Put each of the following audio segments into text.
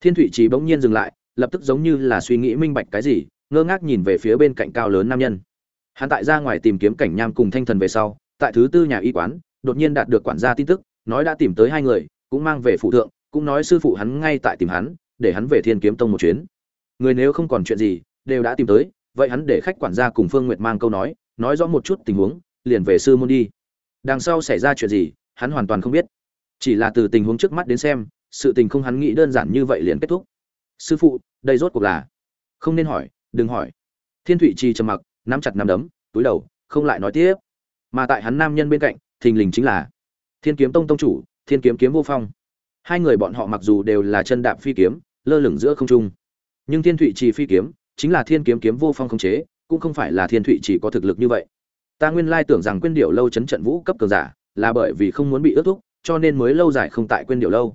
thiên thụy trí bỗng nhiên dừng lại, lập tức giống như là suy nghĩ minh bạch cái gì, ngơ ngác nhìn về phía bên cạnh cao lớn nam nhân. Hắn tại ra ngoài tìm kiếm cảnh nham cùng thanh thần về sau, tại thứ tư nhà y quán, đột nhiên đạt được quản gia tin tức, nói đã tìm tới hai người, cũng mang về phụ thượng, cũng nói sư phụ hắn ngay tại tìm hắn, để hắn về thiên kiếm tông một chuyến. Người nếu không còn chuyện gì, đều đã tìm tới, vậy hắn để khách quản gia cùng phương nguyệt mang câu nói nói rõ một chút tình huống, liền về sư môn đi. Đằng sau xảy ra chuyện gì, hắn hoàn toàn không biết. Chỉ là từ tình huống trước mắt đến xem sự tình không hắn nghĩ đơn giản như vậy liền kết thúc. Sư phụ, đây rốt cuộc là? Không nên hỏi, đừng hỏi. Thiên thụy trì trầm mặc, nắm chặt nắm đấm, túi đầu, không lại nói tiếp. Mà tại hắn nam nhân bên cạnh, thình lình chính là thiên kiếm tông tông chủ, thiên kiếm kiếm vô phong. Hai người bọn họ mặc dù đều là chân đạp phi kiếm, lơ lửng giữa không trung. Nhưng thiên thụy trì phi kiếm chính là thiên kiếm kiếm vô phong không chế, cũng không phải là thiên thụy chỉ có thực lực như vậy. Ta nguyên lai tưởng rằng quyên điệu lâu chấn trận vũ cấp cường giả là bởi vì không muốn bị ước thúc, cho nên mới lâu dài không tại quyên điệu lâu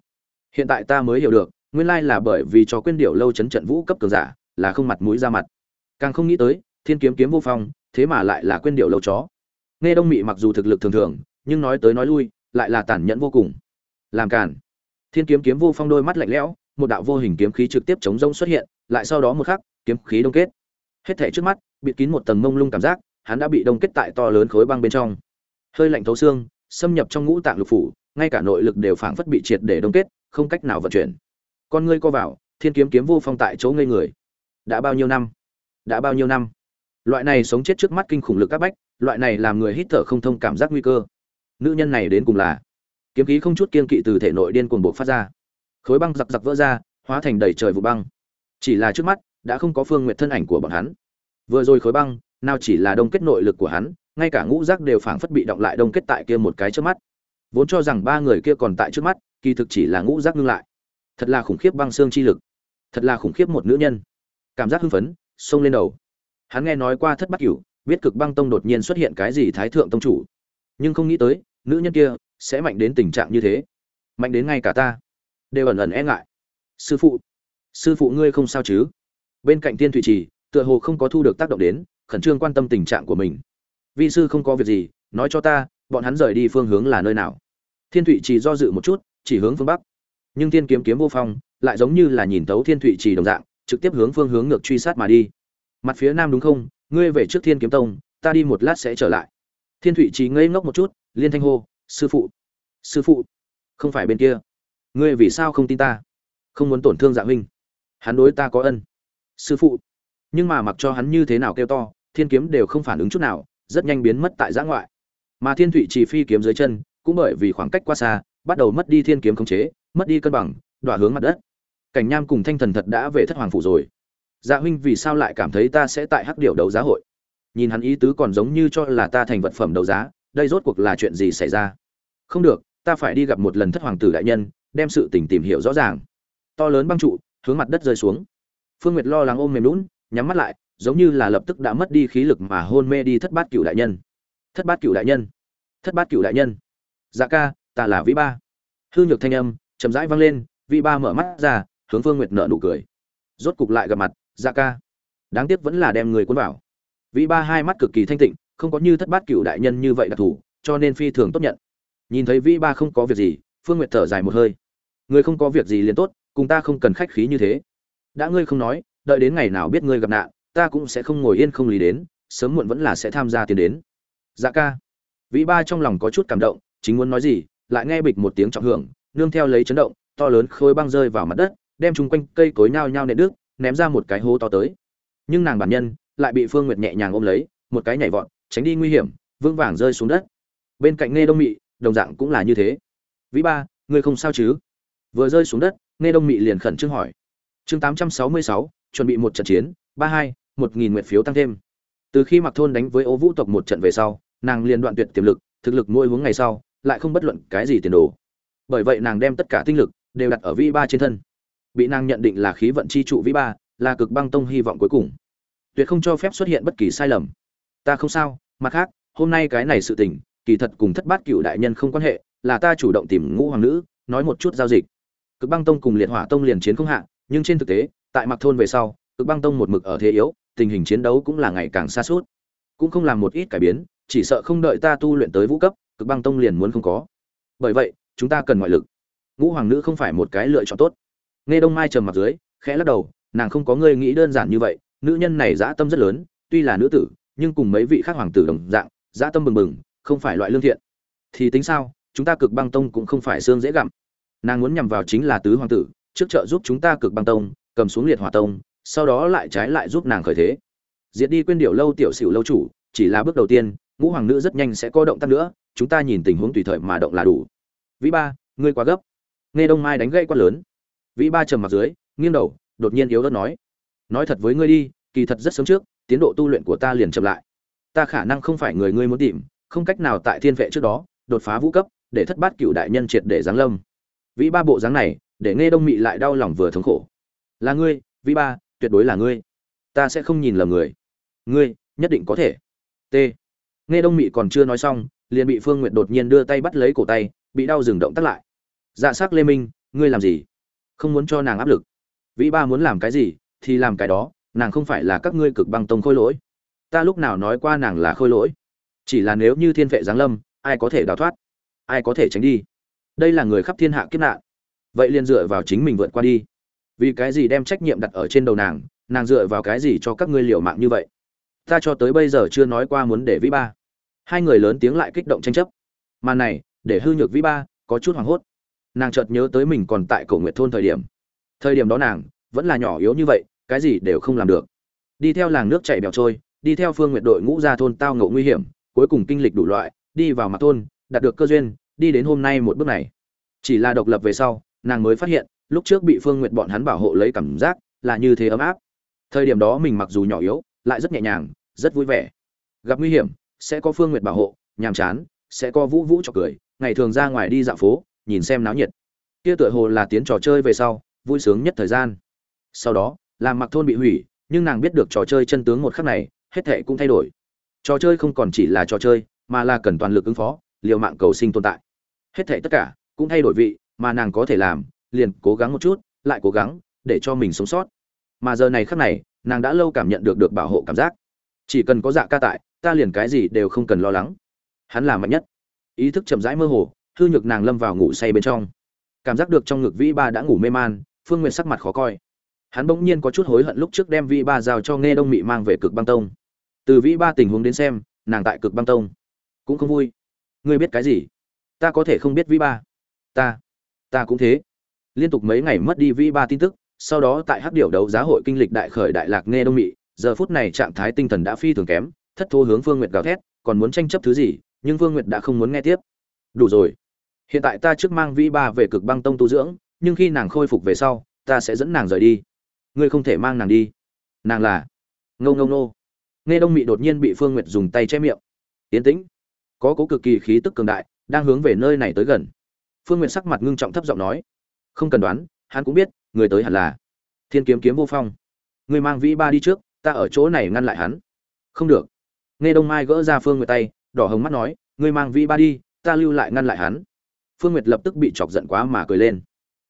hiện tại ta mới hiểu được, nguyên lai là bởi vì cho quyên điệu lâu chấn trận vũ cấp cường giả, là không mặt mũi ra mặt. Càng không nghĩ tới, thiên kiếm kiếm vô phong, thế mà lại là quyên điệu lâu chó. Nghe đông mị mặc dù thực lực thường thường, nhưng nói tới nói lui, lại là tàn nhẫn vô cùng. Làm cản thiên kiếm kiếm vô phong đôi mắt lạnh lẽo, một đạo vô hình kiếm khí trực tiếp chống rông xuất hiện, lại sau đó một khắc, kiếm khí đông kết. Hết thể trước mắt, bịt kín một tầng mông lung cảm giác, hắn đã bị đông kết tại to lớn khối băng bên trong. Hơi lạnh thấu xương, xâm nhập trong ngũ tạng lục phủ, ngay cả nội lực đều phảng phất bị triệt để đông kết không cách nào vận chuyển. Con ngươi co vào, thiên kiếm kiếm vô phong tại chỗ ngây người. Đã bao nhiêu năm? Đã bao nhiêu năm? Loại này sống chết trước mắt kinh khủng lực các bách, loại này làm người hít thở không thông cảm giác nguy cơ. Nữ nhân này đến cùng là? Kiếm khí không chút kiên kỵ từ thể nội điên cuồng bộc phát ra. Khối băng giặc giặc vỡ ra, hóa thành đầy trời vụ băng. Chỉ là trước mắt, đã không có phương nguyện thân ảnh của bọn hắn. Vừa rồi khối băng, nào chỉ là đông kết nội lực của hắn, ngay cả ngũ giác đều phảng phất bị động lại đông kết tại kia một cái trước mắt vốn cho rằng ba người kia còn tại trước mắt, kỳ thực chỉ là ngũ giác ngưng lại. Thật là khủng khiếp băng xương chi lực. Thật là khủng khiếp một nữ nhân. Cảm giác hưng phấn, xông lên đầu. Hắn nghe nói qua thất bắc cửu, biết cực băng tông đột nhiên xuất hiện cái gì thái thượng tông chủ. Nhưng không nghĩ tới, nữ nhân kia sẽ mạnh đến tình trạng như thế. Mạnh đến ngay cả ta đều ẩn ẩn e ngại. Sư phụ sư phụ ngươi không sao chứ? Bên cạnh tiên thủy trì, tựa hồ không có thu được tác động đến, khẩn trương quan tâm tình trạng của mình. Vi sư không có việc gì, nói cho ta, bọn hắn rời đi phương hướng là nơi nào? Thiên thụy trì do dự một chút, chỉ hướng phương bắc. Nhưng thiên kiếm kiếm vô phong lại giống như là nhìn tấu thiên thụy trì đồng dạng, trực tiếp hướng phương hướng ngược truy sát mà đi. Mặt phía nam đúng không? Ngươi về trước thiên kiếm tông, ta đi một lát sẽ trở lại. Thiên thụy trì ngây ngốc một chút, liên thanh hô, sư phụ sư phụ, không phải bên kia. Ngươi vì sao không tin ta? Không muốn tổn thương dạ huynh. Hắn đối ta có ân. Sư phụ. Nhưng mà mặc cho hắn như thế nào kêu to, thiên kiếm đều không phản ứng chút nào, rất nhanh biến mất tại giã ngoại. Mà thiên thụy chỉ phi kiếm dưới chân cũng bởi vì khoảng cách quá xa, bắt đầu mất đi thiên kiếm khống chế, mất đi cân bằng, đọa hướng mặt đất. Cảnh nham cùng thanh thần thật đã về thất hoàng phủ rồi. Dạ huynh vì sao lại cảm thấy ta sẽ tại hắc điểu đấu giá hội? Nhìn hắn ý tứ còn giống như cho là ta thành vật phẩm đấu giá, đây rốt cuộc là chuyện gì xảy ra? Không được, ta phải đi gặp một lần thất hoàng tử đại nhân, đem sự tình tìm hiểu rõ ràng. To lớn băng trụ, hướng mặt đất rơi xuống. Phương nguyệt lo lắng ôm mềm lún nhắm mắt lại, giống như là lập tức đã mất đi khí lực mà hôn mê đi thất bát cựu đại nhân. Thất bát cựu đại nhân. Thất bát cựu đại nhân dạ ca, ta là vĩ ba. Hư nhược thanh âm, chậm rãi vang lên, vĩ ba mở mắt ra, hướng phương nguyệt nợ nụ cười. Rốt cục lại gặp mặt dạ ca. Đáng tiếc vẫn là đem người cuốn vào. Vĩ ba hai mắt cực kỳ thanh tịnh, không có như thất bát cựu đại nhân như vậy đặc thù, cho nên phi thường tốt nhận. Nhìn thấy vĩ ba không có việc gì, phương nguyệt thở dài một hơi. Người không có việc gì liền tốt, cùng ta không cần khách khí như thế. Đã ngươi không nói, đợi đến ngày nào biết ngươi gặp nạn, ta cũng sẽ không ngồi yên không lý đến, sớm muộn vẫn là sẽ tham gia tiền đến. Dạ ca. Vĩ ba trong lòng có chút cảm động chính muốn nói gì, lại nghe bịch một tiếng trọng hưởng, nương theo lấy chấn động, to lớn khối băng rơi vào mặt đất, đem chung quanh cây cối nhao nhao nện đứt, ném ra một cái hố to tới. Nhưng nàng bản nhân lại bị phương nguyệt nhẹ nhàng ôm lấy, một cái nhảy vọt, tránh đi nguy hiểm, vững vàng rơi xuống đất. Bên cạnh nghe đông mị, đồng dạng cũng là như thế. Vĩ ba, ngươi không sao chứ? Vừa rơi xuống đất nghe đông mị liền khẩn trương hỏi. Chương tám trăm sáu mươi sáu, chuẩn bị một trận chiến, ba hai, một nghìn nguyện phiếu tăng thêm. Từ khi mặc thôn đánh với ô vũ tộc một trận về sau, nàng liền đoạn tuyệt tiềm lực, thực lực mỗi hướng ngày sau lại không bất luận cái gì tiền đồ. Bởi vậy nàng đem tất cả tinh lực đều đặt ở vĩ ba trên thân. Bị nàng nhận định là khí vận chi trụ vĩ ba, là cực băng tông hy vọng cuối cùng. Tuyệt không cho phép xuất hiện bất kỳ sai lầm. Ta không sao, mặt khác, hôm nay cái này sự tình, kỳ thật cùng thất bát cựu đại nhân không quan hệ, là ta chủ động tìm ngũ hoàng nữ, nói một chút giao dịch. Cực băng tông cùng liệt hỏa tông liền chiến không hạ, nhưng trên thực tế, tại mặc thôn về sau, cực băng tông một mực ở thế yếu, tình hình chiến đấu cũng là ngày càng xa suốt. Cũng không làm một ít cải biến, chỉ sợ không đợi ta tu luyện tới vũ cấp cực băng tông liền muốn không có. Bởi vậy, chúng ta cần ngoại lực. Ngũ hoàng nữ không phải một cái lựa chọn tốt. Nghe đông mai trầm mặt dưới, khẽ lắc đầu, nàng không có ngươi nghĩ đơn giản như vậy, nữ nhân này dã tâm rất lớn, tuy là nữ tử, nhưng cùng mấy vị khác hoàng tử đồng dạng, dã tâm bừng bừng, không phải loại lương thiện. Thì tính sao, chúng ta cực băng tông cũng không phải xương dễ gặm. Nàng muốn nhằm vào chính là tứ hoàng tử, trước trợ giúp chúng ta cực băng tông, cầm xuống liệt hỏa tông, sau đó lại trái lại giúp nàng khởi thế. Diệt đi quên điệu lâu tiểu xỉu lâu chủ, chỉ là bước đầu tiên, ngũ hoàng nữ rất nhanh sẽ có động tác nữa chúng ta nhìn tình huống tùy thời mà động là đủ. Vĩ ba, ngươi quá gấp. Nghe đông mai đánh gãy quá lớn. Vĩ ba trầm mặt dưới, nghiêng đầu, đột nhiên yếu ớt nói. Nói thật với ngươi đi, kỳ thật rất sớm trước, tiến độ tu luyện của ta liền chậm lại. Ta khả năng không phải người ngươi muốn tìm, không cách nào tại thiên vệ trước đó, đột phá vũ cấp, để thất bát cựu đại nhân triệt để giáng lâm. Vĩ ba bộ dáng này, để nghe đông mị lại đau lòng vừa thống khổ. Là ngươi, vĩ ba, tuyệt đối là ngươi. Ta sẽ không nhìn lầm người. Ngươi, nhất định có thể. T. Nghe đông mị còn chưa nói xong liền bị phương Nguyệt đột nhiên đưa tay bắt lấy cổ tay, bị đau dừng động tác lại. Dạ sắc lê minh, ngươi làm gì? Không muốn cho nàng áp lực. Vĩ ba muốn làm cái gì, thì làm cái đó, nàng không phải là các ngươi cực băng tông khôi lỗi. Ta lúc nào nói qua nàng là khôi lỗi? Chỉ là nếu như thiên vệ giáng lâm, ai có thể đào thoát? Ai có thể tránh đi? Đây là người khắp thiên hạ kiếp nạn. Vậy liền dựa vào chính mình vượt qua đi. Vì cái gì đem trách nhiệm đặt ở trên đầu nàng nàng dựa vào cái gì cho các ngươi liều mạng như vậy? Ta cho tới bây giờ chưa nói qua muốn để vĩ ba hai người lớn tiếng lại kích động tranh chấp. Màn này, để hư nhược vĩ ba, có chút hoảng hốt. Nàng chợt nhớ tới mình còn tại cổ nguyệt thôn thời điểm. Thời điểm đó nàng, vẫn là nhỏ yếu như vậy, cái gì đều không làm được. Đi theo làng nước chảy bèo trôi, đi theo phương nguyện đội ngũ ra thôn tao ngộ nguy hiểm, cuối cùng kinh lịch đủ loại, đi vào mặt thôn, đạt được cơ duyên, đi đến hôm nay một bước này. Chỉ là độc lập về sau, nàng mới phát hiện, lúc trước bị phương nguyện bọn hắn bảo hộ lấy cảm giác, là như thế ấm áp. Thời điểm đó mình mặc dù nhỏ yếu, lại rất nhẹ nhàng, rất vui vẻ. Gặp nguy hiểm sẽ có phương nguyệt bảo hộ, nhàm chán, sẽ có vũ vũ cho cười, ngày thường ra ngoài đi dạo phố, nhìn xem náo nhiệt. Kia tựa hồ là tiến trò chơi về sau, vui sướng nhất thời gian. Sau đó làm mặc thôn bị hủy, nhưng nàng biết được trò chơi chân tướng một khắc này, hết thệ cũng thay đổi. Trò chơi không còn chỉ là trò chơi, mà là cần toàn lực ứng phó, liều mạng cầu sinh tồn tại. Hết thệ tất cả cũng thay đổi vị mà nàng có thể làm, liền cố gắng một chút, lại cố gắng để cho mình sống sót. Mà giờ này khắc này, nàng đã lâu cảm nhận được được bảo hộ cảm giác chỉ cần có dạ ca tại, ta liền cái gì đều không cần lo lắng. Hắn là mạnh nhất. Ý thức chậm rãi mơ hồ, hư nhược nàng lâm vào ngủ say bên trong. Cảm giác được trong ngực vĩ ba đã ngủ mê man, phương n sắc mặt khó coi. Hắn bỗng nhiên có chút hối hận lúc trước đem vĩ ba giao cho nghe đông mị mang về cực băng tông. Từ vĩ ba tình huống đến xem, nàng tại cực băng tông cũng không vui. Ngươi biết cái gì? Ta có thể không biết vĩ ba. Ta ta cũng thế. Liên tục mấy ngày mất đi vĩ ba tin tức, sau đó tại hắc điểu đấu giá hội kinh lịch đại khởi đại lạc nghe đông mị giờ phút này trạng thái tinh thần đã phi thường kém, thất thố hướng phương nguyệt gào thét, còn muốn tranh chấp thứ gì, nhưng phương nguyệt đã không muốn nghe tiếp. Đủ rồi. Hiện tại ta trước mang vĩ ba về cực băng tông tu dưỡng, nhưng khi nàng khôi phục về sau, ta sẽ dẫn nàng rời đi. Ngươi không thể mang nàng đi. Nàng là ngâu ngâu nô nghe đông mị đột nhiên bị phương nguyệt dùng tay che miệng. Tiến tĩnh. Có cố cực kỳ khí tức cường đại, đang hướng về nơi này tới gần. Phương nguyệt sắc mặt ngưng trọng thấp giọng nói. Không cần đoán, hắn cũng biết, người tới hẳn là thiên kiếm kiếm vô phong. Người mang vĩ ba đi trước ta ở chỗ này ngăn lại hắn. Không được. Nghe đông mai gỡ ra phương nguyệt tay, đỏ hồng mắt nói, ngươi mang vĩ ba đi, ta lưu lại ngăn lại hắn. Phương nguyệt lập tức bị chọc giận quá mà cười lên.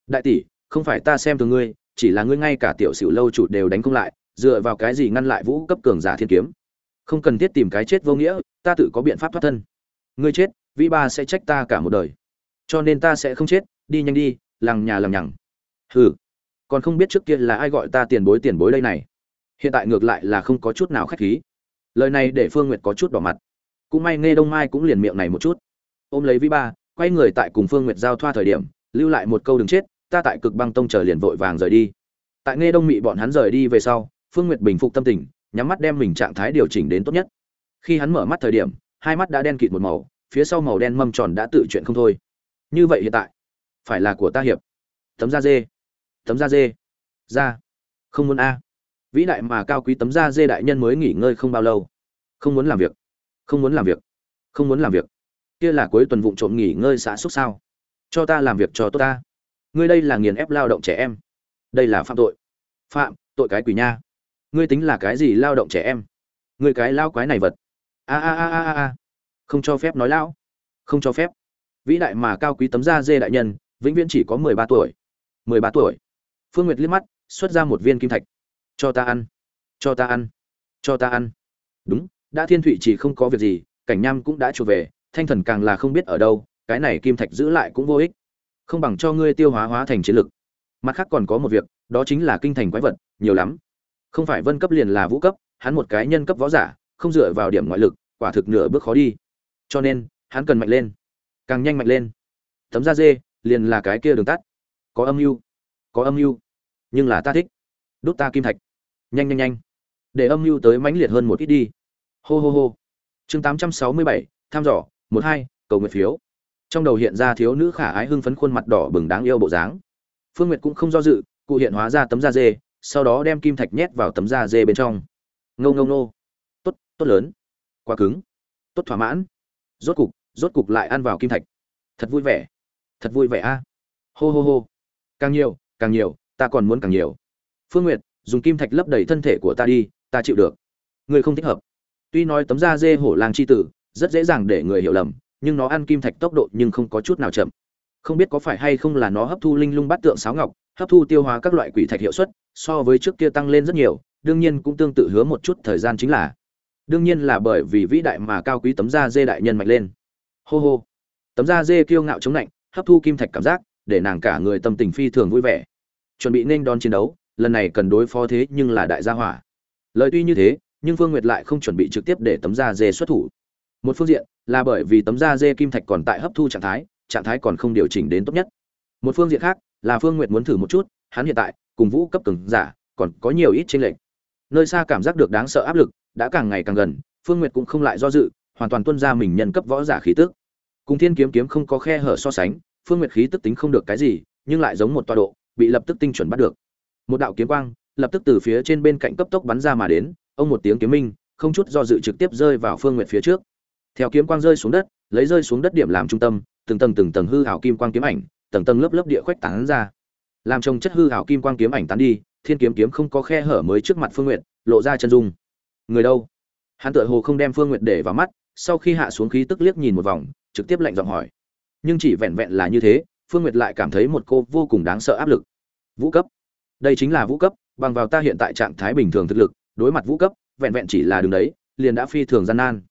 Đại tỷ, không phải ta xem thường ngươi, chỉ là ngươi ngay cả tiểu sửu lâu chủ đều đánh không lại, dựa vào cái gì ngăn lại vũ cấp cường giả thiên kiếm? Không cần thiết tìm cái chết vô nghĩa, ta tự có biện pháp thoát thân. Ngươi chết, vĩ ba sẽ trách ta cả một đời. Cho nên ta sẽ không chết, đi nhanh đi, lằng nhà lằng nhằng. Hừ. Còn không biết trước kia là ai gọi ta tiền bối tiền bối đây này hiện tại ngược lại là không có chút nào khách khí. Lời này để phương nguyệt có chút đỏ mặt. Cũng may nghe đông mai cũng liền miệng này một chút. Ôm lấy vĩ ba, quay người tại cùng phương nguyệt giao thoa thời điểm, lưu lại một câu đừng chết, ta tại cực băng tông chờ liền vội vàng rời đi. Tại nghe đông mị bọn hắn rời đi về sau, phương nguyệt bình phục tâm tình, nhắm mắt đem mình trạng thái điều chỉnh đến tốt nhất. Khi hắn mở mắt thời điểm, hai mắt đã đen kịt một màu, phía sau màu đen mâm tròn đã tự chuyện không thôi. Như vậy hiện tại, phải là của ta hiệp. Tấm da dê. Tấm da dê. Da. Không muốn a vĩ đại mà cao quý tấm da dê đại nhân mới nghỉ ngơi không bao lâu. Không muốn làm việc. Không muốn làm việc. Không muốn làm việc. Kia là cuối tuần vụng trộm nghỉ ngơi xã xúc sao. Cho ta làm việc cho tốt ta. Ngươi đây là nghiền ép lao động trẻ em. Đây là phạm tội. Phạm, tội cái quỷ nha. Ngươi tính là cái gì lao động trẻ em? Ngươi cái lao quái này vật. A a a a a không cho phép nói lao không cho phép. Vĩ đại mà cao quý tấm da dê đại nhân, vĩnh viễn chỉ có mười ba tuổi. Mười ba tuổi. Phương nguyệt liếc mắt, xuất ra một viên kim thạch cho ta ăn. Cho ta ăn. Cho ta ăn. Đúng, đã thiên thụy chỉ không có việc gì, cảnh nham cũng đã trở về, thanh thần càng là không biết ở đâu, cái này kim thạch giữ lại cũng vô ích. Không bằng cho ngươi tiêu hóa hóa thành chiến lực. Mặt khác còn có một việc, đó chính là kinh thành quái vật, nhiều lắm. Không phải vân cấp liền là vũ cấp, hắn một cái nhân cấp võ giả, không dựa vào điểm ngoại lực, quả thực nửa bước khó đi. Cho nên, hắn cần mạnh lên. Càng nhanh mạnh lên. Tấm da dê, liền là cái kia đường tắt. Có âm mưu. Có âm mưu. Nhưng là ta thích. Đốt ta kim thạch nhanh nhanh nhanh. Để âm mưu tới mãnh liệt hơn một ít đi. Hô hô hô. Chương tám trăm sáu mươi bảy tham dò, một hai, cầu nguyện phiếu. Trong đầu hiện ra thiếu nữ khả ái hưng phấn khuôn mặt đỏ bừng đáng yêu bộ dáng. Phương nguyệt cũng không do dự, cụ hiện hóa ra tấm da dê, sau đó đem kim thạch nhét vào tấm da dê bên trong. Ngâu ngâu nô tốt tốt lớn. Quá cứng. Tốt thỏa mãn. Rốt cục rốt cục lại ăn vào kim thạch. Thật vui vẻ. Thật vui vẻ a. Hô hô hô. Càng nhiều càng nhiều, ta còn muốn càng nhiều. Phương nguyệt dùng kim thạch lấp đầy thân thể của ta đi, ta chịu được. Người không thích hợp. Tuy nói tấm da dê hổ lang c h i tử, rất dễ dàng để người hiểu lầm, nhưng nó ăn kim thạch tốc độ nhưng không có chút nào chậm. Không biết có phải hay không là nó hấp thu linh lung bát tượng sáo ngọc, hấp thu tiêu hóa các loại quỷ thạch hiệu suất, so với trước kia tăng lên rất nhiều, đương nhiên cũng tương tự hứa một chút thời gian chính là. Đương nhiên là bởi vì vĩ đại mà cao quý tấm da dê đại nhân mạnh lên. Hô hô. Tấm da dê kiêu ngạo chống lạnh hấp thu kim thạch cảm giác, để nàng cả người tâm tình phi thường vui vẻ. Chuẩn bị nên đón chiến đấu lần này cần đối phó thế nhưng là đại gia hỏa. Lời tuy như thế, nhưng phương nguyệt lại không chuẩn bị trực tiếp để tấm da dê xuất thủ. Một phương diện, là bởi vì tấm da dê kim thạch còn tại hấp thu trạng thái trạng thái còn không điều chỉnh đến tốt nhất. Một phương diện khác, là phương nguyệt muốn thử một chút, hắn hiện tại, cùng vũ cấp cường giả, còn có nhiều ít chênh lệch. Nơi xa cảm giác được đáng sợ áp lực, đã càng ngày càng gần, phương nguyệt cũng không lại do dự, hoàn toàn tuân ra mình nhân cấp võ giả khí tức. Cùng thiên kiếm kiếm không có khe hở so sánh, phương nguyệt khí tức tính không được cái gì, nhưng lại giống một tọa độ, bị lập tức tinh chuẩn bắt được một đạo kiếm quang lập tức từ phía trên bên cạnh cấp tốc bắn ra mà đến, ông một tiếng kiếm minh, không chút do dự trực tiếp rơi vào phương nguyệt phía trước. Theo kiếm quang rơi xuống đất, lấy rơi xuống đất điểm làm trung tâm, từng tầng từng tầng hư hảo kim quang kiếm ảnh, tầng tầng lớp lớp địa khoách tán ra. Làm trồng chất hư hảo kim quang kiếm ảnh tán đi, thiên kiếm kiếm không có khe hở mới trước mặt phương nguyệt, lộ ra chân dung. Người đâu? Hắn tựa hồ không đem phương nguyệt để vào mắt, sau khi hạ xuống khí tức liếc nhìn một vòng, trực tiếp lạnh giọng hỏi. Nhưng chỉ vẹn vẹn là như thế, phương nguyệt lại cảm thấy một cô vô cùng đáng sợ áp lực. Vũ cấp đây chính là vũ cấp, bằng vào ta hiện tại trạng thái bình thường thực lực, đối mặt vũ cấp, vẹn vẹn chỉ là đường đấy, liền đã phi thường gian nan.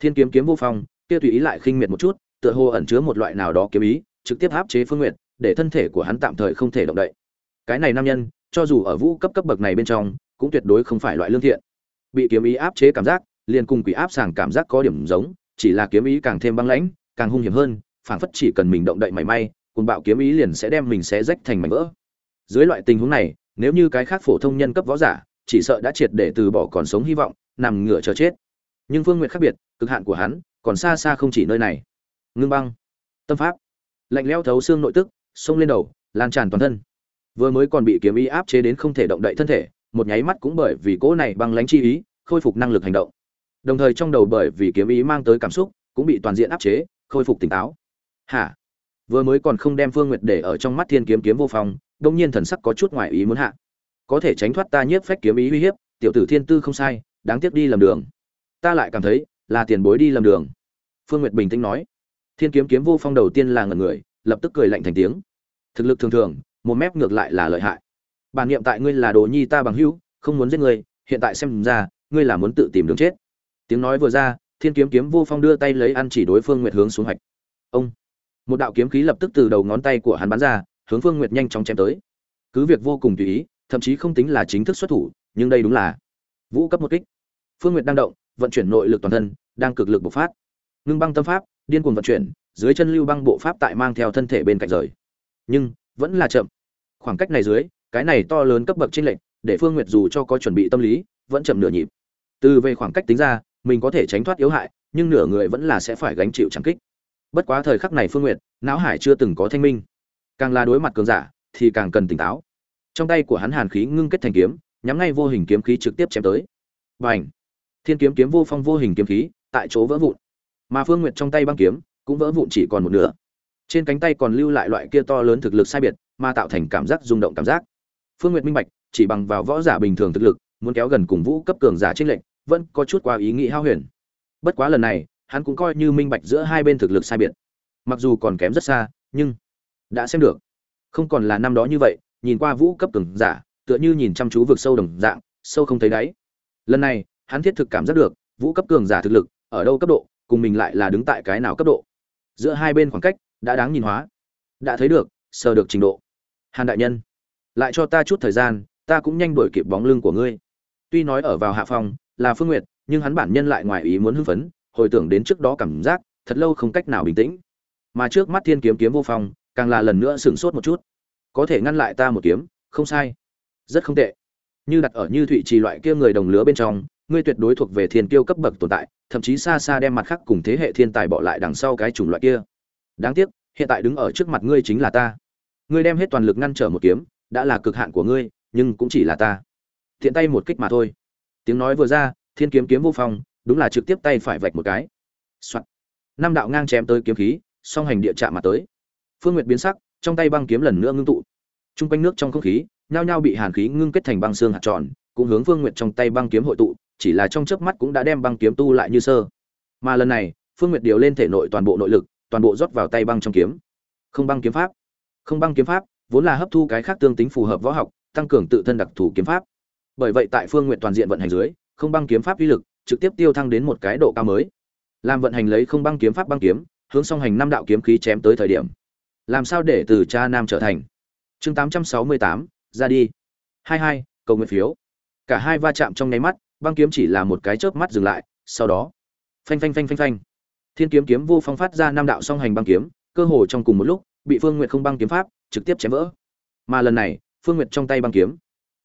Thiên kiếm kiếm vô phong, kia tùy ý lại khinh miệt một chút, tựa hồ ẩn chứa một loại nào đó kiếm ý, trực tiếp áp chế phương nguyệt, để thân thể của hắn tạm thời không thể động đậy. Cái này nam nhân, cho dù ở vũ cấp cấp bậc này bên trong, cũng tuyệt đối không phải loại lương thiện. Bị kiếm ý áp chế cảm giác, liền cùng quỷ áp sàng cảm giác có điểm giống, chỉ là kiếm ý càng thêm băng lãnh, càng hung hiểm hơn, phảng phất chỉ cần mình động đậy mảy may cùng bạo kiếm ý liền sẽ đem mình xé rách thành mảnh vỡ dưới loại tình huống này, nếu như cái khác phổ thông nhân cấp võ giả chỉ sợ đã triệt để từ bỏ còn sống hy vọng, nằm ngửa chờ chết. Nhưng phương nguyệt khác biệt, cực hạn của hắn còn xa xa không chỉ nơi này. Ngưng băng. Tâm pháp. Lạnh leo thấu xương nội tức, xông lên đầu, lan tràn toàn thân. Vừa mới còn bị kiếm ý áp chế đến không thể động đậy thân thể, một nháy mắt cũng bởi vì cỗ này băng lánh chi ý, khôi phục năng lực hành động. Đồng thời trong đầu bởi vì kiếm ý mang tới cảm xúc, cũng bị toàn diện áp chế, khôi phục tỉnh táo. Hả? Vừa mới còn không đem phương nguyệt để ở trong mắt thiên kiếm kiếm vô phong đông nhiên thần sắc có chút ngoài ý muốn hạ. Có thể tránh thoát ta nhiếp phách kiếm ý uy hiếp, tiểu tử thiên tư không sai, đáng tiếc đi lầm đường. Ta lại cảm thấy, là tiền bối đi lầm đường. Phương nguyệt bình tĩnh nói. Thiên kiếm kiếm vô phong đầu tiên là ngẩn người, lập tức cười lạnh thành tiếng. Thực lực thường thường, một mép ngược lại là lợi hại. Bản niệm tại ngươi là đồ nhi ta bằng hữu, không muốn giết ngươi, hiện tại xem ra, ngươi là muốn tự tìm đường chết. Tiếng nói vừa ra, thiên kiếm kiếm vô phong đưa tay lấy ăn chỉ đối phương nguyệt hướng xuống hạch ông. Một đạo kiếm khí lập tức từ đầu ngón tay của hắn bắn ra hướng phương nguyệt nhanh chóng chém tới. Cứ việc vô cùng tùy ý, thậm chí không tính là chính thức xuất thủ, nhưng đây đúng là vũ cấp một kích. Phương nguyệt đang động, vận chuyển nội lực toàn thân, đang cực lực bộc phát. Ngưng băng tâm pháp, điên cuồng vận chuyển, dưới chân lưu băng bộ pháp tại mang theo thân thể bên cạnh rời. Nhưng, vẫn là chậm. Khoảng cách này dưới, cái này to lớn cấp bậc trên lệnh để phương nguyệt dù cho có chuẩn bị tâm lý, vẫn chậm nửa nhịp. Từ về khoảng cách tính ra, mình có thể tránh thoát yếu hại, nhưng nửa người vẫn là sẽ phải gánh chịu chẳng kích. Bất quá thời khắc này phương nguyệt, não hải chưa từng có thanh minh càng là đối mặt cường giả, thì càng cần tỉnh táo. Trong tay của hắn hàn khí ngưng kết thành kiếm, nhắm ngay vô hình kiếm khí trực tiếp chém tới. Và ảnh thiên kiếm kiếm vô phong vô hình kiếm khí, tại chỗ vỡ vụn. Mà phương nguyệt trong tay băng kiếm, cũng vỡ vụn chỉ còn một nửa. Trên cánh tay còn lưu lại loại kia to lớn thực lực sai biệt, mà tạo thành cảm giác rung động cảm giác. Phương nguyệt minh bạch, chỉ bằng vào võ giả bình thường thực lực, muốn kéo gần cùng vũ cấp cường giả trích lệnh vẫn có chút qua ý nghĩ hao huyền. Bất quá lần này, hắn cũng coi như minh bạch giữa hai bên thực lực sai biệt. Mặc dù còn kém rất xa, nhưng đã xem được. Không còn là năm đó như vậy, nhìn qua vũ cấp cường giả, tựa như nhìn chăm chú vực sâu đồng dạng, sâu không thấy đáy. Lần này, hắn thiết thực cảm giác được, vũ cấp cường giả thực lực, ở đâu cấp độ, cùng mình lại là đứng tại cái nào cấp độ. Giữa hai bên khoảng cách, đã đáng nhìn hóa. Đã thấy được, sờ được trình độ. Hàn đại nhân, lại cho ta chút thời gian, ta cũng nhanh đuổi kịp bóng lưng của ngươi. Tuy nói ở vào hạ phòng, là phương nguyệt, nhưng hắn bản nhân lại ngoài ý muốn hưng phấn, hồi tưởng đến trước đó cảm giác, thật lâu không cách nào bình tĩnh. Mà trước mắt thiên kiếm kiếm vô phong càng là lần nữa sửng sốt một chút. Có thể ngăn lại ta một kiếm, không sai. Rất không tệ. Như đặt ở như thụy trì loại kia người đồng lứa bên trong, ngươi tuyệt đối thuộc về thiên kiêu cấp bậc tồn tại, thậm chí xa xa đem mặt khác cùng thế hệ thiên tài bỏ lại đằng sau cái chủng loại kia. Đáng tiếc, hiện tại đứng ở trước mặt ngươi chính là ta. Ngươi đem hết toàn lực ngăn trở một kiếm, đã là cực hạn của ngươi, nhưng cũng chỉ là ta. Thiện tay một kích mà thôi. Tiếng nói vừa ra, thiên kiếm kiếm vô phong, đúng là trực tiếp tay phải vạch một cái、Soạn. Năm đạo ngang chém tới kiếm khí, song hành địa chạm mà tới phương nguyệt biến sắc, trong tay băng kiếm lần nữa ngưng tụ. T r u n g quanh nước trong không khí, nhao nhao bị hàn khí ngưng kết thành băng xương hạt tròn, cũng hướng phương nguyệt trong tay băng kiếm hội tụ, chỉ là trong chớp mắt cũng đã đem băng kiếm tu lại như sơ. Mà lần này, phương nguyệt điều lên thể nội toàn bộ nội lực, toàn bộ rót vào tay băng trong kiếm. Không băng kiếm pháp. Không băng kiếm pháp, vốn là hấp thu cái khác tương tính phù hợp võ học, tăng cường tự thân đặc thù kiếm pháp. Bởi vậy tại phương nguyện toàn diện vận hành dưới, không băng kiếm pháp uy lực trực tiếp tiêu thăng đến một cái độ cao mới. Làm vận hành lấy không băng kiếm pháp băng kiếm, hướng song hành năm đạo kiếm khí chém tới thời điểm làm sao để từ cha nam trở thành? Chương tám trăm sáu mươi tám, ra đi. Hai hai, cầu nguyện phiếu. Cả hai va chạm trong nháy mắt, băng kiếm chỉ là một cái chớp mắt dừng lại, sau đó, phanh phanh phanh phanh phanh. Thiên kiếm kiếm vô phong phát ra năm đạo song hành băng kiếm, cơ hồ trong cùng một lúc, bị phương nguyệt không băng kiếm pháp, trực tiếp chém vỡ. Mà lần này, phương nguyệt trong tay băng kiếm,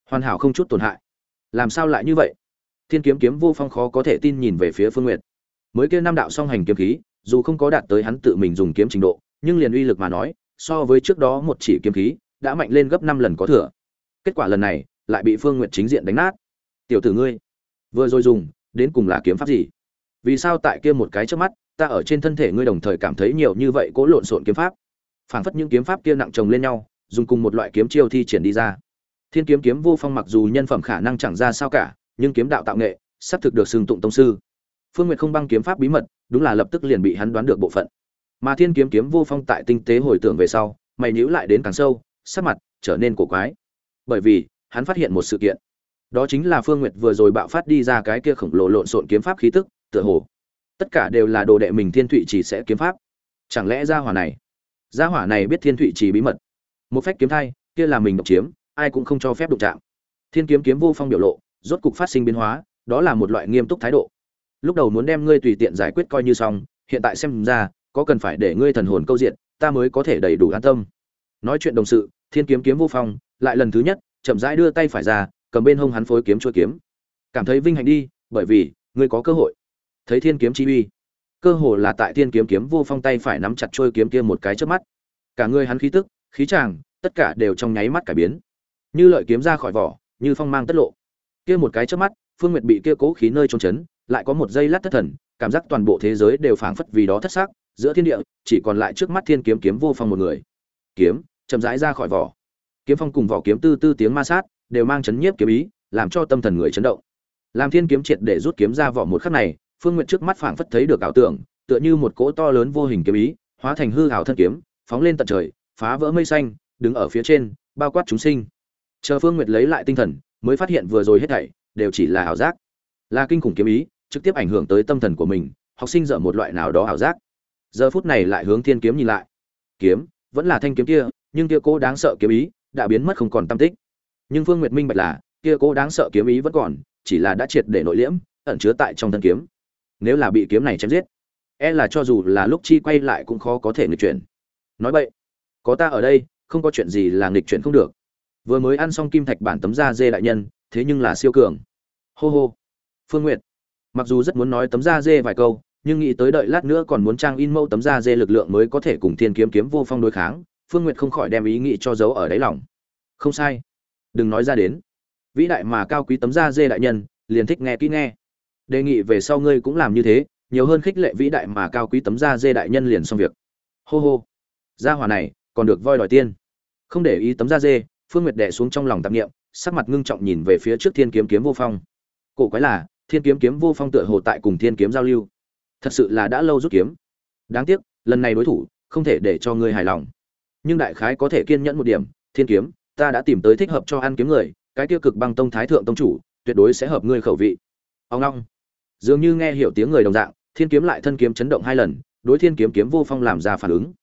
hoàn hảo không chút tổn hại. Làm sao lại như vậy? Thiên kiếm kiếm vô phong khó có thể tin nhìn về phía phương nguyệt. Mới kia năm đạo song hành kiếm khí, dù không có đạt tới hắn tự mình dùng kiếm trình độ nhưng liền uy lực mà nói so với trước đó một chỉ kiếm khí đã mạnh lên gấp năm lần có thừa. Kết quả lần này lại bị phương n g u y ệ t chính diện đánh nát. Tiểu tử ngươi vừa rồi dùng đến cùng là kiếm pháp gì? Vì sao tại kia một cái trước mắt ta ở trên thân thể ngươi đồng thời cảm thấy nhiều như vậy cố lộn xộn kiếm pháp? Phảng phất những kiếm pháp kia nặng chồng lên nhau dùng cùng một loại kiếm chiêu thi triển đi ra. Thiên kiếm kiếm vô phong mặc dù nhân phẩm khả năng chẳng ra sao cả nhưng kiếm đạo tạo nghệ sắp thực được xưng tụng tông sư. Phương Nguyệt không băng kiếm pháp bí mật, đúng là lập tức liền bị hắn đoán được bộ phận. Mà Thiên kiếm kiếm vô phong tại tinh tế hồi tưởng về sau, mày nhữ lại đến càng sâu, sắc mặt trở nên cổ quái. Bởi vì, hắn phát hiện một sự kiện. Đó chính là Phương Nguyệt vừa rồi bạo phát đi ra cái kia khổng lồ lộn xộn kiếm pháp khí tức, tựa hồ tất cả đều là đồ đệ mình Thiên Thụy chỉ sẽ kiếm pháp. Chẳng lẽ gia hỏa này, gia hỏa này biết Thiên Thụy chỉ bí mật? Một phách kiếm thai, kia là mình độc chiếm, ai cũng không cho phép đụng chạm. Thiên kiếm kiếm vô phong biểu lộ, rốt cục phát sinh biến hóa, đó là một loại nghiêm túc thái độ lúc đầu muốn đem ngươi tùy tiện giải quyết coi như xong hiện tại xem ra có cần phải để ngươi thần hồn câu diện, ta mới có thể đầy đủ an tâm. Nói chuyện đồng sự, thiên kiếm kiếm vô phong, lại lần thứ nhất, chậm rãi đưa tay phải ra, cầm bên hông hắn phối kiếm chuôi kiếm. Cảm thấy vinh hạnh đi, bởi vì, ngươi có cơ hội. Thấy thiên kiếm chi uy. Cơ hồ là tại thiên kiếm kiếm vô phong tay phải nắm chặt chuôi kiếm kia một cái trước mắt. Cả người hắn khí tức, khí tràng, tất cả đều trong nháy mắt cải biến. Như lợi kiếm ra khỏi vỏ, như phong mang tất lộ. Kia một cái trước mắt, phương nguyệt bị kia cố khí nơi trốn chấn lại có một giây lát thất thần, cảm giác toàn bộ thế giới đều phảng phất vì đó thất sắc giữa thiên địa, chỉ còn lại trước mắt thiên kiếm kiếm vô phong một người. Kiếm, chậm rãi ra khỏi vỏ. Kiếm phong cùng vỏ kiếm tư tư tiếng ma sát, đều mang chấn nhiếp kiếm ý, làm cho tâm thần người chấn động. Làm thiên kiếm triệt để rút kiếm ra vỏ một khắc này, phương nguyện trước mắt phảng phất thấy được ảo tưởng, tựa như một cỗ to lớn vô hình kiếm ý, hóa thành hư ảo thân kiếm, phóng lên tận trời, phá vỡ mây xanh, đứng ở phía trên, bao quát chúng sinh. Chờ phương nguyệt lấy lại tinh thần, mới phát hiện vừa rồi hết thảy, đều chỉ là ảo giác. Là kinh khủng kiếm ý, trực tiếp ảnh hưởng tới tâm thần của mình, học sinh dở một loại nào đó ảo giác giờ phút này lại hướng thiên kiếm nhìn lại. Kiếm, vẫn là thanh kiếm kia, nhưng kia cố đáng sợ kiếm ý đã biến mất không còn tâm tích. Nhưng phương nguyệt minh bạch là, kia cố đáng sợ kiếm ý vẫn còn, chỉ là đã triệt để nội liễm, ẩn chứa tại trong thân kiếm. Nếu là bị kiếm này chém giết e là cho dù là lúc chi quay lại cũng khó có thể nghịch chuyển. Nói vậy, có ta ở đây, không có chuyện gì là nghịch chuyển không được. Vừa mới ăn xong kim thạch bản tấm da dê đại nhân, thế nhưng là siêu cường. Hô hô. Phương nguyệt, mặc dù rất muốn nói tấm da dê vài câu nhưng nghĩ tới đợi lát nữa còn muốn trang in mẫu tấm da dê lực lượng mới có thể cùng thiên kiếm kiếm vô phong đối kháng, phương nguyệt không khỏi đem ý nghĩ cho giấu ở đáy lòng. Không sai. Đừng nói ra đến. Vĩ đại mà cao quý tấm da dê đại nhân, liền thích nghe kỹ nghe. Đề nghị về sau ngươi cũng làm như thế, nhiều hơn khích lệ vĩ đại mà cao quý tấm da dê đại nhân liền xong việc. Hô hô. Gia hỏa này, còn được voi đòi tiên. Không để ý tấm da dê, phương nguyệt đẻ xuống trong lòng tạp nghiệm sắc mặt ngưng trọng nhìn về phía trước thiên kiếm kiếm vô phong. Cổ quái là, thiên kiếm kiếm vô phong tựa hồ tại cùng thiên kiếm giao lưu thật sự là đã lâu rút kiếm. Đáng tiếc, lần này đối thủ không thể để cho ngươi hài lòng. Nhưng đại khái có thể kiên nhẫn một điểm, thiên kiếm, ta đã tìm tới thích hợp cho ăn kiếm người, cái tiêu cực băng tông thái thượng tông chủ, tuyệt đối sẽ hợp ngươi khẩu vị. Ông long. Dường như nghe hiểu tiếng người đồng dạng, thiên kiếm lại thân kiếm chấn động hai lần, đối thiên kiếm kiếm vô phong làm ra phản ứng.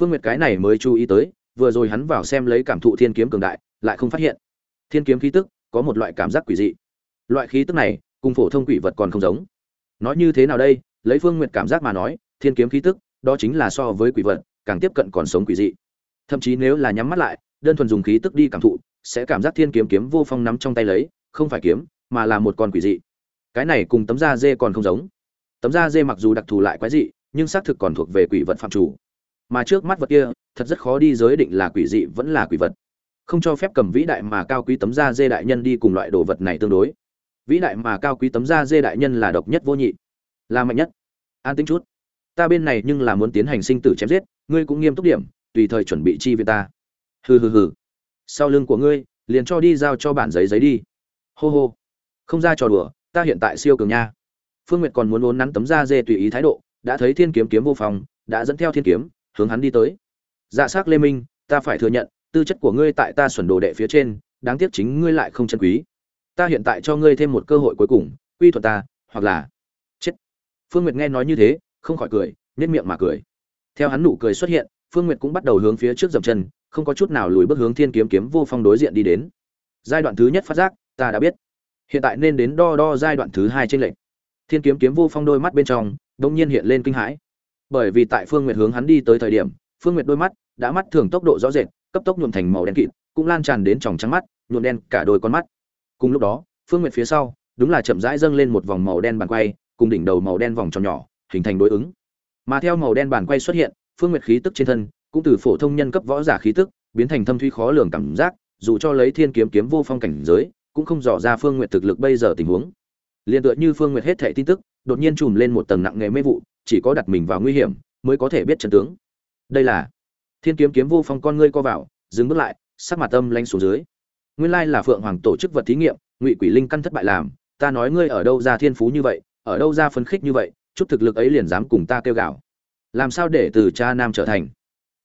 Phương nguyệt cái này mới chú ý tới, vừa rồi hắn vào xem lấy cảm thụ thiên kiếm cường đại, lại không phát hiện. Thiên kiếm khí tức có một loại cảm giác quỷ dị. Loại khí tức này, cùng phổ thông quỷ vật còn không giống. Nói như thế nào đây? Lấy phương nguyệt cảm giác mà nói, thiên kiếm khí tức, đó chính là so với quỷ vật, càng tiếp cận còn sống quỷ dị. Thậm chí nếu là nhắm mắt lại, đơn thuần dùng khí tức đi cảm thụ, sẽ cảm giác thiên kiếm kiếm vô phong nắm trong tay lấy, không phải kiếm, mà là một con quỷ dị. Cái này cùng tấm da dê còn không giống. Tấm da dê mặc dù đặc thù lại quái dị, nhưng xác thực còn thuộc về quỷ vật phạm chủ. Mà trước mắt vật kia, thật rất khó đi giới định là quỷ dị vẫn là quỷ vật. Không cho phép cầm vĩ đại mà cao quý tấm da dê đại nhân đi cùng loại đồ vật này tương đối. Vĩ đại mà cao quý tấm da dê đại nhân là độc nhất vô nhị là mạnh nhất. An tính chút. Ta bên này nhưng là muốn tiến hành sinh tử chém giết, ngươi cũng nghiêm túc điểm, tùy thời chuẩn bị chi viện ta. Hừ hừ hừ. Sau lưng của ngươi, liền cho đi giao cho bản giấy giấy đi. Hô hô. Không ra trò đùa, ta hiện tại siêu cường nha. Phương nguyệt còn muốn uốn nắn tấm da dê tùy ý thái độ, đã thấy thiên kiếm kiếm vô phòng, đã dẫn theo thiên kiếm, hướng hắn đi tới. Dạ s á c lê minh, ta phải thừa nhận, tư chất của ngươi tại ta xuẩn đồ đệ phía trên, đáng tiếc chính ngươi lại không chân quý. Ta hiện tại cho ngươi thêm một cơ hội cuối cùng, quy thuật ta, hoặc là phương nguyệt nghe nói như thế, không khỏi cười, nhếch miệng mà cười. Theo hắn nụ cười xuất hiện, phương nguyệt cũng bắt đầu hướng phía trước dậm chân, không có chút nào lùi bước hướng thiên kiếm kiếm vô phong đối diện đi đến. Giai đoạn thứ nhất phát giác, ta đã biết. Hiện tại nên đến đo đo giai đoạn thứ hai trên lệnh thiên kiếm kiếm vô phong đôi mắt bên trong, đột nhiên hiện lên kinh hãi. Bởi vì tại phương nguyệt hướng hắn đi tới thời điểm, phương nguyệt đôi mắt đã mắt thường tốc độ rõ rệt, cấp tốc nhuộm thành màu đen kịt, cũng lan tràn đến tròng trắng mắt, nhuộm đen cả đôi con mắt. Cùng lúc đó, phương nguyệt phía sau, đúng là chậm rãi dâng lên một vòng màu đen bàn quay cùng đỉnh đầu màu đen vòng tròn nhỏ, hình thành đối ứng. Mà theo màu đen bàn quay xuất hiện, phương nguyệt khí tức trên thân, cũng từ phổ thông nhân cấp võ giả khí tức, biến thành thâm thuy khó lường cảm giác, dù cho lấy thiên kiếm kiếm vô phong cảnh giới, cũng không dò ra phương nguyệt thực lực bây giờ tình huống. Liền tựa như phương nguyệt hết thệ tin tức, đột nhiên trùm lên một tầng nặng nghề mê vụ, chỉ có đặt mình vào nguy hiểm, mới có thể biết trận tướng. Đây là thiên kiếm kiếm vô phong con ngươi co vào, dừng bước lại, sắc mặt tâm lanh xuống dưới. Nguyên lai là phượng hoàng tổ chức vật thí nghiệm, ngụy quỷ linh căn thất bại làm, ta nói ngươi ở đâu ra thiên phú như vậy ở đâu ra phấn khích như vậy chút thực lực ấy liền dám cùng ta kêu gào. Làm sao để từ cha nam trở thành?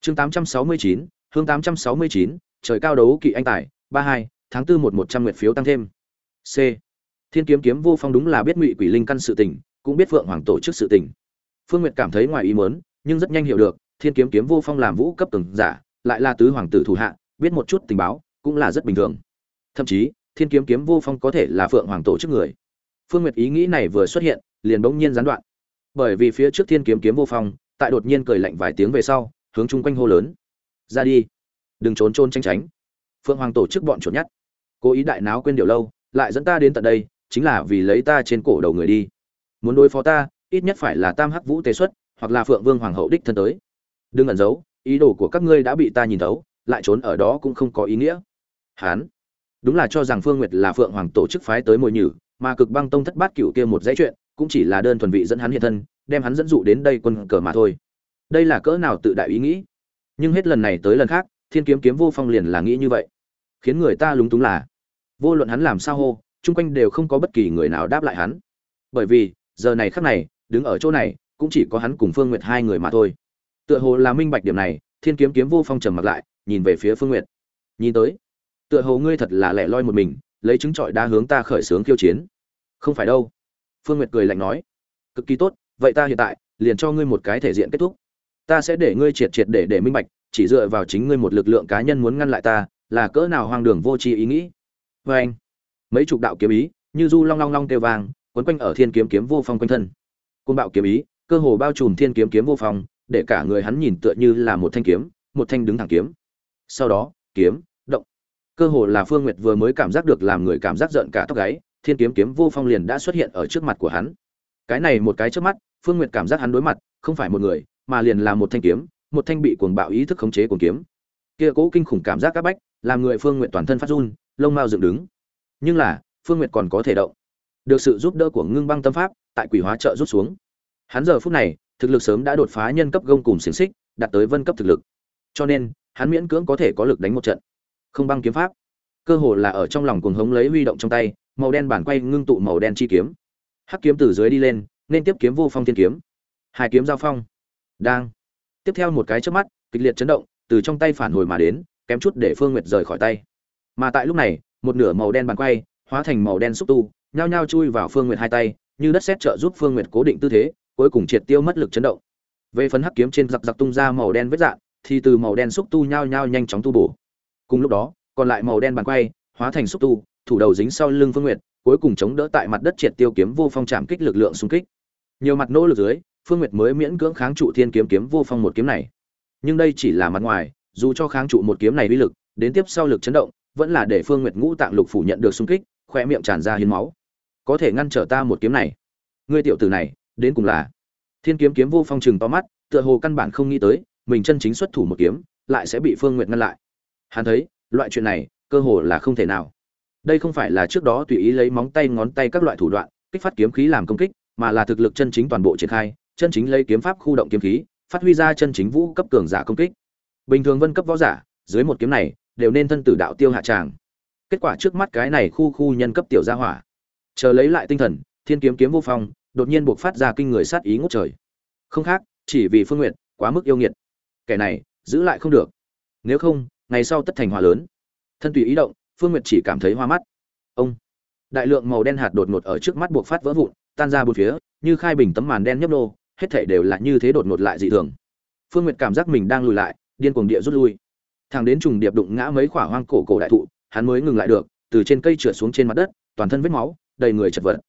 Chương 869, hương 869, trời cao đấu kỵ anh tài 32, tháng 4 một 100 nguyệt phiếu tăng thêm. C. Thiên kiếm kiếm vô phong đúng là biết ngụy quỷ linh căn sự tình cũng biết vượng hoàng tổ chức sự tình. Phương nguyệt cảm thấy ngoài ý muốn nhưng rất nhanh hiểu được thiên kiếm kiếm vô phong làm vũ cấp từng giả lại là tứ hoàng tử thủ hạ biết một chút tình báo cũng là rất bình thường. Thậm chí thiên kiếm kiếm vô phong có thể là phượng hoàng tổ chức người phương nguyệt ý nghĩ này vừa xuất hiện, liền bỗng nhiên gián đoạn. Bởi vì phía trước thiên kiếm kiếm vô phong, tại đột nhiên cười lạnh vài tiếng về sau, hướng chung quanh hô lớn. Ra đi, đừng trốn trôn tranh tránh. Phượng hoàng tổ chức bọn chuột nhắt. Cố ý đại náo quên điều lâu, lại dẫn ta đến tận đây, chính là vì lấy ta trên cổ đầu người đi. Muốn đối phó ta, ít nhất phải là tam hắc vũ tế xuất, hoặc là phượng vương hoàng hậu đích thân tới. Đừng ẩn giấu, ý đồ của các ngươi đã bị ta nhìn thấu, lại trốn ở đó cũng không có ý nghĩa. Hán. Đúng là cho rằng phương nguyệt là phượng hoàng tổ chức phái tới mồi nhử mà cực băng tông thất bát cựu kia một dãy chuyện, cũng chỉ là đơn thuần vị dẫn hắn hiện thân, đem hắn dẫn dụ đến đây quân cờ mà thôi. Đây là cỡ nào tự đại ý nghĩ? Nhưng hết lần này tới lần khác, thiên kiếm kiếm vô phong liền là nghĩ như vậy. Khiến người ta lúng túng là, vô luận hắn làm sao hô, chung quanh đều không có bất kỳ người nào đáp lại hắn. Bởi vì, giờ này khắc này, đứng ở chỗ này, cũng chỉ có hắn cùng phương nguyệt hai người mà thôi. Tựa hồ là minh bạch điểm này, thiên kiếm kiếm vô phong trầm mặt lại, nhìn về phía phương nguyệt. Nhìn tới. Tựa hồ ngươi thật là lẻ loi một mình, lấy chứng trọi đá hướng ta khởi xướng khiêu chiến không phải đâu. Phương nguyệt cười lạnh nói, cực kỳ tốt, vậy ta hiện tại liền cho ngươi một cái thể diện kết thúc. Ta sẽ để ngươi triệt triệt để để minh bạch, chỉ dựa vào chính ngươi một lực lượng cá nhân muốn ngăn lại ta, là cỡ nào hoang đường vô tri ý nghĩ. Vê anh, mấy chục đạo kiếm ý, như du long long long kêu vang, quấn quanh ở thiên kiếm kiếm vô phong quanh thân. Côn bạo kiếm ý, cơ hồ bao trùm thiên kiếm kiếm vô phong, để cả người hắn nhìn tựa như là một thanh kiếm, một thanh đứng thẳng kiếm. Sau đó, kiếm, động. Cơ hồ là phương nguyệt vừa mới cảm giác được làm người cảm giác giận cả tóc gáy thiên kiếm kiếm vô phong liền đã xuất hiện ở trước mặt của hắn. Cái này một cái trước mắt, phương nguyệt cảm giác hắn đối mặt, không phải một người, mà liền là một thanh kiếm, một thanh bị cuồng bạo ý thức khống chế cuồng kiếm. Kia cố kinh khủng cảm giác các bách, làm người phương nguyệt toàn thân phát run, lông mao dựng đứng. Nhưng là, phương nguyệt còn có thể động. Được sự giúp đỡ của ngưng băng tâm pháp, tại quỷ hóa trợ rút xuống. Hắn giờ phút này, thực lực sớm đã đột phá nhân cấp gông cùng xiềng xích, đạt tới vân cấp thực lực. Cho nên, hắn miễn cưỡng có thể có lực đánh một trận. Không băng kiếm pháp. Cơ hồ là ở trong lòng cuồng hống lấy huy động trong tay màu đen bản quay ngưng tụ màu đen chi kiếm. Hắc kiếm từ dưới đi lên, nên tiếp kiếm vô phong thiên kiếm. Hai kiếm giao phong. Đang. Tiếp theo một cái trước mắt, kịch liệt chấn động, từ trong tay phản hồi mà đến, kém chút để phương nguyệt rời khỏi tay. Mà tại lúc này, một nửa màu đen bàn quay, hóa thành màu đen xúc tu, nhao nhao chui vào phương nguyệt hai tay, như đất xét trợ giúp phương nguyệt cố định tư thế, cuối cùng triệt tiêu mất lực chấn động. Về phần hắc kiếm trên giặc giặc tung ra màu đen vết dạn thì từ màu đen xúc tu nhao nhao nhanh chóng tu bổ. Cùng lúc đó, còn lại màu đen bàn quay, hóa thành xúc tu thủ đầu dính sau lưng phương nguyệt, cuối cùng chống đỡ tại mặt đất triệt tiêu kiếm vô phong chạm kích lực lượng xung kích. Nhiều mặt nỗ lực dưới, phương nguyệt mới miễn cưỡng kháng trụ thiên kiếm kiếm vô phong một kiếm này. Nhưng đây chỉ là mặt ngoài, dù cho kháng trụ một kiếm này uy lực, đến tiếp sau lực chấn động, vẫn là để phương nguyệt ngũ tạng lục phủ nhận được xung kích, khóe miệng tràn ra hiến máu. Có thể ngăn trở ta một kiếm này. Ngươi tiểu tử này, đến cùng là? Thiên kiếm kiếm vô phong chừng to mắt, tựa hồ căn bản không nghĩ tới, mình chân chính xuất thủ một kiếm, lại sẽ bị phương nguyệt ngăn lại. Hắn thấy, loại chuyện này, cơ hồ là không thể nào đây không phải là trước đó tùy ý lấy móng tay ngón tay các loại thủ đoạn, kích phát kiếm khí làm công kích, mà là thực lực chân chính toàn bộ triển khai, chân chính lấy kiếm pháp khu động kiếm khí, phát huy ra chân chính vũ cấp cường giả công kích. Bình thường vân cấp võ giả, dưới một kiếm này, đều nên thân tử đạo tiêu hạ tràng. Kết quả trước mắt cái này khu khu nhân cấp tiểu gia hỏa. Chờ lấy lại tinh thần, thiên kiếm kiếm vô phong, đột nhiên buộc phát ra kinh người sát ý ngút trời. Không khác, chỉ vì phương nguyện quá mức yêu nghiệt. Kẻ này, giữ lại không được. Nếu không, ngày sau tất thành hòa lớn. Thân tùy ý động phương nguyệt chỉ cảm thấy hoa mắt. Ông, đại lượng màu đen hạt đột ngột ở trước mắt buộc phát vỡ vụn, tan ra bốn phía, như khai bình tấm màn đen nhấp nô, hết thảy đều là như thế đột ngột lại dị thường. Phương nguyệt cảm giác mình đang lùi lại, điên cuồng địa rút lui. Thằng đến trùng điệp đụng ngã mấy quả hoang cổ cổ đại thụ, hắn mới ngừng lại được, từ trên cây trượt xuống trên mặt đất, toàn thân vết máu, đầy người chật vật.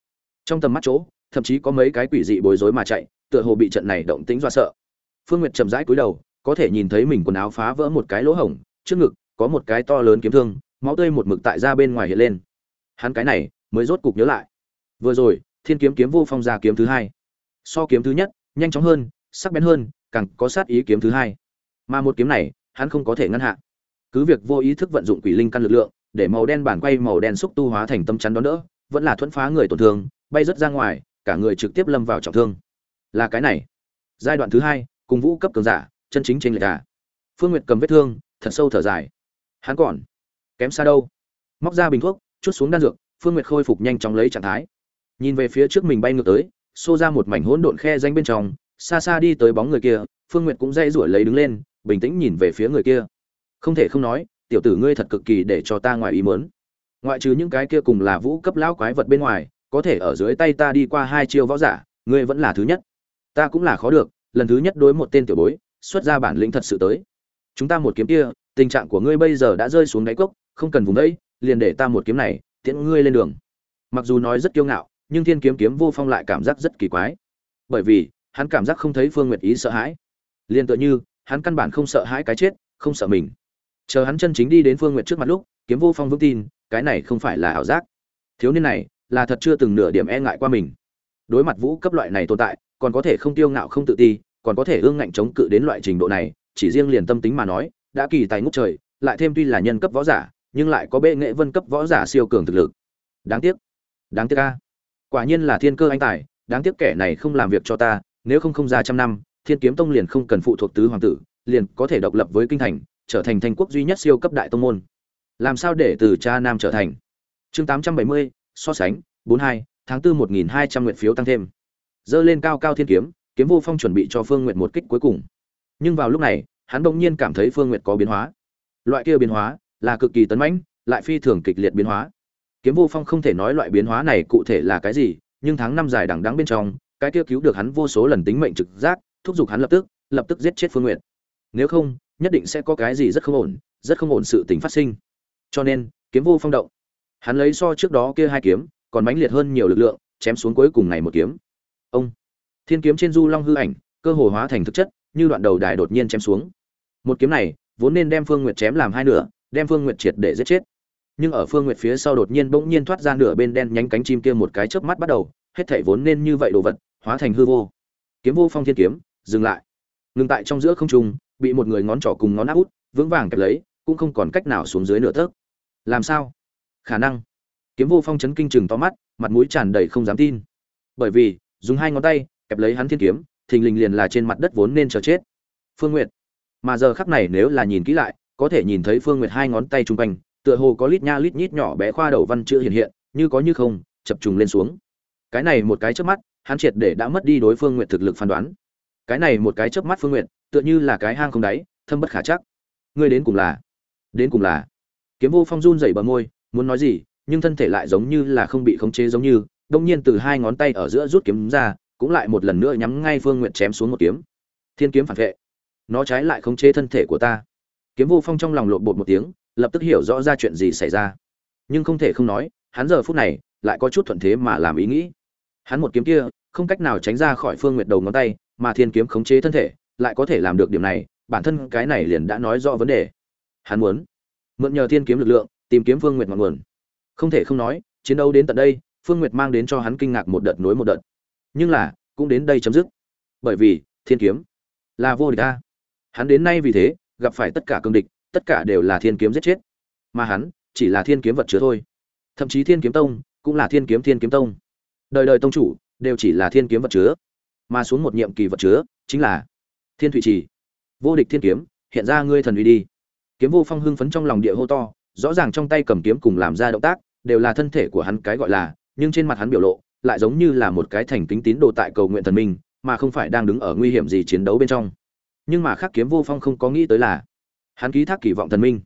Trong tầm mắt chỗ, thậm chí có mấy cái quỷ dị bối rối mà chạy, tựa hồ bị trận này động tĩnh do sợ. Phương nguyệt chậm rãi cúi đầu, có thể nhìn thấy mình quần áo phá vỡ một cái lỗ hổng, trước ngực có một cái to lớn kiếm thương máu tươi một mực tại ra bên ngoài hiện lên. Hắn cái này mới rốt cục nhớ lại. Vừa rồi, thiên kiếm kiếm vô phong ra kiếm thứ hai. So kiếm thứ nhất, nhanh chóng hơn, sắc bén hơn, càng có sát ý kiếm thứ hai. Mà một kiếm này, hắn không có thể ngăn hạ. Cứ việc vô ý thức vận dụng quỷ linh căn lực lượng, để màu đen bản quay màu đen xúc tu hóa thành tâm chắn đón đỡ, vẫn là thuẫn phá người tổn thương, bay rất ra ngoài, cả người trực tiếp lâm vào trọng thương. Là cái này. Giai đoạn thứ hai, cùng vũ cấp cường giả, chân chính trên lệch cả phương nguyệt cầm vết thương, thật sâu thở dài. Hắn còn kém xa đâu. Móc ra bình thuốc, chút xuống đan dược, phương nguyệt khôi phục nhanh chóng lấy trạng thái. Nhìn về phía trước mình bay ngược tới, xô ra một mảnh hỗn độn khe danh bên trong, xa xa đi tới bóng người kia, phương nguyệt cũng dây rủi lấy đứng lên, bình tĩnh nhìn về phía người kia. Không thể không nói, tiểu tử ngươi thật cực kỳ để cho ta ngoài ý mớn ngoại trừ những cái kia cùng là vũ cấp lão quái vật bên ngoài, có thể ở dưới tay ta đi qua hai chiêu võ giả, ngươi vẫn là thứ nhất. Ta cũng là khó được, lần thứ nhất đối một tên tiểu bối, xuất ra bản lĩnh thật sự tới. Chúng ta một kiếm kia, tình trạng của ngươi bây giờ đã rơi xuống đáy cốc không cần vùng đấy, liền để ta một kiếm này, tiễn ngươi lên đường. Mặc dù nói rất kiêu ngạo, nhưng thiên kiếm kiếm vô phong lại cảm giác rất kỳ quái. Bởi vì, hắn cảm giác không thấy phương nguyệt ý sợ hãi. Liền tựa như, hắn căn bản không sợ hãi cái chết, không sợ mình. Chờ hắn chân chính đi đến phương nguyệt trước mặt lúc, kiếm vô phong vững tin, cái này không phải là ảo giác. Thiếu niên này, là thật chưa từng nửa điểm e ngại qua mình. Đối mặt vũ cấp loại này tồn tại, còn có thể không tiêu ngạo không tự ti, còn có thể ương ngạnh chống cự đến loại trình độ này, chỉ riêng liền tâm tính mà nói, đã kỳ tài ngút trời, lại thêm tuy là nhân cấp võ giả nhưng lại có bệ nghệ vân cấp võ giả siêu cường thực lực. Đáng tiếc. Đáng tiếc a. Quả nhiên là thiên cơ anh tài, đáng tiếc kẻ này không làm việc cho ta, nếu không không ra trăm năm, thiên kiếm tông liền không cần phụ thuộc tứ hoàng tử, liền có thể độc lập với kinh thành, trở thành thành quốc duy nhất siêu cấp đại tông môn. Làm sao để từ cha nam trở thành? Chương tám trăm bảy mươi, so sánh, bốn hai, tháng tư một nghìn hai trăm nguyện phiếu tăng thêm. Dơ lên cao cao thiên kiếm kiếm vô phong chuẩn bị cho phương nguyện một kích cuối cùng. Nhưng vào lúc này, hắn bỗng nhiên cảm thấy phương nguyện có biến hóa. Loại kia biến hóa là cực kỳ tấn mãnh, lại phi thường kịch liệt biến hóa. Kiếm vô phong không thể nói loại biến hóa này cụ thể là cái gì, nhưng tháng năm dài đằng đẵng bên trong, cái kia cứu được hắn vô số lần tính mệnh trực giác, thúc giục hắn lập tức lập tức giết chết phương Nguyệt. nếu không, nhất định sẽ có cái gì rất không ổn, rất không ổn sự tình phát sinh. Cho nên, kiếm vô phong động. Hắn lấy so trước đó kia hai kiếm, còn mãnh liệt hơn nhiều lực lượng, chém xuống cuối cùng này một kiếm. Ông. Thiên kiếm trên du long hư ảnh, cơ hồ hóa thành thực chất, như đoạn đầu đài đột nhiên chém xuống. Một kiếm này, vốn nên đem phương nguyệt chém làm hai nửa đem phương nguyệt triệt để giết chết. Nhưng ở phương nguyệt phía sau đột nhiên bỗng nhiên thoát ra nửa bên đen nhánh cánh chim kia một cái chớp mắt bắt đầu, hết thảy vốn nên như vậy đồ vật, hóa thành hư vô. Kiếm vô phong thiên kiếm, dừng lại. Ngừng tại trong giữa không trung, bị một người ngón trỏ cùng ngón áp út, vững vàng kẹp lấy, cũng không còn cách nào xuống dưới nửa tấc. Làm sao? Khả năng. Kiếm vô phong chấn kinh chừng to mắt, mặt mũi tràn đầy không dám tin. Bởi vì, dùng hai ngón tay, kẹp lấy hắn thiên kiếm, thình lình liền là trên mặt đất vốn nên chờ chết. Phương nguyệt. Mà giờ khắc này nếu là nhìn kỹ lại có thể nhìn thấy phương nguyệt hai ngón tay trung quanh, tựa hồ có lít nha lít nhít nhỏ bé khoa đầu văn chữ hiện hiện, như có như không, chập trùng lên xuống. Cái này một cái chớp mắt, hắn triệt để đã mất đi đối phương nguyệt thực lực phán đoán. Cái này một cái chớp mắt phương nguyệt, tựa như là cái hang không đáy, thâm bất khả chắc. Ngươi đến cùng là, đến cùng là. Kiếm vô phong run rẩy bờ môi, muốn nói gì, nhưng thân thể lại giống như là không bị khống chế giống như, đông nhiên từ hai ngón tay ở giữa rút kiếm ra, cũng lại một lần nữa nhắm ngay phương nguyệt chém xuống một kiếm. Thiên kiếm phản vệ. Nó trái lại khống chế thân thể của ta kiếm vô phong trong lòng lộn bột một tiếng, lập tức hiểu rõ ra chuyện gì xảy ra. Nhưng không thể không nói, hắn giờ phút này lại có chút thuận thế mà làm ý nghĩ. Hắn một kiếm kia, không cách nào tránh ra khỏi phương nguyệt đầu ngón tay, mà thiên kiếm khống chế thân thể, lại có thể làm được điểm này, bản thân cái này liền đã nói rõ vấn đề. Hắn muốn mượn nhờ thiên kiếm lực lượng, tìm kiếm phương nguyệt ngọn nguồn. Không thể không nói, chiến đấu đến tận đây, phương nguyệt mang đến cho hắn kinh ngạc một đợt nối một đợt. Nhưng là, cũng đến đây chấm dứt. Bởi vì, thiên kiếm là vô địch a. Hắn đến nay vì thế gặp phải tất cả cương địch, tất cả đều là thiên kiếm giết chết. Mà hắn chỉ là thiên kiếm vật chứa thôi. Thậm chí thiên kiếm tông cũng là thiên kiếm thiên kiếm tông. Đời đời tông chủ đều chỉ là thiên kiếm vật chứa. Mà xuống một nhiệm kỳ vật chứa chính là thiên thủy trì. Vô địch thiên kiếm, hiện ra ngươi thần uy đi. Kiếm vô phong hưng phấn trong lòng địa hô to, rõ ràng trong tay cầm kiếm cùng làm ra động tác đều là thân thể của hắn cái gọi là, nhưng trên mặt hắn biểu lộ lại giống như là một cái thành kính tín đồ tại cầu nguyện thần minh, mà không phải đang đứng ở nguy hiểm gì chiến đấu bên trong nhưng mà khắc kiếm vô phong không có nghĩ tới là hắn ký thác kỳ vọng thần minh.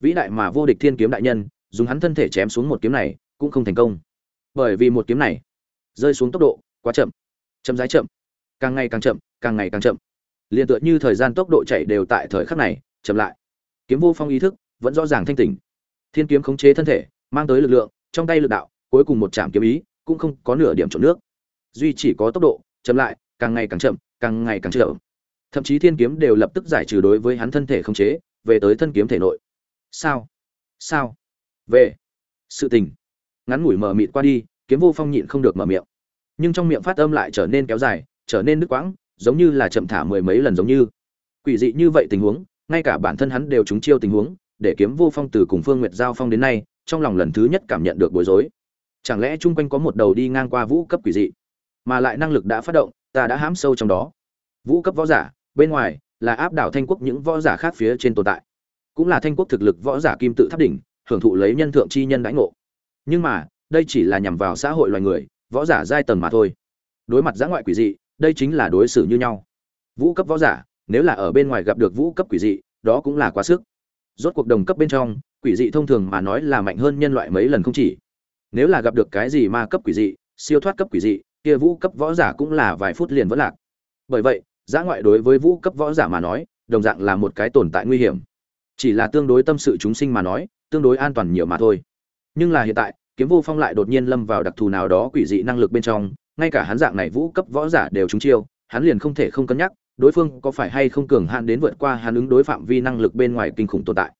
Vĩ đại mà vô địch thiên kiếm đại nhân, dùng hắn thân thể chém xuống một kiếm này, cũng không thành công. Bởi vì một kiếm này rơi xuống tốc độ quá chậm chậm rãi chậm, càng ngày càng chậm, càng ngày càng chậm. Liền tựa như thời gian tốc độ chạy đều tại thời khắc này, chậm lại. Kiếm vô phong ý thức vẫn rõ ràng thanh tỉnh. Thiên kiếm khống chế thân thể, mang tới lực lượng, trong tay lực đạo, cuối cùng một chạm kiếm ý, cũng không có nửa điểm trộn nước. Duy chỉ có tốc độ, chậm lại, càng ngày càng chậm, càng ngày càng chậm thậm chí thiên kiếm đều lập tức giải trừ đối với hắn thân thể không chế, về tới thân kiếm thể nội. Sao? Sao? Về. Sự tình. Ngắn ngủi mở mịt qua đi, kiếm vô phong nhịn không được mở miệng. Nhưng trong miệng phát âm lại trở nên kéo dài, trở nên đứt quãng, giống như là chậm thả mười mấy lần giống như. Quỷ dị như vậy tình huống, ngay cả bản thân hắn đều trúng chiêu tình huống, để kiếm vô phong từ cùng phương nguyệt giao phong đến nay, trong lòng lần thứ nhất cảm nhận được bối rối. Chẳng lẽ chung quanh có một đầu đi ngang qua vũ cấp quỷ dị, mà lại năng lực đã phát động, ta đã hãm sâu trong đó. Vũ cấp võ giả bên ngoài, là áp đảo thanh quốc những võ giả khác phía trên tồn tại. Cũng là thanh quốc thực lực võ giả kim tự tháp đỉnh, hưởng thụ lấy nhân thượng chi nhân đãi ngộ. Nhưng mà, đây chỉ là nhằm vào xã hội loài người, võ giả giai tầng mà thôi. Đối mặt giã ngoại quỷ dị, đây chính là đối xử như nhau. Vũ cấp võ giả, nếu là ở bên ngoài gặp được vũ cấp quỷ dị, đó cũng là quá sức. Rốt cuộc đồng cấp bên trong, quỷ dị thông thường mà nói là mạnh hơn nhân loại mấy lần không chỉ. Nếu là gặp được cái gì ma cấp quỷ dị, siêu thoát cấp quỷ dị, kia vũ cấp võ giả cũng là vài phút liền vẫn lạc. Bởi vậy giã ngoại đối với vũ cấp võ giả mà nói, đồng dạng là một cái tồn tại nguy hiểm. Chỉ là tương đối tâm sự chúng sinh mà nói, tương đối an toàn nhiều mà thôi. Nhưng là hiện tại, kiếm vô phong lại đột nhiên lâm vào đặc thù nào đó quỷ dị năng lực bên trong, ngay cả hắn dạng này vũ cấp võ giả đều trúng chiêu, hắn liền không thể không cân nhắc, đối phương có phải hay không cường hạn đến vượt qua hắn ứng đối phạm vi năng lực bên ngoài kinh khủng tồn tại.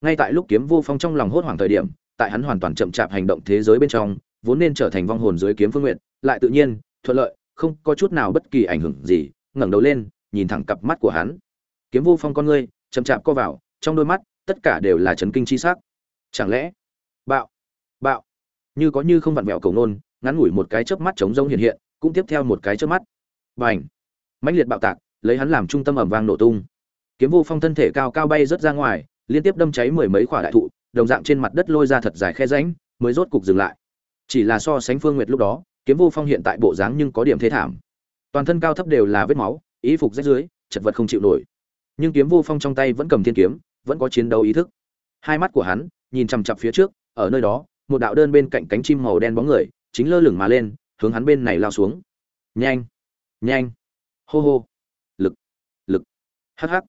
Ngay tại lúc kiếm vô phong trong lòng hốt hoảng thời điểm, tại hắn hoàn toàn chậm chạp hành động thế giới bên trong, vốn nên trở thành vong hồn dưới kiếm phương nguyện, lại tự nhiên, thuận lợi, không có chút nào bất kỳ ảnh hưởng gì ngẩng đầu lên, nhìn thẳng cặp mắt của hắn. Kiếm vô phong con ngươi, chậm chạp co vào, trong đôi mắt, tất cả đều là chấn kinh chi sắc. Chẳng lẽ? Bạo bạo. Như có như không vặn vẹo cầu nôn, ngắn ngủi một cái chớp mắt trống rông hiện hiện, cũng tiếp theo một cái chớp mắt. Bành! Mãnh liệt bạo tạc, lấy hắn làm trung tâm ẩm vang nổ tung. Kiếm vô phong thân thể cao cao bay rớt ra ngoài, liên tiếp đâm cháy mười mấy quả đại thụ, đồng dạng trên mặt đất lôi ra thật dài khe rãnh, mới rốt cục dừng lại. Chỉ là so sánh phương nguyệt lúc đó, kiếm vô phong hiện tại bộ dáng nhưng có điểm thế thảm toàn thân cao thấp đều là vết máu ý phục rách dưới, chật vật không chịu nổi. Nhưng kiếm vô phong trong tay vẫn cầm thiên kiếm, vẫn có chiến đấu ý thức. Hai mắt của hắn nhìn chằm chặp phía trước, ở nơi đó, một đạo đơn bên cạnh cánh chim màu đen bóng người chính lơ lửng mà lên, hướng hắn bên này lao xuống. Nhanh! Nhanh! Hô hô! Lực! Lực! Hắc hắc!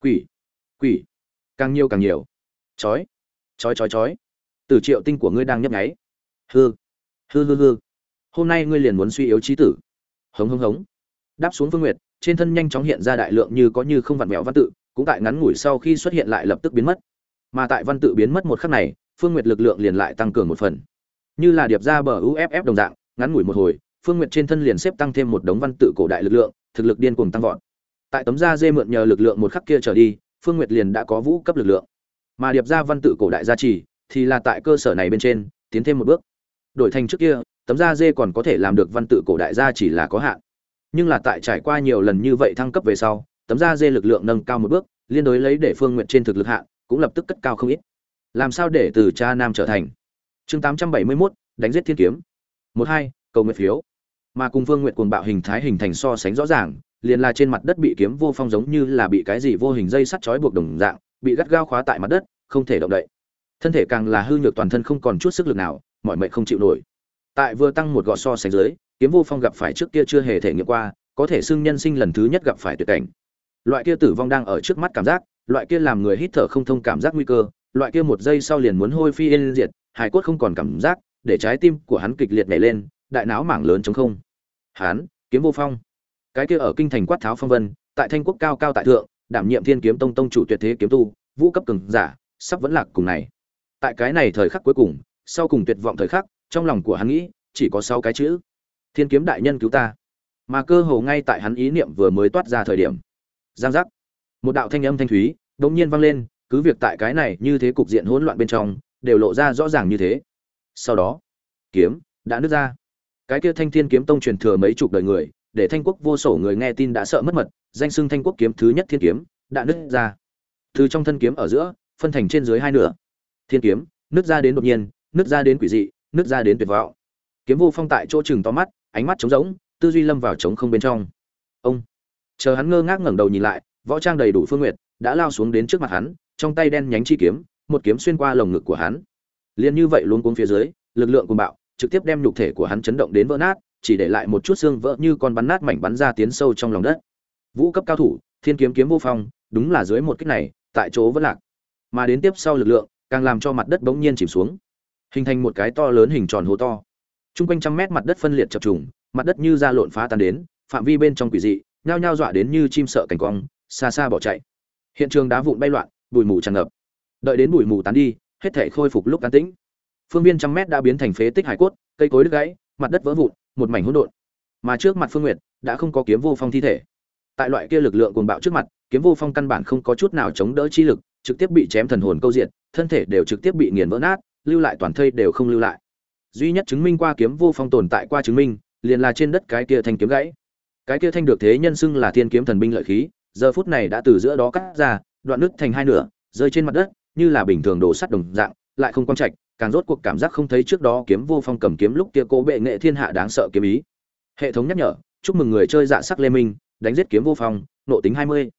Quỷ! Quỷ! Càng nhiều càng nhiều. Chói! Chói chói chói! Từ triệu tinh của ngươi đang nhấp nháy. Hư! Hư hư hư! Hôm nay ngươi liền muốn suy yếu trí tử hống hống hống. Đáp xuống phương nguyệt, trên thân nhanh chóng hiện ra đại lượng như có như không vặn vẹo văn tự, cũng tại ngắn ngủi sau khi xuất hiện lại lập tức biến mất. Mà tại văn tự biến mất một khắc này, phương nguyệt lực lượng liền lại tăng cường một phần. Như là điệp ra bờ uff đồng dạng, ngắn ngủi một hồi, phương nguyệt trên thân liền xếp tăng thêm một đống văn tự cổ đại lực lượng, thực lực điên cuồng tăng vọt. Tại tấm da dê mượn nhờ lực lượng một khắc kia trở đi, phương nguyệt liền đã có vũ cấp lực lượng. Mà điệp ra văn tự cổ đại gia trì, thì là tại cơ sở này bên trên, tiến thêm một bước. Đổi thành trước kia tấm da dê còn có thể làm được văn tự cổ đại gia chỉ là có hạn. Nhưng là tại trải qua nhiều lần như vậy thăng cấp về sau tấm da dê lực lượng nâng cao một bước liên đối lấy để phương nguyện trên thực lực hạn cũng lập tức cất cao không ít. Làm sao để từ cha nam trở thành? Chương tám trăm bảy mươi 871, đánh giết thiên kiếm. Một hai cầu nguyện phiếu. Mà cùng phương nguyện cuồng bạo hình thái hình thành so sánh rõ ràng liền là trên mặt đất bị kiếm vô phong giống như là bị cái gì vô hình dây sắt trói buộc đồng dạng bị gắt gao khóa tại mặt đất không thể động đậy. Thân thể càng là hư nhược toàn thân không còn chút sức lực nào mọi mệnh không chịu nổi tại vừa tăng một gọt so sánh dưới, kiếm vô phong gặp phải trước kia chưa hề thể nghiệm qua, có thể xưng nhân sinh lần thứ nhất gặp phải tuyệt cảnh. Loại kia tử vong đang ở trước mắt cảm giác, loại kia làm người hít thở không thông cảm giác nguy cơ, loại kia một giây sau liền muốn hôi phi yên diệt hải cốt không còn cảm giác, để trái tim của hắn kịch liệt nhảy lên, đại não mảng lớn chống không. Hắn, kiếm vô phong. Cái kia ở kinh thành quát tháo phong vân, tại thanh quốc cao cao tại thượng, đảm nhiệm thiên kiếm tông tông chủ tuyệt thế kiếm tu, vũ cấp cường giả, sắp vẫn lạc cùng này. Tại cái này thời khắc cuối cùng, sau cùng tuyệt vọng thời khắc trong lòng của hắn nghĩ, chỉ có sáu cái chữ. Thiên kiếm đại nhân cứu ta. Mà cơ hồ ngay tại hắn ý niệm vừa mới toát ra thời điểm. Giang giác. Một đạo thanh âm thanh thúy, đột nhiên vang lên, cứ việc tại cái này như thế cục diện hỗn loạn bên trong, đều lộ ra rõ ràng như thế. Sau đó, kiếm đã nứt ra. Cái kia thanh thiên kiếm tông truyền thừa mấy chục đời người, để thanh quốc vô sổ người nghe tin đã sợ mất mật, danh xưng thanh quốc kiếm thứ nhất thiên kiếm, đã nứt ra. Từ trong thân kiếm ở giữa, phân thành trên dưới hai nửa. Thiên kiếm nứt ra đến đột nhiên, nứt ra đến quỷ dị nứt ra đến tuyệt vọng. Kiếm vô phong tại chỗ chừng to mắt, ánh mắt trống rỗng, tư duy lâm vào trống không bên trong. Ông! Chờ hắn ngơ ngác ngẩng đầu nhìn lại, võ trang đầy đủ phương nguyệt, đã lao xuống đến trước mặt hắn, trong tay đen nhánh chi kiếm, một kiếm xuyên qua lồng ngực của hắn. Liền như vậy luôn cuống phía dưới, lực lượng cuồng bạo, trực tiếp đem nhục thể của hắn chấn động đến vỡ nát, chỉ để lại một chút xương vỡ như con bắn nát mảnh bắn ra tiến sâu trong lòng đất. Vũ cấp cao thủ, thiên kiếm kiếm vô phong, đúng là dưới một kích này, tại chỗ vẫn lạc. Mà đến tiếp sau lực lượng, càng làm cho mặt đất bỗng nhiên chìm xuống hình thành một cái to lớn hình tròn hố to Trung quanh trăm mét mặt đất phân liệt chập trùng, mặt đất như da lộn phá tan đến, phạm vi bên trong quỷ dị, nhao nhao dọa đến như chim sợ cảnh quang, xa xa bỏ chạy. Hiện trường đá vụn bay loạn, bụi mù tràn ngập. Đợi đến bụi mù tán đi, hết thảy khôi phục lúc an tĩnh. Phương viên trăm mét đã biến thành phế tích hải cốt, cây cối đứt gãy, mặt đất vỡ vụn, một mảnh hỗn độn. Mà trước mặt Phương Nguyệt, đã không có kiếm vô phong thi thể. Tại loại kia lực lượng cuồng bạo trước mặt, kiếm vô phong căn bản không có chút nào chống đỡ chi lực, trực tiếp bị chém thần hồn câu diệt, thân thể đều trực tiếp bị nghiền vỡ nát, lưu lại toàn thây đều không lưu lại. Duy nhất chứng minh qua kiếm vô phong tồn tại qua chứng minh, liền là trên đất cái kia thanh kiếm gãy. Cái kia thanh được thế nhân xưng là thiên kiếm thần binh lợi khí, giờ phút này đã từ giữa đó cắt ra, đoạn nứt thành hai nửa, rơi trên mặt đất, như là bình thường đổ sắt đồng dạng, lại không quan trạch, càng rốt cuộc cảm giác không thấy trước đó kiếm vô phong cầm kiếm lúc kia cố bệ nghệ thiên hạ đáng sợ kiếm ý. Hệ thống nhắc nhở, chúc mừng người chơi dạ sắc lê minh, đánh giết kiếm vô phong, nộ tính hai mươi.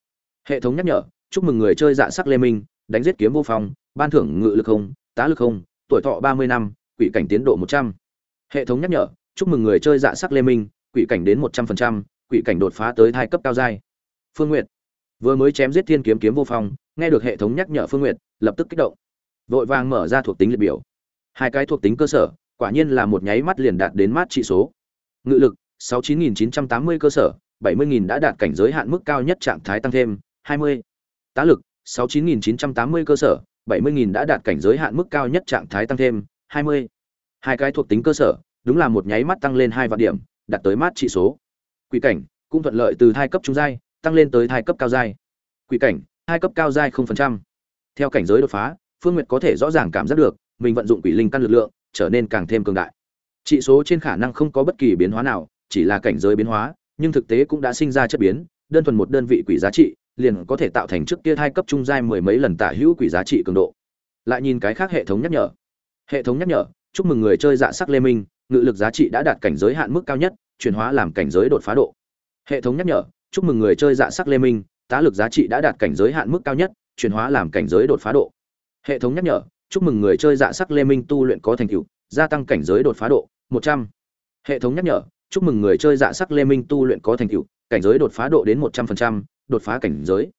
Hệ thống nhắc nhở, chúc mừng người chơi dạ sắc lê minh, đánh giết kiếm vô phong, ban thưởng ngự lực không, tá lực không tuổi thọ ba mươi năm, quỷ cảnh tiến độ một trăm. Hệ thống nhắc nhở, chúc mừng người chơi dạ sắc lê minh, quỷ cảnh đến một trăm phần trăm, quỷ cảnh đột phá tới hai cấp cao giai. Phương nguyệt. Vừa mới chém giết thiên kiếm kiếm vô phong, nghe được hệ thống nhắc nhở phương nguyệt, lập tức kích động. Vội vàng mở ra thuộc tính liệt biểu. Hai cái thuộc tính cơ sở, quả nhiên là một nháy mắt liền đạt đến mát trị số. Ngự lực, sáu chín nghìn chín trăm tám mươi cơ sở, bảy mươi nghìn đã đạt cảnh giới hạn mức cao nhất trạng thái tăng thêm hai mươi. Tá lực, sáu chín nghìn chín trăm tám mươi cơ sở bảy mươi nghìn đã đạt cảnh giới hạn mức cao nhất trạng thái tăng thêm 20. Hai cái thuộc tính cơ sở, đúng là một nháy mắt tăng lên hai vạn điểm, đạt tới mát trị số. Quỷ cảnh cũng thuận lợi từ thai cấp trung giai tăng lên tới thai cấp cao giai. Quỷ cảnh, hai cấp cao giai 0%. Theo cảnh giới đột phá, Phương Nguyệt có thể rõ ràng cảm giác được, mình vận dụng quỷ linh căn lực lượng, trở nên càng thêm cường đại. Trị số trên khả năng không có bất kỳ biến hóa nào, chỉ là cảnh giới biến hóa, nhưng thực tế cũng đã sinh ra chất biến, đơn thuần một đơn vị quỷ giá trị, liền có thể tạo thành trước kia hai cấp trung giai mười mấy lần tả hữu quỷ giá trị cường độ. Lại nhìn cái khác hệ thống nhắc nhở, hệ thống nhắc nhở chúc mừng người chơi dạ sắc lê minh ngự lực giá trị đã đạt cảnh giới hạn mức cao nhất chuyển hóa làm cảnh giới đột phá độ. Hệ thống nhắc nhở chúc mừng người chơi dạ sắc lê minh tá lực giá trị đã đạt cảnh giới hạn mức cao nhất chuyển hóa làm cảnh giới đột phá độ. Hệ thống nhắc nhở chúc mừng người chơi dạ sắc lê minh tu luyện có thành tựu gia tăng cảnh giới đột phá độ một trăm. Hệ thống nhắc nhở chúc mừng người chơi dạ sắc lê minh tu luyện có thành tựu cảnh giới đột phá độ đến một trăm phần trăm đột phá cảnh giới.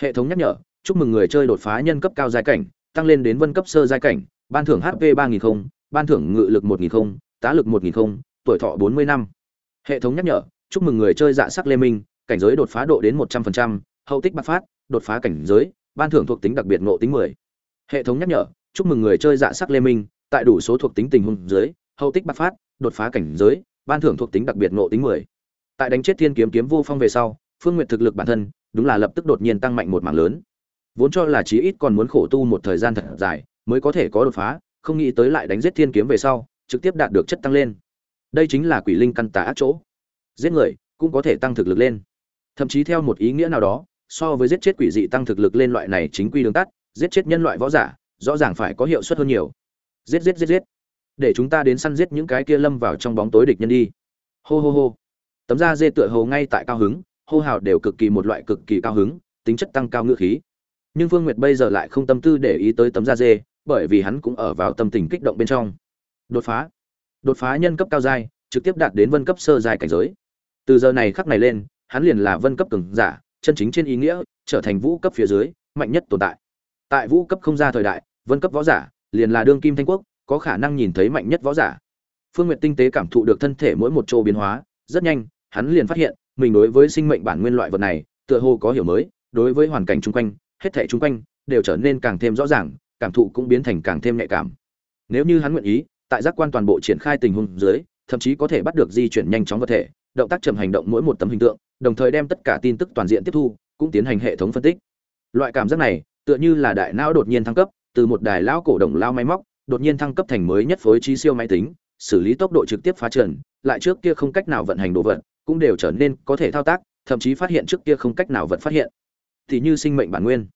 Hệ thống nhắc nhở, chúc mừng người chơi đột phá nhân cấp cao giai cảnh, tăng lên đến vân cấp sơ giai cảnh, ban thưởng hp ba nghìn không, ban thưởng ngự lực một nghìn không, tá lực một nghìn không, tuổi thọ bốn mươi năm. Hệ thống nhắc nhở, chúc mừng người chơi dạ sắc lê minh, cảnh giới đột phá độ đến một trăm phần trăm, hậu tích bạc phát, đột phá cảnh giới, ban thưởng thuộc tính đặc biệt ngộ tính mười. Hệ thống nhắc nhở, chúc mừng người chơi dạ sắc lê minh, tại đủ số thuộc tính tình huống dưới, hậu tích bạc phát, đột phá cảnh giới, ban thưởng thuộc tính đặc biệt ngộ tính mười. Tại đánh chết thiên kiếm kiếm vô phong về sau phương Nguyệt thực lực bản thân, đúng là lập tức đột nhiên tăng mạnh một mảng lớn. Vốn cho là chí ít còn muốn khổ tu một thời gian thật dài, mới có thể có đột phá, không nghĩ tới lại đánh giết thiên kiếm về sau, trực tiếp đạt được chất tăng lên. Đây chính là quỷ linh căn tà ác chỗ. Giết người, cũng có thể tăng thực lực lên. Thậm chí theo một ý nghĩa nào đó, so với giết chết quỷ dị tăng thực lực lên loại này chính quy đường tắt, giết chết nhân loại võ giả, rõ ràng phải có hiệu suất hơn nhiều. Giết giết giết giết. Để chúng ta đến săn giết những cái kia lâm vào trong bóng tối địch nhân đi. Hô hô hô. Tấm da dê tựa hồ ngay tại cao hứng hô hào đều cực kỳ một loại cực kỳ cao hứng tính chất tăng cao ngựa khí nhưng phương nguyệt bây giờ lại không tâm tư để ý tới tấm da dê bởi vì hắn cũng ở vào tâm tình kích động bên trong. Đột phá. Đột phá nhân cấp cao giai, trực tiếp đạt đến vân cấp sơ giai cảnh giới. Từ giờ này khắc này lên, hắn liền là vân cấp cường giả, chân chính trên ý nghĩa, trở thành vũ cấp phía dưới, mạnh nhất tồn tại. Tại vũ cấp không ra thời đại, vân cấp võ giả liền là đương kim thanh quốc có khả năng nhìn thấy mạnh nhất võ giả phương n g u y ệ t tinh tế cảm thụ được thân thể mỗi một chỗ biến hóa rất nhanh hắn liền phát hiện mình đối với sinh mệnh bản nguyên loại vật này, tựa hồ có hiểu mới, đối với hoàn cảnh chung quanh, hết thảy chung quanh, đều trở nên càng thêm rõ ràng, cảm thụ cũng biến thành càng thêm nhạy cảm. Nếu như hắn nguyện ý, tại giác quan toàn bộ triển khai tình huống dưới, thậm chí có thể bắt được di chuyển nhanh chóng vật thể, động tác chậm hành động mỗi một tấm hình tượng, đồng thời đem tất cả tin tức toàn diện tiếp thu, cũng tiến hành hệ thống phân tích. Loại cảm giác này, tựa như là đại não đột nhiên thăng cấp, từ một đài lão cổ đồng lao máy móc, đột nhiên thăng cấp thành mới nhất phối trí siêu máy tính, xử lý tốc độ trực tiếp phá trần, lại trước kia không cách nào vận hành đồ vật cũng đều trở nên có thể thao tác thậm chí phát hiện trước kia không cách nào vật phát hiện. Thì như sinh mệnh bản nguyên.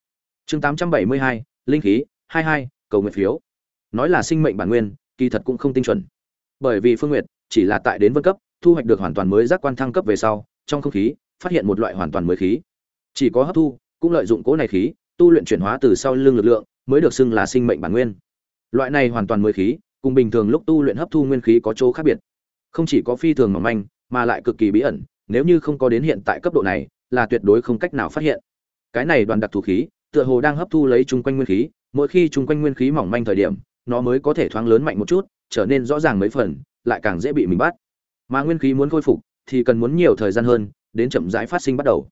Chương 872, linh khí 22, cầu nguyện phiếu. Nói là sinh mệnh bản nguyên kỳ thật cũng không tinh chuẩn. Bởi vì phương nguyệt chỉ là tại đến vân cấp thu hoạch được hoàn toàn mới giác quan thăng cấp về sau trong không khí phát hiện một loại hoàn toàn mới khí. Chỉ có hấp thu cũng lợi dụng cố này khí tu luyện chuyển hóa từ sau lưng lực lượng mới được xưng là sinh mệnh bản nguyên. Loại này hoàn toàn mới khí cùng bình thường lúc tu luyện hấp thu nguyên khí có chỗ khác biệt. Không chỉ có phi thường mỏng manh mà lại cực kỳ bí ẩn, nếu như không có đến hiện tại cấp độ này, là tuyệt đối không cách nào phát hiện. Cái này đoàn đặc thù khí, tựa hồ đang hấp thu lấy chung quanh nguyên khí, mỗi khi chung quanh nguyên khí mỏng manh thời điểm, nó mới có thể thoáng lớn mạnh một chút, trở nên rõ ràng mấy phần, lại càng dễ bị mình bắt. Mà nguyên khí muốn khôi phục, thì cần muốn nhiều thời gian hơn, đến chậm rãi phát sinh bắt đầu.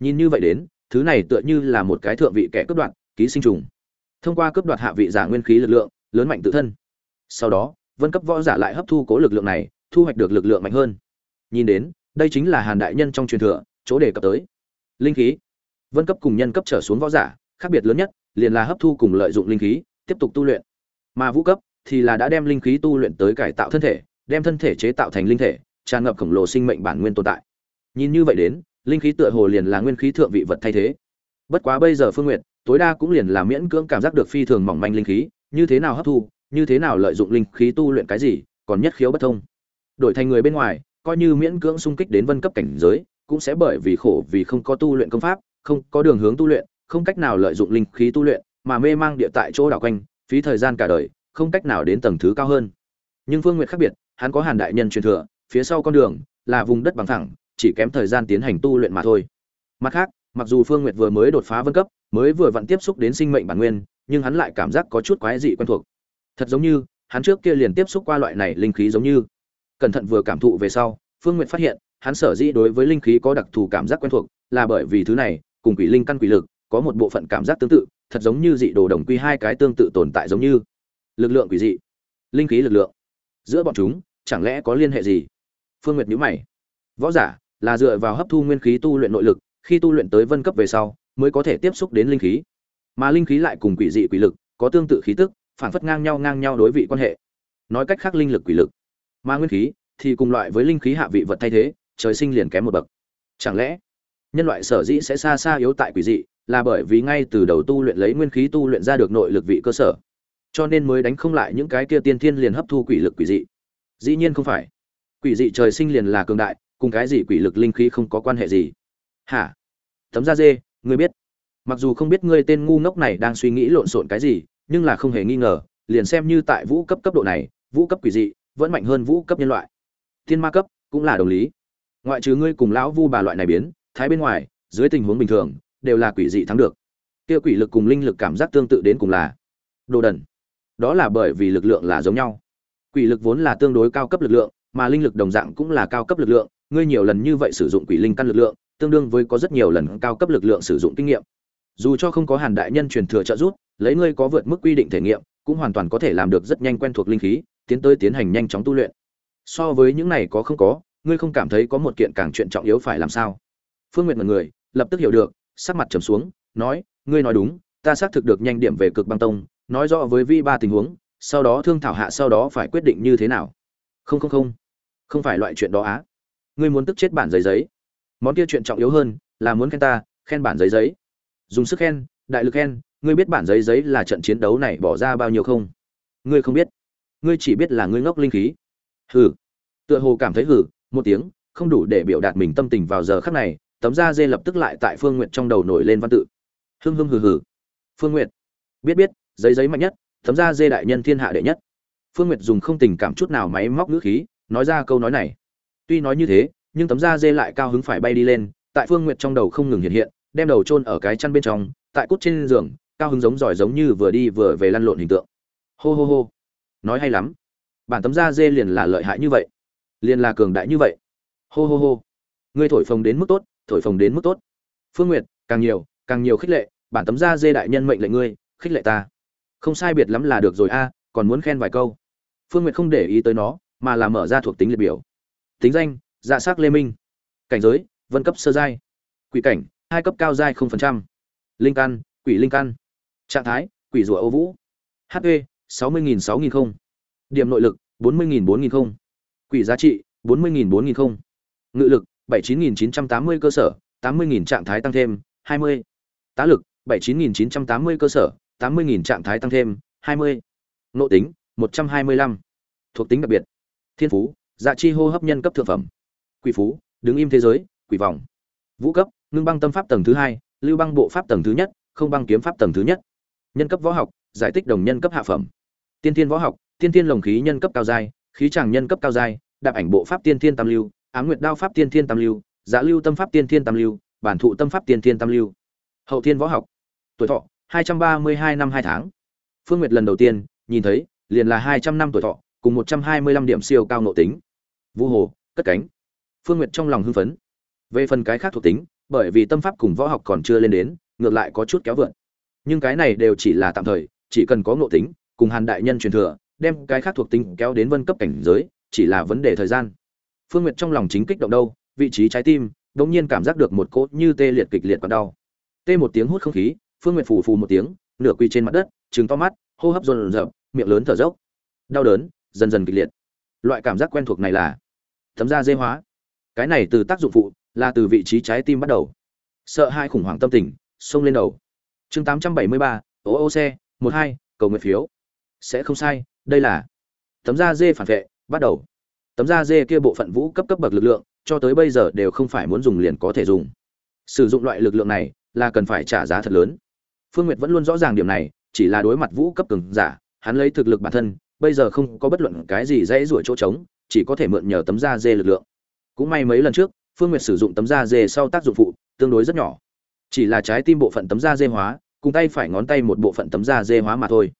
Nhìn như vậy đến, thứ này tựa như là một cái thượng vị kẻ cướp đoạt, ký sinh trùng. Thông qua cướp đoạt hạ vị giả nguyên khí lực lượng, lớn mạnh tự thân. Sau đó, vân cấp võ giả lại hấp thu cố lực lượng này, thu hoạch được lực lượng mạnh hơn nhìn đến, đây chính là hàn đại nhân trong truyền thừa, chỗ đề cập tới. Linh khí. Vân cấp cùng nhân cấp trở xuống võ giả, khác biệt lớn nhất, liền là hấp thu cùng lợi dụng linh khí, tiếp tục tu luyện. Mà vũ cấp thì là đã đem linh khí tu luyện tới cải tạo thân thể, đem thân thể chế tạo thành linh thể, tràn ngập khổng lồ sinh mệnh bản nguyên tồn tại. Nhìn như vậy đến, linh khí tựa hồ liền là nguyên khí thượng vị vật thay thế. Bất quá bây giờ phương nguyện tối đa cũng liền là miễn cưỡng cảm giác được phi thường mỏng manh linh khí, như thế nào hấp thu, như thế nào lợi dụng linh khí tu luyện cái gì, còn nhất khiếu bất thông. Đổi thành người bên ngoài coi như miễn cưỡng xung kích đến vân cấp cảnh giới, cũng sẽ bởi vì khổ vì không có tu luyện công pháp, không có đường hướng tu luyện, không cách nào lợi dụng linh khí tu luyện, mà mê mang địa tại chỗ đảo quanh, phí thời gian cả đời, không cách nào đến tầng thứ cao hơn. Nhưng phương nguyệt khác biệt, hắn có hàn đại nhân truyền thừa, phía sau con đường là vùng đất bằng thẳng chỉ kém thời gian tiến hành tu luyện mà thôi. Mặt khác, mặc dù phương nguyệt vừa mới đột phá vân cấp, mới vừa vặn tiếp xúc đến sinh mệnh bản nguyên, nhưng hắn lại cảm giác có chút quái dị quen thuộc. Thật giống như, hắn trước kia liền tiếp xúc qua loại này linh khí giống như cẩn thận vừa cảm thụ về sau, phương nguyệt phát hiện, hắn sở dĩ đối với linh khí có đặc thù cảm giác quen thuộc, là bởi vì thứ này, cùng quỷ linh căn quỷ lực, có một bộ phận cảm giác tương tự, thật giống như dị đồ đồng quy hai cái tương tự tồn tại giống như. Lực lượng quỷ dị. Linh khí lực lượng. Giữa bọn chúng, chẳng lẽ có liên hệ gì? Phương nguyệt nhíu mày. Võ giả, là dựa vào hấp thu nguyên khí tu luyện nội lực, khi tu luyện tới vân cấp về sau, mới có thể tiếp xúc đến linh khí. Mà linh khí lại cùng quỷ dị quỷ lực, có tương tự khí tức phản phất ngang nhau ngang nhau đối vị quan hệ. Nói cách khác linh lực quỷ lực mà nguyên khí thì cùng loại với linh khí hạ vị vật thay thế, trời sinh liền kém một bậc. Chẳng lẽ nhân loại sở dĩ sẽ xa xa yếu tại quỷ dị là bởi vì ngay từ đầu tu luyện lấy nguyên khí tu luyện ra được nội lực vị cơ sở, cho nên mới đánh không lại những cái kia tiên thiên liền hấp thu quỷ lực quỷ dị? Dĩ nhiên không phải. Quỷ dị trời sinh liền là cường đại, cùng cái gì quỷ lực linh khí không có quan hệ gì. Hả? Tấm da dê, ngươi biết. Mặc dù không biết ngươi tên ngu ngốc này đang suy nghĩ lộn xộn cái gì, nhưng là không hề nghi ngờ, liền xem như tại vũ cấp cấp độ này, vũ cấp quỷ dị vẫn mạnh hơn vũ cấp nhân loại. Thiên ma cấp cũng là đồng lý. Ngoại trừ ngươi cùng lão vu bà loại này biến, thái bên ngoài, dưới tình huống bình thường, đều là quỷ dị thắng được. Kia quỷ lực cùng linh lực cảm giác tương tự đến cùng là đồ đần. Đó là bởi vì lực lượng là giống nhau. Quỷ lực vốn là tương đối cao cấp lực lượng, mà linh lực đồng dạng cũng là cao cấp lực lượng. Ngươi nhiều lần như vậy sử dụng quỷ linh căn lực lượng, tương đương với có rất nhiều lần cao cấp lực lượng sử dụng kinh nghiệm. Dù cho không có hàn đại nhân truyền thừa trợ giúp, lấy ngươi có vượt mức quy định thể nghiệm, cũng hoàn toàn có thể làm được rất nhanh quen thuộc linh khí tiến tới tiến hành nhanh chóng tu luyện. So với những này có không có, ngươi không cảm thấy có một kiện càng chuyện trọng yếu phải làm sao? Phương nguyệt mật người lập tức hiểu được, sắc mặt trầm xuống, nói, ngươi nói đúng, ta xác thực được nhanh điểm về cực băng tông, nói rõ với vi ba tình huống, sau đó thương thảo hạ sau đó phải quyết định như thế nào. Không không không không phải loại chuyện đó á. Ngươi muốn tức chết bản giấy giấy. Món kia chuyện trọng yếu hơn là muốn khen ta, khen bản giấy giấy. Dùng sức khen, đại lực khen, ngươi biết bản giấy giấy là trận chiến đấu này bỏ ra bao nhiêu không? Ngươi không biết ngươi chỉ biết là ngươi ngốc linh khí. Hừ. Tựa hồ cảm thấy hừ một tiếng không đủ để biểu đạt mình tâm tình vào giờ khắc này tấm da dê lập tức lại tại phương nguyệt trong đầu nổi lên văn tự. Hưng hưng hừ hừ. Phương nguyệt, biết biết giấy giấy mạnh nhất tấm da dê đại nhân thiên hạ đệ nhất. Phương nguyệt dùng không tình cảm chút nào máy móc ngữ khí nói ra câu nói này. Tuy nói như thế nhưng tấm da dê lại cao hứng phải bay đi lên tại phương nguyệt trong đầu không ngừng hiện hiện đem đầu chôn ở cái chăn bên trong tại cút trên giường cao hứng giống giỏi giống như vừa đi vừa về lăn lộn hình tượng. Hô hô hô nói hay lắm. Bản tấm da dê liền là lợi hại như vậy. Liền là cường đại như vậy. Hô hô hô. Ngươi thổi phồng đến mức tốt, thổi phồng đến mức tốt. Phương nguyệt, càng nhiều càng nhiều khích lệ, bản tấm da dê đại nhân mệnh lệnh ngươi, khích lệ ta. Không sai biệt lắm là được rồi a, còn muốn khen vài câu. Phương nguyệt không để ý tới nó, mà là mở ra thuộc tính liệt biểu. Tính danh dạ s ắ c lê minh. Cảnh giới, vân cấp sơ giai. Quỷ cảnh, hai cấp cao giai linh căn, quỷ linh căn. Trạng thái, quỷ rùa ô vũ. Hp sáu mươi nghìn sáu nghìn không. Điểm nội lực, bốn mươi nghìn bốn nghìn không. Quỷ giá trị, bốn mươi nghìn bốn nghìn không. Ngự lực, bảy chín nghìn chín trăm tám mươi cơ sở, tám mươi nghìn trạng thái tăng thêm, hai mươi. Tá lực, bảy chín nghìn chín trăm tám mươi cơ sở, tám mươi nghìn trạng thái tăng thêm, hai mươi. Nội tính, một trăm hai mươi lăm. Thuộc tính đặc biệt. Thiên phú dạ chi hô hấp nhân cấp thượng phẩm. Quỷ phú, đứng im thế giới, quỷ vòng. Vũ cấp, ngưng băng tâm pháp tầng thứ hai, lưu băng bộ pháp tầng thứ nhất, không băng kiếm pháp tầng thứ nhất. Nhân cấp võ học, giải tích đồng nhân cấp hạ phẩm tiên thiên võ học, tiên thiên lồng khí nhân cấp cao giai, khí tràng nhân cấp cao giai, đạp ảnh bộ pháp tiên thiên tam lưu, ám nguyệt đao pháp tiên thiên tam lưu, giá lưu tâm pháp tiên thiên tam lưu, bản thụ tâm pháp tiên thiên tam lưu. Hậu thiên võ học. Tuổi thọ, hai trăm ba mươi hai năm hai tháng. Phương nguyệt lần đầu tiên, nhìn thấy, liền là hai trăm năm tuổi thọ, cùng một trăm hai mươi lăm điểm siêu cao nội tính. Vu hồ, cất cánh. Phương nguyệt trong lòng hưng phấn. Về phần cái khác thuộc tính, bởi vì tâm pháp cùng võ học còn chưa lên đến, ngược lại có chút kéo vượn nhưng cái này đều chỉ là tạm thời, chỉ cần có ngộ tính cùng hàn đại nhân truyền thừa, đem cái khác thuộc tính kéo đến vân cấp cảnh giới, chỉ là vấn đề thời gian. Phương nguyệt trong lòng chính kích động đâu, vị trí trái tim, đột nhiên cảm giác được một cốt như tê liệt kịch liệt còn đau. Tê một tiếng hút không khí, phương nguyệt phù phù một tiếng, nửa quỳ trên mặt đất, trừng to mắt, hô hấp dồn dập miệng lớn thở dốc. Đau đớn, dần dần kịch liệt. Loại cảm giác quen thuộc này là thấm da dê hóa. Cái này từ tác dụng phụ là từ vị trí trái tim bắt đầu. Sợ hai khủng hoảng tâm tình, xông lên đầu. Chương tám trăm bảy mươi ba, ô ô xe, một hai, cầu nguyện phiếu sẽ không sai, đây là tấm da dê phản vệ, bắt đầu. Tấm da dê kia bộ phận vũ cấp cấp bậc lực lượng, cho tới bây giờ đều không phải muốn dùng liền có thể dùng. Sử dụng loại lực lượng này là cần phải trả giá thật lớn. Phương nguyệt vẫn luôn rõ ràng điểm này, chỉ là đối mặt vũ cấp cường giả, hắn lấy thực lực bản thân, bây giờ không có bất luận cái gì dễ rủi chỗ trống, chỉ có thể mượn nhờ tấm da dê lực lượng. Cũng may mấy lần trước, phương nguyệt sử dụng tấm da dê sau tác dụng phụ tương đối rất nhỏ. Chỉ là trái tim bộ phận tấm da dê hóa, cùng tay phải ngón tay một bộ phận tấm da dê hóa mà thôi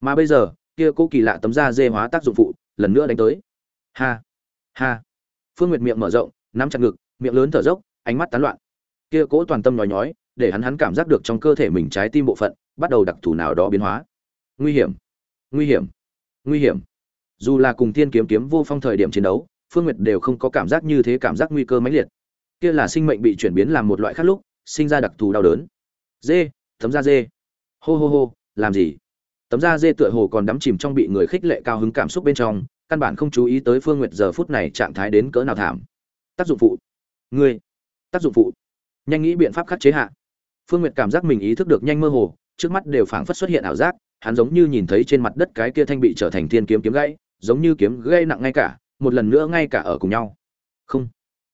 mà bây giờ, kia cố kỳ lạ tấm da dê hóa tác dụng phụ, lần nữa đánh tới. Ha ha. Phương nguyệt miệng mở rộng, nắm chặt ngực, miệng lớn thở dốc, ánh mắt tán loạn. Kia cố toàn tâm nhói nhói, để hắn hắn cảm giác được trong cơ thể mình trái tim bộ phận, bắt đầu đặc thù nào đó biến hóa. Nguy hiểm nguy hiểm nguy hiểm. Dù là cùng thiên kiếm kiếm vô phong thời điểm chiến đấu, phương nguyệt đều không có cảm giác như thế cảm giác nguy cơ mãnh liệt. Kia là sinh mệnh bị chuyển biến làm một loại khác lúc, sinh ra đặc thù đau đớn. Dê, tấm da dê. Hô hô hô, làm gì? Tấm da dê tựa hồ còn đắm chìm trong bị người khích lệ cao hứng cảm xúc bên trong, căn bản không chú ý tới phương nguyệt giờ phút này trạng thái đến cỡ nào thảm. Tác dụng phụ. Ngươi. Tác dụng phụ. Nhanh nghĩ biện pháp khắc chế hạ. Phương nguyệt cảm giác mình ý thức được nhanh mơ hồ, trước mắt đều phảng phất xuất hiện ảo giác, hắn giống như nhìn thấy trên mặt đất cái kia thanh bị trở thành thiên kiếm kiếm gãy, giống như kiếm gây nặng ngay cả, một lần nữa ngay cả ở cùng nhau. Không.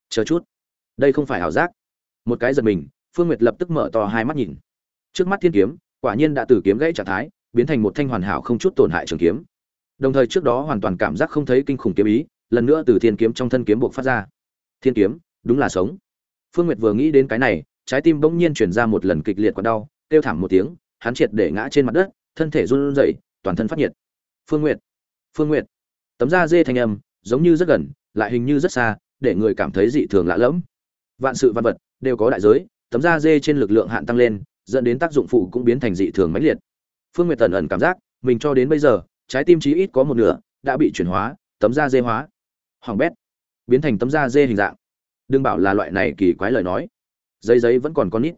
Chờ chút. Đây không phải ảo giác. Một cái giật mình, phương nguyệt lập tức mở to hai mắt nhìn. Trước mắt thiên kiếm, quả nhiên đã từ kiếm gãy trạng thái biến thành một thanh hoàn hảo không chút tổn hại trường kiếm. Đồng thời trước đó hoàn toàn cảm giác không thấy kinh khủng kiếm ý, lần nữa từ thiên kiếm trong thân kiếm buộc phát ra. Thiên kiếm, đúng là sống. Phương nguyệt vừa nghĩ đến cái này, trái tim bỗng nhiên chuyển ra một lần kịch liệt còn đau, kêu thảm một tiếng, hắn triệt để ngã trên mặt đất, thân thể run rẩy, toàn thân phát nhiệt. Phương nguyệt phương nguyệt. Tấm da dê thanh âm, giống như rất gần, lại hình như rất xa, để người cảm thấy dị thường lạ lẫm. Vạn sự văn vật đều có đại giới, tấm da dê trên lực lượng hạn tăng lên, dẫn đến tác dụng phụ cũng biến thành dị thường mãnh liệt phương nguyệt tần ẩn cảm giác, mình cho đến bây giờ, trái tim chí ít có một nửa đã bị chuyển hóa, tấm da dê hóa. Hoàng bét, biến thành tấm da dê hình dạng. Đừng bảo là loại này kỳ quái lời nói. Giấy giấy vẫn còn con nít.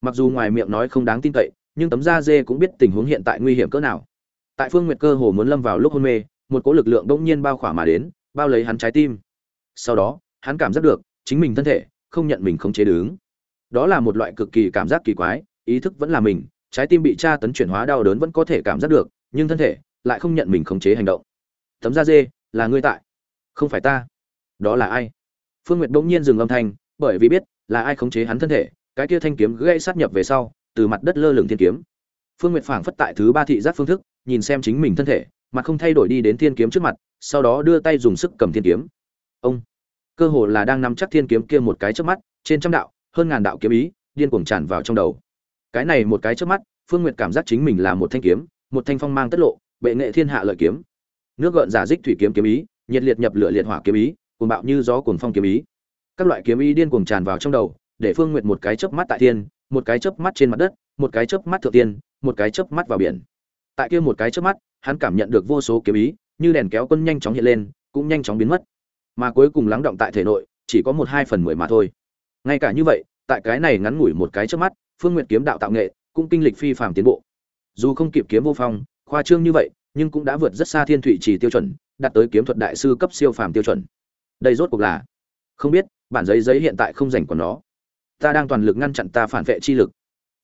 Mặc dù ngoài miệng nói không đáng tin cậy, nhưng tấm da dê cũng biết tình huống hiện tại nguy hiểm cỡ nào. Tại phương nguyệt cơ hồ muốn lâm vào lúc hôn mê, một cỗ lực lượng bỗng nhiên bao khỏa mà đến, bao lấy hắn trái tim. Sau đó, hắn cảm giác được, chính mình thân thể không nhận mình không chế đứng. Đó là một loại cực kỳ cảm giác kỳ quái, ý thức vẫn là mình trái tim bị tra tấn chuyển hóa đau đớn vẫn có thể cảm giác được, nhưng thân thể lại không nhận mình khống chế hành động. Tấm da dê, là ngươi tại. Không phải ta. Đó là ai? Phương nguyệt g nhiên dừng âm thanh, bởi vì biết là ai khống chế hắn thân thể, cái kia thanh kiếm gãy sát nhập về sau, từ mặt đất lơ lửng thiên kiếm. Phương nguyệt phảng phất tại thứ ba thị giác phương thức, nhìn xem chính mình thân thể, mà không thay đổi đi đến thiên kiếm trước mặt, sau đó đưa tay dùng sức cầm thiên kiếm. Ông! Cơ hồ là đang nắm chắc thiên kiếm kia một cái trước mắt, trên trăm đạo, hơn ngàn đạo kiếm ý, điên cuồng tràn vào trong đầu cái này một cái trước mắt, phương nguyệt cảm giác chính mình là một thanh kiếm, một thanh phong mang tất lộ, bệ nghệ thiên hạ lợi kiếm. Nước gợn giả dích thủy kiếm kiếm ý, nhiệt liệt nhập lửa liệt hỏa kiếm ý, cuồng bạo như gió cuồng phong kiếm ý. Các loại kiếm ý điên cuồng tràn vào trong đầu, để phương nguyệt một cái chớp mắt tại thiên, một cái chớp mắt trên mặt đất, một cái chớp mắt thượng tiên, một cái chớp mắt vào biển. Tại kia một cái chớp mắt, hắn cảm nhận được vô số kiếm ý, như đèn kéo quân nhanh chóng hiện lên, cũng nhanh chóng biến mất. Mà cuối cùng lắng động tại thể nội, chỉ có một hai phần mười mà thôi. Ngay cả như vậy, tại cái này ngắn ngủi một cái chớp mắt phương nguyệt kiếm đạo tạo nghệ, cũng kinh lịch phi phàm tiến bộ. Dù không kịp kiếm vô phong, khoa trương như vậy, nhưng cũng đã vượt rất xa thiên thụy chỉ tiêu chuẩn, đạt tới kiếm thuật đại sư cấp siêu phàm tiêu chuẩn. Đây rốt cuộc là, không biết, bản giấy giấy hiện tại không dành của nó. Ta đang toàn lực ngăn chặn ta phản vệ chi lực.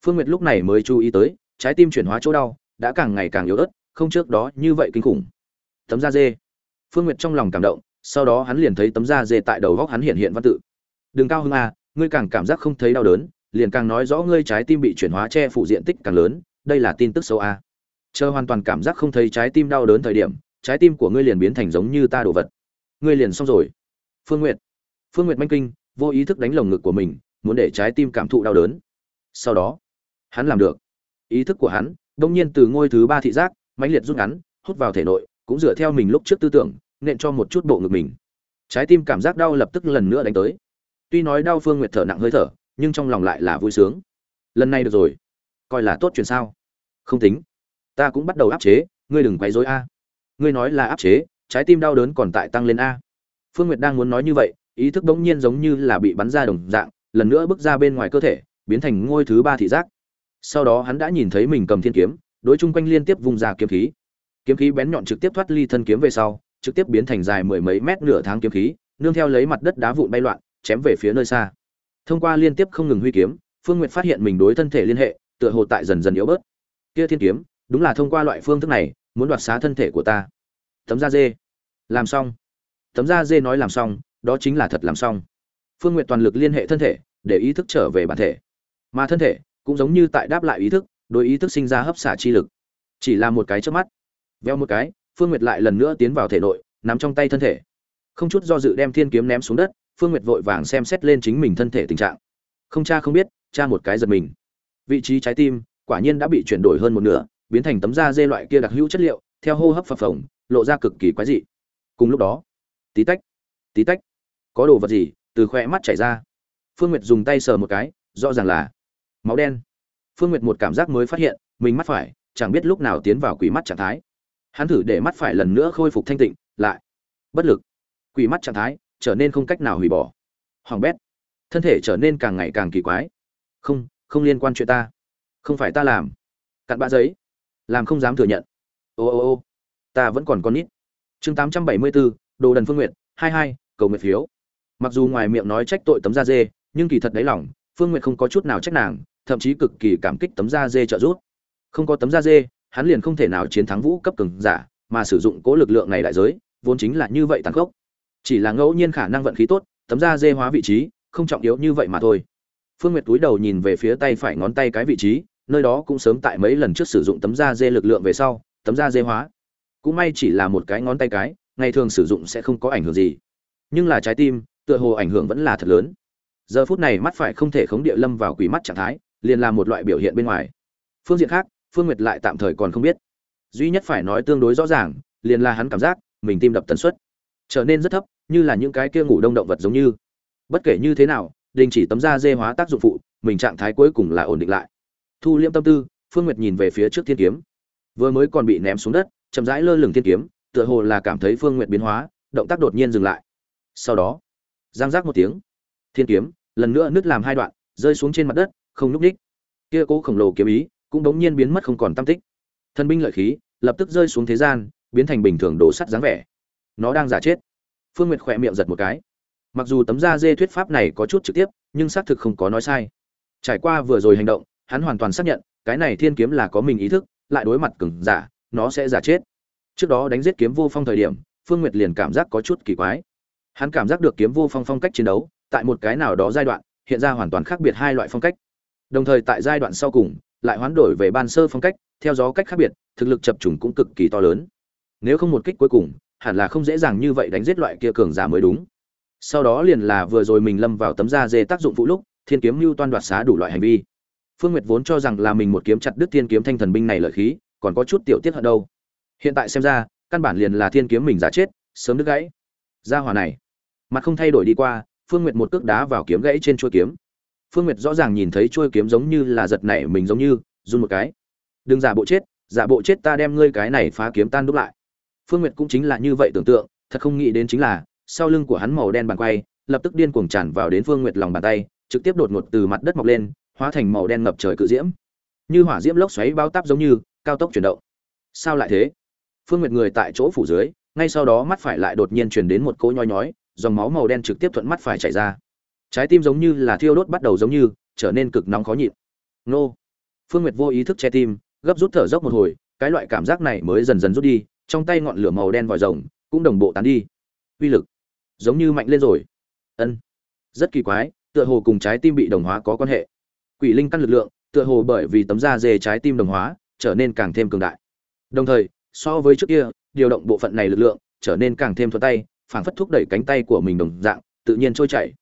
Phương nguyệt lúc này mới chú ý tới, trái tim chuyển hóa chỗ đau, đã càng ngày càng yếu ớt, không trước đó như vậy kinh khủng. Tấm da dê. Phương nguyệt trong lòng cảm động, sau đó hắn liền thấy tấm da dê tại đầu góc hắn hiện hiện văn tự. Đừng cao Hưng a à, ngươi càng cảm giác không thấy đau đớn liền càng nói rõ ngươi trái tim bị chuyển hóa che phủ diện tích càng lớn, đây là tin tức xấu a. Chờ hoàn toàn cảm giác không thấy trái tim đau đớn thời điểm, trái tim của ngươi liền biến thành giống như ta đồ vật. Ngươi liền xong rồi. Phương nguyệt. Phương nguyệt manh kinh, vô ý thức đánh lồng ngực của mình, muốn để trái tim cảm thụ đau đớn. Sau đó, hắn làm được. Ý thức của hắn, đông nhiên từ ngôi thứ ba thị giác, mãnh liệt rút ngắn, hút vào thể nội, cũng dựa theo mình lúc trước tư tưởng, nện cho một chút bộ ngực mình. Trái tim cảm giác đau lập tức lần nữa đánh tới. Tuy nói đau phương nguyệt thở nặng hơi thở nhưng trong lòng lại là vui sướng. Lần này được rồi. Coi là tốt chuyện sao? Không tính. Ta cũng bắt đầu áp chế, ngươi đừng quấy rối a. Ngươi nói là áp chế, trái tim đau đớn còn tại tăng lên a. Phương nguyệt đang muốn nói như vậy, ý thức bỗng nhiên giống như là bị bắn ra đồng dạng, lần nữa bước ra bên ngoài cơ thể, biến thành ngôi thứ ba thị giác. Sau đó hắn đã nhìn thấy mình cầm thiên kiếm, đối chung quanh liên tiếp vùng ra kiếm khí. Kiếm khí bén nhọn trực tiếp thoát ly thân kiếm về sau, trực tiếp biến thành dài mười mấy mét nửa tháng kiếm khí, nương theo lấy mặt đất đá vụn bay loạn, chém về phía nơi xa thông qua liên tiếp không ngừng huy kiếm, phương n g u y ệ t phát hiện mình đối thân thể liên hệ, tựa hồ tại dần dần yếu bớt. Kia thiên kiếm, đúng là thông qua loại phương thức này, muốn đoạt xá thân thể của ta. Tấm da dê. Làm xong. Tấm da dê nói làm xong, đó chính là thật làm xong. Phương n g u y ệ t toàn lực liên hệ thân thể, để ý thức trở về bản thể. Mà thân thể, cũng giống như tại đáp lại ý thức, đối ý thức sinh ra hấp xả chi lực. Chỉ là một cái trước mắt. Veo một cái, phương nguyệt lại lần nữa tiến vào thể nội, nắm trong tay thân thể. Không chút do dự đem thiên kiếm ném xuống đất phương nguyệt vội vàng xem xét lên chính mình thân thể tình trạng. Không cha không biết, cha một cái giật mình. Vị trí trái tim, quả nhiên đã bị chuyển đổi hơn một nửa, biến thành tấm da dê loại kia đặc hữu chất liệu, theo hô hấp phập phồng, lộ ra cực kỳ quái dị. Cùng lúc đó, tí tách tí tách, có đồ vật gì từ khoe mắt chảy ra? Phương nguyệt dùng tay sờ một cái, rõ ràng là máu đen. Phương nguyệt một cảm giác mới phát hiện, mình mắt phải, chẳng biết lúc nào tiến vào quỷ mắt trạng thái. Hắn thử để mắt phải lần nữa khôi phục thanh tịnh, lại bất lực. Quỷ mắt trạng thái trở nên không cách nào hủy bỏ. Hoàng bét, thân thể trở nên càng ngày càng kỳ quái. Không không liên quan chuyện ta. Không phải ta làm. Cặn bã giấy. Làm không dám thừa nhận. Ô ô ô ta vẫn còn con nít. Chương tám trăm bảy mươi bốn đồ đần phương nguyện hai hai, cầu nguyện phiếu. Mặc dù ngoài miệng nói trách tội tấm da dê, nhưng kỳ thật đáy lòng, phương nguyện không có chút nào trách nàng, thậm chí cực kỳ cảm kích tấm da dê trợ giúp. Không có tấm da dê, hắn liền không thể nào chiến thắng vũ cấp cường giả, mà sử dụng cố lực lượng này đại giới, vốn chính là như vậy tàn khốc chỉ là ngẫu nhiên khả năng vận khí tốt, tấm da dê hóa vị trí, không trọng yếu như vậy mà thôi. Phương nguyệt túi đầu nhìn về phía tay phải ngón tay cái vị trí, nơi đó cũng sớm tại mấy lần trước sử dụng tấm da dê lực lượng về sau, tấm da dê hóa. Cũng may chỉ là một cái ngón tay cái, ngày thường sử dụng sẽ không có ảnh hưởng gì. Nhưng là trái tim, tựa hồ ảnh hưởng vẫn là thật lớn. Giờ phút này mắt phải không thể khống địa lâm vào quỷ mắt trạng thái, liền là một loại biểu hiện bên ngoài. Phương diện khác, phương nguyệt lại tạm thời còn không biết. Duy nhất phải nói tương đối rõ ràng, liền là hắn cảm giác mình tim đập tần suất trở nên rất thấp như là những cái kia ngủ đông động vật giống như. Bất kể như thế nào, đình chỉ tấm da dê hóa tác dụng phụ, mình trạng thái cuối cùng là ổn định lại. Thu liễm tâm tư, phương nguyệt nhìn về phía trước thiên kiếm. Vừa mới còn bị ném xuống đất, chậm rãi lơ lửng thiên kiếm, tựa hồ là cảm thấy phương nguyệt biến hóa, động tác đột nhiên dừng lại. Sau đó, giang giác một tiếng. Thiên kiếm, lần nữa nứt làm hai đoạn, rơi xuống trên mặt đất, không nhúc ních kia cố khổng lồ kiếm ý cũng đống nhiên biến mất không còn tâm tích. Thần binh lợi khí lập tức rơi xuống thế gian, biến thành bình thường đổ sắt dáng vẻ. Nó đang giả chết phương nguyệt khỏe miệng giật một cái. Mặc dù tấm da dê thuyết pháp này có chút trực tiếp, nhưng xác thực không có nói sai. Trải qua vừa rồi hành động, hắn hoàn toàn xác nhận, cái này thiên kiếm là có mình ý thức, lại đối mặt cứng giả, nó sẽ giả chết. Trước đó đánh giết kiếm vô phong thời điểm, phương nguyệt liền cảm giác có chút kỳ quái. Hắn cảm giác được kiếm vô phong phong cách chiến đấu, tại một cái nào đó giai đoạn, hiện ra hoàn toàn khác biệt hai loại phong cách. Đồng thời tại giai đoạn sau cùng, lại hoán đổi về ban sơ phong cách, theo gió cách khác biệt, thực lực chập trùng cũng cực kỳ to lớn. Nếu không một kích cuối cùng hẳn là không dễ dàng như vậy đánh giết loại kia cường giả mới đúng. Sau đó liền là vừa rồi mình lâm vào tấm da dê tác dụng phụ lúc, thiên kiếm mưu toan đoạt xá đủ loại hành vi. Phương nguyệt vốn cho rằng là mình một kiếm chặt đứt thiên kiếm thanh thần binh này lợi khí, còn có chút tiểu tiết hận đâu. Hiện tại xem ra, căn bản liền là thiên kiếm mình giả chết, sớm đứt gãy. Ra hỏa này, mặt không thay đổi đi qua, phương nguyệt một cước đá vào kiếm gãy trên chuôi kiếm. Phương nguyệt rõ ràng nhìn thấy chuôi kiếm giống như là giật nảy mình giống như, run một cái. Đừng giả bộ chết, giả bộ chết ta đem ngươi cái này phá kiếm tan đúc lại phương nguyệt cũng chính là như vậy tưởng tượng, thật không nghĩ đến chính là, sau lưng của hắn màu đen bàn quay, lập tức điên cuồng tràn vào đến phương nguyệt lòng bàn tay, trực tiếp đột ngột từ mặt đất mọc lên, hóa thành màu đen ngập trời cự diễm. Như hỏa diễm lốc xoáy bao táp giống như, cao tốc chuyển động. Sao lại thế? Phương nguyệt người tại chỗ phủ dưới, ngay sau đó mắt phải lại đột nhiên truyền đến một cỗ nhói nhói, dòng máu màu đen trực tiếp thuận mắt phải chảy ra. Trái tim giống như là thiêu đốt bắt đầu giống như, trở nên cực nóng khó nhịn. Nô! Phương nguyệt vô ý thức che tim, gấp rút thở dốc một hồi, cái loại cảm giác này mới dần dần rút đi trong tay ngọn lửa màu đen vòi rồng cũng đồng bộ tán đi. Uy lực giống như mạnh lên rồi. Ân, rất kỳ quái, tựa hồ cùng trái tim bị đồng hóa có quan hệ. Quỷ linh căn lực lượng tựa hồ bởi vì tấm da dề trái tim đồng hóa trở nên càng thêm cường đại. Đồng thời, so với trước kia, điều động bộ phận này lực lượng trở nên càng thêm thuận tay, phảng phất thúc đẩy cánh tay của mình đồng dạng, tự nhiên trôi chảy.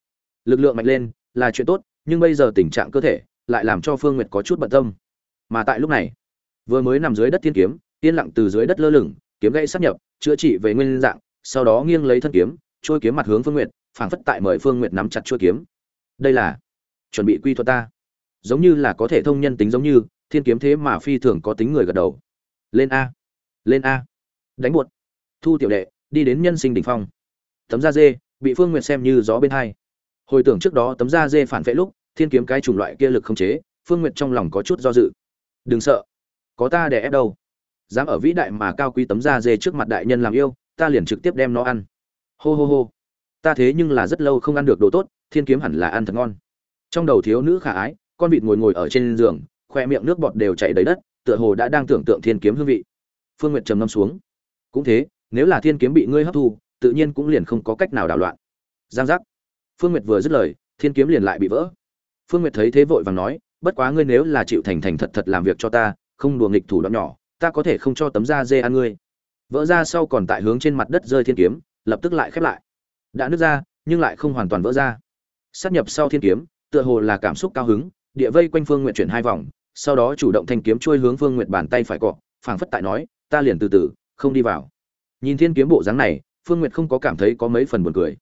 Lực lượng mạnh lên là chuyện tốt, nhưng bây giờ tình trạng cơ thể lại làm cho phương nguyệt có chút bận tâm. Mà tại lúc này, vừa mới nằm dưới đất thiên kiếm, yên lặng từ dưới đất lơ lửng kiếm gãy sắp nhập, chữa trị về nguyên dạng, sau đó nghiêng lấy thân kiếm, trôi kiếm mặt hướng phương nguyệt, phảng phất tại mời phương nguyệt nắm chặt chuôi kiếm. Đây là chuẩn bị quy thuật ta. Giống như là có thể thông nhân tính giống như, thiên kiếm thế mà phi thường có tính người gật đầu. Lên a. Lên a. Đánh buột. Thu tiểu đệ, đi đến nhân sinh đỉnh phong. Tấm da dê, bị phương nguyệt xem như gió bên hai. Hồi tưởng trước đó tấm da dê phản vệ lúc, thiên kiếm cái chủng loại kia lực không chế, phương nguyệt trong lòng có chút do dự. Đừng sợ. Có ta để ép đâu dám ở vĩ đại mà cao quý tấm da dê trước mặt đại nhân làm yêu, ta liền trực tiếp đem nó ăn. Hô hô hô. Ta thế nhưng là rất lâu không ăn được đồ tốt, thiên kiếm hẳn là ăn thật ngon. Trong đầu thiếu nữ khả ái, con vịt ngồi ngồi ở trên giường, khoe miệng nước bọt đều chảy đầy đất, tựa hồ đã đang tưởng tượng thiên kiếm hương vị. Phương nguyệt trầm ngâm xuống. Cũng thế, nếu là thiên kiếm bị ngươi hấp thu, tự nhiên cũng liền không có cách nào đảo loạn. Giang giác. Phương nguyệt vừa dứt lời, thiên kiếm liền lại bị vỡ. Phương nguyệt thấy thế vội vàng nói, bất quá ngươi nếu là chịu thành thành thật thật làm việc cho ta, không đùa nghịch thủ đoạn nhỏ ta có thể không cho tấm da dê ăn ngươi. Vỡ ra sau còn tại hướng trên mặt đất rơi thiên kiếm, lập tức lại khép lại. Đã nứt ra, nhưng lại không hoàn toàn vỡ ra. Sát nhập sau thiên kiếm, tựa hồ là cảm xúc cao hứng, địa vây quanh phương nguyện chuyển hai vòng, sau đó chủ động thanh kiếm trôi hướng phương nguyện bàn tay phải cọ, phảng phất tại nói, ta liền từ từ, không đi vào. Nhìn thiên kiếm bộ dáng này, phương nguyệt không có cảm thấy có mấy phần buồn cười.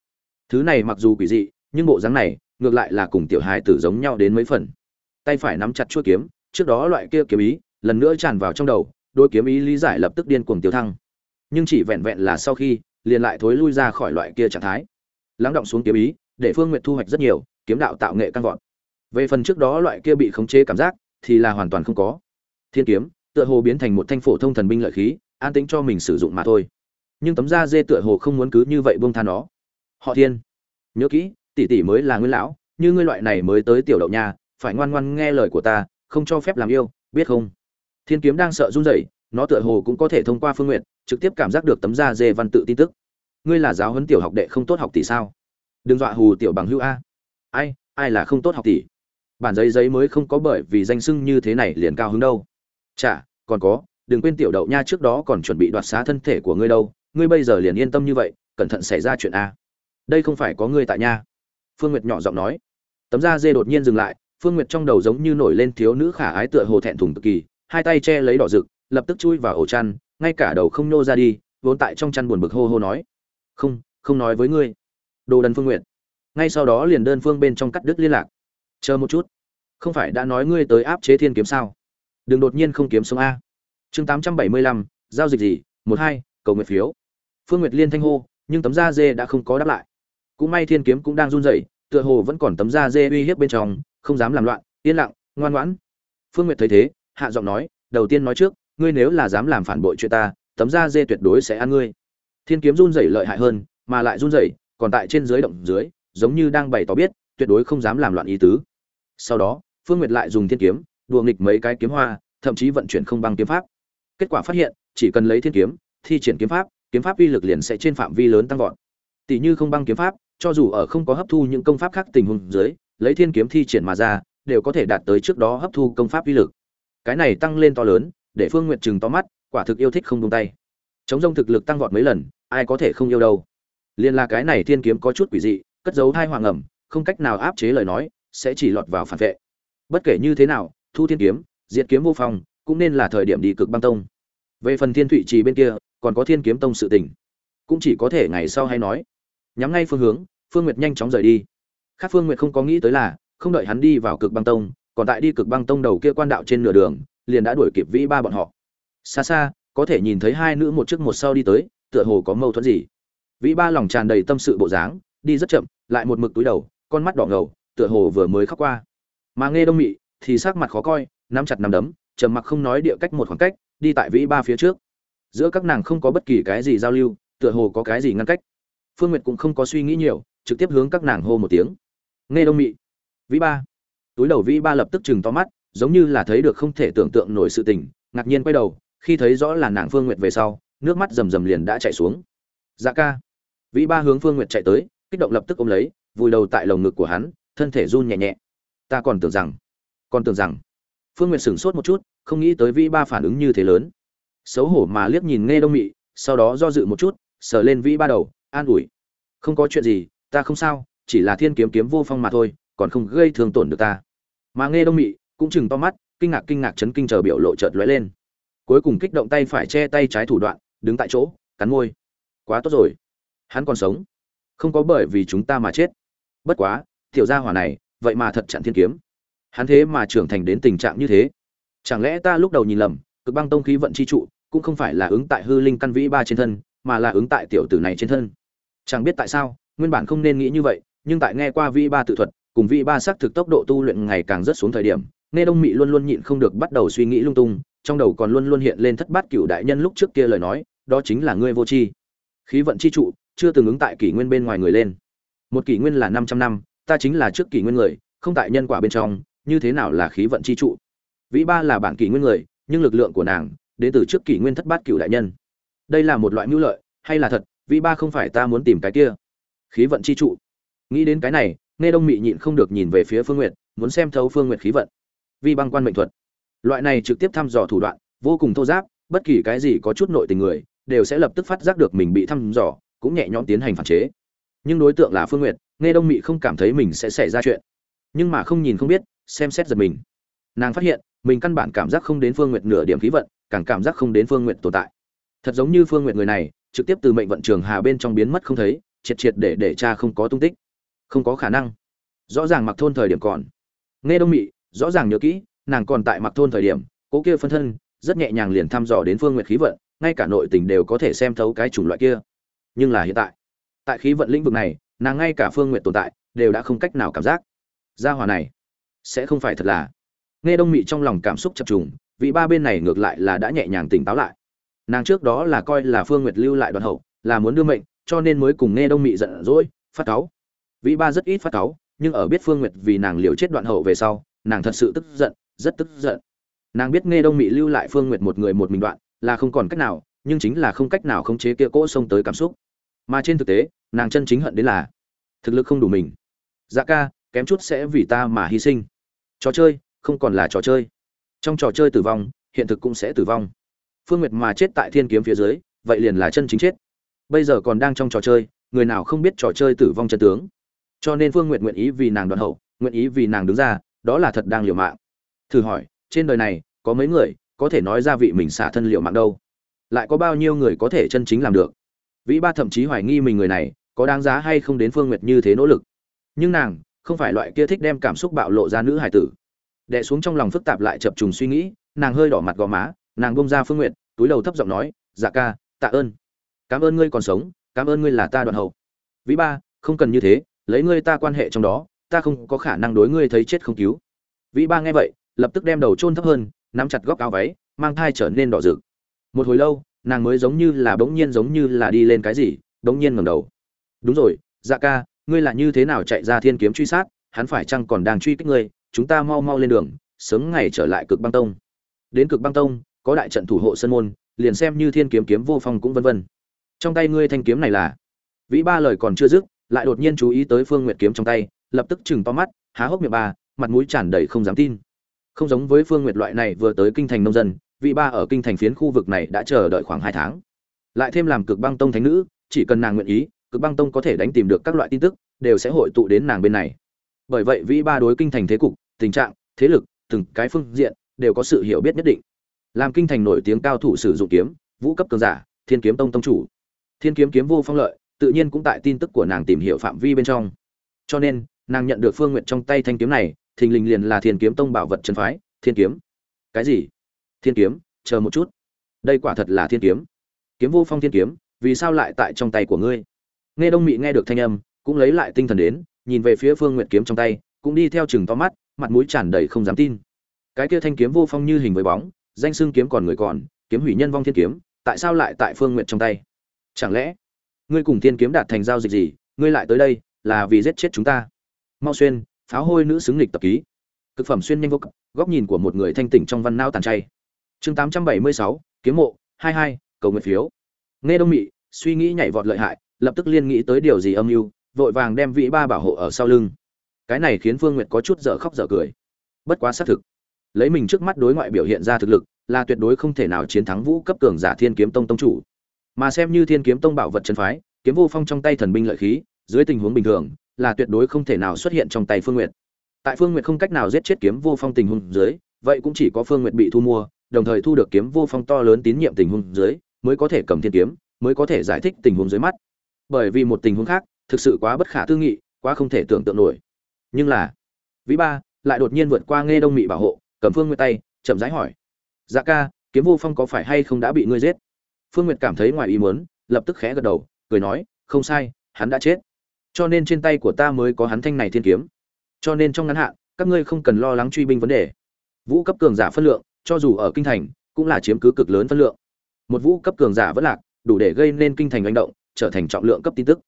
Thứ này mặc dù quỷ dị, nhưng bộ dáng này, ngược lại là cùng tiểu hài tử giống nhau đến mấy phần. Tay phải nắm chặt chuôi kiếm, trước đó loại kia kiếm ý, lần nữa tràn vào trong đầu đôi kiếm ý lý giải lập tức điên cuồng tiêu thăng. Nhưng chỉ vẹn vẹn là sau khi, liền lại thối lui ra khỏi loại kia trạng thái. Lắng động xuống kiếm ý, để phương nguyện thu hoạch rất nhiều, kiếm đạo tạo nghệ căn vọt. Về phần trước đó loại kia bị khống chế cảm giác, thì là hoàn toàn không có. Thiên kiếm, tựa hồ biến thành một thanh phổ thông thần binh lợi khí, an tính cho mình sử dụng mà thôi. Nhưng tấm da dê tựa hồ không muốn cứ như vậy buông tha nó. Họ thiên, nhớ kỹ, tỷ tỷ mới là nguyên lão, như ngươi loại này mới tới tiểu đậu nha phải ngoan ngoan nghe lời của ta, không cho phép làm yêu, biết không? Thiên kiếm đang sợ run rẩy, nó tựa hồ cũng có thể thông qua phương nguyện, trực tiếp cảm giác được tấm da dê văn tự tin tức. Ngươi là giáo huấn tiểu học đệ không tốt học tỷ sao? Đừng dọa hù tiểu bằng hữu a. Ai ai là không tốt học tỷ? Bản giấy giấy mới không có bởi vì danh sưng như thế này liền cao hứng đâu. Chả còn có, đừng quên tiểu đậu nha trước đó còn chuẩn bị đoạt xá thân thể của ngươi đâu. Ngươi bây giờ liền yên tâm như vậy, cẩn thận xảy ra chuyện a. Đây không phải có ngươi tại nha. Phương nguyệt nhỏ giọng nói. Tấm da dê đột nhiên dừng lại, phương nguyệt trong đầu giống như nổi lên thiếu nữ khả ái tựa hồ thẹn thùng cực kỳ hai tay che lấy đỏ rực, lập tức chui vào ổ chăn, ngay cả đầu không nô ra đi, vốn tại trong chăn buồn bực hô hô nói, không không nói với ngươi. Đồ đần phương nguyện ngay sau đó liền đơn phương bên trong cắt đứt liên lạc. Chờ một chút, không phải đã nói ngươi tới áp chế thiên kiếm sao? Đừng đột nhiên không kiếm sống a. Chương tám trăm bảy mươi lăm, giao dịch gì? Một hai, cầu nguyện phiếu. Phương nguyệt liên thanh hô, nhưng tấm da dê đã không có đáp lại. Cũng may thiên kiếm cũng đang run rẩy, tựa hồ vẫn còn tấm da dê uy hiếp bên trong, không dám làm loạn, yên lặng, ngoan ngoãn. Phương nguyệt thấy thế hạ giọng nói, đầu tiên nói trước, ngươi nếu là dám làm phản bội chuyện ta, tấm da dê tuyệt đối sẽ ăn ngươi. Thiên kiếm run rẩy lợi hại hơn, mà lại run rẩy, còn tại trên dưới động dưới, giống như đang bày tỏ biết, tuyệt đối không dám làm loạn ý tứ. Sau đó, phương nguyệt lại dùng thiên kiếm, đùa nghịch mấy cái kiếm hoa, thậm chí vận chuyển không bằng kiếm pháp. Kết quả phát hiện, chỉ cần lấy thiên kiếm, thi triển kiếm pháp kiếm pháp uy lực liền sẽ trên phạm vi lớn tăng vọt. Tỷ như không băng kiếm pháp, cho dù ở không có hấp thu những công pháp khác tình huống dưới, lấy thiên kiếm thi triển mà ra, đều có thể đạt tới trước đó hấp thu công pháp uy lực cái này tăng lên to lớn, để phương nguyệt chừng to mắt, quả thực yêu thích không tung tay. Chống rông thực lực tăng vọt mấy lần, ai có thể không yêu đâu. Liên là cái này thiên kiếm có chút quỷ dị, cất giấu hai hoàng ẩm, không cách nào áp chế lời nói, sẽ chỉ lọt vào phản vệ. Bất kể như thế nào, thu thiên kiếm, diệt kiếm vô phong cũng nên là thời điểm đi cực băng tông. Về phần thiên thụy trì bên kia, còn có thiên kiếm tông sự tình. Cũng chỉ có thể ngày sau hay nói. Nhắm ngay phương hướng, phương nguyệt nhanh chóng rời đi. Khác phương nguyệt không có nghĩ tới là, không đợi hắn đi vào cực băng tông còn tại đi cực băng tông đầu kia quan đạo trên nửa đường, liền đã đuổi kịp vĩ ba bọn họ. Xa xa, có thể nhìn thấy hai nữ một trước một sau đi tới, tựa hồ có mâu thuẫn gì. Vĩ ba lòng tràn đầy tâm sự bộ dáng, đi rất chậm, lại một mực túi đầu, con mắt đỏ ngầu, tựa hồ vừa mới khóc qua. Mà nghe đông mị, thì sắc mặt khó coi, nắm chặt nắm đấm, trầm mặc không nói địa cách một khoảng cách, đi tại vĩ ba phía trước. Giữa các nàng không có bất kỳ cái gì giao lưu, tựa hồ có cái gì ngăn cách. Phương nguyệt cũng không có suy nghĩ nhiều, trực tiếp hướng các nàng hô một tiếng. Nghe đông mị, vĩ ba túi đầu vĩ ba lập tức chừng to mắt, giống như là thấy được không thể tưởng tượng nổi sự tình, ngạc nhiên quay đầu, khi thấy rõ là nàng phương nguyệt về sau, nước mắt rầm rầm liền đã chạy xuống. Dạ ca. Vĩ ba hướng phương nguyệt chạy tới, kích động lập tức ôm lấy, vùi đầu tại lồng ngực của hắn, thân thể run nhẹ nhẹ. Ta còn tưởng rằng, còn tưởng rằng. Phương nguyệt sửng sốt một chút, không nghĩ tới vĩ ba phản ứng như thế lớn. Xấu hổ mà liếc nhìn nghe đông mị, sau đó do dự một chút, sờ lên vĩ ba đầu, an ủi. Không có chuyện gì, ta không sao, chỉ là thiên kiếm kiếm vô phong mà thôi, còn không gây thương tổn được ta mà nghe đông mị cũng chừng to mắt, kinh ngạc kinh ngạc chấn kinh chờ biểu lộ chợt lóe lên. Cuối cùng kích động tay phải che tay trái thủ đoạn, đứng tại chỗ, cắn môi. Quá tốt rồi. Hắn còn sống. Không có bởi vì chúng ta mà chết. Bất quá, tiểu gia hỏa này, vậy mà thật chặn thiên kiếm. Hắn thế mà trưởng thành đến tình trạng như thế. Chẳng lẽ ta lúc đầu nhìn lầm, cực băng tông khí vận chi trụ, cũng không phải là ứng tại hư linh căn vĩ ba trên thân, mà là ứng tại tiểu tử này trên thân. Chẳng biết tại sao, nguyên bản không nên nghĩ như vậy, nhưng tại nghe qua vĩ ba tự thuật cùng vị ba sắc thực tốc độ tu luyện ngày càng rất xuống thời điểm, nghe đông mị luôn luôn nhịn không được bắt đầu suy nghĩ lung tung, trong đầu còn luôn luôn hiện lên thất bát cửu đại nhân lúc trước kia lời nói, đó chính là ngươi vô tri. Khí vận chi trụ, chưa từng ứng tại kỷ nguyên bên ngoài người lên. Một kỷ nguyên là 500 năm, ta chính là trước kỷ nguyên người, không tại nhân quả bên trong, như thế nào là khí vận chi trụ? Vĩ ba là bản kỷ nguyên người, nhưng lực lượng của nàng, đến từ trước kỷ nguyên thất bát cửu đại nhân. Đây là một loại mưu lợi, hay là thật vĩ ba không phải ta muốn tìm cái kia? Khí vận chi trụ. Nghĩ đến cái này nghe đông mị nhịn không được nhìn về phía phương nguyệt, muốn xem thấu phương nguyệt khí vận. Vi băng quan mệnh thuật. Loại này trực tiếp thăm dò thủ đoạn, vô cùng thô giáp, bất kỳ cái gì có chút nội tình người, đều sẽ lập tức phát giác được mình bị thăm dò, cũng nhẹ nhõm tiến hành phản chế. Nhưng đối tượng là phương nguyệt, nghe đông mị không cảm thấy mình sẽ xảy ra chuyện. Nhưng mà không nhìn không biết, xem xét giật mình. Nàng phát hiện, mình căn bản cảm giác không đến phương nguyệt nửa điểm khí vận, càng cảm giác không đến phương nguyệt tồn tại. Thật giống như phương nguyệt người này, trực tiếp từ mệnh vận trường hà bên trong biến mất không thấy, triệt triệt để để cha không có tung tích không có khả năng. Rõ ràng mặc thôn thời điểm còn. Nghe đông mị, rõ ràng nhớ kỹ, nàng còn tại mặc thôn thời điểm, cố kia phân thân, rất nhẹ nhàng liền thăm dò đến phương nguyệt khí vận, ngay cả nội tình đều có thể xem thấu cái chủng loại kia. Nhưng là hiện tại tại khí vận lĩnh vực này, nàng ngay cả phương nguyện tồn tại, đều đã không cách nào cảm giác. Gia hòa này, sẽ không phải thật là. Nghe đông mị trong lòng cảm xúc chập trùng, vị ba bên này ngược lại là đã nhẹ nhàng tỉnh táo lại. Nàng trước đó là coi là phương nguyệt lưu lại đoàn hậu, là muốn đưa mệnh, cho nên mới cùng nghe đông mị giận dỗi, phát cáu vị ba rất ít phát cáu, nhưng ở biết phương nguyệt vì nàng liều chết đoạn hậu về sau, nàng thật sự tức giận, rất tức giận. Nàng biết nghe đông mị lưu lại phương nguyệt một người một mình đoạn, là không còn cách nào, nhưng chính là không cách nào khống chế kia cỗ xông tới cảm xúc. Mà trên thực tế, nàng chân chính hận đến là thực lực không đủ mình. Dạ ca, kém chút sẽ vì ta mà hy sinh. Trò chơi, không còn là trò chơi. Trong trò chơi tử vong, hiện thực cũng sẽ tử vong. Phương nguyệt mà chết tại thiên kiếm phía dưới, vậy liền là chân chính chết. Bây giờ còn đang trong trò chơi, người nào không biết trò chơi tử vong chân tướng? Cho nên phương nguyệt nguyện ý vì nàng đoạn hậu nguyện ý vì nàng đứng ra đó là thật đang liều mạng. Thử hỏi trên đời này có mấy người có thể nói ra vị mình xả thân liều mạng đâu? Lại có bao nhiêu người có thể chân chính làm được? Vĩ ba thậm chí hoài nghi mình người này có đáng giá hay không đến phương nguyệt như thế nỗ lực. Nhưng nàng không phải loại kia thích đem cảm xúc bạo lộ ra nữ hải tử. Đẻ xuống trong lòng phức tạp lại chập trùng suy nghĩ nàng hơi đỏ mặt gò má nàng bông ra phương Nguyệt, túi đầu thấp giọng nói dạ ca tạ ơn. Cảm ơn ngươi còn sống cảm ơn ngươi là ta đoạn hậu. Vĩ ba không cần như thế lấy ngươi ta quan hệ trong đó, ta không có khả năng đối ngươi thấy chết không cứu. Vĩ ba nghe vậy, lập tức đem đầu chôn thấp hơn, nắm chặt góc áo váy, mang thai trở nên đỏ rực. Một hồi lâu, nàng mới giống như là bỗng nhiên giống như là đi lên cái gì, bỗng nhiên ngẩng đầu. Đúng rồi dạ ca, ngươi là như thế nào chạy ra thiên kiếm truy sát? Hắn phải chăng còn đang truy kích ngươi? Chúng ta mau mau lên đường, sớm ngày trở lại cực băng tông. Đến cực băng tông, có đại trận thủ hộ sân môn, liền xem như thiên kiếm kiếm vô phong cũng vân vân. Trong tay ngươi thanh kiếm này là? Vĩ ba lời còn chưa dứt lại đột nhiên chú ý tới phương nguyệt kiếm trong tay, lập tức chừng to mắt, há hốc miệng ba mặt mũi tràn đầy không dám tin. Không giống với phương nguyệt loại này vừa tới kinh thành nông dân, vị ba ở kinh thành phiến khu vực này đã chờ đợi khoảng hai tháng. Lại thêm làm cực băng tông thánh nữ, chỉ cần nàng nguyện ý, cực băng tông có thể đánh tìm được các loại tin tức, đều sẽ hội tụ đến nàng bên này. Bởi vậy vị ba đối kinh thành thế cục, tình trạng, thế lực, từng cái phương diện, đều có sự hiểu biết nhất định. Làm kinh thành nổi tiếng cao thủ sử dụng kiếm, vũ cấp cường giả, thiên kiếm tông tông chủ. Thiên kiếm kiếm vô phong lợi tự nhiên cũng tại tin tức của nàng tìm hiểu phạm vi bên trong. Cho nên, nàng nhận được phương nguyện trong tay thanh kiếm này, thình lình liền là thiên kiếm tông bảo vật chân phái, thiên kiếm. Cái gì? Thiên kiếm, chờ một chút. Đây quả thật là thiên kiếm. Kiếm vô phong thiên kiếm, vì sao lại tại trong tay của ngươi? Nghe đông mị nghe được thanh âm, cũng lấy lại tinh thần đến, nhìn về phía phương nguyện kiếm trong tay, cũng đi theo chừng to mắt, mặt mũi tràn đầy không dám tin. Cái kia thanh kiếm vô phong như hình với bóng, danh xưng kiếm còn người còn, kiếm hủy nhân vong thiên kiếm, tại sao lại tại phương nguyện trong tay? Chẳng lẽ ngươi cùng thiên kiếm đạt thành giao dịch gì, ngươi lại tới đây, là vì giết chết chúng ta. Mau xuyên, pháo hôi nữ xứng lịch tập ký. Cực phẩm xuyên nhanh vô cực, góc nhìn của một người thanh tỉnh trong văn nao tàn chay. Chương tám trăm bảy mươi sáu, kiếm mộ, hai hai, cầu nguyện phiếu. Nghe đông mị, suy nghĩ nhảy vọt lợi hại, lập tức liên nghĩ tới điều gì âm mưu, vội vàng đem vị ba bảo hộ ở sau lưng. Cái này khiến phương n g u y ệ t có chút dở khóc dở cười. Bất quá xác thực, lấy mình trước mắt đối ngoại biểu hiện ra thực lực, là tuyệt đối không thể nào chiến thắng vũ cấp cường giả thiên kiếm tông tông chủ mà xem như thiên kiếm tông bảo vật chân phái, kiếm vô phong trong tay thần binh lợi khí, dưới tình huống bình thường, là tuyệt đối không thể nào xuất hiện trong tay phương nguyệt. Tại phương nguyệt không cách nào giết chết kiếm vô phong tình huống dưới, vậy cũng chỉ có phương nguyệt bị thu mua, đồng thời thu được kiếm vô phong to lớn tín nhiệm tình huống dưới, mới có thể cầm thiên kiếm, mới có thể giải thích tình huống dưới mắt. Bởi vì một tình huống khác, thực sự quá bất khả tư nghị, quá không thể tưởng tượng nổi. Nhưng là, vĩ ba lại đột nhiên vượt qua nghe đông mị bảo hộ, cầm phương nguyệt tay, chậm rãi hỏi dạ ca, kiếm vô phong có phải hay không đã bị ngươi giết? Phương nguyệt cảm thấy ngoài ý muốn, lập tức khẽ gật đầu, cười nói, không sai, hắn đã chết. Cho nên trên tay của ta mới có hắn thanh này thiên kiếm. Cho nên trong ngắn hạn, các ngươi không cần lo lắng truy binh vấn đề. Vũ cấp cường giả phân lượng, cho dù ở kinh thành, cũng là chiếm cứ cực lớn phân lượng. Một vũ cấp cường giả vẫn lạc, đủ để gây nên kinh thành hành động, trở thành trọng lượng cấp tin tức.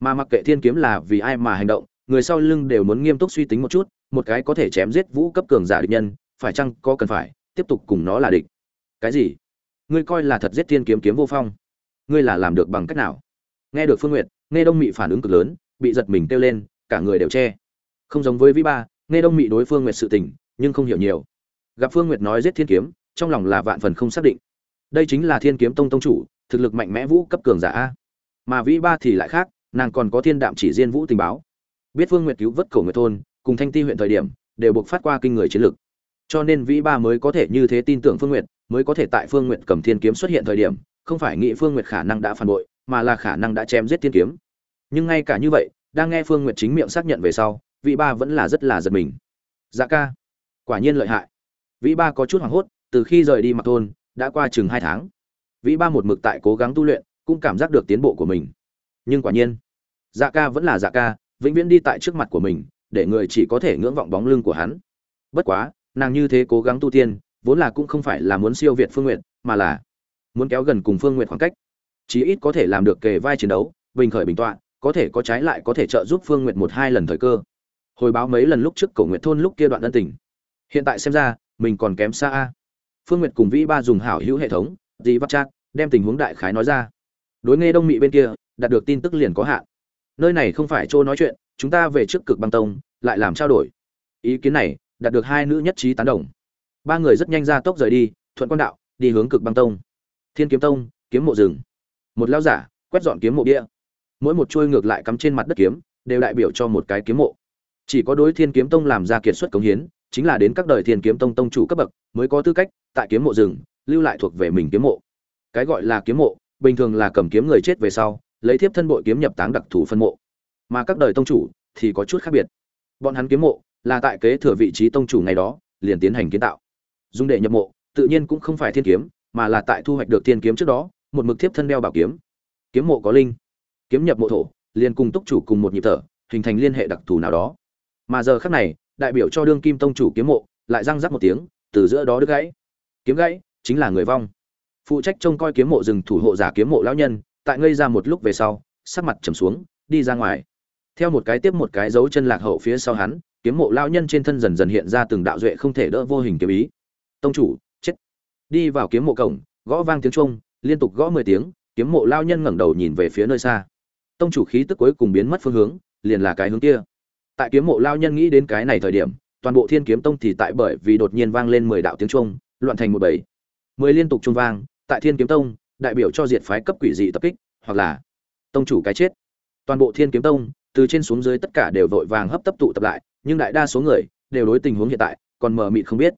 Mà mặc kệ thiên kiếm là vì ai mà hành động, người sau lưng đều muốn nghiêm túc suy tính một chút, một cái có thể chém giết vũ cấp cường giả địch nhân, phải chăng có cần phải, tiếp tục cùng nó là địch. Cái gì? Ngươi coi là thật giết thiên kiếm kiếm vô phong. Ngươi là làm được bằng cách nào? Nghe được phương nguyệt nghe đông mị phản ứng cực lớn, bị giật mình kêu lên, cả người đều che. Không giống với vĩ ba nghe đông mị đối phương nguyệt sự tình, nhưng không hiểu nhiều. Gặp phương nguyệt nói giết thiên kiếm, trong lòng là vạn phần không xác định. Đây chính là thiên kiếm tông tông chủ, thực lực mạnh mẽ vũ cấp cường giả a. Mà vĩ ba thì lại khác, nàng còn có thiên đạm chỉ riêng vũ tình báo. Biết phương nguyệt cứu vớt cổ nguyệt thôn, cùng thanh ti huyện thời điểm, đều buộc phát qua kinh người chiến lực cho nên vĩ ba mới có thể như thế tin tưởng phương nguyệt, mới có thể tại phương nguyệt cầm thiên kiếm xuất hiện thời điểm, không phải nghĩ phương nguyệt khả năng đã phản bội, mà là khả năng đã chém giết thiên kiếm. Nhưng ngay cả như vậy, đang nghe phương nguyệt chính miệng xác nhận về sau, vĩ ba vẫn là rất là giật mình. Dạ ca, quả nhiên lợi hại. Vĩ ba có chút hoảng hốt, từ khi rời đi mặc thôn, đã qua chừng hai tháng. Vĩ ba một mực tại cố gắng tu luyện, cũng cảm giác được tiến bộ của mình. Nhưng quả nhiên dạ ca vẫn là dạ ca, vĩnh viễn đi tại trước mặt của mình, để người chỉ có thể ngưỡng vọng bóng lưng của hắn. Bất quá nàng như thế cố gắng tu tiên, vốn là cũng không phải là muốn siêu việt phương n g u y ệ t mà là muốn kéo gần cùng phương n g u y ệ t khoảng cách. Chí ít có thể làm được kề vai chiến đấu, bình khởi bình tọa, có thể có trái lại có thể trợ giúp phương n g u y ệ t một hai lần thời cơ. Hồi báo mấy lần lúc trước cổ nguyện thôn lúc kia đoạn ân tình. Hiện tại xem ra, mình còn kém xa a. Phương n g u y ệ t cùng vĩ ba dùng hảo hữu hệ thống dì vắt chat đem tình huống đại khái nói ra. Đối nghe đông mỹ bên kia, đạt được tin tức liền có hạn. Nơi này không phải chỗ nói chuyện, chúng ta về trước cực băng tông, lại làm trao đổi. Ý kiến này đạt được hai nữ nhất trí tán đồng. Ba người rất nhanh ra tốc rời đi, thuận quan đạo, đi hướng cực băng tông. Thiên kiếm tông, kiếm mộ rừng. Một lao giả, quét dọn kiếm mộ địa. mỗi một chuôi ngược lại cắm trên mặt đất kiếm, đều đại biểu cho một cái kiếm mộ. Chỉ có đối thiên kiếm tông làm ra kiệt xuất cống hiến, chính là đến các đời thiên kiếm tông tông chủ cấp bậc, mới có tư cách tại kiếm mộ rừng, lưu lại thuộc về mình kiếm mộ. Cái gọi là kiếm mộ, bình thường là cầm kiếm người chết về sau, lấy thiếp thân bội kiếm nhập táng đặc thù phân mộ. Mà các đời tông chủ thì có chút khác biệt. Bọn hắn kiếm mộ là tại kế thừa vị trí tông chủ ngày đó, liền tiến hành kiến tạo. Dùng để nhập mộ, tự nhiên cũng không phải thiên kiếm, mà là tại thu hoạch được thiên kiếm trước đó, một mực thiếp thân đeo bảo kiếm. Kiếm mộ có linh, kiếm nhập mộ thổ, liền cùng túc chủ cùng một nhịp thở, hình thành liên hệ đặc thù nào đó. Mà giờ khác này, đại biểu cho đương kim tông chủ kiếm mộ, lại răng rắc một tiếng, từ giữa đó đứt gãy. Kiếm gãy, chính là người vong. Phụ trách trông coi kiếm mộ rừng thủ hộ giả kiếm mộ lão nhân, tại ngây ra một lúc về sau, sắc mặt trầm xuống, đi ra ngoài. Theo một cái tiếp một cái dấu chân lạc hậu phía sau hắn kiếm mộ lao nhân trên thân dần dần hiện ra từng đạo duệ không thể đỡ vô hình kiếm ý. Tông chủ, chết. Đi vào kiếm mộ cổng, gõ vang tiếng trung liên tục gõ mười tiếng, kiếm mộ lao nhân ngẩng đầu nhìn về phía nơi xa. Tông chủ khí tức cuối cùng biến mất phương hướng, liền là cái hướng kia. Tại kiếm mộ lao nhân nghĩ đến cái này thời điểm, toàn bộ thiên kiếm tông thì tại bởi vì đột nhiên vang lên mười đạo tiếng trung loạn thành một bảy mười liên tục trung vang, tại thiên kiếm tông, đại biểu cho diệt phái cấp quỷ dị tập kích, hoặc là tông chủ cái chết. Toàn bộ thiên kiếm tông, từ trên xuống dưới tất cả đều vội vàng hấp tấp tụ tập lại nhưng đại đa số người đều đối tình huống hiện tại còn mờ mịt không biết.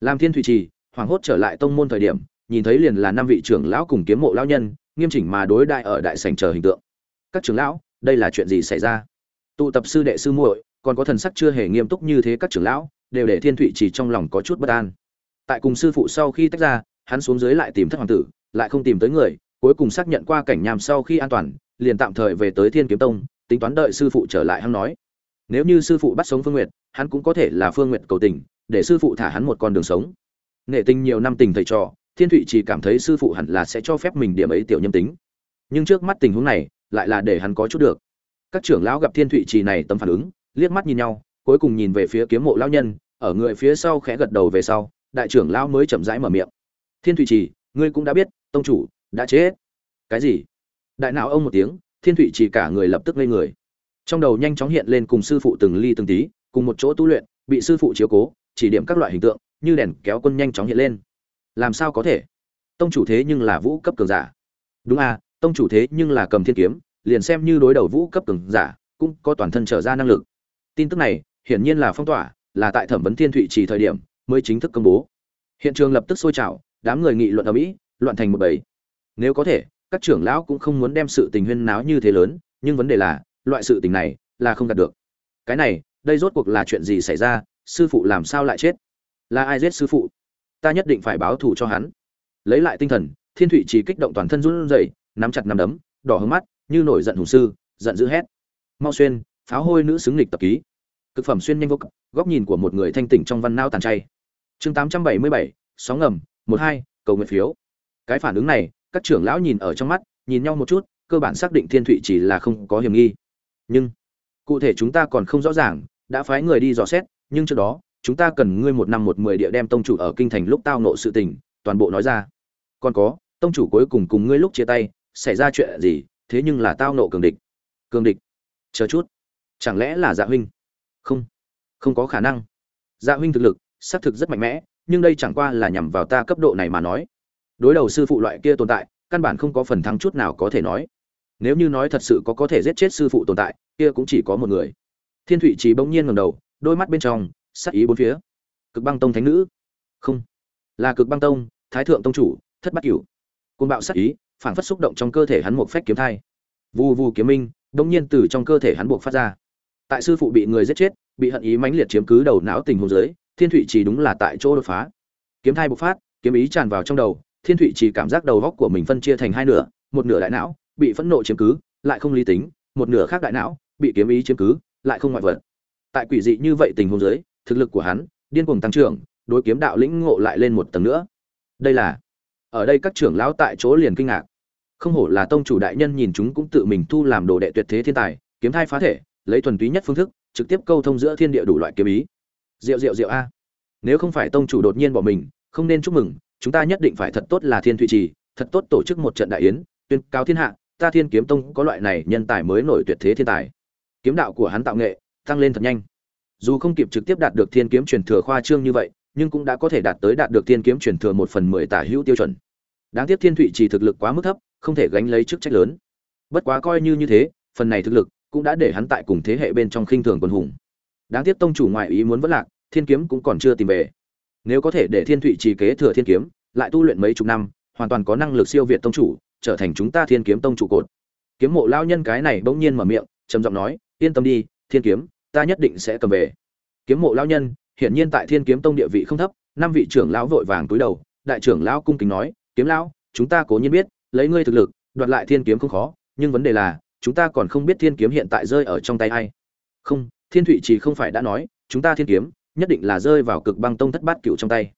Làm thiên thủy trì, hoảng hốt trở lại tông môn thời điểm, nhìn thấy liền là năm vị trưởng lão cùng kiếm mộ lão nhân, nghiêm chỉnh mà đối đại ở đại sảnh chờ hình tượng. Các trưởng lão, đây là chuyện gì xảy ra? Tụ tập sư đệ sư muội, còn có thần sắc chưa hề nghiêm túc như thế các trưởng lão, đều để thiên thủy chỉ trong lòng có chút bất an. Tại cùng sư phụ sau khi tách ra, hắn xuống dưới lại tìm thất hoàng tử, lại không tìm tới người, cuối cùng xác nhận qua cảnh nhàm sau khi an toàn, liền tạm thời về tới thiên kiếm tông, tính toán đợi sư phụ trở lại hắn nói nếu như sư phụ bắt sống phương nguyệt, hắn cũng có thể là phương nguyệt cầu tình, để sư phụ thả hắn một con đường sống. Nghệ tình nhiều năm tình thầy trò, thiên thụy chỉ cảm thấy sư phụ hẳn là sẽ cho phép mình điểm ấy tiểu nhâm tính. Nhưng trước mắt tình huống này, lại là để hắn có chút được. Các trưởng lão gặp thiên thụy trì này tâm phản ứng, liếc mắt nhìn nhau, cuối cùng nhìn về phía kiếm mộ lão nhân, ở người phía sau khẽ gật đầu về sau, đại trưởng lão mới chậm rãi mở miệng. Thiên thụy trì ngươi cũng đã biết, tông chủ, đã chết. Cái gì? Đại não ông một tiếng, thiên thụy trì cả người lập tức lên người trong đầu nhanh chóng hiện lên cùng sư phụ từng ly từng tí, cùng một chỗ tu luyện, bị sư phụ chiếu cố, chỉ điểm các loại hình tượng, như đèn kéo quân nhanh chóng hiện lên. Làm sao có thể? Tông chủ thế nhưng là vũ cấp cường giả. Đúng à tông chủ thế nhưng là cầm thiên kiếm, liền xem như đối đầu vũ cấp cường giả, cũng có toàn thân trở ra năng lực. Tin tức này, hiển nhiên là phong tỏa, là tại thẩm vấn thiên thụy chỉ thời điểm, mới chính thức công bố. Hiện trường lập tức sôi trào, đám người nghị luận ở mỹ, loạn thành một bầy. Nếu có thể, các trưởng lão cũng không muốn đem sự tình huyên náo như thế lớn, nhưng vấn đề là loại sự tình này là không đạt được. Cái này, đây rốt cuộc là chuyện gì xảy ra, sư phụ làm sao lại chết? Là ai giết sư phụ? Ta nhất định phải báo thù cho hắn. Lấy lại tinh thần, thiên thụy chỉ kích động toàn thân run rẩy, nắm chặt nắm đấm, đỏ hướng mắt, như nổi giận hùng sư, giận dữ hét. Mau xuyên, pháo hôi nữ xứng lịch tập ký. Cực phẩm xuyên nhanh vô cực, góc nhìn của một người thanh tỉnh trong văn nao tàn chay. Chương tám trăm bảy mươi bảy, sóng ngầm, một hai, cầu nguyện phiếu. Cái phản ứng này, các trưởng lão nhìn ở trong mắt, nhìn nhau một chút, cơ bản xác định thiên thụy chỉ là không có hiểm nghi nhưng, cụ thể chúng ta còn không rõ ràng, đã phái người đi dò xét, nhưng trước đó, chúng ta cần ngươi một năm một mười địa đem tông chủ ở kinh thành lúc tao nộ sự tình, toàn bộ nói ra. Còn có, tông chủ cuối cùng cùng ngươi lúc chia tay, xảy ra chuyện gì, thế nhưng là tao nộ cường địch. Cường địch? Chờ chút. Chẳng lẽ là dạ huynh? Không. Không có khả năng. Dạ huynh thực lực, xác thực rất mạnh mẽ, nhưng đây chẳng qua là nhằm vào ta cấp độ này mà nói. Đối đầu sư phụ loại kia tồn tại, căn bản không có phần thắng chút nào có thể nói nếu như nói thật sự có có thể giết chết sư phụ tồn tại, kia cũng chỉ có một người. Thiên thụy trí bỗng nhiên ngầm đầu, đôi mắt bên trong, sắc ý bốn phía. Cực băng tông thánh nữ. Không. Là cực băng tông, thái thượng tông chủ, thất bát cửu. Côn bạo sắc ý, phảng phất xúc động trong cơ thể hắn một phách kiếm thai. Vù vù kiếm minh, bỗng nhiên từ trong cơ thể hắn buộc phát ra. Tại sư phụ bị người giết chết, bị hận ý mãnh liệt chiếm cứ đầu não tình hồn giới thiên thụy chỉ đúng là tại chỗ đột phá. Kiếm thai bộc phát, kiếm ý tràn vào trong đầu, thiên thụy chỉ cảm giác đầu góc của mình phân chia thành hai nửa, một nửa đại não bị phẫn nộ chiếm cứ, lại không lý tính, một nửa khác đại não, bị kiếm ý chiếm cứ, lại không ngoại vật. Tại quỷ dị như vậy tình huống giới thực lực của hắn, điên cuồng tăng trưởng, đối kiếm đạo lĩnh ngộ lại lên một tầng nữa. Đây là, ở đây các trưởng lão tại chỗ liền kinh ngạc. Không hổ là tông chủ đại nhân nhìn chúng cũng tự mình thu làm đồ đệ tuyệt thế thiên tài, kiếm thai phá thể, lấy thuần túy nhất phương thức, trực tiếp câu thông giữa thiên địa đủ loại kiếm ý. Rượu rượu rượu a. Nếu không phải tông chủ đột nhiên bỏ mình, không nên chúc mừng, chúng ta nhất định phải thật tốt là thiên thụy trì, thật tốt tổ chức một trận đại yến, tuyên cao thiên hạ ta thiên kiếm tông có loại này nhân tài mới nổi tuyệt thế thiên tài. Kiếm đạo của hắn tạo nghệ, tăng lên thật nhanh. Dù không kịp trực tiếp đạt được thiên kiếm truyền thừa khoa trương như vậy, nhưng cũng đã có thể đạt tới đạt được thiên kiếm truyền thừa một phần mười tả hữu tiêu chuẩn. Đáng tiếc thiên thụy chỉ thực lực quá mức thấp, không thể gánh lấy chức trách lớn. Bất quá coi như như thế, phần này thực lực cũng đã để hắn tại cùng thế hệ bên trong khinh thường quân hùng. Đáng tiếc tông chủ ngoại ý muốn vẫn lạc, thiên kiếm cũng còn chưa tìm về. Nếu có thể để thiên thụy trì kế thừa thiên kiếm, lại tu luyện mấy chục năm, hoàn toàn có năng lực siêu việt tông chủ trở thành chúng ta thiên kiếm tông trụ cột. Kiếm mộ lao nhân cái này bỗng nhiên mở miệng, trầm giọng nói, yên tâm đi, thiên kiếm, ta nhất định sẽ cầm về. Kiếm mộ lao nhân, hiển nhiên tại thiên kiếm tông địa vị không thấp, năm vị trưởng lão vội vàng túi đầu, đại trưởng lão cung kính nói, kiếm lão, chúng ta cố nhiên biết, lấy ngươi thực lực, đoạt lại thiên kiếm không khó, nhưng vấn đề là, chúng ta còn không biết thiên kiếm hiện tại rơi ở trong tay ai. Không, thiên thụy chỉ không phải đã nói, chúng ta thiên kiếm, nhất định là rơi vào cực băng tông thất bát cựu trong tay.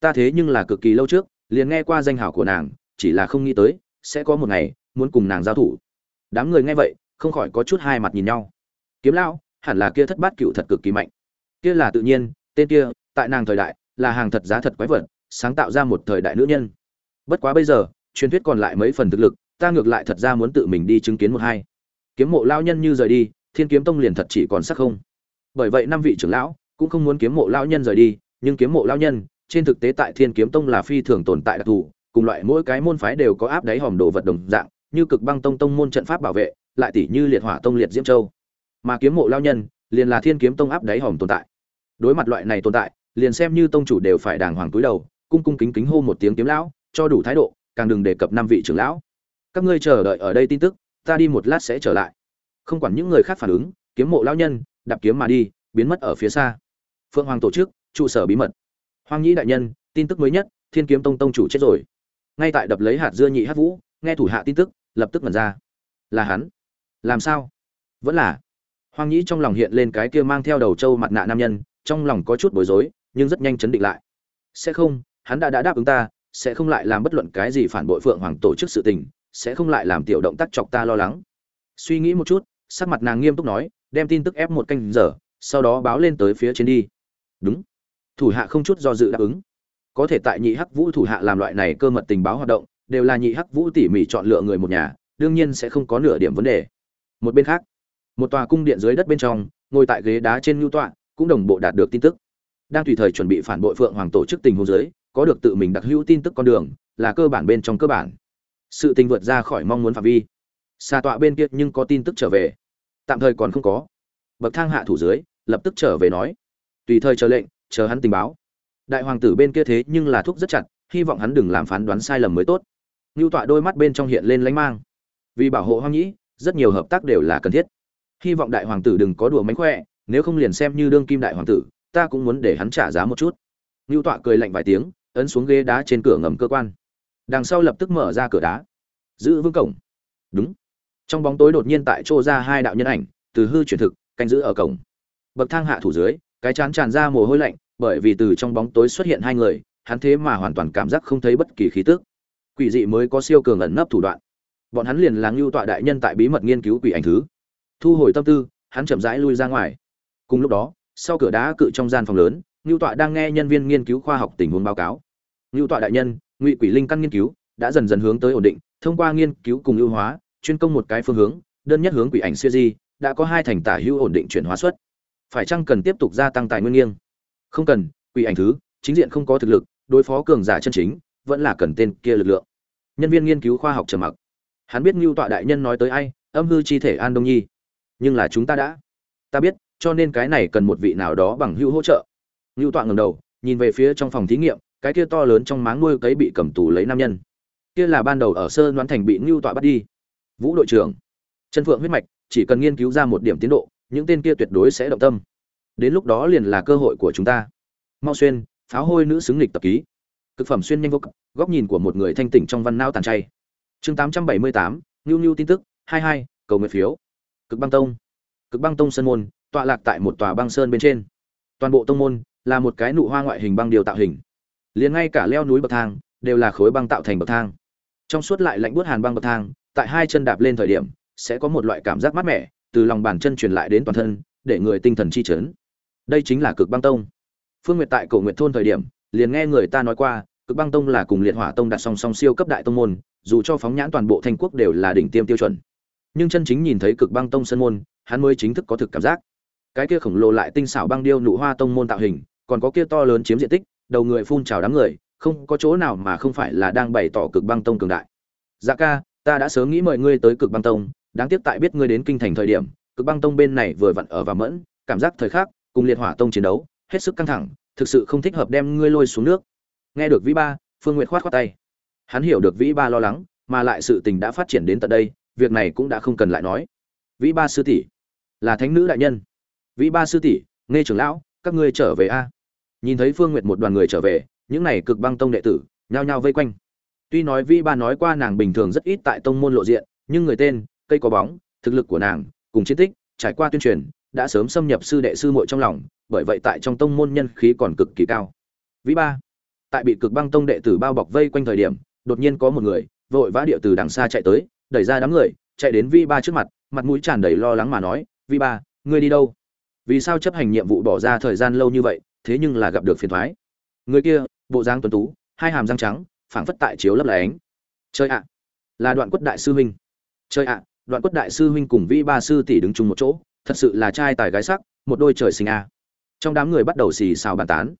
Ta thế nhưng là cực kỳ lâu trước, liền nghe qua danh hảo của nàng, chỉ là không nghĩ tới sẽ có một ngày, muốn cùng nàng giao thủ. Đám người nghe vậy, không khỏi có chút hai mặt nhìn nhau. Kiếm lão, hẳn là kia thất bát cựu thật cực kỳ mạnh. Kia là tự nhiên, tên kia, tại nàng thời đại, là hàng thật giá thật quái vật, sáng tạo ra một thời đại nữ nhân. Bất quá bây giờ, truyền thuyết còn lại mấy phần thực lực, ta ngược lại thật ra muốn tự mình đi chứng kiến một hai. Kiếm mộ lao nhân như rời đi, thiên kiếm tông liền thật chỉ còn sắc không. Bởi vậy năm vị trưởng lão cũng không muốn kiếm mộ lao nhân rời đi, nhưng kiếm mộ lao nhân, trên thực tế tại thiên kiếm tông là phi thường tồn tại đặc thù cùng loại mỗi cái môn phái đều có áp đáy hòm đồ vật đồng dạng, như cực băng tông tông môn trận pháp bảo vệ, lại tỷ như liệt hỏa tông liệt diễm châu. Mà kiếm mộ lao nhân, liền là thiên kiếm tông áp đáy hòm tồn tại. Đối mặt loại này tồn tại, liền xem như tông chủ đều phải đàng hoàng túi đầu, cung cung kính kính hô một tiếng kiếm lão, cho đủ thái độ, càng đừng đề cập năm vị trưởng lão. Các ngươi chờ đợi ở đây tin tức, ta đi một lát sẽ trở lại. Không quản những người khác phản ứng, kiếm mộ lão nhân, đạp kiếm mà đi, biến mất ở phía xa. Phượng hoàng tổ chức, trụ sở bí mật. Hoàng nhĩ đại nhân, tin tức mới nhất, thiên kiếm tông tông chủ chết rồi ngay tại đập lấy hạt dưa nhị hát vũ, nghe thủ hạ tin tức, lập tức mật ra. Là hắn. Làm sao? Vẫn là. Hoang nhĩ trong lòng hiện lên cái kia mang theo đầu trâu mặt nạ nam nhân, trong lòng có chút bối rối, nhưng rất nhanh chấn định lại. Sẽ không, hắn đã đã đáp ứng ta, sẽ không lại làm bất luận cái gì phản bội phượng hoàng tổ chức sự tình, sẽ không lại làm tiểu động tác chọc ta lo lắng. Suy nghĩ một chút, sắc mặt nàng nghiêm túc nói, đem tin tức ép một canh giờ, sau đó báo lên tới phía trên đi. Đúng. Thủ hạ không chút do dự đáp ứng có thể tại nhị hắc vũ thủ hạ làm loại này cơ mật tình báo hoạt động, đều là nhị hắc vũ tỉ mỉ chọn lựa người một nhà, đương nhiên sẽ không có nửa điểm vấn đề. Một bên khác, một tòa cung điện dưới đất bên trong, ngồi tại ghế đá trên ngưu tọa, cũng đồng bộ đạt được tin tức. Đang tùy thời chuẩn bị phản bội phượng hoàng tổ chức tình huống dưới, có được tự mình đặc hữu tin tức con đường, là cơ bản bên trong cơ bản. Sự tình vượt ra khỏi mong muốn phạm vi. Xa tọa bên kia nhưng có tin tức trở về. Tạm thời còn không có. Bậc thang hạ thủ dưới, lập tức trở về nói. Tùy thời chờ lệnh, chờ hắn tình báo đại hoàng tử bên kia thế nhưng là thúc rất chặt, hy vọng hắn đừng làm phán đoán sai lầm mới tốt. Ngưu tọa đôi mắt bên trong hiện lên lánh mang. Vì bảo hộ hoang nhĩ, rất nhiều hợp tác đều là cần thiết. Hy vọng đại hoàng tử đừng có đùa mánh khỏe, nếu không liền xem như đương kim đại hoàng tử, ta cũng muốn để hắn trả giá một chút. Ngưu tọa cười lạnh vài tiếng, ấn xuống ghế đá trên cửa ngầm cơ quan. Đằng sau lập tức mở ra cửa đá. Giữ vững cổng. Đúng. Trong bóng tối đột nhiên tại chỗ ra hai đạo nhân ảnh, từ hư chuyển thực, canh giữ ở cổng. Bậc thang hạ thủ dưới, cái chán tràn ra mồ hôi lạnh bởi vì từ trong bóng tối xuất hiện hai người, hắn thế mà hoàn toàn cảm giác không thấy bất kỳ khí tức. Quỷ dị mới có siêu cường ẩn nấp thủ đoạn. Bọn hắn liền là ngưu tọa đại nhân tại bí mật nghiên cứu quỷ ảnh thứ. Thu hồi tâm tư, hắn chậm rãi lui ra ngoài. Cùng lúc đó, sau cửa đá cự trong gian phòng lớn, ngưu tọa đang nghe nhân viên nghiên cứu khoa học tình huống báo cáo. Ngưu tọa đại nhân, ngụy quỷ linh căn nghiên cứu đã dần dần hướng tới ổn định, thông qua nghiên cứu cùng ưu hóa, chuyên công một cái phương hướng, đơn nhất hướng quỷ ảnh siêu di, đã có hai thành tả hữu ổn định chuyển hóa suất phải chăng cần tiếp tục gia tăng tài nguyên nghiêng? Không cần, quỷ ảnh thứ, chính diện không có thực lực, đối phó cường giả chân chính, vẫn là cần tên kia lực lượng. Nhân viên nghiên cứu khoa học trầm mặc. Hắn biết ngưu tọa đại nhân nói tới ai, âm hư chi thể an đông nhi. Nhưng là chúng ta đã. Ta biết, cho nên cái này cần một vị nào đó bằng hữu hỗ trợ. Ngưu tọa ngầm đầu, nhìn về phía trong phòng thí nghiệm, cái kia to lớn trong máng nuôi cấy bị cầm tù lấy nam nhân. Kia là ban đầu ở sơ đoán thành bị ngưu tọa bắt đi. Vũ đội trưởng. Chân phượng huyết mạch, chỉ cần nghiên cứu ra một điểm tiến độ, những tên kia tuyệt đối sẽ động tâm đến lúc đó liền là cơ hội của chúng ta. Mau xuyên, pháo hôi nữ xứng lịch tập ký. Cực phẩm xuyên nhanh vô cực, góc nhìn của một người thanh tỉnh trong văn nao tàn chay. Chương tám trăm bảy mươi tám ngưu ngưu tin tức, hai hai, cầu nguyện phiếu. Cực băng tông. Cực băng tông sơn môn, tọa lạc tại một tòa băng sơn bên trên. Toàn bộ tông môn là một cái nụ hoa ngoại hình băng điều tạo hình. Liền ngay cả leo núi bậc thang đều là khối băng tạo thành bậc thang. Trong suốt lại lạnh buốt hàn băng bậc thang, tại hai chân đạp lên thời điểm sẽ có một loại cảm giác mát mẻ từ lòng bàn chân truyền lại đến toàn thân, để người tinh thần chi chấn đây chính là cực băng tông. Phương nguyệt tại cổ nguyệt thôn thời điểm, liền nghe người ta nói qua, cực băng tông là cùng liệt hỏa tông đặt song song siêu cấp đại tông môn, dù cho phóng nhãn toàn bộ thanh quốc đều là đỉnh tiêm tiêu chuẩn. Nhưng chân chính nhìn thấy cực băng tông sân môn, hắn mới chính thức có thực cảm giác. Cái kia khổng lồ lại tinh xảo băng điêu nụ hoa tông môn tạo hình, còn có kia to lớn chiếm diện tích, đầu người phun trào đám người, không có chỗ nào mà không phải là đang bày tỏ cực băng tông cường đại. Dạ ca, ta đã sớm nghĩ mời ngươi tới cực băng tông, đáng tiếc tại biết ngươi đến kinh thành thời điểm, cực băng tông bên này vừa vặn ở và mẫn, cảm giác thời khắc cùng liệt hỏa tông chiến đấu, hết sức căng thẳng, thực sự không thích hợp đem ngươi lôi xuống nước. Nghe được vĩ ba, phương nguyệt khoát khoát tay. Hắn hiểu được vĩ ba lo lắng, mà lại sự tình đã phát triển đến tận đây, việc này cũng đã không cần lại nói. Vĩ ba sư tỷ, là thánh nữ đại nhân. Vĩ ba sư tỷ nghe trưởng lão, các ngươi trở về a? Nhìn thấy phương nguyệt một đoàn người trở về, những này cực băng tông đệ tử, nhao nhao vây quanh. Tuy nói vĩ ba nói qua nàng bình thường rất ít tại tông môn lộ diện, nhưng người tên, cây có bóng, thực lực của nàng, cùng chiến tích, trải qua tuyên truyền đã sớm xâm nhập sư đệ sư muội trong lòng, bởi vậy tại trong tông môn nhân khí còn cực kỳ cao. Vĩ ba, tại bị cực băng tông đệ tử bao bọc vây quanh thời điểm, đột nhiên có một người, vội vã điệu từ đằng xa chạy tới, đẩy ra đám người, chạy đến Vĩ ba trước mặt mặt mũi tràn đầy lo lắng mà nói, Vĩ ba, ngươi đi đâu? Vì sao chấp hành nhiệm vụ bỏ ra thời gian lâu như vậy, thế nhưng là gặp được phiền toái?" người kia, bộ dáng tuấn tú, hai hàm răng trắng, phảng phất tại chiếu lấp lánh. Chơi ạ, là đoạn quất đại sư huynh. Chơi ạ, đoạn quất đại sư huynh cùng Vĩ ba sư tỷ đứng chung một chỗ thật sự là trai tài gái sắc, một đôi trời sinh a. Trong đám người bắt đầu xì xào bàn tán.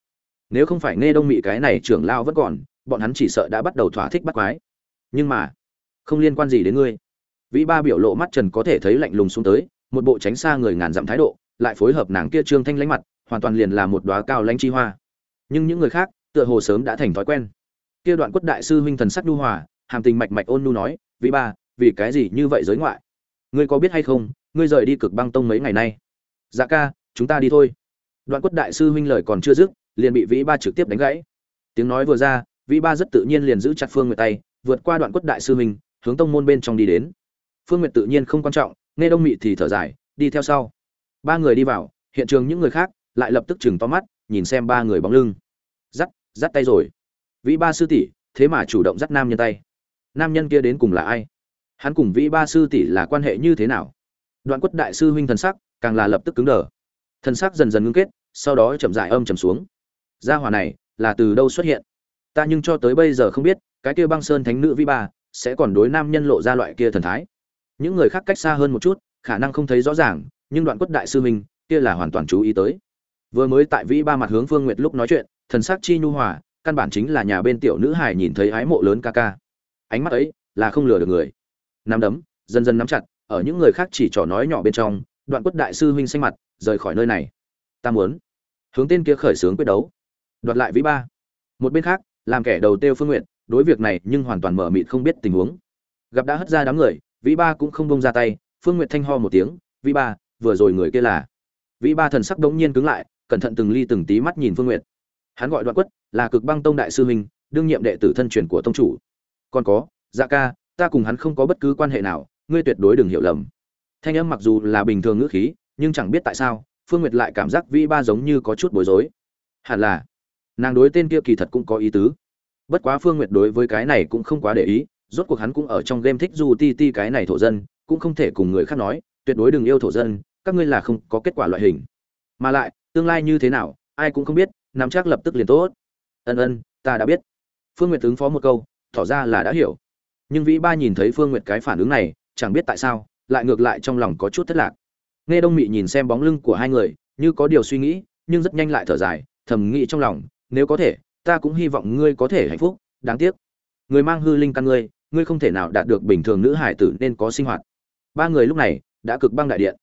Nếu không phải nghe đông mị cái này trưởng lao vẫn còn, bọn hắn chỉ sợ đã bắt đầu thỏa thích bắt quái. Nhưng mà, không liên quan gì đến ngươi. Vĩ ba biểu lộ mắt trần có thể thấy lạnh lùng xuống tới, một bộ tránh xa người ngàn dặm thái độ, lại phối hợp nàng kia trương thanh lánh mặt, hoàn toàn liền là một đóa cao lãnh chi hoa. Nhưng những người khác, tựa hồ sớm đã thành thói quen. Kia đoạn quất đại sư huynh thần sắc nhu hòa, hàm tình mạch mạch ôn nhu nói vị ba, vì cái gì như vậy giới ngoại? Ngươi có biết hay không ngươi rời đi cực băng tông mấy ngày nay. Dạ ca, chúng ta đi thôi. Đoạn quất đại sư huynh lời còn chưa dứt, liền bị vĩ ba trực tiếp đánh gãy. Tiếng nói vừa ra, vĩ ba rất tự nhiên liền giữ chặt phương nguyệt tay, vượt qua đoạn quất đại sư huynh, hướng tông môn bên trong đi đến. Phương nguyệt tự nhiên không quan trọng, nghe đông mị thì thở dài, đi theo sau. Ba người đi vào, hiện trường những người khác lại lập tức chừng to mắt, nhìn xem ba người bóng lưng. Dắt dắt tay rồi. Vĩ ba sư tỷ, thế mà chủ động dắt nam nhân tay. Nam nhân kia đến cùng là ai? Hắn cùng vĩ ba sư tỷ là quan hệ như thế nào? Đoạn quất đại sư huynh thần sắc càng là lập tức cứng đờ. Thần sắc dần dần ngưng kết, sau đó chậm dại âm chầm xuống. Gia hỏa này là từ đâu xuất hiện? Ta nhưng cho tới bây giờ không biết, cái kia băng sơn thánh nữ vi ba sẽ còn đối nam nhân lộ ra loại kia thần thái. Những người khác cách xa hơn một chút, khả năng không thấy rõ ràng, nhưng đoạn quất đại sư huynh kia là hoàn toàn chú ý tới. Vừa mới tại vĩ ba mặt hướng phương nguyệt lúc nói chuyện, thần sắc chi nhu hòa, căn bản chính là nhà bên tiểu nữ hải nhìn thấy ái mộ lớn ca ca. Ánh mắt ấy là không lừa được người. Nắm đấm, dần dần nắm chặt ở những người khác chỉ trò nói nhỏ bên trong, đoạn quất đại sư huynh xanh mặt, rời khỏi nơi này. Ta muốn hướng tên kia khởi xướng quyết đấu. Đoạt lại vĩ ba. Một bên khác, làm kẻ đầu tiêu phương nguyện, đối việc này nhưng hoàn toàn mở mịt không biết tình huống. Gặp đã hất ra đám người, vĩ ba cũng không bông ra tay, phương nguyện thanh ho một tiếng, vĩ ba, vừa rồi người kia là. Vĩ ba thần sắc đống nhiên cứng lại, cẩn thận từng ly từng tí mắt nhìn phương nguyện. Hắn gọi đoạn quất, là cực băng tông đại sư huynh, đương nhiệm đệ tử thân truyền của tông chủ. Còn có dạ ca, ta cùng hắn không có bất cứ quan hệ nào ngươi tuyệt đối đừng hiểu lầm. Thanh âm mặc dù là bình thường ngữ khí, nhưng chẳng biết tại sao, phương nguyệt lại cảm giác vĩ ba giống như có chút bối rối. Hẳn là, nàng đối tên kia kỳ thật cũng có ý tứ. Bất quá phương nguyệt đối với cái này cũng không quá để ý, rốt cuộc hắn cũng ở trong game thích du ti ti cái này thổ dân, cũng không thể cùng người khác nói, tuyệt đối đừng yêu thổ dân, các ngươi là không có kết quả loại hình. Mà lại, tương lai như thế nào, ai cũng không biết, nắm chắc lập tức liền tốt. Ân ân, ta đã biết. Phương nguyệt ứng phó một câu, tỏ ra là đã hiểu. Nhưng vĩ ba nhìn thấy phương nguyệt cái phản ứng này chẳng biết tại sao, lại ngược lại trong lòng có chút thất lạc. Nghe đông mị nhìn xem bóng lưng của hai người, như có điều suy nghĩ, nhưng rất nhanh lại thở dài, thầm nghĩ trong lòng, nếu có thể, ta cũng hy vọng ngươi có thể hạnh phúc, đáng tiếc. Người mang hư linh căn ngươi ngươi không thể nào đạt được bình thường nữ hải tử nên có sinh hoạt. Ba người lúc này, đã cực băng đại điện.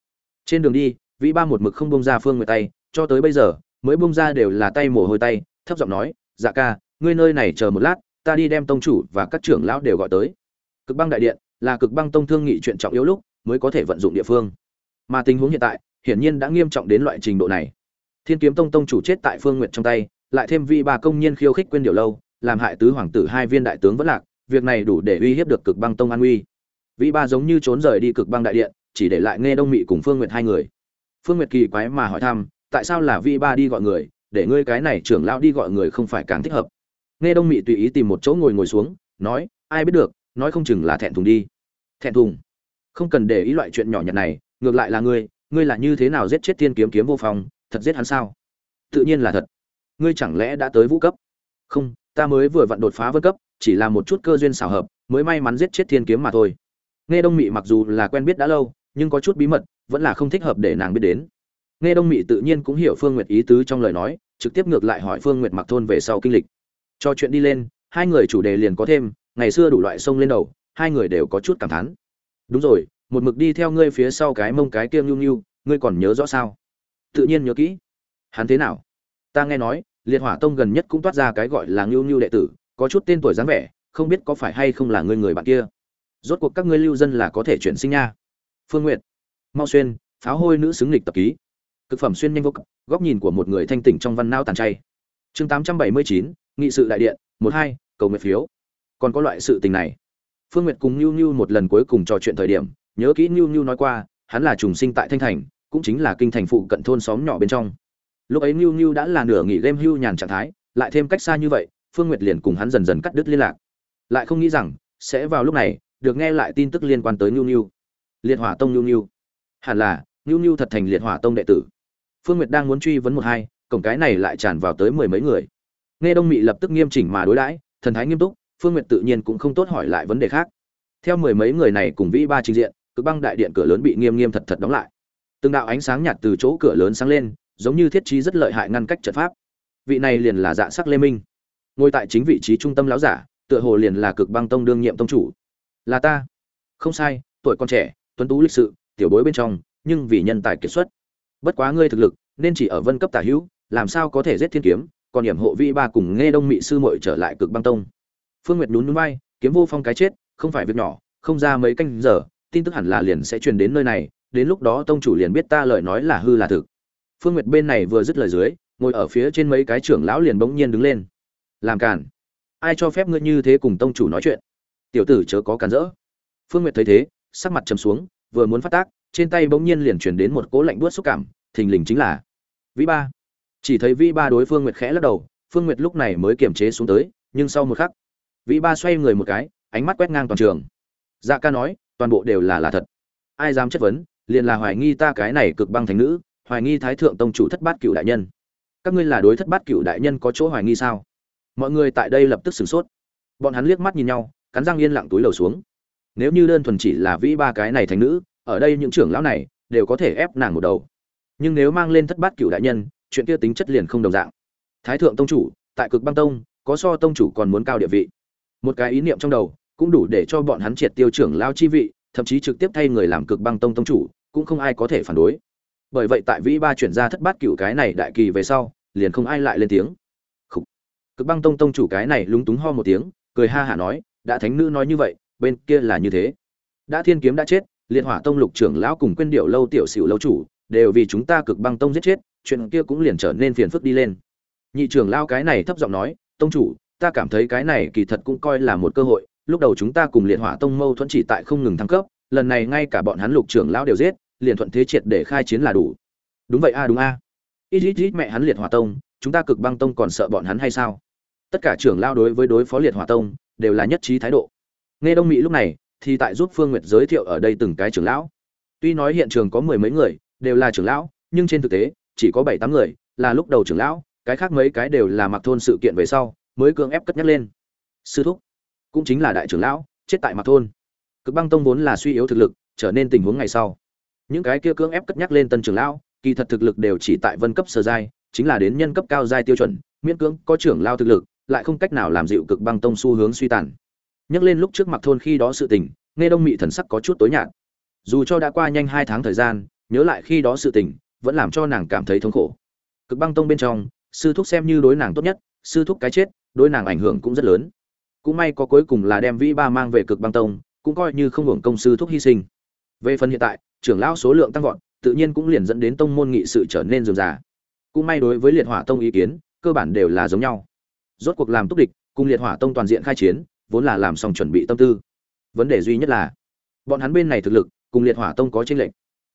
Trên đường đi, vĩ ba một mực không bông ra phương người tay, cho tới bây giờ, mới bông ra đều là tay mồ hôi tay, thấp giọng nói dạ ca, ngươi nơi này chờ một lát, ta đi đem tông chủ và các trưởng lão đều gọi tới. Cực băng đại điện là cực băng tông thương nghị chuyện trọng yếu lúc mới có thể vận dụng địa phương. Mà tình huống hiện tại, hiển nhiên đã nghiêm trọng đến loại trình độ này. Thiên kiếm tông tông chủ chết tại phương nguyện trong tay, lại thêm vi ba công nhân khiêu khích quên điều lâu, làm hại tứ hoàng tử hai viên đại tướng vẫn lạc, việc này đủ để uy hiếp được cực băng tông an uy. Vi ba giống như trốn rời đi cực băng đại điện, chỉ để lại nghe đông mị cùng phương nguyệt hai người. Phương nguyệt kỳ quái mà hỏi thăm, tại sao là vi ba đi gọi người, để ngươi cái này trưởng lão đi gọi người không phải càng thích hợp? Nghe đông mị tùy ý tìm một chỗ ngồi ngồi xuống, nói, ai biết được nói không chừng là thẹn thùng đi. Thẹn thùng? Không cần để ý loại chuyện nhỏ nhặt này, ngược lại là ngươi ngươi là như thế nào giết chết tiên kiếm kiếm vô phòng thật giết hắn sao? Tự nhiên là thật. Ngươi chẳng lẽ đã tới vũ cấp? Không, ta mới vừa vặn đột phá vân cấp, chỉ là một chút cơ duyên xảo hợp, mới may mắn giết chết thiên kiếm mà thôi. Nghe đông mị mặc dù là quen biết đã lâu, nhưng có chút bí mật, vẫn là không thích hợp để nàng biết đến. Nghe đông mị tự nhiên cũng hiểu phương nguyệt ý tứ trong lời nói, trực tiếp ngược lại hỏi phương nguyệt mặc thôn về sau kinh lịch. Cho chuyện đi lên, hai người chủ đề liền có thêm ngày xưa đủ loại sông lên đầu, hai người đều có chút cảm thán. Đúng rồi, một mực đi theo ngươi phía sau cái mông cái kiêng nhu nhu, ngươi còn nhớ rõ sao? Tự nhiên nhớ kỹ. Hắn thế nào? Ta nghe nói, liệt hỏa tông gần nhất cũng toát ra cái gọi là nhu nhu đệ tử, có chút tên tuổi dáng vẻ, không biết có phải hay không là ngươi người bạn kia. Rốt cuộc các ngươi lưu dân là có thể chuyển sinh nha. Phương nguyệt, mau xuyên, pháo hôi nữ xứng lịch tập ký. Cực phẩm xuyên nhanh vô cực, góc nhìn của một người thanh tỉnh trong văn nao tàn chay. Chương tám trăm bảy mươi chín, nghị sự đại điện, một hai, cầu nguyện phiếu còn có loại sự tình này. Phương nguyệt cùng nhu nhu một lần cuối cùng trò chuyện thời điểm, nhớ kỹ nhu nhu nói qua, hắn là trùng sinh tại thanh thành, cũng chính là kinh thành phụ cận thôn xóm nhỏ bên trong. Lúc ấy nhu nhu đã là nửa nghỉ game hưu nhàn trạng thái, lại thêm cách xa như vậy, phương nguyệt liền cùng hắn dần dần cắt đứt liên lạc. Lại không nghĩ rằng, sẽ vào lúc này, được nghe lại tin tức liên quan tới nhu nhu liệt hỏa tông nhu nhu hẳn là nhu nhu thật thành liệt hỏa tông đệ tử. Phương nguyệt đang muốn truy vấn một hai, cổng cái này lại tràn vào tới mười mấy người. Nghe đông mị lập tức nghiêm chỉnh mà đối đãi, thần thái nghiêm túc phương nguyệt tự nhiên cũng không tốt hỏi lại vấn đề khác. Theo mười mấy người này cùng vĩ ba trình diện, cực băng đại điện cửa lớn bị nghiêm nghiêm thật thật đóng lại. Từng đạo ánh sáng nhạt từ chỗ cửa lớn sáng lên, giống như thiết trí rất lợi hại ngăn cách trận pháp. Vị này liền là dạ sắc lê minh. Ngồi tại chính vị trí trung tâm lão giả, tựa hồ liền là cực băng tông đương nhiệm tông chủ. Là ta. Không sai, tuổi còn trẻ, tuấn tú lịch sự, tiểu bối bên trong, nhưng vì nhân tài kiệt xuất. Bất quá ngươi thực lực, nên chỉ ở vân cấp tả hữu, làm sao có thể giết thiên kiếm, còn điểm hộ vĩ ba cùng nghe đông mị sư muội trở lại cực băng tông phương nguyệt nhún nhún vai, kiếm vô phong cái chết, không phải việc nhỏ, không ra mấy canh giờ, tin tức hẳn là liền sẽ truyền đến nơi này, đến lúc đó tông chủ liền biết ta lời nói là hư là thực. Phương nguyệt bên này vừa dứt lời dưới, ngồi ở phía trên mấy cái trưởng lão liền bỗng nhiên đứng lên. Làm cản ai cho phép ngươi như thế cùng tông chủ nói chuyện? Tiểu tử chớ có cản rỡ. Phương nguyệt thấy thế, sắc mặt trầm xuống, vừa muốn phát tác, trên tay bỗng nhiên liền truyền đến một cỗ lạnh buốt xúc cảm, thình lình chính là vĩ ba. Chỉ thấy vĩ ba đối phương nguyệt khẽ lắc đầu, phương nguyệt lúc này mới kiềm chế xuống tới, nhưng sau một khắc vĩ ba xoay người một cái, ánh mắt quét ngang toàn trường. Dạ ca nói, toàn bộ đều là là thật. Ai dám chất vấn, liền là hoài nghi ta cái này cực băng thành nữ, hoài nghi thái thượng tông chủ thất bát cựu đại nhân. Các ngươi là đối thất bát cựu đại nhân có chỗ hoài nghi sao? Mọi người tại đây lập tức sửng sốt. Bọn hắn liếc mắt nhìn nhau, cắn răng yên lặng túi lầu xuống. Nếu như đơn thuần chỉ là vĩ ba cái này thành nữ, ở đây những trưởng lão này đều có thể ép nàng một đầu. Nhưng nếu mang lên thất bát cựu đại nhân, chuyện kia tính chất liền không đồng dạng. Thái thượng tông chủ, tại cực băng tông, có so tông chủ còn muốn cao địa vị một cái ý niệm trong đầu cũng đủ để cho bọn hắn triệt tiêu trưởng lao chi vị, thậm chí trực tiếp thay người làm cực băng tông tông chủ, cũng không ai có thể phản đối. Bởi vậy tại vĩ ba chuyển ra thất bát cựu cái này đại kỳ về sau, liền không ai lại lên tiếng. Khủ. cực băng tông tông chủ cái này lúng túng ho một tiếng, cười ha hả nói, đã thánh nữ nói như vậy, bên kia là như thế. Đã thiên kiếm đã chết, liệt hỏa tông lục trưởng lão cùng quên điệu lâu tiểu xỉu lâu chủ, đều vì chúng ta cực băng tông giết chết, chuyện kia cũng liền trở nên phiền phức đi lên. Nhị trưởng lão cái này thấp giọng nói, tông chủ ta cảm thấy cái này kỳ thật cũng coi là một cơ hội, lúc đầu chúng ta cùng liệt hỏa tông mâu thuẫn chỉ tại không ngừng thăng cấp, lần này ngay cả bọn hắn lục trưởng lão đều giết, liền thuận thế triệt để khai chiến là đủ. Đúng vậy a, đúng a. Ít ít ít mẹ hắn liệt hỏa tông, chúng ta cực băng tông còn sợ bọn hắn hay sao? Tất cả trưởng lão đối với đối phó liệt hỏa tông, đều là nhất trí thái độ. Nghe đông mỹ lúc này, thì tại giúp phương nguyệt giới thiệu ở đây từng cái trưởng lão. Tuy nói hiện trường có mười mấy người, đều là trưởng lão, nhưng trên thực tế, chỉ có bảy tám người là lúc đầu trưởng lão, cái khác mấy cái đều là mặc thôn sự kiện về sau mới cưỡng ép cất nhắc lên. Sư thúc, cũng chính là đại trưởng lão, chết tại mặt thôn. Cực băng tông vốn là suy yếu thực lực, trở nên tình huống ngày sau. Những cái kia cưỡng ép cất nhắc lên tân trưởng lão, kỳ thật thực lực đều chỉ tại vân cấp sơ giai, chính là đến nhân cấp cao giai tiêu chuẩn, miễn cưỡng có trưởng lao thực lực, lại không cách nào làm dịu cực băng tông xu hướng suy tàn. Nhắc lên lúc trước mặt thôn khi đó sự tình, nghe đông mị thần sắc có chút tối nhạt. Dù cho đã qua nhanh hai tháng thời gian, nhớ lại khi đó sự tình, vẫn làm cho nàng cảm thấy thống khổ. Cực băng tông bên trong, sư thúc xem như đối nàng tốt nhất, sư thúc cái chết đối nàng ảnh hưởng cũng rất lớn. Cũng may có cuối cùng là đem vĩ ba mang về cực băng tông, cũng coi như không hưởng công sư thuốc hy sinh. Về phần hiện tại, trưởng lão số lượng tăng vọt, tự nhiên cũng liền dẫn đến tông môn nghị sự trở nên dườm già cũng may đối với liệt hỏa tông ý kiến, cơ bản đều là giống nhau. Rốt cuộc làm túc địch, cùng liệt hỏa tông toàn diện khai chiến, vốn là làm xong chuẩn bị tâm tư. Vấn đề duy nhất là, bọn hắn bên này thực lực, cùng liệt hỏa tông có chênh lệch.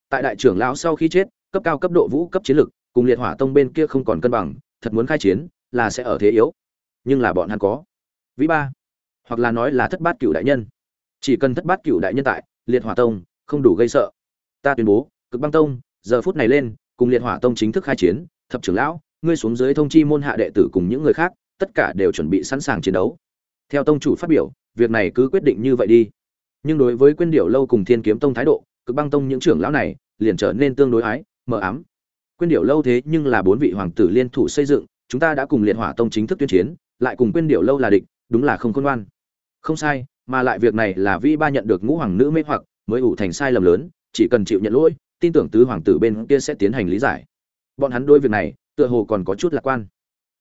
Tại đại trưởng lão sau khi chết, cấp cao cấp độ vũ cấp chiến lực, cùng liệt hỏa tông bên kia không còn cân bằng, thật muốn khai chiến, là sẽ ở thế yếu nhưng là bọn hắn có. Vĩ ba, hoặc là nói là thất bát cựu đại nhân. Chỉ cần thất bát cựu đại nhân tại, liệt hỏa tông, không đủ gây sợ. Ta tuyên bố, cực băng tông, giờ phút này lên, cùng liệt hỏa tông chính thức khai chiến, thập trưởng lão, ngươi xuống dưới thông chi môn hạ đệ tử cùng những người khác, tất cả đều chuẩn bị sẵn sàng chiến đấu. Theo tông chủ phát biểu, việc này cứ quyết định như vậy đi. Nhưng đối với quyên điệu lâu cùng thiên kiếm tông thái độ, cực băng tông những trưởng lão này, liền trở nên tương đối ái, mờ ám. Quyên điệu lâu thế nhưng là bốn vị hoàng tử liên thủ xây dựng, chúng ta đã cùng liệt hỏa tông chính thức tuyên chiến lại cùng quyên điệu lâu là địch, đúng là không khôn ngoan. Không sai, mà lại việc này là vi ba nhận được ngũ hoàng nữ mê hoặc, mới ủ thành sai lầm lớn, chỉ cần chịu nhận lỗi, tin tưởng tứ hoàng tử bên kia sẽ tiến hành lý giải. Bọn hắn đôi việc này, tựa hồ còn có chút lạc quan.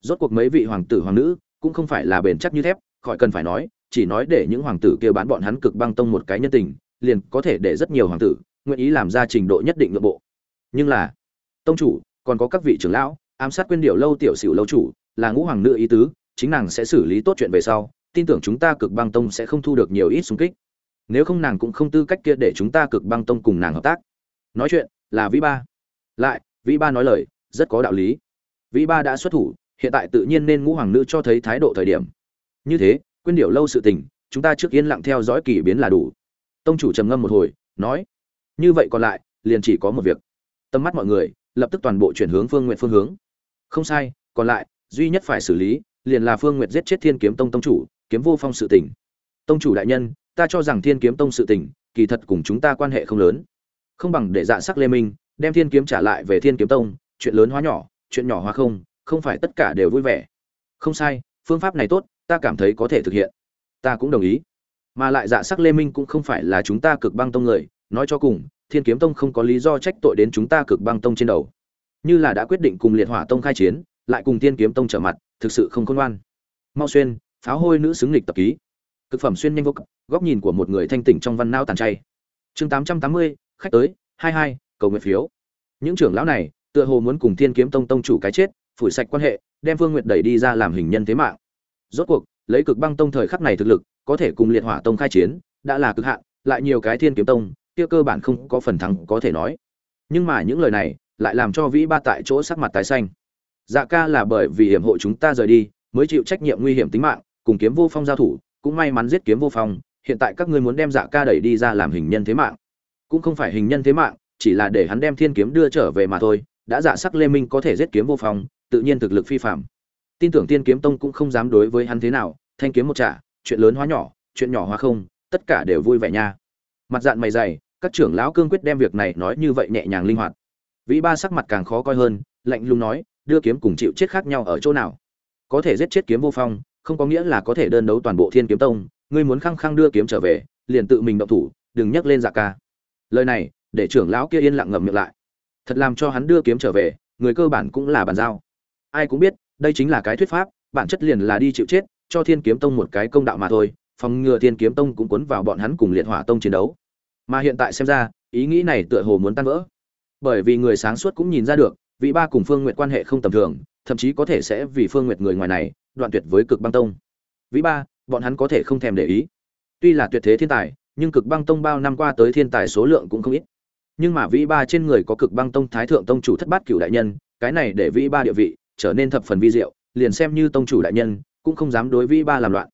Rốt cuộc mấy vị hoàng tử hoàng nữ, cũng không phải là bền chắc như thép, khỏi cần phải nói, chỉ nói để những hoàng tử kia bán bọn hắn cực băng tông một cái nhân tình, liền có thể để rất nhiều hoàng tử, nguyện ý làm ra trình độ nhất định nội bộ. Nhưng là, tông chủ, còn có các vị trưởng lão, ám sát quyên điệu lâu tiểu xỉu lâu chủ, là ngũ hoàng nữ ý tứ chính nàng sẽ xử lý tốt chuyện về sau, tin tưởng chúng ta cực băng tông sẽ không thu được nhiều ít xung kích. Nếu không nàng cũng không tư cách kia để chúng ta cực băng tông cùng nàng hợp tác. Nói chuyện, là vĩ ba. Lại, vĩ ba nói lời, rất có đạo lý. Vĩ ba đã xuất thủ, hiện tại tự nhiên nên ngũ hoàng nữ cho thấy thái độ thời điểm. Như thế, quyên điệu lâu sự tình, chúng ta trước yên lặng theo dõi kỳ biến là đủ. Tông chủ trầm ngâm một hồi, nói, như vậy còn lại, liền chỉ có một việc. Tầm mắt mọi người, lập tức toàn bộ chuyển hướng phương nguyện phương hướng. Không sai, còn lại, duy nhất phải xử lý liền là phương nguyệt giết chết thiên kiếm tông tông chủ, kiếm vô phong sự tình. Tông chủ đại nhân, ta cho rằng thiên kiếm tông sự tình, kỳ thật cùng chúng ta quan hệ không lớn. Không bằng để dạ sắc lê minh, đem thiên kiếm trả lại về thiên kiếm tông, chuyện lớn hóa nhỏ, chuyện nhỏ hóa không không phải tất cả đều vui vẻ. Không sai, phương pháp này tốt, ta cảm thấy có thể thực hiện. Ta cũng đồng ý. Mà lại dạ sắc lê minh cũng không phải là chúng ta cực băng tông người, nói cho cùng, thiên kiếm tông không có lý do trách tội đến chúng ta cực băng tông trên đầu. Như là đã quyết định cùng liệt hỏa tông khai chiến, lại cùng thiên kiếm tông trở mặt thực sự không khôn ngoan. Mau xuyên, pháo hôi nữ xứng lịch tập ký. Cực phẩm xuyên nhanh vô cực, góc nhìn của một người thanh tỉnh trong văn nao tàn chay. Chương tám trăm tám mươi, khách tới, hai hai, cầu nguyện phiếu. Những trưởng lão này, tựa hồ muốn cùng thiên kiếm tông tông chủ cái chết, phủi sạch quan hệ, đem phương nguyệt đẩy đi ra làm hình nhân thế mạng. Rốt cuộc, lấy cực băng tông thời khắc này thực lực, có thể cùng liệt hỏa tông khai chiến, đã là cực hạn, lại nhiều cái thiên kiếm tông, kia cơ bản không có phần thắng có thể nói. Nhưng mà những lời này, lại làm cho vĩ ba tại chỗ sắc mặt tái xanh dạ ca là bởi vì hiểm hộ chúng ta rời đi, mới chịu trách nhiệm nguy hiểm tính mạng, cùng kiếm vô phong giao thủ, cũng may mắn giết kiếm vô phong, hiện tại các ngươi muốn đem dạ ca đẩy đi ra làm hình nhân thế mạng. Cũng không phải hình nhân thế mạng, chỉ là để hắn đem thiên kiếm đưa trở về mà thôi, đã dạ sắc lê minh có thể giết kiếm vô phong, tự nhiên thực lực phi phạm. Tin tưởng tiên kiếm tông cũng không dám đối với hắn thế nào, thanh kiếm một trả, chuyện lớn hóa nhỏ, chuyện nhỏ hóa không, tất cả đều vui vẻ nha. Mặt dạng mày dày, các trưởng lão cương quyết đem việc này nói như vậy nhẹ nhàng linh hoạt. Vĩ ba sắc mặt càng khó coi hơn, lạnh lùng nói đưa kiếm cùng chịu chết khác nhau ở chỗ nào? Có thể giết chết kiếm vô phong, không có nghĩa là có thể đơn đấu toàn bộ thiên kiếm tông. Ngươi muốn khăng khăng đưa kiếm trở về, liền tự mình động thủ, đừng nhắc lên dạ ca. Lời này, để trưởng lão kia yên lặng ngậm miệng lại. Thật làm cho hắn đưa kiếm trở về, người cơ bản cũng là bàn giao. Ai cũng biết, đây chính là cái thuyết pháp, bản chất liền là đi chịu chết, cho thiên kiếm tông một cái công đạo mà thôi, phòng ngừa thiên kiếm tông cũng cuốn vào bọn hắn cùng liệt hỏa tông chiến đấu. Mà hiện tại xem ra, ý nghĩ này tựa hồ muốn tan vỡ. Bởi vì người sáng suốt cũng nhìn ra được vị ba cùng phương nguyệt quan hệ không tầm thường, thậm chí có thể sẽ vì phương nguyệt người ngoài này, đoạn tuyệt với cực băng tông. Vĩ ba, bọn hắn có thể không thèm để ý. Tuy là tuyệt thế thiên tài, nhưng cực băng tông bao năm qua tới thiên tài số lượng cũng không ít. Nhưng mà vĩ ba trên người có cực băng tông thái thượng tông chủ thất bát cửu đại nhân, cái này để vĩ ba địa vị trở nên thập phần vi diệu, liền xem như tông chủ đại nhân cũng không dám đối vĩ ba làm loạn.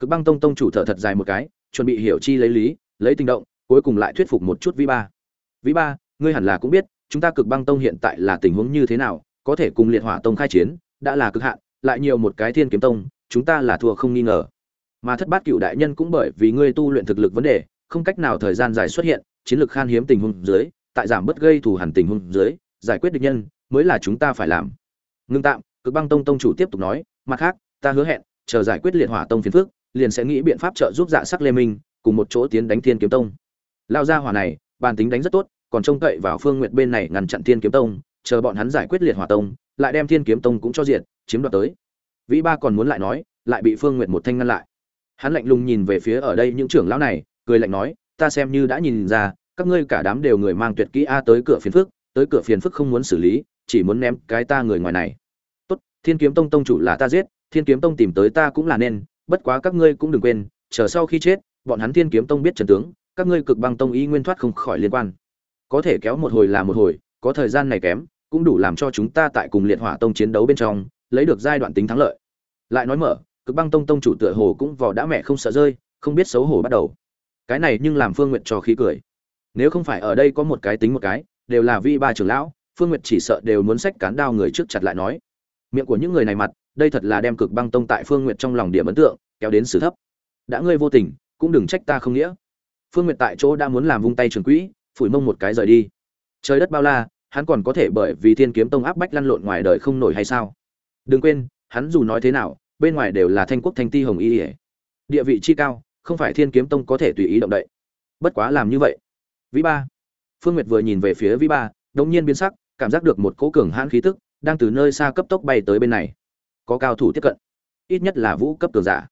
Cực băng tông tông chủ thở thật dài một cái, chuẩn bị hiểu chi lấy lý, lấy tình động, cuối cùng lại thuyết phục một chút vĩ ba. Vĩ ba, ngươi hẳn là cũng biết chúng ta cực băng tông hiện tại là tình huống như thế nào, có thể cùng liệt hỏa tông khai chiến, đã là cực hạn, lại nhiều một cái thiên kiếm tông, chúng ta là thua không nghi ngờ. Mà thất bát cựu đại nhân cũng bởi vì ngươi tu luyện thực lực vấn đề, không cách nào thời gian dài xuất hiện, chiến lược khan hiếm tình huống dưới, tại giảm bớt gây thù hẳn tình huống dưới, giải quyết địch nhân, mới là chúng ta phải làm. Ngưng tạm, cực băng tông tông chủ tiếp tục nói, mặt khác, ta hứa hẹn, chờ giải quyết liệt hỏa tông phiền phước liền sẽ nghĩ biện pháp trợ giúp dạ sắc lê minh, cùng một chỗ tiến đánh thiên kiếm tông. Lao ra hỏa này, bàn tính đánh rất tốt còn trông cậy vào phương nguyệt bên này ngăn chặn thiên kiếm tông, chờ bọn hắn giải quyết liệt hỏa tông, lại đem thiên kiếm tông cũng cho diệt, chiếm đoạt tới. Vĩ ba còn muốn lại nói, lại bị phương nguyệt một thanh ngăn lại. Hắn lạnh lùng nhìn về phía ở đây những trưởng lão này, cười lạnh nói, ta xem như đã nhìn ra, các ngươi cả đám đều người mang tuyệt kỹ a tới cửa phiền phức, tới cửa phiền phức không muốn xử lý, chỉ muốn ném cái ta người ngoài này. Tốt, thiên kiếm tông tông chủ là ta giết, thiên kiếm tông tìm tới ta cũng là nên, bất quá các ngươi cũng đừng quên, chờ sau khi chết, bọn hắn thiên kiếm tông biết trận tướng, các ngươi cực băng tông y nguyên thoát không khỏi liên quan có thể kéo một hồi là một hồi, có thời gian này kém, cũng đủ làm cho chúng ta tại cùng liệt hỏa tông chiến đấu bên trong, lấy được giai đoạn tính thắng lợi. Lại nói mở, cực băng tông tông chủ tựa hồ cũng vò đã mẹ không sợ rơi, không biết xấu hổ bắt đầu. Cái này nhưng làm phương nguyện cho khí cười. Nếu không phải ở đây có một cái tính một cái, đều là vi ba trưởng lão, phương nguyệt chỉ sợ đều muốn sách cán đao người trước chặt lại nói. Miệng của những người này mặt, đây thật là đem cực băng tông tại phương nguyệt trong lòng điểm ấn tượng, kéo đến sự thấp. Đã ngươi vô tình, cũng đừng trách ta không nghĩa. Phương nguyệt tại chỗ đã muốn làm vung tay trường quỹ phủi mông một cái rời đi. Trời đất bao la, hắn còn có thể bởi vì thiên kiếm tông áp bách lăn lộn ngoài đời không nổi hay sao? Đừng quên, hắn dù nói thế nào, bên ngoài đều là thanh quốc thanh ti hồng y ỉa địa vị chi cao, không phải thiên kiếm tông có thể tùy ý động đậy. Bất quá làm như vậy. Vĩ ba. Phương nguyệt vừa nhìn về phía vĩ ba, đống nhiên biến sắc, cảm giác được một cỗ cường hãn khí tức đang từ nơi xa cấp tốc bay tới bên này. Có cao thủ tiếp cận. Ít nhất là vũ cấp cường giả.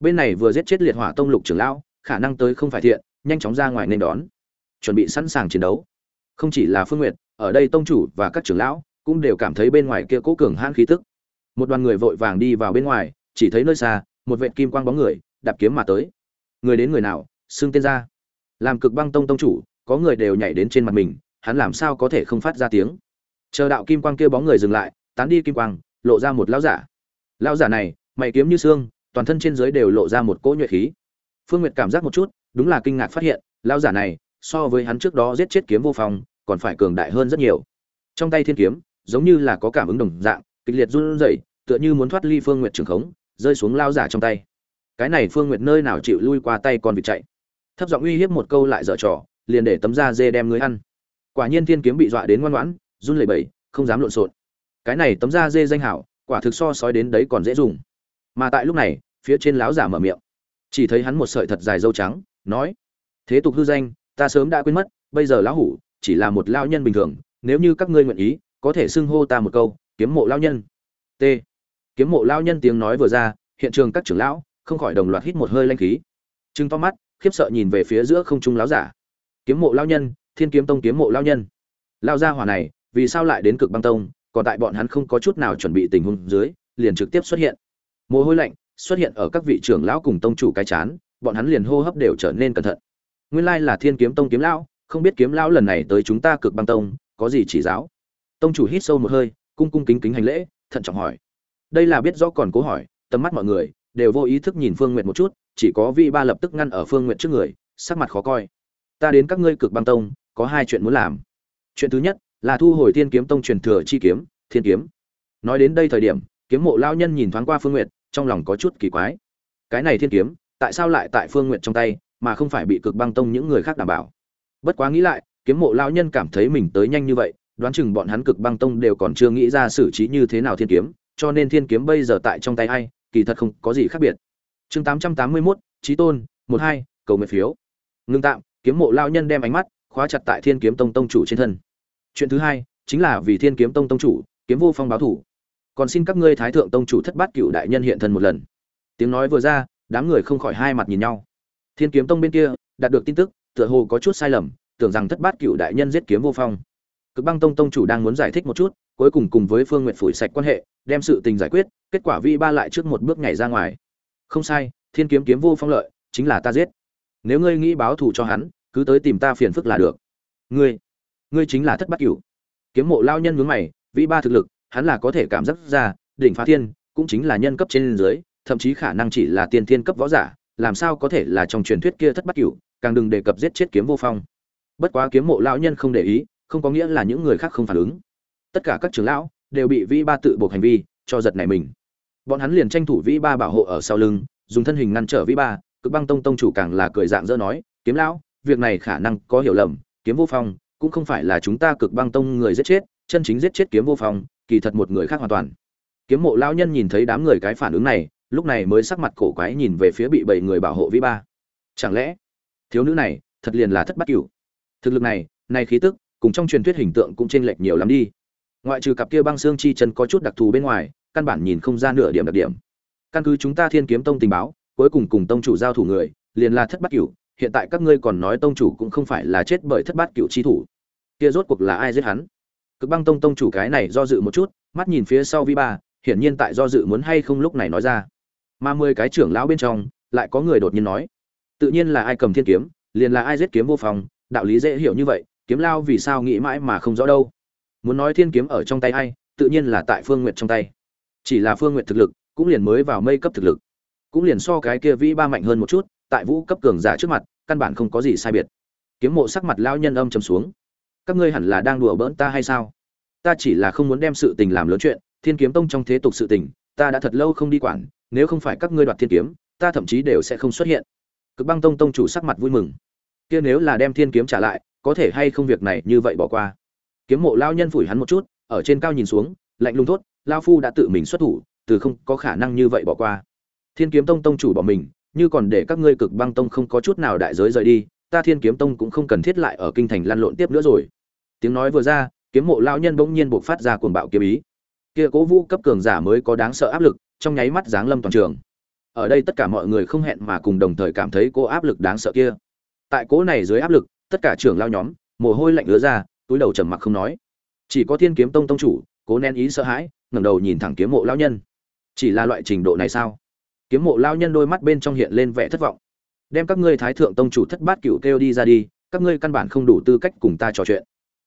Bên này vừa giết chết liệt hỏa tông lục trưởng lão, khả năng tới không phải thiện, nhanh chóng ra ngoài nên đón chuẩn bị sẵn sàng chiến đấu. Không chỉ là phương nguyệt, ở đây tông chủ và các trưởng lão cũng đều cảm thấy bên ngoài kia cố cường hãn khí tức. Một đoàn người vội vàng đi vào bên ngoài, chỉ thấy nơi xa, một vệ kim quang bóng người đạp kiếm mà tới. Người đến người nào? Xưng tên ra làm cực băng tông tông chủ, có người đều nhảy đến trên mặt mình, hắn làm sao có thể không phát ra tiếng? Chờ đạo kim quang kia bóng người dừng lại, tán đi kim quang, lộ ra một lão giả. Lão giả này, mày kiếm như xương, toàn thân trên dưới đều lộ ra một cỗ nhuệ khí. Phương nguyệt cảm giác một chút, đúng là kinh ngạc phát hiện, lão giả này so với hắn trước đó giết chết kiếm vô phong, còn phải cường đại hơn rất nhiều. Trong tay thiên kiếm, giống như là có cảm ứng đồng dạng, kịch liệt run rẩy, tựa như muốn thoát ly phương nguyệt trường khống, rơi xuống lao giả trong tay. Cái này phương nguyệt nơi nào chịu lui qua tay còn vịt chạy. Thấp giọng uy hiếp một câu lại dở trò, liền để tấm da dê đem người ăn. Quả nhiên thiên kiếm bị dọa đến ngoan ngoãn, run lẩy bẩy, không dám lộn xộn. Cái này tấm da dê danh hảo, quả thực so sói đến đấy còn dễ dùng. Mà tại lúc này, phía trên láo giả mở miệng. Chỉ thấy hắn một sợi thật dài dâu trắng, nói, thế tục hư danh ta sớm đã quên mất, bây giờ lão hủ chỉ là một lao nhân bình thường, nếu như các ngươi nguyện ý, có thể xưng hô ta một câu, kiếm mộ lao nhân. T. Kiếm mộ lao nhân tiếng nói vừa ra, hiện trường các trưởng lão không khỏi đồng loạt hít một hơi lanh khí. Trừng to mắt, khiếp sợ nhìn về phía giữa không trung láo giả. Kiếm mộ lao nhân, thiên kiếm tông kiếm mộ lao nhân. Lao gia hỏa này, vì sao lại đến cực băng tông, còn tại bọn hắn không có chút nào chuẩn bị tình huống dưới, liền trực tiếp xuất hiện. Mồ hôi lạnh xuất hiện ở các vị trưởng lão cùng tông chủ cái chán, bọn hắn liền hô hấp đều trở nên cẩn thận nguyên lai là thiên kiếm tông kiếm lão, không biết kiếm lão lần này tới chúng ta cực băng tông, có gì chỉ giáo? Tông chủ hít sâu một hơi, cung cung kính kính hành lễ, thận trọng hỏi. Đây là biết rõ còn cố hỏi, tầm mắt mọi người đều vô ý thức nhìn phương nguyện một chút, chỉ có vi ba lập tức ngăn ở phương nguyện trước người, sắc mặt khó coi. Ta đến các ngươi cực băng tông, có hai chuyện muốn làm. Chuyện thứ nhất là thu hồi thiên kiếm tông truyền thừa chi kiếm, thiên kiếm. Nói đến đây thời điểm, kiếm mộ lao nhân nhìn thoáng qua phương nguyện trong lòng có chút kỳ quái. Cái này thiên kiếm, tại sao lại tại phương nguyện trong tay mà không phải bị cực băng tông những người khác đảm bảo. Bất quá nghĩ lại, kiếm mộ lão nhân cảm thấy mình tới nhanh như vậy, đoán chừng bọn hắn cực băng tông đều còn chưa nghĩ ra xử trí như thế nào thiên kiếm, cho nên thiên kiếm bây giờ tại trong tay ai, kỳ thật không có gì khác biệt. Chương tám trăm tám mươi mốt trí tôn, một hai, cầu nguyện phiếu. Ngưng tạm, kiếm mộ lao nhân đem ánh mắt khóa chặt tại thiên kiếm tông tông chủ trên thân. Chuyện thứ hai, chính là vì thiên kiếm tông tông chủ, kiếm vô phong báo thủ. Còn xin các ngươi thái thượng tông chủ thất bát cựu đại nhân hiện thân một lần. Tiếng nói vừa ra, đám người không khỏi hai mặt nhìn nhau thiên kiếm tông bên kia, đạt được tin tức, tựa hồ có chút sai lầm, tưởng rằng thất bát cựu đại nhân giết kiếm vô phong. Cực băng tông tông chủ đang muốn giải thích một chút, cuối cùng cùng với phương nguyệt phủi sạch quan hệ, đem sự tình giải quyết, kết quả vi ba lại trước một bước nhảy ra ngoài. Không sai, thiên kiếm kiếm vô phong lợi, chính là ta giết. Nếu ngươi nghĩ báo thù cho hắn, cứ tới tìm ta phiền phức là được. Ngươi ngươi chính là thất bát cửu. Kiếm mộ lao nhân nhướng mày Vi ba thực lực, hắn là có thể cảm giác ra, đỉnh phá thiên, cũng chính là nhân cấp trên dưới, thậm chí khả năng chỉ là tiên thiên cấp võ giả làm sao có thể là trong truyền thuyết kia thất bát cửu, càng đừng đề cập giết chết kiếm vô phong. Bất quá kiếm mộ lão nhân không để ý, không có nghĩa là những người khác không phản ứng. Tất cả các trưởng lão đều bị vĩ ba tự buộc hành vi, cho giật này mình. Bọn hắn liền tranh thủ vĩ ba bảo hộ ở sau lưng, dùng thân hình ngăn trở vĩ ba, cực băng tông tông chủ càng là cười dạng dỡ nói, kiếm lão, việc này khả năng có hiểu lầm, kiếm vô phong cũng không phải là chúng ta cực băng tông người giết chết, chân chính giết chết kiếm vô phong, kỳ thật một người khác hoàn toàn. Kiếm mộ lão nhân nhìn thấy đám người cái phản ứng này lúc này mới sắc mặt cổ quái nhìn về phía bị bảy người bảo hộ vĩ ba. Chẳng lẽ, thiếu nữ này thật liền là thất bát cửu? Thực lực này này khí tức, cùng trong truyền thuyết hình tượng cũng chênh lệch nhiều lắm đi. Ngoại trừ cặp kia băng xương chi chân có chút đặc thù bên ngoài, căn bản nhìn không ra nửa điểm đặc điểm. Căn cứ chúng ta thiên kiếm tông tình báo, cuối cùng cùng tông chủ giao thủ người, liền là thất bát cửu, hiện tại các ngươi còn nói tông chủ cũng không phải là chết bởi thất bát cửu chi thủ. Kia rốt cuộc là ai giết hắn? Cực băng tông tông chủ cái này do dự một chút, mắt nhìn phía sau vi ba, hiển nhiên tại do dự muốn hay không lúc này nói ra mà mười cái trưởng lão bên trong, lại có người đột nhiên nói, tự nhiên là ai cầm thiên kiếm, liền là ai giết kiếm vô phòng, đạo lý dễ hiểu như vậy, kiếm lao vì sao nghĩ mãi mà không rõ đâu. Muốn nói thiên kiếm ở trong tay ai, tự nhiên là tại phương nguyệt trong tay. Chỉ là phương nguyệt thực lực, cũng liền mới vào mây cấp thực lực. Cũng liền so cái kia vĩ ba mạnh hơn một chút, tại vũ cấp cường giả trước mặt, căn bản không có gì sai biệt. Kiếm mộ sắc mặt lao nhân âm trầm xuống, các ngươi hẳn là đang đùa bỡn ta hay sao? Ta chỉ là không muốn đem sự tình làm lớn chuyện, thiên kiếm tông trong thế tục sự tình ta đã thật lâu không đi quản, nếu không phải các ngươi đoạt thiên kiếm, ta thậm chí đều sẽ không xuất hiện. Cực băng tông tông chủ sắc mặt vui mừng. Kia nếu là đem thiên kiếm trả lại, có thể hay không việc này như vậy bỏ qua? Kiếm mộ lao nhân phủi hắn một chút, ở trên cao nhìn xuống, lạnh lùng thốt, lao phu đã tự mình xuất thủ, từ không có khả năng như vậy bỏ qua. Thiên kiếm tông tông chủ bỏ mình, như còn để các ngươi cực băng tông không có chút nào đại giới rời đi, ta thiên kiếm tông cũng không cần thiết lại ở kinh thành lăn lộn tiếp nữa rồi. Tiếng nói vừa ra, kiếm mộ lao nhân bỗng nhiên buộc phát ra cuồng bạo kiếm ý kia cố vũ cấp cường giả mới có đáng sợ áp lực, trong nháy mắt giáng lâm toàn trường. Ở đây tất cả mọi người không hẹn mà cùng đồng thời cảm thấy cô áp lực đáng sợ kia. Tại cố này dưới áp lực, tất cả trưởng lao nhóm, mồ hôi lạnh ứa ra, túi đầu trầm mặc không nói. Chỉ có thiên kiếm tông tông chủ, cố nén ý sợ hãi, ngẩng đầu nhìn thẳng kiếm mộ lao nhân. Chỉ là loại trình độ này sao? Kiếm mộ lao nhân đôi mắt bên trong hiện lên vẻ thất vọng. Đem các ngươi thái thượng tông chủ thất bát cựu kêu đi ra đi, các ngươi căn bản không đủ tư cách cùng ta trò chuyện.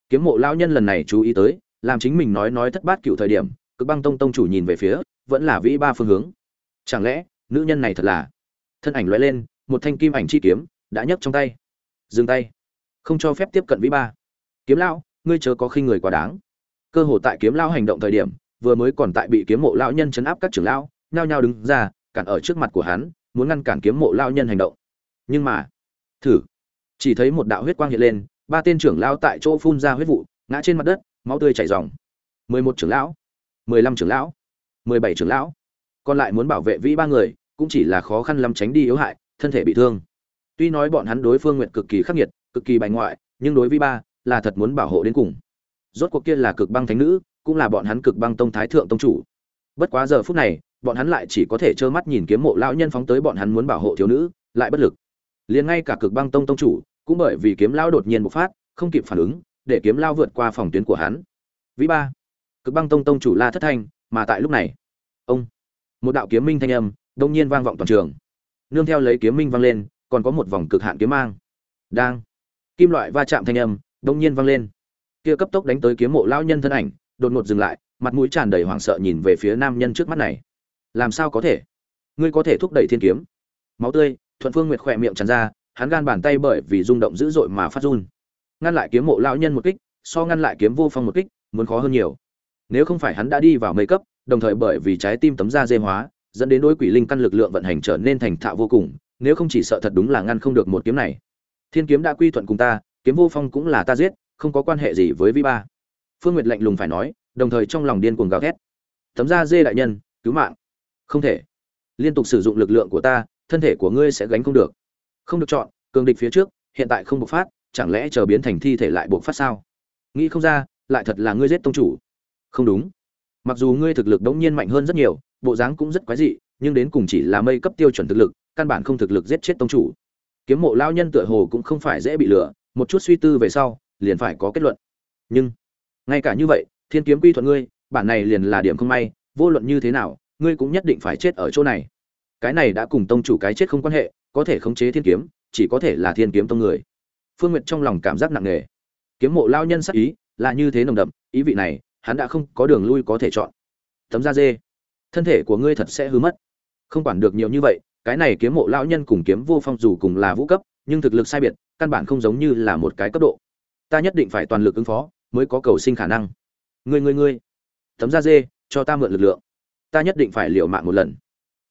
Kiếm mộ lao nhân lần này chú ý tới làm chính mình nói nói thất bát cựu thời điểm, cực băng tông tông chủ nhìn về phía, vẫn là vĩ ba phương hướng. Chẳng lẽ, nữ nhân này thật là? Thân ảnh loại lên, một thanh kim ảnh chi kiếm, đã nhấc trong tay. Dừng tay. Không cho phép tiếp cận vĩ ba. Kiếm lão, ngươi chớ có khi người quá đáng. Cơ hồ tại kiếm lão hành động thời điểm, vừa mới còn tại bị kiếm mộ lão nhân chấn áp các trưởng lão, nhao nhao đứng ra, cản ở trước mặt của hắn, muốn ngăn cản kiếm mộ lão nhân hành động. Nhưng mà, thử. Chỉ thấy một đạo huyết quang hiện lên, ba tên trưởng lão tại chỗ phun ra huyết vụ, ngã trên mặt đất máu tươi chảy ròng mười một trưởng lão, mười lăm trưởng lão, mười bảy trưởng lão. Còn lại muốn bảo vệ vĩ ba người, cũng chỉ là khó khăn lắm tránh đi yếu hại, thân thể bị thương. Tuy nói bọn hắn đối phương nguyện cực kỳ khắc nghiệt, cực kỳ bài ngoại, nhưng đối vĩ ba là thật muốn bảo hộ đến cùng. Rốt cuộc kia là cực băng thánh nữ, cũng là bọn hắn cực băng tông thái thượng tông chủ. Bất quá giờ phút này, bọn hắn lại chỉ có thể trơ mắt nhìn kiếm mộ lão nhân phóng tới bọn hắn muốn bảo hộ thiếu nữ, lại bất lực. Liền ngay cả cực băng tông tông chủ, cũng bởi vì kiếm lão đột nhiên bộc phát, không kịp phản ứng để kiếm lao vượt qua phòng tuyến của hắn. Vĩ ba, cực băng tông tông chủ la thất thanh, mà tại lúc này, ông, một đạo kiếm minh thanh âm đông nhiên vang vọng toàn trường. Nương theo lấy kiếm minh vang lên, còn có một vòng cực hạn kiếm mang. Đang, kim loại va chạm thanh âm đông nhiên vang lên. Kia cấp tốc đánh tới kiếm mộ lão nhân thân ảnh, đột ngột dừng lại, mặt mũi tràn đầy hoảng sợ nhìn về phía nam nhân trước mắt này. Làm sao có thể? Ngươi có thể thúc đẩy thiên kiếm. Máu tươi, thuận phương nguyệt khỏe miệng tràn ra, hắn gan bàn tay bởi vì rung động dữ dội mà phát run ngăn lại kiếm mộ lão nhân một kích, so ngăn lại kiếm vô phong một kích, muốn khó hơn nhiều. Nếu không phải hắn đã đi vào mây cấp, đồng thời bởi vì trái tim tấm da dê hóa, dẫn đến đối quỷ linh căn lực lượng vận hành trở nên thành thạo vô cùng, nếu không chỉ sợ thật đúng là ngăn không được một kiếm này. Thiên kiếm đã quy thuận cùng ta, kiếm vô phong cũng là ta giết, không có quan hệ gì với vi ba. Phương nguyệt lạnh lùng phải nói, đồng thời trong lòng điên cuồng gào thét. Tấm da dê đại nhân, cứu mạng. Không thể. Liên tục sử dụng lực lượng của ta, thân thể của ngươi sẽ gánh không được. Không được chọn, cường địch phía trước, hiện tại không bộc phát chẳng lẽ chờ biến thành thi thể lại buộc phát sao? Nghĩ không ra, lại thật là ngươi giết tông chủ. Không đúng. Mặc dù ngươi thực lực đống nhiên mạnh hơn rất nhiều, bộ dáng cũng rất quái dị, nhưng đến cùng chỉ là mây cấp tiêu chuẩn thực lực, căn bản không thực lực giết chết tông chủ. Kiếm mộ lao nhân tựa hồ cũng không phải dễ bị lừa, một chút suy tư về sau, liền phải có kết luận. Nhưng, ngay cả như vậy, thiên kiếm quy thuận ngươi, bản này liền là điểm không may, vô luận như thế nào, ngươi cũng nhất định phải chết ở chỗ này. Cái này đã cùng tông chủ cái chết không quan hệ, có thể khống chế thiên kiếm, chỉ có thể là thiên kiếm tông người phương n g u y ệ t trong lòng cảm giác nặng nề. Kiếm mộ lao nhân sắc ý, là như thế nồng đậm, ý vị này, hắn đã không có đường lui có thể chọn. Tấm da dê. Thân thể của ngươi thật sẽ hư mất. Không quản được nhiều như vậy, cái này kiếm mộ lao nhân cùng kiếm vô phong dù cùng là vũ cấp, nhưng thực lực sai biệt, căn bản không giống như là một cái cấp độ. Ta nhất định phải toàn lực ứng phó, mới có cầu sinh khả năng. Ngươi ngươi ngươi. Tấm da dê, cho ta mượn lực lượng. Ta nhất định phải liều mạng một lần.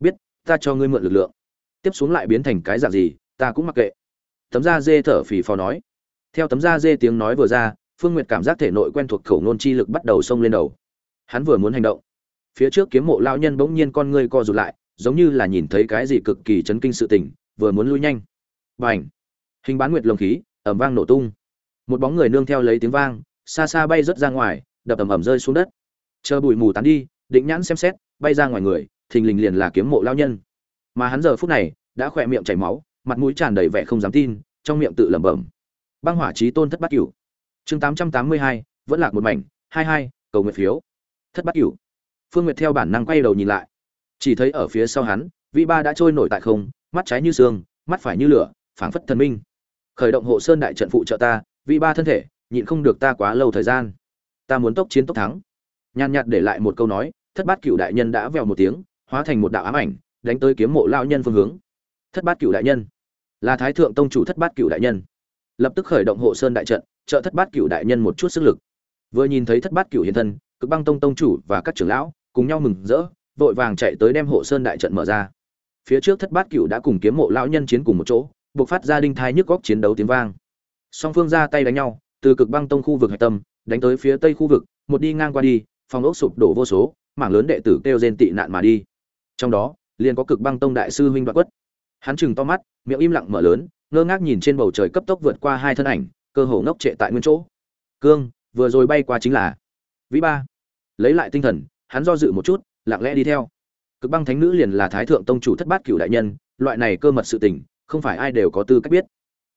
Biết, ta cho ngươi mượn lực lượng. Tiếp xuống lại biến thành cái dạng gì, ta cũng mặc kệ tấm da dê thở phì phò nói. Theo tấm da dê tiếng nói vừa ra, phương nguyệt cảm giác thể nội quen thuộc khẩu nôn chi lực bắt đầu xông lên đầu. Hắn vừa muốn hành động, phía trước kiếm mộ lao nhân bỗng nhiên con ngươi co rụt lại, giống như là nhìn thấy cái gì cực kỳ chấn kinh sự tình, vừa muốn lui nhanh. B à n h hình bán nguyệt lồng khí ẩm vang nổ tung. Một bóng người nương theo lấy tiếng vang, xa xa bay rớt ra ngoài, đập ầm ầm rơi xuống đất. Chờ bụi mù tán đi, định nhãn xem xét, bay ra ngoài người, thình lình liền là kiếm mộ lao nhân. Mà hắn giờ phút này, đã khỏe miệng chảy máu mặt mũi tràn đầy vẻ không dám tin, trong miệng tự lẩm bẩm. Băng hỏa trí tôn thất bát cửu. Chương tám trăm tám mươi hai, vẫn lạc một mảnh, hai hai, cầu nguyện phiếu. Thất bát cửu. Phương nguyệt theo bản năng quay đầu nhìn lại. Chỉ thấy ở phía sau hắn vị ba đã trôi nổi tại không, mắt trái như xương, mắt phải như lửa, phảng phất thần minh. Khởi động hộ sơn đại trận phụ trợ ta vị ba thân thể, nhịn không được ta quá lâu thời gian. Ta muốn tốc chiến tốc thắng. Nhàn nhạt để lại một câu nói, thất bát cửu đại nhân đã vèo một tiếng, hóa thành một đạo ám ảnh, đánh tới kiếm mộ lao nhân phương hướng. Thất bát cửu đại nhân là thái thượng tông chủ thất bát cựu đại nhân. Lập tức khởi động hộ sơn đại trận, trợ thất bát cựu đại nhân một chút sức lực. Vừa nhìn thấy thất bát cựu hiện thân, cực băng tông tông chủ và các trưởng lão cùng nhau mừng rỡ, vội vàng chạy tới đem hộ sơn đại trận mở ra. Phía trước thất bát cựu đã cùng kiếm mộ lão nhân chiến cùng một chỗ, buộc phát ra đinh thai nhức góc chiến đấu tiếng vang. Song phương ra tay đánh nhau, từ cực băng tông khu vực hạch tâm, đánh tới phía tây khu vực, một đi ngang qua đi, phòng ốc sụp đổ vô số, mảng lớn đệ tử kêu rên tị nạn mà đi. Trong đó, liền có cực băng tông đại sư huynh đoạn quất hắn chừng to mắt, miệng im lặng mở lớn, ngơ ngác nhìn trên bầu trời cấp tốc vượt qua hai thân ảnh, cơ hồ ngốc trệ tại nguyên chỗ. Cương, vừa rồi bay qua chính là vĩ ba. Lấy lại tinh thần, hắn do dự một chút, lặng lẽ đi theo. Cực băng thánh nữ liền là thái thượng tông chủ thất bát cửu đại nhân, loại này cơ mật sự tình, không phải ai đều có tư cách biết.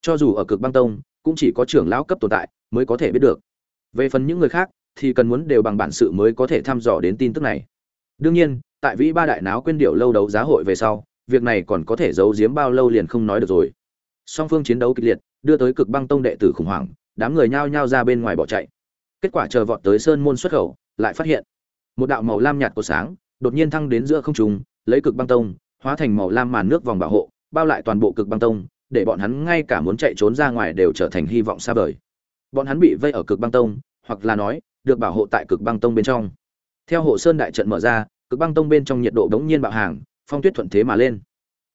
Cho dù ở cực băng tông, cũng chỉ có trưởng lão cấp tồn tại mới có thể biết được. Về phần những người khác, thì cần muốn đều bằng bản sự mới có thể thăm dò đến tin tức này. Đương nhiên, tại vĩ ba đại náo quên điệu lâu đấu giá hội về sau việc này còn có thể giấu giếm bao lâu liền không nói được rồi. Song phương chiến đấu kịch liệt, đưa tới cực băng tông đệ tử khủng hoảng, đám người nhao nhao ra bên ngoài bỏ chạy. Kết quả chờ vọt tới sơn môn xuất khẩu, lại phát hiện, một đạo màu lam nhạt của sáng đột nhiên thăng đến giữa không trung, lấy cực băng tông, hóa thành màu lam màn nước vòng bảo hộ, bao lại toàn bộ cực băng tông, để bọn hắn ngay cả muốn chạy trốn ra ngoài đều trở thành hy vọng xa vời. Bọn hắn bị vây ở cực băng tông, hoặc là nói, được bảo hộ tại cực băng tông bên trong. Theo hộ sơn đại trận mở ra, cực băng tông bên trong nhiệt độ đống nhiên bạo hàng phong tuyết thuận thế mà lên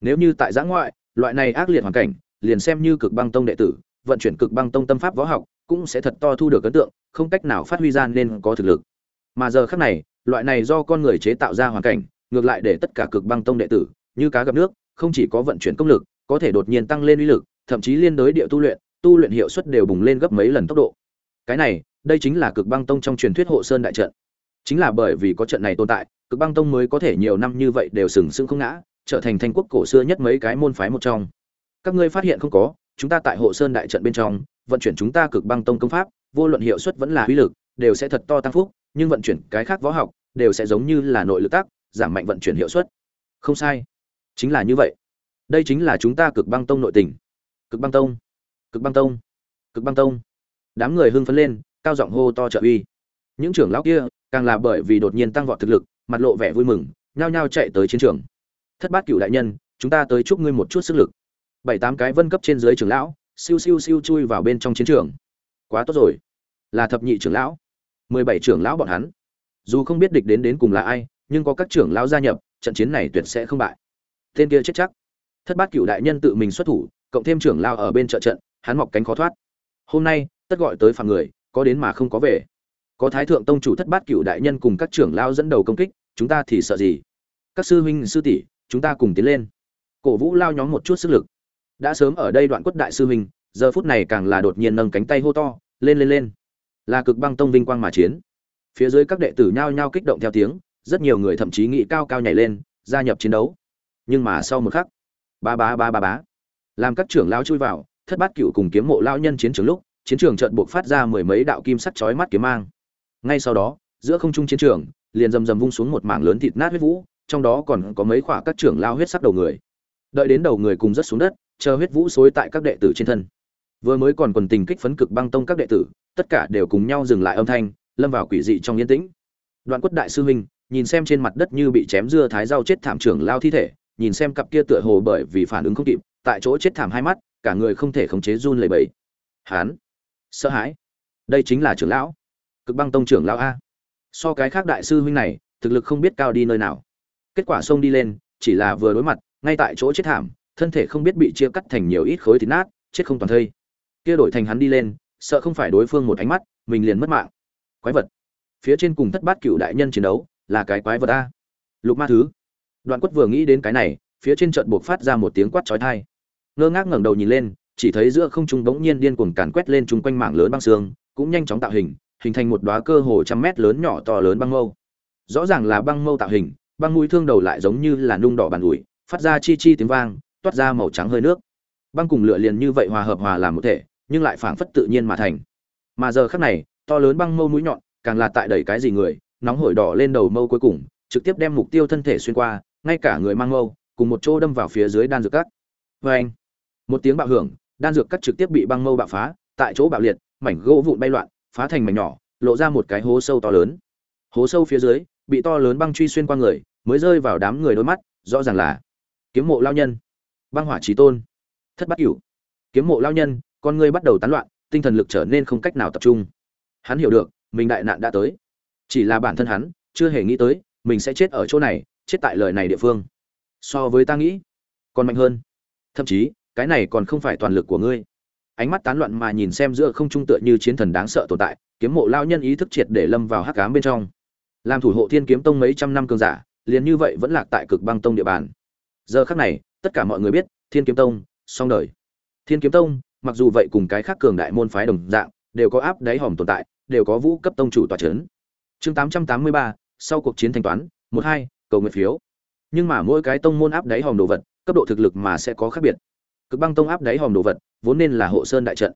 nếu như tại giã ngoại loại này ác liệt hoàn cảnh liền xem như cực băng tông đệ tử vận chuyển cực băng tông tâm pháp võ học cũng sẽ thật to thu được ấn tượng không cách nào phát huy ra nên có thực lực mà giờ khác này loại này do con người chế tạo ra hoàn cảnh ngược lại để tất cả cực băng tông đệ tử như cá gặp nước không chỉ có vận chuyển công lực có thể đột nhiên tăng lên uy lực, thậm chí liên đối địa tu luyện, tu luyện hiệu suất đều bùng lên gấp mấy lần tốc độ. Cái này, đây chính là Cực Băng Tông trong truyền thuyết hộ sơn đại trận. Chính là bởi vì có trận này tồn tại, cực băng tông mới có thể nhiều năm như vậy đều sừng sững không ngã, trở thành thanh quốc cổ xưa nhất mấy cái môn phái một trong. Các ngươi phát hiện không có, chúng ta tại hộ sơn đại trận bên trong, vận chuyển chúng ta cực băng tông công pháp, vô luận hiệu suất vẫn là uy lực, đều sẽ thật to tăng phúc, nhưng vận chuyển cái khác võ học, đều sẽ giống như là nội lực tác, giảm mạnh vận chuyển hiệu suất. Không sai. Chính là như vậy. Đây chính là chúng ta cực băng tông nội tình. Cực băng tông. Cực băng tông. Cực băng tông. Đám người hưng phấn lên, cao giọng hô to trợ uy. Những trưởng lão kia, càng là bởi vì đột nhiên tăng vọt thực lực mặt lộ vẻ vui mừng, nhao nhao chạy tới chiến trường. Thất bát cựu đại nhân, chúng ta tới chúc ngươi một chút sức lực. Bảy tám cái vân cấp trên dưới trưởng lão, siêu siêu siêu chui vào bên trong chiến trường. Quá tốt rồi, là thập nhị trưởng lão. Mười bảy trưởng lão bọn hắn, dù không biết địch đến đến cùng là ai, nhưng có các trưởng lão gia nhập, trận chiến này tuyệt sẽ không bại. Tên kia chết chắc. Thất bát cựu đại nhân tự mình xuất thủ, cộng thêm trưởng lão ở bên trợ trận, hắn mọc cánh khó thoát. Hôm nay, tất gọi tới phạm người, có đến mà không có về. Có thái thượng tông chủ thất bát cựu đại nhân cùng các trưởng lão dẫn đầu công kích chúng ta thì sợ gì? Các sư huynh, sư tỷ, chúng ta cùng tiến lên. Cổ vũ lao nhóm một chút sức lực. Đã sớm ở đây đoạn quất đại sư huynh, giờ phút này càng là đột nhiên nâng cánh tay hô to, lên lên lên. Là cực băng tông vinh quang mà chiến. Phía dưới các đệ tử nhao nhao kích động theo tiếng, rất nhiều người thậm chí nghĩ cao cao nhảy lên, gia nhập chiến đấu. Nhưng mà sau một khắc, ba ba ba ba bá làm các trưởng lao chui vào, thất bát cựu cùng kiếm mộ lao nhân chiến trường lúc, chiến trường trận buộc phát ra mười mấy đạo kim sắt chói mắt kiếm mang. Ngay sau đó, giữa không trung chiến trường liền rầm rầm vung xuống một mảng lớn thịt nát huyết vũ, trong đó còn có mấy khỏa các trưởng lao huyết sắc đầu người. Đợi đến đầu người cùng rất xuống đất, chờ huyết vũ xối tại các đệ tử trên thân. Vừa mới còn quần tình kích phấn cực băng tông các đệ tử, tất cả đều cùng nhau dừng lại âm thanh, lâm vào quỷ dị trong yên tĩnh. Đoạn quất đại sư huynh, nhìn xem trên mặt đất như bị chém dưa thái rau chết thảm trưởng lao thi thể, nhìn xem cặp kia tựa hồ bởi vì phản ứng không kịp, tại chỗ chết thảm hai mắt, cả người không thể khống chế run lẩy bẩy. Hán, sợ hãi. Đây chính là trưởng lão. Cực băng tông trưởng lão a so cái khác đại sư huynh này, thực lực không biết cao đi nơi nào. Kết quả xông đi lên, chỉ là vừa đối mặt, ngay tại chỗ chết thảm, thân thể không biết bị chia cắt thành nhiều ít khối thịt nát, chết không toàn thây. Kia đổi thành hắn đi lên, sợ không phải đối phương một ánh mắt, mình liền mất mạng. Quái vật. Phía trên cùng thất bát cựu đại nhân chiến đấu, là cái quái vật a. Lục ma thứ. Đoạn quất vừa nghĩ đến cái này, phía trên trận buộc phát ra một tiếng quát chói tai. Ngơ ngác ngẩng đầu nhìn lên, chỉ thấy giữa không trung bỗng nhiên điên cuồng càn quét lên chung quanh mảng lớn băng xương, cũng nhanh chóng tạo hình hình thành một đóa cơ hồ trăm mét lớn nhỏ to lớn băng mâu. Rõ ràng là băng mâu tạo hình, băng mũi thương đầu lại giống như là nung đỏ bàn ủi, phát ra chi chi tiếng vang, toát ra màu trắng hơi nước. Băng cùng lửa liền như vậy hòa hợp hòa làm một thể, nhưng lại phảng phất tự nhiên mà thành. Mà giờ khắc này, to lớn băng mâu mũi nhọn, càng là tại đẩy cái gì người, nóng hổi đỏ lên đầu mâu cuối cùng, trực tiếp đem mục tiêu thân thể xuyên qua, ngay cả người mang mâu, cùng một chỗ đâm vào phía dưới đan dược cắt. Oeng! anh, một tiếng bạo hưởng, đan dược cắt trực tiếp bị băng mâu bạo phá, tại chỗ bạo liệt, mảnh gỗ vụn bay loạn phá thành mảnh nhỏ, lộ ra một cái hố sâu to lớn. Hố sâu phía dưới, bị to lớn băng truy xuyên qua người, mới rơi vào đám người đôi mắt, rõ ràng là kiếm mộ lao nhân. Băng hỏa trí tôn. Thất bát cửu. Kiếm mộ lao nhân, con ngươi bắt đầu tán loạn, tinh thần lực trở nên không cách nào tập trung. Hắn hiểu được, mình đại nạn đã tới. Chỉ là bản thân hắn, chưa hề nghĩ tới, mình sẽ chết ở chỗ này, chết tại lời này địa phương. So với ta nghĩ, còn mạnh hơn. Thậm chí, cái này còn không phải toàn lực của ngươi ánh mắt tán loạn mà nhìn xem giữa không trung tựa như chiến thần đáng sợ tồn tại, kiếm mộ lao nhân ý thức triệt để lâm vào hắc cám bên trong. Làm thủ hộ thiên kiếm tông mấy trăm năm cường giả, liền như vậy vẫn lạc tại cực băng tông địa bàn. Giờ khắc này, tất cả mọi người biết, thiên kiếm tông, xong đời. Thiên kiếm tông, mặc dù vậy cùng cái khác cường đại môn phái đồng dạng, đều có áp đáy hòm tồn tại, đều có vũ cấp tông chủ tòa c chương tám trăm tám mươi ba, sau cuộc chiến thanh toán, một hai, cầu nguyện phiếu. Nhưng mà mỗi cái tông môn áp đáy hòm đồ vật, cấp độ thực lực mà sẽ có khác biệt cực băng tông áp đáy hòm đồ vật, vốn nên là hộ sơn đại trận.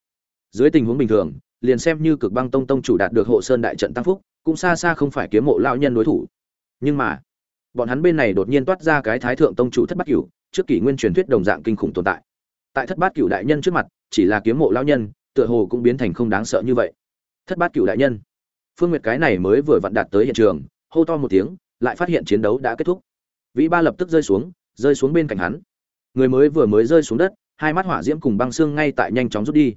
Dưới tình huống bình thường, liền xem như cực băng tông tông chủ đạt được hộ sơn đại trận tăng phúc, cũng xa xa không phải kiếm mộ lao nhân đối thủ. Nhưng mà, bọn hắn bên này đột nhiên toát ra cái thái thượng tông chủ thất bát cửu, trước kỷ nguyên truyền thuyết đồng dạng kinh khủng tồn tại. Tại thất bát cửu đại nhân trước mặt, chỉ là kiếm mộ lao nhân, tựa hồ cũng biến thành không đáng sợ như vậy. Thất bát cửu đại nhân. Phương nguyệt cái này mới vừa vặn đạt tới hiện trường, hô to một tiếng, lại phát hiện chiến đấu đã kết thúc. Vĩ ba lập tức rơi xuống rơi xuống bên cạnh hắn. Người mới vừa mới rơi xuống đất hai mắt hỏa diễm cùng băng xương ngay tại nhanh chóng rút đi.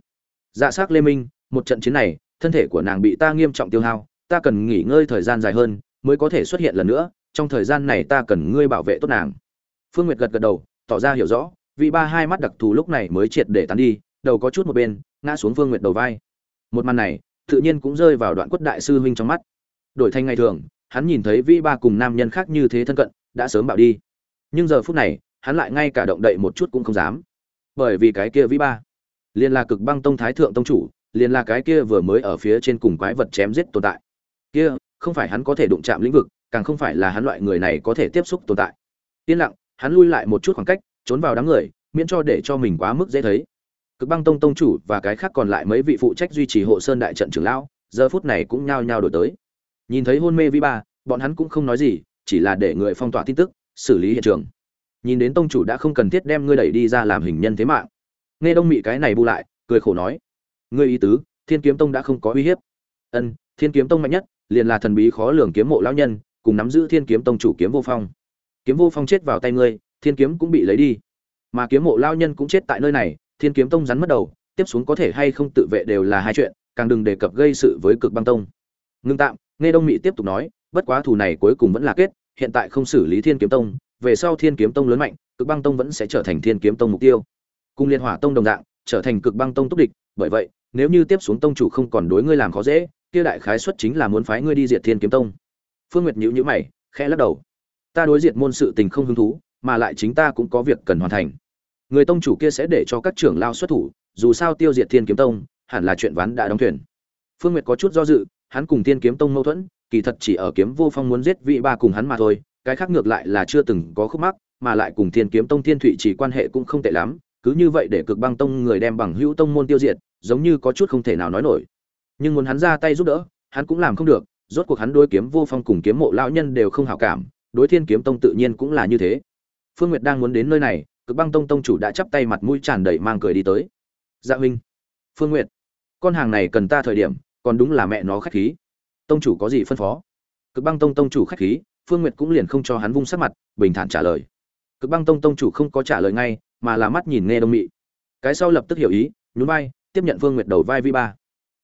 Dạ s c lê minh, một trận chiến này, thân thể của nàng bị ta nghiêm trọng tiêu hao, ta cần nghỉ ngơi thời gian dài hơn, mới có thể xuất hiện lần nữa, trong thời gian này ta cần ngươi bảo vệ tốt nàng. Phương nguyệt gật gật đầu, tỏ ra hiểu rõ vị ba hai mắt đặc thù lúc này mới triệt để tán đi, đầu có chút một bên, ngã xuống phương nguyệt đầu vai. Một màn này, tự nhiên cũng rơi vào đoạn quất đại sư huynh trong mắt. Đổi thành ngày thường, hắn nhìn thấy vĩ ba cùng nam nhân khác như thế thân cận, đã sớm bảo đi. Nhưng giờ phút này, hắn lại ngay cả động đậy một chút cũng không dám bởi vì cái kia vĩ ba. Liền là cực băng tông thái thượng tông chủ liền là cái kia vừa mới ở phía trên cùng quái vật chém giết tồn tại. Kia, không phải hắn có thể đụng chạm lĩnh vực, càng không phải là hắn loại người này có thể tiếp xúc tồn tại. Yên lặng, hắn lui lại một chút khoảng cách, trốn vào đám người, miễn cho để cho mình quá mức dễ thấy. Cực băng tông tông chủ và cái khác còn lại mấy vị phụ trách duy trì hộ sơn đại trận trưởng lão, giờ phút này cũng nhao nhao đổi tới. Nhìn thấy hôn mê vi ba, bọn hắn cũng không nói gì, chỉ là để người phong tỏa tin tức, xử lý hiện trường nhìn đến tông chủ đã không cần thiết đem ngươi đẩy đi ra làm hình nhân thế mạng. Nghe đông mị cái này bu lại, cười khổ nói, ngươi ý tứ, thiên kiếm tông đã không có uy hiếp. Ân, thiên kiếm tông mạnh nhất, liền là thần bí khó lường kiếm mộ lão nhân, cùng nắm giữ thiên kiếm tông chủ kiếm vô phong. Kiếm vô phong chết vào tay ngươi, thiên kiếm cũng bị lấy đi. Mà kiếm mộ lão nhân cũng chết tại nơi này, thiên kiếm tông rắn mất đầu, tiếp xuống có thể hay không tự vệ đều là hai chuyện, càng đừng đề cập gây sự với cực băng tông. Ngưng tạm, nghe đông mỹ tiếp tục nói, bất quá thù này cuối cùng vẫn là kết, hiện tại không xử lý thiên kiếm tông về sau thiên kiếm tông lớn mạnh, cực băng tông vẫn sẽ trở thành thiên kiếm tông mục tiêu. Cung liên hỏa tông đồng dạng, trở thành cực băng tông túc địch, bởi vậy, nếu như tiếp xuống tông chủ không còn đối ngươi làm khó dễ, kia đại khái suất chính là muốn phái ngươi đi diệt thiên kiếm tông. Phương nguyệt nhíu nhíu mày, khẽ lắc đầu. Ta đối diệt môn sự tình không hứng thú, mà lại chính ta cũng có việc cần hoàn thành. Người tông chủ kia sẽ để cho các trưởng lao xuất thủ, dù sao tiêu diệt thiên kiếm tông, hẳn là chuyện ván đã đóng thuyền. Phương nguyệt có chút do dự, hắn cùng thiên kiếm tông mâu thuẫn, kỳ thật chỉ ở kiếm vô phong muốn giết vị ba cùng hắn mà thôi cái khác ngược lại là chưa từng có khúc mắc, mà lại cùng thiên kiếm tông thiên thụy chỉ quan hệ cũng không tệ lắm, cứ như vậy để cực băng tông người đem bằng hữu tông môn tiêu diệt, giống như có chút không thể nào nói nổi. Nhưng muốn hắn ra tay giúp đỡ, hắn cũng làm không được, rốt cuộc hắn đối kiếm vô phong cùng kiếm mộ lão nhân đều không hảo cảm, đối thiên kiếm tông tự nhiên cũng là như thế. Phương nguyệt đang muốn đến nơi này, cực băng tông tông chủ đã chắp tay mặt mũi tràn đầy mang cười đi tới. Dạ huynh. Phương nguyệt, con hàng này cần ta thời điểm, còn đúng là mẹ nó khách khí. Tông chủ có gì phân phó? Cực băng tông tông chủ khách khí phương nguyệt cũng liền không cho hắn vung sắc mặt bình thản trả lời. Cực băng tông tông chủ không có trả lời ngay mà là mắt nhìn nghe đông mị. Cái sau lập tức hiểu ý nhún vai tiếp nhận phương nguyệt đầu vai vi ba.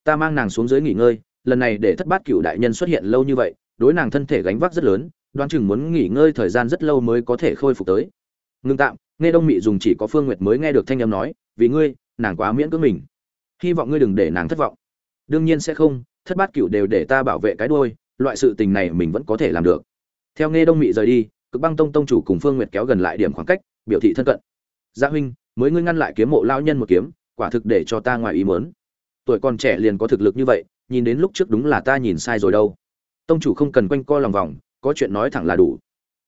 Ta mang nàng xuống dưới nghỉ ngơi lần này để thất bát cựu đại nhân xuất hiện lâu như vậy đối nàng thân thể gánh vác rất lớn đoán chừng muốn nghỉ ngơi thời gian rất lâu mới có thể khôi phục tới. Ngưng tạm nghe đông mị dùng chỉ có phương nguyệt mới nghe được thanh âm nói vì ngươi nàng quá miễn cưỡng mình. Hy vọng ngươi đừng để nàng thất vọng. Đương nhiên sẽ không thất bát cựu đều để ta bảo vệ cái đuôi, loại sự tình này mình vẫn có thể làm được theo nghe đông mị rời đi, cực băng tông tông chủ cùng phương nguyệt kéo gần lại điểm khoảng cách, biểu thị thân cận. Gia huynh, mới ngươi ngăn lại kiếm mộ lao nhân một kiếm, quả thực để cho ta ngoài ý mớn tuổi còn trẻ liền có thực lực như vậy, nhìn đến lúc trước đúng là ta nhìn sai rồi đâu. Tông chủ không cần quanh co lòng vòng, có chuyện nói thẳng là đủ.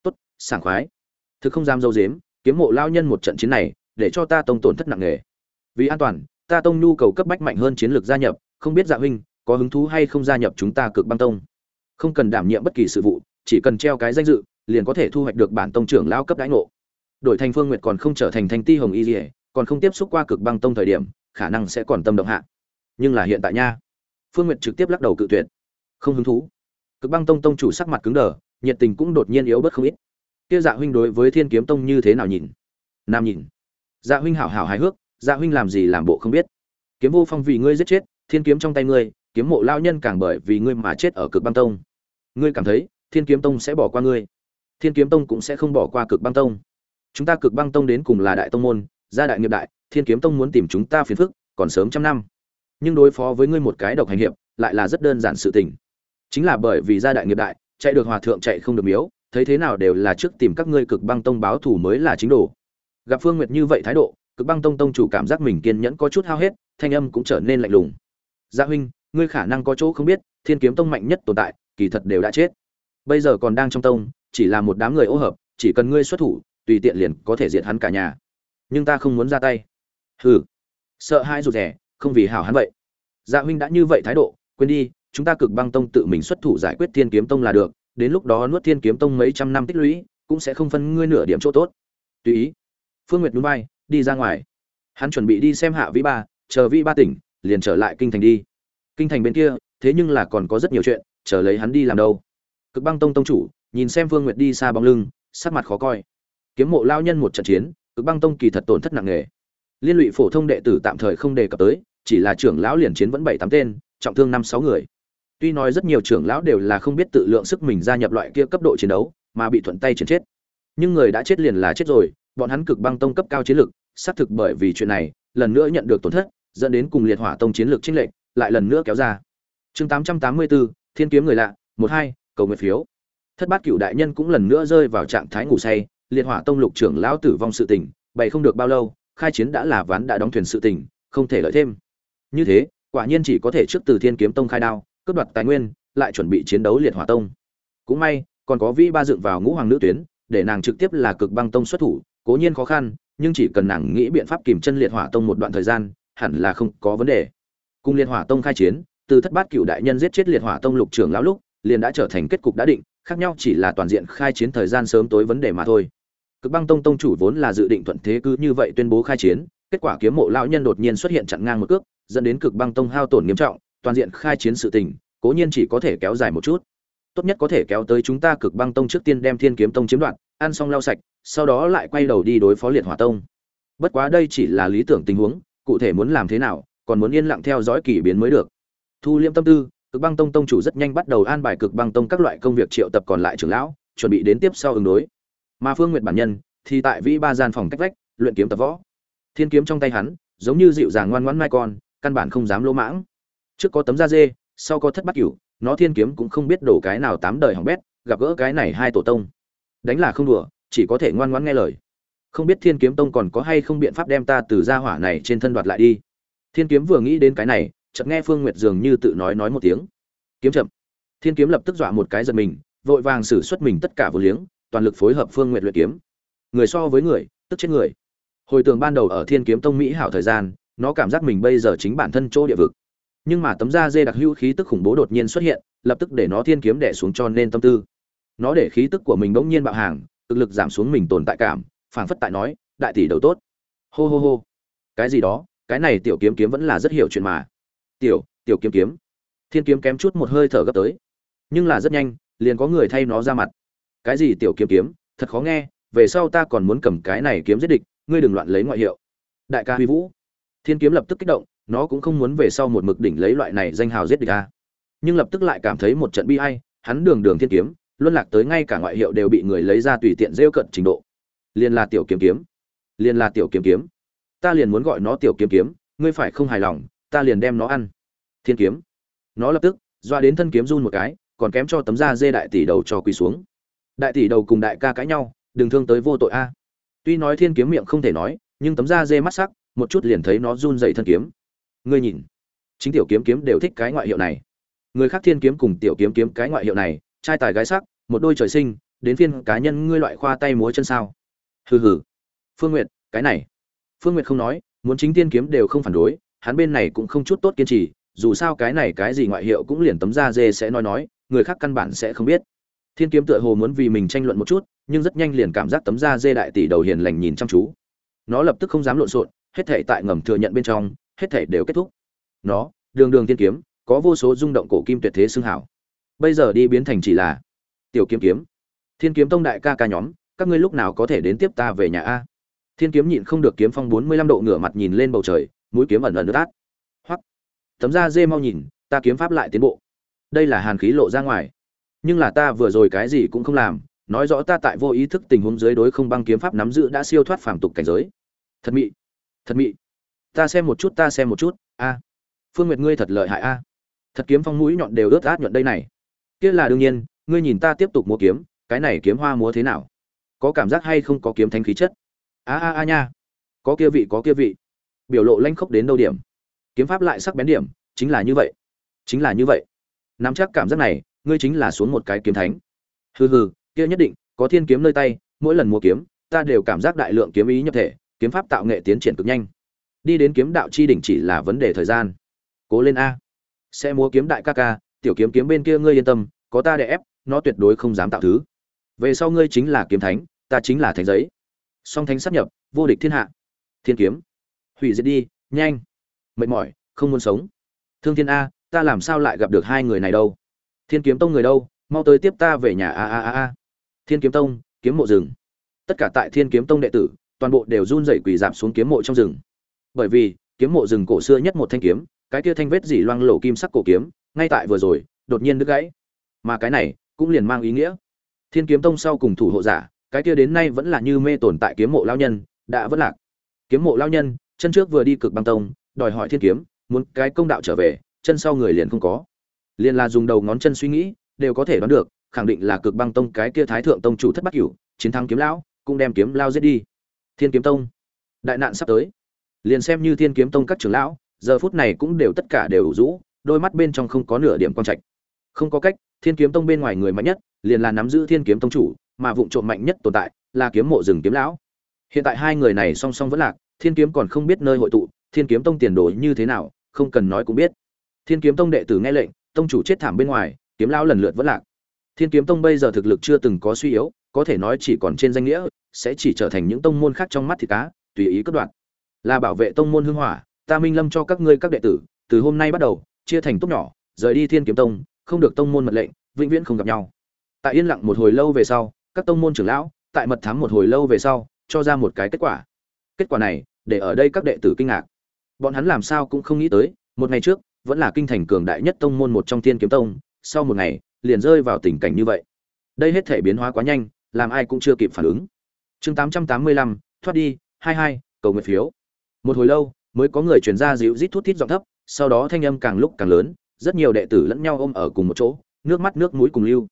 Tốt, sảng khoái. Thực không dám dâu dếm, kiếm mộ lao nhân một trận chiến này, để cho ta tông tổn thất nặng nề. Vì an toàn, ta tông nhu cầu cấp bách mạnh hơn chiến lược gia nhập, không biết dạ huynh, có hứng thú hay không gia nhập chúng ta cực băng tông? Không cần đảm nhiệm bất kỳ sự vụ chỉ cần treo cái danh dự, liền có thể thu hoạch được bản tông trưởng lao cấp đãi ngộ. Đổi thành phương nguyệt còn không trở thành thanh ti hồng y dỉa còn không tiếp xúc qua cực băng tông thời điểm, khả năng sẽ còn tâm động hạ. Nhưng là hiện tại nha, phương nguyệt trực tiếp lắc đầu cự tuyệt. Không hứng thú. Cực băng tông tông chủ sắc mặt cứng đờ, nhiệt tình cũng đột nhiên yếu bớt không ít. Kia dạ huynh đối với thiên kiếm tông như thế nào nhìn? Nam nhìn. Dạ huynh hảo hảo hài hước dạ huynh làm gì làm bộ không biết. Kiếm vô phong vì ngươi giết chết, thiên kiếm trong tay ngươi, kiếm mộ lao nhân càng bởi vì ngươi mà chết ở cực băng tông. Ngươi cảm thấy thiên kiếm tông sẽ bỏ qua ngươi. Thiên kiếm tông cũng sẽ không bỏ qua cực băng tông. Chúng ta cực băng tông đến cùng là đại tông môn, gia đại nghiệp đại, thiên kiếm tông muốn tìm chúng ta phiền phức, còn sớm trăm năm. Nhưng đối phó với ngươi một cái độc hành hiệp, lại là rất đơn giản sự tình. Chính là bởi vì gia đại nghiệp đại, chạy được hòa thượng chạy không được miếu, thấy thế nào đều là trước tìm các ngươi cực băng tông báo thù mới là chính đồ. Gặp phương nguyệt như vậy thái độ, cực băng tông tông chủ cảm giác mình kiên nhẫn có chút hao hết, thanh âm cũng trở nên lạnh lùng. Gia huynh, ngươi khả năng có chỗ không biết, thiên kiếm tông mạnh nhất tồn tại, kỳ thật đều đã chết bây giờ còn đang trong tông, chỉ là một đám người ô hợp, chỉ cần ngươi xuất thủ, tùy tiện liền có thể diệt hắn cả nhà. Nhưng ta không muốn ra tay. Hừ. Sợ hai rụt rẻ không vì hảo hắn vậy. Dạ huynh đã như vậy thái độ, quên đi, chúng ta cực băng tông tự mình xuất thủ giải quyết thiên kiếm tông là được, đến lúc đó nuốt thiên kiếm tông mấy trăm năm tích lũy, cũng sẽ không phân ngươi nửa điểm chỗ tốt. Tùy ý. Phương nguyệt núi bay, đi ra ngoài. Hắn chuẩn bị đi xem hạ vĩ ba, chờ vĩ ba tỉnh, liền trở lại kinh thành đi. Kinh thành bên kia, thế nhưng là còn có rất nhiều chuyện, chờ lấy hắn đi làm đâu cực băng tông tông chủ, nhìn xem vương nguyệt đi xa bóng lưng, sắc mặt khó coi. Kiếm mộ lao nhân một trận chiến, cực băng tông kỳ thật tổn thất nặng nề. Liên lụy phổ thông đệ tử tạm thời không đề cập tới, chỉ là trưởng lão liền chiến vẫn bảy tám tên, trọng thương năm sáu người. Tuy nói rất nhiều trưởng lão đều là không biết tự lượng sức mình gia nhập loại kia cấp độ chiến đấu, mà bị thuận tay chiến chết. Nhưng người đã chết liền là chết rồi, bọn hắn cực băng tông cấp cao chiến lực, xác thực bởi vì chuyện này, lần nữa nhận được tổn thất, dẫn đến cùng liệt hỏa tông chiến lược chênh lệch, lại lần nữa kéo ra. Chương tám trăm tám mươi bốn thiên kiếm người lạ, một hai cầu nguyện phiếu. Thất bát cựu đại nhân cũng lần nữa rơi vào trạng thái ngủ say, liệt hỏa tông lục trưởng lão tử vong sự tình, bày không được bao lâu, khai chiến đã là ván đã đóng thuyền sự tình, không thể lợi thêm. Như thế, quả nhiên chỉ có thể trước từ thiên kiếm tông khai đao, cướp đoạt tài nguyên, lại chuẩn bị chiến đấu liệt hỏa tông. Cũng may, còn có vĩ ba dựng vào ngũ hoàng nữ tuyến, để nàng trực tiếp là cực băng tông xuất thủ, cố nhiên khó khăn, nhưng chỉ cần nàng nghĩ biện pháp kìm chân liệt hỏa tông một đoạn thời gian, hẳn là không có vấn đề. Cùng liệt hỏa tông khai chiến, từ thất bát cựu đại nhân giết chết liệt hỏa tông lục trưởng lão lúc liền đã trở thành kết cục đã định, khác nhau chỉ là toàn diện khai chiến thời gian sớm tối vấn đề mà thôi. Cực băng tông tông chủ vốn là dự định thuận thế cứ như vậy tuyên bố khai chiến, kết quả kiếm mộ lão nhân đột nhiên xuất hiện chặn ngang một cước, dẫn đến cực băng tông hao tổn nghiêm trọng, toàn diện khai chiến sự tình, cố nhiên chỉ có thể kéo dài một chút. Tốt nhất có thể kéo tới chúng ta cực băng tông trước tiên đem thiên kiếm tông chiếm đoạt, ăn xong lau sạch, sau đó lại quay đầu đi đối phó liệt hỏa tông. Bất quá đây chỉ là lý tưởng tình huống, cụ thể muốn làm thế nào, còn muốn yên lặng theo dõi kỳ biến mới được. Thu liêm tâm tư cực băng tông tông chủ rất nhanh bắt đầu an bài cực băng tông các loại công việc triệu tập còn lại trưởng lão, chuẩn bị đến tiếp sau ứng đối. Mà phương nguyệt bản nhân thì tại vĩ ba gian phòng cách vách, luyện kiếm tập võ. Thiên kiếm trong tay hắn, giống như dịu dàng ngoan ngoãn mai con, căn bản không dám lỗ mãng. Trước có tấm da dê, sau có thất bắt cửu, nó thiên kiếm cũng không biết đổ cái nào tám đời hỏng bét, gặp gỡ cái này hai tổ tông. Đánh là không đùa, chỉ có thể ngoan ngoãn nghe lời. Không biết thiên kiếm tông còn có hay không biện pháp đem ta từ gia hỏa này trên thân đoạt lại đi. Thiên kiếm vừa nghĩ đến cái này chợt nghe phương nguyệt dường như tự nói nói một tiếng. Kiếm chậm. Thiên kiếm lập tức dọa một cái giật mình, vội vàng xử xuất mình tất cả vô liếng, toàn lực phối hợp phương nguyệt luyện kiếm. Người so với người, tức chết người. Hồi tưởng ban đầu ở thiên kiếm tông mỹ hảo thời gian, nó cảm giác mình bây giờ chính bản thân chỗ địa vực. Nhưng mà tấm da dê đặc hữu khí tức khủng bố đột nhiên xuất hiện, lập tức để nó thiên kiếm đè xuống cho nên tâm tư. Nó để khí tức của mình bỗng nhiên bạo hàng thực lực giảm xuống mình tồn tại cảm, phảng phất tại nói, đại tỷ đầu tốt. Hô hô hô. Cái gì đó, cái này tiểu kiếm kiếm vẫn là rất hiểu chuyện mà tiểu tiểu kiếm kiếm. Thiên kiếm kém chút một hơi thở gấp tới. Nhưng là rất nhanh, liền có người thay nó ra mặt. Cái gì tiểu kiếm kiếm? Thật khó nghe, về sau ta còn muốn cầm cái này kiếm giết địch, ngươi đừng loạn lấy ngoại hiệu. Đại ca huy vũ. Thiên kiếm lập tức kích động, nó cũng không muốn về sau một mực đỉnh lấy loại này danh hào giết địch a. Nhưng lập tức lại cảm thấy một trận bi ai, hắn đường đường thiên kiếm, luân lạc tới ngay cả ngoại hiệu đều bị người lấy ra tùy tiện rêu cận trình độ. Liền là tiểu kiếm kiếm. Liền là tiểu kiếm kiếm. Ta liền muốn gọi nó tiểu kiếm kiếm, ngươi phải không hài lòng ta liền đem nó ăn. Thiên kiếm. Nó lập tức, doa đến thân kiếm run một cái, còn kém cho tấm da dê đại tỷ đầu cho quỳ xuống. Đại tỷ đầu cùng đại ca cãi nhau, đừng thương tới vô tội a. Tuy nói thiên kiếm miệng không thể nói, nhưng tấm da dê mắt sắc, một chút liền thấy nó run dậy thân kiếm. Ngươi nhìn, chính tiểu kiếm kiếm đều thích cái ngoại hiệu này. Người khác thiên kiếm cùng tiểu kiếm kiếm cái ngoại hiệu này, trai tài gái sắc, một đôi trời sinh, đến phiên cá nhân ngươi loại khoa tay múa chân sao. Hừ hừ. Phương nguyệt, cái này. Phương nguyệt không nói, muốn chính tiên kiếm đều không phản đối hắn bên này cũng không chút tốt kiên trì, dù sao cái này cái gì ngoại hiệu cũng liền tấm da dê sẽ nói nói, người khác căn bản sẽ không biết. Thiên kiếm tựa hồ muốn vì mình tranh luận một chút, nhưng rất nhanh liền cảm giác tấm da dê đại tỷ đầu hiền lành nhìn chăm chú. Nó lập tức không dám lộn xộn, hết thể tại ngầm thừa nhận bên trong, hết thể đều kết thúc. Nó, đường đường thiên kiếm, có vô số rung động cổ kim tuyệt thế xưng hảo. Bây giờ đi biến thành chỉ là tiểu kiếm kiếm. Thiên kiếm tông đại ca ca nhóm, các ngươi lúc nào có thể đến tiếp ta về nhà a? Thiên kiếm nhịn không được kiếm phong bốn mươi lăm độ ngửa mặt nhìn lên bầu trời mũi kiếm ẩn ẩn nước át. Hoặc tấm da dê mau nhìn, ta kiếm pháp lại tiến bộ. Đây là hàn khí lộ ra ngoài. Nhưng là ta vừa rồi cái gì cũng không làm, nói rõ ta tại vô ý thức tình huống dưới đối không băng kiếm pháp nắm giữ đã siêu thoát phàm tục cảnh giới. Thật mị. Thật mị. Ta xem một chút, ta xem một chút. A. Phương nguyệt ngươi thật lợi hại a. Thật kiếm phong mũi nhọn đều ướt át nhuận đây này. Kia là đương nhiên, ngươi nhìn ta tiếp tục múa kiếm, cái này kiếm hoa múa thế nào? Có cảm giác hay không có kiếm thánh khí chất? A a a nha. Có kia vị, có kia vị biểu lộ lanh khốc đến đâu điểm. Kiếm pháp lại sắc bén điểm, chính là như vậy. Chính là như vậy. Nắm chắc cảm giác này, ngươi chính là xuống một cái kiếm thánh. Hừ hừ, kia nhất định, có thiên kiếm nơi tay, mỗi lần mua kiếm, ta đều cảm giác đại lượng kiếm ý nhập thể, kiếm pháp tạo nghệ tiến triển cực nhanh. Đi đến kiếm đạo chi đỉnh chỉ là vấn đề thời gian. Cố lên a. Sẽ mua kiếm đại ca ca, tiểu kiếm kiếm bên kia ngươi yên tâm, có ta để ép, nó tuyệt đối không dám tạo thứ. Về sau ngươi chính là kiếm thánh, ta chính là thánh giấy. Song thánh sắp nhập, vô địch thiên hạ. Thiên kiếm hủy diệt đi, nhanh. Mệt mỏi, không muốn sống. Thương thiên a, ta làm sao lại gặp được hai người này đâu? Thiên kiếm tông người đâu? Mau tới tiếp ta về nhà, a a a a. Thiên kiếm tông, kiếm mộ rừng. Tất cả tại thiên kiếm tông đệ tử, toàn bộ đều run rẩy quỳ dạp xuống kiếm mộ trong rừng. Bởi vì, kiếm mộ rừng cổ xưa nhất một thanh kiếm, cái kia thanh vết dỉ loang lổ kim sắc cổ kiếm, ngay tại vừa rồi, đột nhiên đứt gãy. Mà cái này, cũng liền mang ý nghĩa. Thiên kiếm tông sau cùng thủ hộ giả, cái kia đến nay vẫn là như mê tồn tại kiếm mộ lao nhân, đã vất lạc. Kiếm mộ lao nhân chân trước vừa đi cực băng tông, đòi hỏi thiên kiếm, muốn cái công đạo trở về, chân sau người liền không có. Liền là dùng đầu ngón chân suy nghĩ, đều có thể đoán được, khẳng định là cực băng tông cái kia thái thượng tông chủ thất bắc cửu, chiến thắng kiếm lão, cũng đem kiếm lao giết đi. Thiên kiếm tông. Đại nạn sắp tới. Liền xem như thiên kiếm tông các trưởng lão, giờ phút này cũng đều tất cả đều ủ rũ, đôi mắt bên trong không có nửa điểm quan trạch. Không có cách, thiên kiếm tông bên ngoài người mạnh nhất, liền là nắm giữ thiên kiếm tông chủ, mà vụng trộm mạnh nhất tồn tại, là kiếm mộ rừng kiếm lão. Hiện tại hai người này song song vẫn lạc thiên kiếm còn không biết nơi hội tụ, thiên kiếm tông tiền đồ như thế nào, không cần nói cũng biết. Thiên kiếm tông đệ tử nghe lệnh, tông chủ chết thảm bên ngoài, kiếm lão lần lượt vẫn lạc. Thiên kiếm tông bây giờ thực lực chưa từng có suy yếu, có thể nói chỉ còn trên danh nghĩa, sẽ chỉ trở thành những tông môn khác trong mắt thịt cá, tùy ý cất đoạn là bảo vệ tông môn hưng hỏa, ta minh lâm cho các ngươi các đệ tử, từ hôm nay bắt đầu, chia thành tốt nhỏ, rời đi thiên kiếm tông, không được tông môn mật lệnh, vĩnh viễn không gặp nhau. Tại yên lặng một hồi lâu về sau, các tông môn trưởng lão, tại mật thám một hồi lâu về sau, cho ra một cái kết quả. Kết quả này để ở đây các đệ tử kinh ngạc. Bọn hắn làm sao cũng không nghĩ tới, một ngày trước, vẫn là kinh thành cường đại nhất tông môn một trong thiên kiếm tông, sau một ngày, liền rơi vào tình cảnh như vậy. Đây hết thể biến hóa quá nhanh, làm ai cũng chưa kịp phản ứng. Chương tám trăm tám mươi lăm, thoát đi, hai hai, cầu nguyện phiếu. Một hồi lâu, mới có người truyền ra dịu rít thút thít giọng thấp, sau đó thanh âm càng lúc càng lớn, rất nhiều đệ tử lẫn nhau ôm ở cùng một chỗ, nước mắt nước mũi cùng lưu.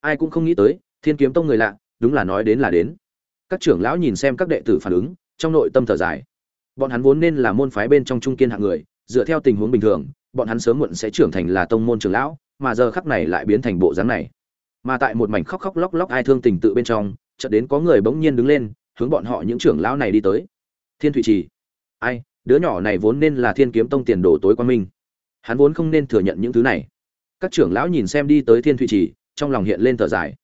Ai cũng không nghĩ tới, thiên kiếm tông người lạ, đúng là nói đến là đến. Các trưởng lão nhìn xem các đệ tử phản ứng, trong nội tâm thở dài bọn hắn vốn nên là môn phái bên trong trung kiên hạng người, dựa theo tình huống bình thường, bọn hắn sớm muộn sẽ trưởng thành là tông môn trưởng lão, mà giờ khắc này lại biến thành bộ dáng này. Mà tại một mảnh khóc khóc lóc lóc ai thương tình tự bên trong, chợt đến có người bỗng nhiên đứng lên, hướng bọn họ những trưởng lão này đi tới. Thiên thụy trì. Ai, đứa nhỏ này vốn nên là thiên kiếm tông tiền đồ tối quan minh. Hắn vốn không nên thừa nhận những thứ này. Các trưởng lão nhìn xem đi tới thiên thụy trì, trong lòng hiện lên thở dài.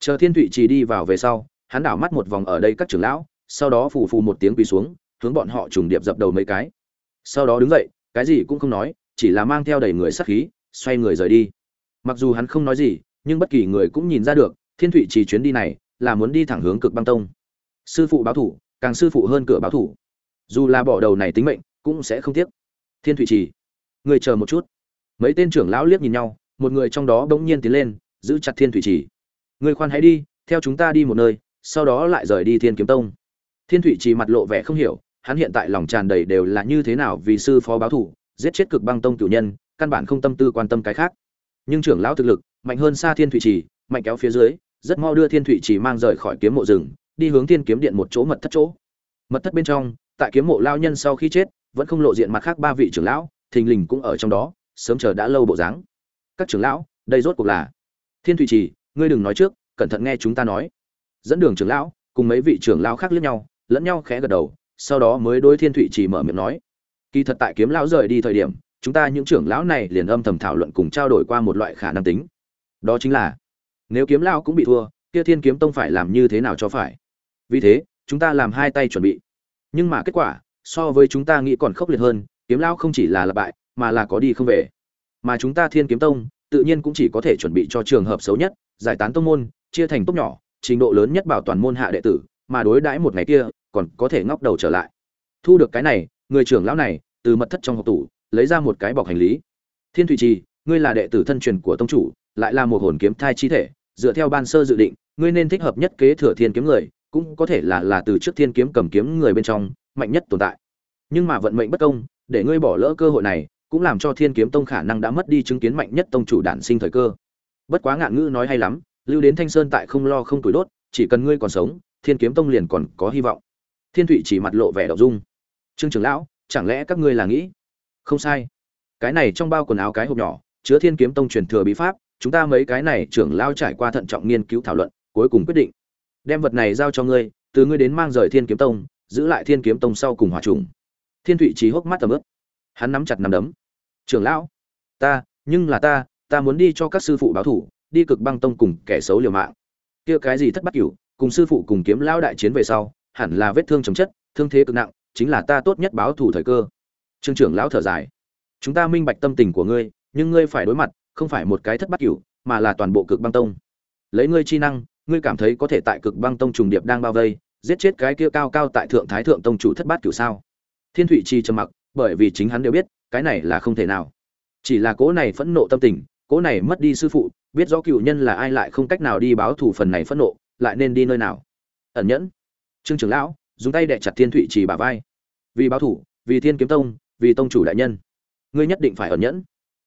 Chờ thiên thụy trì đi vào về sau, hắn đảo mắt một vòng ở đây các trưởng lão, sau đó phù phù một tiếng quỳ xuống hướng bọn họ trùng điệp dập đầu mấy cái. Sau đó đứng dậy, cái gì cũng không nói, chỉ là mang theo đầy người sắc khí, xoay người rời đi. Mặc dù hắn không nói gì, nhưng bất kỳ người cũng nhìn ra được, thiên thụy trì chuyến đi này là muốn đi thẳng hướng cực băng tông. Sư phụ báo thủ, càng sư phụ hơn cửa báo thủ. Dù là bỏ đầu này tính mệnh, cũng sẽ không tiếc. Thiên thụy trì, người chờ một chút. Mấy tên trưởng lão liếc nhìn nhau, một người trong đó bỗng nhiên tiến lên, giữ chặt thiên thụy trì. Người khoan hãy đi, theo chúng ta đi một nơi, sau đó lại rời đi thiên kiếm tông. Thiên thụy trì mặt lộ vẻ không hiểu hắn hiện tại lòng tràn đầy đều là như thế nào vì sư phó báo thủ giết chết cực băng tông cửu nhân, căn bản không tâm tư quan tâm cái khác. Nhưng trưởng lão thực lực, mạnh hơn xa thiên thụy trì, mạnh kéo phía dưới, rất mau đưa thiên thụy trì mang rời khỏi kiếm mộ rừng, đi hướng thiên kiếm điện một chỗ mật thất chỗ. Mật thất bên trong, tại kiếm mộ lao nhân sau khi chết, vẫn không lộ diện mặt khác ba vị trưởng lão, thình lình cũng ở trong đó, sớm chờ đã lâu bộ dáng. Các trưởng lão, đây rốt cuộc là thiên thụy trì, ngươi đừng nói trước, cẩn thận nghe chúng ta nói. Dẫn đường trưởng lão, cùng mấy vị trưởng lão khác liếc nhau, lẫn nhau khẽ gật đầu sau đó mới đối thiên thụy trì mở miệng nói, kỳ thật tại kiếm lão rời đi thời điểm, chúng ta những trưởng lão này liền âm thầm thảo luận cùng trao đổi qua một loại khả năng tính. Đó chính là, nếu kiếm lão cũng bị thua, kia thiên kiếm tông phải làm như thế nào cho phải? Vì thế, chúng ta làm hai tay chuẩn bị. Nhưng mà kết quả, so với chúng ta nghĩ còn khốc liệt hơn, kiếm lão không chỉ là lặp bại, mà là có đi không về. Mà chúng ta thiên kiếm tông, tự nhiên cũng chỉ có thể chuẩn bị cho trường hợp xấu nhất, giải tán tông môn, chia thành tốt nhỏ, trình độ lớn nhất bảo toàn môn hạ đệ tử, mà đối đãi một ngày kia còn có thể ngóc đầu trở lại. Thu được cái này, người trưởng lão này, từ mật thất trong hộp tủ, lấy ra một cái bọc hành lý. Thiên thủy trì, ngươi là đệ tử thân truyền của tông chủ, lại là một hồn kiếm thai chi thể, dựa theo ban sơ dự định, ngươi nên thích hợp nhất kế thừa thiên kiếm người, cũng có thể là là từ trước thiên kiếm cầm kiếm người bên trong, mạnh nhất tồn tại. Nhưng mà vận mệnh bất công, để ngươi bỏ lỡ cơ hội này, cũng làm cho thiên kiếm tông khả năng đã mất đi chứng kiến mạnh nhất tông chủ đản sinh thời cơ. Bất quá ngạn ngữ nói hay lắm, lưu đến thanh sơn tại không lo không tuổi đốt, chỉ cần ngươi còn sống, thiên kiếm tông liền còn có hy vọng thiên thụy chỉ mặt lộ vẻ đậu dung. Trương trưởng lão, chẳng lẽ các ngươi là nghĩ không sai. Cái này trong bao quần áo cái hộp nhỏ, chứa thiên kiếm tông truyền thừa bí pháp, chúng ta mấy cái này trưởng lao trải qua thận trọng nghiên cứu thảo luận, cuối cùng quyết định đem vật này giao cho ngươi, từ ngươi đến mang rời thiên kiếm tông, giữ lại thiên kiếm tông sau cùng hòa trùng. Thiên thụy trí hốc mắt tầm ướp hắn nắm chặt nắm đấm. Trưởng lão, ta, nhưng là ta ta muốn đi cho các sư phụ báo thủ, đi cực băng tông cùng kẻ xấu liều mạng. Kia cái gì thất bắt cửu, cùng sư phụ cùng kiếm lão đại chiến về sau hẳn là vết thương chồng chất, thương thế cực nặng, chính là ta tốt nhất báo thủ thời cơ. Trương trưởng lão thở dài. Chúng ta minh bạch tâm tình của ngươi, nhưng ngươi phải đối mặt, không phải một cái thất bắt cửu, mà là toàn bộ cực băng tông. Lấy ngươi chi năng, ngươi cảm thấy có thể tại cực băng tông trùng điệp đang bao vây, giết chết cái kia cao cao tại thượng thái thượng tông chủ thất bát cửu sao? Thiên thụy chi trầm mặc, bởi vì chính hắn đều biết, cái này là không thể nào. Chỉ là cố này phẫn nộ tâm tình, cố này mất đi sư phụ, biết rõ cựu nhân là ai lại không cách nào đi báo thù phần này phẫn nộ, lại nên đi nơi nào? Ẩn nhẫn trương trưởng lão, dùng tay đẻ chặt thiên thụy trì bà vai. Vì báo thủ, vì thiên kiếm tông, vì tông chủ đại nhân. Ngươi nhất định phải ẩn nhẫn.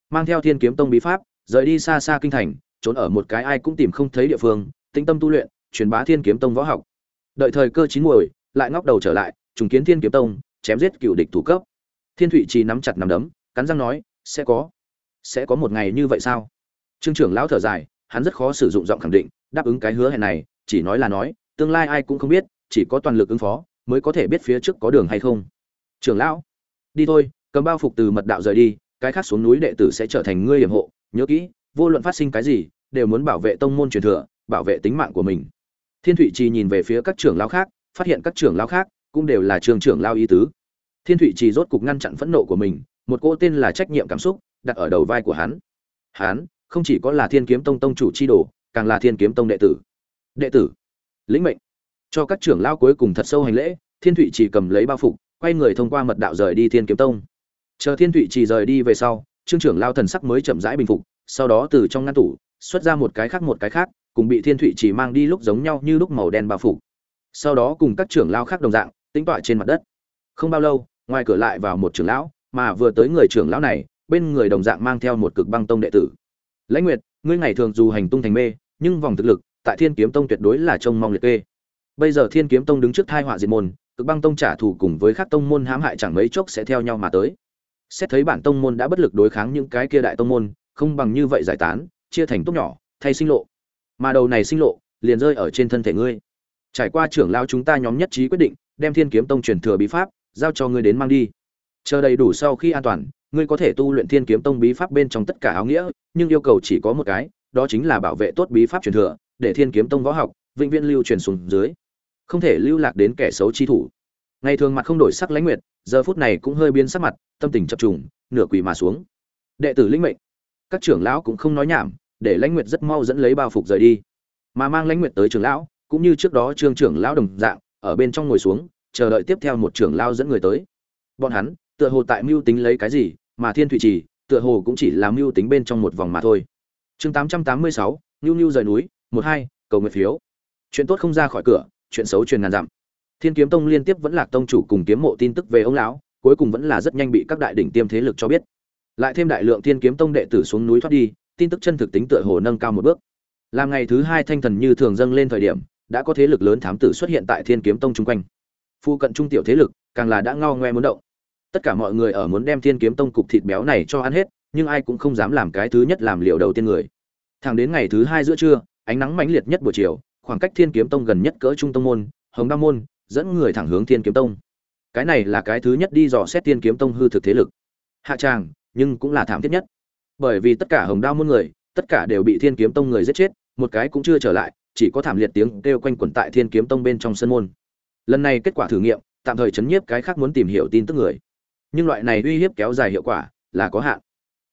Mang theo thiên kiếm tông bí pháp, rời đi xa xa kinh thành, trốn ở một cái ai cũng tìm không thấy địa phương, tĩnh tâm tu luyện, truyền bá thiên kiếm tông võ học. Đợi thời cơ chín muồi, lại ngóc đầu trở lại, trùng kiến thiên kiếm tông, chém giết cựu địch thủ cấp. Thiên thụy trì nắm chặt nắm đấm, cắn răng nói, sẽ có. Sẽ có một ngày như vậy sao? Trương trưởng lão thở dài, hắn rất khó sử dụng giọng khẳng định, đáp ứng cái hứa hẹn này, chỉ nói là nói, tương lai ai cũng không biết chỉ có toàn lực ứng phó, mới có thể biết phía trước có đường hay không. Trưởng lão, đi thôi, cầm bao phục từ mật đạo rời đi, cái khác xuống núi đệ tử sẽ trở thành ngươi hiểm hộ. Nhớ kỹ, vô luận phát sinh cái gì, đều muốn bảo vệ tông môn truyền thừa, bảo vệ tính mạng của mình. Thiên thụy trì nhìn về phía các trưởng lão khác, phát hiện các trưởng lão khác cũng đều là trường trưởng lao ý tứ. Thiên thụy trì rốt cục ngăn chặn phẫn nộ của mình, một cô tên là trách nhiệm cảm xúc đặt ở đầu vai của hắn. Hắn không chỉ có là thiên kiếm tông tông chủ chi đồ, càng là thiên kiếm tông đệ tử. Đệ tử, lĩnh mệnh cho các trưởng lao cuối cùng thật sâu hành lễ, thiên thụy chỉ cầm lấy bao phục, quay người thông qua mật đạo rời đi thiên kiếm tông. Chờ thiên thụy chỉ rời đi về sau, trương trưởng lao thần sắc mới chậm rãi bình phục, sau đó từ trong ngăn tủ, xuất ra một cái khác một cái khác, cùng bị thiên thụy chỉ mang đi lúc giống nhau như lúc màu đen bao phục. Sau đó cùng các trưởng lao khác đồng dạng tính tọa trên mặt đất. Không bao lâu, ngoài cửa lại vào một trưởng lão, mà vừa tới người trưởng lão này, bên người đồng dạng mang theo một cực băng tông đệ tử. Lãnh nguyệt, ngươi ngày thường dù hành tung thành mê, nhưng vòng thực lực tại thiên kiếm tông tuyệt đối là trông mong liệt kê bây giờ thiên kiếm tông đứng trước thai họa diệt môn, cực băng tông trả thù cùng với các tông môn hãm hại chẳng mấy chốc sẽ theo nhau mà tới. Xét thấy bản tông môn đã bất lực đối kháng những cái kia đại tông môn, không bằng như vậy giải tán, chia thành tốt nhỏ, thay sinh lộ. Mà đầu này sinh lộ, liền rơi ở trên thân thể ngươi. Trải qua trưởng lao chúng ta nhóm nhất trí quyết định, đem thiên kiếm tông truyền thừa bí pháp, giao cho ngươi đến mang đi. Chờ đầy đủ sau khi an toàn, ngươi có thể tu luyện thiên kiếm tông bí pháp bên trong tất cả áo nghĩa, nhưng yêu cầu chỉ có một cái, đó chính là bảo vệ tốt bí pháp truyền thừa, để thiên kiếm tông võ học, vĩnh viễn lưu truyền xuống dưới không thể lưu lạc đến kẻ xấu chi thủ. Ngày thường mặt không đổi sắc lãnh nguyệt, giờ phút này cũng hơi biến sắc mặt, tâm tình chập trùng, nửa quỳ mà xuống. Đệ tử linh mệnh. Các trưởng lão cũng không nói nhảm, để lãnh nguyệt rất mau dẫn lấy bao phục rời đi. Mà mang lãnh nguyệt tới trưởng lão, cũng như trước đó trương trưởng lão đồng dạng, ở bên trong ngồi xuống, chờ đợi tiếp theo một trưởng lão dẫn người tới. Bọn hắn, tựa hồ tại mưu tính lấy cái gì, mà thiên thụy trì, tựa hồ cũng chỉ là mưu tính bên trong một vòng mà thôi. Chương tám trăm tám mươi sáu, nhu nhu rời núi, một hai, cầu nguyện phiếu. Chuyện tốt không ra khỏi cửa chuyện xấu truyền ngàn dặm. Thiên kiếm tông liên tiếp vẫn là tông chủ cùng kiếm mộ tin tức về ông lão, cuối cùng vẫn là rất nhanh bị các đại đỉnh tiêm thế lực cho biết. Lại thêm đại lượng thiên kiếm tông đệ tử xuống núi thoát đi, tin tức chân thực tính tựa hồ nâng cao một bước. Làm ngày thứ hai thanh thần như thường dâng lên thời điểm, đã có thế lực lớn thám tử xuất hiện tại thiên kiếm tông chung quanh. Phu cận trung tiểu thế lực, càng là đã ngao ngoe muốn động. Tất cả mọi người ở muốn đem thiên kiếm tông cục thịt béo này cho ăn hết, nhưng ai cũng không dám làm cái thứ nhất làm liệu đầu tiên người. Thẳng đến ngày thứ hai giữa trưa, ánh nắng mãnh liệt nhất buổi chiều khoảng cách thiên kiếm tông gần nhất cỡ trung tông môn, hồng đa môn, dẫn người thẳng hướng thiên kiếm tông. Cái này là cái thứ nhất đi dò xét thiên kiếm tông hư thực thế lực. Hạ tràng, nhưng cũng là thảm thiết nhất. Bởi vì tất cả hồng đao môn người, tất cả đều bị thiên kiếm tông người giết chết, một cái cũng chưa trở lại, chỉ có thảm liệt tiếng kêu quanh quẩn tại thiên kiếm tông bên trong sân môn. Lần này kết quả thử nghiệm, tạm thời chấn nhiếp cái khác muốn tìm hiểu tin tức người. Nhưng loại này uy hiếp kéo dài hiệu quả là có hạn.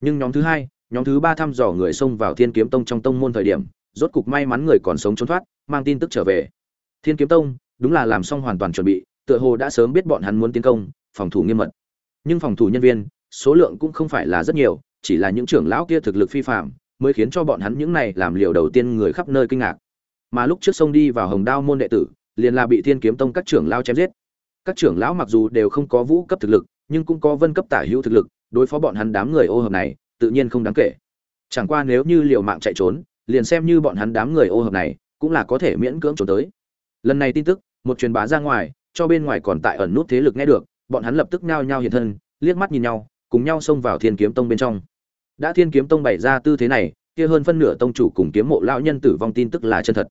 Nhưng nhóm thứ hai, nhóm thứ ba thăm dò người xông vào thiên kiếm tông trong tông môn thời điểm rốt cục may mắn người còn sống trốn thoát, mang tin tức trở về. Thiên kiếm tông, đúng là làm xong hoàn toàn chuẩn bị, tựa hồ đã sớm biết bọn hắn muốn tiến công, phòng thủ nghiêm mật. Nhưng phòng thủ nhân viên, số lượng cũng không phải là rất nhiều, chỉ là những trưởng lão kia thực lực phi phàm, mới khiến cho bọn hắn những này làm liều đầu tiên người khắp nơi kinh ngạc. Mà lúc trước sông đi vào hồng đao môn đệ tử, liền là bị thiên kiếm tông các trưởng lão chém giết. Các trưởng lão mặc dù đều không có vũ cấp thực lực, nhưng cũng có vân cấp tả hữu thực lực, đối phó bọn hắn đám người ô hợp này, tự nhiên không đáng kể. Chẳng qua nếu như liều mạng chạy trốn liền xem như bọn hắn đám người ô hợp này, cũng là có thể miễn cưỡng trốn tới. Lần này tin tức, một truyền bá ra ngoài, cho bên ngoài còn tại ẩn nút thế lực nghe được, bọn hắn lập tức nhao nhao hiện thân, liếc mắt nhìn nhau, cùng nhau xông vào thiên kiếm tông bên trong. Đã thiên kiếm tông bày ra tư thế này, kia hơn phân nửa tông chủ cùng kiếm mộ lão nhân tử vong tin tức là chân thật.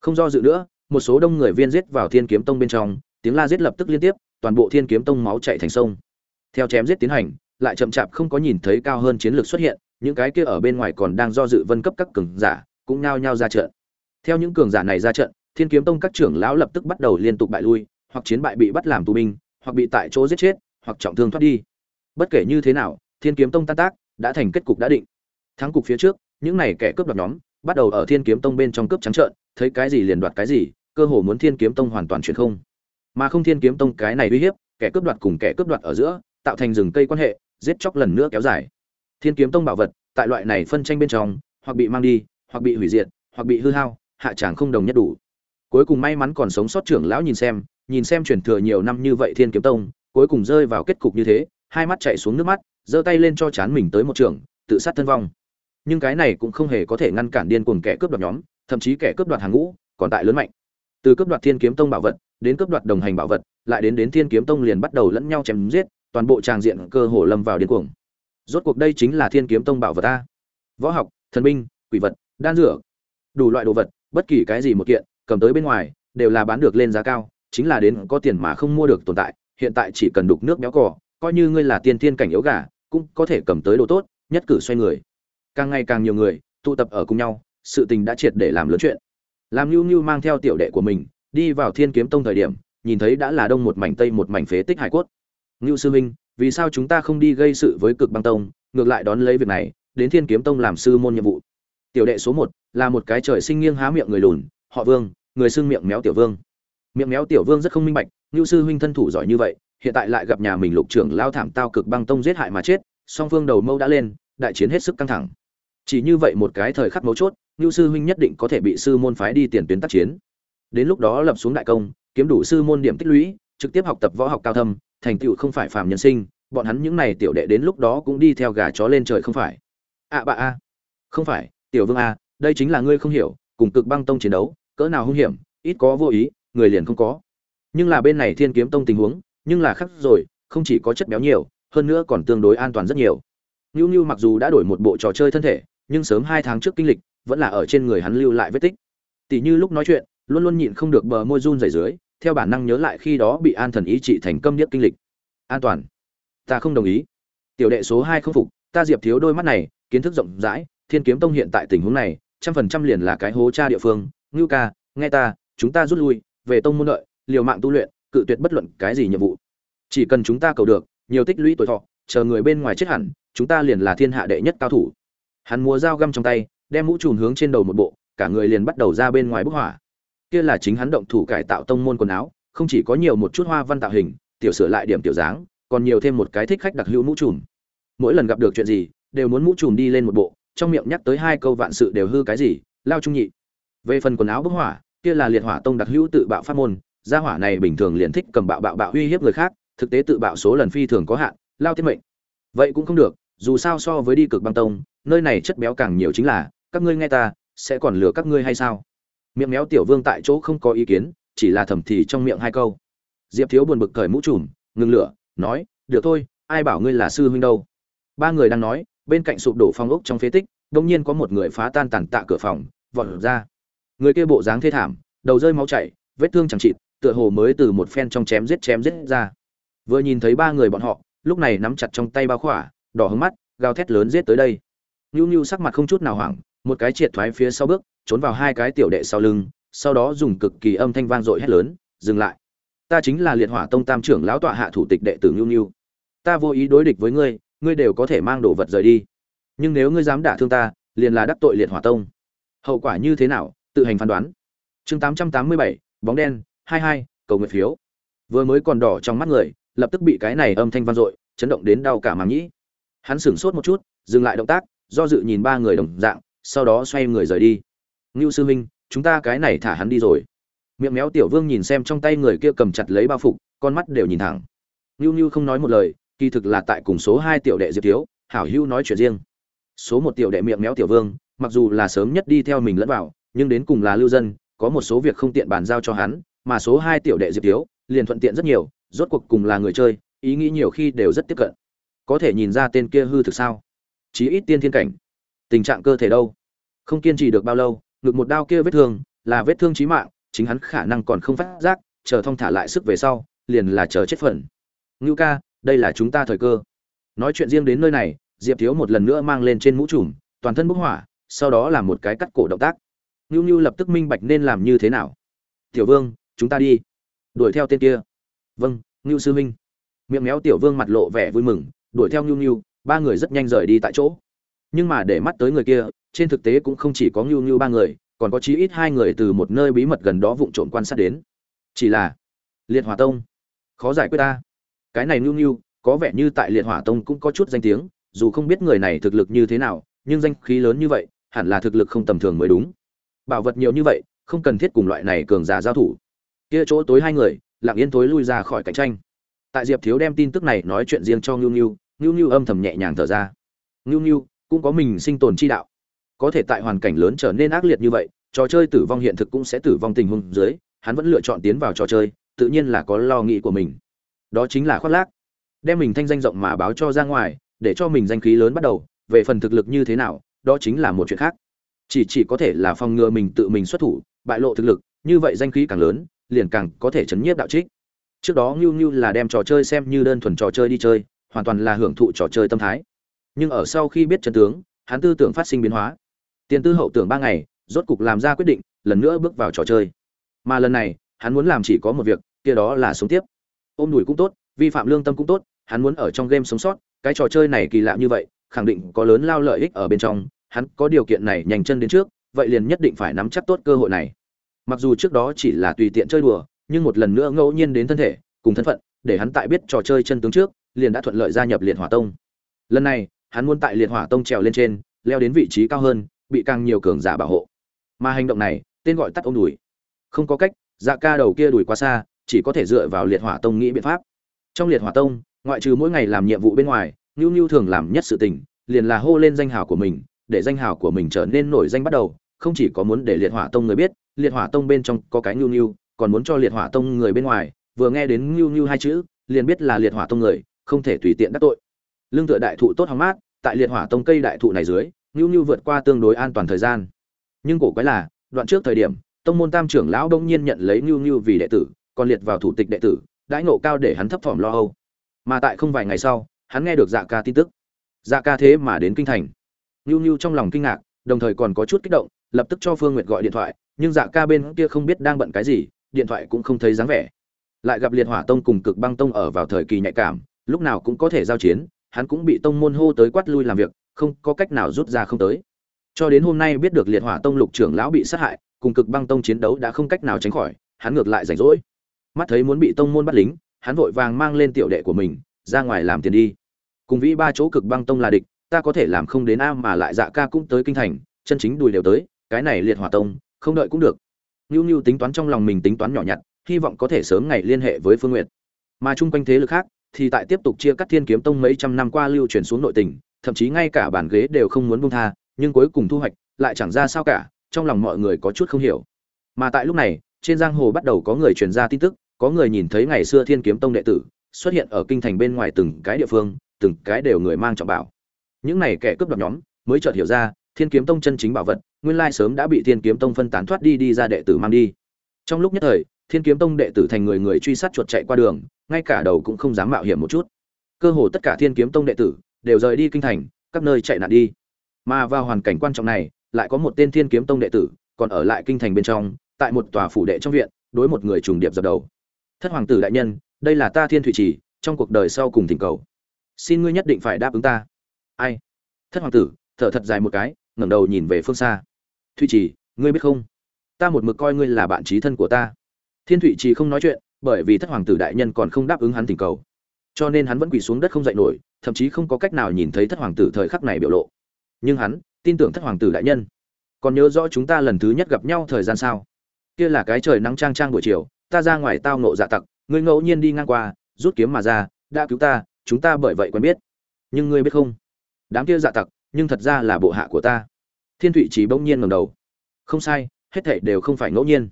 Không do dự nữa, một số đông người viên giết vào thiên kiếm tông bên trong, tiếng la giết lập tức liên tiếp, toàn bộ thiên kiếm tông máu chảy thành sông. Theo chém giết tiến hành, lại chậm chạp không có nhìn thấy cao hơn chiến lược xuất hiện những cái kia ở bên ngoài còn đang do dự vân cấp các cường giả cũng nhao nhao ra trận. Theo những cường giả này ra trận, thiên kiếm tông các trưởng lão lập tức bắt đầu liên tục bại lui, hoặc chiến bại bị bắt làm tù binh, hoặc bị tại chỗ giết chết, hoặc trọng thương thoát đi. Bất kể như thế nào, thiên kiếm tông tan tác đã thành kết cục đã định. Thắng cục phía trước, những này kẻ cướp đoạt nhóm bắt đầu ở thiên kiếm tông bên trong cướp trắng trợn, thấy cái gì liền đoạt cái gì, cơ hồ muốn thiên kiếm tông hoàn toàn chuyển không. Mà không thiên kiếm tông cái này uy hiếp, kẻ cướp đoạt cùng kẻ cướp đoạt ở giữa, tạo thành rừng cây quan hệ, giết chóc lần nữa kéo dài thiên kiếm tông bảo vật, tại loại này phân tranh bên trong, hoặc bị mang đi, hoặc bị hủy diệt, hoặc bị hư hao, hạ tràng không đồng nhất đủ. Cuối cùng may mắn còn sống sót trưởng lão nhìn xem nhìn xem truyền thừa nhiều năm như vậy thiên kiếm tông, cuối cùng rơi vào kết cục như thế, hai mắt chạy xuống nước mắt, giơ tay lên cho chán mình tới một trường, tự sát thân vong. Nhưng cái này cũng không hề có thể ngăn cản điên cuồng kẻ cướp đoạt nhóm, thậm chí kẻ cướp đoạt hàng ngũ, còn tại lớn mạnh. Từ cướp đoạt thiên kiếm tông bảo vật, đến cướp đoạt đồng hành bảo vật, lại đến đến thiên kiếm tông liền bắt đầu lẫn nhau chém giết, toàn bộ tràng diện cơ hồ lâm vào điên cuồng rốt cuộc đây chính là thiên kiếm tông bảo vật ta. Võ học, thần binh, quỷ vật, đan dược, đủ loại đồ vật, bất kỳ cái gì một kiện, cầm tới bên ngoài, đều là bán được lên giá cao, chính là đến có tiền mà không mua được tồn tại, hiện tại chỉ cần đục nước béo cỏ coi như ngươi là tiên thiên cảnh yếu gà, cũng có thể cầm tới đồ tốt, nhất cử xoay người. Càng ngày càng nhiều người, tụ tập ở cùng nhau, sự tình đã triệt để làm lớn chuyện. Làm nhu nhu mang theo tiểu đệ của mình, đi vào thiên kiếm tông thời điểm, nhìn thấy đã là đông một mảnh tây một mảnh phế tích hải cốt. Ngưu sư huynh vì sao chúng ta không đi gây sự với cực băng tông, ngược lại đón lấy việc này, đến thiên kiếm tông làm sư môn nhiệm vụ. Tiểu đệ số một là một cái trời sinh nghiêng há miệng người lùn, họ vương, người xưng miệng méo tiểu vương. Miệng méo tiểu vương rất không minh bạch ngưu sư huynh thân thủ giỏi như vậy, hiện tại lại gặp nhà mình lục trưởng lao thảm tao cực băng tông giết hại mà chết, song phương đầu mâu đã lên, đại chiến hết sức căng thẳng. Chỉ như vậy một cái thời khắc mấu chốt ngưu sư huynh nhất định có thể bị sư môn phái đi tiền tuyến tác chiến. Đến lúc đó lập xuống đại công, kiếm đủ sư môn điểm tích lũy, trực tiếp học tập võ học cao thâm thành tựu không phải phàm nhân sinh bọn hắn những này tiểu đệ đến lúc đó cũng đi theo gà chó lên trời không phải. Ạ à, bà a. Không phải tiểu vương a đây chính là ngươi không hiểu cùng cực băng tông chiến đấu cỡ nào hung hiểm ít có vô ý người liền không có. Nhưng là bên này thiên kiếm tông tình huống nhưng là khác rồi không chỉ có chất béo nhiều hơn nữa còn tương đối an toàn rất nhiều. Nưu Nưu mặc dù đã đổi một bộ trò chơi thân thể, nhưng sớm hai tháng trước kinh lịch, vẫn là ở trên người hắn lưu lại vết tích. Tỷ như lúc nói chuyện, luôn luôn nhịn không được bờ môi run rẩy dưới, theo bản năng nhớ lại khi đó bị An Thần ý trị thành câm điếc kinh lịch. An toàn. Ta không đồng ý. Tiểu đệ số hai không phục, ta Diệp thiếu đôi mắt này, kiến thức rộng rãi, Thiên Kiếm Tông hiện tại tình huống này, trăm phần trăm liền là cái hố cha địa phương, ngưu ca, nghe ta, chúng ta rút lui, về tông môn đợi, liều mạng tu luyện, cự tuyệt bất luận cái gì nhiệm vụ. Chỉ cần chúng ta cầu được, nhiều tích lũy tuổi thọ, chờ người bên ngoài chết hẳn, chúng ta liền là thiên hạ đệ nhất cao thủ. Hắn múa dao găm trong tay, đem mũ trùn hướng trên đầu một bộ, cả người liền bắt đầu ra bên ngoài bốc hỏa. Kia là chính hắn động thủ cải tạo tông môn quần áo, không chỉ có nhiều một chút hoa văn tạo hình, tiểu sửa lại điểm tiểu dáng, còn nhiều thêm một cái thích khách đặc hữu mũ trùm. Mỗi lần gặp được chuyện gì, đều muốn mũ trùm đi lên một bộ, trong miệng nhắc tới hai câu vạn sự đều hư cái gì, lao trung nhị. Về phần quần áo bốc hỏa, kia là liệt hỏa tông đặc hữu tự bạo pháp môn, gia hỏa này bình thường liền thích cầm bạo bạo bạo uy hiếp người khác, thực tế tự bạo số lần phi thường có hạn, lao tiết mệnh. Vậy cũng không được, dù sao so với đi cực băng tông nơi này chất béo càng nhiều chính là các ngươi nghe ta sẽ còn lừa các ngươi hay sao miệng méo tiểu vương tại chỗ không có ý kiến, chỉ là thầm thì trong miệng hai câu. Diệp thiếu buồn bực cởi mũ trùm, ngừng lửa, nói, được thôi, ai bảo ngươi là sư huynh đâu? Ba người đang nói, bên cạnh sụp đổ phong ốc trong phế tích đông nhiên có một người phá tan tàn tạ cửa phòng, vọt ra. Người kia bộ dáng thê thảm, đầu rơi máu chảy, vết thương chẳng chịt, tựa hồ mới từ một phen trong chém giết chém giết ra. Vừa nhìn thấy ba người bọn họ, lúc này nắm chặt trong tay bao khỏa, đỏ hứng mắt, gào thét lớn giết tới đây. Nhu nhu sắc mặt không chút nào hoảng, một cái triệt thoái phía sau bước trốn vào hai cái tiểu đệ sau lưng, sau đó dùng cực kỳ âm thanh vang dội hét lớn, dừng lại. Ta chính là liệt hỏa tông tam trưởng lão tọa hạ thủ tịch đệ tử nưu nưu. ta vô ý đối địch với ngươi ngươi đều có thể mang đồ vật rời đi. Nhưng nếu ngươi dám đả thương ta, liền là đắc tội liệt hỏa tông. Hậu quả như thế nào? Tự hành phán đoán. Chương tám trăm tám mươi bảy, bóng đen, hai hai, cầu nguyện phiếu. Vừa mới còn đỏ trong mắt người, lập tức bị cái này âm thanh vang dội, chấn động đến đau cả màng nhĩ. Hắn sửng sốt một chút, dừng lại động tác, do dự nhìn ba người đồng dạng, sau đó xoay người rời đi ngưu sư minh chúng ta cái này thả hắn đi rồi. Miệng méo tiểu vương nhìn xem trong tay người kia cầm chặt lấy bao phục, con mắt đều nhìn thẳng. Ngưu ngưu không nói một lời, kỳ thực là tại cùng số hai tiểu đệ diệp thiếu, hảo hữu nói chuyện riêng. Số một tiểu đệ miệng méo tiểu vương, mặc dù là sớm nhất đi theo mình lẫn vào, nhưng đến cùng là lưu dân, có một số việc không tiện bàn giao cho hắn, mà số hai tiểu đệ diệp thiếu, liền thuận tiện rất nhiều, rốt cuộc cùng là người chơi, ý nghĩ nhiều khi đều rất tiếp cận. Có thể nhìn ra tên kia hư thực sao? Chí ít tiên thiên cảnh. Tình trạng cơ thể đâu? Không kiên trì được bao lâu ngực một đao kia vết thương là vết thương chí mạng chính hắn khả năng còn không phát giác chờ thông thả lại sức về sau liền là chờ chết phần. Ngưu ca đây là chúng ta thời cơ. Nói chuyện riêng đến nơi này diệp thiếu một lần nữa mang lên trên mũ trùm toàn thân bốc hỏa sau đó là một cái cắt cổ động tác. Ngưu ngưu lập tức minh bạch nên làm như thế nào. Tiểu vương chúng ta đi. Đuổi theo tên kia. Vâng ngưu sư minh miệng méo tiểu vương mặt lộ vẻ vui mừng đuổi theo ngưu ngưu ba người rất nhanh rời đi tại chỗ. Nhưng mà để mắt tới người kia, trên thực tế cũng không chỉ có Nưu Nưu ba người, còn có chí ít hai người từ một nơi bí mật gần đó vụng trộm quan sát đến. Chỉ là Liệt Hỏa Tông, khó giải quyết ta. Cái này Nưu Nưu, có vẻ như tại Liệt Hỏa Tông cũng có chút danh tiếng, dù không biết người này thực lực như thế nào, nhưng danh khí lớn như vậy, hẳn là thực lực không tầm thường mới đúng. Bảo vật nhiều như vậy, không cần thiết cùng loại này cường giả giao thủ. Kia chỗ tối hai người, lặng yên tối lui ra khỏi cạnh tranh. Tại Diệp Thiếu đem tin tức này nói chuyện riêng cho Nưu Nưu, Nưu Nưu âm thầm nhẹ nhàng thở ra. Nưu Nưu cũng có mình sinh tồn chi đạo. Có thể tại hoàn cảnh lớn trở nên ác liệt như vậy, trò chơi tử vong hiện thực cũng sẽ tử vong tình huống dưới, hắn vẫn lựa chọn tiến vào trò chơi, tự nhiên là có lo nghĩ của mình. Đó chính là khoác lác, đem mình thanh danh rộng mà báo cho ra ngoài, để cho mình danh khí lớn bắt đầu, về phần thực lực như thế nào, đó chính là một chuyện khác. chỉ chỉ có thể là phòng ngừa mình tự mình xuất thủ bại lộ thực lực như vậy danh khí càng lớn liền càng có thể chấn nhiếp đạo trích trước đó ngưu ngưu là đem trò chơi xem như đơn thuần trò chơi đi chơi hoàn toàn là hưởng thụ trò chơi tâm thái nhưng ở sau khi biết chân tướng hắn tư tưởng phát sinh biến hóa tiền tư hậu tưởng ba ngày, rốt cục làm ra quyết định, lần nữa bước vào trò chơi. Mà lần này, hắn muốn làm chỉ có một việc, kia đó là sống tiếp. Ôm đùi cũng tốt, vi phạm lương tâm cũng tốt, hắn muốn ở trong game sống sót, cái trò chơi này kỳ lạ như vậy, khẳng định có lớn lao lợi ích ở bên trong, hắn có điều kiện này nhanh chân đến trước, vậy liền nhất định phải nắm chắc tốt cơ hội này. Mặc dù trước đó chỉ là tùy tiện chơi đùa, nhưng một lần nữa ngẫu nhiên đến thân thể, cùng thân phận, để hắn tại biết trò chơi chân tướng trước, liền đã thuận lợi gia nhập liệt hỏa tông. Lần này, hắn muốn tại liệt hỏa tông trèo lên trên, leo đến vị trí cao hơn bị càng nhiều cường giả bảo hộ. Mà hành động này, tên gọi tắt ông đùi. Không có cách dạ ca đầu kia đùi quá xa, chỉ có thể dựa vào liệt hỏa tông nghĩ biện pháp. Trong liệt hỏa tông, ngoại trừ mỗi ngày làm nhiệm vụ bên ngoài nhu nhu thường làm nhất sự tình, liền là hô lên danh hào của mình, để danh hào của mình trở nên nổi danh bắt đầu, không chỉ có muốn để liệt hỏa tông người biết, liệt hỏa tông bên trong có cái nhu nhu còn muốn cho liệt hỏa tông người bên ngoài, vừa nghe đến nhu nhu hai chữ, liền biết là liệt hỏa tông người, không thể tùy tiện đắc tội. Lương tựa đại thụ tốt hóng mát, tại liệt hỏa tông cây đại thụ này dưới nhu nhu vượt qua tương đối an toàn thời gian. Nhưng cổ quái là, đoạn trước thời điểm, tông môn tam trưởng lão đông nhiên nhận lấy nhu nhu vì đệ tử, còn liệt vào thủ tịch đệ tử, đãi ngộ cao để hắn thấp thỏm lo âu. Mà tại không vài ngày sau, hắn nghe được dạ ca tin tức. Dạ ca thế mà đến kinh thành. Nhu nhu trong lòng kinh ngạc, đồng thời còn có chút kích động, lập tức cho phương nguyệt gọi điện thoại, nhưng dạ ca bên kia không biết đang bận cái gì, điện thoại cũng không thấy dáng vẻ. Lại gặp liệt hỏa tông cùng cực băng tông ở vào thời kỳ nhạy cảm, lúc nào cũng có thể giao chiến, hắn cũng bị tông môn hô tới quát lui làm việc không có cách nào rút ra không tới. Cho đến hôm nay biết được liệt hỏa tông lục trưởng lão bị sát hại cùng cực băng tông chiến đấu đã không cách nào tránh khỏi hắn ngược lại rảnh rỗi. Mắt thấy muốn bị tông môn bắt lính hắn vội vàng mang lên tiểu đệ của mình ra ngoài làm tiền đi. Cùng vĩ ba chỗ cực băng tông là địch ta có thể làm không đến a mà lại dạ ca cũng tới kinh thành chân chính đùi đều tới cái này liệt hỏa tông không đợi cũng được. Nưu Nưu tính toán trong lòng mình tính toán nhỏ nhặt, hy vọng có thể sớm ngày liên hệ với Phương Nguyệt. Mà chung quanh thế lực khác thì tại tiếp tục chia cắt Thiên Kiếm Tông mấy trăm năm qua lưu truyền xuống nội tình, thậm chí ngay cả bàn ghế đều không muốn buông tha, nhưng cuối cùng thu hoạch lại chẳng ra sao cả, trong lòng mọi người có chút không hiểu. Mà tại lúc này, trên giang hồ bắt đầu có người truyền ra tin tức, có người nhìn thấy ngày xưa Thiên Kiếm Tông đệ tử xuất hiện ở kinh thành bên ngoài từng cái địa phương, từng cái đều người mang trọng bảo. Những này kẻ cướp đoạt nhóm mới chợt hiểu ra, Thiên Kiếm Tông chân chính bảo vật, nguyên lai sớm đã bị Thiên Kiếm Tông phân tán thoát đi đi ra đệ tử mang đi. Trong lúc nhất thời, Thiên Kiếm Tông đệ tử thành người người truy sát chuột chạy qua đường, ngay cả đầu cũng không dám mạo hiểm một chút. Cơ hồ tất cả Thiên Kiếm Tông đệ tử đều rời đi kinh thành, các nơi chạy nạn đi. Mà vào hoàn cảnh quan trọng này, lại có một tên Thiên Kiếm Tông đệ tử, còn ở lại kinh thành bên trong, tại một tòa phủ đệ trong viện, đối một người trùng điệp dập đầu. Thất hoàng tử đại nhân, đây là ta Thiên Thủy Trì, trong cuộc đời sau cùng thỉnh cầu. Xin ngươi nhất định phải đáp ứng ta. Ai? Thất hoàng tử, thở thật dài một cái, ngẩng đầu nhìn về phương xa Thủy trì ngươi biết không ta một mực coi ngươi là bạn chí thân của ta thiên thủy trì không nói chuyện bởi vì thất hoàng tử đại nhân còn không đáp ứng hắn thỉnh cầu cho nên hắn vẫn quỳ xuống đất không dậy nổi, thậm chí không có cách nào nhìn thấy thất hoàng tử thời khắc này biểu lộ. Nhưng hắn, tin tưởng thất hoàng tử đại nhân. Còn nhớ rõ chúng ta lần thứ nhất gặp nhau thời gian sao? Kia là cái trời nắng trang trang buổi chiều, ta ra ngoài tao nộ dạ tặc, ngươi ngẫu nhiên đi ngang qua, rút kiếm mà ra, đã cứu ta, chúng ta bởi vậy quen biết. Nhưng ngươi biết không? Đám kia dạ tặc, nhưng thật ra là bộ hạ của ta. Thiên thụy chỉ bỗng nhiên ngầm đầu. Không sai, hết thảy đều không phải ngẫu nhiên.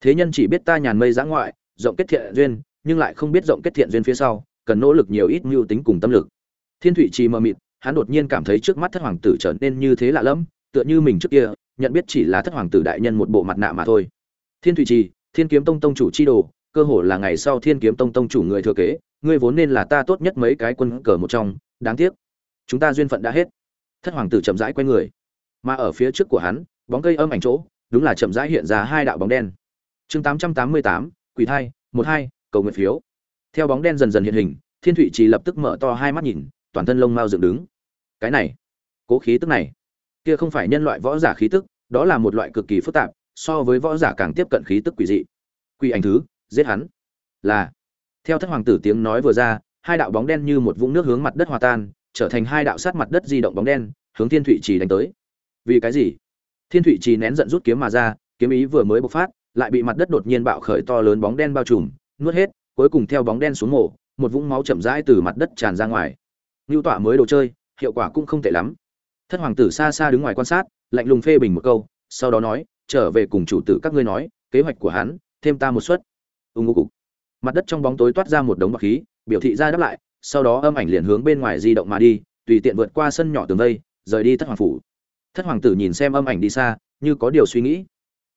Thế nhân chỉ biết ta nhàn mây giã ngoại, rộng kết thiện duyên, nhưng lại không biết rộng kết thiện duyên phía sau cần nỗ lực nhiều ít mưu tính cùng tâm lực. Thiên thụy trì mờ mịt, hắn đột nhiên cảm thấy trước mắt thất hoàng tử trở nên như thế lạ lẫm, tựa như mình trước kia, nhận biết chỉ là thất hoàng tử đại nhân một bộ mặt nạ mà thôi. Thiên thụy trì, thiên kiếm tông tông chủ chi đồ, cơ hồ là ngày sau thiên kiếm tông tông chủ người thừa kế, ngươi vốn nên là ta tốt nhất mấy cái quân cờ một trong, đáng tiếc, chúng ta duyên phận đã hết. Thất hoàng tử chậm rãi quay người, mà ở phía trước của hắn, bóng cây âm ảnh chỗ, đúng là chậm rãi hiện ra hai đạo bóng đen. Chương tám trăm tám mươi tám, quỷ thai, một hai, cầu nguyện phiếu theo bóng đen dần dần hiện hình, thiên thụy chỉ lập tức mở to hai mắt nhìn, toàn thân lông mao dựng đứng. Cái này, cố khí tức này, kia không phải nhân loại võ giả khí tức, đó là một loại cực kỳ phức tạp, so với võ giả càng tiếp cận khí tức quỷ dị. Quỷ ảnh thứ, giết hắn. Là, theo thất hoàng tử tiếng nói vừa ra, hai đạo bóng đen như một vũng nước hướng mặt đất hòa tan, trở thành hai đạo sát mặt đất di động bóng đen, hướng thiên thụy trì đánh tới. Vì cái gì? Thiên thụy trì nén giận rút kiếm mà ra, kiếm ý vừa mới bộc phát, lại bị mặt đất đột nhiên bạo khởi to lớn bóng đen bao trùm, nuốt hết cuối cùng theo bóng đen xuống mổ, một vũng máu chậm rãi từ mặt đất tràn ra ngoài. Ngưu tọa mới đồ chơi, hiệu quả cũng không tệ lắm. Thất hoàng tử xa xa đứng ngoài quan sát, lạnh lùng phê bình một câu, sau đó nói, trở về cùng chủ tử các ngươi nói, kế hoạch của hắn, thêm ta một suất. Ưng ngô cục. Mặt đất trong bóng tối toát ra một đống bọc khí, biểu thị ra đáp lại, sau đó âm ảnh liền hướng bên ngoài di động mà đi, tùy tiện vượt qua sân nhỏ tường vây, rời đi thất hoàng phủ. Thất hoàng tử nhìn xem âm ảnh đi xa, như có điều suy nghĩ.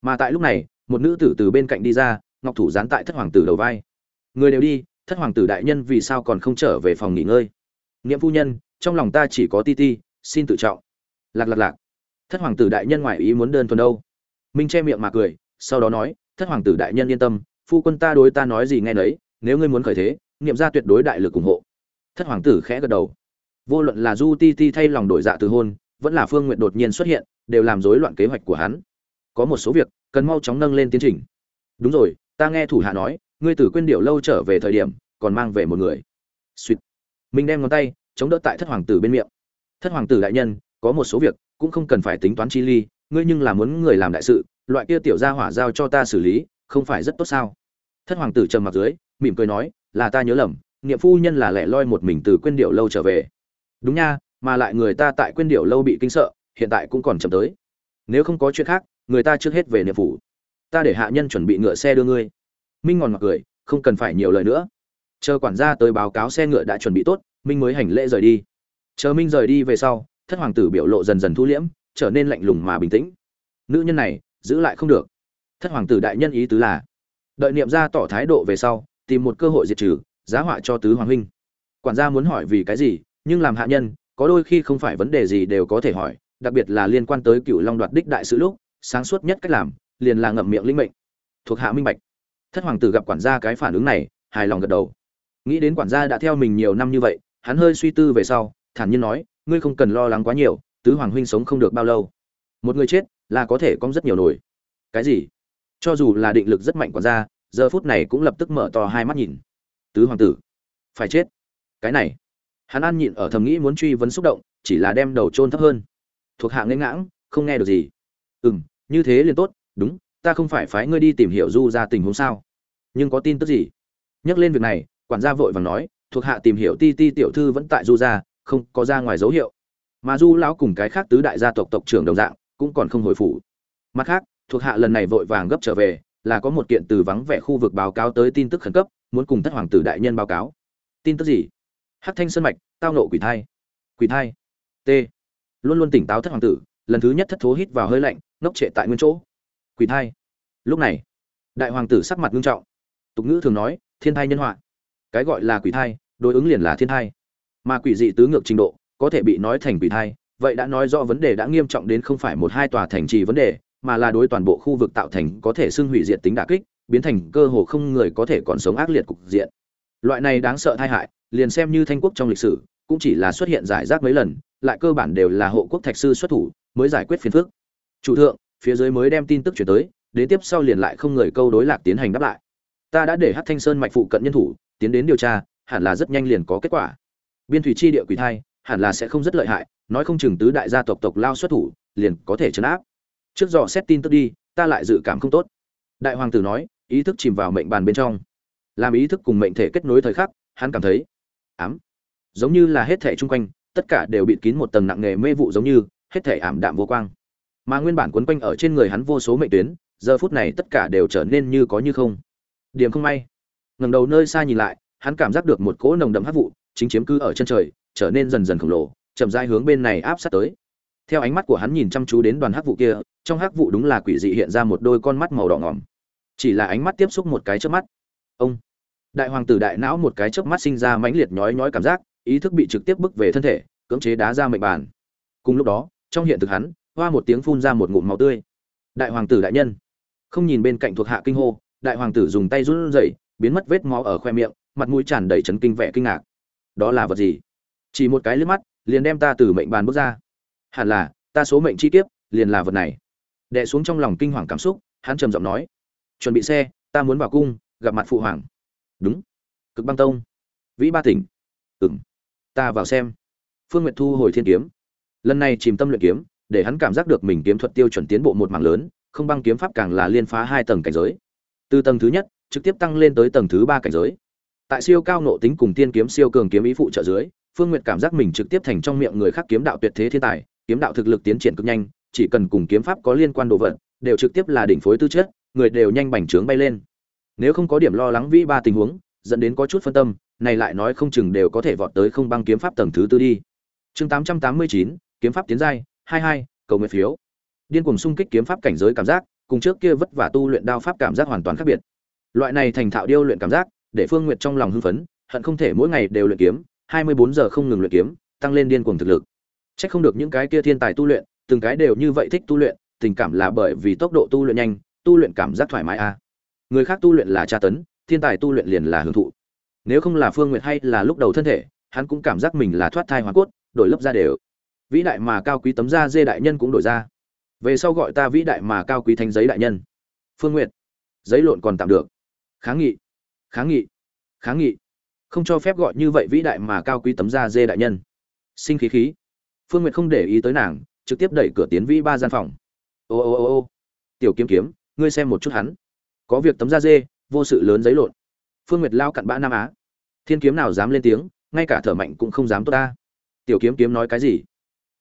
Mà tại lúc này, một nữ tử từ bên cạnh đi ra, ngọc thủ dán tại thất hoàng tử đầu vai người đều đi, thất hoàng tử đại nhân vì sao còn không trở về phòng nghỉ ngơi? Nghiệm phu nhân, trong lòng ta chỉ có ti ti, xin tự trọng. Lạc lạc lạc. Thất hoàng tử đại nhân ngoại ý muốn đơn thuần đâu? Minh che miệng mà cười, sau đó nói, thất hoàng tử đại nhân yên tâm, phu quân ta đối ta nói gì nghe nấy, nếu ngươi muốn khởi thế nghiệm ra tuyệt đối đại lực ủng hộ. Thất hoàng tử khẽ gật đầu. Vô luận là du ti ti thay lòng đổi dạ từ hôn, vẫn là phương nguyện đột nhiên xuất hiện, đều làm rối loạn kế hoạch của hắn. Có một số việc, cần mau chóng nâng lên tiến trình. Đúng rồi, ta nghe thủ hạ nói ngươi từ quên điệu lâu trở về thời điểm, còn mang về một người. Suýt mình đem ngón tay, chống đỡ tại thất hoàng tử bên miệng. Thất hoàng tử đại nhân, có một số việc, cũng không cần phải tính toán chi ly, ngươi nhưng là muốn người làm đại sự, loại kia tiểu gia hỏa giao cho ta xử lý, không phải rất tốt sao? Thất hoàng tử trầm mặt dưới, mỉm cười nói, là ta nhớ lầm, niệm phu nhân là lẻ loi một mình từ quên điệu lâu trở về. Đúng nha, mà lại người ta tại quên điệu lâu bị kinh sợ, hiện tại cũng còn chậm tới. Nếu không có chuyện khác, người ta trước hết về niệm phủ. Ta để hạ nhân chuẩn bị ngựa xe đưa ngươi minh ngòn mặc cười, không cần phải nhiều lời nữa. Chờ quản gia tới báo cáo xe ngựa đã chuẩn bị tốt, minh mới hành lễ rời đi. Chờ minh rời đi về sau, thất hoàng tử biểu lộ dần dần thu liễm, trở nên lạnh lùng mà bình tĩnh. Nữ nhân này, giữ lại không được. Thất hoàng tử đại nhân ý tứ là, đợi niệm ra tỏ thái độ về sau, tìm một cơ hội diệt trừ, giá họa cho tứ hoàng huynh. Quản gia muốn hỏi vì cái gì, nhưng làm hạ nhân, có đôi khi không phải vấn đề gì đều có thể hỏi, đặc biệt là liên quan tới cựu long đoạt đích đại sự lúc, sáng suốt nhất cách làm, liền là ngậm miệng linh mệnh. Thuộc hạ minh bạch thất hoàng tử gặp quản gia cái phản ứng này, hài lòng gật đầu. Nghĩ đến quản gia đã theo mình nhiều năm như vậy, hắn hơi suy tư về sau, thản nhiên nói, ngươi không cần lo lắng quá nhiều, tứ hoàng huynh sống không được bao lâu. Một người chết là có thể có rất nhiều nổi. Cái gì? Cho dù là định lực rất mạnh quản gia, giờ phút này cũng lập tức mở to hai mắt nhìn. Tứ hoàng tử, phải chết. Cái này. Hắn an nhịn ở thầm nghĩ muốn truy vấn xúc động, chỉ là đem đầu chôn thấp hơn. Thuộc hạ ngây ngãng, không nghe được gì. Ừ m như thế liền tốt, đúng ta không phải phái ngươi đi tìm hiểu du ra tình huống sao? Nhưng có tin tức gì? Nhắc lên việc này, quản gia vội vàng nói, thuộc hạ tìm hiểu ti ti tiểu thư vẫn tại du gia, không có ra ngoài dấu hiệu. Mà du lão cùng cái khác tứ đại gia tộc tộc trưởng đồng dạng, cũng còn không hồi phủ. Mặt khác, thuộc hạ lần này vội vàng gấp trở về, là có một kiện từ vắng vẻ khu vực báo cáo tới tin tức khẩn cấp, muốn cùng thất hoàng tử đại nhân báo cáo. Tin tức gì? Hắc thanh sơn mạch, tao nộ quỷ thai. Quỷ thai. T. Luôn luôn tỉnh táo thất hoàng tử, lần thứ nhất thất thố hít vào hơi lạnh, ngốc trệ tại nguyên chỗ quỷ thai. Lúc này, đại hoàng tử sắc mặt nghiêm trọng. Tục ngữ thường nói, thiên thai nhân họa. Cái gọi là quỷ thai, đối ứng liền là thiên thai. Mà quỷ dị tứ ngược trình độ, có thể bị nói thành quỷ thai, vậy đã nói rõ vấn đề đã nghiêm trọng đến không phải một hai tòa thành trì vấn đề, mà là đối toàn bộ khu vực tạo thành có thể xưng hủy diệt tính đả kích, biến thành cơ hồ không người có thể còn sống ác liệt cục diện. Loại này đáng sợ tai hại, liền xem như thanh quốc trong lịch sử, cũng chỉ là xuất hiện giải rác mấy lần, lại cơ bản đều là hộ quốc thạch sư xuất thủ, mới giải quyết phiền phức. Chủ thượng phía dưới mới đem tin tức chuyển tới, đến tiếp sau liền lại không người câu đối lạc tiến hành đáp lại. Ta đã để hát thanh sơn mạch phụ cận nhân thủ, tiến đến điều tra, hẳn là rất nhanh liền có kết quả. Biên thủy chi địa quỷ thai, hẳn là sẽ không rất lợi hại, nói không chừng tứ đại gia tộc tộc lao xuất thủ, liền có thể chấn áp. Trước dò xét tin tức đi, ta lại dự cảm không tốt. Đại hoàng tử nói, ý thức chìm vào mệnh bàn bên trong. Làm ý thức cùng mệnh thể kết nối thời khắc, hắn cảm thấy, ám, giống như là hết thể chung quanh, tất cả đều bị kín một tầng nặng nề mê vụ giống như, hết thể ảm đạm vô quang mà nguyên bản quấn quanh ở trên người hắn vô số mệnh tuyến, giờ phút này tất cả đều trở nên như có như không. Điểm không may. Ngẩng đầu nơi xa nhìn lại, hắn cảm giác được một cỗ nồng đậm hắc vụ, chính chiếm cứ ở chân trời, trở nên dần dần khổng lồ, chậm rãi hướng bên này áp sát tới. Theo ánh mắt của hắn nhìn chăm chú đến đoàn hắc vụ kia, trong hắc vụ đúng là quỷ dị hiện ra một đôi con mắt màu đỏ ngỏm. Chỉ là ánh mắt tiếp xúc một cái trước mắt. Ông! Đại hoàng tử đại não một cái chớp mắt sinh ra mãnh liệt nhói nhói cảm giác, ý thức bị trực tiếp bức về thân thể, cưỡng chế đá ra mệnh bàn. Cùng lúc đó, trong hiện thực hắn hoa một tiếng phun ra một ngụm máu tươi. Đại hoàng tử đại nhân. Không nhìn bên cạnh thuộc hạ kinh hô, đại hoàng tử dùng tay run rẩy, biến mất vết máu ở khoe miệng, mặt mũi tràn đầy chấn kinh vẻ kinh ngạc. Đó là vật gì? Chỉ một cái liếc mắt, liền đem ta từ mệnh bàn bước ra. Hẳn là, ta số mệnh chi kiếp, liền là vật này. Đè xuống trong lòng kinh hoàng cảm xúc, hắn trầm giọng nói. Chuẩn bị xe, ta muốn vào cung, gặp mặt phụ hoàng. Đúng. Cực băng tông. Vĩ ba tỉnh. Ừng ta vào xem. Phương nguyệt thu hồi thiên kiếm. Lần này chìm tâm luyện kiếm để hắn cảm giác được mình kiếm thuật tiêu chuẩn tiến bộ một mảng lớn, không băng kiếm pháp càng là liên phá hai tầng cảnh giới. Từ tầng thứ nhất, trực tiếp tăng lên tới tầng thứ ba cảnh giới. Tại siêu cao nộ tính cùng tiên kiếm siêu cường kiếm ý phụ trợ dưới, phương nguyệt cảm giác mình trực tiếp thành trong miệng người khác kiếm đạo tuyệt thế thiên tài, kiếm đạo thực lực tiến triển cực nhanh, chỉ cần cùng kiếm pháp có liên quan đồ vật, đều trực tiếp là đỉnh phối tư chất, người đều nhanh bành trướng bay lên. Nếu không có điểm lo lắng vĩ ba tình huống, dẫn đến có chút phân tâm, này lại nói không chừng đều có thể vọt tới không băng kiếm pháp tầng thứ tư đi. Chương tám trăm tám mươi chín, kiếm pháp tiến giai hai hai, cầu nguyện phiếu. Điên cuồng xung kích kiếm pháp cảnh giới cảm giác, cùng trước kia vất vả tu luyện đao pháp cảm giác hoàn toàn khác biệt. Loại này thành thạo điêu luyện cảm giác, để phương nguyệt trong lòng hưng phấn, hận không thể mỗi ngày đều luyện kiếm, hai mươi bốn giờ không ngừng luyện kiếm, tăng lên điên cuồng thực lực. Chắc không được những cái kia thiên tài tu luyện, từng cái đều như vậy thích tu luyện, tình cảm là bởi vì tốc độ tu luyện nhanh, tu luyện cảm giác thoải mái a người khác tu luyện là tra tấn, thiên tài tu luyện liền là hưởng thụ. Nếu không là phương nguyệt hay là lúc đầu thân thể, hắn cũng cảm giác mình là thoát thai hoa cốt, đổi lớp ra đều vĩ đại mà cao quý tấm da dê đại nhân cũng đổi ra. Về sau gọi ta vĩ đại mà cao quý thánh giấy đại nhân. Phương nguyệt. Giấy lộn còn tạm được. Kháng nghị. Kháng nghị. Kháng nghị. Không cho phép gọi như vậy vĩ đại mà cao quý tấm da dê đại nhân. Sinh khí khí. Phương nguyệt không để ý tới nàng, trực tiếp đẩy cửa tiến vĩ ba gian phòng. Ô ô ô ô. Tiểu kiếm kiếm, ngươi xem một chút hắn. Có việc tấm da dê, vô sự lớn giấy lộn. Phương nguyệt lao cặn bã nam á. Thiên kiếm nào dám lên tiếng, ngay cả thở mạnh cũng không dám tốt ta. Tiểu kiếm kiếm nói cái gì?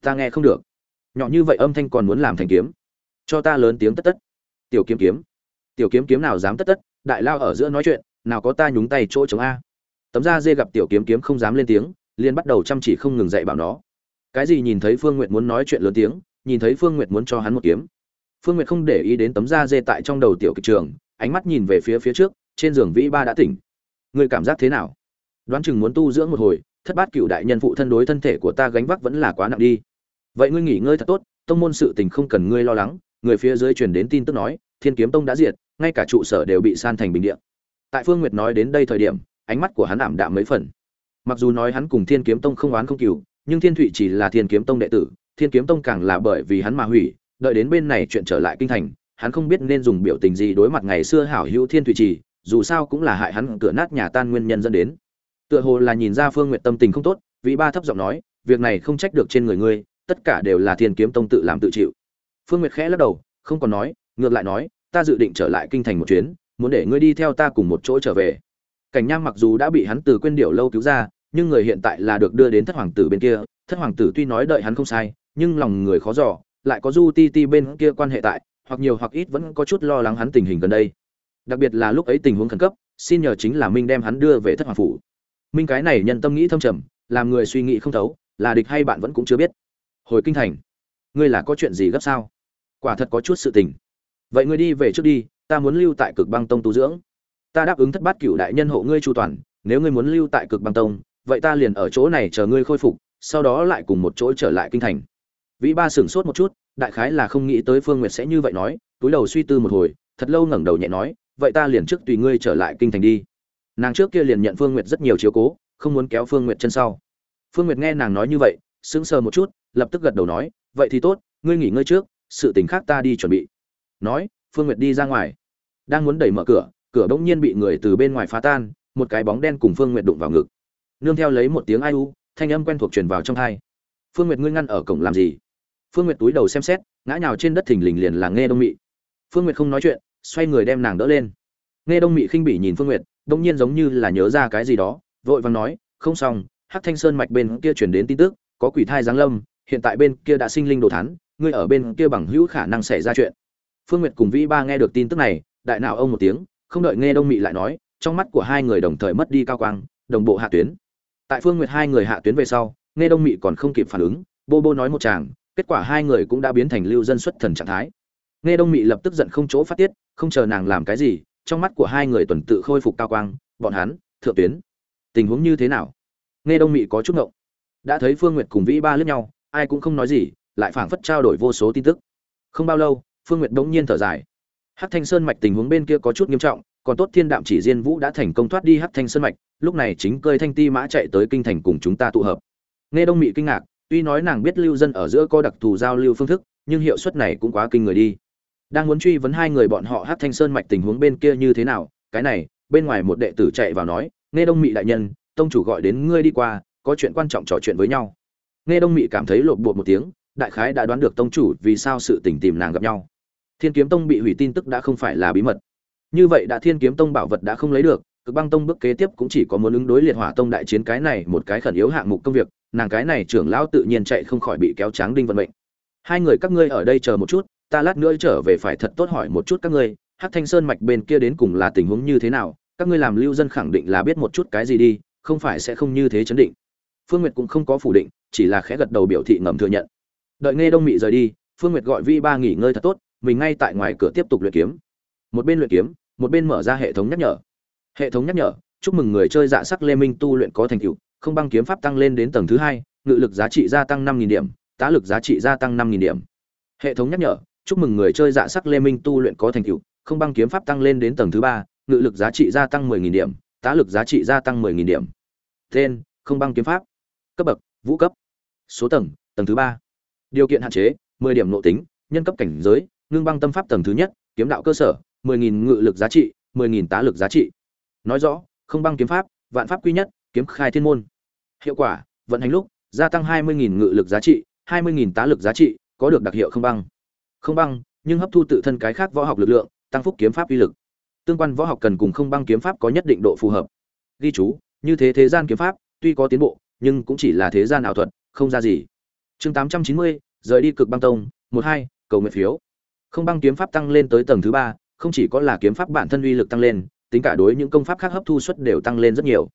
Ta nghe không được. Nhỏ như vậy âm thanh còn muốn làm thành kiếm. Cho ta lớn tiếng tất tất. Tiểu kiếm kiếm. Tiểu kiếm kiếm nào dám tất tất, đại lao ở giữa nói chuyện, nào có ta nhúng tay chỗ chống a. Tấm da dê gặp tiểu kiếm kiếm không dám lên tiếng, liền bắt đầu chăm chỉ không ngừng dạy bảo nó. Cái gì nhìn thấy phương n g u y ệ t muốn nói chuyện lớn tiếng, nhìn thấy phương n g u y ệ t muốn cho hắn một kiếm. Phương n g u y ệ t không để ý đến tấm da dê tại trong đầu tiểu kịch trường, ánh mắt nhìn về phía phía trước, trên giường vĩ ba đã tỉnh. Người cảm giác thế nào? Đoán chừng muốn tu dưỡng một hồi, thất bát cựu đại nhân phụ thân đối thân thể của ta gánh vác vẫn là quá nặng đi vậy ngươi nghỉ ngơi thật tốt, tông môn sự tình không cần ngươi lo lắng. Người phía dưới truyền đến tin tức nói, thiên kiếm tông đã diệt, ngay cả trụ sở đều bị san thành bình địa. Tại phương nguyệt nói đến đây thời điểm, ánh mắt của hắn ảm đạm mấy phần. Mặc dù nói hắn cùng thiên kiếm tông không oán không cừu nhưng thiên thụy chỉ là thiên kiếm tông đệ tử, thiên kiếm tông càng là bởi vì hắn mà hủy, đợi đến bên này chuyện trở lại kinh thành, hắn không biết nên dùng biểu tình gì đối mặt ngày xưa hảo hữu thiên thụy trì, dù sao cũng là hại hắn cửa nát nhà tan nguyên nhân dẫn đến. Tựa hồ là nhìn ra phương nguyệt tâm tình không tốt, vị ba thấp giọng nói, việc này không trách được trên người ngươi tất cả đều là thiên kiếm tông tự làm tự chịu. Phương nguyệt khẽ lắc đầu, không còn nói, ngược lại nói, ta dự định trở lại kinh thành một chuyến, muốn để ngươi đi theo ta cùng một chỗ trở về. Cảnh nham mặc dù đã bị hắn từ quên điểu lâu cứu ra, nhưng người hiện tại là được đưa đến thất hoàng tử bên kia, thất hoàng tử tuy nói đợi hắn không sai, nhưng lòng người khó dò, lại có du ti ti bên kia quan hệ tại, hoặc nhiều hoặc ít vẫn có chút lo lắng hắn tình hình gần đây. Đặc biệt là lúc ấy tình huống khẩn cấp, xin nhờ chính là minh đem hắn đưa về thất hoàng phủ. Minh cái này nhân tâm nghĩ thâm trầm, làm người suy nghĩ không thấu, là địch hay bạn vẫn cũng chưa biết hồi kinh thành. Ngươi là có chuyện gì gấp sao? Quả thật có chút sự tình. Vậy ngươi đi về trước đi, ta muốn lưu tại cực băng tông tu dưỡng. Ta đáp ứng thất bát cửu đại nhân hộ ngươi chu toàn, nếu ngươi muốn lưu tại cực băng tông, vậy ta liền ở chỗ này chờ ngươi khôi phục, sau đó lại cùng một chỗ trở lại kinh thành. Vĩ ba sửng sốt một chút, đại khái là không nghĩ tới phương nguyệt sẽ như vậy nói, túi đầu suy tư một hồi, thật lâu ngẩng đầu nhẹ nói, vậy ta liền trước tùy ngươi trở lại kinh thành đi. Nàng trước kia liền nhận phương nguyệt rất nhiều chiếu cố, không muốn kéo phương nguyệt chân sau. Phương nguyệt nghe nàng nói như vậy sững sờ một chút, lập tức gật đầu nói, vậy thì tốt, ngươi nghỉ ngơi trước, sự tình khác ta đi chuẩn bị. Nói, phương nguyệt đi ra ngoài. Đang muốn đẩy mở cửa cửa bỗng nhiên bị người từ bên ngoài phá tan, một cái bóng đen cùng phương nguyệt đụng vào ngực. Nương theo lấy một tiếng ai u, thanh âm quen thuộc truyền vào trong tai. phương nguyệt, ngươi ngăn ở cổng làm gì? Phương nguyệt túi đầu xem xét, ngã nhào trên đất thình lình liền là nghe đông mị. Phương nguyệt không nói chuyện, xoay người đem nàng đỡ lên. Nghe đông mị khinh bỉ nhìn phương nguyệt đột nhiên giống như là nhớ ra cái gì đó, vội vàng nói, không xong, hắc thanh sơn mạch bên kia truyền đến tin tức có quỷ thai giáng lâm, hiện tại bên kia đã sinh linh đồ thán, ngươi ở bên kia bằng hữu khả năng xảy ra chuyện. Phương nguyệt cùng vĩ ba nghe được tin tức này, đại nào ông một tiếng, không đợi nghe đông mị lại nói, trong mắt của hai người đồng thời mất đi cao quang, đồng bộ hạ tuyến. Tại phương nguyệt hai người hạ tuyến về sau, nghe đông mị còn không kịp phản ứng, bô bô nói một chàng kết quả hai người cũng đã biến thành lưu dân xuất thần trạng thái. Nghe đông mị lập tức giận không chỗ phát tiết, không chờ nàng làm cái gì, trong mắt của hai người tuần tự khôi phục cao quang, bọn hắn, thượng tuyến. Tình huống như thế nào? Nghe đông mị có chút ngộng đã thấy phương nguyệt cùng vĩ ba lướt nhau, ai cũng không nói gì, lại phảng phất trao đổi vô số tin tức. Không bao lâu, phương nguyệt đống nhiên thở dài. Hắc thanh sơn mạch tình huống bên kia có chút nghiêm trọng, còn tốt thiên đạm chỉ diên vũ đã thành công thoát đi hắc thanh sơn mạch, lúc này chính cơi thanh ti mã chạy tới kinh thành cùng chúng ta tụ hợp. Nghe đông mị kinh ngạc, tuy nói nàng biết lưu dân ở giữa có đặc thù giao lưu phương thức, nhưng hiệu suất này cũng quá kinh người đi. Đang muốn truy vấn hai người bọn họ hắc thanh sơn mạch tình huống bên kia như thế nào, cái này, bên ngoài một đệ tử chạy vào nói, nghe đông mị đại nhân, tông chủ gọi đến ngươi đi qua có chuyện quan trọng trò chuyện với nhau. Nghe đông mị cảm thấy lộn bột một tiếng, đại khái đã đoán được tông chủ vì sao sự tình tìm nàng gặp nhau. Thiên kiếm tông bị hủy tin tức đã không phải là bí mật. Như vậy đã thiên kiếm tông bảo vật đã không lấy được, cực băng tông bước kế tiếp cũng chỉ có muốn ứng đối liệt hỏa tông đại chiến cái này một cái khẩn yếu hạng mục công việc, nàng cái này trưởng lão tự nhiên chạy không khỏi bị kéo tráng đinh vận mệnh. Hai người các ngươi ở đây chờ một chút, ta lát nữa trở về phải thật tốt hỏi một chút các ngươi hát thanh sơn mạch bên kia đến cùng là tình huống như thế nào, các ngươi làm lưu dân khẳng định là biết một chút cái gì đi, không phải sẽ không như thế chấn định phương nguyệt cũng không có phủ định, chỉ là khẽ gật đầu biểu thị ngầm thừa nhận. Đợi nghe đông mị rời đi, phương nguyệt gọi vi ba nghỉ ngơi thật tốt, mình ngay tại ngoài cửa tiếp tục luyện kiếm. Một bên luyện kiếm, một bên mở ra hệ thống nhắc nhở. Hệ thống nhắc nhở, chúc mừng người chơi dạ sắc lê minh tu luyện có thành tựu, không băng kiếm pháp tăng lên đến tầng thứ hai, ngự lực giá trị gia tăng năm nghìn điểm, tá lực giá trị gia tăng năm nghìn điểm. Hệ thống nhắc nhở, chúc mừng người chơi dạ sắc lê minh tu luyện có thành tựu, không băng kiếm pháp tăng lên đến tầng thứ ba, ngự lực giá trị gia tăng mười nghìn điểm, tá lực giá trị gia tăng mười nghìn điểm. Tên, không băng kiếm pháp cấp bậc, vũ cấp. Số tầng tầng thứ ba. Điều kiện hạn chế, mười điểm nội tính, nhân cấp cảnh giới, ngưng băng tâm pháp tầng thứ nhất, kiếm đạo cơ sở, mười nghìn ngự lực giá trị, mười nghìn tá lực giá trị. Nói rõ, không băng kiếm pháp, vạn pháp quy nhất, kiếm khai thiên môn. Hiệu quả, vận hành lúc, gia tăng hai mươi nghìn ngự lực giá trị, hai mươi nghìn tá lực giá trị, có được đặc hiệu không băng. Không băng, nhưng hấp thu tự thân cái khác võ học lực lượng, tăng phúc kiếm pháp uy lực. Tương quan võ học cần cùng không băng kiếm pháp có nhất định độ phù hợp. Ghi chú, như thế thế gian kiếm pháp, tuy có tiến bộ nhưng cũng chỉ là thế gian ảo thuật, không ra gì. Chương tám trăm chín mươi, rời đi cực băng tông, một hai, cầu nguyện phiếu. Không băng kiếm pháp tăng lên tới tầng thứ ba, không chỉ có là kiếm pháp bản thân uy lực tăng lên, tính cả đối những công pháp khác hấp thu suất đều tăng lên rất nhiều.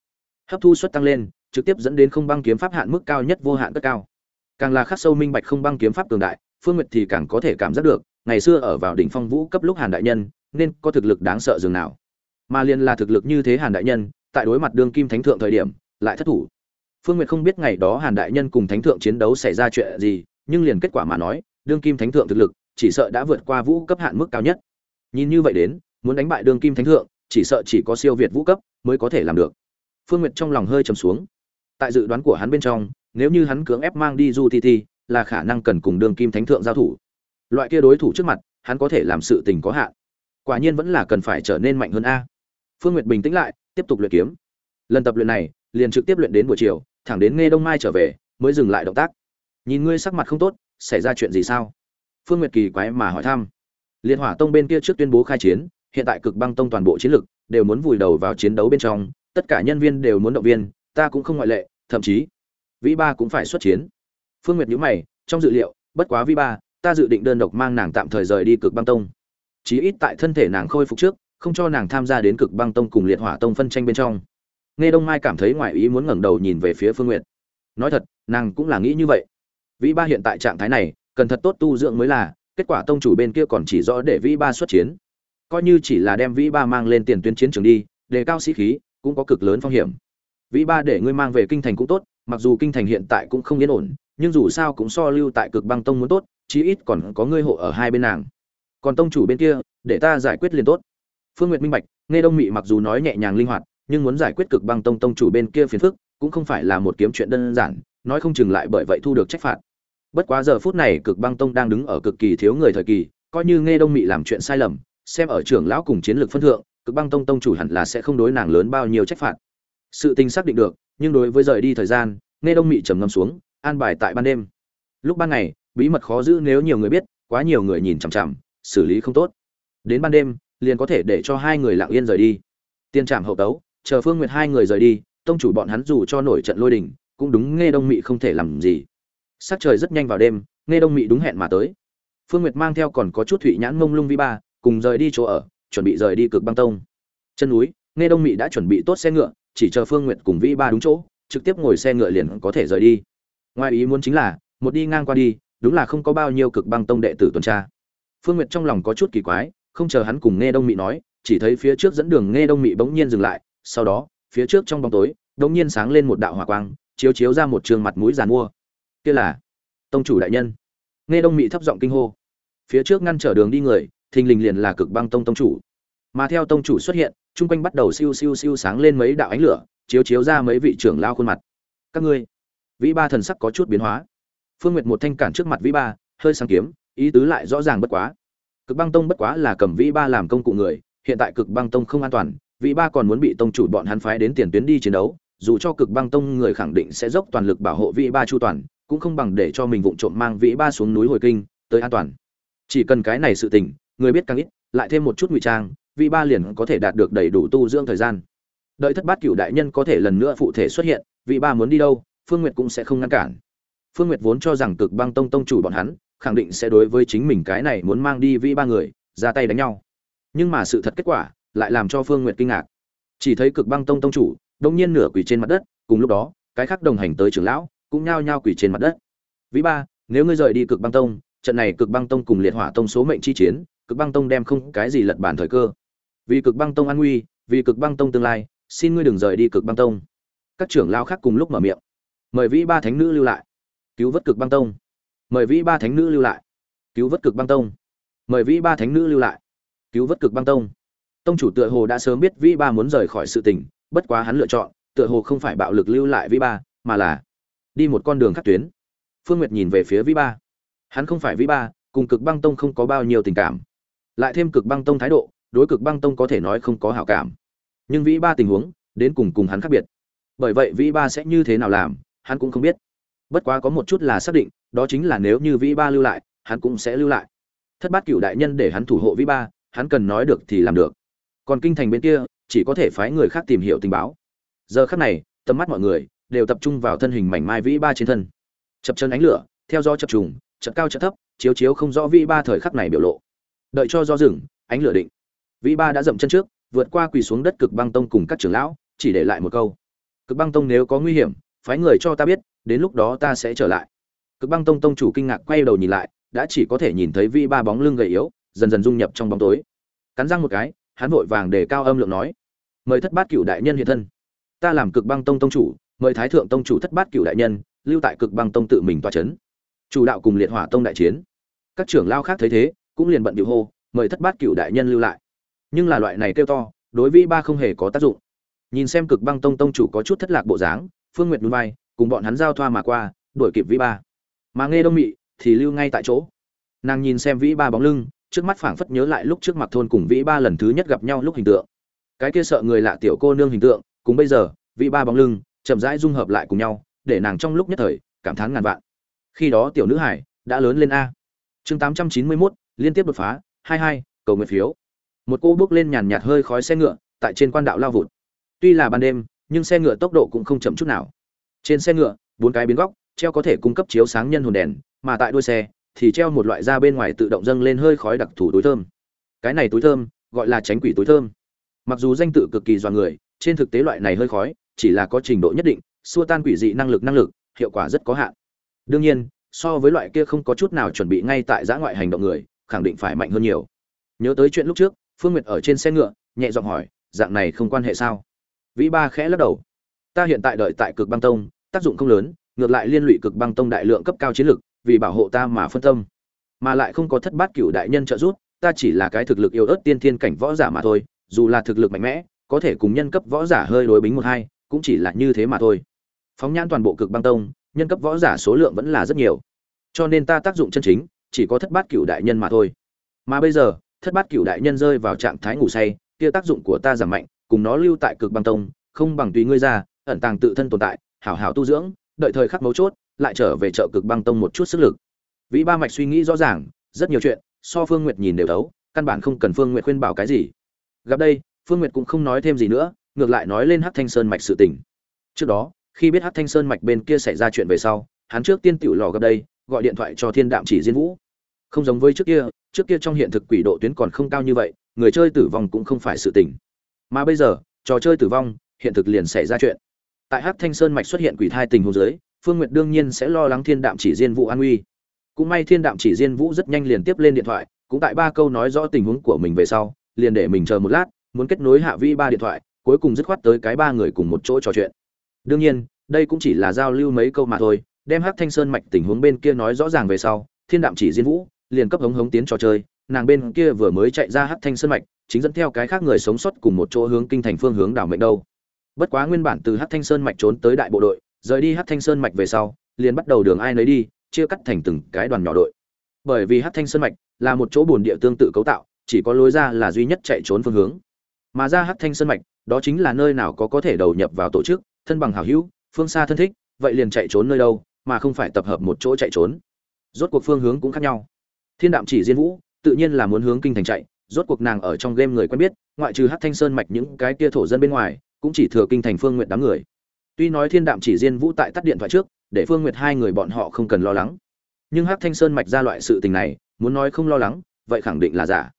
Hấp thu suất tăng lên, trực tiếp dẫn đến không băng kiếm pháp hạn mức cao nhất vô hạn tất cao. Càng là khắc sâu minh bạch không băng kiếm pháp cường đại, phương nguyệt thì càng có thể cảm giác được, ngày xưa ở vào đỉnh phong vũ cấp lúc hàn đại nhân, nên có thực lực đáng sợ dường nào. Mà liên là thực lực như thế hàn đại nhân, tại đối mặt đương kim thánh thượng thời điểm, lại thất thủ phương nguyệt không biết ngày đó hàn đại nhân cùng thánh thượng chiến đấu xảy ra chuyện gì, nhưng liền kết quả mà nói, đương kim thánh thượng thực lực, chỉ sợ đã vượt qua vũ cấp hạn mức cao nhất. Nhìn như vậy đến, muốn đánh bại đương kim thánh thượng, chỉ sợ chỉ có siêu việt vũ cấp mới có thể làm được. Phương nguyệt trong lòng hơi trầm xuống. Tại dự đoán của hắn bên trong, nếu như hắn cưỡng ép mang đi du ti ti là khả năng cần cùng đương kim thánh thượng giao thủ. Loại kia đối thủ trước mặt, hắn có thể làm sự tình có hạn. Quả nhiên vẫn là cần phải trở nên mạnh hơn a. Phương nguyệt bình tĩnh lại, tiếp tục luyện kiếm. Lần tập luyện này, liền trực tiếp luyện đến buổi chiều thẳng đến nghe đông mai trở về, mới dừng lại động tác. Nhìn ngươi sắc mặt không tốt, xảy ra chuyện gì sao? Phương nguyệt kỳ quái mà hỏi thăm. Liên hỏa tông bên kia trước tuyên bố khai chiến, hiện tại cực băng tông toàn bộ chiến lực đều muốn vùi đầu vào chiến đấu bên trong, tất cả nhân viên đều muốn động viên, ta cũng không ngoại lệ, thậm chí, vĩ ba cũng phải xuất chiến. Phương nguyệt nhíu mày, trong dự liệu, bất quá vĩ ba, ta dự định đơn độc mang nàng tạm thời rời đi cực băng tông. Chí ít tại thân thể nàng khôi phục trước, không cho nàng tham gia đến cực băng tông cùng liệt hỏa tông phân tranh bên trong nghe đông mai cảm thấy ngoài ý muốn ngẩng đầu nhìn về phía phương nguyệt. Nói thật, nàng cũng là nghĩ như vậy. Vĩ ba hiện tại trạng thái này, cần thật tốt tu dưỡng mới là, kết quả tông chủ bên kia còn chỉ rõ để vĩ ba xuất chiến. Coi như chỉ là đem vĩ ba mang lên tiền tuyến chiến trường đi đề cao sĩ khí, cũng có cực lớn phong hiểm. Vĩ ba để ngươi mang về kinh thành cũng tốt, mặc dù kinh thành hiện tại cũng không yên ổn, nhưng dù sao cũng so lưu tại cực băng tông muốn tốt, chí ít còn có ngươi hộ ở hai bên nàng. Còn tông chủ bên kia, để ta giải quyết liền tốt. Phương nguyệt minh bạch, nghe đông mị mặc dù nói nhẹ nhàng linh hoạt nhưng muốn giải quyết cực băng tông tông chủ bên kia phiền phức, cũng không phải là một kiếm chuyện đơn giản, nói không chừng lại bởi vậy thu được trách phạt. Bất quá giờ phút này cực băng tông đang đứng ở cực kỳ thiếu người thời kỳ, coi như nghe đông mị làm chuyện sai lầm, xem ở trưởng lão cùng chiến lược phân thượng, cực băng tông tông chủ hẳn là sẽ không đối nàng lớn bao nhiêu trách phạt. Sự tình xác định được, nhưng đối với rời đi thời gian, nghe đông mị trầm ngâm xuống, an bài tại ban đêm. Lúc ban ngày, bí mật khó giữ nếu nhiều người biết, quá nhiều người nhìn chằm chằm, xử lý không tốt. Đến ban đêm, liền có thể để cho hai người lặng yên rời đi. Tiên trạm hậu tấu chờ phương nguyệt hai người rời đi, tông chủ bọn hắn dù cho nổi trận lôi đình, cũng đúng nghe đông mị không thể làm gì. Sắc trời rất nhanh vào đêm nghe đông mị đúng hẹn mà tới. Phương nguyệt mang theo còn có chút thủy nhãn mông lung vi ba, cùng rời đi chỗ ở, chuẩn bị rời đi cực băng tông. Chân núi nghe đông mị đã chuẩn bị tốt xe ngựa, chỉ chờ phương nguyệt cùng vi ba đúng chỗ, trực tiếp ngồi xe ngựa liền có thể rời đi. Ngoài ý muốn chính là, một đi ngang qua đi, đúng là không có bao nhiêu cực băng tông đệ tử tuần tra. Phương nguyệt trong lòng có chút kỳ quái, không chờ hắn cùng nghe đông mị nói, chỉ thấy phía trước dẫn đường nghe đông mị bỗng nhiên dừng lại sau đó, phía trước trong bóng tối, đột nhiên sáng lên một đạo hỏa quang, chiếu chiếu ra một trường mặt mũi giàn mua. Kia là tông chủ đại nhân. Nghe đông mị thấp giọng kinh hô. Phía trước ngăn trở đường đi người, thình lình liền là cực băng tông tông chủ. Mà theo tông chủ xuất hiện, chung quanh bắt đầu siêu siêu siêu sáng lên mấy đạo ánh lửa, chiếu chiếu ra mấy vị trưởng lao khuôn mặt. Các ngươi, vĩ ba thần sắc có chút biến hóa. Phương nguyệt một thanh cản trước mặt vĩ ba, hơi sáng kiếm, ý tứ lại rõ ràng bất quá. Cực băng tông bất quá là cầm vĩ ba làm công cụ người, hiện tại cực băng tông không an toàn Vị ba còn muốn bị tông chủ bọn hắn phái đến tiền tuyến đi chiến đấu, dù cho cực băng tông người khẳng định sẽ dốc toàn lực bảo hộ Vị ba chu toàn, cũng không bằng để cho mình vụng trộm mang Vị ba xuống núi hồi kinh, tới an toàn. Chỉ cần cái này sự tình, người biết càng ít, lại thêm một chút ngụy trang, Vị ba liền có thể đạt được đầy đủ tu dưỡng thời gian. Đợi thất bát cựu đại nhân có thể lần nữa phụ thể xuất hiện, Vị ba muốn đi đâu, phương nguyệt cũng sẽ không ngăn cản. Phương nguyệt vốn cho rằng cực băng tông tông chủ bọn hắn, khẳng định sẽ đối với chính mình cái này muốn mang đi Vị ba người, ra tay đánh nhau. Nhưng mà sự thật kết quả lại làm cho phương nguyệt kinh ngạc chỉ thấy cực băng tông tông chủ đông nhiên nửa quỳ trên mặt đất cùng lúc đó cái khác đồng hành tới trưởng lão cũng nhao nhao quỳ trên mặt đất vĩ ba nếu ngươi rời đi cực băng tông trận này cực băng tông cùng liệt hỏa tông số mệnh chi chiến cực băng tông đem không cái gì lật bàn thời cơ vì cực băng tông an nguy vì cực băng tông tương lai xin ngươi đừng rời đi cực băng tông các trưởng lão khác cùng lúc mở miệng mời vĩ ba thánh nữ lưu lại cứu vớt cực băng tông mời vĩ ba thánh nữ lưu lại cứu vớt cực băng tông mời vĩ ba thánh nữ lưu lại cứu vớt cực băng tông tông chủ tựa hồ đã sớm biết vĩ ba muốn rời khỏi sự tình, bất quá hắn lựa chọn, tựa hồ không phải bạo lực lưu lại vĩ ba, mà là đi một con đường khác tuyến. Phương nguyệt nhìn về phía vĩ ba. Hắn không phải vĩ ba, cùng cực băng tông không có bao nhiêu tình cảm. Lại thêm cực băng tông thái độ, đối cực băng tông có thể nói không có hảo cảm. Nhưng vĩ ba tình huống, đến cùng cùng hắn khác biệt. Bởi vậy vĩ ba sẽ như thế nào làm, hắn cũng không biết. Bất quá có một chút là xác định, đó chính là nếu như vĩ ba lưu lại, hắn cũng sẽ lưu lại. Thất bát cựu đại nhân để hắn thủ hộ vĩ ba, hắn cần nói được thì làm được còn kinh thành bên kia, chỉ có thể phái người khác tìm hiểu tình báo. Giờ khắc này, tầm mắt mọi người đều tập trung vào thân hình mảnh mai vĩ ba trên thân. Chập chân ánh lửa, theo do chập trùng chật cao chật thấp, chiếu chiếu không rõ vĩ ba thời khắc này biểu lộ. Đợi cho do rừng ánh lửa định. Vĩ ba đã dậm chân trước, vượt qua quỳ xuống đất cực băng tông cùng các trưởng lão, chỉ để lại một câu. Cực băng tông nếu có nguy hiểm, phái người cho ta biết, đến lúc đó ta sẽ trở lại. Cực băng tông tông chủ kinh ngạc quay đầu nhìn lại, đã chỉ có thể nhìn thấy vĩ ba bóng lưng gầy yếu, dần dần dung nhập trong bóng tối. Cắn răng một cái hắn vội vàng để cao âm lượng nói, mời thất bát cựu đại nhân hiện thân. Ta làm cực băng tông tông chủ, mời thái thượng tông chủ thất bát cựu đại nhân, lưu tại cực băng tông tự mình toa c h ấ n chủ đạo cùng liệt hỏa tông đại chiến. Các trưởng lao khác thấy thế, cũng liền bận điệu hô, mời thất bát cựu đại nhân lưu lại. Nhưng là loại này kêu to, đối với ba không hề có tác dụng. Nhìn xem cực băng tông tông chủ có chút thất lạc bộ dáng, phương nguyệt núi bay cùng bọn hắn giao thoa mà qua, đuổi kịp vĩ ba. Mà nghe đông mị thì lưu ngay tại chỗ. Nàng nhìn xem vĩ ba bóng lưng trước mắt phảng phất nhớ lại lúc trước mặt thôn cùng vĩ ba lần thứ nhất gặp nhau lúc hình tượng. Cái kia sợ người lạ tiểu cô nương hình tượng cùng bây giờ vĩ ba bóng lưng chậm rãi dung hợp lại cùng nhau để nàng trong lúc nhất thời cảm thán ngàn vạn. Khi đó tiểu nữ hải đã lớn lên a. Chương tám trăm chín mươi 891, liên tiếp đột phá hai hai cầu nguyện phiếu. Một cô bước lên nhàn nhạt hơi khói xe ngựa tại trên quan đạo lao vụt. Tuy là ban đêm nhưng xe ngựa tốc độ cũng không chậm chút nào. Trên xe ngựa bốn cái biến góc treo có thể cung cấp chiếu sáng nhân hồn đèn mà tại đuôi xe thì treo một loại da bên ngoài tự động dâng lên hơi khói đặc thù túi thơm. Cái này túi thơm, gọi là tránh quỷ túi thơm. Mặc dù danh tự cực kỳ dọa người, trên thực tế loại này hơi khói, chỉ là có trình độ nhất định, xua tan quỷ dị năng lực năng lực, hiệu quả rất có hạn. Đương nhiên, so với loại kia không có chút nào chuẩn bị ngay tại giã ngoại hành động người, khẳng định phải mạnh hơn nhiều. Nhớ tới chuyện lúc trước, phương nguyệt ở trên xe ngựa, nhẹ giọng hỏi, dạng này không quan hệ sao? Vĩ ba khẽ lắc đầu. Ta hiện tại đợi tại cực băng tông, tác dụng không lớn, ngược lại liên lụy cực băng tông đại lượng cấp cao chiến lực vì bảo hộ ta mà phân tâm. Mà lại không có thất bát cửu đại nhân trợ giúp, ta chỉ là cái thực lực yếu ớt tiên thiên cảnh võ giả mà thôi, dù là thực lực mạnh mẽ, có thể cùng nhân cấp võ giả hơi đối bính một hai, cũng chỉ là như thế mà thôi. Phóng nhãn toàn bộ cực băng tông, nhân cấp võ giả số lượng vẫn là rất nhiều. Cho nên ta tác dụng chân chính, chỉ có thất bát cửu đại nhân mà thôi. Mà bây giờ, thất bát cửu đại nhân rơi vào trạng thái ngủ say, kia tác dụng của ta giảm mạnh, cùng nó lưu tại cực băng tông, không bằng tùy ngươi ra, ẩn tàng tự thân tồn tại, hảo hảo tu dưỡng, đợi thời khắc mấu chốt lại trở về chợ cực băng tông một chút sức lực. Vĩ ba mạch suy nghĩ rõ ràng, rất nhiều chuyện, so phương nguyệt nhìn đều thấu, căn bản không cần phương nguyệt khuyên bảo cái gì. Gặp đây, phương nguyệt cũng không nói thêm gì nữa, ngược lại nói lên hát thanh sơn mạch sự tình. Trước đó, khi biết hát thanh sơn mạch bên kia xảy ra chuyện về sau, hắn trước tiên tiểu lò gặp đây, gọi điện thoại cho thiên đạm chỉ diên vũ. Không giống với trước kia trước kia trong hiện thực quỷ độ tuyến còn không cao như vậy, người chơi tử vong cũng không phải sự tình. Mà bây giờ, trò chơi tử vong, hiện thực liền xảy ra chuyện. Tại hát thanh sơn mạch xuất hiện quỷ thai tình huống dưới phương nguyệt đương nhiên sẽ lo lắng thiên đạm chỉ diên vũ an nguy. Cũng may thiên đạm chỉ diên vũ rất nhanh liền tiếp lên điện thoại, cũng tại ba câu nói rõ tình huống của mình về sau, liền để mình chờ một lát, muốn kết nối hạ vi ba điện thoại, cuối cùng dứt khoát tới cái ba người cùng một chỗ trò chuyện. Đương nhiên, đây cũng chỉ là giao lưu mấy câu mà thôi, đem hát thanh sơn mạch tình huống bên kia nói rõ ràng về sau, thiên đạm chỉ diên vũ liền cấp hống hống tiến trò chơi, nàng bên kia vừa mới chạy ra hát thanh sơn mạch, chính dẫn theo cái khác người sống sót cùng một chỗ hướng kinh thành phương hướng đảo mệnh đâu. Bất quá nguyên bản từ hát thanh sơn mạch trốn tới đại bộ đội rời đi hát thanh sơn mạch về sau, liền bắt đầu đường ai nấy đi, chia cắt thành từng cái đoàn nhỏ đội. Bởi vì hát thanh sơn mạch là một chỗ bồn địa tương tự cấu tạo, chỉ có lối ra là duy nhất chạy trốn phương hướng. Mà ra hát thanh sơn mạch, đó chính là nơi nào có có thể đầu nhập vào tổ chức, thân bằng hảo hữu, phương xa thân thích, vậy liền chạy trốn nơi đâu, mà không phải tập hợp một chỗ chạy trốn. Rốt cuộc phương hướng cũng khác nhau. Thiên đạm chỉ diên vũ, tự nhiên là muốn hướng kinh thành chạy, rốt cuộc nàng ở trong game người quen biết, ngoại trừ hát thanh sơn mạch những cái kia thổ dân bên ngoài, cũng chỉ thừa kinh thành phương nguyện đám người tuy nói thiên đạm chỉ diên vũ tại tắt điện thoại trước, để phương nguyệt hai người bọn họ không cần lo lắng. Nhưng Hắc thanh sơn mạch ra loại sự tình này, muốn nói không lo lắng, vậy khẳng định là giả.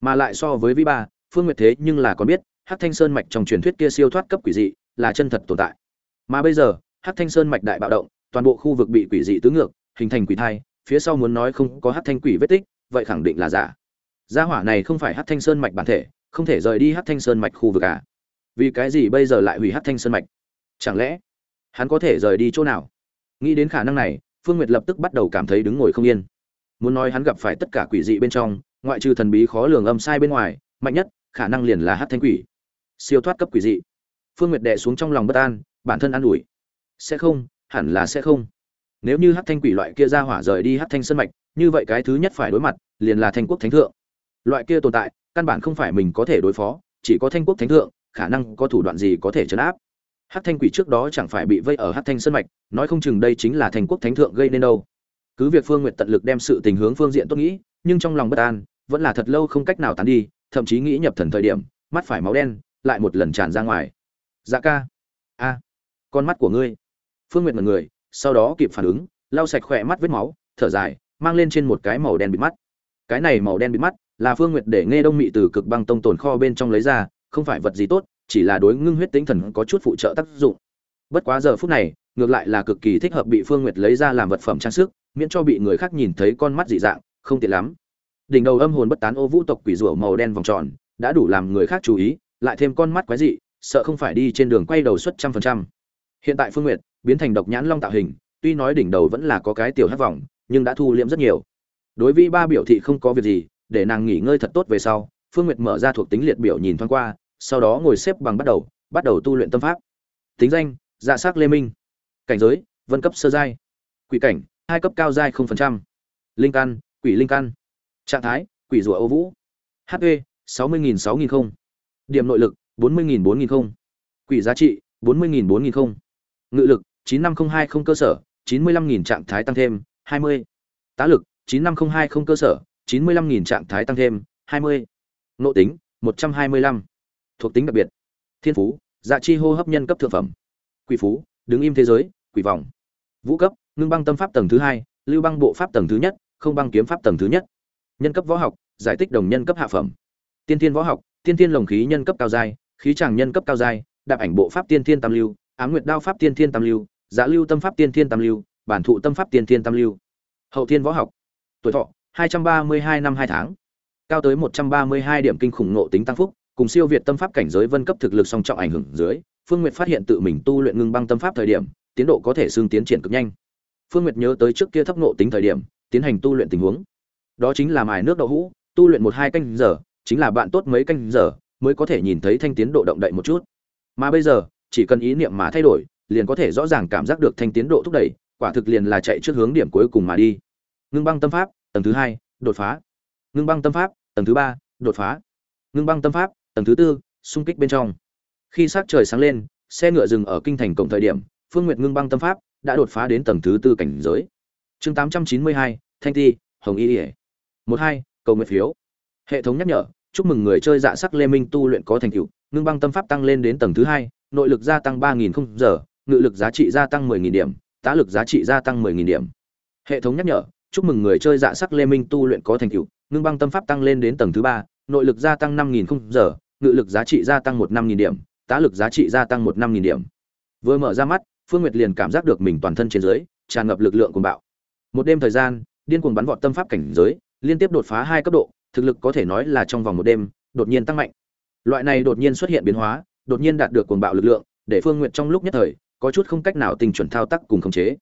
Mà lại so với vi ba, phương nguyệt thế nhưng là còn biết, Hắc thanh sơn mạch trong truyền thuyết kia siêu thoát cấp quỷ dị, là chân thật tồn tại. Mà bây giờ, Hắc thanh sơn mạch đại bạo động, toàn bộ khu vực bị quỷ dị tứ ngược, hình thành quỷ thai, phía sau muốn nói không có Hắc thanh quỷ vết tích, vậy khẳng định là giả. Gia hỏa này không phải Hắc thanh sơn mạch bản thể, không thể rời đi Hắc thanh sơn mạch khu vực à. Vì cái gì bây giờ lại hủy Hắc thanh sơn mạch? Chẳng lẽ hắn có thể rời đi chỗ nào? Nghĩ đến khả năng này, phương nguyệt lập tức bắt đầu cảm thấy đứng ngồi không yên. Muốn nói hắn gặp phải tất cả quỷ dị bên trong, ngoại trừ thần bí khó lường âm sai bên ngoài, mạnh nhất khả năng liền là hát thanh quỷ. Siêu thoát cấp quỷ dị. Phương nguyệt đệ xuống trong lòng bất an, bản thân an ủi. Sẽ không, hẳn là sẽ không. Nếu như hát thanh quỷ loại kia ra hỏa rời đi hát thanh sân mạch, như vậy cái thứ nhất phải đối mặt, liền là thanh quốc thánh thượng. Loại kia tồn tại, căn bản không phải mình có thể đối phó, chỉ có thanh quốc thánh thượng, khả năng có thủ đoạn gì có thể chấn áp hát thanh quỷ trước đó chẳng phải bị vây ở hát thanh sân mạch, nói không chừng đây chính là Thành quốc thánh thượng gây nên đâu. Cứ việc phương nguyện tận lực đem sự tình hướng phương diện tốt nghĩ, nhưng trong lòng bất an, vẫn là thật lâu không cách nào tán đi, thậm chí nghĩ nhập thần thời điểm, mắt phải máu đen, lại một lần tràn ra ngoài. Dạ ca. A. Con mắt của ngươi. Phương nguyện mật người, sau đó kịp phản ứng, lau sạch khỏe mắt vết máu, thở dài, mang lên trên một cái màu đen bịt mắt. Cái này màu đen bịt mắt là phương nguyệt để nghe đông mị từ cực băng tông tồn kho bên trong lấy ra, không phải vật gì tốt chỉ là đối ngưng huyết tinh thần có chút phụ trợ tác dụng. Bất quá giờ phút này, ngược lại là cực kỳ thích hợp bị phương nguyệt lấy ra làm vật phẩm trang sức, miễn cho bị người khác nhìn thấy con mắt dị dạng, không tiện lắm. Đỉnh đầu âm hồn bất tán ô vũ tộc quỷ rủa màu đen vòng tròn, đã đủ làm người khác chú ý, lại thêm con mắt quái dị, sợ không phải đi trên đường quay đầu suất trăm phần trăm. Hiện tại phương nguyệt, biến thành độc nhãn long tạo hình, tuy nói đỉnh đầu vẫn là có cái tiểu hát vòng, nhưng đã thu liễm rất nhiều. Đối với ba biểu thị không có việc gì, để nàng nghỉ ngơi thật tốt về sau, phương nguyệt mở ra thuộc tính liệt biểu nhìn thoáng qua sau đó ngồi xếp bằng bắt đầu bắt đầu tu luyện tâm pháp. Tính danh dạ s á c lê minh. Cảnh giới, vân cấp sơ giai. Quỷ cảnh, hai cấp cao giai không phần trăm. Linh căn, quỷ linh căn. Trạng thái, quỷ rùa ô vũ. Hp sáu mươi nghìn sáu nghìn không. Điểm nội lực, bốn mươi nghìn bốn nghìn không. Quỷ giá trị, bốn mươi nghìn bốn nghìn không. Ngự lực, chín năm không hai không cơ sở, chín mươi lăm nghìn trạng thái tăng thêm, hai mươi. Tá lực, chín năm không hai không cơ sở, chín mươi lăm nghìn trạng thái tăng thêm, hai mươi. Nộ tính, một trăm hai mươi lăm thuộc tính đặc biệt. Thiên phú dạ chi hô hấp nhân cấp thượng phẩm. Quỷ phú, đứng im thế giới, quỷ vòng vũ cấp, ngưng băng tâm pháp tầng thứ hai, lưu băng bộ pháp tầng thứ nhất, không băng kiếm pháp tầng thứ nhất. Nhân cấp võ học, giải tích đồng nhân cấp hạ phẩm. Tiên thiên võ học, tiên thiên lồng khí nhân cấp cao giai, khí tràng nhân cấp cao giai, đạp ảnh bộ pháp tiên thiên tam lưu, ám nguyệt đao pháp tiên thiên tam lưu giá lưu tâm pháp tiên thiên tam lưu, bản thụ tâm pháp tiên thiên tam lưu. Hậu thiên võ học, tuổi thọ 232 năm 2 tháng. Cao tới 132 điểm kinh khủng nộ tính tăng phúc cùng siêu việt tâm pháp cảnh giới vân cấp thực lực song trọng ảnh hưởng dưới, phương nguyệt phát hiện tự mình tu luyện ngưng băng tâm pháp thời điểm, tiến độ có thể xương tiến triển cực nhanh. Phương nguyệt nhớ tới trước kia thấp nộ tính thời điểm, tiến hành tu luyện tình huống. Đó chính là mài nước đậu hũ, tu luyện một hai canh giờ, chính là bạn tốt mấy canh giờ, mới có thể nhìn thấy thanh tiến độ động đậy một chút. Mà bây giờ, chỉ cần ý niệm mà thay đổi, liền có thể rõ ràng cảm giác được thanh tiến độ thúc đẩy, quả thực liền là chạy trước hướng điểm cuối cùng mà đi. Ngưng băng tâm pháp, tầng thứ hai, đột phá. Ngưng băng tâm pháp, tầng thứ ba, đột phá. Ngưng băng tâm pháp tầng thứ tư, xung kích bên trong. Khi s trời sáng lên, xe ngựa dừng ở kinh thành cổng thời điểm, phương nguyệt ngưng băng tâm pháp, đã đột phá đến tầng thứ tư cảnh giới. Chương tám trăm chín mươi hai, thanh ti, hồng y ỉa một hai, cầu nguyện phiếu. Hệ thống nhắc nhở, chúc mừng người chơi dạ sắc lê minh tu luyện có thành tựu, ngưng băng tâm pháp tăng lên đến tầng thứ hai, nội lực gia tăng ba nghìn không giờ, ngự lực giá trị gia tăng mười nghìn điểm, tá lực giá trị gia tăng mười nghìn điểm. Hệ thống nhắc nhở, chúc mừng người chơi dạ sắc lê minh tu luyện có thành tựu, ngưng băng tâm pháp tăng lên đến tầng thứ ba nội lực gia tăng năm nghìn không giờ, ngự lực giá trị gia tăng một năm nghìn điểm, tá lực giá trị gia tăng một năm nghìn điểm. Vừa mở ra mắt, phương nguyệt liền cảm giác được mình toàn thân trên dưới, tràn ngập lực lượng cuồng bạo. Một đêm thời gian, điên cuồng bắn vọt tâm pháp cảnh giới, liên tiếp đột phá hai cấp độ, thực lực có thể nói là trong vòng một đêm, đột nhiên tăng mạnh. Loại này đột nhiên xuất hiện biến hóa, đột nhiên đạt được cuồng bạo lực lượng, để phương nguyệt trong lúc nhất thời, có chút không cách nào tình chuẩn thao tác cùng khống chế.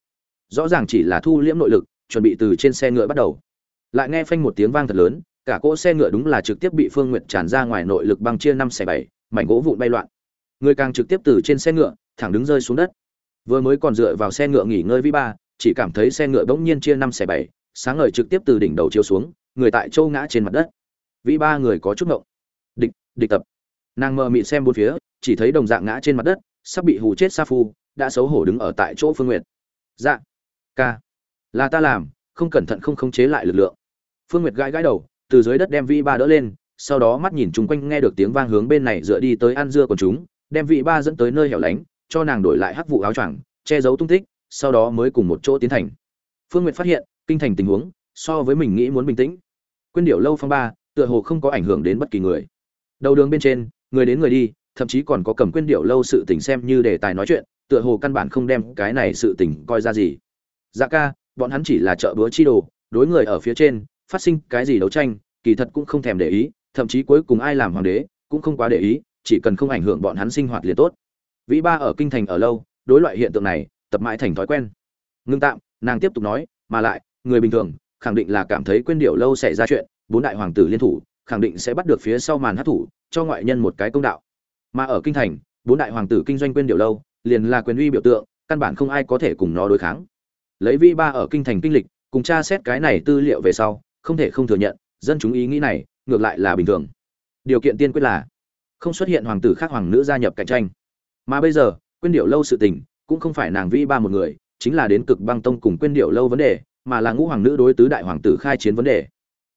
Rõ ràng chỉ là thu liễm nội lực, chuẩn bị từ trên xe ngựa bắt đầu. Lại nghe phanh một tiếng vang thật lớn cả cỗ xe ngựa đúng là trực tiếp bị phương nguyệt tràn ra ngoài nội lực băng chia năm xẻ bảy, mảnh gỗ vụn bay loạn. Người càng trực tiếp từ trên xe ngựa, thẳng đứng rơi xuống đất. Vừa mới còn dựa vào xe ngựa nghỉ ngơi vi ba, chỉ cảm thấy xe ngựa bỗng nhiên chia năm xẻ bảy, sáng ngời trực tiếp từ đỉnh đầu chiếu xuống, người tại châu ngã trên mặt đất. Vĩ ba người có chút ngộng. Địch địch tập. Nàng mờ mịt xem bốn phía, chỉ thấy đồng dạng ngã trên mặt đất, sắp bị hù chết sa phu, đã xấu hổ đứng ở tại chỗ phương nguyệt. Dạ ca. Là ta làm, không cẩn thận không khống chế lại lực lượng. Phương nguyệt gãi gãi đầu từ dưới đất đem vĩ ba đỡ lên, sau đó mắt nhìn chung quanh nghe được tiếng vang hướng bên này dựa đi tới ăn dưa của chúng, đem vị ba dẫn tới nơi hẻo lánh, cho nàng đổi lại hắc vụ áo choàng, che giấu tung tích, sau đó mới cùng một chỗ tiến thành. Phương nguyệt phát hiện, kinh thành tình huống, so với mình nghĩ muốn bình tĩnh. Quyên điệu lâu phong ba, tựa hồ không có ảnh hưởng đến bất kỳ người. Đầu đường bên trên, người đến người đi, thậm chí còn có cầm quyên điệu lâu sự tình xem như đề tài nói chuyện, tựa hồ căn bản không đem cái này sự tình coi ra gì. Dạ ca, bọn hắn chỉ là chợ búa chi đồ, đối người ở phía trên phát sinh cái gì đấu tranh, kỳ thật cũng không thèm để ý, thậm chí cuối cùng ai làm hoàng đế cũng không quá để ý, chỉ cần không ảnh hưởng bọn hắn sinh hoạt liền tốt. Vĩ ba ở kinh thành ở lâu, đối loại hiện tượng này, tập mãi thành thói quen. Ngưng tạm, nàng tiếp tục nói, mà lại, người bình thường, khẳng định là cảm thấy quên điệu lâu xảy ra chuyện, bốn đại hoàng tử liên thủ, khẳng định sẽ bắt được phía sau màn hát thủ cho ngoại nhân một cái công đạo. Mà ở kinh thành, bốn đại hoàng tử kinh doanh quên điệu lâu, liền là quyền uy biểu tượng, căn bản không ai có thể cùng nó đối kháng. Lấy vi ba ở kinh thành kinh lịch, cùng tra xét cái này tư liệu về sau không thể không thừa nhận, dân chúng ý nghĩ này ngược lại là bình thường. Điều kiện tiên quyết là không xuất hiện hoàng tử khác hoàng nữ gia nhập cạnh tranh. Mà bây giờ, quyên điệu lâu sự tình cũng không phải nàng Vĩ ba một người, chính là đến cực băng tông cùng quyên điệu lâu vấn đề, mà là ngũ hoàng nữ đối tứ đại hoàng tử khai chiến vấn đề.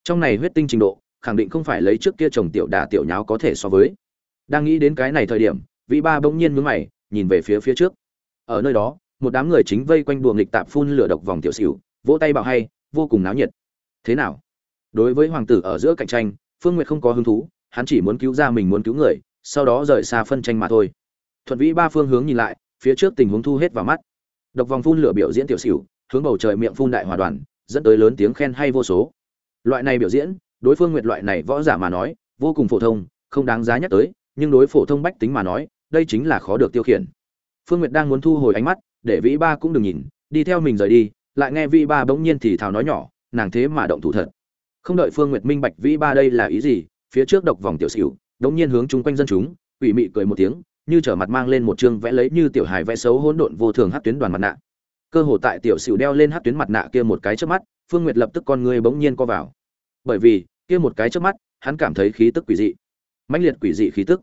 Trong này huyết tinh trình độ, khẳng định không phải lấy trước kia chồng tiểu đà tiểu nháo có thể so với. Đang nghĩ đến cái này thời điểm, vĩ ba bỗng nhiên mướn mày, nhìn về phía phía trước. Ở nơi đó, một đám người chính vây quanh đùa nghịch tạp phun lửa độc vòng tiểu xỉu, vỗ tay bảo hay, vô cùng náo nhiệt thế nào? Đối với hoàng tử ở giữa cạnh tranh, phương nguyệt không có hứng thú, hắn chỉ muốn cứu ra mình muốn cứu người, sau đó rời xa phân tranh mà thôi. Thuận vĩ ba phương hướng nhìn lại, phía trước tình huống thu hết vào mắt. Độc vòng phun lửa biểu diễn tiểu xỉu, hướng bầu trời miệng phun đại hòa đoàn, dẫn tới lớn tiếng khen hay vô số. Loại này biểu diễn, đối phương nguyệt loại này võ giả mà nói, vô cùng phổ thông, không đáng giá nhắc tới, nhưng đối phổ thông bách tính mà nói, đây chính là khó được tiêu khiển. Phương nguyệt đang muốn thu hồi ánh mắt, để vĩ ba cũng đừng nhìn, đi theo mình rời đi, lại nghe vĩ ba bỗng nhiên thì thào nói nhỏ nàng thế mà động thủ thật. Không đợi phương nguyệt minh bạch vĩ ba đây là ý gì, phía trước độc vòng tiểu xỉu, đống nhiên hướng chung quanh dân chúng ủy mị cười một tiếng, như trở mặt mang lên một chương vẽ lấy như tiểu hài vẽ xấu hỗn độn vô thường hát tuyến đoàn mặt nạ. Cơ hồ tại tiểu xỉu đeo lên hát tuyến mặt nạ kia một cái trước mắt, phương nguyệt lập tức con người bỗng nhiên co vào. Bởi vì, kia một cái trước mắt, hắn cảm thấy khí tức quỷ dị. Mãnh liệt quỷ dị khí tức.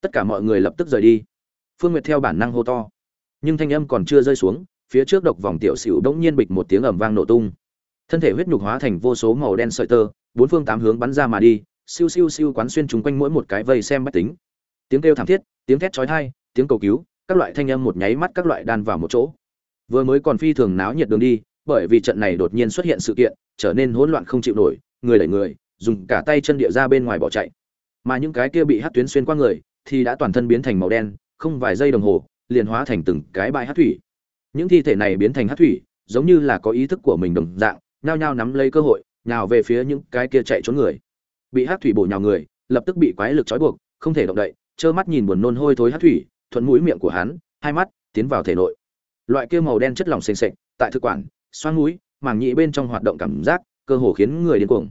Tất cả mọi người lập tức rời đi. Phương nguyệt theo bản năng hô to. Nhưng thanh âm còn chưa rơi xuống, phía trước độc vòng tiểu xỉu đống nhiên bịch một tiếng ầm vang nổ tung thân thể huyết nhục hóa thành vô số màu đen sợi tơ, bốn phương tám hướng bắn ra mà đi, siêu siêu siêu quán xuyên chúng quanh mỗi một cái vây xem bách tính. Tiếng kêu thảm thiết, tiếng thét chói tai, tiếng cầu cứu, các loại thanh âm một nháy mắt các loại đan vào một chỗ. Vừa mới còn phi thường náo nhiệt đường đi, bởi vì trận này đột nhiên xuất hiện sự kiện, trở nên hỗn loạn không chịu nổi, người đẩy người, dùng cả tay chân địa ra bên ngoài bỏ chạy. Mà những cái kia bị hát tuyến xuyên qua người, thì đã toàn thân biến thành màu đen, không vài giây đồng hồ, liền hóa thành từng cái bãi hát thủy. Những thi thể này biến thành hát thủy, giống như là có ý thức của mình đồng dạng nhao nhao nắm lấy cơ hội, nhào về phía những cái kia chạy trốn người. Bị hát thủy bổ nhào người, lập tức bị quái lực trói buộc, không thể động đậy, trơ mắt nhìn buồn nôn hôi thối hát thủy, thuận mũi miệng của hắn, hai mắt, tiến vào thể nội. Loại kia màu đen chất lỏng sền sệt, tại thực quản, xoang mũi, màng nhĩ bên trong hoạt động cảm giác, cơ hồ khiến người điên cuồng.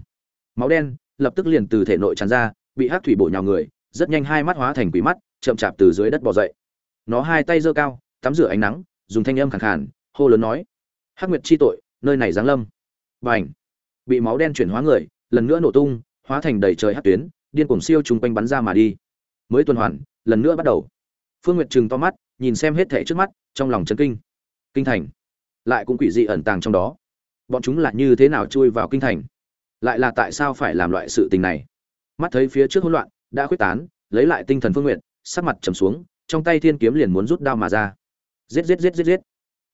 Máu đen, lập tức liền từ thể nội tràn ra, bị hát thủy bổ nhào người, rất nhanh hai mắt hóa thành quỷ mắt, chậm chạp từ dưới đất bò dậy. Nó hai tay giơ cao, tắm rửa ánh nắng, dùng thanh âm khàn khàn, hô lớn nói, hắc nguyệt chi tội, nơi này giáng lâm và ảnh bị máu đen chuyển hóa người lần nữa nổ tung hóa thành đầy trời hát tuyến điên cuồng siêu chung quanh bắn ra mà đi. Mới tuần hoàn lần nữa bắt đầu. Phương nguyệt trừng to mắt nhìn xem hết thảy trước mắt trong lòng chấn kinh. Kinh thành. Lại cũng quỷ dị ẩn tàng trong đó. Bọn chúng là như thế nào chui vào kinh thành? Lại là tại sao phải làm loại sự tình này? Mắt thấy phía trước hỗn loạn đã khuyết tán lấy lại tinh thần phương Nguyệt, sắc mặt trầm xuống trong tay thiên kiếm liền muốn rút đao mà ra. Giết giết giết giết giết.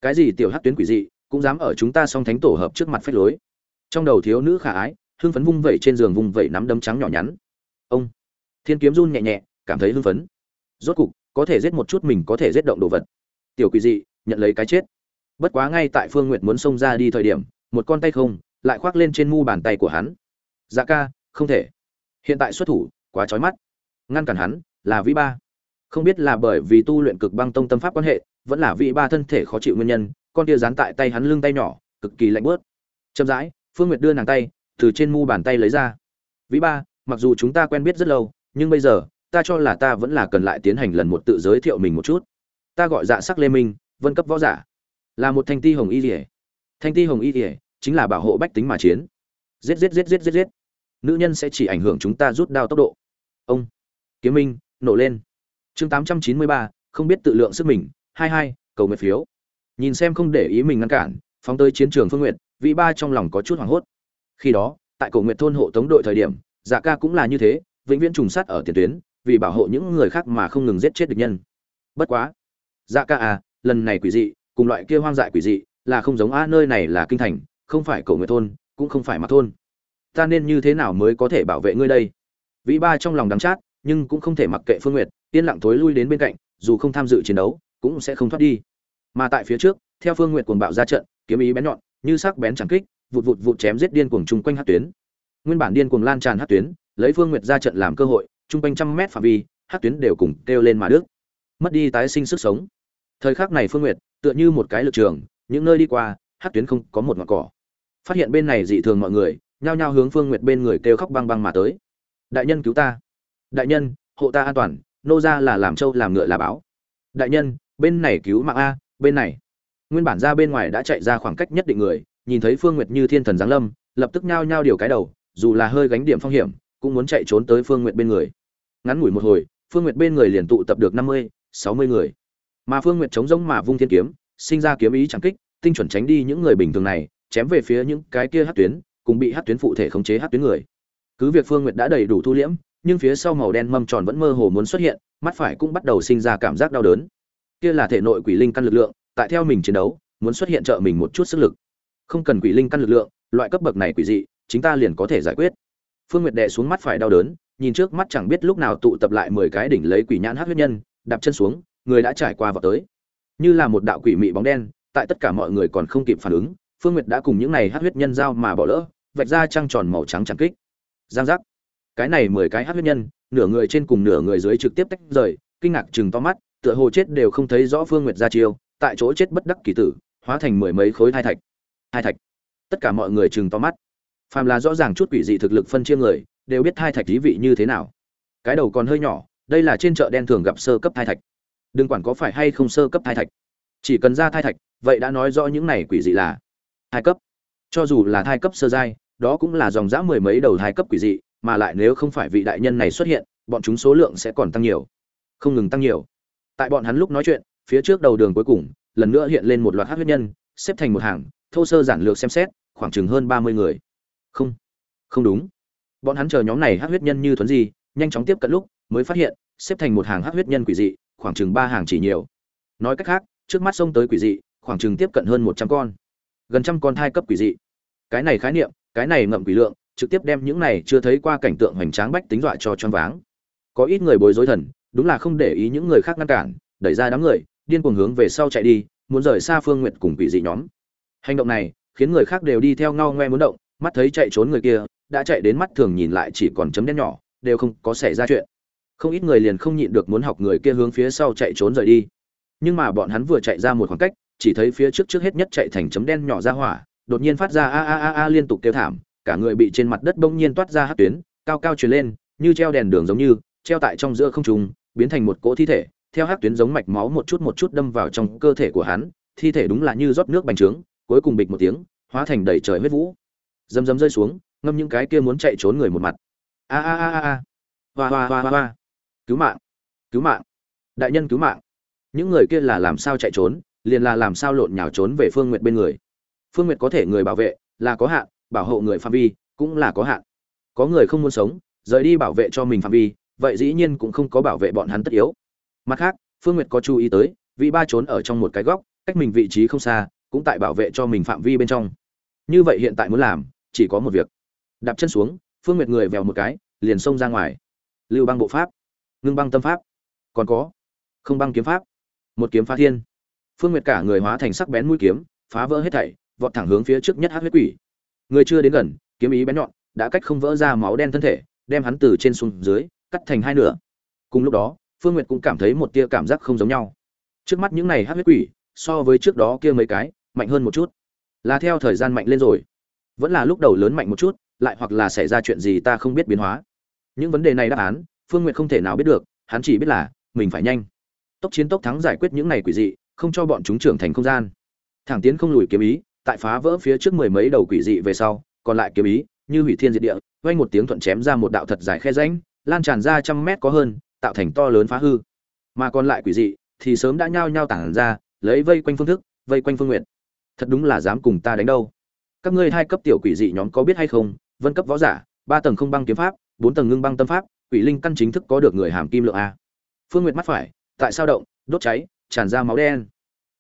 Cái gì tiểu hắc tuyến quỷ dị cũng dám ở chúng ta song thánh tổ hợp trước mặt phách lối. Trong đầu thiếu nữ khả ái, hưng phấn vung vẩy trên giường vung vẩy nắm đấm trắng nhỏ nhắn. Ông, thiên kiếm run nhẹ nhẹ, cảm thấy hưng phấn. Rốt cục, có thể giết một chút mình có thể giết động đồ vật. Tiểu quỷ dị, nhận lấy cái chết. Bất quá ngay tại phương nguyệt muốn xông ra đi thời điểm, một con tay không, lại khoác lên trên mu bàn tay của hắn. Dạ ca, không thể. Hiện tại xuất thủ, quá trói mắt. Ngăn cản hắn, là vĩ ba. Không biết là bởi vì tu luyện cực băng tông tâm pháp quan hệ, vẫn là vĩ ba thân thể khó chịu nguyên nhân con tia dán tại tay hắn lưng tay nhỏ, cực kỳ lạnh bớt chậm rãi, phương nguyệt đưa nàng tay, từ trên mu bàn tay lấy ra. Vĩ ba, mặc dù chúng ta quen biết rất lâu, nhưng bây giờ, ta cho là ta vẫn là cần lại tiến hành lần một tự giới thiệu mình một chút. Ta gọi dạ sắc lê minh, vân cấp võ giả. Là một thanh ti hồng y rỉa thanh ti hồng y rỉa chính là bảo hộ bách tính mà chiến. Giết giết giết giết giết giết. Nữ nhân sẽ chỉ ảnh hưởng chúng ta rút đao tốc độ. Ông, kiếm minh, nổ lên. Chương tám trăm chín mươi ba, không biết tự lượng sức mình. Hai hai, cầu nguyện phiếu nhìn xem không để ý mình ngăn cản, phóng tới chiến trường phương nguyện vị ba trong lòng có chút hoảng hốt. Khi đó, tại cổ nguyện thôn hộ tống đội thời điểm dạ ca cũng là như thế, vĩnh viễn trùng sát ở tiền tuyến, vì bảo hộ những người khác mà không ngừng giết chết địch nhân. Bất quá dạ ca à lần này quỷ dị, cùng loại kia hoang dại quỷ dị, là không giống a nơi này là kinh thành, không phải cổ nguyện thôn, cũng không phải mặt thôn. Ta nên như thế nào mới có thể bảo vệ ngươi đây? Vĩ ba trong lòng đắng chát, nhưng cũng không thể mặc kệ phương nguyệt, yên lặng thối lui đến bên cạnh, dù không tham dự chiến đấu, cũng sẽ không thoát đi mà tại phía trước, theo phương nguyệt cuồng bạo ra trận, kiếm ý bén nhọn, như sắc bén chẳng kích, vụt vụt vụt chém giết điên cuồng chung quanh hát tuyến. Nguyên bản điên cuồng lan tràn hát tuyến, lấy phương nguyệt ra trận làm cơ hội, chung quanh trăm mét phạm vi, hát tuyến đều cùng kêu lên mà đức mất đi tái sinh sức sống. Thời khắc này phương nguyệt, tựa như một cái lực trường, những nơi đi qua, hát tuyến không có một ngọn cỏ. Phát hiện bên này dị thường mọi người, nhao nhao hướng phương nguyệt bên người kêu khóc băng băng mà tới. Đại nhân cứu ta. Đại nhân, hộ ta an toàn, nô ra là làm trâu làm ngựa là báo. Đại nhân, bên này cứu mạng a bên này. Nguyên bản ra bên ngoài đã chạy ra khoảng cách nhất định người, nhìn thấy phương nguyệt như thiên thần giáng lâm, lập tức nhao nhao điều cái đầu, dù là hơi gánh điểm phong hiểm, cũng muốn chạy trốn tới phương nguyệt bên người. Ngắn ngủi một hồi, phương nguyệt bên người liền tụ tập được năm mươi, sáu mươi người. Mà phương nguyệt chống giống mà vung thiên kiếm, sinh ra kiếm ý chẳng kích, tinh chuẩn tránh đi những người bình thường này, chém về phía những cái kia hát tuyến, cùng bị hát tuyến phụ thể khống chế hát tuyến người. Cứ việc phương nguyệt đã đầy đủ thu liễm, nhưng phía sau màu đen mâm tròn vẫn mơ hồ muốn xuất hiện, mắt phải cũng bắt đầu sinh ra cảm giác đau đớn kia là thể nội quỷ linh căn lực lượng, tại theo mình chiến đấu, muốn xuất hiện trợ mình một chút sức lực. Không cần quỷ linh căn lực lượng, loại cấp bậc này quỷ dị chúng ta liền có thể giải quyết. Phương nguyệt đệ xuống mắt phải đau đớn, nhìn trước mắt chẳng biết lúc nào tụ tập lại mười cái đỉnh lấy quỷ nhãn hát huyết nhân, đạp chân xuống, người đã trải qua vào tới. Như là một đạo quỷ mị bóng đen, tại tất cả mọi người còn không kịp phản ứng, phương nguyệt đã cùng những này hát huyết nhân giao mà bỏ lỡ, vạch ra trăng tròn màu trắng trắng kích. Giang giác. Cái này mười cái hát huyết nhân, nửa người trên cùng nửa người dưới trực tiếp tách rời, kinh ngạc chừng to mắt tựa hồ chết đều không thấy rõ phương nguyệt ra chiêu, tại chỗ chết bất đắc kỳ tử, hóa thành mười mấy khối thai thạch. Thai thạch. Tất cả mọi người chừng to mắt. Phàm là rõ ràng chút quỷ dị thực lực phân chia người, đều biết thai thạch thí vị như thế nào. Cái đầu còn hơi nhỏ, đây là trên chợ đen thường gặp sơ cấp thai thạch. Đừng quản có phải hay không sơ cấp thai thạch. Chỉ cần ra thai thạch, vậy đã nói rõ những này quỷ dị là hai cấp. Cho dù là thai cấp sơ giai, đó cũng là dòng dã mười mấy đầu thai cấp quỷ dị, mà lại nếu không phải vị đại nhân này xuất hiện, bọn chúng số lượng sẽ còn tăng nhiều. Không ngừng tăng nhiều tại bọn hắn lúc nói chuyện, phía trước đầu đường cuối cùng, lần nữa hiện lên một loạt hát huyết nhân, xếp thành một hàng, thô sơ giản lược xem xét, khoảng chừng hơn ba mươi người. Không không đúng. Bọn hắn chờ nhóm này hát huyết nhân như thuấn gì nhanh chóng tiếp cận lúc, mới phát hiện, xếp thành một hàng hát huyết nhân quỷ dị, khoảng chừng ba hàng chỉ nhiều. Nói cách khác, trước mắt xông tới quỷ dị, khoảng chừng tiếp cận hơn một trăm con. Gần trăm con thai cấp quỷ dị. Cái này khái niệm, cái này ngậm quỷ lượng, trực tiếp đem những này chưa thấy qua cảnh tượng hoành tráng bách tính dọa cho choáng váng. Có ít người bối rối thần đúng là không để ý những người khác ngăn cản, đẩy ra đám người, điên cuồng hướng về sau chạy đi, muốn rời xa phương nguyện cùng quỷ dị nhóm. Hành động này khiến người khác đều đi theo ngao ngoe muốn động, mắt thấy chạy trốn người kia, đã chạy đến mắt thường nhìn lại chỉ còn chấm đen nhỏ, đều không có xảy ra chuyện. Không ít người liền không nhịn được muốn học người kia hướng phía sau chạy trốn rời đi. Nhưng mà bọn hắn vừa chạy ra một khoảng cách, chỉ thấy phía trước trước hết nhất chạy thành chấm đen nhỏ ra hỏa, đột nhiên phát ra a a a a liên tục kêu thảm, cả người bị trên mặt đất bỗng nhiên toát ra hát tuyến, cao cao truyền lên, như treo đèn đường giống như, treo tại trong giữa không trung biến thành một cỗ thi thể, theo hát tuyến giống mạch máu một chút một chút đâm vào trong cơ thể của hắn, thi thể đúng là như rót nước bành trướng, cuối cùng bịch một tiếng, hóa thành đầy trời huyết vũ. Dầm dầm rơi xuống, ngâm những cái kia muốn chạy trốn người một mặt. A a a a a. Hoa hoa hoa hoa. Cứu mạng cứu mạng. Đại nhân cứu mạng. Những người kia là làm sao chạy trốn, liền là làm sao lộn nhào trốn về phương nguyệt bên người. Phương nguyệt có thể người bảo vệ, là có hạn, bảo hộ người phạm vi, cũng là có hạn. Có người không muốn sống, rời đi bảo vệ cho mình phạm vi vậy dĩ nhiên cũng không có bảo vệ bọn hắn tất yếu. Mặt khác, phương nguyệt có chú ý tới, vị ba trốn ở trong một cái góc, cách mình vị trí không xa, cũng tại bảo vệ cho mình phạm vi bên trong. Như vậy hiện tại muốn làm, chỉ có một việc. Đạp chân xuống, phương nguyệt người vèo một cái, liền xông ra ngoài. Lưu băng bộ pháp. Ngưng băng tâm pháp. Còn có. Không băng kiếm pháp. Một kiếm phá thiên. Phương nguyệt cả người hóa thành sắc bén mũi kiếm, phá vỡ hết thảy, vọt thẳng hướng phía trước nhất hát huyết quỷ. Người chưa đến gần, kiếm ý bén nhọn, đã cách không vỡ ra máu đen thân thể, đem hắn từ trên xuống dưới cắt thành hai nửa. Cùng lúc đó, phương nguyệt cũng cảm thấy một tia cảm giác không giống nhau. Trước mắt những này hát huyết quỷ, so với trước đó kia mấy cái, mạnh hơn một chút. Là theo thời gian mạnh lên rồi. Vẫn là lúc đầu lớn mạnh một chút, lại hoặc là xảy ra chuyện gì ta không biết biến hóa. Những vấn đề này đáp án, phương n g u y ệ t không thể nào biết được, hắn chỉ biết là, mình phải nhanh. Tốc chiến tốc thắng giải quyết những này quỷ dị, không cho bọn chúng trưởng thành không gian. Thẳng tiến không lùi kiếm ý, tại phá vỡ phía trước mười mấy đầu quỷ dị về sau, còn lại kiếm ý, như hủy thiên diệt địa, vang một tiếng thuận chém ra một đạo thật dài khe ránh lan tràn ra trăm mét có hơn, tạo thành to lớn phá hư. Mà còn lại quỷ dị, thì sớm đã nhao nhao tản ra, lấy vây quanh phương thức, vây quanh phương nguyện. Thật đúng là dám cùng ta đánh đâu. Các ngươi hai cấp tiểu quỷ dị nhóm có biết hay không? Vân cấp võ giả, ba tầng không băng kiếm pháp, bốn tầng ngưng băng tâm pháp, quỷ linh căn chính thức có được người hàm kim lượng a. Phương nguyệt mắt phải, tại sao động, đốt cháy, tràn ra máu đen.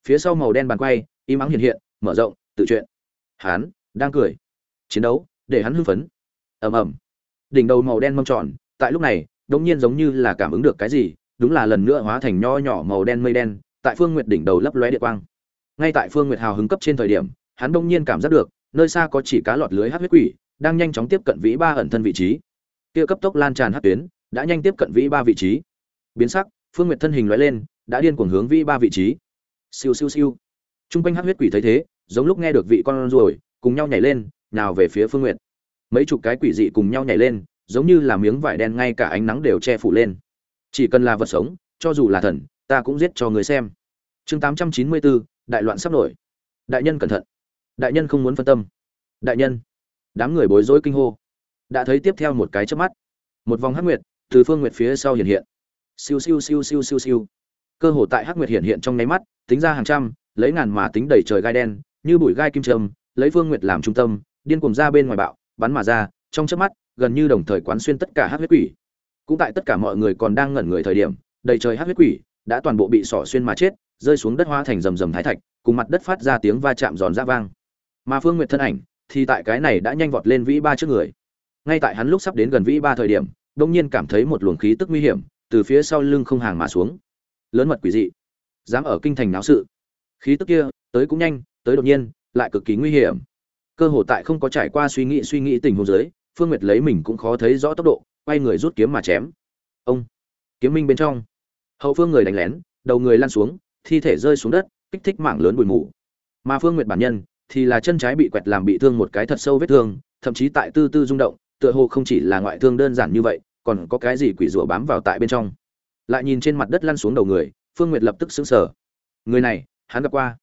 Phía sau màu đen bàn quay, im ắng hiện hiện, mở rộng, tự chuyện hán, đang cười. Chiến đấu, để hắn hưng phấn. Ầm ầm. Đỉnh đầu màu đen mông tròn tại lúc này, đống nhiên giống như là cảm ứng được cái gì, đúng là lần nữa hóa thành nho nhỏ màu đen mây đen, tại phương nguyệt đỉnh đầu lấp lóe địa quang. Ngay tại phương nguyệt hào hứng cấp trên thời điểm, hắn đông nhiên cảm giác được, nơi xa có chỉ cá lọt lưới hát huyết quỷ, đang nhanh chóng tiếp cận vĩ ba ẩn thân vị trí. Kia cấp tốc lan tràn hát tuyến, đã nhanh tiếp cận vĩ ba vị trí. Biến sắc, phương nguyệt thân hình lóe lên, đã điên cuồng hướng vĩ ba vị trí. Siêu siêu siêu. Trung quanh hát huyết quỷ thấy thế, giống lúc nghe được vị con ruồi, cùng nhau nhảy lên nào về phía phương nguyệt. Mấy chục cái quỷ dị cùng nhau nhảy lên giống như là miếng vải đen ngay cả ánh nắng đều che phủ lên. Chỉ cần là vật sống, cho dù là thần, ta cũng giết cho người xem. Chương tám trăm chín mươi bốn, đại loạn sắp nổi. Đại nhân cẩn thận. Đại nhân không muốn phân tâm. Đại nhân, đám người bối rối kinh hô. Đã thấy tiếp theo một cái chớp mắt. Một vòng hắc nguyệt từ phương nguyệt phía sau hiện hiện. Siêu siêu siêu siêu siêu siêu. Cơ hồ tại hắc nguyệt hiện hiện trong nháy mắt, tính ra hàng trăm, lấy ngàn mà tính đầy trời gai đen, như bụi gai kim trâm lấy phương nguyệt làm trung tâm, điên cuồng ra bên ngoài bạo, bắn mà ra, trong chớp mắt gần như đồng thời quán xuyên tất cả hắc huyết quỷ. Cũng tại tất cả mọi người còn đang ngẩn người thời điểm, đầy trời hắc huyết quỷ đã toàn bộ bị sỏ xuyên mà chết, rơi xuống đất hoa thành rầm rầm thái thạch, cùng mặt đất phát ra tiếng va chạm giòn ra vang. Mà phương nguyệt thân ảnh thì tại cái này đã nhanh vọt lên vĩ ba trước người. Ngay tại hắn lúc sắp đến gần vĩ ba thời điểm đông nhiên cảm thấy một luồng khí tức nguy hiểm từ phía sau lưng không hàng mà xuống. Lớn mật quỷ dị, dám ở kinh thành náo sự. Khí tức kia tới cũng nhanh, tới đột nhiên, lại cực kỳ nguy hiểm. Cơ hồ tại không có trải qua suy nghĩ suy nghĩ tình huống dưới phương nguyệt lấy mình cũng khó thấy rõ tốc độ, quay người rút kiếm mà chém. Ông! Kiếm minh bên trong. Hậu phương người đánh lén, đầu người lăn xuống, thi thể rơi xuống đất, kích thích mạng lớn bụi mù. Mà phương nguyệt bản nhân thì là chân trái bị quẹt làm bị thương một cái thật sâu vết thương, thậm chí tại tư tư rung động, tựa hồ không chỉ là ngoại thương đơn giản như vậy, còn có cái gì quỷ rủa bám vào tại bên trong. Lại nhìn trên mặt đất lăn xuống đầu người, phương nguyệt lập tức xứng sở người này, hắn gặp qua.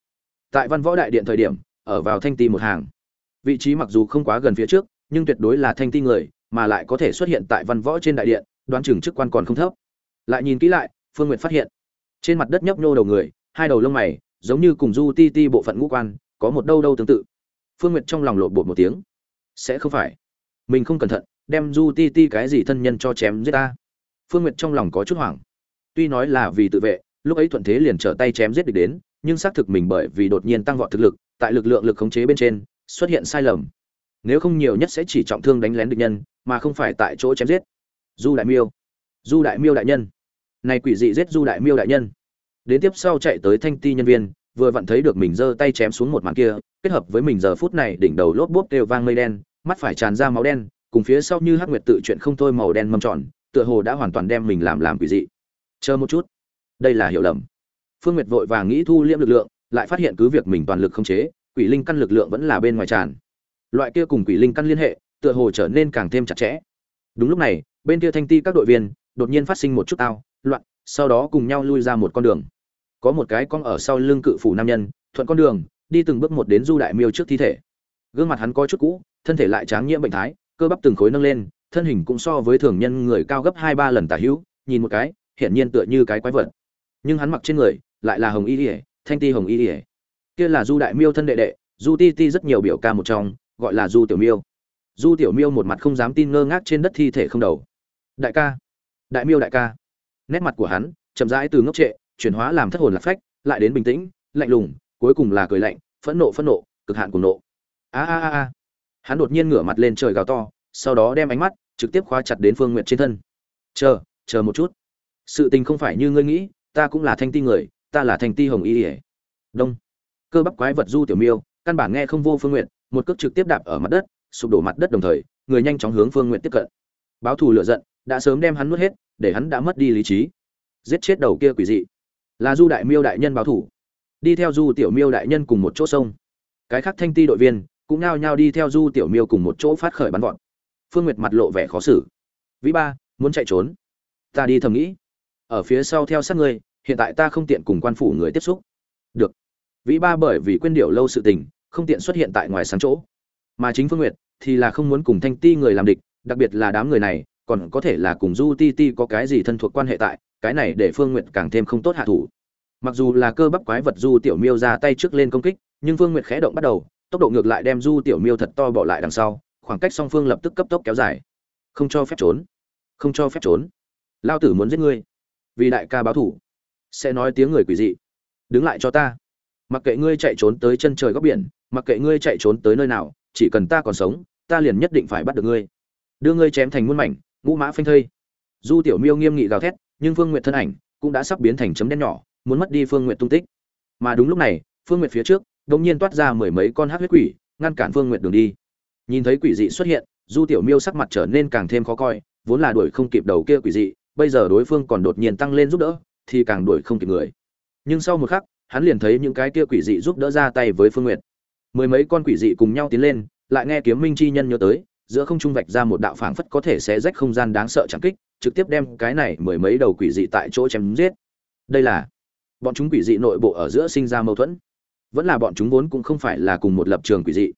Tại văn võ đại điện thời điểm, ở vào thanh ti một hàng. Vị trí mặc dù không quá gần phía trước nhưng tuyệt đối là thanh ti người, mà lại có thể xuất hiện tại văn võ trên đại điện, đoán chừng chức quan còn không thấp. Lại nhìn kỹ lại, phương nguyệt phát hiện, trên mặt đất nhấp nhô đầu người, hai đầu lông mày, giống như cùng du ti ti bộ phận ngũ quan, có một đâu đâu tương tự. Phương nguyệt trong lòng lộn bột một tiếng. Sẽ không phải. Mình không cẩn thận, đem du ti ti cái gì thân nhân cho chém giết ta. Phương nguyệt trong lòng có chút hoảng. Tuy nói là vì tự vệ, lúc ấy thuận thế liền trở tay chém giết địch đến, nhưng xác thực mình bởi vì đột nhiên tăng vọt thực lực, tại lực lượng lực khống chế bên trên, xuất hiện sai lầm nếu không nhiều nhất sẽ chỉ trọng thương đánh lén địch nhân, mà không phải tại chỗ chém giết. Du đại miêu. Du đại miêu đại nhân. Này quỷ dị giết du đại miêu đại nhân. Đến tiếp sau chạy tới thanh ti nhân viên, vừa vặn thấy được mình giơ tay chém xuống một màn kia, kết hợp với mình giờ phút này đỉnh đầu lốp bốp đều vang mây đen, mắt phải tràn ra máu đen, cùng phía sau như hắc nguyệt tự chuyện không thôi màu đen mâm tròn, tựa hồ đã hoàn toàn đem mình làm làm quỷ dị. Chờ một chút. Đây là hiểu lầm. Phương nguyệt vội vàng nghĩ thu liễm lực lượng, lại phát hiện cứ việc mình toàn lực không chế, quỷ linh căn lực lượng vẫn là bên ngoài tràn loại kia cùng quỷ linh căn liên hệ, tựa hồ trở nên càng thêm chặt chẽ. Đúng lúc này, bên kia thanh ti các đội viên, đột nhiên phát sinh một chút tao, loạn, sau đó cùng nhau lui ra một con đường. Có một cái con ở sau lưng cự phủ nam nhân, thuận con đường, đi từng bước một đến du đại miêu trước thi thể. Gương mặt hắn có chút cũ, thân thể lại tráng nhiễm bệnh thái, cơ bắp từng khối nâng lên, thân hình cũng so với thường nhân người cao gấp hai ba lần tả hữu, nhìn một cái, hiển nhiên tựa như cái quái vật. Nhưng hắn mặc trên người, lại là hồng y ỉa thanh ti hồng y ỉa kia là du đại miêu thân đệ đệ, du ti ti rất nhiều biểu ca một trong gọi là du tiểu miêu. Du tiểu miêu một mặt không dám tin ngơ ngác trên đất thi thể không đầu. Đại ca, đại miêu đại ca. Nét mặt của hắn chậm rãi từ ngốc trệ, chuyển hóa làm thất hồn lạc phách, lại đến bình tĩnh, lạnh lùng, cuối cùng là cười lạnh, phẫn nộ phẫn nộ, cực hạn cùng nộ. A a a a. Hắn đột nhiên ngửa mặt lên trời gào to, sau đó đem ánh mắt trực tiếp khóa chặt đến phương nguyện trên thân. Chờ chờ một chút. Sự tình không phải như ngươi nghĩ, ta cũng là thanh ti người, ta là thanh ti hồng y ỉa đông. Cơ bắp quái vật du tiểu miêu, căn bản nghe không vô phương nguyện một cước trực tiếp đạp ở mặt đất, sụp đổ mặt đất đồng thời, người nhanh chóng hướng phương nguyện tiếp cận. Báo thù lựa giận, đã sớm đem hắn nuốt hết, để hắn đã mất đi lý trí. Giết chết đầu kia quỷ dị. Là du đại miêu đại nhân báo thủ đi theo du tiểu miêu đại nhân cùng một chỗ sông. Cái khác thanh ti đội viên cũng nao nhao đi theo du tiểu miêu cùng một chỗ phát khởi bắn vọt. Phương nguyệt mặt lộ vẻ khó xử. Vĩ ba, muốn chạy trốn? Ta đi thầm nghĩ. Ở phía sau theo sát ngươi, hiện tại ta không tiện cùng quan phủ người tiếp xúc. Được. Vĩ ba bởi vì quên điệu lâu sự tình không tiện xuất hiện tại ngoài sáng chỗ. Mà chính phương nguyệt thì là không muốn cùng thanh ti người làm địch, đặc biệt là đám người này, còn có thể là cùng du ti ti có cái gì thân thuộc quan hệ tại, cái này để phương nguyệt càng thêm không tốt hạ thủ. Mặc dù là cơ bắp quái vật du tiểu miêu ra tay trước lên công kích, nhưng phương nguyệt khẽ động bắt đầu, tốc độ ngược lại đem du tiểu miêu thật to bỏ lại đằng sau, khoảng cách song phương lập tức cấp tốc kéo dài. Không cho phép trốn. Không cho phép trốn. Lao tử muốn giết ngươi. Vì đại ca báo thủ. Sẽ nói tiếng người quỷ dị. Đứng lại cho ta. Mặc kệ ngươi chạy trốn tới chân trời góc biển mặc kệ ngươi chạy trốn tới nơi nào, chỉ cần ta còn sống, ta liền nhất định phải bắt được ngươi. Đưa ngươi chém thành muôn mảnh, ngũ mã phanh thây. Du tiểu miêu nghiêm nghị gào thét, nhưng phương nguyệt thân ảnh cũng đã sắp biến thành chấm đen nhỏ, muốn mất đi phương nguyệt tung tích. Mà đúng lúc này, phương nguyệt phía trước đống nhiên toát ra mười mấy con hắc huyết quỷ, ngăn cản phương nguyệt đường đi. Nhìn thấy quỷ dị xuất hiện, du tiểu miêu sắc mặt trở nên càng thêm khó coi, vốn là đuổi không kịp đầu kia quỷ dị, bây giờ đối phương còn đột nhiên tăng lên giúp đỡ, thì càng đuổi không kịp người. Nhưng sau một khắc, hắn liền thấy những cái kia quỷ dị giúp đỡ ra tay với phương nguyệt mười mấy con quỷ dị cùng nhau tiến lên, lại nghe kiếm minh chi nhân nhớ tới, giữa không trung vạch ra một đạo phảng phất có thể xé rách không gian đáng sợ chẳng kích, trực tiếp đem cái này mười mấy đầu quỷ dị tại chỗ chém giết. Đây là bọn chúng quỷ dị nội bộ ở giữa sinh ra mâu thuẫn. Vẫn là bọn chúng vốn cũng không phải là cùng một lập trường quỷ dị.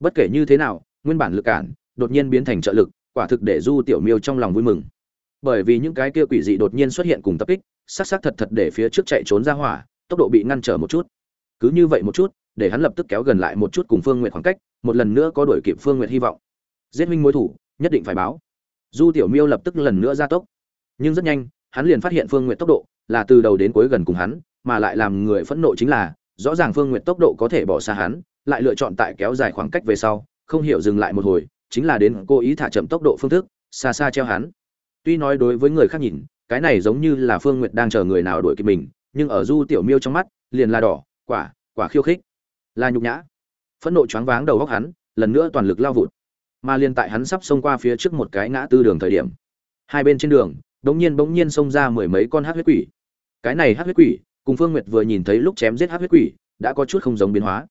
Bất kể như thế nào, nguyên bản lực cản đột nhiên biến thành trợ lực, quả thực để du tiểu miêu trong lòng vui mừng. Bởi vì những cái kia quỷ dị đột nhiên xuất hiện cùng tập kích sắc sắc thật thật để phía trước chạy trốn ra hỏa, tốc độ bị ngăn trở một chút. Cứ như vậy một chút để hắn lập tức kéo gần lại một chút cùng phương Nguyệt khoảng cách, một lần nữa có đuổi kịp phương Nguyệt hy vọng. Giết minh mối thủ, nhất định phải báo. Du tiểu miêu lập tức lần nữa ra tốc. Nhưng rất nhanh, hắn liền phát hiện phương Nguyệt tốc độ là từ đầu đến cuối gần cùng hắn, mà lại làm người phẫn nộ chính là, rõ ràng phương Nguyệt tốc độ có thể bỏ xa hắn, lại lựa chọn tại kéo dài khoảng cách về sau, không hiểu dừng lại một hồi, chính là đến cố ý thả chậm tốc độ phương thức, xa xa treo hắn. Tuy nói đối với người khác nhìn, cái này giống như là phương nguyệt đang chờ người nào đuổi kịp mình, nhưng ở du tiểu miêu trong mắt, liền là đỏ, quả quả khiêu khích là nhục nhã. Phẫn nộ choáng váng đầu góc hắn, lần nữa toàn lực lao vụt. Mà liền tại hắn sắp xông qua phía trước một cái ngã tư đường thời điểm, hai bên trên đường, đống nhiên bỗng nhiên xông ra mười mấy con hát huyết quỷ. Cái này hát huyết quỷ, cùng phương nguyệt vừa nhìn thấy lúc chém giết hát huyết quỷ, đã có chút không giống biến hóa.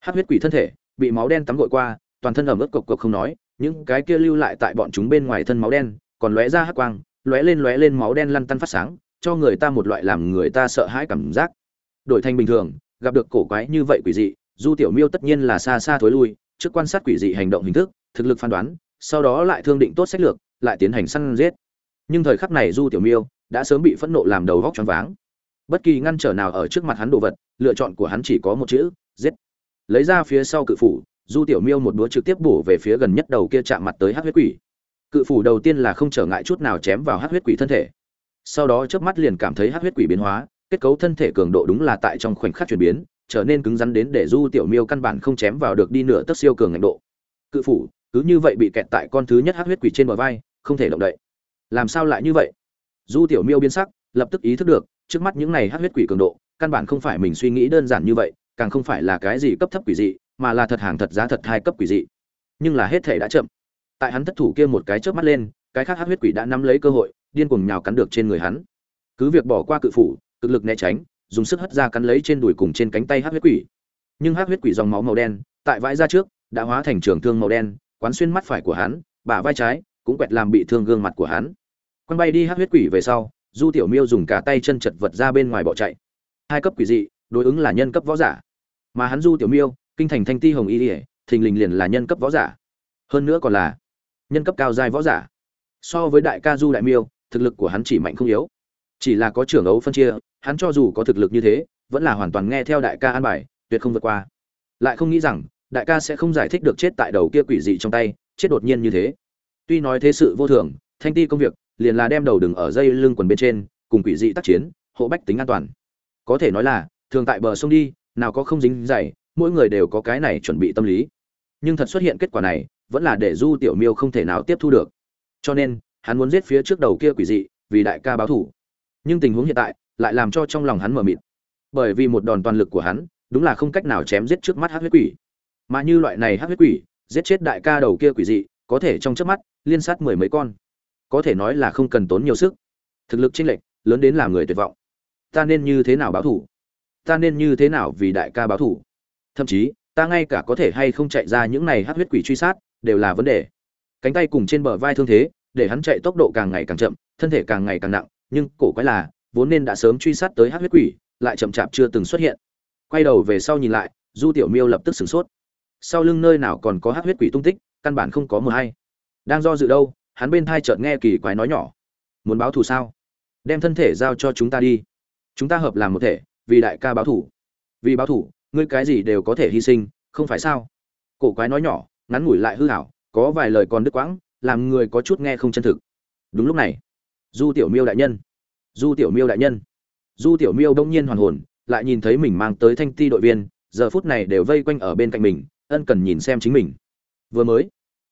Hát huyết quỷ thân thể, bị máu đen tắm gội qua, toàn thân ẩm ướt cộc cộc không nói, những cái kia lưu lại tại bọn chúng bên ngoài thân máu đen, còn lóe ra hắc quang, lóe lên lóe lên máu đen lăn tăn phát sáng, cho người ta một loại làm người ta sợ hãi cảm giác. Đổi thành bình thường, gặp được cổ quái như vậy quỷ dị du tiểu miêu tất nhiên là xa xa thối lui, trước quan sát quỷ dị hành động hình thức, thực lực phán đoán, sau đó lại thương định tốt sách lược, lại tiến hành săn giết. Nhưng thời khắc này du tiểu miêu đã sớm bị phẫn nộ làm đầu vóc choáng váng. Bất kỳ ngăn trở nào ở trước mặt hắn đồ vật, lựa chọn của hắn chỉ có một chữ, giết. Lấy ra phía sau cự phủ, du tiểu miêu một đũa trực tiếp bổ về phía gần nhất đầu kia chạm mặt tới hát huyết quỷ. Cự phủ đầu tiên là không trở ngại chút nào chém vào hát huyết quỷ thân thể. Sau đó chớp mắt liền cảm thấy hát huyết quỷ biến hóa, kết cấu thân thể cường độ đúng là tại trong khoảnh khắc chuyển biến trở nên cứng rắn đến để du tiểu miêu căn bản không chém vào được đi nửa tấc siêu cường ngạnh độ. Cự phủ, cứ như vậy bị kẹt tại con thứ nhất hát huyết quỷ trên bờ vai, không thể động đậy. Làm sao lại như vậy? Du tiểu miêu biến sắc, lập tức ý thức được, trước mắt những này hát huyết quỷ cường độ, căn bản không phải mình suy nghĩ đơn giản như vậy, càng không phải là cái gì cấp thấp quỷ dị, mà là thật hàng thật giá thật hai cấp quỷ dị. Nhưng là hết thể đã chậm. Tại hắn thất thủ kia một cái chớp mắt lên, cái khác hát huyết quỷ đã nắm lấy cơ hội, điên cuồng nhào cắn được trên người hắn. Cứ việc bỏ qua cự phủ, cực lực né tránh dùng sức hất ra cắn lấy trên đùi cùng trên cánh tay hắc huyết quỷ. Nhưng hắc huyết quỷ dòng máu màu đen, tại vãi ra trước, đã hóa thành trường thương màu đen, quán xuyên mắt phải của hắn, bả vai trái cũng quẹt làm bị thương gương mặt của hắn. Quăng bay đi hắc huyết quỷ về sau, du tiểu miêu dùng cả tay chân chật vật ra bên ngoài bỏ chạy. Hai cấp quỷ dị, đối ứng là nhân cấp võ giả. Mà hắn du tiểu miêu, kinh thành thanh ti hồng y ỉa thình lình liền là nhân cấp võ giả. Hơn nữa còn là nhân cấp cao giai võ giả. So với đại ca du đại miêu, thực lực của hắn chỉ mạnh không yếu. Chỉ là có trưởng ấu phân chia hắn cho dù có thực lực như thế, vẫn là hoàn toàn nghe theo đại ca an bài, tuyệt không vượt qua. Lại không nghĩ rằng, đại ca sẽ không giải thích được chết tại đầu kia quỷ dị trong tay, chết đột nhiên như thế. Tuy nói thế sự vô thường, thanh ti công việc, liền là đem đầu đừng ở dây lưng quần bên trên, cùng quỷ dị tác chiến, hộ bách tính an toàn. Có thể nói là, thường tại bờ sông đi, nào có không dính dày, mỗi người đều có cái này chuẩn bị tâm lý. Nhưng thật xuất hiện kết quả này, vẫn là để du tiểu miêu không thể nào tiếp thu được. Cho nên, hắn muốn giết phía trước đầu kia quỷ dị, vì đại ca báo thủ. Nhưng tình huống hiện tại lại làm cho trong lòng hắn mờ mịt. Bởi vì một đòn toàn lực của hắn, đúng là không cách nào chém giết trước mắt hát huyết quỷ. Mà như loại này hát huyết quỷ, giết chết đại ca đầu kia quỷ dị, có thể trong trước mắt, liên sát mười mấy con. Có thể nói là không cần tốn nhiều sức. Thực lực chênh lệch, lớn đến làm người tuyệt vọng. Ta nên như thế nào báo thủ? Ta nên như thế nào vì đại ca báo thủ? Thậm chí, ta ngay cả có thể hay không chạy ra những này hát huyết quỷ truy sát, đều là vấn đề. Cánh tay cùng trên bờ vai thương thế, để hắn chạy tốc độ càng ngày càng chậm, thân thể càng ngày càng nặng, nhưng cổ quái là vốn nên đã sớm truy sát tới hắc huyết quỷ, lại chậm chạp chưa từng xuất hiện. Quay đầu về sau nhìn lại, du tiểu miêu lập tức sửng sốt. Sau lưng nơi nào còn có hắc huyết quỷ tung tích, căn bản không có mờ hay. Đang do dự đâu, hắn bên thai chợt nghe kỳ quái nói nhỏ. Muốn báo thù sao? Đem thân thể giao cho chúng ta đi. Chúng ta hợp làm một thể, vì đại ca báo thù. Vì báo thù, ngươi cái gì đều có thể hy sinh, không phải sao? Cổ quái nói nhỏ, ngắn ngủi lại hư hảo, có vài lời còn đứt quãng, làm người có chút nghe không chân thực. Đúng lúc này, du tiểu miêu đại nhân du tiểu miêu đại nhân. Du tiểu miêu đông nhiên hoàn hồn, lại nhìn thấy mình mang tới thanh ti đội viên, giờ phút này đều vây quanh ở bên cạnh mình, ân cần nhìn xem chính mình. Vừa mới,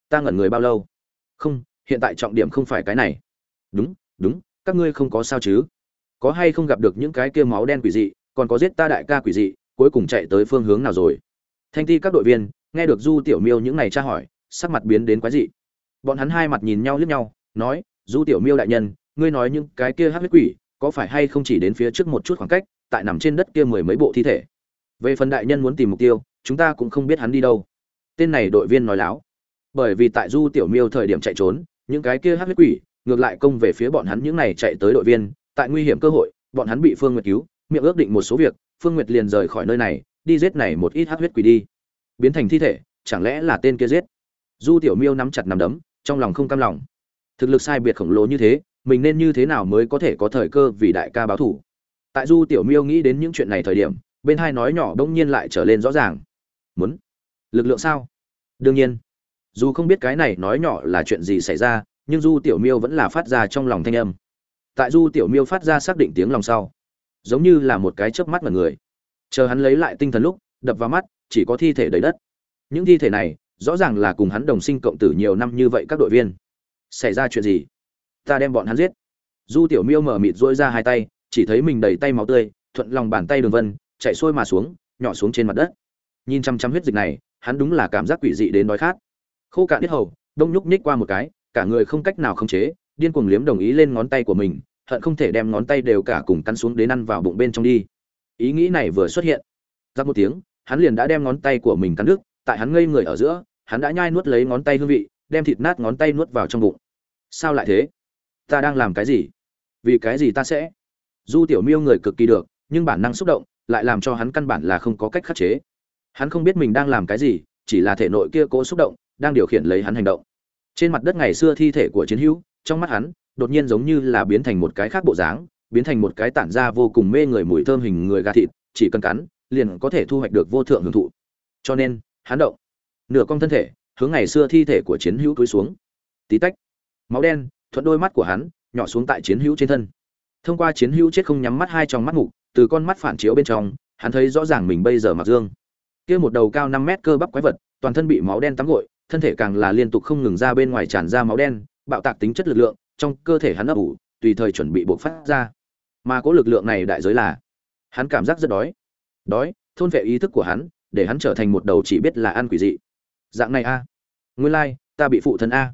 ta ngẩn người bao lâu? Không, hiện tại trọng điểm không phải cái này. Đúng đúng, các ngươi không có sao chứ? Có hay không gặp được những cái kia máu đen quỷ dị, còn có giết ta đại ca quỷ dị, cuối cùng chạy tới phương hướng nào rồi? Thanh ti các đội viên, nghe được du tiểu miêu những này tra hỏi, sắc mặt biến đến quái dị. Bọn hắn hai mặt nhìn nhau liếc nhau, nói, du tiểu miêu đại nhân ngươi nói những cái kia hát huyết quỷ, có phải hay không chỉ đến phía trước một chút khoảng cách, tại nằm trên đất kia mười mấy bộ thi thể? Về phần đại nhân muốn tìm mục tiêu, chúng ta cũng không biết hắn đi đâu. Tên này đội viên nói láo. Bởi vì tại du tiểu miêu thời điểm chạy trốn, những cái kia hát huyết quỷ, ngược lại công về phía bọn hắn những này chạy tới đội viên, tại nguy hiểm cơ hội, bọn hắn bị phương nguyệt cứu, miệng ước định một số việc, phương nguyệt liền rời khỏi nơi này, đi giết này một ít hát huyết quỷ đi. Biến thành thi thể, chẳng lẽ là tên kia giết? Du tiểu miêu nắm chặt nắm đấm, trong lòng không cam lòng. Thực lực sai biệt khổng lồ như thế mình nên như thế nào mới có thể có thời cơ vì đại ca báo thủ? Tại du tiểu miêu nghĩ đến những chuyện này thời điểm, bên hai nói nhỏ bỗng nhiên lại trở lên rõ ràng. Muốn? Lực lượng sao? Đương nhiên. Dù không biết cái này nói nhỏ là chuyện gì xảy ra, nhưng du tiểu miêu vẫn là phát ra trong lòng thanh âm. Tại du tiểu miêu phát ra xác định tiếng lòng sau, giống như là một cái chớp mắt mà người. Chờ hắn lấy lại tinh thần lúc, đập vào mắt, chỉ có thi thể đầy đất. Những thi thể này, rõ ràng là cùng hắn đồng sinh cộng tử nhiều năm như vậy các đội viên. Xảy ra chuyện gì? Ta đem bọn hắn giết. Du tiểu miêu mở mịt dỗi ra hai tay, chỉ thấy mình đầy tay máu tươi, thuận lòng bàn tay đường vân, chạy xuôi mà xuống, nhỏ xuống trên mặt đất. Nhìn chăm chăm huyết dịch này, hắn đúng là cảm giác quỷ dị đến đói khát. Khô cạn biết hầu, đông nhúc nhích qua một cái, cả người không cách nào khống chế, điên cuồng liếm đồng ý lên ngón tay của mình, hận không thể đem ngón tay đều cả cùng cắn xuống đến ăn vào bụng bên trong đi. Ý nghĩ này vừa xuất hiện ra một tiếng, hắn liền đã đem ngón tay của mình cắn đứt, tại hắn ngây người ở giữa, hắn đã nhai nuốt lấy ngón tay hương vị, đem thịt nát ngón tay nuốt vào trong bụng. Sao lại thế? Ta đang làm cái gì? Vì cái gì ta sẽ? Du tiểu miêu người cực kỳ được, nhưng bản năng xúc động, lại làm cho hắn căn bản là không có cách khắc chế. Hắn không biết mình đang làm cái gì, chỉ là thể nội kia cố xúc động, đang điều khiển lấy hắn hành động. Trên mặt đất ngày xưa thi thể của chiến hữu, trong mắt hắn, đột nhiên giống như là biến thành một cái khác bộ dáng, biến thành một cái tản ra vô cùng mê người mùi thơm hình người gà thịt, chỉ cần cắn, liền có thể thu hoạch được vô thượng hưởng thụ. Cho nên, hắn động, nửa cong thân thể, hướng ngày xưa thi thể của chiến hữu túi xuống. Tí tách, máu đen thuận đôi mắt của hắn, nhỏ xuống tại chiến hữu trên thân. Thông qua chiến hữu chết không nhắm mắt hai trong mắt mục từ con mắt phản chiếu bên trong, hắn thấy rõ ràng mình bây giờ mặc dương. Kia một đầu cao năm mét cơ bắp quái vật, toàn thân bị máu đen tắm gội, thân thể càng là liên tục không ngừng ra bên ngoài tràn ra máu đen, bạo tạc tính chất lực lượng, trong cơ thể hắn ấp ủ, tùy thời chuẩn bị buộc phát ra. Mà có lực lượng này đại giới là, hắn cảm giác rất đói. Đói, thôn vệ ý thức của hắn, để hắn trở thành một đầu chỉ biết là ăn quỷ dị. Dạng này a. Nguyên lai, ta bị phụ thân a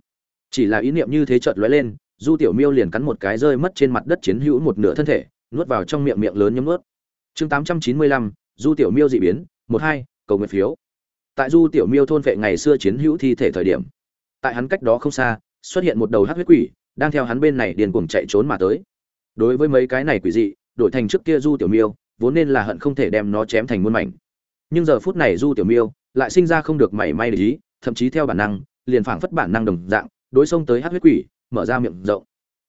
chỉ là ý niệm như thế chợt lóe lên, du tiểu miêu liền cắn một cái rơi mất trên mặt đất chiến hữu một nửa thân thể, nuốt vào trong miệng miệng lớn nhấm nuốt. Chương tám trăm chín mươi lăm, du tiểu miêu dị biến, một hai, cầu nguyện phiếu. Tại du tiểu miêu thôn vệ ngày xưa chiến hữu thi thể thời điểm, tại hắn cách đó không xa, xuất hiện một đầu hát huyết quỷ, đang theo hắn bên này điền cuồng chạy trốn mà tới. Đối với mấy cái này quỷ dị, đổi thành trước kia du tiểu miêu, vốn nên là hận không thể đem nó chém thành muôn mảnh. Nhưng giờ phút này du tiểu miêu lại sinh ra không được mảy may để ý, thậm chí theo bản năng, liền phảng phất bản năng đồng dạng đối xông tới hát huyết quỷ, mở ra miệng rộng.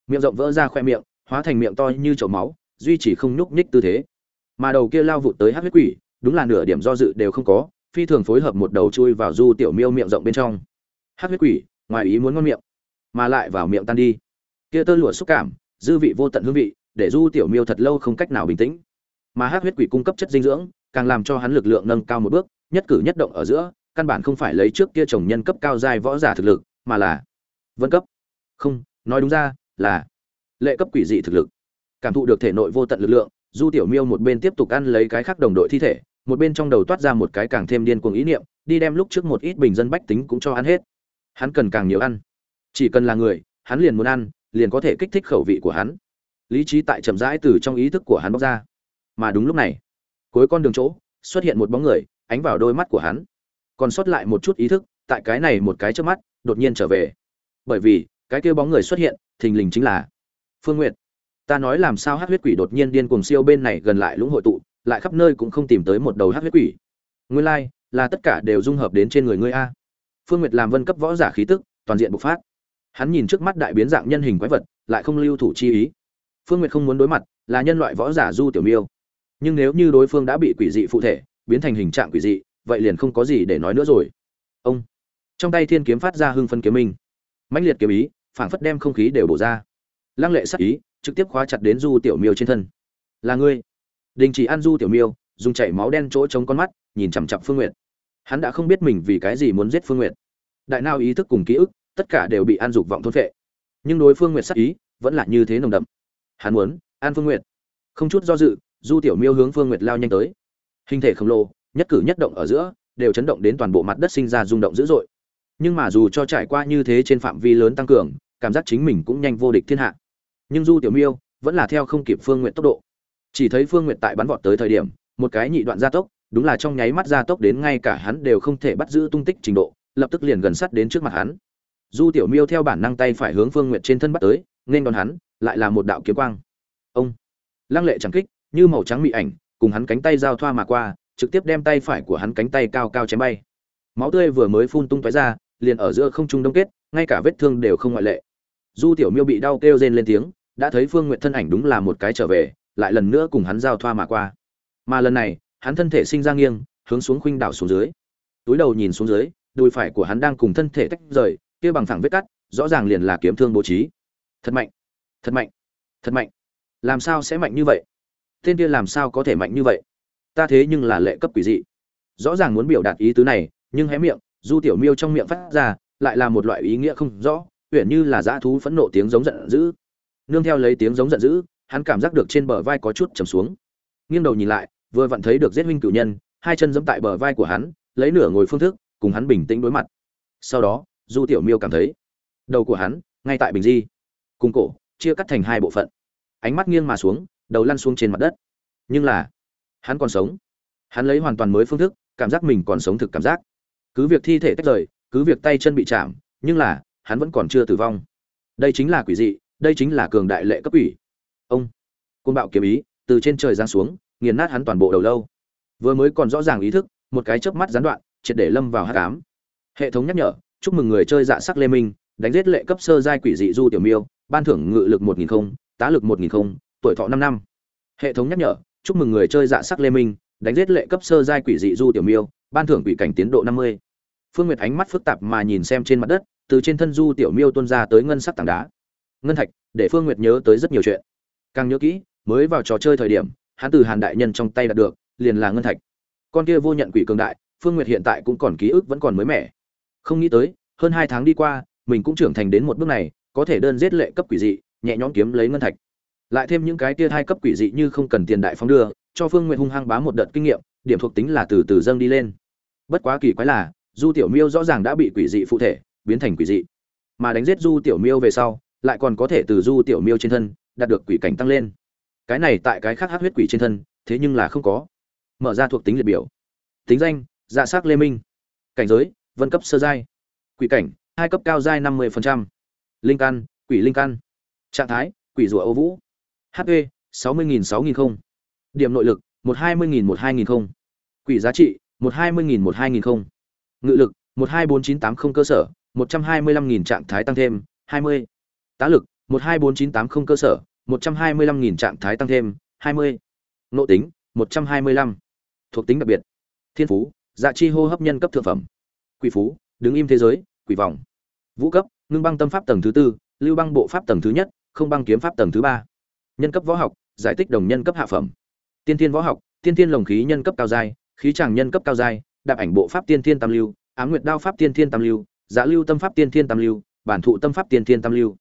Miệng rộng vỡ ra khoe miệng, hóa thành miệng to như chậu máu, duy trì không nhúc nhích tư thế. Mà đầu kia lao vụt tới hát huyết quỷ, đúng là nửa điểm do dự đều không có, phi thường phối hợp một đầu chui vào du tiểu miêu miệng rộng bên trong. Hát huyết quỷ, ngoài ý muốn ngon miệng, mà lại vào miệng tan đi. Kia tơ lụa xúc cảm, dư vị vô tận hương vị, để du tiểu miêu thật lâu không cách nào bình tĩnh. Mà hát huyết quỷ cung cấp chất dinh dưỡng, càng làm cho hắn lực lượng nâng cao một bước, nhất cử nhất động ở giữa, căn bản không phải lấy trước kia chồng nhân cấp cao dài võ giả thực lực, mà là vân cấp. Không, nói đúng ra là lệ cấp quỷ dị thực lực. Cảm thụ được thể nội vô tận lực lượng, du tiểu miêu một bên tiếp tục ăn lấy cái khác đồng đội thi thể, một bên trong đầu toát ra một cái càng thêm điên cuồng ý niệm, đi đem lúc trước một ít bình dân bách tính cũng cho ăn hết. Hắn cần càng nhiều ăn. Chỉ cần là người, hắn liền muốn ăn, liền có thể kích thích khẩu vị của hắn. Lý trí tại chậm rãi từ trong ý thức của hắn bóc ra. Mà đúng lúc này, cuối con đường chỗ, xuất hiện một bóng người, ánh vào đôi mắt của hắn. Còn sót lại một chút ý thức, tại cái này một cái trước mắt, đột nhiên trở về bởi vì cái kia bóng người xuất hiện thình lình chính là phương n g u y ệ t ta nói làm sao hát huyết quỷ đột nhiên điên cùng siêu bên này gần lại lũng hội tụ lại khắp nơi cũng không tìm tới một đầu hát huyết quỷ. Nguyên lai、like, là tất cả đều dung hợp đến trên người ngươi a. Phương n g u y ệ t làm vân cấp võ giả khí tức toàn diện bộc phát. Hắn nhìn trước mắt đại biến dạng nhân hình quái vật lại không lưu thủ chi ý. Phương n g u y ệ t không muốn đối mặt là nhân loại võ giả du tiểu miêu. Nhưng nếu như đối phương đã bị quỷ dị phụ thể biến thành hình trạng quỷ dị vậy liền không có gì để nói nữa rồi. Ông. Trong tay thiên kiếm phát ra hưng phân kiếm minh mãnh liệt kiếm ý, phảng phất đem không khí đều bổ ra. Lăng lệ sắc ý, trực tiếp khóa chặt đến du tiểu miêu trên thân. Là ngươi. Đình chỉ ăn du tiểu miêu, dùng chảy máu đen chỗ chống con mắt, nhìn chằm chặp phương nguyệt. Hắn đã không biết mình vì cái gì muốn giết phương nguyệt. Đại nao ý thức cùng ký ức, tất cả đều bị an dục vọng thôn phệ. Nhưng đối phương nguyệt sắc ý, vẫn là như thế nồng đậm. Hắn muốn an phương nguyệt. Không chút do dự, du tiểu miêu hướng phương nguyệt lao nhanh tới. Hình thể khổng lồ, nhất cử nhất động ở giữa, đều chấn động đến toàn bộ mặt đất sinh ra rung động dữ dội nhưng mà dù cho trải qua như thế trên phạm vi lớn tăng cường, cảm giác chính mình cũng nhanh vô địch thiên hạ. Nhưng du tiểu miêu vẫn là theo không kịp phương nguyện tốc độ. Chỉ thấy phương nguyện tại bắn vọt tới thời điểm, một cái nhị đoạn gia tốc, đúng là trong nháy mắt gia tốc đến ngay cả hắn đều không thể bắt giữ tung tích trình độ, lập tức liền gần sát đến trước mặt hắn. Du tiểu miêu theo bản năng tay phải hướng phương nguyện trên thân bắt tới, nên đón hắn, lại là một đạo kiếm quang. Ông! Lăng lệ chẳng kích, như màu trắng mị ảnh, cùng hắn cánh tay giao thoa mà qua, trực tiếp đem tay phải của hắn cánh tay cao cao chém bay. Máu tươi vừa mới phun tung tóe ra liền ở giữa không trung đông kết, ngay cả vết thương đều không ngoại lệ. Du tiểu miêu bị đau kêu rên lên tiếng, đã thấy phương nguyện thân ảnh đúng là một cái trở về, lại lần nữa cùng hắn giao thoa mà qua. Mà lần này, hắn thân thể sinh ra nghiêng, hướng xuống khuynh đảo xuống dưới. Túi đầu nhìn xuống dưới, đùi phải của hắn đang cùng thân thể tách rời, kia bằng thẳng vết cắt, rõ ràng liền là kiếm thương bố trí. Thật mạnh thật mạnh thật mạnh. Làm sao sẽ mạnh như vậy? Tên kia làm sao có thể mạnh như vậy? Ta thế nhưng là lệ cấp quỷ dị. Rõ ràng muốn biểu đạt ý tứ này, nhưng hé miệng du tiểu miêu trong miệng phát ra, lại là một loại ý nghĩa không rõ uyển như là dã thú phẫn nộ tiếng giống giận dữ. Nương theo lấy tiếng giống giận dữ, hắn cảm giác được trên bờ vai có chút trầm xuống. Nghiêng đầu nhìn lại, vừa vặn thấy được giết huynh cửu nhân, hai chân giẫm tại bờ vai của hắn, lấy nửa ngồi phương thức, cùng hắn bình tĩnh đối mặt. Sau đó, du tiểu miêu cảm thấy, đầu của hắn, ngay tại bình di. Cùng cổ, chia cắt thành hai bộ phận. Ánh mắt nghiêng mà xuống, đầu lăn xuống trên mặt đất. Nhưng là, hắn còn sống. Hắn lấy hoàn toàn mới phương thức, cảm giác mình còn sống thực cảm giác cứ việc thi thể tách rời, cứ việc tay chân bị chạm, nhưng là, hắn vẫn còn chưa tử vong. Đây chính là quỷ dị, đây chính là cường đại lệ cấp quỷ. Ông, côn bạo kiếm ý, từ trên trời giáng xuống, nghiền nát hắn toàn bộ đầu lâu. Vừa mới còn rõ ràng ý thức, một cái chớp mắt gián đoạn, triệt để lâm vào hát cám hệ thống nhắc nhở, chúc mừng người chơi dạ sắc lê minh, đánh giết lệ cấp sơ giai quỷ dị du tiểu miêu, ban thưởng ngự lực một nghìn không, tá lực một nghìn không, tuổi thọ năm năm. Hệ thống nhắc nhở, chúc mừng người chơi dạ sắc lê minh, đánh giết lệ cấp sơ giai quỷ dị du tiểu miêu ban thưởng quỷ cảnh tiến độ năm mươi. Phương nguyệt ánh mắt phức tạp mà nhìn xem trên mặt đất, từ trên thân du tiểu miêu tuôn ra tới ngân sắc tảng đá. Ngân thạch, để phương nguyệt nhớ tới rất nhiều chuyện. Càng nhớ kỹ, mới vào trò chơi thời điểm, hắn từ hàn đại nhân trong tay đạt được, liền là ngân thạch. Con kia vô nhận quỷ cường đại, phương nguyệt hiện tại cũng còn ký ức vẫn còn mới mẻ. Không nghĩ tới, hơn hai tháng đi qua, mình cũng trưởng thành đến một bước này, có thể đơn giết lệ cấp quỷ dị, nhẹ nhõm kiếm lấy ngân thạch. Lại thêm những cái tia hai cấp quỷ dị như không cần tiền đại phóng đưa, cho phương nguyệt hung hăng bá một đợt kinh nghiệm, điểm thuộc tính là từ từ dâng đi lên bất quá kỳ quái là, du tiểu miêu rõ ràng đã bị quỷ dị phụ thể biến thành quỷ dị. Mà đánh giết du tiểu miêu về sau, lại còn có thể từ du tiểu miêu trên thân đạt được quỷ cảnh tăng lên. Cái này tại cái khác hát huyết quỷ trên thân, thế nhưng là không có. Mở ra thuộc tính liệt biểu. Tính danh dạ s á c lê minh. Cảnh giới, vân cấp sơ giai. Quỷ cảnh, hai cấp cao giai năm mươi linh căn, quỷ linh căn. Trạng thái, quỷ rùa ô vũ. Hp sáu mươi nghìn sáu nghìn không. Điểm nội lực, một hai mươi nghìn một hai nghìn không. Quỷ giá trị một hai mươi nghìn một hai nghìn không. Ngự lực, một hai bốn chín tám không cơ sở, một trăm hai mươi lăm nghìn trạng thái tăng thêm, hai mươi. Tá lực, một hai bốn chín tám không cơ sở, một trăm hai mươi lăm nghìn trạng thái tăng thêm, hai mươi. Nội tính, một trăm hai mươi lăm. Thuộc tính đặc biệt. Thiên phú dạ chi hô hấp nhân cấp thượng phẩm. Quỷ phú, đứng im thế giới, quỷ vòng vũ cấp, ngưng băng tâm pháp tầng thứ tư, lưu băng bộ pháp tầng thứ nhất, không băng kiếm pháp tầng thứ ba. Nhân cấp võ học, giải tích đồng nhân cấp hạ phẩm. Tiên thiên võ học, tiên thiên lồng khí nhân cấp cao giai khí tràng nhân cấp cao giai đạp ảnh bộ pháp tiên thiên tam lưu ám nguyệt đao pháp tiên thiên tam lưu giá lưu tâm pháp tiên thiên tam lưu bản thụ tâm pháp tiên thiên tam lưu.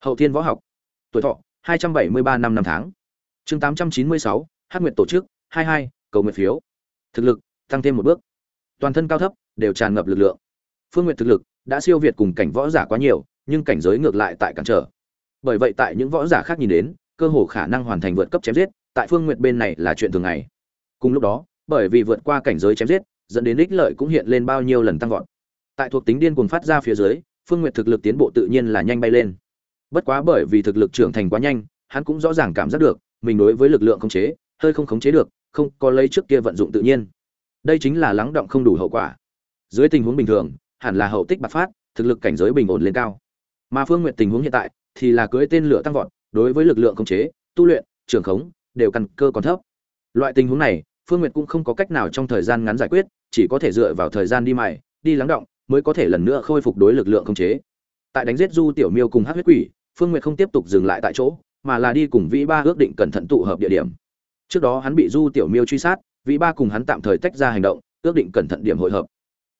Hậu thiên võ học. Tuổi thọ 273 năm năm tháng. Chương 896, hát nguyệt tổ chức 22, cầu nguyện phiếu. Thực lực tăng thêm một bước. Toàn thân cao thấp đều tràn ngập lực lượng. Phương Nguyệt thực lực đã siêu việt cùng cảnh võ giả quá nhiều nhưng cảnh giới ngược lại tại cản trở. Bởi vậy tại những võ giả khác nhìn đến cơ hồ khả năng hoàn thành vượt cấp chém giết tại phương Nguyệt bên này là chuyện thường ngày. Cùng lúc đó bởi vì vượt qua cảnh giới chém giết, dẫn đến ích lợi cũng hiện lên bao nhiêu lần tăng vọt. Tại thuộc tính điên cuồng phát ra phía dưới, phương Nguyệt thực lực tiến bộ tự nhiên là nhanh bay lên. Bất quá bởi vì thực lực trưởng thành quá nhanh, hắn cũng rõ ràng cảm giác được, mình đối với lực lượng khống chế, hơi không khống chế được, không có lấy trước kia vận dụng tự nhiên. Đây chính là lắng động không đủ hậu quả. Dưới tình huống bình thường, hẳn là hậu tích bạc phát, thực lực cảnh giới bình ổn lên cao. Mà phương Nguyệt tình huống hiện tại, thì là cưới tên lửa tăng vọt, đối với lực lượng khống chế, tu luyện, trưởng khống, đều căn cơ còn thấp. Loại tình huống này phương nguyệt cũng không có cách nào trong thời gian ngắn giải quyết chỉ có thể dựa vào thời gian đi mài, đi lắng động mới có thể lần nữa khôi phục đối lực lượng khống chế. Tại đánh giết du tiểu miêu cùng Hắc huyết quỷ phương nguyệt không tiếp tục dừng lại tại chỗ mà là đi cùng vĩ ba ước định cẩn thận tụ hợp địa điểm. Trước đó hắn bị du tiểu miêu truy sát vĩ ba cùng hắn tạm thời tách ra hành động ước định cẩn thận điểm hội hợp.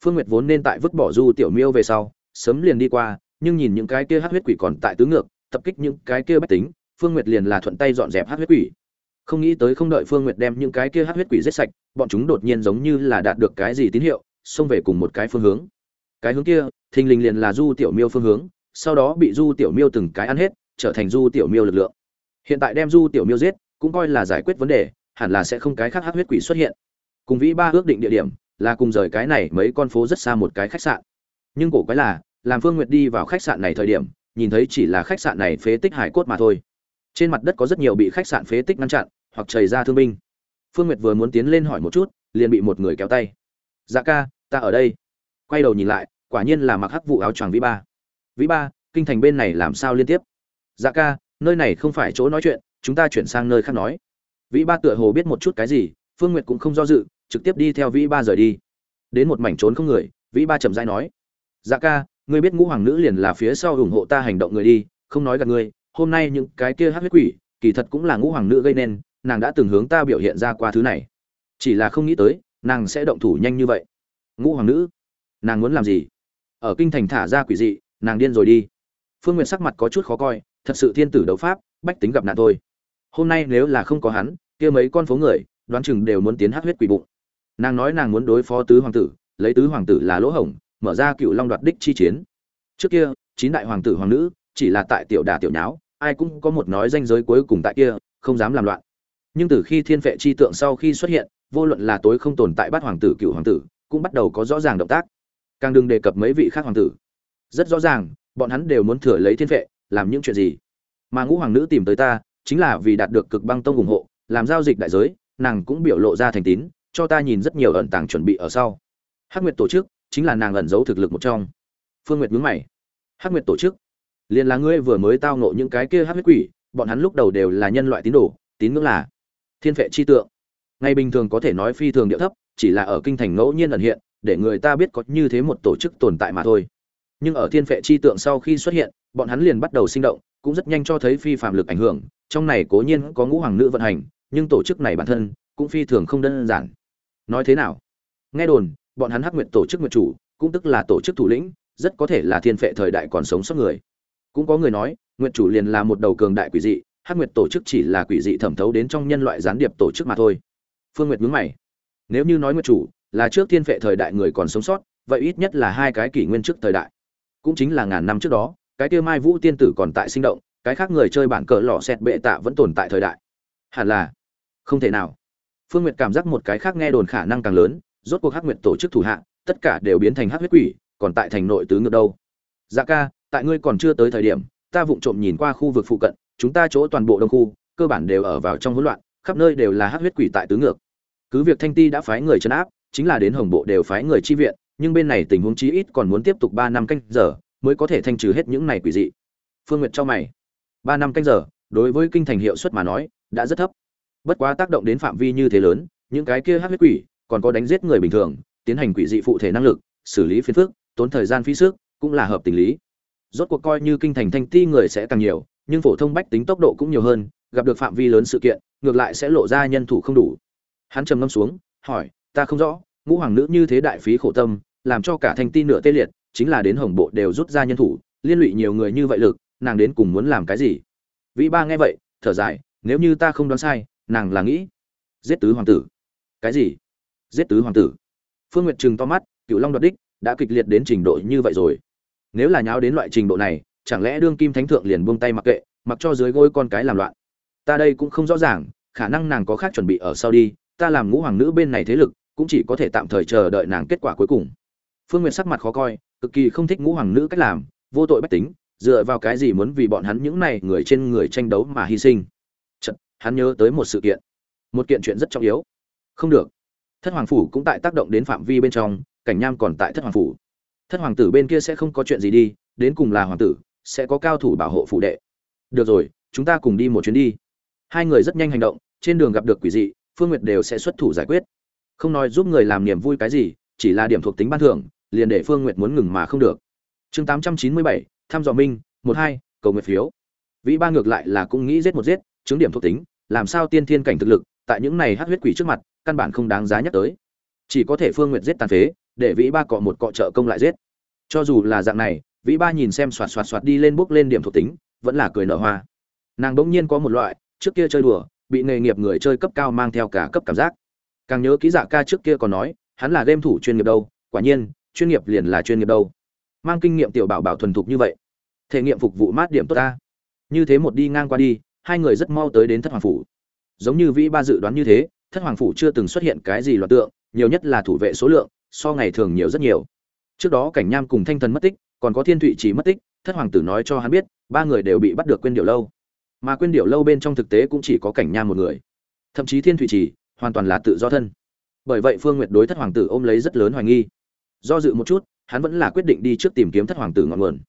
Phương nguyệt vốn nên tại vứt bỏ du tiểu miêu về sau sớm liền đi qua nhưng nhìn những cái kia Hắc huyết quỷ còn tại tứ ngược tập kích những cái kia bách tính phương nguyệt liền là thuận tay dọn dẹp Hắc huyết quỷ không nghĩ tới không đợi phương nguyệt đem những cái kia hát huyết quỷ giết sạch, bọn chúng đột nhiên giống như là đạt được cái gì tín hiệu, xông về cùng một cái phương hướng. Cái hướng kia, thình lình liền là du tiểu miêu phương hướng, sau đó bị du tiểu miêu từng cái ăn hết, trở thành du tiểu miêu lực lượng. Hiện tại đem du tiểu miêu giết, cũng coi là giải quyết vấn đề, hẳn là sẽ không cái khác hát huyết quỷ xuất hiện. Cùng vĩ ba ước định địa điểm, là cùng rời cái này mấy con phố rất xa một cái khách sạn. Nhưng cổ quái là, làm phương nguyệt đi vào khách sạn này thời điểm, nhìn thấy chỉ là khách sạn này phế tích hải cốt mà thôi trên mặt đất có rất nhiều bị khách sạn phế tích ngăn chặn, hoặc chảy ra thương binh. Phương nguyệt vừa muốn tiến lên hỏi một chút, liền bị một người kéo tay. Dạ ca, ta ở đây. Quay đầu nhìn lại, quả nhiên là mặc hắc vụ áo choàng vĩ ba vĩ ba kinh thành bên này làm sao liên tiếp? Dạ ca, nơi này không phải chỗ nói chuyện, chúng ta chuyển sang nơi khác nói. Vĩ ba tựa hồ biết một chút cái gì, phương nguyệt cũng không do dự, trực tiếp đi theo vĩ ba rời đi. Đến một mảnh trốn không người vĩ ba chậm dai nói dạ ca, ngươi biết ngũ hoàng nữ liền là phía sau ủng hộ ta hành động người đi, không nói gặp ngươi hôm nay những cái kia hát huyết quỷ, kỳ thật cũng là ngũ hoàng nữ gây nên, nàng đã từng hướng ta biểu hiện ra qua thứ này. Chỉ là không nghĩ tới, nàng sẽ động thủ nhanh như vậy. Ngũ hoàng nữ, nàng muốn làm gì? Ở kinh thành thả ra quỷ dị, nàng điên rồi đi. Phương n g u y ệ t sắc mặt có chút khó coi, thật sự thiên tử đấu pháp, bách tính gặp nạn thôi. Hôm nay nếu là không có hắn, kia mấy con phố người, đoán chừng đều muốn tiến hát huyết quỷ bụng. Nàng nói nàng muốn đối phó tứ hoàng tử, lấy tứ hoàng tử là lỗ hổng, mở ra cựu long đoạt đích chi chiến. Trước kia, chín đại hoàng tử hoàng nữ, chỉ là tại tiểu đà tiểu nháo ai cũng có một nói danh giới cuối cùng tại kia, không dám làm loạn. Nhưng từ khi thiên vệ chi tượng sau khi xuất hiện, vô luận là tối không tồn tại bát hoàng tử, cựu hoàng tử, cũng bắt đầu có rõ ràng động tác. Càng đừng đề cập mấy vị khác hoàng tử. Rất rõ ràng, bọn hắn đều muốn thừa lấy thiên vệ làm những chuyện gì. Mà ngũ hoàng nữ tìm tới ta, chính là vì đạt được cực băng tông ủng hộ, làm giao dịch đại giới, nàng cũng biểu lộ ra thành tín, cho ta nhìn rất nhiều ẩn tàng chuẩn bị ở sau. Hắc nguyệt tổ chức chính là nàng ẩn giấu thực lực một trong. Phương nguyệt nhướng mày. Hắc nguyệt tổ chức liền là ngươi vừa mới tao nộ những cái kia hắc huyết quỷ, bọn hắn lúc đầu đều là nhân loại tín đồ, tín ngưỡng là thiên vệ chi tượng. Ngày bình thường có thể nói phi thường điệu thấp, chỉ là ở kinh thành ngẫu nhiên ẩn hiện, để người ta biết có như thế một tổ chức tồn tại mà thôi. Nhưng ở thiên vệ chi tượng sau khi xuất hiện, bọn hắn liền bắt đầu sinh động, cũng rất nhanh cho thấy phi phạm lực ảnh hưởng, trong này cố nhiên có ngũ hoàng nữ vận hành, nhưng tổ chức này bản thân cũng phi thường không đơn giản. Nói thế nào? Nghe đồn, bọn hắn hắc nguyện tổ chức nguyện chủ, cũng tức là tổ chức thủ lĩnh, rất có thể là thiên vệ thời đại còn sống sót người cũng có người nói nguyện chủ liền là một đầu cường đại quỷ dị, hắc nguyệt tổ chức chỉ là quỷ dị thẩm thấu đến trong nhân loại gián điệp tổ chức mà thôi. Phương nguyệt nhướng mày. Nếu như nói nguyệt chủ là trước thiên vệ thời đại người còn sống sót, vậy ít nhất là hai cái kỷ nguyên trước thời đại. Cũng chính là ngàn năm trước đó, cái kia mai vũ tiên tử còn tại sinh động, cái khác người chơi bản cờ lò xẹt bệ tạ vẫn tồn tại thời đại. Hẳn là không thể nào. Phương nguyệt cảm giác một cái khác nghe đồn khả năng càng lớn, rốt cuộc hắc nguyệt tổ chức thủ hạ, tất cả đều biến thành hắc huyết quỷ, còn tại thành nội tứ ngược đâu. Dạ ca tại ngươi còn chưa tới thời điểm, ta vụng trộm nhìn qua khu vực phụ cận, chúng ta chỗ toàn bộ đông khu, cơ bản đều ở vào trong hỗn loạn, khắp nơi đều là hắc huyết quỷ tại tứ ngược. Cứ việc thanh ti đã phái người chấn áp, chính là đến hồng bộ đều phái người chi viện, nhưng bên này tình huống chí ít còn muốn tiếp tục ba năm canh giờ, mới có thể thanh trừ hết những này quỷ dị. Phương nguyệt cho mày. Ba năm canh giờ, đối với kinh thành hiệu suất mà nói, đã rất thấp. Bất quá tác động đến phạm vi như thế lớn, những cái kia hắc huyết quỷ, còn có đánh giết người bình thường, tiến hành quỷ dị phụ thể năng lực, xử lý phiền phức, tốn thời gian phí sức, cũng là hợp tình lý rốt cuộc coi như kinh thành thanh ti người sẽ càng nhiều, nhưng phổ thông bách tính tốc độ cũng nhiều hơn, gặp được phạm vi lớn sự kiện, ngược lại sẽ lộ ra nhân thủ không đủ. Hắn trầm ngâm xuống, hỏi, ta không rõ, ngũ hoàng nữ như thế đại phí khổ tâm, làm cho cả thanh ti nửa tê liệt, chính là đến hồng bộ đều rút ra nhân thủ, liên lụy nhiều người như vậy lực, nàng đến cùng muốn làm cái gì? Vĩ ba nghe vậy, thở dài, nếu như ta không đoán sai, nàng là nghĩ giết tứ hoàng tử. Cái gì? Giết tứ hoàng tử? Phương nguyệt trừng to mắt cựu long đoạt đích, đã kịch liệt đến trình độ như vậy rồi nếu là nháo đến loại trình độ này chẳng lẽ đương kim thánh thượng liền buông tay mặc kệ mặc cho dưới gối con cái làm loạn? Ta đây cũng không rõ ràng khả năng nàng có khác chuẩn bị ở sau đi ta làm ngũ hoàng nữ bên này thế lực cũng chỉ có thể tạm thời chờ đợi nàng kết quả cuối cùng. Phương n g u y ệ t sắc mặt khó coi cực kỳ không thích ngũ hoàng nữ cách làm vô tội bách tính dựa vào cái gì muốn vì bọn hắn những này người trên người tranh đấu mà hy sinh? Chật, hắn nhớ tới một sự kiện. Một kiện chuyện rất trọng yếu. Không được. Thất hoàng phủ cũng tại tác động đến phạm vi bên trong cảnh nham còn tại thất hoàng phủ thất hoàng tử bên kia sẽ không có chuyện gì đi, đến cùng là hoàng tử, sẽ có cao thủ bảo hộ phụ đệ. Được rồi, chúng ta cùng đi một chuyến đi. Hai người rất nhanh hành động, trên đường gặp được quỷ dị, phương nguyệt đều sẽ xuất thủ giải quyết. Không nói giúp người làm niềm vui cái gì, chỉ là điểm thuộc tính ban thưởng, liền để phương nguyệt muốn ngừng mà không được. Chương tám trăm chín mươi bảy, thăm dò minh, một hai, cầu nguyệt phiếu. Vĩ ba ngược lại là cũng nghĩ giết một giết, chứng điểm thuộc tính, làm sao tiên thiên cảnh thực lực, tại những này hát huyết quỷ trước mặt, căn bản không đáng giá nhắc tới. Chỉ có thể phương nguyệt giết tàn phế để vĩ ba cọ một cọ trợ công lại giết. Cho dù là dạng này, vĩ ba nhìn xem xoạt xoạt xoạt đi lên bước lên điểm thuộc tính, vẫn là cười nở hoa. Nàng bỗng nhiên có một loại, trước kia chơi đùa, bị nghề nghiệp người chơi cấp cao mang theo cả cấp cảm giác. Càng nhớ kỹ dạ ca trước kia còn nói, hắn là game thủ chuyên nghiệp đâu, quả nhiên, chuyên nghiệp liền là chuyên nghiệp đâu. Mang kinh nghiệm tiểu bảo bảo thuần thục như vậy, thể nghiệm phục vụ mát điểm tốt ta. Như thế một đi ngang qua đi, hai người rất mau tới đến thất hoàng phủ. Giống như vĩ ba dự đoán như thế, thất hoàng phủ chưa từng xuất hiện cái gì loạt tượng, nhiều nhất là thủ vệ số lượng so ngày thường nhiều rất nhiều. Trước đó cảnh nham cùng thanh thần mất tích, còn có thiên thụy chỉ mất tích, thất hoàng tử nói cho hắn biết, ba người đều bị bắt được quên điệu lâu. Mà quên điệu lâu bên trong thực tế cũng chỉ có cảnh nham một người. Thậm chí thiên thụy chỉ, hoàn toàn là tự do thân. Bởi vậy phương nguyệt đối thất hoàng tử ôm lấy rất lớn hoài nghi. Do dự một chút, hắn vẫn là quyết định đi trước tìm kiếm thất hoàng tử ngọn nguồn.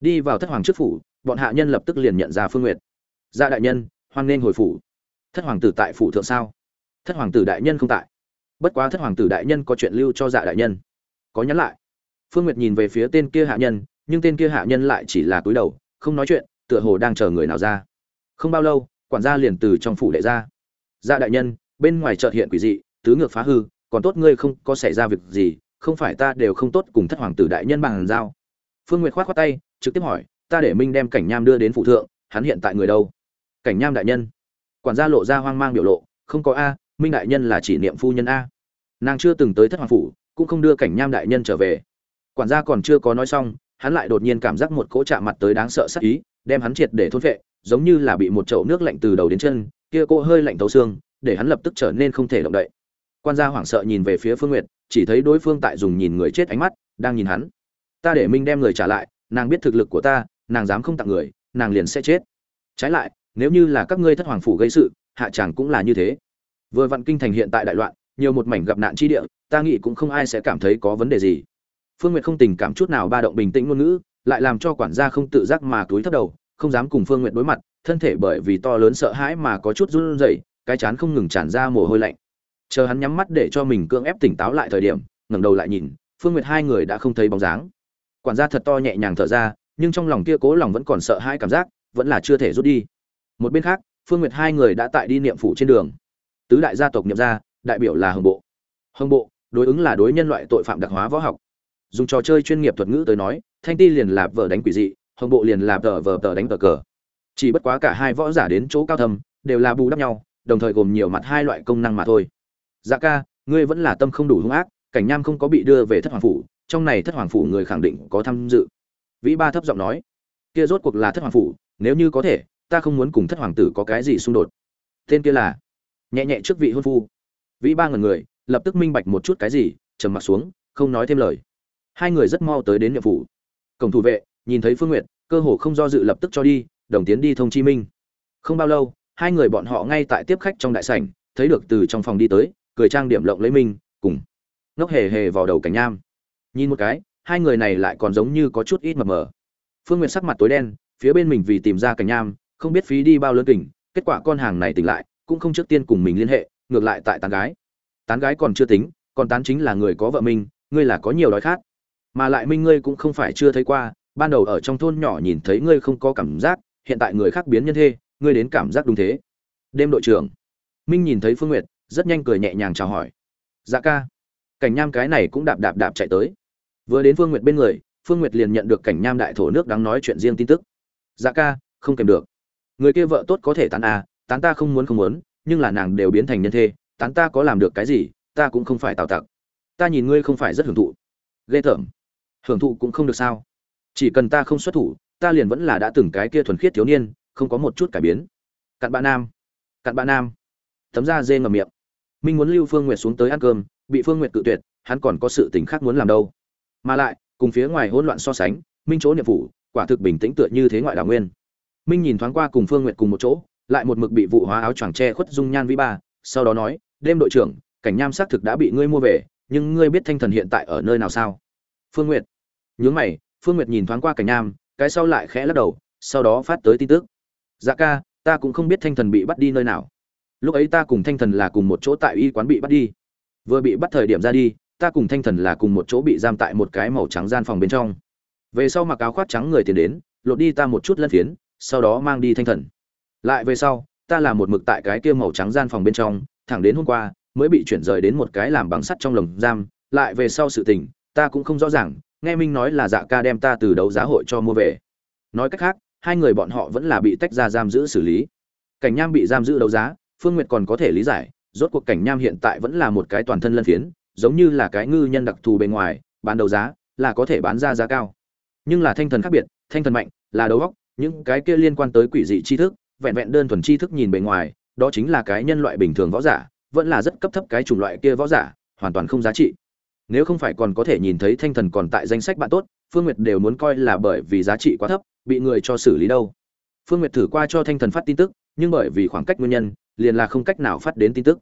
Đi vào thất hoàng trước phủ, bọn hạ nhân lập tức liền nhận ra phương nguyệt. Gia dạ đại nhân, hoan nên hồi phủ. Thất hoàng tử tại phủ thượng sao? Thất hoàng tử đại nhân không tại bất quá thất hoàng tử đại nhân có chuyện lưu cho dạ đại nhân. Có nhắn lại. Phương nguyệt nhìn về phía tên kia hạ nhân, nhưng tên kia hạ nhân lại chỉ là cúi đầu, không nói chuyện, tựa hồ đang chờ người nào ra. Không bao lâu, quản gia liền từ trong phủ đệ ra. Dạ đại nhân, bên ngoài chợt hiện quỷ dị, tứ ngược phá hư, còn tốt ngươi không có xảy ra việc gì, không phải ta đều không tốt cùng thất hoàng tử đại nhân bằng giao. Phương nguyệt khoát khoát tay, trực tiếp hỏi, ta để minh đem cảnh nham đưa đến phụ thượng, hắn hiện tại người đâu? Cảnh nham đại nhân. Quản gia lộ ra hoang mang biểu lộ, không có a minh đại nhân là chỉ niệm phu nhân a. Nàng chưa từng tới thất hoàng phủ, cũng không đưa cảnh nham đại nhân trở về. Quản gia còn chưa có nói xong, hắn lại đột nhiên cảm giác một cỗ chạm mặt tới đáng sợ sắc ý, đem hắn triệt để thôn vệ giống như là bị một chậu nước lạnh từ đầu đến chân, kia cỗ hơi lạnh tấu xương, để hắn lập tức trở nên không thể động đậy. Quan gia hoảng sợ nhìn về phía phương nguyệt, chỉ thấy đối phương tại dùng nhìn người chết ánh mắt, đang nhìn hắn. Ta để minh đem người trả lại, nàng biết thực lực của ta, nàng dám không tặng người, nàng liền sẽ chết. Trái lại, nếu như là các ngươi thất hoàng phủ gây sự, hạ chàng cũng là như thế vừa vặn kinh thành hiện tại đại loạn, nhiều một mảnh gặp nạn chi địa, ta nghĩ cũng không ai sẽ cảm thấy có vấn đề gì. Phương nguyệt không tình cảm chút nào ba động bình tĩnh ngôn ngữ, lại làm cho quản gia không tự giác mà túi thấp đầu, không dám cùng phương nguyệt đối mặt, thân thể bởi vì to lớn sợ hãi mà có chút run rẩy, cái chán không ngừng tràn ra mồ hôi lạnh. Chờ hắn nhắm mắt để cho mình cưỡng ép tỉnh táo lại thời điểm, ngẩng đầu lại nhìn, phương nguyệt hai người đã không thấy bóng dáng. Quản gia thật to nhẹ nhàng thở ra, nhưng trong lòng kia cố lòng vẫn còn sợ hãi cảm giác, vẫn là chưa thể rút đi. Một bên khác, phương nguyệt hai người đã tại đi niệm phủ trên đường tứ đại gia tộc niệm ra, đại biểu là hồng bộ. Hồng bộ, đối ứng là đối nhân loại tội phạm đặc hóa võ học. Dùng trò chơi chuyên nghiệp thuật ngữ tới nói, thanh ti liền là vợ đánh quỷ dị, hồng bộ liền là vợ vợ tờ đánh tờ cờ. Chỉ bất quá cả hai võ giả đến chỗ cao thâm, đều là bù đắp nhau, đồng thời gồm nhiều mặt hai loại công năng mà thôi. Dạ ca, ngươi vẫn là tâm không đủ hung ác, cảnh nham không có bị đưa về thất hoàng phủ, trong này thất hoàng phủ người khẳng định có tham dự. Vĩ ba thấp giọng nói, kia rốt cuộc là thất hoàng phủ, nếu như có thể, ta không muốn cùng thất hoàng tử có cái gì xung đột. Tên kia là nhẹ nhẹ trước vị hôn phu. Vĩ ba ngần người, lập tức minh bạch một chút cái gì, trầm mặc xuống, không nói thêm lời. Hai người rất mau tới đến nhiệm phủ cổng thủ vệ, nhìn thấy phương n g u y ệ t cơ hồ không do dự lập tức cho đi, đồng tiến đi thông chi minh. Không bao lâu, hai người bọn họ ngay tại tiếp khách trong đại sảnh, thấy được từ trong phòng đi tới, cười trang điểm lộng lấy minh, cùng ngốc hề hề vào đầu cảnh nham. Nhìn một cái, hai người này lại còn giống như có chút ít mập mờ. Phương n g u y ệ t sắc mặt tối đen, phía bên mình vì tìm ra cảnh nham, không biết phí đi bao lớn kình, kết quả con hàng này tỉnh lại cũng không trước tiên cùng mình liên hệ, ngược lại tại tán gái. Tán gái còn chưa tính, còn tán chính là người có vợ mình, ngươi là có nhiều đói khát. Mà lại minh ngươi cũng không phải chưa thấy qua, ban đầu ở trong thôn nhỏ nhìn thấy ngươi không có cảm giác, hiện tại người khác biến nhân thê, ngươi đến cảm giác đúng thế. Đêm đội trưởng. Minh nhìn thấy phương nguyệt, rất nhanh cười nhẹ nhàng chào hỏi. Dạ ca. Cảnh nham cái này cũng đạp đạp đạp chạy tới. Vừa đến phương nguyệt bên người, phương nguyệt liền nhận được cảnh nham đại thổ nước đáng nói chuyện riêng tin tức. Dạ ca, không kèm được. Người kia vợ tốt có thể tán à tán ta không muốn không muốn, nhưng là nàng đều biến thành nhân thê, tán ta có làm được cái gì, ta cũng không phải tào tặc. Ta nhìn ngươi không phải rất hưởng thụ. Ghê tởm. Hưởng thụ cũng không được sao. Chỉ cần ta không xuất thủ, ta liền vẫn là đã từng cái kia thuần khiết thiếu niên, không có một chút cải biến. Cặn bạn nam. Cặn bạn nam. Tấm da dê ngầm miệng. Minh muốn lưu phương nguyệt xuống tới ăn cơm, bị phương nguyệt cự tuyệt, hắn còn có sự tình khác muốn làm đâu. Mà lại, cùng phía ngoài hỗn loạn so sánh, minh chỗ niệm phủ, quả thực bình tĩnh tựa như thế ngoại đảo nguyên. Minh nhìn thoáng qua cùng phương nguyệt cùng một chỗ lại một mực bị vụ hóa áo choàng che khuất dung nhan vĩ ba, sau đó nói, đêm đội trưởng, cảnh nham xác thực đã bị ngươi mua về, nhưng ngươi biết thanh thần hiện tại ở nơi nào sao? Phương nguyệt nhướng mày, phương nguyệt nhìn thoáng qua cảnh nham, cái sau lại khẽ lắc đầu, sau đó phát tới tin tức. Dạ ca, ta cũng không biết thanh thần bị bắt đi nơi nào. Lúc ấy ta cùng thanh thần là cùng một chỗ tại y quán bị bắt đi. Vừa bị bắt thời điểm ra đi, ta cùng thanh thần là cùng một chỗ bị giam tại một cái màu trắng gian phòng bên trong. Về sau mặc áo khoác trắng người tiền đến, lột đi ta một chút lân phiến, sau đó mang đi thanh thần lại về sau, ta là một mực tại cái kia màu trắng gian phòng bên trong, thẳng đến hôm qua, mới bị chuyển rời đến một cái làm bằng sắt trong lồng giam. Lại về sau sự tình, ta cũng không rõ ràng, nghe minh nói là dạ ca đem ta từ đấu giá hội cho mua về. Nói cách khác, hai người bọn họ vẫn là bị tách ra giam giữ xử lý. Cảnh nham bị giam giữ đấu giá, phương nguyệt còn có thể lý giải, rốt cuộc cảnh nham hiện tại vẫn là một cái toàn thân lân phiến, giống như là cái ngư nhân đặc thù bên ngoài, bán đấu giá, là có thể bán ra giá cao. Nhưng là thanh thần khác biệt, thanh thần mạnh, là đầu óc, những cái kia liên quan tới quỷ dị tri thức vẹn vẹn đơn thuần tri thức nhìn bề ngoài, đó chính là cái nhân loại bình thường võ giả, vẫn là rất cấp thấp cái chủng loại kia võ giả, hoàn toàn không giá trị. Nếu không phải còn có thể nhìn thấy thanh thần còn tại danh sách bạn tốt, phương nguyệt đều muốn coi là bởi vì giá trị quá thấp, bị người cho xử lý đâu. Phương nguyệt thử qua cho thanh thần phát tin tức, nhưng bởi vì khoảng cách nguyên nhân, liền là không cách nào phát đến tin tức.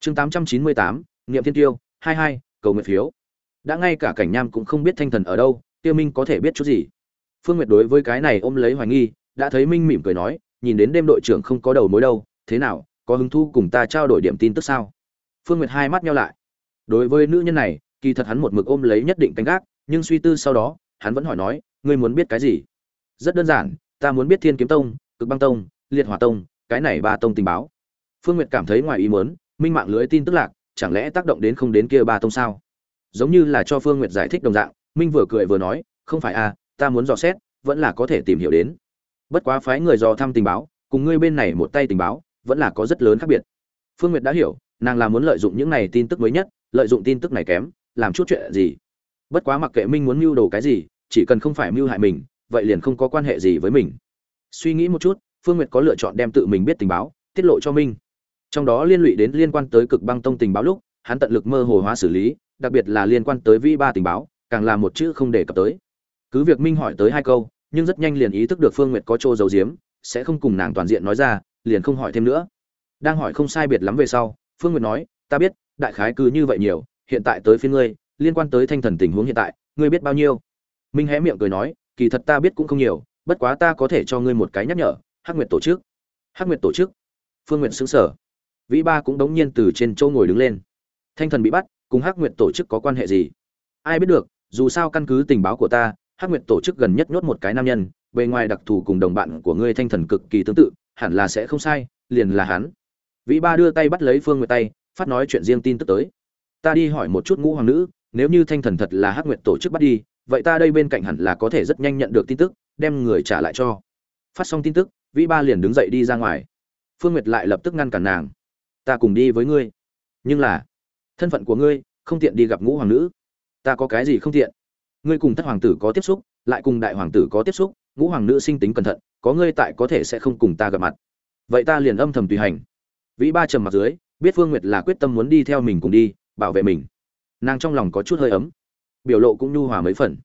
Chương tám trăm chín mươi tám, niệm thiên tiêu, hai hai, cầu nguyện phiếu. Đã ngay cả cảnh nham cũng không biết thanh thần ở đâu, tiêu minh có thể biết chút gì. Phương nguyệt đối với cái này ôm lấy hoài nghi, đã thấy minh mỉm cười nói nhìn đến đêm đội trưởng không có đầu mối đâu, thế nào, có hứng thú cùng ta trao đổi điểm tin tức sao? Phương nguyệt hai mắt nhau lại. Đối với nữ nhân này, kỳ thật hắn một mực ôm lấy nhất định canh gác, nhưng suy tư sau đó, hắn vẫn hỏi nói, ngươi muốn biết cái gì? Rất đơn giản, ta muốn biết thiên kiếm tông, cực băng tông, liệt hỏa tông, cái này ba tông tình báo. Phương nguyệt cảm thấy ngoài ý muốn, minh mạng lưới tin tức lạc, chẳng lẽ tác động đến không đến kia ba tông sao? Giống như là cho phương nguyệt giải thích đồng dạng, minh vừa cười vừa nói, không phải à ta muốn dò xét, vẫn là có thể tìm hiểu đến bất quá phái người dò thăm tình báo, cùng ngươi bên này một tay tình báo, vẫn là có rất lớn khác biệt. Phương nguyệt đã hiểu, nàng là muốn lợi dụng những này tin tức mới nhất, lợi dụng tin tức này kém, làm chút chuyện gì. Bất quá mặc kệ minh muốn mưu đồ cái gì, chỉ cần không phải mưu hại mình, vậy liền không có quan hệ gì với mình. Suy nghĩ một chút, phương nguyệt có lựa chọn đem tự mình biết tình báo, tiết lộ cho minh. Trong đó liên lụy đến liên quan tới cực băng tông tình báo lúc, hắn tận lực mơ hồ hóa xử lý, đặc biệt là liên quan tới vi ba tình báo, càng là một chữ không đề cập tới. Cứ việc minh hỏi tới hai câu nhưng rất nhanh liền ý thức được phương nguyệt có chỗ giấu giếm, sẽ không cùng nàng toàn diện nói ra, liền không hỏi thêm nữa. Đang hỏi không sai biệt lắm về sau, phương nguyệt nói, ta biết, đại khái cứ như vậy nhiều, hiện tại tới phiên ngươi, liên quan tới thanh thần tình huống hiện tại, ngươi biết bao nhiêu? Minh hé miệng cười nói, kỳ thật ta biết cũng không nhiều, bất quá ta có thể cho ngươi một cái nhắc nhở, hắc nguyệt tổ chức. Hắc nguyệt tổ chức? Phương nguyệt sững sờ. Vĩ ba cũng đống nhiên từ trên châu ngồi đứng lên. Thanh thần bị bắt, cùng hắc nguyệt tổ chức có quan hệ gì? Ai biết được, dù sao căn cứ tình báo của ta hắc nguyệt tổ chức gần nhất nhốt một cái nam nhân, bề ngoài đặc thù cùng đồng bạn của ngươi thanh thần cực kỳ tương tự, hẳn là sẽ không sai, liền là hắn. Vĩ ba đưa tay bắt lấy phương nguyệt tay, phát nói chuyện riêng tin tức tới. Ta đi hỏi một chút ngũ hoàng nữ, nếu như thanh thần thật là hắc nguyệt tổ chức bắt đi, vậy ta đây bên cạnh hẳn là có thể rất nhanh nhận được tin tức, đem người trả lại cho. Phát xong tin tức, vĩ ba liền đứng dậy đi ra ngoài. Phương nguyệt lại lập tức ngăn cản nàng. Ta cùng đi với ngươi. Nhưng là, thân phận của ngươi, không tiện đi gặp ngũ hoàng nữ. Ta có cái gì không tiện? Ngươi cùng thất hoàng tử có tiếp xúc, lại cùng đại hoàng tử có tiếp xúc, ngũ hoàng nữ sinh tính cẩn thận, có ngươi tại có thể sẽ không cùng ta gặp mặt. Vậy ta liền âm thầm tùy hành. Vĩ ba trầm mặt dưới, biết phương nguyệt là quyết tâm muốn đi theo mình cùng đi, bảo vệ mình. Nàng trong lòng có chút hơi ấm, biểu lộ cũng nhu hòa mấy phần.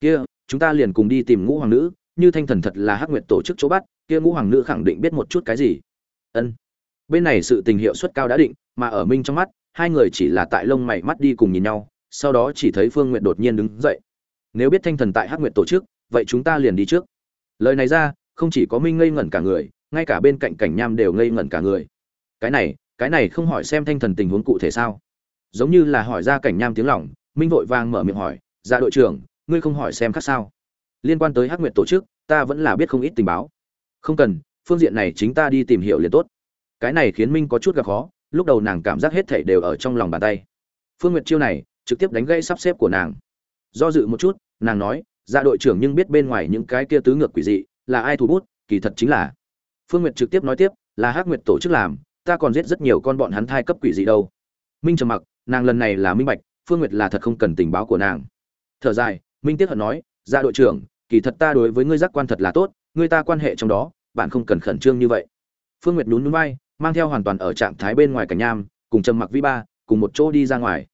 Kia, chúng ta liền cùng đi tìm ngũ hoàng nữ, như thanh thần thật là hắc nguyệt tổ chức chỗ bắt, kia ngũ hoàng nữ khẳng định biết một chút cái gì. Ân. Bên này sự tình hiệu suất cao đã định, mà ở minh trong mắt, hai người chỉ là tại lông mày mắt đi cùng nhìn nhau, sau đó chỉ thấy phương nguyện đột nhiên đứng dậy nếu biết thanh thần tại hắc nguyện tổ chức, vậy chúng ta liền đi trước. Lời này ra, không chỉ có minh ngây ngẩn cả người, ngay cả bên cạnh cảnh nham đều ngây ngẩn cả người. Cái này cái này không hỏi xem thanh thần tình huống cụ thể sao? Giống như là hỏi ra cảnh nham tiếng lòng, minh vội vàng mở miệng hỏi ra dạ đội trưởng, ngươi không hỏi xem khác sao? Liên quan tới hắc nguyện tổ chức, ta vẫn là biết không ít tình báo. Không cần, phương diện này chính ta đi tìm hiểu liền tốt. Cái này khiến minh có chút gặp khó, lúc đầu nàng cảm giác hết thảy đều ở trong lòng bàn tay. Phương nguyệt chiêu này, trực tiếp đánh gây sắp xếp của nàng do dự một chút, nàng nói dạ đội trưởng nhưng biết bên ngoài những cái kia tứ ngược quỷ dị, là ai thủ bút, kỳ thật chính là. Phương nguyệt trực tiếp nói tiếp, là hắc nguyệt tổ chức làm, ta còn giết rất nhiều con bọn hắn thai cấp quỷ dị đâu. Minh trầm mặc, nàng lần này là minh bạch, phương nguyệt là thật không cần tình báo của nàng. Thở dài, minh tiếc hận nói dạ đội trưởng, kỳ thật ta đối với ngươi giác quan thật là tốt, ngươi ta quan hệ trong đó, bạn không cần khẩn trương như vậy. Phương nguyệt nhún nhún vai, mang theo hoàn toàn ở trạng thái bên ngoài cảnh nham, cùng trầm mặc vi ba, cùng một chỗ đi ra ngoài.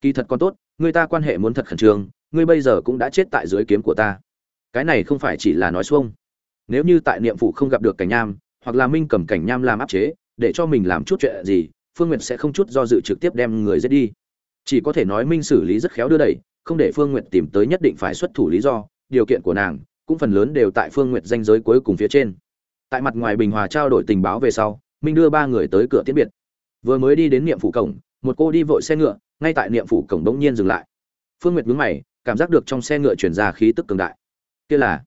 Kỳ thật còn tốt người ta quan hệ muốn thật khẩn trương ngươi bây giờ cũng đã chết tại dưới kiếm của ta. Cái này không phải chỉ là nói xuông. Nếu như tại niệm phủ không gặp được cảnh nham, hoặc là minh cầm cảnh nham làm áp chế, để cho mình làm chút chuyện gì, phương nguyệt sẽ không chút do dự trực tiếp đem người giết đi. Chỉ có thể nói minh xử lý rất khéo đưa đẩy, không để phương nguyệt tìm tới nhất định phải xuất thủ lý do, điều kiện của nàng, cũng phần lớn đều tại phương nguyệt danh giới cuối cùng phía trên. Tại mặt ngoài bình hòa trao đổi tình báo về sau, minh đưa ba người tới cửa tiễn biệt. Vừa mới đi đến niệm phủ cổng, một cô đi vội xe ngựa, ngay tại niệm phủ cổng bỗng nhiên dừng lại. Phương nguyệt nhướng mày cảm giác được trong xe ngựa chuyển ra khí tức cường đại. Kia là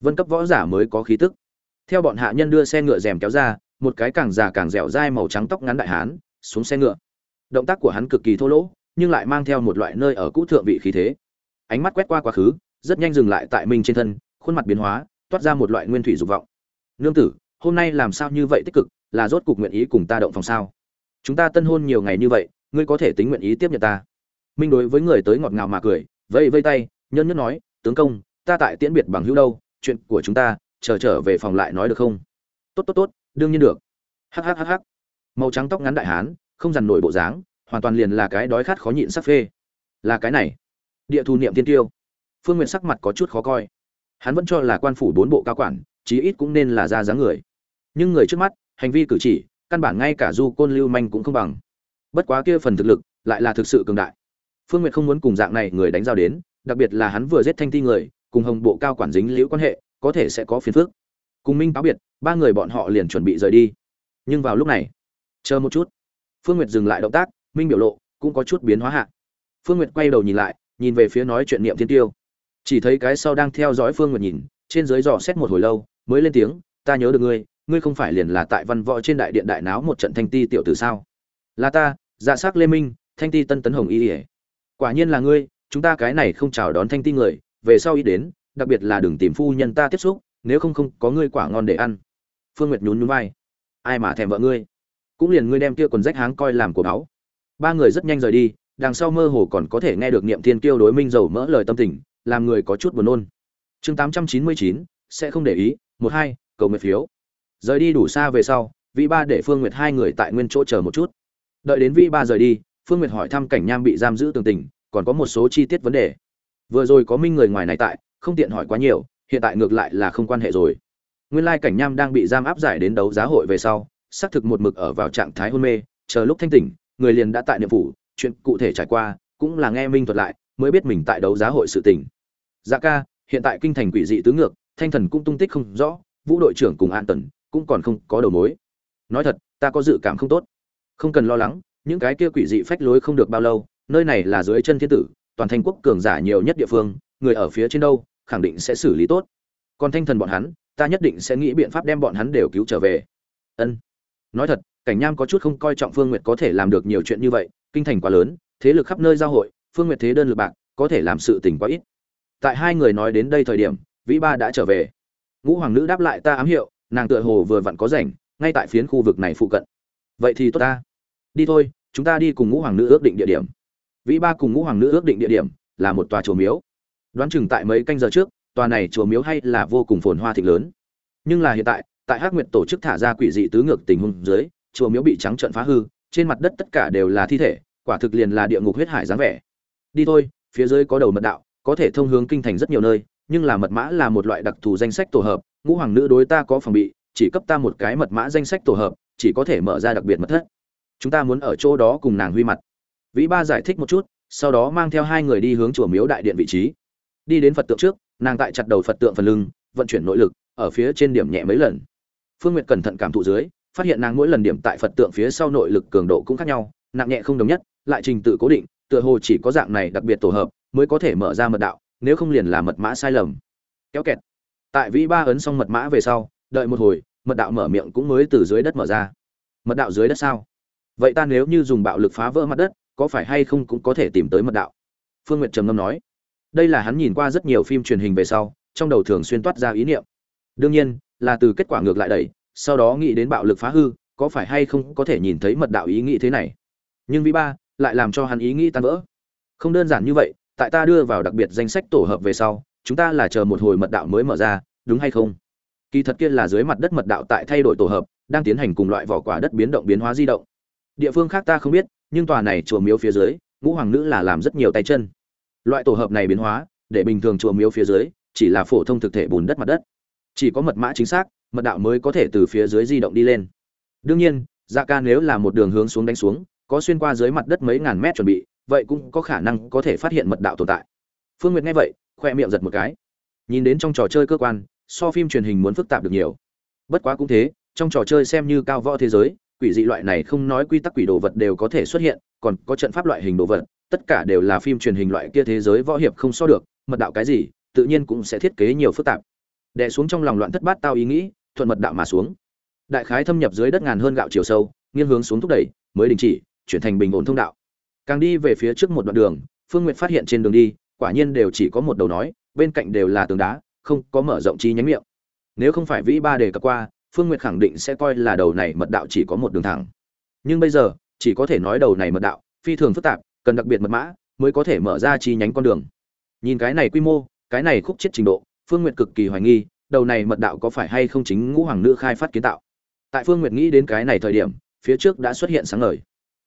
vân cấp võ giả mới có khí tức. Theo bọn hạ nhân đưa xe ngựa rèm kéo ra, một cái càng già càng dẻo dai màu trắng tóc ngắn đại hán xuống xe ngựa. Động tác của hắn cực kỳ thô lỗ, nhưng lại mang theo một loại nơi ở cũ thượng vị khí thế. Ánh mắt quét qua quá khứ, rất nhanh dừng lại tại minh trên thân, khuôn mặt biến hóa, toát ra một loại nguyên thủy dục vọng. Nương tử, hôm nay làm sao như vậy tích cực, là rốt cục nguyện ý cùng ta động phòng sao? Chúng ta tân hôn nhiều ngày như vậy, ngươi có thể tính nguyện ý tiếp nhận ta? Minh đối với người tới ngọt ngào mà cười vây vây tay nhân nhất nói, tướng công, ta tại tiễn biệt bằng hữu đâu, chuyện của chúng ta, chờ trở về phòng lại nói được không? Tốt tốt tốt, đương nhiên được. Hhhh màu trắng tóc ngắn đại hán, không dằn nổi bộ dáng, hoàn toàn liền là cái đói khát khó nhịn sắc phê. Là cái này. Địa thù niệm tiên tiêu. Phương nguyện sắc mặt có chút khó coi. Hắn vẫn cho là quan phủ bốn bộ cao quản, chí ít cũng nên là ra dáng người. Nhưng người trước mắt, hành vi cử chỉ, căn bản ngay cả du côn lưu manh cũng không bằng. Bất quá kia phần thực lực, lại là thực sự cường đại phương nguyệt không muốn cùng dạng này người đánh giao đến, đặc biệt là hắn vừa giết thanh ti người, cùng hồng bộ cao quản dính liễu quan hệ, có thể sẽ có phiền phức. Cùng minh cáo biệt, ba người bọn họ liền chuẩn bị rời đi. Nhưng vào lúc này, chờ một chút. Phương nguyệt dừng lại động tác, minh biểu lộ cũng có chút biến hóa hạ. Phương nguyệt quay đầu nhìn lại, nhìn về phía nói chuyện niệm thiên tiêu. Chỉ thấy cái sau đang theo dõi phương nguyệt nhìn, trên dưới dò xét một hồi lâu, mới lên tiếng, ta nhớ được ngươi ngươi không phải liền là tại văn võ trên đại điện đại náo một trận thanh ti tiểu tử sao? Là ta dạ s ắ c lê minh, thanh ti tân tấn hồng y ỉa quả nhiên là ngươi, chúng ta cái này không chào đón thanh ti người, về sau ý đến, đặc biệt là đừng tìm phu nhân ta tiếp xúc, nếu không không có ngươi quả ngon để ăn. Phương nguyệt nhún nhún vai. Ai mà thèm vợ ngươi? Cũng liền ngươi đem kia quần rách háng coi làm của báu. Ba người rất nhanh rời đi, đằng sau mơ hồ còn có thể nghe được niệm thiên kiêu đối minh dầu mỡ lời tâm tình, làm người có chút buồn nôn. Chương tám trăm chín mươi chín, sẽ không để ý, một hai, cầu nguyện phiếu. Rời đi đủ xa về sau, vĩ ba để phương nguyệt hai người tại nguyên chỗ chờ một chút. Đợi đến vĩ ba rời đi phương nguyệt hỏi thăm cảnh nham bị giam giữ tường tình, còn có một số chi tiết vấn đề. Vừa rồi có minh người ngoài này tại, không tiện hỏi quá nhiều, hiện tại ngược lại là không quan hệ rồi. Nguyên lai cảnh nham đang bị giam áp giải đến đấu giá hội về sau, xác thực một mực ở vào trạng thái hôn mê, chờ lúc thanh tỉnh, người liền đã tại niệm phủ, chuyện cụ thể trải qua, cũng là nghe minh thuật lại, mới biết mình tại đấu giá hội sự tình. dạ ca, hiện tại kinh thành quỷ dị tứ ngược, thanh thần cũng tung tích không rõ, vũ đội trưởng cùng an tần cũng còn không có đầu mối. Nói thật, ta có dự cảm không tốt. Không cần lo lắng những cái kia quỷ dị phách lối không được bao lâu, nơi này là dưới chân thiên tử, toàn thanh quốc cường giả nhiều nhất địa phương, người ở phía trên đâu, khẳng định sẽ xử lý tốt. Còn thanh thần bọn hắn, ta nhất định sẽ nghĩ biện pháp đem bọn hắn đều cứu trở về. Ân. Nói thật, cảnh nham có chút không coi trọng phương nguyệt có thể làm được nhiều chuyện như vậy, kinh thành quá lớn, thế lực khắp nơi giao hội, phương nguyệt thế đơn lực bạc, có thể làm sự tình quá ít. Tại hai người nói đến đây thời điểm, vĩ ba đã trở về. Ngũ hoàng nữ đáp lại ta ám hiệu, nàng tựa hồ vừa vặn có rảnh, ngay tại phiến khu vực này phụ cận. Vậy thì tốt ta. Đi thôi chúng ta đi cùng ngũ hoàng nữ ước định địa điểm. Vĩ ba cùng ngũ hoàng nữ ước định địa điểm là một tòa chùa miếu. Đoán chừng tại mấy canh giờ trước, tòa này chùa miếu hay là vô cùng phồn hoa thịnh lớn. Nhưng là hiện tại tại hắc nguyệt tổ chức thả ra quỷ dị tứ ngược tình huống dưới, chùa miếu bị trắng trợn phá hư, trên mặt đất tất cả đều là thi thể, quả thực liền là địa ngục huyết hải dáng vẻ. Đi thôi, phía dưới có đầu mật đạo, có thể thông hướng kinh thành rất nhiều nơi, nhưng là mật mã là một loại đặc thù danh sách tổ hợp, ngũ hoàng nữ đối ta có phòng bị, chỉ cấp ta một cái mật mã danh sách tổ hợp, chỉ có thể mở ra đặc biệt mật thất chúng ta muốn ở chỗ đó cùng nàng huy mặt. Vĩ ba giải thích một chút, sau đó mang theo hai người đi hướng chùa miếu đại điện vị trí. Đi đến phật tượng trước, nàng tại chặt đầu phật tượng phần lưng, vận chuyển nội lực, ở phía trên điểm nhẹ mấy lần. Phương n g u y ệ t cẩn thận cảm thụ dưới, phát hiện nàng mỗi lần điểm tại phật tượng phía sau nội lực cường độ cũng khác nhau, nặng nhẹ không đồng nhất, lại trình tự cố định, tựa hồ chỉ có dạng này đặc biệt tổ hợp, mới có thể mở ra mật đạo, nếu không liền là mật mã sai lầm. Kéo kẹt. Tại vĩ ba ấn xong mật mã về sau, đợi một hồi, mật đạo mở miệng cũng mới từ dưới đất mở ra. Mật đạo dưới đất sao? Vậy ta nếu như dùng bạo lực phá vỡ mặt đất, có phải hay không cũng có thể tìm tới mật đạo? Phương n g u y ệ t trầm ngâm nói. Đây là hắn nhìn qua rất nhiều phim truyền hình về sau, trong đầu thường xuyên toát ra ý niệm. Đương nhiên, là từ kết quả ngược lại đẩy, sau đó nghĩ đến bạo lực phá hư, có phải hay không có thể nhìn thấy mật đạo ý nghĩ thế này? Nhưng vĩ ba lại làm cho hắn ý nghĩ tan vỡ. Không đơn giản như vậy, tại ta đưa vào đặc biệt danh sách tổ hợp về sau, chúng ta là chờ một hồi mật đạo mới mở ra, đúng hay không? Kỳ thật kia là dưới mặt đất mật đạo tại thay đổi tổ hợp, đang tiến hành cùng loại vỏ quả đất biến động biến hóa di động địa phương khác ta không biết, nhưng tòa này chùa miếu phía dưới, ngũ hoàng nữ là làm rất nhiều tay chân. Loại tổ hợp này biến hóa, để bình thường chùa miếu phía dưới, chỉ là phổ thông thực thể bùn đất mặt đất. Chỉ có mật mã chính xác, mật đạo mới có thể từ phía dưới di động đi lên. Đương nhiên dạ ca nếu là một đường hướng xuống đánh xuống, có xuyên qua dưới mặt đất mấy ngàn mét chuẩn bị, vậy cũng có khả năng có thể phát hiện mật đạo tồn tại. Phương nguyệt nghe vậy, khoe miệng giật một cái. Nhìn đến trong trò chơi cơ quan, so phim truyền hình muốn phức tạp được nhiều. Bất quá cũng thế, trong trò chơi xem như cao võ thế giới quỷ dị loại này không nói quy tắc quỷ đồ vật đều có thể xuất hiện, còn có trận pháp loại hình đồ vật, tất cả đều là phim truyền hình loại kia thế giới võ hiệp không so được, mật đạo cái gì, tự nhiên cũng sẽ thiết kế nhiều phức tạp. Đè xuống trong lòng loạn thất bát tao ý nghĩ, thuận mật đạo mà xuống. Đại khái thâm nhập dưới đất ngàn hơn gạo chiều sâu, nghiêng hướng xuống thúc đẩy, mới đình chỉ, chuyển thành bình ổn thông đạo. Càng đi về phía trước một đoạn đường, phương Nguyệt phát hiện trên đường đi, quả nhiên đều chỉ có một đầu nói, bên cạnh đều là tường đá, không có mở rộng chi nhánh miệng. Nếu không phải vĩ ba đề cập qua phương Nguyệt khẳng định sẽ coi là đầu này mật đạo chỉ có một đường thẳng. Nhưng bây giờ, chỉ có thể nói đầu này mật đạo, phi thường phức tạp, cần đặc biệt mật mã, mới có thể mở ra chi nhánh con đường. Nhìn cái này quy mô, cái này khúc chết trình độ, phương nguyệt cực kỳ hoài nghi, đầu này mật đạo có phải hay không chính ngũ hoàng nữ khai phát kiến tạo. Tại phương nguyệt nghĩ đến cái này thời điểm, phía trước đã xuất hiện sáng ngời.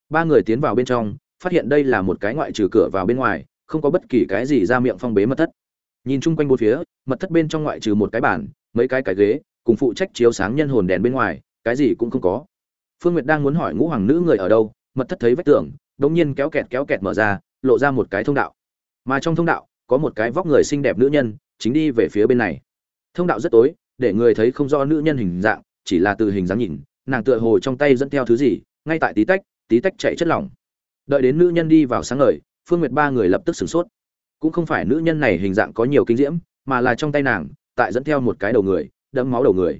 Ba người tiến vào bên trong, phát hiện đây là một cái ngoại trừ cửa vào bên ngoài, không có bất kỳ cái gì ra miệng phong bế mật thất. Nhìn chung quanh bốn phía, mật thất bên trong ngoại trừ một cái bàn, mấy cái cái ghế cùng phụ trách chiếu sáng nhân hồn đèn bên ngoài, cái gì cũng không có. Phương nguyệt đang muốn hỏi ngũ hoàng nữ người ở đâu, mật thất thấy vách tường, đống nhiên kéo kẹt kéo kẹt mở ra, lộ ra một cái thông đạo. Mà trong thông đạo, có một cái vóc người xinh đẹp nữ nhân, chính đi về phía bên này. Thông đạo rất tối, để người thấy không rõ nữ nhân hình dạng, chỉ là từ hình dáng nhìn, nàng tựa hồ trong tay dẫn theo thứ gì, ngay tại tí tách tí tách chạy chất lỏng. Đợi đến nữ nhân đi vào sáng ngời, phương nguyệt ba người lập tức sửng sốt. Cũng không phải nữ nhân này hình dạng có nhiều kinh diễm, mà là trong tay nàng, tại dẫn theo một cái đầu người đẫm máu đầu người.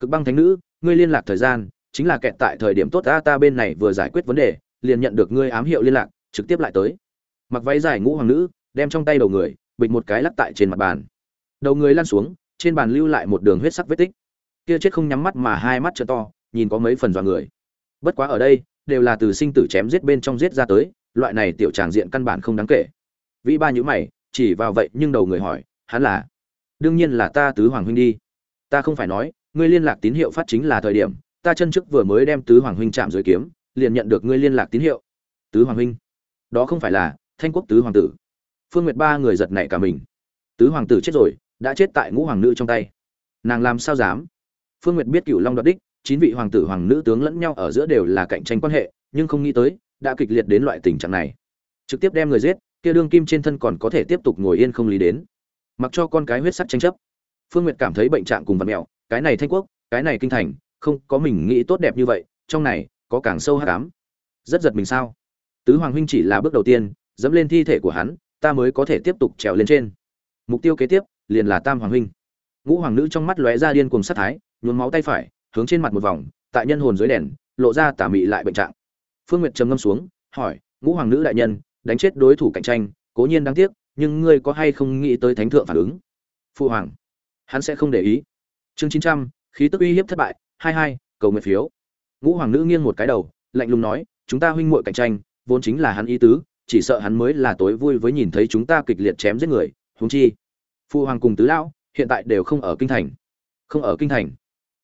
Cực băng thánh nữ, ngươi liên lạc thời gian, chính là kẹt tại thời điểm tốt ta ta bên này vừa giải quyết vấn đề, liền nhận được ngươi ám hiệu liên lạc, trực tiếp lại tới. Mặc váy dài ngũ hoàng nữ, đem trong tay đầu người, bịch một cái lắc tại trên mặt bàn. Đầu người lăn xuống, trên bàn lưu lại một đường huyết sắc vết tích. Kia chết không nhắm mắt mà hai mắt trợ to, nhìn có mấy phần dọa người. Bất quá ở đây, đều là từ sinh tử chém giết bên trong giết ra tới, loại này tiểu tràng diện căn bản không đáng kể. Vĩ ba nhữ mày, chỉ vào vậy nhưng đầu người hỏi, hắn là, đương nhiên là ta tứ hoàng huynh đi ta không phải nói, ngươi liên lạc tín hiệu phát chính là thời điểm, ta chân trước vừa mới đem tứ hoàng huynh chạm dưới kiếm, liền nhận được ngươi liên lạc tín hiệu. Tứ hoàng huynh? Đó không phải là thanh quốc tứ hoàng tử. Phương nguyệt ba người giật nảy cả mình. Tứ hoàng tử chết rồi, đã chết tại ngũ hoàng nữ trong tay. Nàng làm sao dám? Phương nguyệt biết cựu long đoạt đích, chín vị hoàng tử hoàng nữ tướng lẫn nhau ở giữa đều là cạnh tranh quan hệ, nhưng không nghĩ tới, đã kịch liệt đến loại tình trạng này. Trực tiếp đem người giết, kia đương kim trên thân còn có thể tiếp tục ngồi yên không lý đến. Mặc cho con cái huyết sắc tranh chấp phương nguyệt cảm thấy bệnh trạng cùng vật mẹo, cái này thanh quốc, cái này kinh thành, không có mình nghĩ tốt đẹp như vậy, trong này có càng sâu hát cám rất giật mình sao? Tứ hoàng huynh chỉ là bước đầu tiên, dẫm lên thi thể của hắn, ta mới có thể tiếp tục trèo lên trên. Mục tiêu kế tiếp, liền là tam hoàng huynh. Ngũ hoàng nữ trong mắt lóe ra điên cuồng sát thái, nhuốm máu tay phải, hướng trên mặt một vòng, tại nhân hồn dưới đèn, lộ ra tà mị lại bệnh trạng. Phương nguyệt trầm ngâm xuống, hỏi, ngũ hoàng nữ đại nhân, đánh chết đối thủ cạnh tranh, cố nhiên đáng tiếc, nhưng ngươi có hay không nghĩ tới thánh thượng phản ứng? Phụ hoàng hắn sẽ không để ý. Chương chín trăm, khí tức uy hiếp thất bại, hai hai, cầu nguyện phiếu. Ngũ hoàng nữ nghiêng một cái đầu, lạnh lùng nói, chúng ta huynh muội cạnh tranh, vốn chính là hắn ý tứ, chỉ sợ hắn mới là tối vui với nhìn thấy chúng ta kịch liệt chém giết người, huống chi, phu hoàng cùng tứ lão, hiện tại đều không ở kinh thành. Không ở kinh thành?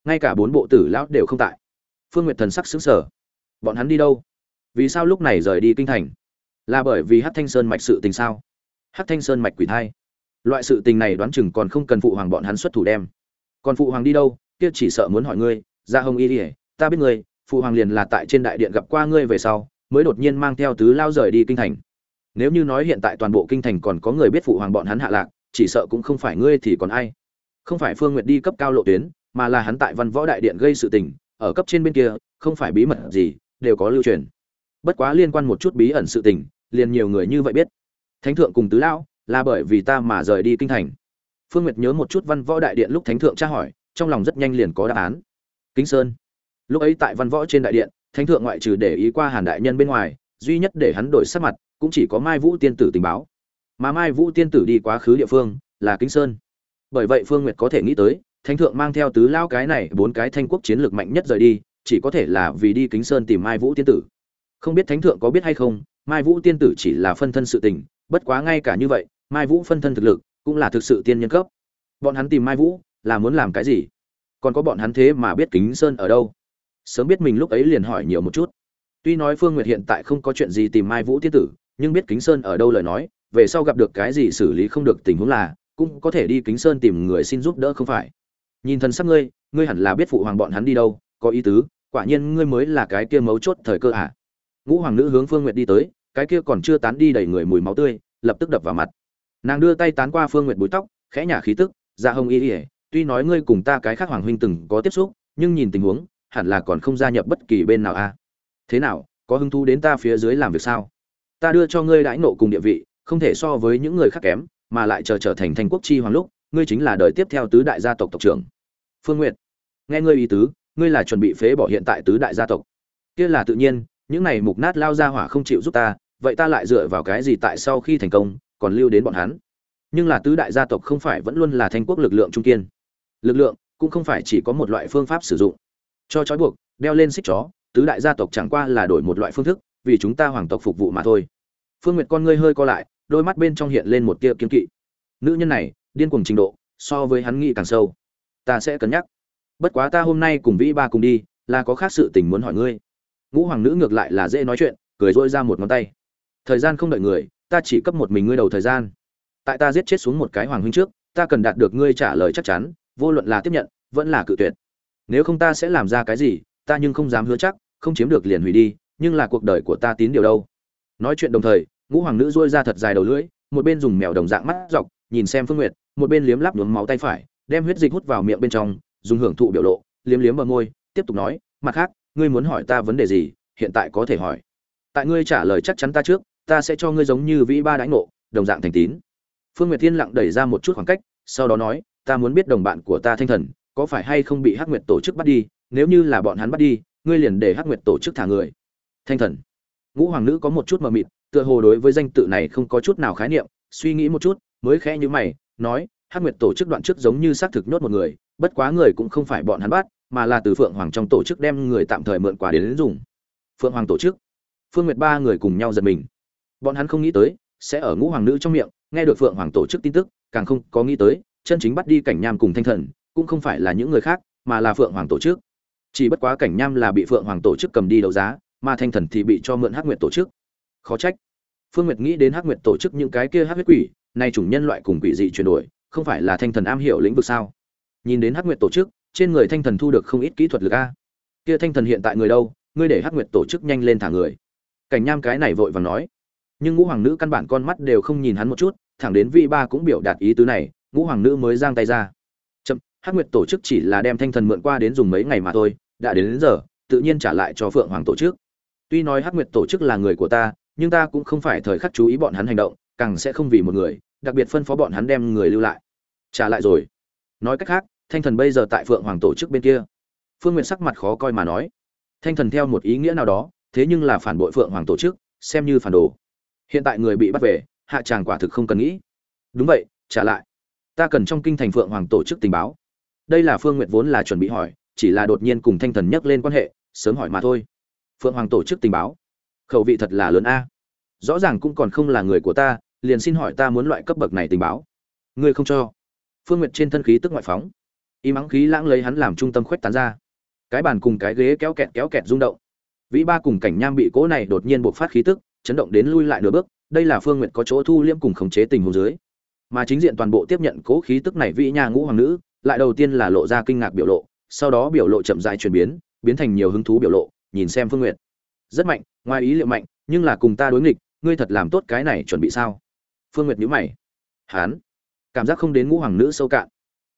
Ngay cả bốn bộ tử lão đều không tại. Phương nguyệt thần sắc xứng sở bọn hắn đi đâu? Vì sao lúc này rời đi kinh thành? Là bởi vì hát thanh sơn mạch sự tình sao? Hát thanh sơn mạch quỷ thai loại sự tình này đoán chừng còn không cần phụ hoàng bọn hắn xuất thủ đem. Còn phụ hoàng đi đâu? Kia chỉ sợ muốn hỏi ngươi. Ra hồng y ỉa ta biết ngươi. Phụ hoàng liền là tại trên đại điện gặp qua ngươi về sau, mới đột nhiên mang theo tứ lao rời đi kinh thành. Nếu như nói hiện tại toàn bộ kinh thành còn có người biết phụ hoàng bọn hắn hạ lạc, chỉ sợ cũng không phải ngươi thì còn ai. Không phải phương nguyệt đi cấp cao lộ tuyến, mà là hắn tại văn võ đại điện gây sự tình, ở cấp trên bên kia, không phải bí mật gì, đều có lưu truyền. Bất quá liên quan một chút bí ẩn sự tình, liền nhiều người như vậy biết. Thánh thượng cùng tứ lão là bởi vì ta mà rời đi kinh thành. Phương nguyệt nhớ một chút văn võ đại điện lúc thánh thượng tra hỏi, trong lòng rất nhanh liền có đáp án. Kính sơn. Lúc ấy tại văn võ trên đại điện, thánh thượng ngoại trừ để ý qua hàn đại nhân bên ngoài, duy nhất để hắn đổi sắc mặt, cũng chỉ có mai vũ tiên tử tình báo. Mà mai vũ tiên tử đi quá khứ địa phương, là kính sơn. Bởi vậy phương nguyệt có thể nghĩ tới, thánh thượng mang theo tứ lao cái này, bốn cái thanh quốc chiến lược mạnh nhất rời đi, chỉ có thể là vì đi kính sơn tìm mai vũ tiên tử. Không biết thánh thượng có biết hay không, mai vũ tiên tử chỉ là phân thân sự tình, bất quá ngay cả như vậy mai vũ phân thân thực lực cũng là thực sự tiên nhân cấp. Bọn hắn tìm mai vũ là muốn làm cái gì? Còn có bọn hắn thế mà biết kính sơn ở đâu? Sớm biết mình lúc ấy liền hỏi nhiều một chút. Tuy nói phương nguyệt hiện tại không có chuyện gì tìm mai vũ tiên tử, nhưng biết kính sơn ở đâu lời nói, về sau gặp được cái gì xử lý không được tình huống là, cũng có thể đi kính sơn tìm người xin giúp đỡ không phải. Nhìn thần sắc ngươi ngươi hẳn là biết phụ hoàng bọn hắn đi đâu, có ý tứ, quả nhiên ngươi mới là cái kia mấu chốt thời cơ à. ngũ hoàng nữ hướng phương nguyệt đi tới, cái kia còn chưa tán đi đầy người mùi máu tươi, lập tức đập vào mặt nàng đưa tay tán qua phương nguyệt búi tóc, khẽ nhả khí tức dạ hồng y ỉa tuy nói ngươi cùng ta cái khác hoàng huynh từng có tiếp xúc, nhưng nhìn tình huống, hẳn là còn không gia nhập bất kỳ bên nào a. À. thế nào, có hứng thú đến ta phía dưới làm việc sao? Ta đưa cho ngươi đãi nộ cùng địa vị, không thể so với những người khác kém, mà lại chờ trở thành thành quốc chi hoàng lúc, ngươi chính là đời tiếp theo tứ đại gia tộc tộc trưởng. Phương nguyệt, nghe ngươi ý tứ, ngươi là chuẩn bị phế bỏ hiện tại tứ đại gia tộc. Kia là tự nhiên, những này mục nát lao ra hỏa không chịu giúp ta, vậy ta lại dựa vào cái gì tại sau khi thành công còn lưu đến bọn hắn. Nhưng là tứ đại gia tộc không phải vẫn luôn là thanh quốc lực lượng trung kiên. Lực lượng cũng không phải chỉ có một loại phương pháp sử dụng. Cho trói buộc, đeo lên xích chó, tứ đại gia tộc chẳng qua là đổi một loại phương thức, vì chúng ta hoàng tộc phục vụ mà thôi. Phương nguyệt con ngươi hơi co lại, đôi mắt bên trong hiện lên một tia kiên kỵ. Nữ nhân này, điên cuồng trình độ, so với hắn nghĩ càng sâu. Ta sẽ cân nhắc. Bất quá ta hôm nay cùng vĩ ba cùng đi, là có khác sự tình muốn hỏi ngươi. Ngũ hoàng nữ ngược lại là dễ nói chuyện, cười dỗi ra một ngón tay. Thời gian không đợi người ta chỉ cấp một mình ngươi đầu thời gian. Tại ta giết chết xuống một cái hoàng huynh trước, ta cần đạt được ngươi trả lời chắc chắn, vô luận là tiếp nhận, vẫn là cự tuyệt. Nếu không ta sẽ làm ra cái gì, ta nhưng không dám hứa chắc, không chiếm được liền hủy đi, nhưng là cuộc đời của ta tín điều đâu. Nói chuyện đồng thời, ngũ hoàng nữ dôi ra thật dài đầu lưỡi, một bên dùng mèo đồng dạng mắt dọc, nhìn xem phương nguyệt, một bên liếm láp nhuốm máu tay phải, đem huyết dịch hút vào miệng bên trong, dùng hưởng thụ biểu lộ, liếm liếm bờ môi, tiếp tục nói, mặt khác, ngươi muốn hỏi ta vấn đề gì, hiện tại có thể hỏi. Tại ngươi trả lời chắc chắn ta trước ta sẽ cho ngươi giống như vĩ ba đãi ngộ đồng dạng thành tín. Phương nguyệt thiên lặng đẩy ra một chút khoảng cách sau đó nói ta muốn biết đồng bạn của ta thanh thần có phải hay không bị hắc nguyệt tổ chức bắt đi? Nếu như là bọn hắn bắt đi ngươi liền để hắc nguyệt tổ chức thả người. Thanh thần. Ngũ hoàng nữ có một chút mờ mịt tựa hồ đối với danh tự này không có chút nào khái niệm suy nghĩ một chút mới khẽ như mày nói hắc nguyệt tổ chức đoạn trước giống như xác thực nhốt một người bất quá người cũng không phải bọn hắn bắt mà là từ phượng hoàng trong tổ chức đem người tạm thời mượn quà đến, đến dùng. Phượng hoàng tổ chức. Phương nguyệt ba người cùng nhau giật mình bọn hắn không nghĩ tới, sẽ ở ngũ hoàng nữ trong miệng, nghe được phượng hoàng tổ chức tin tức, càng không có nghĩ tới, chân chính bắt đi cảnh nham cùng thanh thần, cũng không phải là những người khác, mà là phượng hoàng tổ chức. Chỉ bất quá cảnh nham là bị phượng hoàng tổ chức cầm đi đấu giá, mà thanh thần thì bị cho mượn hắc nguyệt tổ chức. Khó trách. Phương nguyệt nghĩ đến hắc nguyệt tổ chức những cái kia hắc huyết quỷ, nay chủng nhân loại cùng quỷ dị chuyển đổi, không phải là thanh thần am hiểu lĩnh vực sao? Nhìn đến hắc nguyệt tổ chức, trên người thanh thần thu được không ít kỹ thuật lực a. Kia thanh thần hiện tại người đâu? Ngươi để hắc nguyệt tổ chức nhanh lên thả người. Cảnh nham cái này vội vàng nói nhưng ngũ hoàng nữ căn bản con mắt đều không nhìn hắn một chút thẳng đến vị ba cũng biểu đạt ý tứ này ngũ hoàng nữ mới giang tay ra. Chậm hắc nguyệt tổ chức chỉ là đem thanh thần mượn qua đến dùng mấy ngày mà thôi đã đến, đến giờ tự nhiên trả lại cho phượng hoàng tổ chức. Tuy nói hắc nguyệt tổ chức là người của ta nhưng ta cũng không phải thời khắc chú ý bọn hắn hành động càng sẽ không vì một người đặc biệt phân phó bọn hắn đem người lưu lại. Trả lại rồi. Nói cách khác thanh thần bây giờ tại phượng hoàng tổ chức bên kia. Phương nguyện sắc mặt khó coi mà nói. Thanh thần theo một ý nghĩa nào đó thế nhưng là phản bội phượng hoàng tổ chức xem như phản đồ hiện tại người bị bắt về, hạ tràng quả thực không cần nghĩ. Đúng vậy, trả lại. Ta cần trong kinh thành phượng hoàng tổ chức tình báo. Đây là phương nguyện vốn là chuẩn bị hỏi, chỉ là đột nhiên cùng thanh thần nhắc lên quan hệ, sớm hỏi mà thôi. Phượng hoàng tổ chức tình báo. Khẩu vị thật là lớn a. Rõ ràng cũng còn không là người của ta, liền xin hỏi ta muốn loại cấp bậc này tình báo. Ngươi không cho. Phương nguyệt trên thân khí tức ngoại phóng. Y mắng khí lãng lấy hắn làm trung tâm khuếch tán ra. Cái bàn cùng cái ghế kéo kẹt kéo kẹt rung động. Vĩ ba cùng cảnh nham bị cỗ này đột nhiên buộc phát khí tức chấn động đến lui lại nửa bước, đây là phương nguyệt có chỗ thu liễm cùng khống chế tình huống dưới. Mà chính diện toàn bộ tiếp nhận cố khí tức này vĩ nha ngũ hoàng nữ, lại đầu tiên là lộ ra kinh ngạc biểu lộ, sau đó biểu lộ chậm rãi chuyển biến biến thành nhiều hứng thú biểu lộ, nhìn xem phương nguyệt. Rất mạnh, ngoài ý liệu mạnh, nhưng là cùng ta đối nghịch, ngươi thật làm tốt cái này chuẩn bị sao? Phương nguyệt nhíu mày. Hán, cảm giác không đến ngũ hoàng nữ sâu cạn.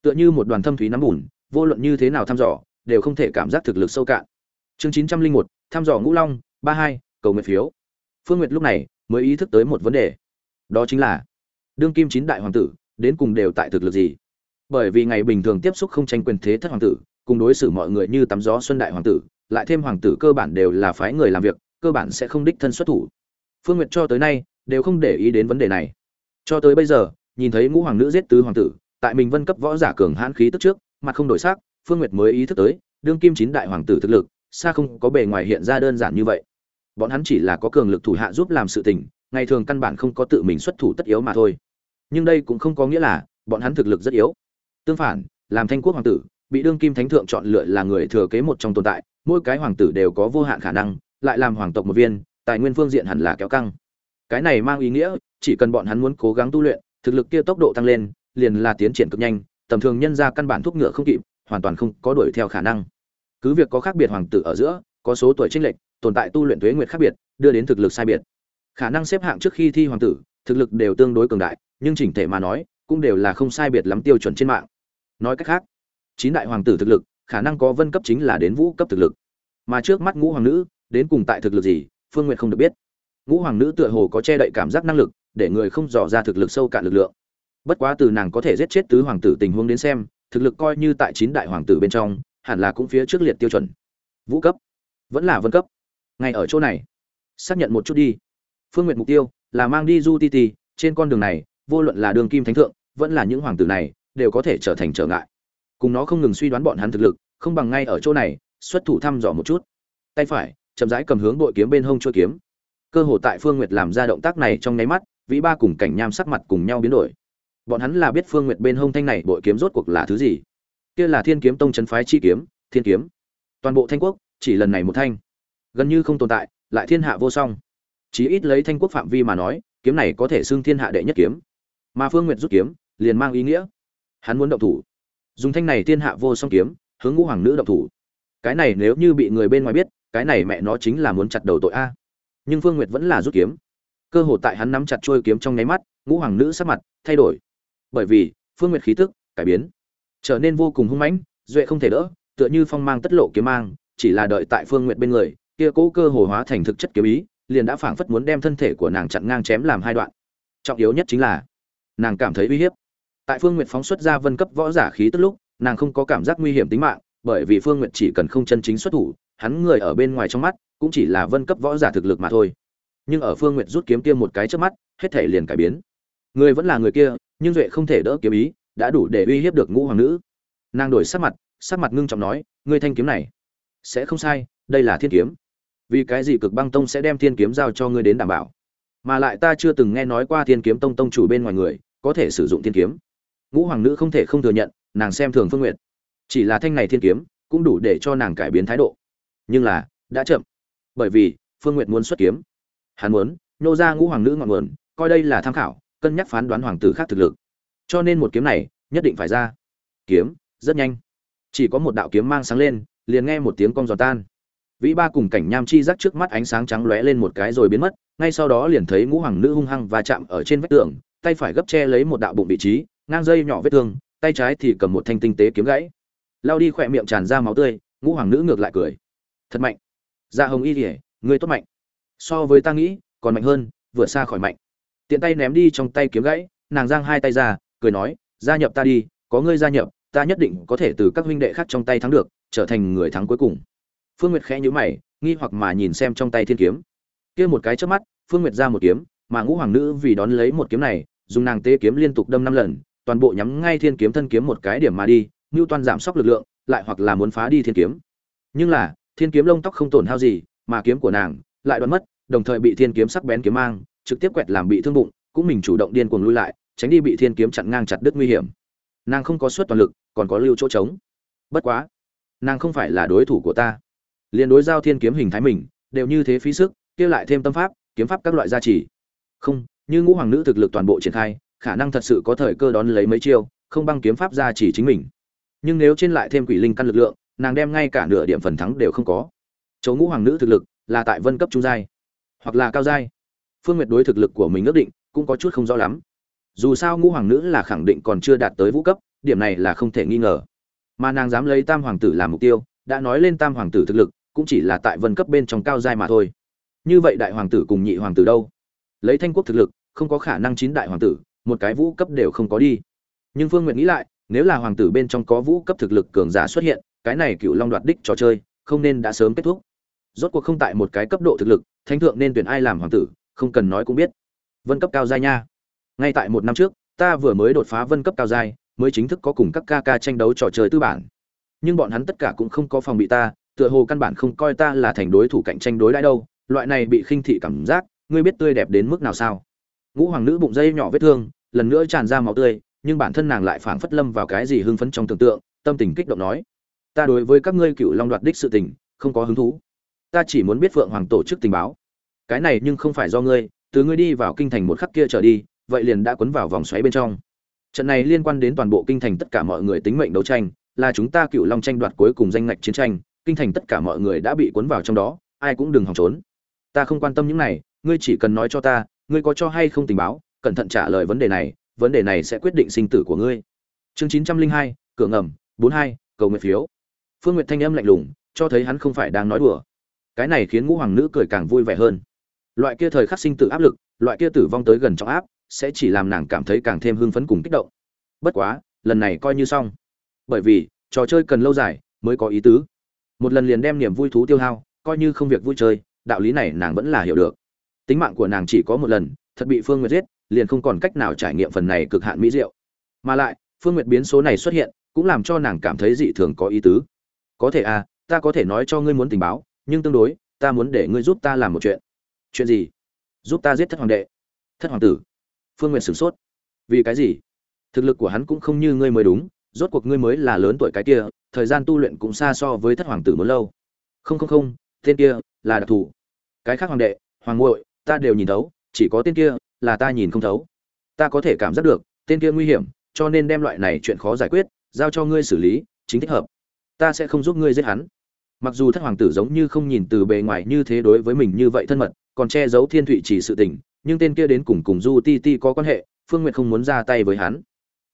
Tựa như một đoàn thâm thúy nắm bùn, vô luận như thế nào thăm dò, đều không thể cảm giác thực lực sâu cạn. Chương chín trăm linh một, thăm dò ngũ long, ba hai, cầu nguyện phiếu phương nguyệt lúc này mới ý thức tới một vấn đề. Đó chính là, đương kim chín đại hoàng tử đến cùng đều tại thực lực gì? Bởi vì ngày bình thường tiếp xúc không tranh quyền thế thất hoàng tử, cùng đối xử mọi người như tắm gió xuân đại hoàng tử, lại thêm hoàng tử cơ bản đều là phái người làm việc, cơ bản sẽ không đích thân xuất thủ. Phương nguyệt cho tới nay đều không để ý đến vấn đề này. Cho tới bây giờ, nhìn thấy ngũ hoàng nữ giết tứ hoàng tử, tại mình vân cấp võ giả cường hãn khí tức trước, mặt không đổi sắc, phương nguyệt mới ý thức tới, đương kim chín đại hoàng tử thực lực, xa không có bề ngoài hiện ra đơn giản như vậy bọn hắn chỉ là có cường lực thủ hạ giúp làm sự tình, ngày thường căn bản không có tự mình xuất thủ tất yếu mà thôi. Nhưng đây cũng không có nghĩa là bọn hắn thực lực rất yếu. Tương phản, làm thanh quốc hoàng tử, bị đương kim thánh thượng chọn lựa là người thừa kế một trong tồn tại, mỗi cái hoàng tử đều có vô hạn khả năng, lại làm hoàng tộc một viên, tài nguyên phương diện hẳn là kéo căng. Cái này mang ý nghĩa, chỉ cần bọn hắn muốn cố gắng tu luyện, thực lực kia tốc độ tăng lên, liền là tiến triển cực nhanh, tầm thường nhân ra căn bản thuốc ngựa không kịp, hoàn toàn không có đuổi theo khả năng. Cứ việc có khác biệt hoàng tử ở giữa, có số tuổi chênh lệch tồn tại tu luyện tuế nguyệt khác biệt, đưa đến thực lực sai biệt. Khả năng xếp hạng trước khi thi hoàng tử, thực lực đều tương đối cường đại, nhưng chỉnh thể mà nói, cũng đều là không sai biệt lắm tiêu chuẩn trên mạng. Nói cách khác, chín đại hoàng tử thực lực, khả năng có vân cấp chính là đến vũ cấp thực lực. Mà trước mắt ngũ hoàng nữ, đến cùng tại thực lực gì, phương nguyệt không được biết. Ngũ hoàng nữ tựa hồ có che đậy cảm giác năng lực, để người không dò ra thực lực sâu cạn lực lượng. Bất quá từ nàng có thể giết chết tứ hoàng tử tình huống đến xem, thực lực coi như tại chín đại hoàng tử bên trong, hẳn là cũng phía trước liệt tiêu chuẩn. Vũ cấp, vẫn là vân cấp ngay ở chỗ này. Xác nhận một chút đi. Phương nguyện mục tiêu là mang đi du ti ti, trên con đường này, vô luận là đường kim thánh thượng, vẫn là những hoàng tử này, đều có thể trở thành trở ngại. Cùng nó không ngừng suy đoán bọn hắn thực lực, không bằng ngay ở chỗ này, xuất thủ thăm dò một chút. Tay phải, chậm rãi cầm hướng bội kiếm bên hông chuôi kiếm. Cơ hồ tại phương nguyệt làm ra động tác này trong nháy mắt, vĩ ba cùng cảnh nham sắc mặt cùng nhau biến đổi. Bọn hắn là biết phương nguyệt bên hông thanh này bội kiếm rốt cuộc là thứ gì. Kia là thiên kiếm tông trấn phái chi kiếm, thiên kiếm. Toàn bộ thanh quốc, chỉ lần này một thanh gần như không tồn tại, lại thiên hạ vô song. Chí ít lấy thanh quốc phạm vi mà nói, kiếm này có thể xưng thiên hạ đệ nhất kiếm. Mà phương nguyệt rút kiếm, liền mang ý nghĩa. Hắn muốn động thủ. Dùng thanh này thiên hạ vô song kiếm, hướng ngũ hoàng nữ động thủ. Cái này nếu như bị người bên ngoài biết, cái này mẹ nó chính là muốn chặt đầu tội a. Nhưng phương nguyệt vẫn là rút kiếm. Cơ hội tại hắn nắm chặt trôi kiếm trong nháy mắt, ngũ hoàng nữ sắc mặt thay đổi. Bởi vì, phương nguyệt khí tức, cải biến. Trở nên vô cùng hung mãnh, duệ không thể đỡ, tựa như phong mang tất lộ kiếm mang, chỉ là đợi tại phương nguyệt bên người kia cố cơ hồ hóa thành thực chất kiếm ý, liền đã phảng phất muốn đem thân thể của nàng chặn ngang chém làm hai đoạn. Trọng yếu nhất chính là, nàng cảm thấy uy hiếp. Tại phương nguyệt phóng xuất ra vân cấp võ giả khí tức lúc, nàng không có cảm giác nguy hiểm tính mạng, bởi vì phương nguyệt chỉ cần không chân chính xuất thủ, hắn người ở bên ngoài trong mắt, cũng chỉ là vân cấp võ giả thực lực mà thôi. Nhưng ở phương nguyệt rút kiếm kia một cái trước mắt, hết thể liền cải biến. Người vẫn là người kia, nhưng duệ không thể đỡ kiếm ý, đã đủ để uy hiếp được ngũ hoàng nữ. Nàng đổi sắc mặt sắc mặt ngưng trọng nói, ngươi thanh kiếm này, sẽ không sai, đây là thiên kiếm vì cái gì cực băng tông sẽ đem thiên kiếm giao cho ngươi đến đảm bảo? Mà lại ta chưa từng nghe nói qua thiên kiếm tông tông chủ bên ngoài người có thể sử dụng thiên kiếm. Ngũ hoàng nữ không thể không thừa nhận, nàng xem thường phương nguyện chỉ là thanh này thiên kiếm cũng đủ để cho nàng cải biến thái độ. Nhưng là, đã chậm. Bởi vì, phương nguyện muốn xuất kiếm. Hắn muốn nô ra ngũ hoàng nữ ngọn nguồn, coi đây là tham khảo, cân nhắc phán đoán hoàng tử khác thực lực. Cho nên một kiếm này nhất định phải ra. Kiếm, rất nhanh. Chỉ có một đạo kiếm mang sáng lên, liền nghe một tiếng cong giòn tan vĩ ba cùng cảnh nham chi rắc trước mắt ánh sáng trắng lóe lên một cái rồi biến mất, ngay sau đó liền thấy ngũ hoàng nữ hung hăng và chạm ở trên vách tường, tay phải gấp che lấy một đạo bụng vị trí, ngang dây nhỏ vết thương, tay trái thì cầm một thanh tinh tế kiếm gãy. Lao đi khỏe miệng tràn ra máu tươi, ngũ hoàng nữ ngược lại cười. Thật mạnh. Dạ hồng y kỉa người tốt mạnh. So với ta nghĩ, còn mạnh hơn vừa xa khỏi mạnh. Tiện tay ném đi trong tay kiếm gãy, nàng giang hai tay ra, cười nói, gia nhập ta đi, có ngươi gia nhập, ta nhất định có thể từ các huynh đệ khác trong tay thắng được, trở thành người thắng cuối cùng phương nguyệt khẽ nhíu mày, nghi hoặc mà nhìn xem trong tay thiên kiếm. Kia một cái chớp mắt, phương nguyệt ra một kiếm, mà ngũ hoàng nữ vì đón lấy một kiếm này, dùng nàng tê kiếm liên tục đâm năm lần, toàn bộ nhắm ngay thiên kiếm thân kiếm một cái điểm mà đi, như toàn giảm sốc lực lượng, lại hoặc là muốn phá đi thiên kiếm. Nhưng là, thiên kiếm lông tóc không tổn hao gì, mà kiếm của nàng lại đoán mất, đồng thời bị thiên kiếm sắc bén kiếm mang, trực tiếp quẹt làm bị thương bụng, cũng mình chủ động điên cuồng lui lại, tránh đi bị thiên kiếm chặn ngang chặt đứt nguy hiểm. Nàng không có suất toàn lực, còn có lưu chỗ trống. Bất quá, nàng không phải là đối thủ của ta liền đối giao thiên kiếm hình thái mình, đều như thế phí sức, kia lại thêm tâm pháp, kiếm pháp các loại gia trì. Không, như ngũ hoàng nữ thực lực toàn bộ triển khai, khả năng thật sự có thời cơ đón lấy mấy chiêu, không băng kiếm pháp gia trì chính mình. Nhưng nếu trên lại thêm quỷ linh căn lực lượng, nàng đem ngay cả nửa điểm phần thắng đều không có. Chỗ ngũ hoàng nữ thực lực, là tại vân cấp trung giai, hoặc là cao giai. Phương nguyệt đối thực lực của mình ước định, cũng có chút không rõ lắm. Dù sao ngũ hoàng nữ là khẳng định còn chưa đạt tới vũ cấp, điểm này là không thể nghi ngờ. Mà nàng dám lấy tam hoàng tử làm mục tiêu, đã nói lên tam hoàng tử thực lực cũng chỉ là tại vân cấp bên trong cao giai mà thôi. Như vậy đại hoàng tử cùng nhị hoàng tử đâu? Lấy thanh quốc thực lực, không có khả năng chín đại hoàng tử, một cái vũ cấp đều không có đi. Nhưng phương nguyện nghĩ lại, nếu là hoàng tử bên trong có vũ cấp thực lực cường giả xuất hiện, cái này cựu long đoạt đích trò chơi, không nên đã sớm kết thúc. Rốt cuộc không tại một cái cấp độ thực lực, thánh thượng nên tuyển ai làm hoàng tử, không cần nói cũng biết. Vân cấp cao giai nha. Ngay tại một năm trước, ta vừa mới đột phá vân cấp cao giai, mới chính thức có cùng các ca ca tranh đấu trò chơi tư bản. Nhưng bọn hắn tất cả cũng không có phòng bị ta tựa hồ căn bản không coi ta là thành đối thủ cạnh tranh đối đãi đâu, loại này bị khinh thị cảm giác, ngươi biết tươi đẹp đến mức nào sao? Ngũ hoàng nữ bụng dây nhỏ vết thương, lần nữa tràn ra máu tươi, nhưng bản thân nàng lại phảng phất lâm vào cái gì hưng phấn trong tưởng tượng, tâm tình kích động nói, ta đối với các ngươi cựu long đoạt đích sự tình, không có hứng thú. Ta chỉ muốn biết phượng hoàng tổ chức tình báo. Cái này nhưng không phải do ngươi, từ ngươi đi vào kinh thành một khắc kia trở đi, vậy liền đã quấn vào vòng xoáy bên trong. Trận này liên quan đến toàn bộ kinh thành tất cả mọi người tính mệnh đấu tranh, là chúng ta cựu long tranh đoạt cuối cùng danh ngạch chiến tranh kinh thành tất cả mọi người đã bị cuốn vào trong đó, ai cũng đừng hòng trốn. Ta không quan tâm những này, ngươi chỉ cần nói cho ta, ngươi có cho hay không tình báo, cẩn thận trả lời vấn đề này, vấn đề này sẽ quyết định sinh tử của ngươi. Chương chín trăm linh hai, cửa ngầm, bốn hai, cầu nguyện phiếu. Phương nguyệt thanh âm lạnh lùng, cho thấy hắn không phải đang nói đùa. Cái này khiến ngũ hoàng nữ cười càng vui vẻ hơn. Loại kia thời khắc sinh tử áp lực, loại kia tử vong tới gần trong áp, sẽ chỉ làm nàng cảm thấy càng thêm hưng phấn cùng kích động. Bất quá, lần này coi như xong. Bởi vì, trò chơi cần lâu dài, mới có ý tứ một lần liền đem niềm vui thú tiêu hao, coi như không việc vui chơi, đạo lý này nàng vẫn là hiểu được. Tính mạng của nàng chỉ có một lần, thật bị phương nguyệt giết, liền không còn cách nào trải nghiệm phần này cực hạn mỹ diệu. Mà lại, phương nguyệt biến số này xuất hiện, cũng làm cho nàng cảm thấy dị thường có ý tứ. Có thể à ta có thể nói cho ngươi muốn tình báo, nhưng tương đối, ta muốn để ngươi giúp ta làm một chuyện. Chuyện gì? Giúp ta giết thất hoàng đệ. Thất hoàng tử. Phương Nguyệt sửng sốt. Vì cái gì? Thực lực của hắn cũng không như ngươi mới đúng rốt cuộc ngươi mới là lớn tuổi cái kia, thời gian tu luyện cũng xa so với thất hoàng tử muốn lâu. Không không không, tên kia là đặc thù cái khác hoàng đệ, hoàng ngội ta đều nhìn thấu, chỉ có tên kia là ta nhìn không thấu. Ta có thể cảm giác được, tên kia nguy hiểm, cho nên đem loại này chuyện khó giải quyết, giao cho ngươi xử lý, chính thích hợp. Ta sẽ không giúp ngươi giết hắn. Mặc dù thất hoàng tử giống như không nhìn từ bề ngoài như thế đối với mình như vậy thân mật, còn che giấu thiên thụy chỉ sự tình, nhưng tên kia đến cùng cùng du ti ti có quan hệ, phương nguyệt không muốn ra tay với hắn.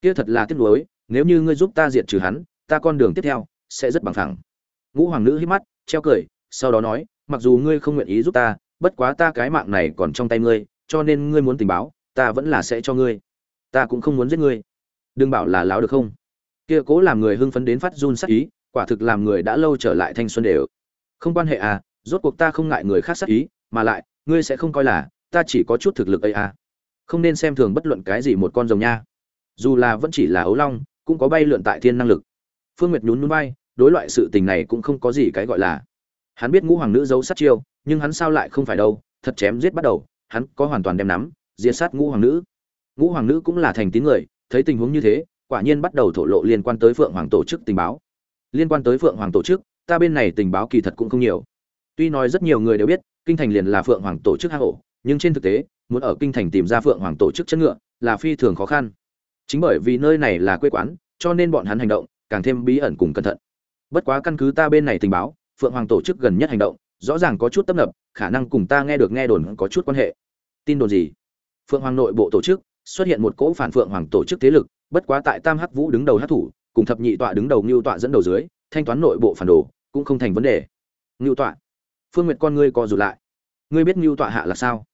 Kia thật là tiếc nuối nếu như ngươi giúp ta diệt trừ hắn, ta con đường tiếp theo sẽ rất bằng phẳng. Ngũ hoàng nữ hít mắt, treo cười, sau đó nói, mặc dù ngươi không nguyện ý giúp ta, bất quá ta cái mạng này còn trong tay ngươi, cho nên ngươi muốn tình báo, ta vẫn là sẽ cho ngươi. Ta cũng không muốn giết ngươi. Đừng bảo là láo được không? Kia cố làm người hưng phấn đến phát run sắc ý, quả thực làm người đã lâu trở lại thanh xuân đều. Không quan hệ à rốt cuộc ta không ngại người khác sắc ý, mà lại, ngươi sẽ không coi là, ta chỉ có chút thực lực ấy à. Không nên xem thường bất luận cái gì một con rồng nha. Dù là vẫn chỉ là ấu long cũng có bay lượn tại thiên năng lực. Phương nguyệt nhún núi bay đối loại sự tình này cũng không có gì cái gọi là. Hắn biết ngũ hoàng nữ giấu sát chiêu, nhưng hắn sao lại không phải đâu, thật chém giết bắt đầu, hắn có hoàn toàn đem nắm, diệt sát ngũ hoàng nữ. Ngũ hoàng nữ cũng là thành tín người, thấy tình huống như thế, quả nhiên bắt đầu thổ lộ liên quan tới phượng hoàng tổ chức tình báo. Liên quan tới phượng hoàng tổ chức, ta bên này tình báo kỳ thật cũng không nhiều. Tuy nói rất nhiều người đều biết, kinh thành liền là phượng hoàng tổ chức hang ổ, nhưng trên thực tế, muốn ở kinh thành tìm ra phượng hoàng tổ chức chất ngựa, là phi thường khó khăn chính bởi vì nơi này là quê quán, cho nên bọn hắn hành động càng thêm bí ẩn cùng cẩn thận. Bất quá căn cứ ta bên này tình báo, phượng hoàng tổ chức gần nhất hành động, rõ ràng có chút tấp nập, khả năng cùng ta nghe được nghe đồn có chút quan hệ. Tin đồn gì? Phượng hoàng nội bộ tổ chức xuất hiện một cỗ phản phượng hoàng tổ chức thế lực, bất quá tại tam hắc vũ đứng đầu hát thủ, cùng thập nhị tọa đứng đầu ngưu tọa dẫn đầu dưới, thanh toán nội bộ phản đồ cũng không thành vấn đề. Ngưu tọa, phương nguyệt con ngươi co rụt lại. Ngươi biết ngưu tọa hạ là sao?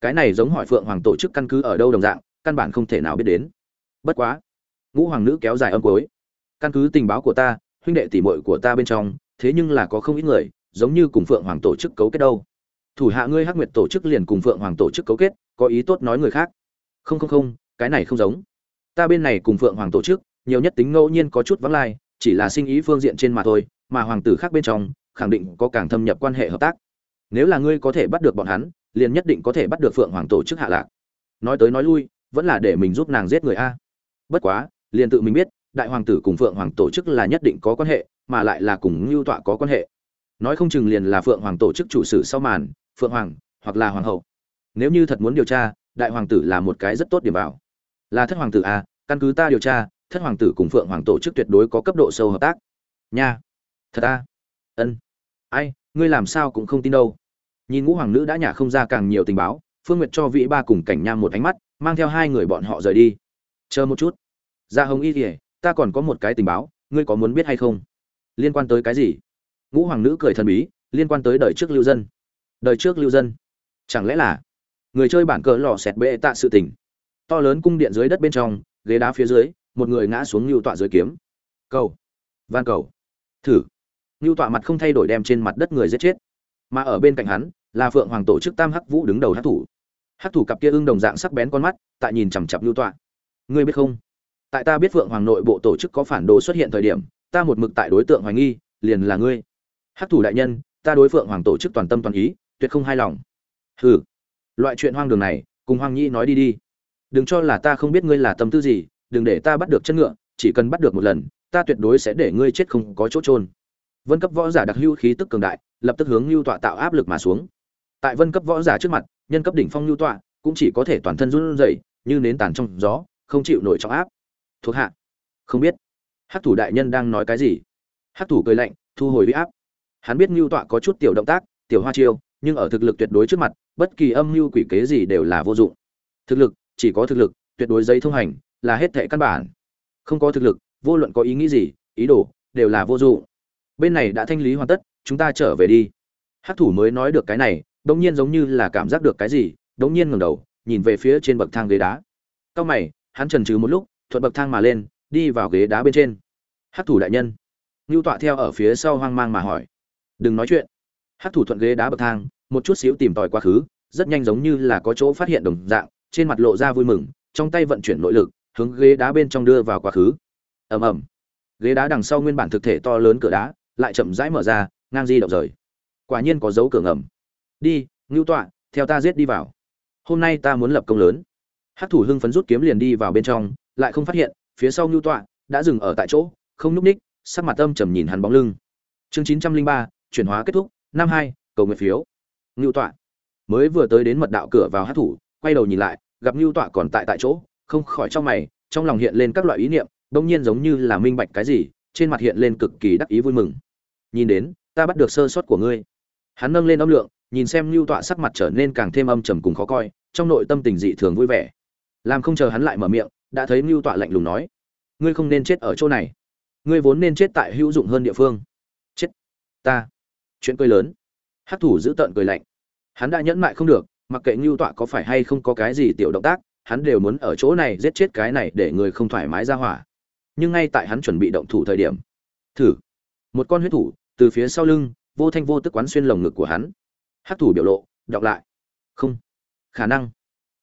Cái này giống hỏi phượng hoàng tổ chức căn cứ ở đâu đồng dạng, căn bản không thể nào biết đến bất quá. Ngũ hoàng nữ kéo dài âm cuối. Căn cứ tình báo của ta, huynh đệ tỷ muội của ta bên trong, thế nhưng là có không ít người, giống như cùng phượng hoàng tổ chức cấu kết đâu. Thủ hạ ngươi hắc nguyệt tổ chức liền cùng phượng hoàng tổ chức cấu kết, có ý tốt nói người khác. Không không không, cái này không giống. Ta bên này cùng phượng hoàng tổ chức, nhiều nhất tính ngẫu nhiên có chút vắng lai, chỉ là sinh ý phương diện trên mà thôi, mà hoàng tử khác bên trong, khẳng định có càng thâm nhập quan hệ hợp tác. Nếu là ngươi có thể bắt được bọn hắn, liền nhất định có thể bắt được phượng hoàng tổ chức hạ lạc. Nói tới nói lui, vẫn là để mình giúp nàng giết người a bất quá, liền tự mình biết, đại hoàng tử cùng phượng hoàng tổ chức là nhất định có quan hệ, mà lại là cùng ngưu tọa có quan hệ. Nói không chừng liền là phượng hoàng tổ chức chủ sử sau màn, phượng hoàng, hoặc là hoàng hậu. Nếu như thật muốn điều tra, đại hoàng tử là một cái rất tốt điểm vào. Là thất hoàng tử à căn cứ ta điều tra, thất hoàng tử cùng phượng hoàng tổ chức tuyệt đối có cấp độ sâu hợp tác. Nha, thật à? Ân. Ai, ngươi làm sao cũng không tin đâu. Nhìn ngũ hoàng nữ đã nhả không ra càng nhiều tình báo, phương nguyệt cho vị ba cùng cảnh nham một ánh mắt, mang theo hai người bọn họ rời đi chờ một chút. Ra hồng y kỉa ta còn có một cái tình báo, ngươi có muốn biết hay không? Liên quan tới cái gì? Ngũ hoàng nữ cười thần bí, liên quan tới đời trước lưu dân. Đời trước lưu dân? Chẳng lẽ là người chơi bản cờ lò xẹt bệ tạ sự tình? To lớn cung điện dưới đất bên trong, ghế đá phía dưới, một người ngã xuống lưu tọa dưới kiếm. Cầu. Van cầu. Thử. Lưu tọa mặt không thay đổi đem trên mặt đất người giết chết. Mà ở bên cạnh hắn, là phượng hoàng tổ chức tam hắc vũ đứng đầu hắc thủ. Hắc thủ cặp kia ưng đồng dạng sắc bén con mắt, tại nhìn chằm chặp lưu tọa ngươi biết không? Tại ta biết phượng hoàng nội bộ tổ chức có phản đồ xuất hiện thời điểm, ta một mực tại đối tượng hoài nghi, liền là ngươi. Hắc thủ đại nhân, ta đối phượng hoàng tổ chức toàn tâm toàn ý, tuyệt không hài lòng. Hừ. Loại chuyện hoang đường này, cùng hoàng nhi nói đi đi. Đừng cho là ta không biết ngươi là tâm tư gì, đừng để ta bắt được chân ngựa, chỉ cần bắt được một lần, ta tuyệt đối sẽ để ngươi chết không có chỗ trôn vân cấp võ giả đặc hữu khí tức cường đại, lập tức hướng lưu tọa tạo áp lực mà xuống. Tại vân cấp võ giả trước mặt, nhân cấp đỉnh phong lưu tọa cũng chỉ có thể toàn thân run rẩy, như nến tàn trong gió không chịu nổi trọng áp. Thuộc hạ. Không biết. Hắc thủ đại nhân đang nói cái gì? Hắc thủ cười lạnh, thu hồi huy áp. Hắn biết mưu tọa có chút tiểu động tác, tiểu hoa chiêu, nhưng ở thực lực tuyệt đối trước mặt, bất kỳ âm mưu quỷ kế gì đều là vô dụng. Thực lực, chỉ có thực lực, tuyệt đối giấy thông hành, là hết thệ căn bản. Không có thực lực, vô luận có ý nghĩ gì, ý đồ, đều là vô dụng. Bên này đã thanh lý hoàn tất, chúng ta trở về đi. Hát thủ mới nói được cái này, đống nhiên giống như là cảm giác được cái gì, đống nhiên ngẩng đầu, nhìn về phía trên bậc thang ghế đá. Cao mày hắn trần trừ một lúc, thuận bậc thang mà lên, đi vào ghế đá bên trên. Hát thủ đại nhân. Ngưu tọa theo ở phía sau hoang mang mà hỏi. Đừng nói chuyện. Hát thủ thuận ghế đá bậc thang, một chút xíu tìm tòi quá khứ, rất nhanh giống như là có chỗ phát hiện đồng dạng, trên mặt lộ ra vui mừng, trong tay vận chuyển nội lực, hướng ghế đá bên trong đưa vào quá khứ. Ầm ầm. Ghế đá đằng sau nguyên bản thực thể to lớn cửa đá, lại chậm rãi mở ra, ngang di động rời. Quả nhiên có dấu cửa ngầm. Đi, ngưu tọa, theo ta giết đi vào. Hôm nay ta muốn lập công lớn hát thủ hưng phấn rút kiếm liền đi vào bên trong, lại không phát hiện, phía sau ngưu tọa đã dừng ở tại chỗ, không nhúc ních, sắc mặt âm trầm nhìn hắn bóng lưng. Chương chín trăm linh ba, chuyển hóa kết thúc, năm hai, cầu nguyện phiếu. Ngưu tọa mới vừa tới đến mật đạo cửa vào hát thủ, quay đầu nhìn lại, gặp ngưu tọa còn tại tại chỗ, không khỏi trong mày, trong lòng hiện lên các loại ý niệm bỗng nhiên giống như là minh bạch cái gì, trên mặt hiện lên cực kỳ đắc ý vui mừng. Nhìn đến, ta bắt được sơ sót của ngươi. Hắn nâng lên âm lượng, nhìn xem lưu tọa sắc mặt trở nên càng thêm âm trầm cùng khó coi, trong nội tâm tình dị thường vui vẻ làm không chờ hắn lại mở miệng, đã thấy lưu tọa lạnh lùng nói, ngươi không nên chết ở chỗ này. Ngươi vốn nên chết tại hữu dụng hơn địa phương. Chết? Ta? Chuyện cười lớn. Hát thủ giữ tợn cười lạnh. Hắn đã nhẫn mại không được, mặc kệ lưu tọa có phải hay không có cái gì tiểu động tác, hắn đều muốn ở chỗ này giết chết cái này để người không thoải mái ra hỏa. Nhưng ngay tại hắn chuẩn bị động thủ thời điểm, thử. Một con huyết thủ từ phía sau lưng, vô thanh vô tức quán xuyên lồng ngực của hắn. Hát thủ biểu lộ, đọc lại. Không. Khả năng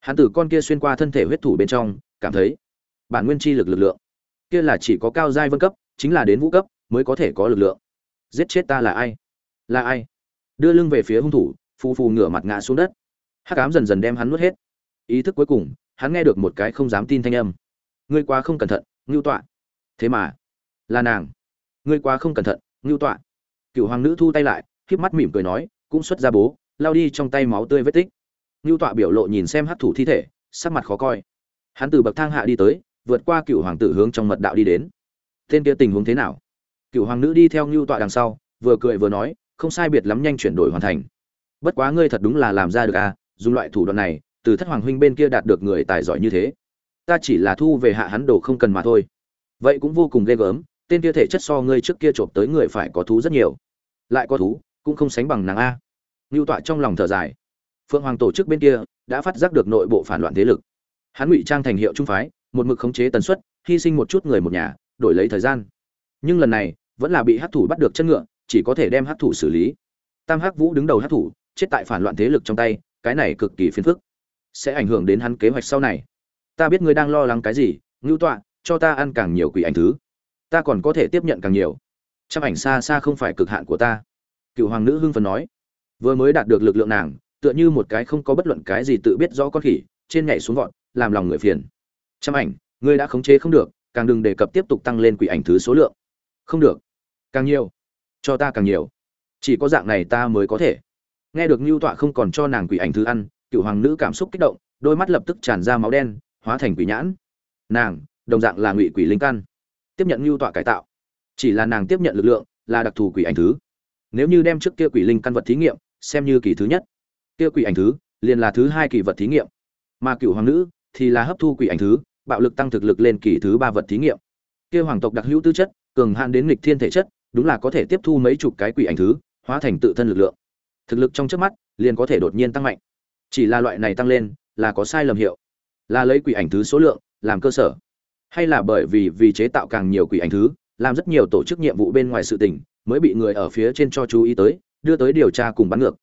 hắn từ con kia xuyên qua thân thể huyết thủ bên trong, cảm thấy bản nguyên chi lực lực lượng kia là chỉ có cao giai vân cấp, chính là đến vũ cấp mới có thể có lực lượng. Giết chết ta là ai? Là ai? Đưa lưng về phía hung thủ, phù phù ngửa mặt ngã xuống đất. Hắc ám dần dần đem hắn nuốt hết. Ý thức cuối cùng, hắn nghe được một cái không dám tin thanh âm. Ngươi quá không cẩn thận, ngưu tọa. Thế mà, là nàng. Ngươi quá không cẩn thận, ngưu tọa. Cựu hoàng nữ thu tay lại, híp mắt mỉm cười nói, cũng xuất ra bố lao đi trong tay máu tươi vết tích ngưu tọa biểu lộ nhìn xem hát thủ thi thể, sắc mặt khó coi. Hắn từ bậc thang hạ đi tới, vượt qua cựu hoàng tử hướng trong mật đạo đi đến. Tên kia tình huống thế nào? Cựu hoàng nữ đi theo ngưu tọa đằng sau, vừa cười vừa nói, không sai biệt lắm nhanh chuyển đổi hoàn thành. Bất quá ngươi thật đúng là làm ra được à dùng loại thủ đoạn này, từ thất hoàng huynh bên kia đạt được người tài giỏi như thế. Ta chỉ là thu về hạ hắn đồ không cần mà thôi. Vậy cũng vô cùng ghê gớm, tên kia thể chất so ngươi trước kia trộm tới người phải có thú rất nhiều. Lại có thú, cũng không sánh bằng nàng a. Ngưu tọa trong lòng thở dài phượng hoàng tổ chức bên kia đã phát giác được nội bộ phản loạn thế lực. Hắn ngụy trang thành hiệu trung phái, một mực khống chế tần suất, hy sinh một chút người một nhà, đổi lấy thời gian. Nhưng lần này, vẫn là bị hát thủ bắt được chân ngựa, chỉ có thể đem hát thủ xử lý. Tam hắc vũ đứng đầu hát thủ, chết tại phản loạn thế lực trong tay, cái này cực kỳ phiền phức. Sẽ ảnh hưởng đến hắn kế hoạch sau này. Ta biết ngươi đang lo lắng cái gì, ngưu tọa, cho ta ăn càng nhiều quỷ ảnh thứ. Ta còn có thể tiếp nhận càng nhiều. Trăm ảnh xa xa không phải cực hạn của ta. Cựu hoàng nữ hưng phần nói. Vừa mới đạt được lực lượng nàng tựa như một cái không có bất luận cái gì tự biết rõ con khỉ, trên nhảy xuống vọt, làm lòng người phiền. Trăm ảnh, ngươi đã khống chế không được, càng đừng đề cập tiếp tục tăng lên quỷ ảnh thứ số lượng. Không được. Càng nhiều, cho ta càng nhiều. Chỉ có dạng này ta mới có thể. Nghe được ngưu tọa không còn cho nàng quỷ ảnh thứ ăn, cựu hoàng nữ cảm xúc kích động, đôi mắt lập tức tràn ra máu đen, hóa thành quỷ nhãn. Nàng, đồng dạng là ngụy quỷ linh căn. Tiếp nhận ngưu tọa cải tạo. Chỉ là nàng tiếp nhận lực lượng là đặc thù quỷ ảnh thứ. Nếu như đem trước kia quỷ linh căn vật thí nghiệm, xem như kỳ thứ nhất kia quỷ ảnh thứ, liền là thứ hai kỳ vật thí nghiệm. Mà cựu hoàng nữ, thì là hấp thu quỷ ảnh thứ, bạo lực tăng thực lực lên kỳ thứ ba vật thí nghiệm. Kia hoàng tộc đặc hữu tư chất, cường hạn đến nghịch thiên thể chất, đúng là có thể tiếp thu mấy chục cái quỷ ảnh thứ, hóa thành tự thân lực lượng. Thực lực trong trước mắt, liền có thể đột nhiên tăng mạnh. Chỉ là loại này tăng lên, là có sai lầm hiệu. Là lấy quỷ ảnh thứ số lượng, làm cơ sở. Hay là bởi vì vì chế tạo càng nhiều quỷ ảnh thứ, làm rất nhiều tổ chức nhiệm vụ bên ngoài sự tình, mới bị người ở phía trên cho chú ý tới, đưa tới điều tra cùng bắn ngược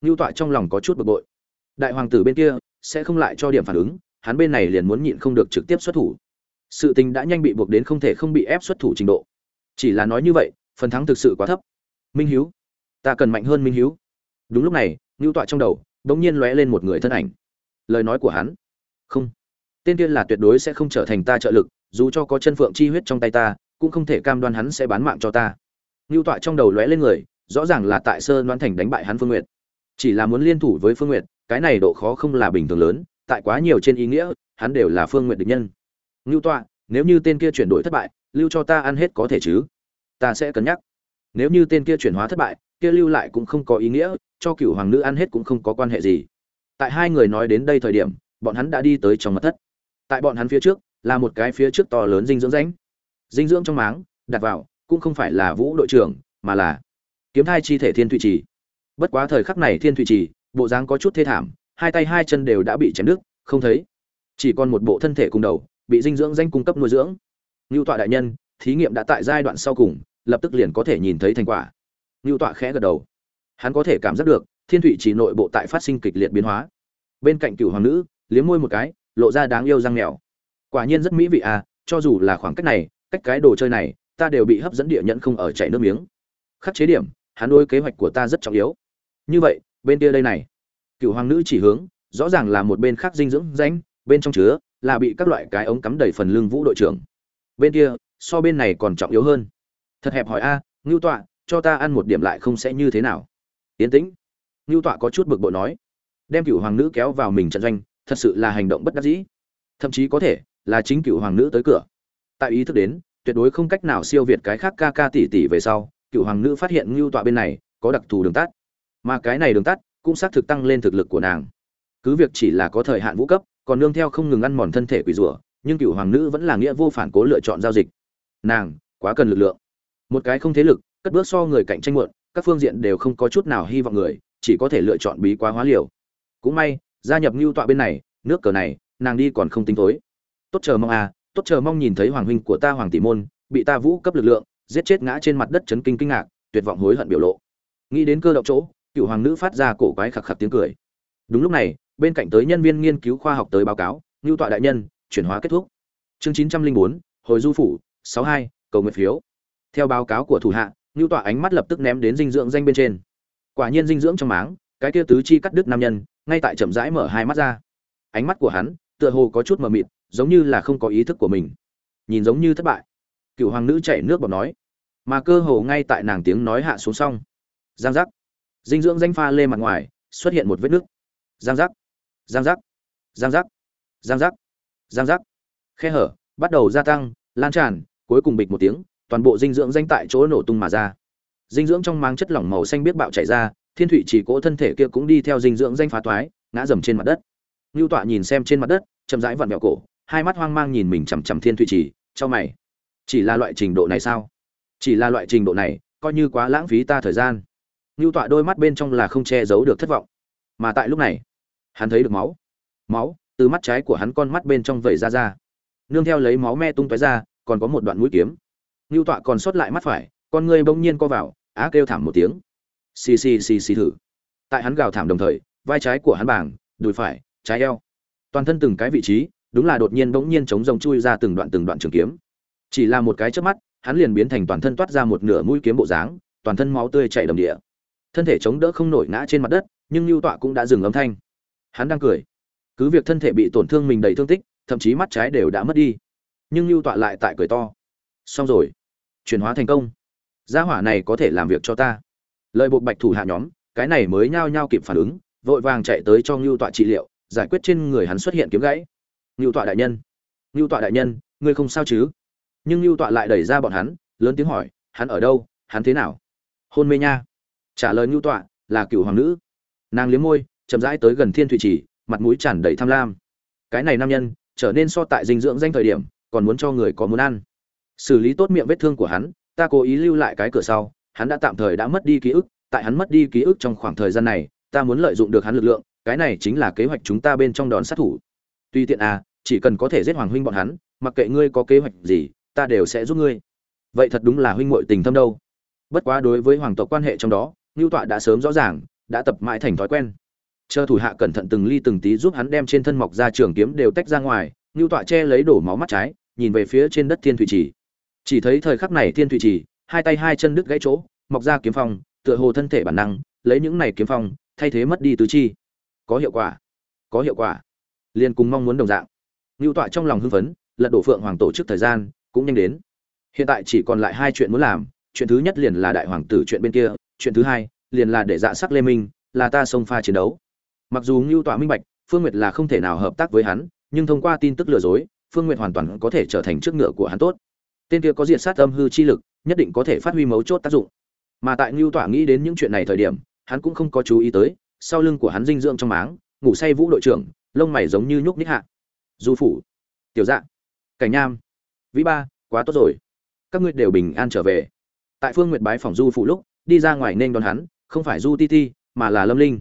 ngưu tọa trong lòng có chút bực bội. Đại hoàng tử bên kia sẽ không lại cho điểm phản ứng, hắn bên này liền muốn nhịn không được trực tiếp xuất thủ. Sự tình đã nhanh bị buộc đến không thể không bị ép xuất thủ trình độ. Chỉ là nói như vậy, phần thắng thực sự quá thấp. Minh hiếu, ta cần mạnh hơn minh hiếu. Đúng lúc này, ngưu tọa trong đầu đ ỗ n g nhiên lóe lên một người thân ảnh. Lời nói của hắn. Không. Tên kia là tuyệt đối sẽ không trở thành ta trợ lực, dù cho có chân phượng chi huyết trong tay ta, cũng không thể cam đoan hắn sẽ bán mạng cho ta. Ngưu tọa trong đầu lóe lên người, rõ ràng là tại sơ đoán thành đánh bại hắn phương nguyệt chỉ là muốn liên thủ với phương nguyệt, cái này độ khó không là bình thường lớn, tại quá nhiều trên ý nghĩa, hắn đều là phương nguyệt địch nhân. Ngưu tọa, nếu như tên kia chuyển đổi thất bại, lưu cho ta ăn hết có thể chứ? Ta sẽ cân nhắc. Nếu như tên kia chuyển hóa thất bại, kia lưu lại cũng không có ý nghĩa, cho cựu hoàng nữ ăn hết cũng không có quan hệ gì. Tại hai người nói đến đây thời điểm, bọn hắn đã đi tới trong mật thất. Tại bọn hắn phía trước, là một cái phía trước to lớn dinh dưỡng rãnh. Dinh dưỡng trong máng, đặt vào, cũng không phải là vũ đội trưởng, mà là kiếm thai chi thể thiên thụy trì bất quá thời khắc này thiên thụy trì, bộ dáng có chút thê thảm, hai tay hai chân đều đã bị chém đứt, không thấy. Chỉ còn một bộ thân thể cùng đầu, bị dinh dưỡng danh cung cấp nuôi dưỡng. Ngưu tọa đại nhân, thí nghiệm đã tại giai đoạn sau cùng, lập tức liền có thể nhìn thấy thành quả. Ngưu tọa khẽ gật đầu. Hắn có thể cảm giác được, thiên thụy chỉ nội bộ tại phát sinh kịch liệt biến hóa. Bên cạnh cửu hoàng nữ, liếm môi một cái, lộ ra đáng yêu răng mèo quả nhiên rất mỹ vị à cho dù là khoảng cách này, cách cái đồ chơi này, ta đều bị hấp dẫn địa nhận không ở chảy nước miếng. Khắc chế điểm, hắn đôi kế hoạch của ta rất trọng yếu như vậy, bên kia đây này. Cựu hoàng nữ chỉ hướng, rõ ràng là một bên khác dinh dưỡng danh bên trong chứa là bị các loại cái ống cắm đầy phần lưng vũ đội trưởng. Bên kia, so bên này còn trọng yếu hơn. Thật hẹp hỏi a, ngưu tọa, cho ta ăn một điểm lại không sẽ như thế nào? Yến tĩnh. Ngưu tọa có chút bực bội nói. Đem cựu hoàng nữ kéo vào mình trận doanh, thật sự là hành động bất đắc dĩ. Thậm chí có thể là chính cựu hoàng nữ tới cửa. Tại ý thức đến, tuyệt đối không cách nào siêu việt cái khác ca ca tỷ tỷ về sau, cựu hoàng nữ phát hiện ngưu tọa bên này có đặc thù đường tắt mà cái này đường tắt cũng xác thực tăng lên thực lực của nàng. Cứ việc chỉ là có thời hạn vũ cấp, còn nương theo không ngừng ăn mòn thân thể quỷ rủa, nhưng cựu hoàng nữ vẫn là nghĩa vô phản cố lựa chọn giao dịch. Nàng, quá cần lực lượng. Một cái không thế lực, cất bước so người cạnh tranh muộn, các phương diện đều không có chút nào hy vọng người, chỉ có thể lựa chọn bí quá hóa liều. Cũng may, gia nhập ngưu tọa bên này, nước cờ này, nàng đi còn không tính tối tốt chờ mong à tốt chờ mong nhìn thấy hoàng huynh của ta hoàng tỷ môn, bị ta vũ cấp lực lượng, giết chết ngã trên mặt đất chấn kinh kinh ngạc, tuyệt vọng hối hận biểu lộ. Nghĩ đến cơ động chỗ cựu hoàng nữ phát ra cổ quái khặc khặc tiếng cười. Đúng lúc này, bên cạnh tới nhân viên nghiên cứu khoa học tới báo cáo, ngưu tọa đại nhân, chuyển hóa kết thúc. Chương chín trăm linh bốn, hồi du phủ, sáu hai, cầu nguyện phiếu. Theo báo cáo của thủ hạ, ngưu tọa ánh mắt lập tức ném đến dinh dưỡng danh bên trên. Quả nhiên dinh dưỡng trong máng, cái kia tứ chi cắt đứt nam nhân, ngay tại chậm rãi mở hai mắt ra. Ánh mắt của hắn, tựa hồ có chút mờ mịt, giống như là không có ý thức của mình. Nhìn giống như thất bại. Cựu hoàng nữ chảy nước bọt nói. Mà cơ hồ ngay tại nàng tiếng nói hạ xuống xong. Giang giác dinh dưỡng danh pha lê mặt ngoài, xuất hiện một vết nước giang giác. Giang giác. Giang giác. Giang giác. Giang giác. Khe hở, bắt đầu gia tăng, lan tràn, cuối cùng bịch một tiếng, toàn bộ dinh dưỡng danh tại chỗ nổ tung mà ra. Dinh dưỡng trong mang chất lỏng màu xanh biết bạo chảy ra, thiên thụy chỉ cỗ thân thể kia cũng đi theo dinh dưỡng danh phá toái, ngã dầm trên mặt đất. Ngưu tọa nhìn xem trên mặt đất, chậm rãi vặn vẹo cổ, hai mắt hoang mang nhìn mình chằm chằm thiên thụy chỉ, cho mày. Chỉ là loại trình độ này sao? Chỉ là loại trình độ này, coi như quá lãng phí ta thời gian. Nưu tọa đôi mắt bên trong là không che giấu được thất vọng. Mà tại lúc này, hắn thấy được máu. Máu từ mắt trái của hắn con mắt bên trong vẩy ra ra. Nương theo lấy máu me tung tóe ra, còn có một đoạn mũi kiếm. Nưu tọa còn sót lại mắt phải, con người bỗng nhiên co vào, á kêu thảm một tiếng. Xì xì xì xì thử. Tại hắn gào thảm đồng thời, vai trái của hắn bảng đùi phải, trái eo. Toàn thân từng cái vị trí, đúng là đột nhiên bỗng nhiên chống rồng chui ra từng đoạn từng đoạn trường kiếm. Chỉ là một cái chớp mắt, hắn liền biến thành toàn thân toát ra một nửa mũi kiếm bộ dáng, toàn thân máu tươi chảy đầm địa thân thể chống đỡ không nổi ngã trên mặt đất, nhưng lưu tọa cũng đã dừng âm thanh. Hắn đang cười. Cứ việc thân thể bị tổn thương mình đầy thương tích, thậm chí mắt trái đều đã mất đi. Nhưng lưu tọa lại tại cười to. Xong rồi. Chuyển hóa thành công. Gia hỏa này có thể làm việc cho ta. Lợi buộc bạch thủ hạ nhóm, cái này mới nhao nhao kịp phản ứng, vội vàng chạy tới cho ngưu tọa trị liệu, giải quyết trên người hắn xuất hiện kiếm gãy. Ngưu tọa đại nhân. Ngưu tọa đại nhân, ngươi không sao chứ? Nhưng ngưu tọa lại đẩy ra bọn hắn, lớn tiếng hỏi, hắn ở đâu, hắn thế nào? Hôn mê nha trả lời ngưu tọa là cựu hoàng nữ. Nàng liếm môi, chậm rãi tới gần thiên thủy trì, mặt mũi tràn đầy tham lam. Cái này nam nhân trở nên so tại dinh dưỡng danh thời điểm, còn muốn cho người có muốn ăn. Xử lý tốt miệng vết thương của hắn, ta cố ý lưu lại cái cửa sau, hắn đã tạm thời đã mất đi ký ức, tại hắn mất đi ký ức trong khoảng thời gian này, ta muốn lợi dụng được hắn lực lượng, cái này chính là kế hoạch chúng ta bên trong đòn sát thủ. Tuy tiện à chỉ cần có thể giết hoàng huynh bọn hắn, mặc kệ ngươi có kế hoạch gì, ta đều sẽ giúp ngươi. Vậy thật đúng là huynh muội tình thâm đâu. Bất quá đối với hoàng tộc quan hệ trong đó ngưu tọa đã sớm rõ ràng, đã tập mãi thành thói quen. Chờ thủ hạ cẩn thận từng ly từng tí giúp hắn đem trên thân mọc ra trường kiếm đều tách ra ngoài, ngưu tọa che lấy đổ máu mắt trái, nhìn về phía trên đất thiên thủy trì. Chỉ thấy thời khắc này thiên thủy trì, hai tay hai chân đứt gãy chỗ, mọc ra kiếm phong, tựa hồ thân thể bản năng, lấy những này kiếm phong, thay thế mất đi tứ chi. Có hiệu quả. Có hiệu quả. Liền cùng mong muốn đồng dạng. Ngưu tọa trong lòng hưng phấn, lật đổ phượng hoàng tổ chức thời gian, cũng nhanh đến. Hiện tại chỉ còn lại hai chuyện muốn làm, chuyện thứ nhất liền là đại hoàng tử chuyện bên kia chuyện thứ hai, liền là để dạ sắc lê minh, là ta xông pha chiến đấu. Mặc dù ngưu tọa minh bạch, phương nguyệt là không thể nào hợp tác với hắn, nhưng thông qua tin tức lừa dối, phương nguyệt hoàn toàn có thể trở thành trước ngựa của hắn tốt. Tên kia có diện sát âm hư chi lực, nhất định có thể phát huy mấu chốt tác dụng. Mà tại ngưu tọa nghĩ đến những chuyện này thời điểm, hắn cũng không có chú ý tới, sau lưng của hắn dinh dưỡng trong máng, ngủ say vũ đội trưởng, lông mày giống như nhúc ních hạ. Du phủ. Tiểu dạ. Cảnh nham. Vĩ ba, quá tốt rồi. Các ngươi đều bình an trở về. Tại phương nguyệt bái phòng du phủ lúc đi ra ngoài nên đón hắn, không phải du ti ti, mà là lâm linh.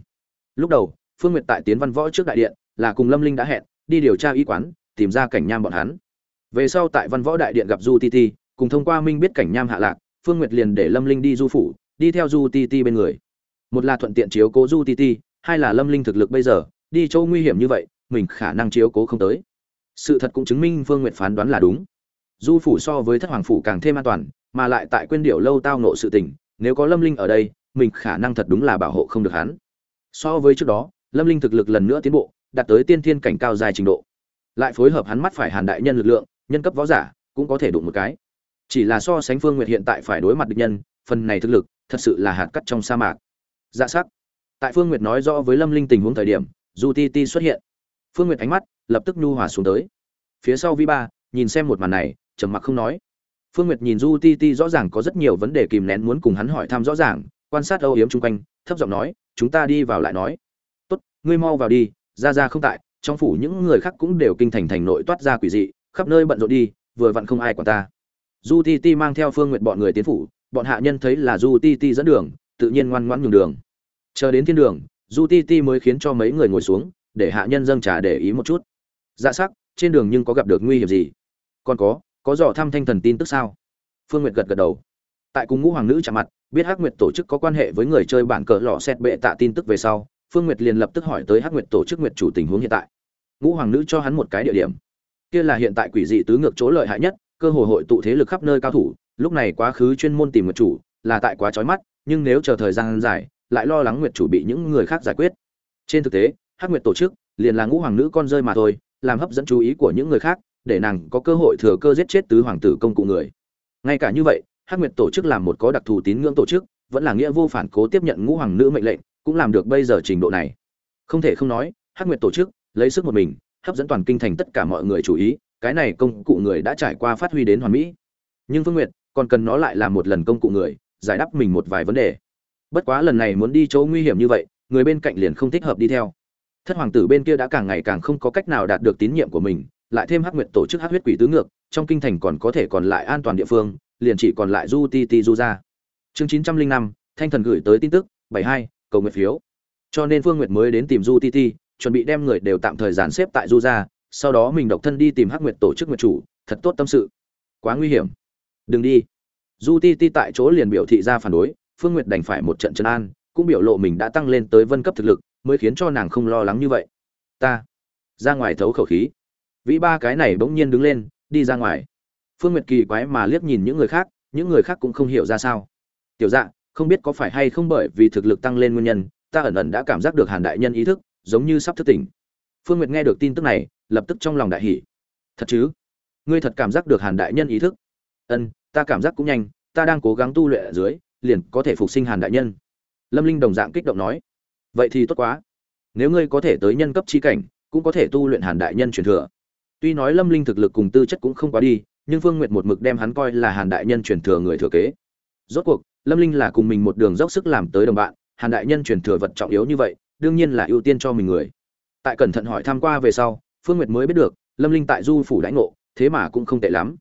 Lúc đầu, phương nguyệt tại tiến văn võ trước đại điện, là cùng lâm linh đã hẹn, đi điều tra y quán, tìm ra cảnh nham bọn hắn. Về sau tại văn võ đại điện gặp du ti ti, cùng thông qua minh biết cảnh nham hạ lạc, phương nguyệt liền để lâm linh đi du phủ, đi theo du ti ti bên người. Một là thuận tiện chiếu cố du ti ti, hai là lâm linh thực lực bây giờ, đi chỗ nguy hiểm như vậy, mình khả năng chiếu cố không tới. Sự thật cũng chứng minh phương nguyệt phán đoán là đúng. Du phủ so với thất hoàng phủ càng thêm an toàn, mà lại tại quên điệu lâu tao nộ sự tình nếu có lâm linh ở đây, mình khả năng thật đúng là bảo hộ không được hắn. So với trước đó, lâm linh thực lực lần nữa tiến bộ, đạt tới tiên thiên cảnh cao dài trình độ. Lại phối hợp hắn mắt phải hàn đại nhân lực lượng, nhân cấp võ giả, cũng có thể đụng một cái. Chỉ là so sánh phương nguyệt hiện tại phải đối mặt địch nhân, phần này thực lực, thật sự là hạt cắt trong sa mạc. Dạ sắc. Tại phương nguyệt nói rõ với lâm linh tình huống thời điểm, du ti ti xuất hiện. Phương nguyệt ánh mắt lập tức nhu hòa xuống tới. Phía sau vi ba, nhìn xem một màn này, trầm mặc không nói phương nguyệt nhìn du ti ti rõ ràng có rất nhiều vấn đề kìm nén muốn cùng hắn hỏi thăm rõ ràng, quan sát âu yếm chung quanh, thấp giọng nói, chúng ta đi vào lại nói. Tốt, ngươi mau vào đi, ra ra không tại. Trong phủ những người khác cũng đều kinh thành thành nội toát ra quỷ dị, khắp nơi bận rộn đi, vừa vặn không ai quản ta. Du ti ti mang theo phương Nguyệt bọn người tiến phủ, bọn hạ nhân thấy là du ti ti dẫn đường, tự nhiên ngoan ngoãn nhường đường. Chờ đến thiên đường, du ti ti mới khiến cho mấy người ngồi xuống, để hạ nhân dâng trà để ý một chút. Dạ sắc, trên đường nhưng có gặp được nguy hiểm gì? Còn có có dò thăm thanh thần tin tức sao? Phương nguyệt gật gật đầu. Tại cùng ngũ hoàng nữ chạm mặt, biết hắc nguyệt tổ chức có quan hệ với người chơi bản cờ lò xét bệ tạ tin tức về sau, phương nguyệt liền lập tức hỏi tới hắc nguyệt tổ chức nguyệt chủ tình huống hiện tại. Ngũ hoàng nữ cho hắn một cái địa điểm. Kia là hiện tại quỷ dị tứ ngược chỗ lợi hại nhất, cơ hội hội tụ thế lực khắp nơi cao thủ, lúc này quá khứ chuyên môn tìm nguyệt chủ, là tại quá trói mắt, nhưng nếu chờ thời gian dài, lại lo lắng nguyệt chủ bị những người khác giải quyết. Trên thực tế, hắc nguyệt tổ chức, liền là ngũ hoàng nữ con rơi mà thôi, làm hấp dẫn chú ý của những người khác để nàng có cơ hội thừa cơ giết chết tứ hoàng tử công cụ người. Ngay cả như vậy, hắc nguyệt tổ chức làm một có đặc thù tín ngưỡng tổ chức, vẫn là nghĩa vô phản cố tiếp nhận ngũ hoàng nữ mệnh lệnh, cũng làm được bây giờ trình độ này. Không thể không nói, hắc nguyệt tổ chức lấy sức một mình, hấp dẫn toàn kinh thành tất cả mọi người chú ý, cái này công cụ người đã trải qua phát huy đến hoàn mỹ. Nhưng phương nguyệt còn cần nó lại làm một lần công cụ người, giải đáp mình một vài vấn đề. Bất quá lần này muốn đi chỗ nguy hiểm như vậy, người bên cạnh liền không thích hợp đi theo. Thất hoàng tử bên kia đã càng ngày càng không có cách nào đạt được tín nhiệm của mình lại thêm hắc nguyệt tổ chức hắc huyết quỷ tứ ngược, trong kinh thành còn có thể còn lại an toàn địa phương, liền chỉ còn lại du ti ti du ra chương chín trăm linh năm, thanh thần gửi tới tin tức, bảy hai, cầu nguyện phiếu. Cho nên phương nguyệt mới đến tìm du ti ti, chuẩn bị đem người đều tạm thời dàn xếp tại du ra sau đó mình độc thân đi tìm hắc nguyệt tổ chức nguyệt chủ, thật tốt tâm sự. Quá nguy hiểm. Đừng đi. Du ti ti tại chỗ liền biểu thị ra phản đối, phương nguyệt đành phải một trận chân an, cũng biểu lộ mình đã tăng lên tới vân cấp thực lực, mới khiến cho nàng không lo lắng như vậy. Ta ra ngoài thấu khẩu khí vĩ ba cái này bỗng nhiên đứng lên, đi ra ngoài. Phương nguyệt kỳ quái mà liếc nhìn những người khác, những người khác cũng không hiểu ra sao. Tiểu dạ không biết có phải hay không bởi vì thực lực tăng lên nguyên nhân, ta ẩn ẩn đã cảm giác được hàn đại nhân ý thức, giống như sắp thức tỉnh. Phương nguyệt nghe được tin tức này, lập tức trong lòng đại hỉ. Thật chứ? Ngươi thật cảm giác được hàn đại nhân ý thức? Ân, ta cảm giác cũng nhanh, ta đang cố gắng tu luyện ở dưới, liền có thể phục sinh hàn đại nhân. Lâm linh đồng dạng kích động nói. Vậy thì tốt quá. Nếu ngươi có thể tới nhân cấp chi cảnh, cũng có thể tu luyện hàn đại nhân truyền thừa tuy nói lâm linh thực lực cùng tư chất cũng không quá đi, nhưng phương nguyệt một mực đem hắn coi là hàn đại nhân truyền thừa người thừa kế. Rốt cuộc, lâm linh là cùng mình một đường dốc sức làm tới đồng bạn, hàn đại nhân truyền thừa vật trọng yếu như vậy, đương nhiên là ưu tiên cho mình người. Tại cẩn thận hỏi tham qua về sau, phương nguyệt mới biết được, lâm linh tại du phủ đãi ngộ, thế mà cũng không tệ lắm.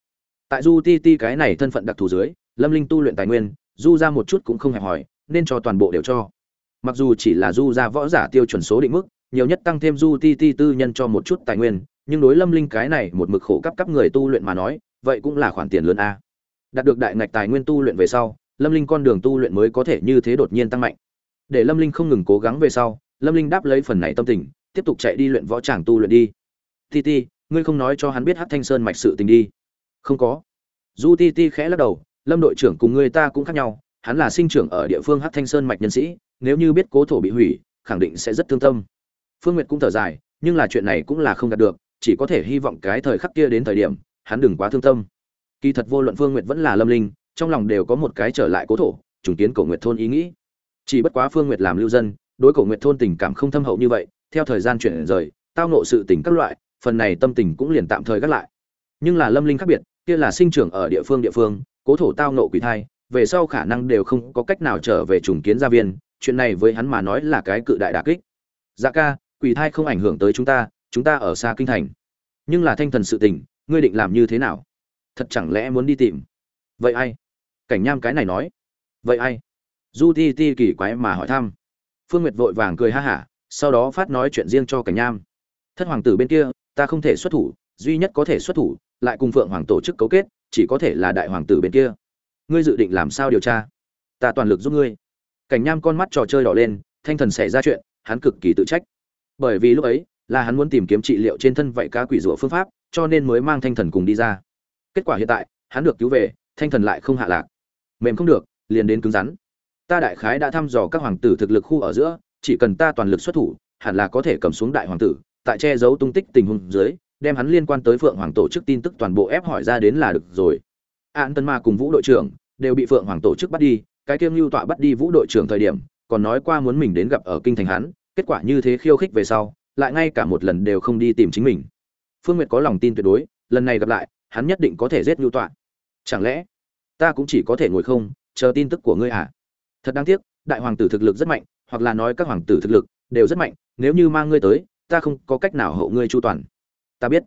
Tại du ti ti cái này thân phận đặc thù dưới, lâm linh tu luyện tài nguyên, du ra một chút cũng không hề hỏi nên cho toàn bộ đều cho. Mặc dù chỉ là du ra võ giả tiêu chuẩn số định mức, nhiều nhất tăng thêm du ti ti tư nhân cho một chút tài nguyên nhưng đối lâm linh cái này một mực khổ cấp cấp người tu luyện mà nói, vậy cũng là khoản tiền lớn a. Đạt được đại ngạch tài nguyên tu luyện về sau, lâm linh con đường tu luyện mới có thể như thế đột nhiên tăng mạnh. Để lâm linh không ngừng cố gắng về sau, lâm linh đáp lấy phần này tâm tình, tiếp tục chạy đi luyện võ tràng tu luyện đi. Ti ti, ngươi không nói cho hắn biết hát thanh sơn mạch sự tình đi. Không có. Du ti ti khẽ lắc đầu, lâm đội trưởng cùng ngươi ta cũng khác nhau, hắn là sinh trưởng ở địa phương hát thanh sơn mạch nhân sĩ, nếu như biết cố thổ bị hủy, khẳng định sẽ rất thương tâm. Phương nguyệt cũng thở dài, nhưng là chuyện này cũng là không đạt được chỉ có thể hy vọng cái thời khắc kia đến thời điểm, hắn đừng quá thương tâm. Kỳ thật vô luận phương nguyệt vẫn là lâm linh, trong lòng đều có một cái trở lại cố thổ, trùng kiến cổ nguyệt thôn ý nghĩ. Chỉ bất quá phương nguyệt làm lưu dân, đối cổ nguyệt thôn tình cảm không thâm hậu như vậy, theo thời gian chuyển rời, tao nộ sự tình các loại, phần này tâm tình cũng liền tạm thời gác lại. Nhưng là lâm linh khác biệt, kia là sinh trưởng ở địa phương địa phương, cố thổ tao nộ quỷ thai, về sau khả năng đều không có cách nào trở về trùng kiến gia viên, chuyện này với hắn mà nói là cái cự đại đà kích. Dạ ca, quỷ thai không ảnh hưởng tới chúng ta chúng ta ở xa kinh thành. Nhưng là thanh thần sự tình, ngươi định làm như thế nào? Thật chẳng lẽ muốn đi tìm? Vậy ai? Cảnh nham cái này nói. Vậy ai? Du ti ti kỳ quái mà hỏi thăm. Phương nguyệt vội vàng cười ha hả, sau đó phát nói chuyện riêng cho cảnh nham. Thất hoàng tử bên kia, ta không thể xuất thủ, duy nhất có thể xuất thủ, lại cùng phượng hoàng tổ chức cấu kết, chỉ có thể là đại hoàng tử bên kia. Ngươi dự định làm sao điều tra? Ta toàn lực giúp ngươi. Cảnh nham con mắt trò chơi đỏ lên, thanh thần xảy ra chuyện, hắn cực kỳ tự trách. Bởi vì lúc ấy là hắn muốn tìm kiếm trị liệu trên thân vậy cá quỷ rủa phương pháp, cho nên mới mang thanh thần cùng đi ra. Kết quả hiện tại, hắn được cứu về, thanh thần lại không hạ lạc. Mềm không được, liền đến cứng rắn. Ta đại khái đã thăm dò các hoàng tử thực lực khu ở giữa, chỉ cần ta toàn lực xuất thủ, hẳn là có thể cầm xuống đại hoàng tử, tại che giấu tung tích tình huống dưới, đem hắn liên quan tới phượng hoàng tổ chức tin tức toàn bộ ép hỏi ra đến là được rồi. An tân ma cùng vũ đội trưởng đều bị phượng hoàng tổ chức bắt đi, cái kiêm lưu tọa bắt đi vũ đội trưởng thời điểm, còn nói qua muốn mình đến gặp ở kinh thành hắn, kết quả như thế khiêu khích về sau lại ngay cả một lần đều không đi tìm chính mình. Phương nguyệt có lòng tin tuyệt đối, lần này gặp lại, hắn nhất định có thể giết lưu tọa chẳng lẽ, ta cũng chỉ có thể ngồi không, chờ tin tức của ngươi à? Thật đáng tiếc, đại hoàng tử thực lực rất mạnh, hoặc là nói các hoàng tử thực lực đều rất mạnh, nếu như mang ngươi tới, ta không có cách nào hậu ngươi chu toàn. Ta biết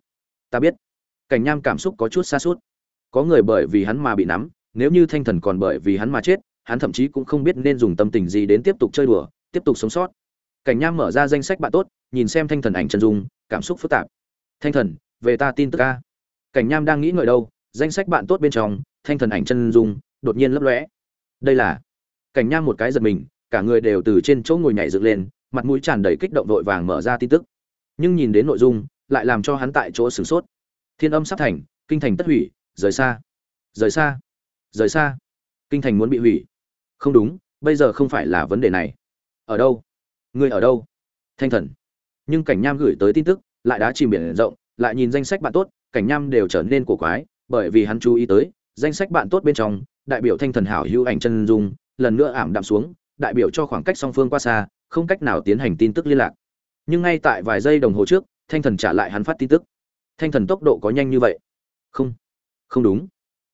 ta biết. Cảnh nham cảm xúc có chút xa suốt có người bởi vì hắn mà bị nắm, nếu như thanh thần còn bởi vì hắn mà chết, hắn thậm chí cũng không biết nên dùng tâm tình gì đến tiếp tục chơi đùa, tiếp tục sống sót cảnh nham mở ra danh sách bạn tốt, nhìn xem thanh thần ảnh chân dung, cảm xúc phức tạp. Thanh thần, về ta tin tức ca cảnh nham đang nghĩ ngợi đâu, danh sách bạn tốt bên trong, thanh thần ảnh chân dung, đột nhiên lấp lóe. Đây là cảnh nham một cái giật mình, cả người đều từ trên chỗ ngồi nhảy dựng lên, mặt mũi tràn đầy kích động vội vàng mở ra tin tức. Nhưng nhìn đến nội dung, lại làm cho hắn tại chỗ sửng sốt. Thiên âm sắp thành, kinh thành tất hủy, rời xa. Rời xa. Rời xa. Kinh thành muốn bị hủy. Không đúng, bây giờ không phải là vấn đề này. Ở đâu? Ngươi ở đâu? Thanh thần. Nhưng cảnh nham gửi tới tin tức, lại đã chìm biển rộng, lại nhìn danh sách bạn tốt, cảnh nham đều trở nên cổ quái, bởi vì hắn chú ý tới, danh sách bạn tốt bên trong, đại biểu thanh thần hảo hữu ảnh chân dung, lần nữa ảm đạm xuống, đại biểu cho khoảng cách song phương qua xa, không cách nào tiến hành tin tức liên lạc. Nhưng ngay tại vài giây đồng hồ trước, thanh thần trả lại hắn phát tin tức. Thanh thần tốc độ có nhanh như vậy? Không. Không đúng.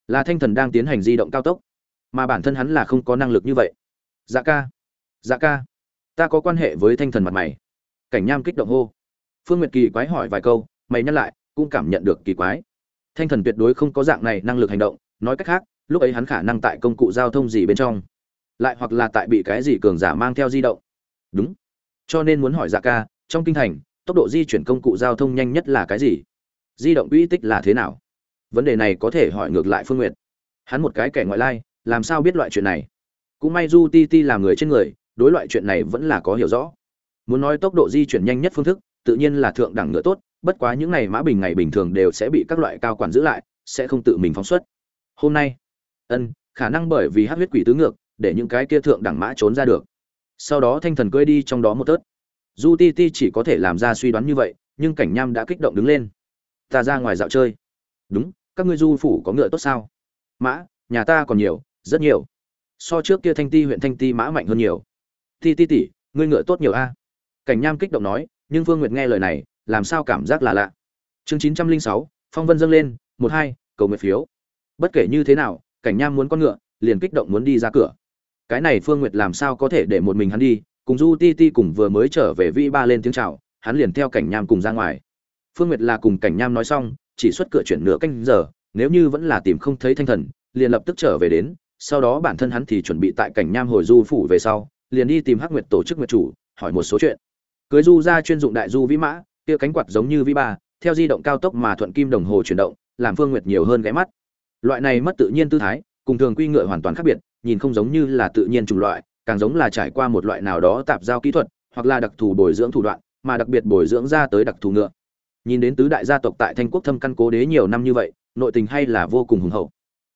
Là thanh thần đang tiến hành di động cao tốc. Mà bản thân hắn là không có năng lực như vậy. Dạ ca. Dạ ca ta có quan hệ với thanh thần mặt mày. Cảnh nham kích động hô. Phương nguyệt kỳ quái hỏi vài câu, mày nhắc lại, cũng cảm nhận được kỳ quái. Thanh thần tuyệt đối không có dạng này năng lực hành động, nói cách khác, lúc ấy hắn khả năng tại công cụ giao thông gì bên trong, lại hoặc là tại bị cái gì cường giả mang theo di động. Đúng. Cho nên muốn hỏi dạ ca, trong kinh thành, tốc độ di chuyển công cụ giao thông nhanh nhất là cái gì? Di động quỹ tích là thế nào? Vấn đề này có thể hỏi ngược lại phương n g u y ệ t hắn một cái kẻ ngoại lai, làm sao biết loại chuyện này? Cũng may du ti ti làm người trên người đối loại chuyện này vẫn là có hiểu rõ. Muốn nói tốc độ di chuyển nhanh nhất phương thức, tự nhiên là thượng đẳng ngựa tốt, bất quá những này mã bình ngày bình thường đều sẽ bị các loại cao quản giữ lại, sẽ không tự mình phóng xuất. Hôm nay, ân, khả năng bởi vì hát huyết quỷ tứ ngược, để những cái kia thượng đẳng mã trốn ra được. Sau đó thanh thần cưỡi đi trong đó một tớt. Du ti ti chỉ có thể làm ra suy đoán như vậy, nhưng cảnh nham đã kích động đứng lên. Ta ra ngoài dạo chơi. Đúng, các ngươi du phủ có ngựa tốt sao? Mã, nhà ta còn nhiều, rất nhiều. So trước kia thanh ti huyện thanh ti mã mạnh hơn nhiều ti ti tỉ ngươi ngựa tốt nhiều a. Cảnh nham kích động nói, nhưng phương nguyệt nghe lời này, làm sao cảm giác là lạ. Chương chín trăm linh sáu, phong vân dâng lên, một hai, cầu nguyện phiếu. Bất kể như thế nào, cảnh nham muốn con ngựa, liền kích động muốn đi ra cửa. Cái này phương nguyệt làm sao có thể để một mình hắn đi, cùng du ti ti cùng vừa mới trở về vi ba lên tiếng chào, hắn liền theo cảnh nham cùng ra ngoài. Phương nguyệt là cùng cảnh nham nói xong, chỉ xuất cửa chuyển nửa canh giờ, nếu như vẫn là tìm không thấy thanh thần, liền lập tức trở về đến, sau đó bản thân hắn thì chuẩn bị tại cảnh nham hồi du phủ về sau liền đi tìm hắc nguyệt tổ chức nguyệt chủ, hỏi một số chuyện. Cưới du ra chuyên dụng đại du vĩ mã, kia cánh quạt giống như vĩ ba, theo di động cao tốc mà thuận kim đồng hồ chuyển động, làm phương nguyệt nhiều hơn ghé mắt. Loại này mất tự nhiên tư thái, cùng thường quy ngựa hoàn toàn khác biệt, nhìn không giống như là tự nhiên chủng loại, càng giống là trải qua một loại nào đó tạp giao kỹ thuật, hoặc là đặc thù bồi dưỡng thủ đoạn, mà đặc biệt bồi dưỡng ra tới đặc thù ngựa. Nhìn đến tứ đại gia tộc tại thanh quốc thâm căn cố đế nhiều năm như vậy, nội tình hay là vô cùng hùng hậu.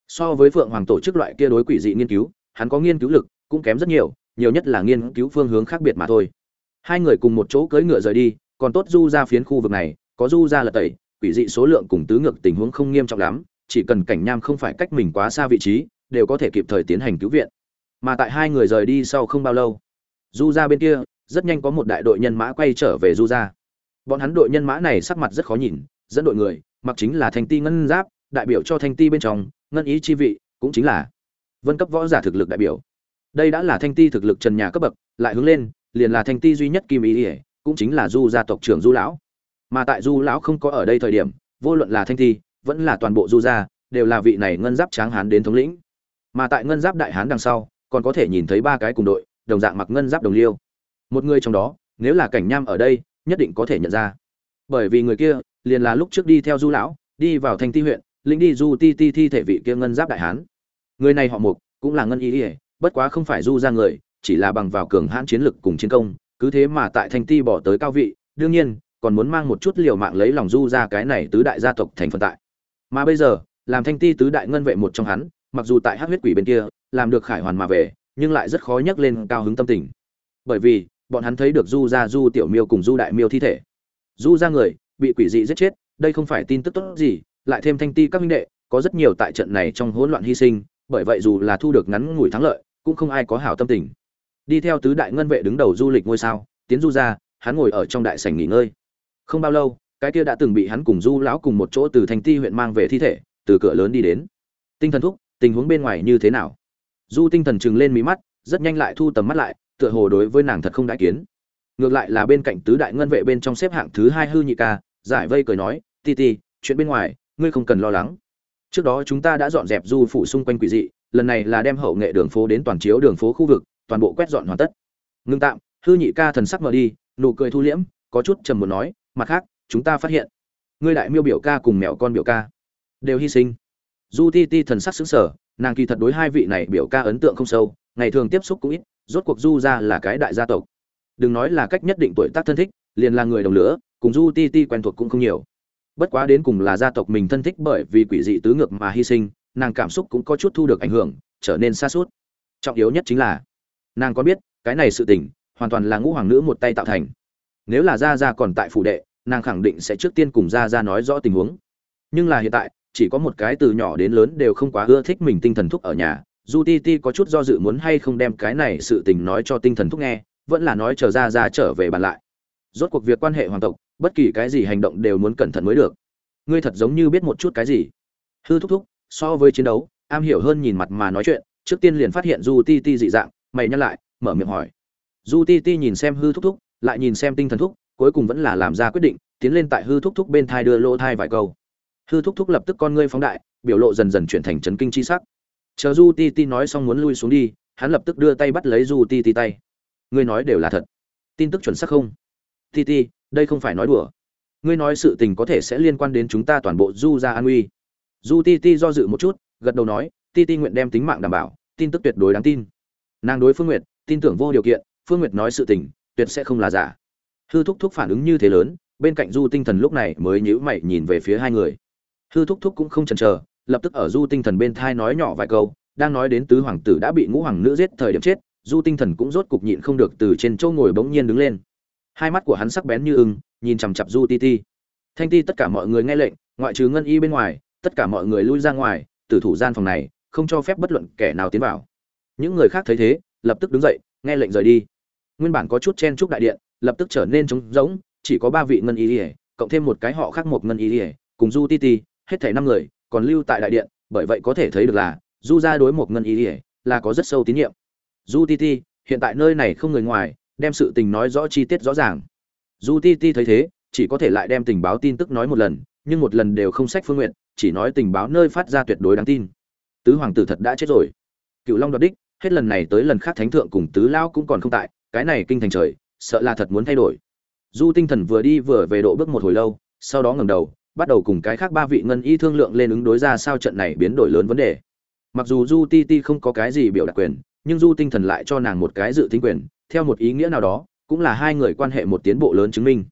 So với phượng hoàng tổ chức loại kia đối quỷ dị nghiên cứu, hắn có nghiên cứu lực, cũng kém rất nhiều nhiều nhất là nghiên cứu phương hướng khác biệt mà thôi. Hai người cùng một chỗ cưỡi ngựa rời đi, còn tốt du ra phiến khu vực này, có du ra là tẩy, quỷ dị số lượng cùng tứ ngược tình huống không nghiêm trọng lắm, chỉ cần cảnh nham không phải cách mình quá xa vị trí, đều có thể kịp thời tiến hành cứu viện. Mà tại hai người rời đi sau không bao lâu, du ra bên kia, rất nhanh có một đại đội nhân mã quay trở về du ra. Bọn hắn đội nhân mã này sắc mặt rất khó nhìn, dẫn đội người, mặc chính là thanh ti ngân giáp, đại biểu cho thanh ti bên trong, ngân ý chi vị, cũng chính là vân cấp võ giả thực lực đại biểu đây đã là thanh ti thực lực trần nhà cấp bậc, lại hướng lên, liền là thanh ti duy nhất kim ý ỉa cũng chính là du gia tộc trưởng du lão. Mà tại du lão không có ở đây thời điểm, vô luận là thanh ti, vẫn là toàn bộ du gia, đều là vị này ngân giáp tráng hán đến thống lĩnh. Mà tại ngân giáp đại hán đằng sau, còn có thể nhìn thấy ba cái cùng đội, đồng dạng mặc ngân giáp đồng liêu. Một người trong đó, nếu là cảnh nham ở đây, nhất định có thể nhận ra. Bởi vì người kia, liền là lúc trước đi theo du lão, đi vào thanh ti huyện, lĩnh đi du ti ti thi thể vị kia ngân giáp đại hán. Người này họ mục, cũng là ngân y ỉa bất quá không phải du ra người, chỉ là bằng vào cường hãn chiến lực cùng chiến công, cứ thế mà tại thanh ti bỏ tới cao vị, đương nhiên, còn muốn mang một chút liều mạng lấy lòng du ra cái này tứ đại gia tộc thành phần tại. Mà bây giờ, làm thanh ti tứ đại ngân vệ một trong hắn, mặc dù tại hát huyết quỷ bên kia, làm được khải hoàn mà về, nhưng lại rất khó nhắc lên cao hứng tâm tình. Bởi vì, bọn hắn thấy được du gia du tiểu miêu cùng du đại miêu thi thể. Du ra người, bị quỷ dị giết chết, đây không phải tin tức tốt gì, lại thêm thanh ti các minh đệ, có rất nhiều tại trận này trong hỗn loạn hy sinh, bởi vậy dù là thu được ngắn ngủi thắng lợi cũng không ai có hảo tâm tình. Đi theo tứ đại ngân vệ đứng đầu du lịch ngôi sao, tiến du ra, hắn ngồi ở trong đại sảnh nghỉ ngơi. Không bao lâu, cái kia đã từng bị hắn cùng du lão cùng một chỗ từ thành ti huyện mang về thi thể, từ cửa lớn đi đến. Tinh thần thúc, tình huống bên ngoài như thế nào? Du tinh thần chừng lên mí mắt, rất nhanh lại thu tầm mắt lại, tựa hồ đối với nàng thật không đại kiến. Ngược lại là bên cạnh tứ đại ngân vệ bên trong xếp hạng thứ hai hư nhị ca, giải vây cười nói, ti ti, chuyện bên ngoài, ngươi không cần lo lắng. Trước đó chúng ta đã dọn dẹp du phủ xung quanh quỷ dị lần này là đem hậu nghệ đường phố đến toàn chiếu đường phố khu vực, toàn bộ quét dọn hoàn tất. Ngưng tạm, hư nhị ca thần sắc mở đi, nụ cười thu liễm, có chút trầm muốn nói, mặt khác, chúng ta phát hiện, ngươi đại miêu biểu ca cùng mẹo con biểu ca đều hy sinh. Du ti ti thần sắc xứng sở nàng kỳ thật đối hai vị này biểu ca ấn tượng không sâu, ngày thường tiếp xúc cũng ít, rốt cuộc du ra là cái đại gia tộc. Đừng nói là cách nhất định tuổi tác thân thích, liền là người đồng lửa, cùng du ti ti quen thuộc cũng không nhiều. Bất quá đến cùng là gia tộc mình thân thích bởi vì quỷ dị tứ ngược mà hy sinh nàng cảm xúc cũng có chút thu được ảnh hưởng, trở nên xa suốt. Trọng yếu nhất chính là, nàng có biết, cái này sự tình, hoàn toàn là ngũ hoàng nữ một tay tạo thành. Nếu là gia gia còn tại phủ đệ, nàng khẳng định sẽ trước tiên cùng gia gia nói rõ tình huống. Nhưng là hiện tại, chỉ có một cái từ nhỏ đến lớn đều không quá ưa thích mình tinh thần thúc ở nhà, dù ti ti có chút do dự muốn hay không đem cái này sự tình nói cho tinh thần thúc nghe, vẫn là nói chờ ra ra trở về bàn lại. Rốt cuộc việc quan hệ hoàng tộc, bất kỳ cái gì hành động đều muốn cẩn thận mới được. Ngươi thật giống như biết một chút cái gì. Hư thúc thúc so với chiến đấu, am hiểu hơn nhìn mặt mà nói chuyện, trước tiên liền phát hiện du ti ti dị dạng, mày nhắc lại, mở miệng hỏi. Du ti ti nhìn xem hư thúc thúc, lại nhìn xem tinh thần thúc, cuối cùng vẫn là làm ra quyết định, tiến lên tại hư thúc thúc bên thai đưa lỗ thai vài câu. Hư thúc thúc lập tức con ngươi phóng đại, biểu lộ dần dần chuyển thành chấn kinh chi sắc. Chờ du ti ti nói xong muốn lui xuống đi, hắn lập tức đưa tay bắt lấy du ti ti tay. Ngươi nói đều là thật. Tin tức chuẩn xác không? Ti ti, đây không phải nói đùa. Ngươi nói sự tình có thể sẽ liên quan đến chúng ta toàn bộ du ra an uy du ti ti do dự một chút, gật đầu nói, ti ti nguyện đem tính mạng đảm bảo, tin tức tuyệt đối đáng tin. Nàng đối phương nguyệt, tin tưởng vô điều kiện, phương nguyệt nói sự tình, tuyệt sẽ không là giả. Hư thúc thúc phản ứng như thế lớn, bên cạnh du tinh thần lúc này mới nhíu mày nhìn về phía hai người. Hư thúc thúc cũng không chần chờ, lập tức ở du tinh thần bên thai nói nhỏ vài câu, đang nói đến tứ hoàng tử đã bị ngũ hoàng nữ giết thời điểm chết, du tinh thần cũng rốt cục nhịn không được từ trên chỗ ngồi bỗng nhiên đứng lên. Hai mắt của hắn sắc bén như ưng, nhìn chằm chặp du ti ti. Thanh ti tất cả mọi người nghe lệnh, ngoại trừ ngân y bên ngoài tất cả mọi người lui ra ngoài tử thủ gian phòng này, không cho phép bất luận kẻ nào tiến vào. Những người khác thấy thế, lập tức đứng dậy, nghe lệnh rời đi. Nguyên bản có chút chen chúc đại điện, lập tức trở nên trống rỗng, chỉ có ba vị ngân y ỉa cộng thêm một cái họ khác một ngân y ỉa cùng du ti ti, hết thảy năm người, còn lưu tại đại điện, bởi vậy có thể thấy được là, du ra đối một ngân y ỉa là có rất sâu tín nhiệm. Du ti ti, hiện tại nơi này không người ngoài, đem sự tình nói rõ chi tiết rõ ràng. Du ti ti thấy thế, chỉ có thể lại đem tình báo tin tức nói một lần nhưng một lần đều không sách phương nguyện, chỉ nói tình báo nơi phát ra tuyệt đối đáng tin. Tứ hoàng tử thật đã chết rồi. Cựu long đoạt đích, hết lần này tới lần khác thánh thượng cùng tứ lão cũng còn không tại, cái này kinh thành trời, sợ là thật muốn thay đổi. Du tinh thần vừa đi vừa về độ bước một hồi lâu, sau đó ngẩng đầu, bắt đầu cùng cái khác ba vị ngân y thương lượng lên ứng đối ra sao trận này biến đổi lớn vấn đề. Mặc dù du ti ti không có cái gì biểu đặc quyền, nhưng du tinh thần lại cho nàng một cái dự tính quyền, theo một ý nghĩa nào đó, cũng là hai người quan hệ một tiến bộ lớn chứng minh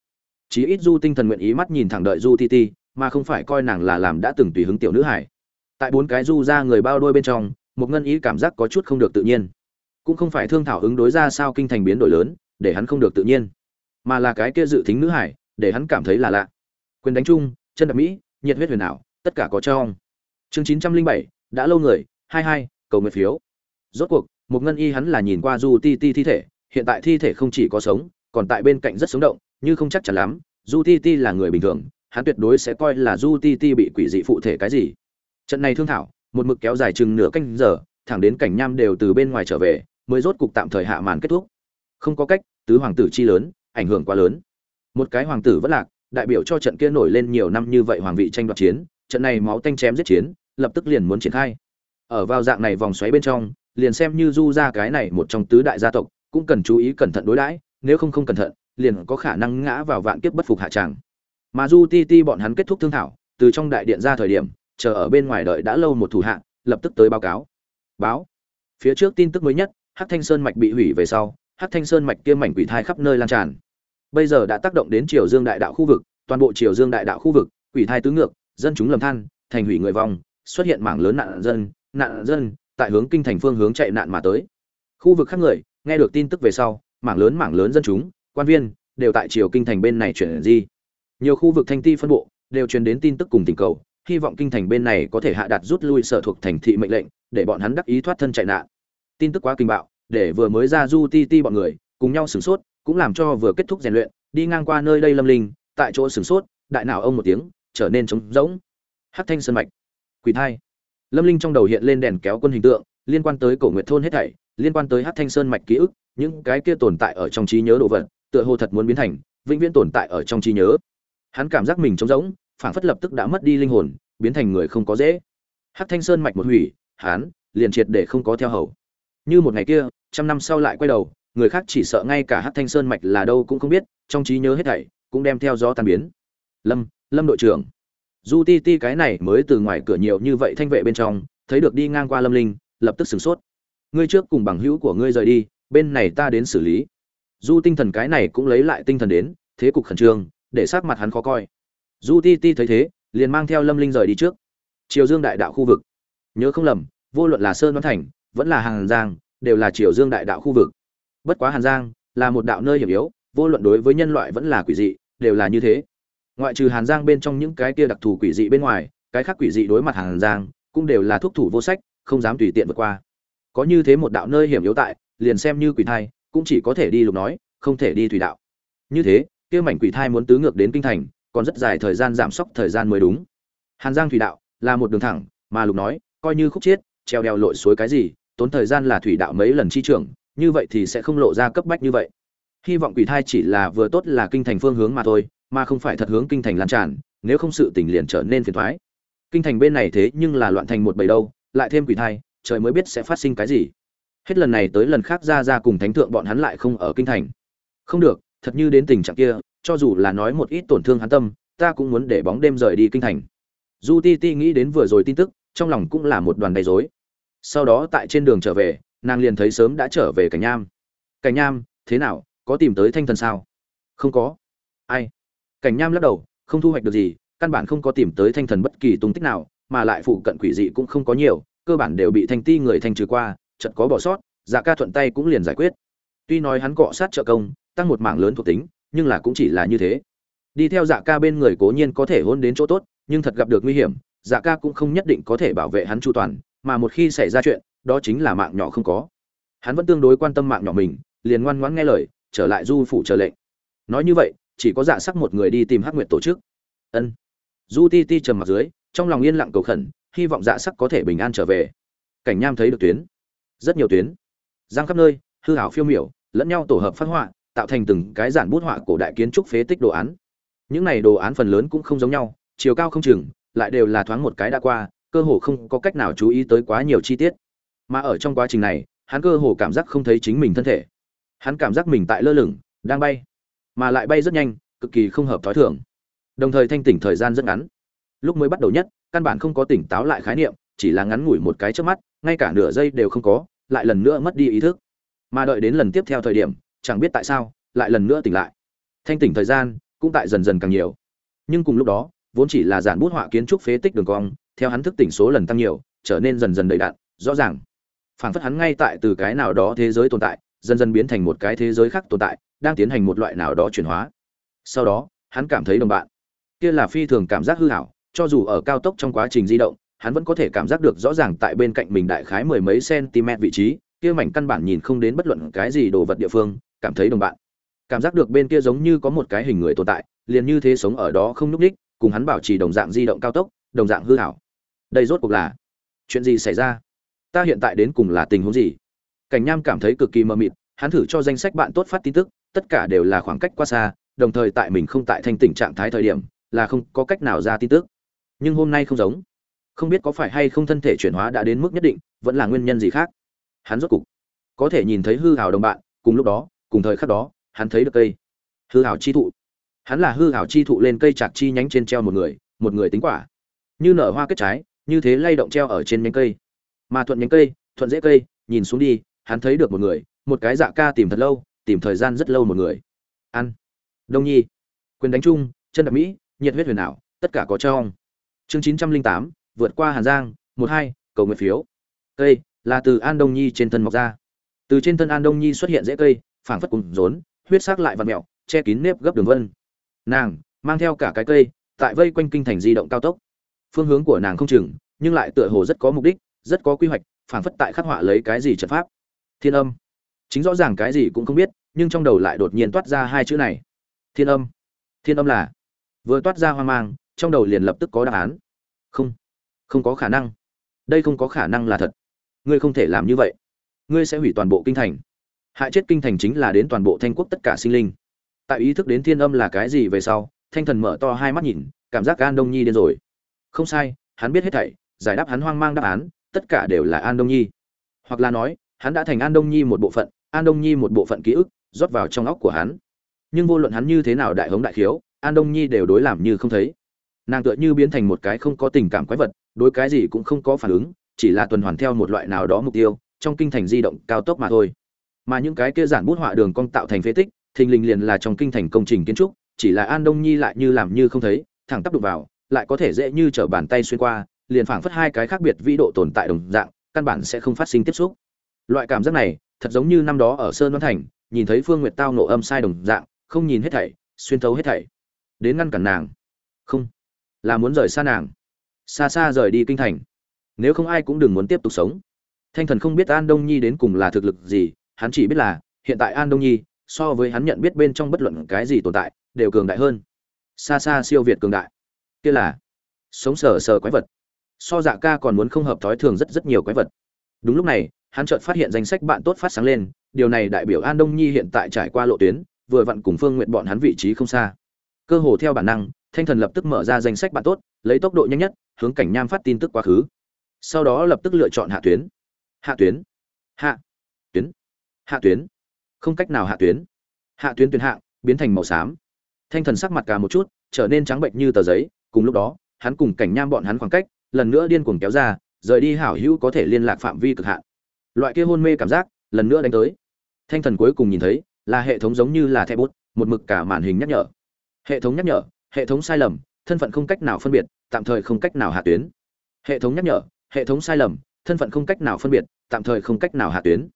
chí ít du tinh thần nguyện ý mắt nhìn thẳng đợi du ti ti, mà không phải coi nàng là làm đã từng tùy hứng tiểu nữ hải. Tại bốn cái du ra người bao đôi bên trong, một ngân ý cảm giác có chút không được tự nhiên. Cũng không phải thương thảo ứng đối ra sao kinh thành biến đổi lớn, để hắn không được tự nhiên, mà là cái kia dự tính nữ hải, để hắn cảm thấy là lạ. Quyền đánh chung, chân đập mỹ, nhiệt huyết huyền ảo, tất cả có trong. Chương chín trăm linh bảy, đã lâu người, hai hai, cầu nguyện phiếu. Rốt cuộc, một ngân y hắn là nhìn qua du ti ti thi thể, hiện tại thi thể không chỉ có sống, còn tại bên cạnh rất sống động như không chắc chắn lắm du ti ti là người bình thường, hắn tuyệt đối sẽ coi là du ti ti bị quỷ dị phụ thể cái gì. Trận này thương thảo, một mực kéo dài chừng nửa canh giờ, thẳng đến cảnh nham đều từ bên ngoài trở về, mới rốt cục tạm thời hạ màn kết thúc. Không có cách, tứ hoàng tử chi lớn, ảnh hưởng quá lớn. Một cái hoàng tử vẫn lạc, đại biểu cho trận kia nổi lên nhiều năm như vậy hoàng vị tranh đoạt chiến, trận này máu tanh chém giết chiến, lập tức liền muốn triển khai. Ở vào dạng này vòng xoáy bên trong, liền xem như du ra cái này một trong tứ đại gia tộc, cũng cần chú ý cẩn thận đối đãi, nếu không không cẩn thận liền có khả năng ngã vào vạn kiếp bất phục hạ tràng. Mà du ti ti bọn hắn kết thúc thương thảo, từ trong đại điện ra thời điểm, chờ ở bên ngoài đợi đã lâu một thủ hạ, lập tức tới báo cáo. Báo. Phía trước tin tức mới nhất, hắc thanh sơn mạch bị hủy về sau, hắc thanh sơn mạch kia mảnh quỷ thai khắp nơi lan tràn. Bây giờ đã tác động đến triều dương đại đạo khu vực, toàn bộ triều dương đại đạo khu vực, quỷ thai tứ ngược, dân chúng lầm than, thành hủy người vong, xuất hiện mảng lớn nạn dân nạn dân tại hướng kinh thành phương hướng chạy nạn mà tới. Khu vực khác người, nghe được tin tức về sau, mảng lớn mảng lớn dân chúng quan viên, đều tại triều kinh thành bên này chuyển di. Nhiều khu vực thanh ti phân bộ đều truyền đến tin tức cùng tình cầu, hy vọng kinh thành bên này có thể hạ đặt rút lui sở thuộc thành thị mệnh lệnh, để bọn hắn đắc ý thoát thân chạy nạn. Tin tức quá kinh bạo, để vừa mới ra du ti ti bọn người, cùng nhau sửng sốt, cũng làm cho vừa kết thúc rèn luyện, đi ngang qua nơi đây lâm linh, tại chỗ sửng sốt, đại nào ông một tiếng, trở nên trống rỗng. Hát thanh sơn mạch, quỷ thai. Lâm linh trong đầu hiện lên đèn kéo quân hình tượng, liên quan tới cổ nguyệt thôn hết thảy, liên quan tới hát thanh sơn mạch ký ức, những cái kia tồn tại ở trong trí nhớ đồ vật tựa hồ thật muốn biến thành, vĩnh viễn tồn tại ở trong trí nhớ. Hắn cảm giác mình trống rỗng, phảng phất lập tức đã mất đi linh hồn, biến thành người không có dễ. Hát thanh sơn mạch một hủy, hắn liền triệt để không có theo hầu. Như một ngày kia, trăm năm sau lại quay đầu, người khác chỉ sợ ngay cả hát thanh sơn mạch là đâu cũng không biết, trong trí nhớ hết thảy cũng đem theo gió tan biến. Lâm lâm đội trưởng. Du ti ti cái này mới từ ngoài cửa nhiều như vậy thanh vệ bên trong, thấy được đi ngang qua lâm linh, lập tức sửng sốt. Ngươi trước cùng bằng hữu của ngươi rời đi, bên này ta đến xử lý du tinh thần cái này cũng lấy lại tinh thần đến, thế cục khẩn trương, để sát mặt hắn khó coi. Du ti ti thấy thế, liền mang theo lâm linh rời đi trước. Triều dương đại đạo khu vực. Nhớ không lầm, vô luận là sơn văn thành, vẫn là Hàn giang, đều là triều dương đại đạo khu vực. Bất quá hàn giang là một đạo nơi hiểm yếu, vô luận đối với nhân loại vẫn là quỷ dị, đều là như thế. Ngoại trừ hàn giang bên trong những cái kia đặc thù quỷ dị bên ngoài, cái khác quỷ dị đối mặt hàn giang cũng đều là thuốc thủ vô sách, không dám tùy tiện vượt qua. Có như thế một đạo nơi hiểm yếu tại, liền xem như quỷ thai cũng chỉ có thể đi lục nói, không thể đi thủy đạo. Như thế, kia mảnh quỷ thai muốn tứ ngược đến kinh thành, còn rất dài thời gian giảm sốc thời gian mới đúng. Hàn giang thủy đạo là một đường thẳng, mà lục nói, coi như khúc chiết, treo đèo lội suối cái gì, tốn thời gian là thủy đạo mấy lần chi trưởng, như vậy thì sẽ không lộ ra cấp bách như vậy. Hy vọng quỷ thai chỉ là vừa tốt là kinh thành phương hướng mà thôi, mà không phải thật hướng kinh thành lan tràn, nếu không sự tình liền trở nên phiền thoái kinh thành bên này thế nhưng là loạn thành một bầy đâu, lại thêm quỷ thai, trời mới biết sẽ phát sinh cái gì hết lần này tới lần khác ra ra cùng thánh thượng bọn hắn lại không ở kinh thành. Không được, thật như đến tình trạng kia, cho dù là nói một ít tổn thương hắn tâm, ta cũng muốn để bóng đêm rời đi kinh thành. Du ti ti nghĩ đến vừa rồi tin tức, trong lòng cũng là một đoàn đầy dối sau đó tại trên đường trở về, nàng liền thấy sớm đã trở về cảnh nham cảnh nham thế nào, có tìm tới thanh thần sao? Không có. Ai? Cảnh nham lắc đầu, không thu hoạch được gì, căn bản không có tìm tới thanh thần bất kỳ tung tích nào, mà lại phụ cận quỷ dị cũng không có nhiều, cơ bản đều bị thanh ti người thanh trừ qua chật có bỏ sót dạ ca thuận tay cũng liền giải quyết. Tuy nói hắn cọ sát trợ công, tăng một mảng lớn thuộc tính, nhưng là cũng chỉ là như thế. Đi theo dạ ca bên người cố nhiên có thể hôn đến chỗ tốt, nhưng thật gặp được nguy hiểm dạ ca cũng không nhất định có thể bảo vệ hắn chu toàn, mà một khi xảy ra chuyện, đó chính là mạng nhỏ không có. Hắn vẫn tương đối quan tâm mạng nhỏ mình, liền ngoan ngoãn nghe lời, trở lại du phủ chờ lệnh. Nói như vậy, chỉ có dạ sắc một người đi tìm hắc nguyệt tổ chức. Ân. Du ti ti trầm mặt dưới, trong lòng yên lặng cầu khẩn, hy vọng dạ sắc có thể bình an trở về. Cảnh nham thấy được tuyến rất nhiều tuyến. Giang khắp nơi, hư hảo phiêu miểu, lẫn nhau tổ hợp phát họa, tạo thành từng cái giản bút họa cổ đại kiến trúc phế tích đồ án. Những này đồ án phần lớn cũng không giống nhau, chiều cao không chừng, lại đều là thoáng một cái đã qua, cơ hồ không có cách nào chú ý tới quá nhiều chi tiết. Mà ở trong quá trình này, hắn cơ hồ cảm giác không thấy chính mình thân thể. Hắn cảm giác mình tại lơ lửng, đang bay, mà lại bay rất nhanh, cực kỳ không hợp thói thường. Đồng thời thanh tỉnh thời gian rất ngắn. Lúc mới bắt đầu nhất, căn bản không có tỉnh táo lại khái niệm, chỉ là ngắn ngủi một cái trước mắt ngay cả nửa giây đều không có, lại lần nữa mất đi ý thức. Mà đợi đến lần tiếp theo thời điểm, chẳng biết tại sao, lại lần nữa tỉnh lại. Thanh tỉnh thời gian cũng tại dần dần càng nhiều. Nhưng cùng lúc đó, vốn chỉ là giản bút họa kiến trúc phế tích đường cong, theo hắn thức tỉnh số lần tăng nhiều, trở nên dần dần đầy đạn rõ ràng. Phản phất hắn ngay tại từ cái nào đó thế giới tồn tại, dần dần biến thành một cái thế giới khác tồn tại, đang tiến hành một loại nào đó chuyển hóa. Sau đó, hắn cảm thấy đồng bạn. Kia là phi thường cảm giác hư hảo, cho dù ở cao tốc trong quá trình di động hắn vẫn có thể cảm giác được rõ ràng tại bên cạnh mình đại khái mười mấy cm vị trí, kia mảnh căn bản nhìn không đến bất luận cái gì đồ vật địa phương, cảm thấy đồng bạn. Cảm giác được bên kia giống như có một cái hình người tồn tại, liền như thế sống ở đó không nhúc ních cùng hắn bảo trì đồng dạng di động cao tốc, đồng dạng hư hảo. Đây rốt cuộc là chuyện gì xảy ra? Ta hiện tại đến cùng là tình huống gì? Cảnh nham cảm thấy cực kỳ mơ mịt, hắn thử cho danh sách bạn tốt phát tin tức, tất cả đều là khoảng cách quá xa, đồng thời tại mình không tại thanh tỉnh trạng thái thời điểm, là không có cách nào ra tin tức. Nhưng hôm nay không giống không biết có phải hay không thân thể chuyển hóa đã đến mức nhất định, vẫn là nguyên nhân gì khác. Hắn rốt cục có thể nhìn thấy hư hào đồng bạn, cùng lúc đó, cùng thời khắc đó, hắn thấy được cây. Hư hào chi thụ. Hắn là hư hào chi thụ lên cây chạc chi nhánh trên treo một người một người tính quả. Như nở hoa kết trái, như thế lay động treo ở trên nhánh cây. Mà thuận nhánh cây, thuận dễ cây, nhìn xuống đi, hắn thấy được một người, một cái dạ ca tìm thật lâu, tìm thời gian rất lâu một người. Ăn. Đông nhi. Quyền đánh chung, chân đập mỹ, nhiệt huyết huyền ảo, tất cả có trong. Chương chín trăm linh tám vượt qua hàn giang một hai cầu nguyện phiếu. Cây là từ an đông nhi trên thân mọc ra. Từ trên thân an đông nhi xuất hiện rễ cây phảng phất cùng rốn huyết sắc lại vặn mèo, che kín nếp gấp đường vân. Nàng mang theo cả cái cây tại vây quanh kinh thành di động cao tốc. Phương hướng của nàng không chừng nhưng lại tựa hồ rất có mục đích rất có quy hoạch phảng phất tại khắc họa lấy cái gì trận pháp. Thiên âm. Chính rõ ràng cái gì cũng không biết nhưng trong đầu lại đột nhiên toát ra hai chữ này. Thiên âm. Thiên âm là vừa toát ra hoang mang trong đầu liền lập tức có đáp án. Không không có khả năng. Đây không có khả năng là thật. Ngươi không thể làm như vậy. Ngươi sẽ hủy toàn bộ kinh thành. Hại chết kinh thành chính là đến toàn bộ thanh quốc tất cả sinh linh. Tại ý thức đến thiên âm là cái gì về sau, thanh thần mở to hai mắt nhìn, cảm giác an đông nhi điên rồi. Không sai, hắn biết hết thảy, giải đáp hắn hoang mang đáp án, tất cả đều là an đông nhi. Hoặc là nói, hắn đã thành an đông nhi một bộ phận, an đông nhi một bộ phận ký ức, rót vào trong óc của hắn. Nhưng vô luận hắn như thế nào đại hống đại khiếu, an đông nhi đều đối làm như không thấy nàng tựa như biến thành một cái không có tình cảm quái vật, đối cái gì cũng không có phản ứng, chỉ là tuần hoàn theo một loại nào đó mục tiêu, trong kinh thành di động cao tốc mà thôi. Mà những cái kia giản bút họa đường cong tạo thành phế tích, thình lình liền là trong kinh thành công trình kiến trúc, chỉ là an đông nhi lại như làm như không thấy, thẳng tắp đục vào, lại có thể dễ như trở bàn tay xuyên qua, liền phảng phất hai cái khác biệt vĩ độ tồn tại đồng dạng, căn bản sẽ không phát sinh tiếp xúc. Loại cảm giác này, thật giống như năm đó ở sơn đoan thành, nhìn thấy phương nguyệt tao nổ âm sai đồng dạng, không nhìn hết thảy, xuyên thấu hết thảy. Đến ngăn cản nàng. Không là muốn rời xa nàng. Xa xa rời đi kinh thành. Nếu không ai cũng đừng muốn tiếp tục sống. Thanh thần không biết an đông nhi đến cùng là thực lực gì, hắn chỉ biết là, hiện tại an đông nhi, so với hắn nhận biết bên trong bất luận cái gì tồn tại, đều cường đại hơn. Xa xa siêu việt cường đại. Kia là, sống sờ sờ quái vật. So dạ ca còn muốn không hợp thói thường rất rất nhiều quái vật. Đúng lúc này, hắn chợt phát hiện danh sách bạn tốt phát sáng lên, điều này đại biểu an đông nhi hiện tại trải qua lộ tuyến, vừa vặn cùng phương nguyện bọn hắn vị trí không xa. Cơ hồ theo bản năng thanh thần lập tức mở ra danh sách bạn tốt, lấy tốc độ nhanh nhất, hướng cảnh nham phát tin tức quá khứ. Sau đó lập tức lựa chọn hạ tuyến. Hạ tuyến. Hạ. Tuyến. Hạ tuyến. Không cách nào hạ tuyến. Hạ tuyến tuyến hạ biến thành màu xám. Thanh thần sắc mặt cả một chút, trở nên trắng bệnh như tờ giấy. Cùng lúc đó, hắn cùng cảnh nham bọn hắn khoảng cách, lần nữa điên cuồng kéo ra, rời đi hảo hữu có thể liên lạc phạm vi cực hạn. Loại kia hôn mê cảm giác, lần nữa đánh tới. Thanh thần cuối cùng nhìn thấy, là hệ thống giống như là thẻ bút, một mực cả màn hình nhắc nhở. Hệ thống nhắc nhở hệ thống sai lầm, thân phận không cách nào phân biệt, tạm thời không cách nào hạ tuyến. Hệ thống nhắc nhở, hệ thống sai lầm, thân phận không cách nào phân biệt, tạm thời không cách nào hạ tuyến.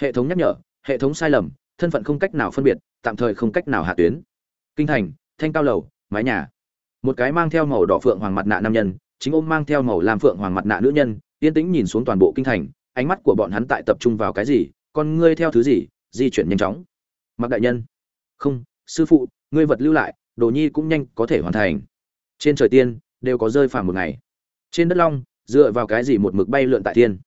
Hệ thống nhắc nhở, hệ thống sai lầm, thân phận không cách nào phân biệt, tạm thời không cách nào hạ tuyến. Kinh thành, thanh cao lầu, mái nhà. Một cái mang theo màu đỏ phượng hoàng mặt nạ nam nhân, chính ôm mang theo màu lam phượng hoàng mặt nạ nữ nhân, yên tĩnh nhìn xuống toàn bộ kinh thành, ánh mắt của bọn hắn tại tập trung vào cái gì, con ngươi theo thứ gì, di chuyển nhanh chóng. Mặc đại nhân. Không, sư phụ, ngươi vật lưu lại đồ nhi cũng nhanh có thể hoàn thành. Trên trời tiên, đều có rơi phàm một ngày. Trên đất long, dựa vào cái gì một mực bay lượn tại thiên?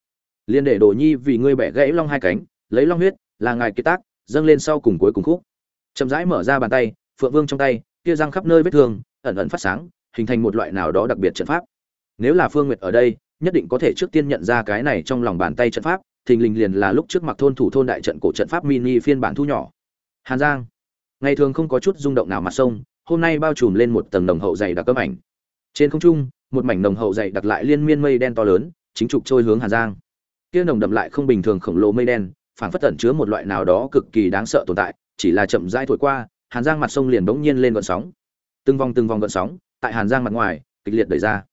Liên để đồ nhi vì ngươi bẻ gãy long hai cánh, lấy long huyết, là ngài kiệt tác, dâng lên sau cùng cuối cùng khúc. Chậm rãi mở ra bàn tay, phượng vương trong tay kia răng khắp nơi vết thương, ẩn ẩn phát sáng, hình thành một loại nào đó đặc biệt trận pháp. Nếu là phương nguyệt ở đây, nhất định có thể trước tiên nhận ra cái này trong lòng bàn tay trận pháp, thình lình liền là lúc trước mặt thôn thủ thôn đại trận cổ trận pháp mini phiên bản thu nhỏ. Hàn giang, ngày thường không có chút rung động nào mặt sông hôm nay bao trùm lên một tầng nồng hậu dày đặc cấm ảnh. Trên không trung, một mảnh nồng hậu dày đặc lại liên miên mây đen to lớn, chính trục trôi hướng hàn giang. Kia nồng đậm lại không bình thường khổng lồ mây đen phản phất tẩn chứa một loại nào đó cực kỳ đáng sợ tồn tại, chỉ là chậm rãi thổi qua hàn giang mặt sông liền bỗng nhiên lên gợn sóng. Từng vòng từng vòng gợn sóng, tại hàn giang mặt ngoài, kịch liệt đẩy ra.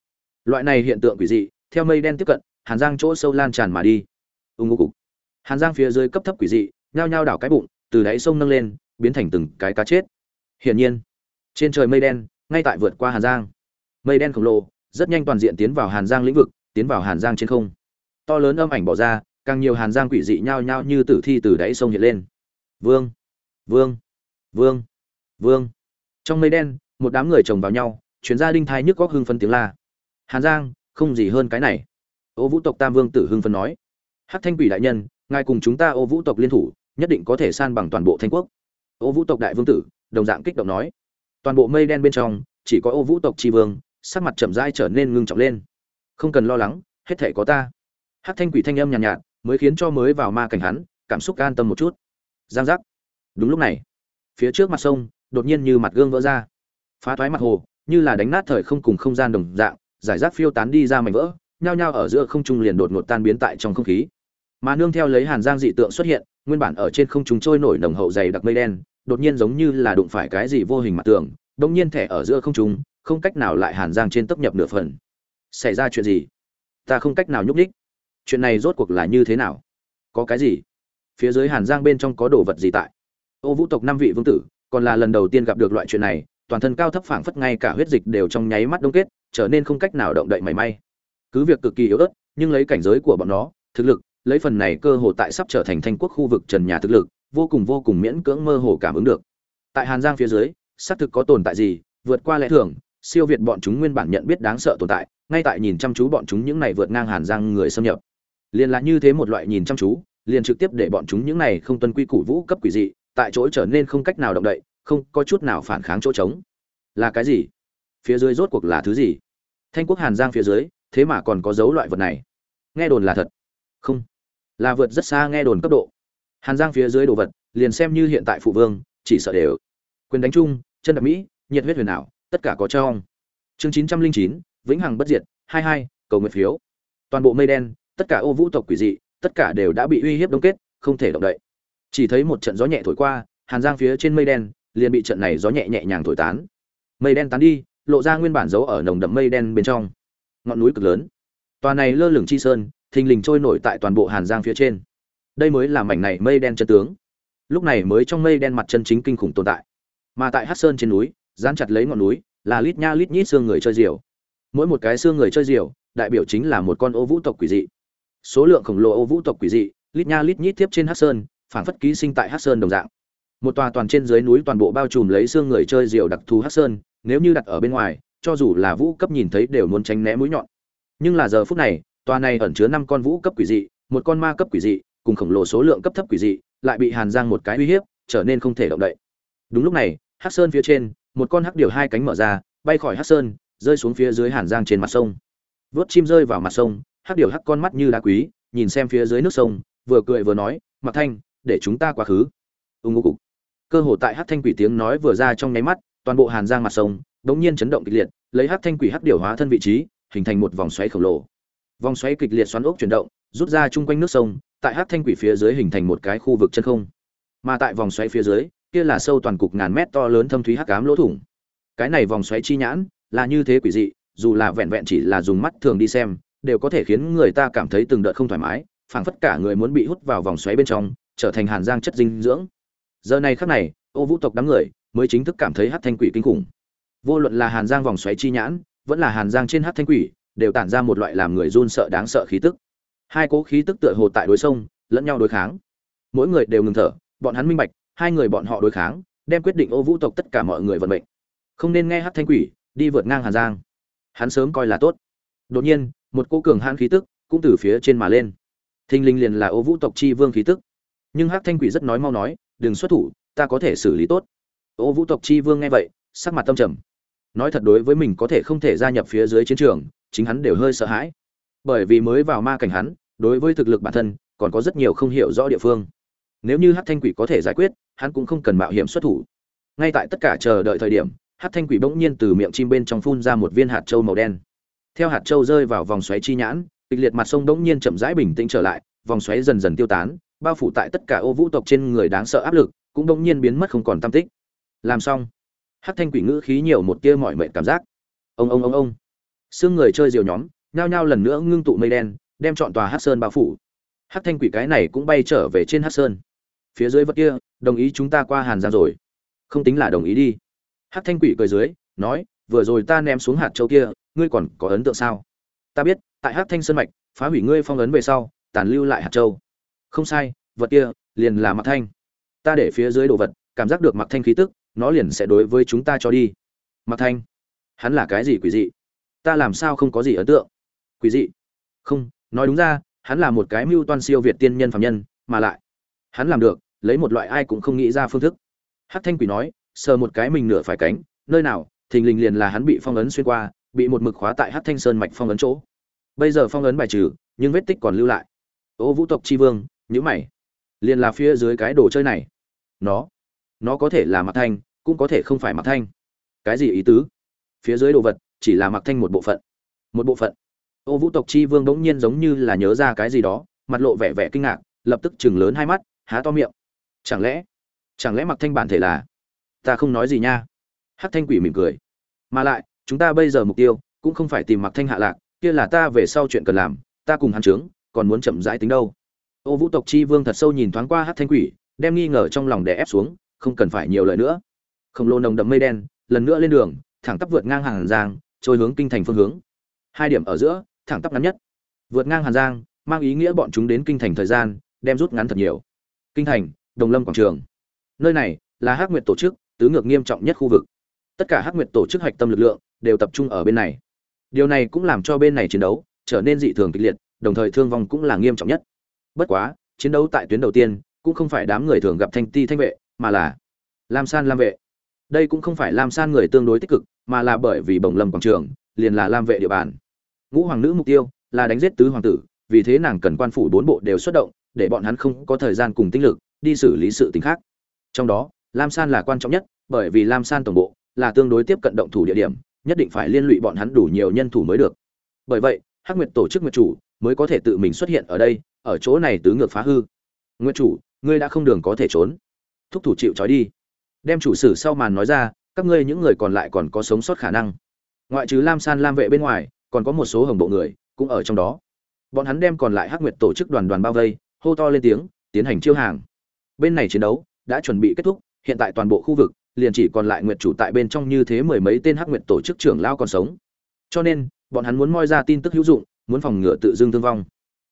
Loại này hiện tượng quỷ dị, theo mây đen tiếp cận hàn giang chỗ sâu lan tràn mà đi. Ưng ngô cục. Hàn giang phía dưới cấp thấp quỷ dị, nhao nhao đảo cái bụng, từ đáy sông nâng lên, biến thành từng cái cá chết. Hiển nhiên trên trời mây đen, ngay tại vượt qua hàn giang. Mây đen khổng lồ, rất nhanh toàn diện tiến vào hàn giang lĩnh vực, tiến vào hàn giang trên không. To lớn âm ảnh bỏ ra, càng nhiều hàn giang quỷ dị nhao nhao như tử thi từ đáy sông hiện lên. Vương vương vương vương. Trong mây đen, một đám người chồng vào nhau, chuyến gia đinh thai nhức góc hưng phân tiếng la. Hàn giang, không gì hơn cái này. Ô vũ tộc tam vương tử hưng phân nói. Hát thanh quỷ đại nhân, ngài cùng chúng ta ô vũ tộc liên thủ, nhất định có thể san bằng toàn bộ thanh quốc. Ô vũ tộc đại vương tử, đồng dạng kích động nói toàn bộ mây đen bên trong chỉ có ô vũ tộc tri vương sắc mặt chậm rãi trở nên ngưng trọng lên. Không cần lo lắng hết thể có ta. Hát thanh quỷ thanh âm nhàn nhạt, nhạt mới khiến cho mới vào ma cảnh hắn cảm xúc an tâm một chút. Giang giác. Đúng lúc này phía trước mặt sông đột nhiên như mặt gương vỡ ra. Phá thoái mặt hồ như là đánh nát thời không cùng không gian đồng dạng giải rác phiêu tán đi ra mảnh vỡ nhao nhao ở giữa không trung liền đột ngột tan biến tại trong không khí. Mà nương theo lấy hàn giang dị tượng xuất hiện nguyên bản ở trên không trung trôi nổi nồng hậu dày đặc mây đen đột nhiên giống như là đụng phải cái gì vô hình mặt tường đột nhiên thẻ ở giữa không trung, không cách nào lại hàn giang trên tấp nhập nửa phần. Xảy ra chuyện gì? Ta không cách nào nhúc nhích. Chuyện này rốt cuộc là như thế nào? Có cái gì? Phía dưới hàn giang bên trong có đồ vật gì tại? Ô vũ tộc năm vị vương tử, còn là lần đầu tiên gặp được loại chuyện này, toàn thân cao thấp phảng phất ngay cả huyết dịch đều trong nháy mắt đông kết, trở nên không cách nào động đậy mảy may. Cứ việc cực kỳ yếu ớt, nhưng lấy cảnh giới của bọn nó, thực lực, lấy phần này cơ hồ tại sắp trở thành thanh quốc khu vực trần nhà thực lực vô cùng vô cùng miễn cưỡng mơ hồ cảm ứng được. Tại hàn giang phía dưới, xác thực có tồn tại gì, vượt qua lẽ thường, siêu việt bọn chúng nguyên bản nhận biết đáng sợ tồn tại, ngay tại nhìn chăm chú bọn chúng những này vượt ngang hàn giang người xâm nhập. Liền là như thế một loại nhìn chăm chú, liền trực tiếp để bọn chúng những này không tuân quy củ vũ cấp quỷ dị, tại chỗ trở nên không cách nào động đậy, không có chút nào phản kháng chỗ trống. Là cái gì? Phía dưới rốt cuộc là thứ gì? Thanh quốc hàn giang phía dưới, thế mà còn có dấu loại vật này. Nghe đồn là thật. Không. Là vượt rất xa nghe đồn cấp độ hàn giang phía dưới đồ vật, liền xem như hiện tại phụ vương, chỉ sợ đều. Quyền đánh chung, chân đạp mỹ, nhiệt huyết huyền ảo, tất cả có trong. Chương chín trăm linh chín, vĩnh hằng bất diệt, hai hai, cầu nguyện phiếu. Toàn bộ mây đen, tất cả ô vũ tộc quỷ dị, tất cả đều đã bị uy hiếp đông kết, không thể động đậy. Chỉ thấy một trận gió nhẹ thổi qua, hàn giang phía trên mây đen, liền bị trận này gió nhẹ nhẹ nhàng thổi tán. Mây đen tán đi, lộ ra nguyên bản giấu ở nồng đậm mây đen bên trong. Ngọn núi cực lớn. Tòa này lơ lửng chi sơn, thình lình trôi nổi tại toàn bộ hàn giang phía trên đây mới là mảnh này mây đen chân tướng. Lúc này mới trong mây đen mặt chân chính kinh khủng tồn tại. Mà tại hát sơn trên núi, dán chặt lấy ngọn núi, là lít nha lít nhít xương người chơi diều. Mỗi một cái xương người chơi diều, đại biểu chính là một con ô vũ tộc quỷ dị. Số lượng khổng lồ ô vũ tộc quỷ dị, lít nha lít nhít tiếp trên hát sơn phản phất ký sinh tại hát sơn đồng dạng. Một tòa toàn trên dưới núi toàn bộ bao trùm lấy xương người chơi diều đặc thù hát sơn, nếu như đặt ở bên ngoài, cho dù là vũ cấp nhìn thấy đều muốn tránh né mũi nhọn. Nhưng là giờ phút này, tòa này ẩn chứa năm con vũ cấp quỷ dị, một con ma cấp quỷ dị cùng khổng lồ số lượng cấp thấp quỷ dị, lại bị hàn giang một cái uy hiếp, trở nên không thể động đậy. Đúng lúc này, hắc sơn phía trên, một con hắc điều hai cánh mở ra, bay khỏi hắc sơn, rơi xuống phía dưới hàn giang trên mặt sông. Vớt chim rơi vào mặt sông, hắc điều hắc con mắt như đá quý, nhìn xem phía dưới nước sông, vừa cười vừa nói mặc thanh, để chúng ta quá khứ. Ưng ngô cục. Cơ hồ tại hắc thanh quỷ tiếng nói vừa ra trong nháy mắt, toàn bộ hàn giang mặt sông đống nhiên chấn động kịch liệt, lấy hắc thanh quỷ hắc điều hóa thân vị trí, hình thành một vòng xoáy khổng lồ. Vòng xoáy kịch liệt xoắn ốc chuyển động, rút ra chung quanh nước sông tại hắc thanh quỷ phía dưới hình thành một cái khu vực chân không. Mà tại vòng xoáy phía dưới, kia là sâu toàn cục ngàn mét to lớn thâm thúy hắc ám lỗ thủng. Cái này vòng xoáy chi nhãn, là như thế quỷ dị, dù là vẹn vẹn chỉ là dùng mắt thường đi xem, đều có thể khiến người ta cảm thấy từng đợt không thoải mái, phảng phất cả người muốn bị hút vào vòng xoáy bên trong, trở thành hàn giang chất dinh dưỡng. Giờ này khắc này, ô vũ tộc đám người mới chính thức cảm thấy hắc thanh quỷ kinh khủng. Vô luận là hàn giang vòng xoáy chi nhãn, vẫn là hàn giang trên hắc thanh quỷ, đều tản ra một loại làm người run sợ đáng sợ khí tức hai cố khí tức tựa hồ tại đối sông, lẫn nhau đối kháng. Mỗi người đều ngừng thở, bọn hắn minh bạch, hai người bọn họ đối kháng, đem quyết định ô vũ tộc tất cả mọi người vận mệnh. Không nên nghe hát thanh quỷ, đi vượt ngang hàn giang. Hắn sớm coi là tốt. Đột nhiên, một cô cường hãn khí tức cũng từ phía trên mà lên. Thinh linh liền là ô vũ tộc chi vương khí tức. Nhưng hát thanh quỷ rất nói mau nói, đừng xuất thủ, ta có thể xử lý tốt. Ô vũ tộc chi vương nghe vậy, sắc mặt tâm trầm. Nói thật đối với mình có thể không thể gia nhập phía dưới chiến trường, chính hắn đều hơi sợ hãi bởi vì mới vào ma cảnh hắn, đối với thực lực bản thân, còn có rất nhiều không hiểu rõ địa phương. Nếu như hát thanh quỷ có thể giải quyết, hắn cũng không cần mạo hiểm xuất thủ. Ngay tại tất cả chờ đợi thời điểm hát thanh quỷ bỗng nhiên từ miệng chim bên trong phun ra một viên hạt trâu màu đen. Theo hạt trâu rơi vào vòng xoáy chi nhãn, kịch liệt mặt sông bỗng nhiên chậm rãi bình tĩnh trở lại, vòng xoáy dần dần tiêu tán, bao phủ tại tất cả ô vũ tộc trên người đáng sợ áp lực, cũng bỗng nhiên biến mất không còn tam tích. Làm xong hát thanh quỷ ngữ khí nhiều một tia mọi mệnh cảm giác. Ông ông ông ông. Xương người chơi diều nhóm nhao nhao lần nữa ngưng tụ mây đen, đem chọn tòa hát sơn bao phủ. Hát thanh quỷ cái này cũng bay trở về trên hát sơn. Phía dưới vật kia, đồng ý chúng ta qua hàn giang rồi. Không tính là đồng ý đi. Hát thanh quỷ cười dưới, nói, vừa rồi ta ném xuống hạt châu kia, ngươi còn có ấn tượng sao? Ta biết, tại hát thanh sơn mạch, phá hủy ngươi phong ấn về sau, tàn lưu lại hạt châu. Không sai, vật kia, liền là mặc thanh. Ta để phía dưới đồ vật, cảm giác được mặc thanh khí tức, nó liền sẽ đối với chúng ta cho đi. Mặc thanh, hắn là cái gì quỷ dị? Ta làm sao không có gì ấn tượng? Quỷ dị. Không, nói đúng ra, hắn là một cái mưu toan siêu việt tiên nhân phạm nhân, mà lại, hắn làm được, lấy một loại ai cũng không nghĩ ra phương thức. Hát thanh quỷ nói, sờ một cái mình nửa phải cánh, nơi nào, thình lình liền là hắn bị phong ấn xuyên qua, bị một mực khóa tại hát thanh sơn mạch phong ấn chỗ. Bây giờ phong ấn bài trừ, nhưng vết tích còn lưu lại. Ô vũ tộc tri vương nhữ mày. Liền là phía dưới cái đồ chơi này. Nó nó có thể là mặc thanh, cũng có thể không phải mặc thanh. Cái gì ý tứ? Phía dưới đồ vật, chỉ là mặc thanh một bộ phận. Một bộ phận ô vũ tộc chi vương đống nhiên giống như là nhớ ra cái gì đó, mặt lộ vẻ vẻ kinh ngạc, lập tức chừng lớn hai mắt, há to miệng. Chẳng lẽ chẳng lẽ mặc thanh bản thể là, ta không nói gì nha. Hát thanh quỷ mỉm cười. Mà lại, chúng ta bây giờ mục tiêu, cũng không phải tìm mặc thanh hạ lạc, kia là ta về sau chuyện cần làm, ta cùng hắn trướng còn muốn chậm rãi tính đâu. Ô vũ tộc chi vương thật sâu nhìn thoáng qua hát thanh quỷ, đem nghi ngờ trong lòng đè ép xuống, không cần phải nhiều lời nữa. Khổng lồ nồng đậm mây đen, lần nữa lên đường, thẳng tắp vượt ngang hàng giang trôi hướng kinh thành phương hướng. Hai điểm ở giữa thẳng tắp ngắn nhất. Vượt ngang hàn giang, mang ý nghĩa bọn chúng đến kinh thành thời gian, đem rút ngắn thật nhiều. Kinh thành, đồng lâm quảng trường. Nơi này là hắc nguyệt tổ chức, tứ ngược nghiêm trọng nhất khu vực. Tất cả hắc nguyệt tổ chức hạch tâm lực lượng đều tập trung ở bên này. Điều này cũng làm cho bên này chiến đấu trở nên dị thường kịch liệt, đồng thời thương vong cũng là nghiêm trọng nhất. Bất quá, chiến đấu tại tuyến đầu tiên cũng không phải đám người thường gặp thanh ti thanh vệ, mà là lam san lam vệ. Đây cũng không phải lam san người tương đối tích cực, mà là bởi vì bồng lâm quảng trường liền là lam vệ địa bàn ngũ hoàng nữ mục tiêu là đánh giết tứ hoàng tử, vì thế nàng cần quan phủ bốn bộ đều xuất động, để bọn hắn không có thời gian cùng tinh lực đi xử lý sự tình khác. Trong đó, lam san là quan trọng nhất, bởi vì lam san tổng bộ là tương đối tiếp cận động thủ địa điểm, nhất định phải liên lụy bọn hắn đủ nhiều nhân thủ mới được. Bởi vậy, hắc nguyệt tổ chức nguyệt chủ mới có thể tự mình xuất hiện ở đây, ở chỗ này tứ ngược phá hư. Nguyệt chủ, ngươi đã không đường có thể trốn. Thúc thủ chịu trói đi. Đem chủ sử sau màn nói ra, các ngươi những người còn lại còn có sống sót khả năng. Ngoại trừ lam san lam vệ bên ngoài còn có một số hồng bộ người cũng ở trong đó. Bọn hắn đem còn lại hắc nguyệt tổ chức đoàn đoàn bao vây, hô to lên tiếng, tiến hành chiêu hàng. Bên này chiến đấu đã chuẩn bị kết thúc, hiện tại toàn bộ khu vực liền chỉ còn lại nguyệt chủ tại bên trong như thế mười mấy tên hắc nguyệt tổ chức trưởng lao còn sống. Cho nên, bọn hắn muốn moi ra tin tức hữu dụng, muốn phòng ngừa tự dưng thương vong.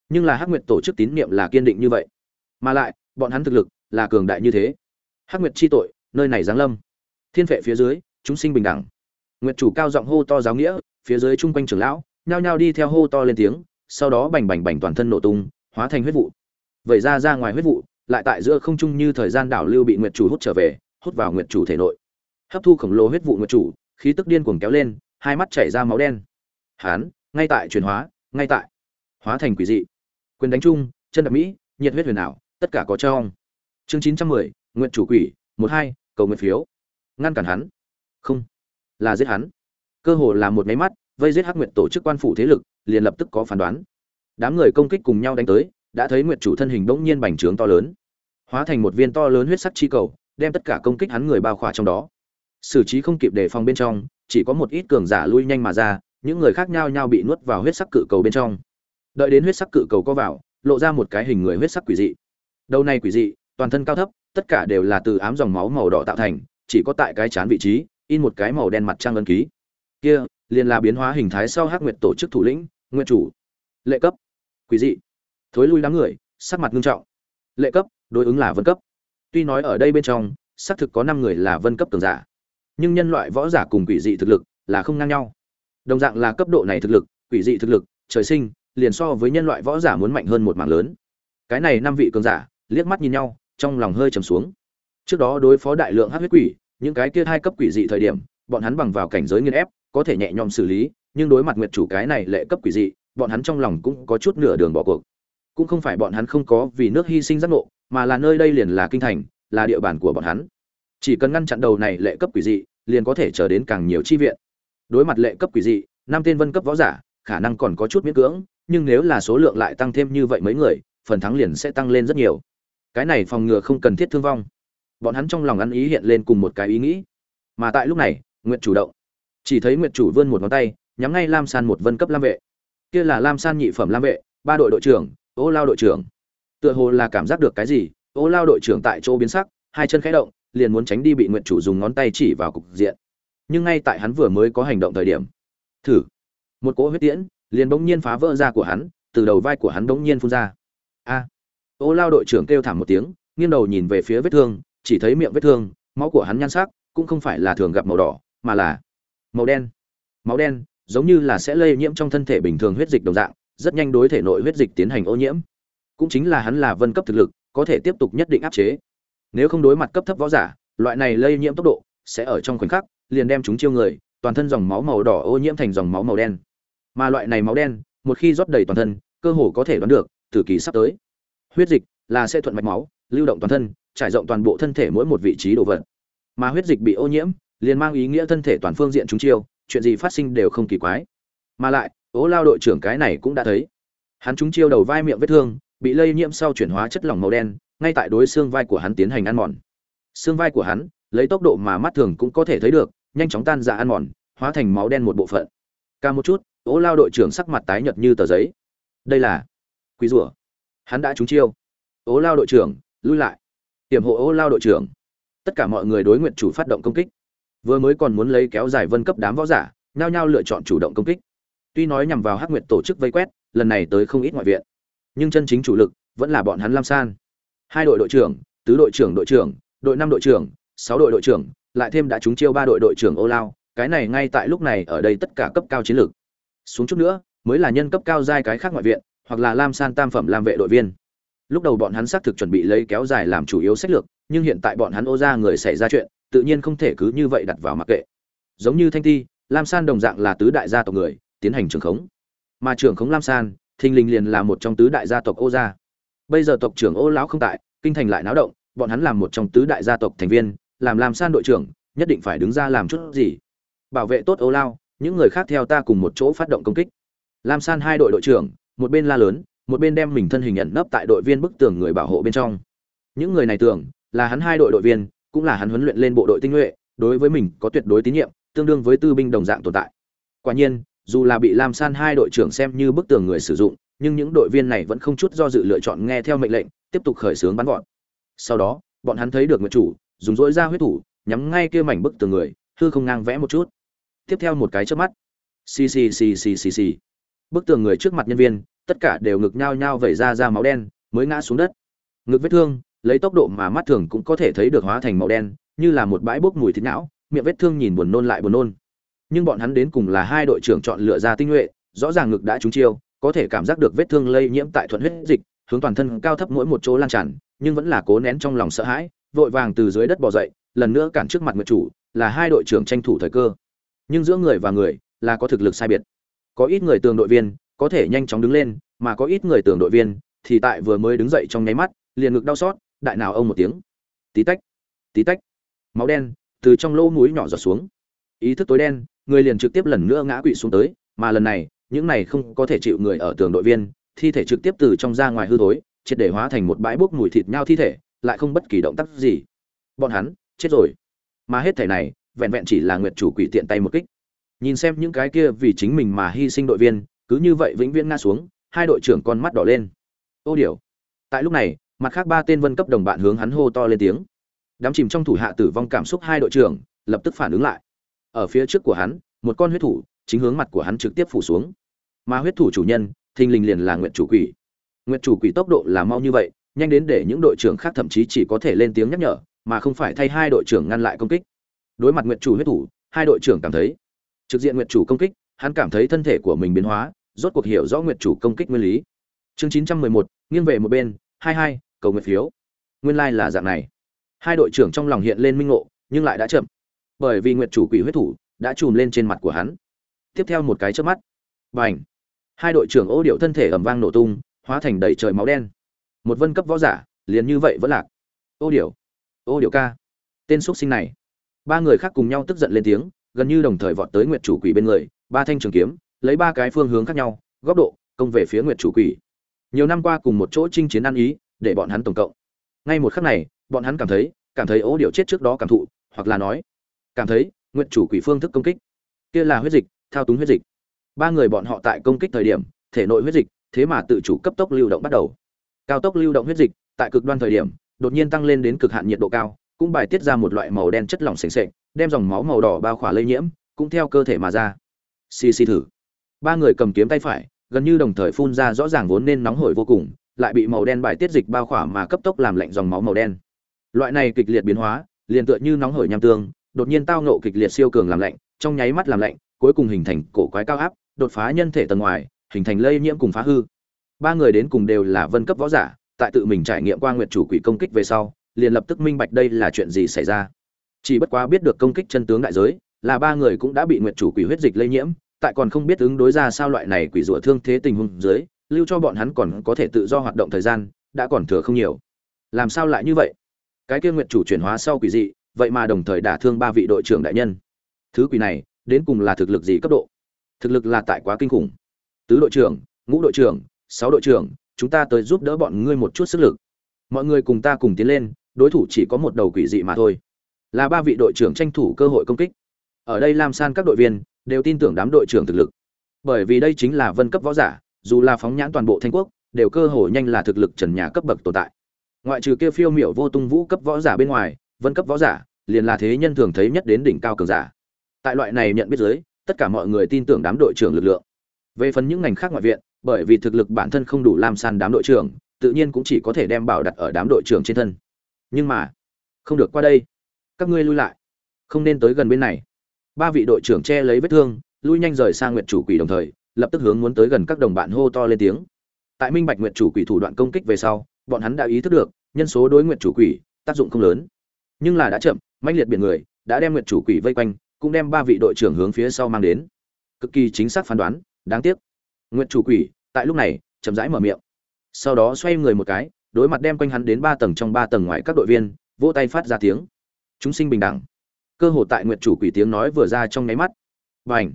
Nhưng là hắc nguyệt tổ chức tín nhiệm là kiên định như vậy. Mà lại, bọn hắn thực lực là cường đại như thế. Hắc nguyệt chi tội, nơi này giáng lâm. Thiên vệ phía dưới, chúng sinh bình đẳng. Nguyệt chủ cao giọng hô to giáo nghĩa phía dưới chung quanh trưởng lão, nhao nhao đi theo hô to lên tiếng, sau đó bành bành bành toàn thân nổ tung, hóa thành huyết vụ. Vậy ra ra ngoài huyết vụ, lại tại giữa không trung như thời gian đảo lưu bị nguyệt chủ hút trở về, hút vào nguyệt chủ thể nội. Hấp thu khổng lồ huyết vụ nguyệt chủ, khí tức điên cuồng kéo lên, hai mắt chảy ra máu đen. Hán, ngay tại chuyển hóa, ngay tại. Hóa thành quỷ dị. Quyền đánh chung, chân đập mỹ, nhiệt huyết huyền ảo, tất cả có trong. Chương chín trăm mười nguyện chủ quỷ, một hai, cầu nguyện phiếu. Ngăn cản hắn. Không. Là giết hắn cơ hồ là một máy mắt, vây giết hắc nguyệt tổ chức quan phủ thế lực, liền lập tức có phán đoán. Đám người công kích cùng nhau đánh tới, đã thấy nguyệt chủ thân hình bỗng nhiên bành trướng to lớn. Hóa thành một viên to lớn huyết sắc chi cầu, đem tất cả công kích hắn người bao khỏa trong đó. Xử trí không kịp đề phòng bên trong, chỉ có một ít cường giả lui nhanh mà ra, những người khác nhau nhau bị nuốt vào huyết sắc cự cầu bên trong. Đợi đến huyết sắc cự cầu có vào, lộ ra một cái hình người huyết sắc quỷ dị. Đầu này quỷ dị, toàn thân cao thấp, tất cả đều là từ ám dòng máu màu đỏ tạo thành, chỉ có tại cái chán vị trí, in một cái màu đen mặt trăng ân ký kia, liền là biến hóa hình thái sau hắc nguyệt tổ chức thủ lĩnh nguyện chủ. Lệ cấp. Quý dị. Thối lui đám người, sắc mặt nghiêm trọng. Lệ cấp, đối ứng là vân cấp. Tuy nói ở đây bên trong, xác thực có năm người là vân cấp cường giả. Nhưng nhân loại võ giả cùng quỷ dị thực lực là không ngang nhau. Đồng dạng là cấp độ này thực lực, quỷ dị thực lực, trời sinh, liền so với nhân loại võ giả muốn mạnh hơn một mảng lớn. Cái này năm vị cường giả, liếc mắt nhìn nhau, trong lòng hơi trầm xuống. Trước đó đối phó đại lượng hát huyết quỷ, những cái kia hai cấp quỷ dị thời điểm, bọn hắn bằng vào cảnh giới nghiên ép có thể nhẹ nhõm xử lý, nhưng đối mặt nguyệt chủ cái này lệ cấp quỷ dị, bọn hắn trong lòng cũng có chút nửa đường bỏ cuộc. Cũng không phải bọn hắn không có vì nước hy sinh giác ngộ, mà là nơi đây liền là kinh thành, là địa bàn của bọn hắn. Chỉ cần ngăn chặn đầu này lệ cấp quỷ dị, liền có thể chờ đến càng nhiều chi viện. Đối mặt lệ cấp quỷ dị, năm tên vân cấp võ giả, khả năng còn có chút miễn cưỡng, nhưng nếu là số lượng lại tăng thêm như vậy mấy người, phần thắng liền sẽ tăng lên rất nhiều. Cái này phòng ngừa không cần thiết thương vong. Bọn hắn trong lòng ăn ý hiện lên cùng một cái ý nghĩ. Mà tại lúc này nguyện chủ động chỉ thấy nguyệt chủ vươn một ngón tay, nhắm ngay lam san một vân cấp lam vệ. Kia là lam san nhị phẩm lam vệ, ba đội đội trưởng, ô lao đội trưởng. Tựa hồ là cảm giác được cái gì, ô lao đội trưởng tại chỗ biến sắc, hai chân khẽ động, liền muốn tránh đi bị nguyệt chủ dùng ngón tay chỉ vào cục diện. Nhưng ngay tại hắn vừa mới có hành động thời điểm, thử, một cỗ huyết tiễn liền bỗng nhiên phá vỡ ra của hắn, từ đầu vai của hắn bỗng nhiên phun ra. A! Ô lao đội trưởng kêu thảm một tiếng, nghiêng đầu nhìn về phía vết thương, chỉ thấy miệng vết thương, máu của hắn nhan sắc cũng không phải là thường gặp màu đỏ, mà là màu đen. Máu đen, giống như là sẽ lây nhiễm trong thân thể bình thường huyết dịch đồng dạng, rất nhanh đối thể nội huyết dịch tiến hành ô nhiễm. Cũng chính là hắn là vân cấp thực lực, có thể tiếp tục nhất định áp chế. Nếu không đối mặt cấp thấp võ giả, loại này lây nhiễm tốc độ sẽ ở trong khoảnh khắc liền đem chúng chiêu người, toàn thân dòng máu màu đỏ ô nhiễm thành dòng máu màu đen. Mà loại này máu đen, một khi rót đầy toàn thân, cơ hồ có thể đoán được tử kỳ sắp tới. Huyết dịch là sẽ thuận mạch máu, lưu động toàn thân, trải rộng toàn bộ thân thể mỗi một vị trí đồ vật. Mà huyết dịch bị ô nhiễm liền mang ý nghĩa thân thể toàn phương diện chúng chiêu, chuyện gì phát sinh đều không kỳ quái. Mà lại, ố lao đội trưởng cái này cũng đã thấy. Hắn chúng chiêu đầu vai miệng vết thương, bị lây nhiễm sau chuyển hóa chất lỏng màu đen, ngay tại đối xương vai của hắn tiến hành ăn mòn. Xương vai của hắn, lấy tốc độ mà mắt thường cũng có thể thấy được, nhanh chóng tan ra ăn mòn, hóa thành máu đen một bộ phận. Ca một chút, ố lao đội trưởng sắc mặt tái nhợt như tờ giấy. Đây là quỷ rủa hắn đã trúng chiêu. Ố lao đội trưởng, lui lại. Tiềm hộ ố lao đội trưởng. Tất cả mọi người đối nguyện chủ phát động công kích vừa mới còn muốn lấy kéo dài vân cấp đám võ giả, nhao nhao lựa chọn chủ động công kích. Tuy nói nhằm vào hắc nguyệt tổ chức vây quét, lần này tới không ít ngoại viện. Nhưng chân chính chủ lực vẫn là bọn hắn lam san. Hai đội đội trưởng, tứ đội trưởng đội trưởng, đội năm đội trưởng, sáu đội đội trưởng, lại thêm đã trúng chiêu ba đội đội trưởng ô lao, cái này ngay tại lúc này ở đây tất cả cấp cao chiến lược. Xuống chút nữa, mới là nhân cấp cao giai cái khác ngoại viện, hoặc là lam san tam phẩm làm vệ đội viên. Lúc đầu bọn hắn xác thực chuẩn bị lấy kéo dài làm chủ yếu sách lược, nhưng hiện tại bọn hắn ô ra người xảy ra chuyện tự nhiên không thể cứ như vậy đặt vào mặc kệ. Giống như thanh ti, lam san đồng dạng là tứ đại gia tộc người, tiến hành trường khống. Mà trưởng khống lam san, thình lình liền là một trong tứ đại gia tộc ô gia. Bây giờ tộc trưởng ô lão không tại, kinh thành lại náo động, bọn hắn làm một trong tứ đại gia tộc thành viên, làm lam san đội trưởng, nhất định phải đứng ra làm chút gì. Bảo vệ tốt ô lao những người khác theo ta cùng một chỗ phát động công kích. Lam san hai đội đội trưởng, một bên la lớn, một bên đem mình thân hình nhận nấp tại đội viên bức tường người bảo hộ bên trong. Những người này tưởng, là hắn hai đội đội viên cũng là hắn huấn luyện lên bộ đội tinh nhuệ, đối với mình có tuyệt đối tín nhiệm, tương đương với tư binh đồng dạng tồn tại. Quả nhiên, dù là bị lam san hai đội trưởng xem như bức tường người sử dụng, nhưng những đội viên này vẫn không chút do dự lựa chọn nghe theo mệnh lệnh, tiếp tục khởi xướng bắn gọn. Sau đó, bọn hắn thấy được nguyệt chủ, dùng rỗi ra huyết thủ, nhắm ngay kia mảnh bức tường người, hư không ngang vẽ một chút. Tiếp theo một cái chớp mắt. Xì xì xì xì xì xì. Bức tường người trước mặt nhân viên, tất cả đều ngực nhao nhao vẩy ra ra máu đen, mới ngã xuống đất. Ngực vết thương lấy tốc độ mà mắt thường cũng có thể thấy được hóa thành màu đen, như là một bãi bốc mùi thịt não, miệng vết thương nhìn buồn nôn lại buồn nôn. Nhưng bọn hắn đến cùng là hai đội trưởng chọn lựa ra tinh nhuệ, rõ ràng ngực đã trúng chiêu, có thể cảm giác được vết thương lây nhiễm tại thuận huyết dịch, hướng toàn thân cao thấp mỗi một chỗ lan tràn, nhưng vẫn là cố nén trong lòng sợ hãi, vội vàng từ dưới đất bò dậy, lần nữa cản trước mặt nguyệt chủ, là hai đội trưởng tranh thủ thời cơ. Nhưng giữa người và người là có thực lực sai biệt. Có ít người tường đội viên có thể nhanh chóng đứng lên, mà có ít người tường đội viên thì tại vừa mới đứng dậy trong nháy mắt, liền ngực đau xót đại nào ông một tiếng. Tí tách tí tách. Máu đen từ trong lỗ mũi nhỏ giọt xuống. Ý thức tối đen, người liền trực tiếp lần nữa ngã quỵ xuống tới, mà lần này, những này không có thể chịu người ở tường đội viên, thi thể trực tiếp từ trong ra ngoài hư thối, triệt để hóa thành một bãi bốc mùi thịt nhau thi thể, lại không bất kỳ động tác gì. Bọn hắn, chết rồi. Mà hết thể này, vẹn vẹn chỉ là nguyệt chủ quỷ tiện tay một kích. Nhìn xem những cái kia vì chính mình mà hy sinh đội viên, cứ như vậy vĩnh viễn ngã xuống, hai đội trưởng con mắt đỏ lên. Ô điều. Tại lúc này mặt khác ba tên vân cấp đồng bạn hướng hắn hô to lên tiếng. Đám chìm trong thủ hạ tử vong cảm xúc hai đội trưởng lập tức phản ứng lại. Ở phía trước của hắn, một con huyết thủ chính hướng mặt của hắn trực tiếp phủ xuống. Mà huyết thủ chủ nhân, thình lình liền là nguyện chủ quỷ. Nguyện chủ quỷ tốc độ là mau như vậy, nhanh đến để những đội trưởng khác thậm chí chỉ có thể lên tiếng nhắc nhở, mà không phải thay hai đội trưởng ngăn lại công kích. Đối mặt nguyện chủ huyết thủ, hai đội trưởng cảm thấy trực diện nguyện chủ công kích, hắn cảm thấy thân thể của mình biến hóa, rốt cuộc hiểu rõ nguyện chủ công kích nguyên lý. Chương chín trăm mười một, nghiêng về một bên, hai hai cầu nguyện phiếu. Nguyên lai là dạng này. Hai đội trưởng trong lòng hiện lên minh ngộ, nhưng lại đã chậm. Bởi vì nguyệt chủ quỷ huyết thủ đã chùm lên trên mặt của hắn. Tiếp theo một cái chớp mắt b à n h hai đội trưởng ô điệu thân thể ẩm vang nổ tung, hóa thành đầy trời máu đen. Một vân cấp võ giả, liền như vậy vẫn lạc. Ô điệu ô điệu ca! Tên x sinh này. Ba người khác cùng nhau tức giận lên tiếng, gần như đồng thời vọt tới nguyệt chủ quỷ bên người, ba thanh trường kiếm, lấy ba cái phương hướng khác nhau, góc độ, công về phía nguyệt chủ quỷ. Nhiều năm qua cùng một chỗ chinh chiến ăn ý để bọn hắn tổng cộng. Ngay một khắc này, bọn hắn cảm thấy cảm thấy ố điều chết trước đó cảm thụ, hoặc là nói, cảm thấy nguyện chủ quỷ phương thức công kích. Kia là huyết dịch, thao túng huyết dịch. Ba người bọn họ tại công kích thời điểm, thể nội huyết dịch, thế mà tự chủ cấp tốc lưu động bắt đầu. Cao tốc lưu động huyết dịch, tại cực đoan thời điểm, đột nhiên tăng lên đến cực hạn nhiệt độ cao, cũng bài tiết ra một loại màu đen chất lỏng sền sệt, đem dòng máu màu đỏ bao khỏa lây nhiễm, cũng theo cơ thể mà ra. Xì xì thử. Ba người cầm kiếm tay phải, gần như đồng thời phun ra rõ ràng vốn nên nóng hổi vô cùng lại bị màu đen bài tiết dịch bao khỏa mà cấp tốc làm lạnh dòng máu màu đen. Loại này kịch liệt biến hóa, liền tựa như nóng hổi nham tương, đột nhiên tao ngộ kịch liệt siêu cường làm lạnh, trong nháy mắt làm lạnh, cuối cùng hình thành cổ quái cao áp, đột phá nhân thể tầng ngoài, hình thành lây nhiễm cùng phá hư. Ba người đến cùng đều là vân cấp võ giả, tại tự mình trải nghiệm qua nguyệt chủ quỷ công kích về sau, liền lập tức minh bạch đây là chuyện gì xảy ra. Chỉ bất quá biết được công kích chân tướng đại giới, là ba người cũng đã bị nguyệt chủ quỷ huyết dịch lây nhiễm, tại còn không biết ứng đối ra sao loại này quỷ rủa thương thế tình huống dưới lưu cho bọn hắn còn có thể tự do hoạt động thời gian, đã còn thừa không nhiều. Làm sao lại như vậy? Cái kia nguyệt chủ chuyển hóa sau quỷ dị, vậy mà đồng thời đả thương ba vị đội trưởng đại nhân. Thứ quỷ này, đến cùng là thực lực gì cấp độ? Thực lực là tại quá kinh khủng. Tứ đội trưởng, ngũ đội trưởng, sáu đội trưởng, chúng ta tới giúp đỡ bọn ngươi một chút sức lực. Mọi người cùng ta cùng tiến lên, đối thủ chỉ có một đầu quỷ dị mà thôi. Là ba vị đội trưởng tranh thủ cơ hội công kích. Ở đây lam san các đội viên đều tin tưởng đám đội trưởng thực lực. Bởi vì đây chính là vân cấp võ giả dù là phóng nhãn toàn bộ thanh quốc, đều cơ hồ nhanh là thực lực trần nhà cấp bậc tồn tại. Ngoại trừ kia phiêu miểu vô tung vũ cấp võ giả bên ngoài, vân cấp võ giả, liền là thế nhân thường thấy nhất đến đỉnh cao cường giả. Tại loại này nhận biết giới tất cả mọi người tin tưởng đám đội trưởng lực lượng. Về phần những ngành khác ngoại viện, bởi vì thực lực bản thân không đủ làm sàn đám đội trưởng, tự nhiên cũng chỉ có thể đem bảo đặt ở đám đội trưởng trên thân. Nhưng mà, không được qua đây. Các ngươi lui lại. Không nên tới gần bên này. Ba vị đội trưởng che lấy vết thương, lui nhanh rời sang nguyện chủ quỷ đồng thời lập tức hướng muốn tới gần các đồng bạn hô to lên tiếng. Tại minh bạch nguyệt chủ quỷ thủ đoạn công kích về sau, bọn hắn đã ý thức được, nhân số đối nguyệt chủ quỷ, tác dụng không lớn. Nhưng là đã chậm, mãnh liệt biển người, đã đem nguyệt chủ quỷ vây quanh, cũng đem ba vị đội trưởng hướng phía sau mang đến. Cực kỳ chính xác phán đoán, đáng tiếc. Nguyệt chủ quỷ, tại lúc này, chậm rãi mở miệng. Sau đó xoay người một cái, đối mặt đem quanh hắn đến ba tầng trong ba tầng ngoài các đội viên, vỗ tay phát ra tiếng. Chúng sinh bình đẳng. Cơ hội tại nguyệt chủ quỷ tiếng nói vừa ra trong nháy mắt. Và ảnh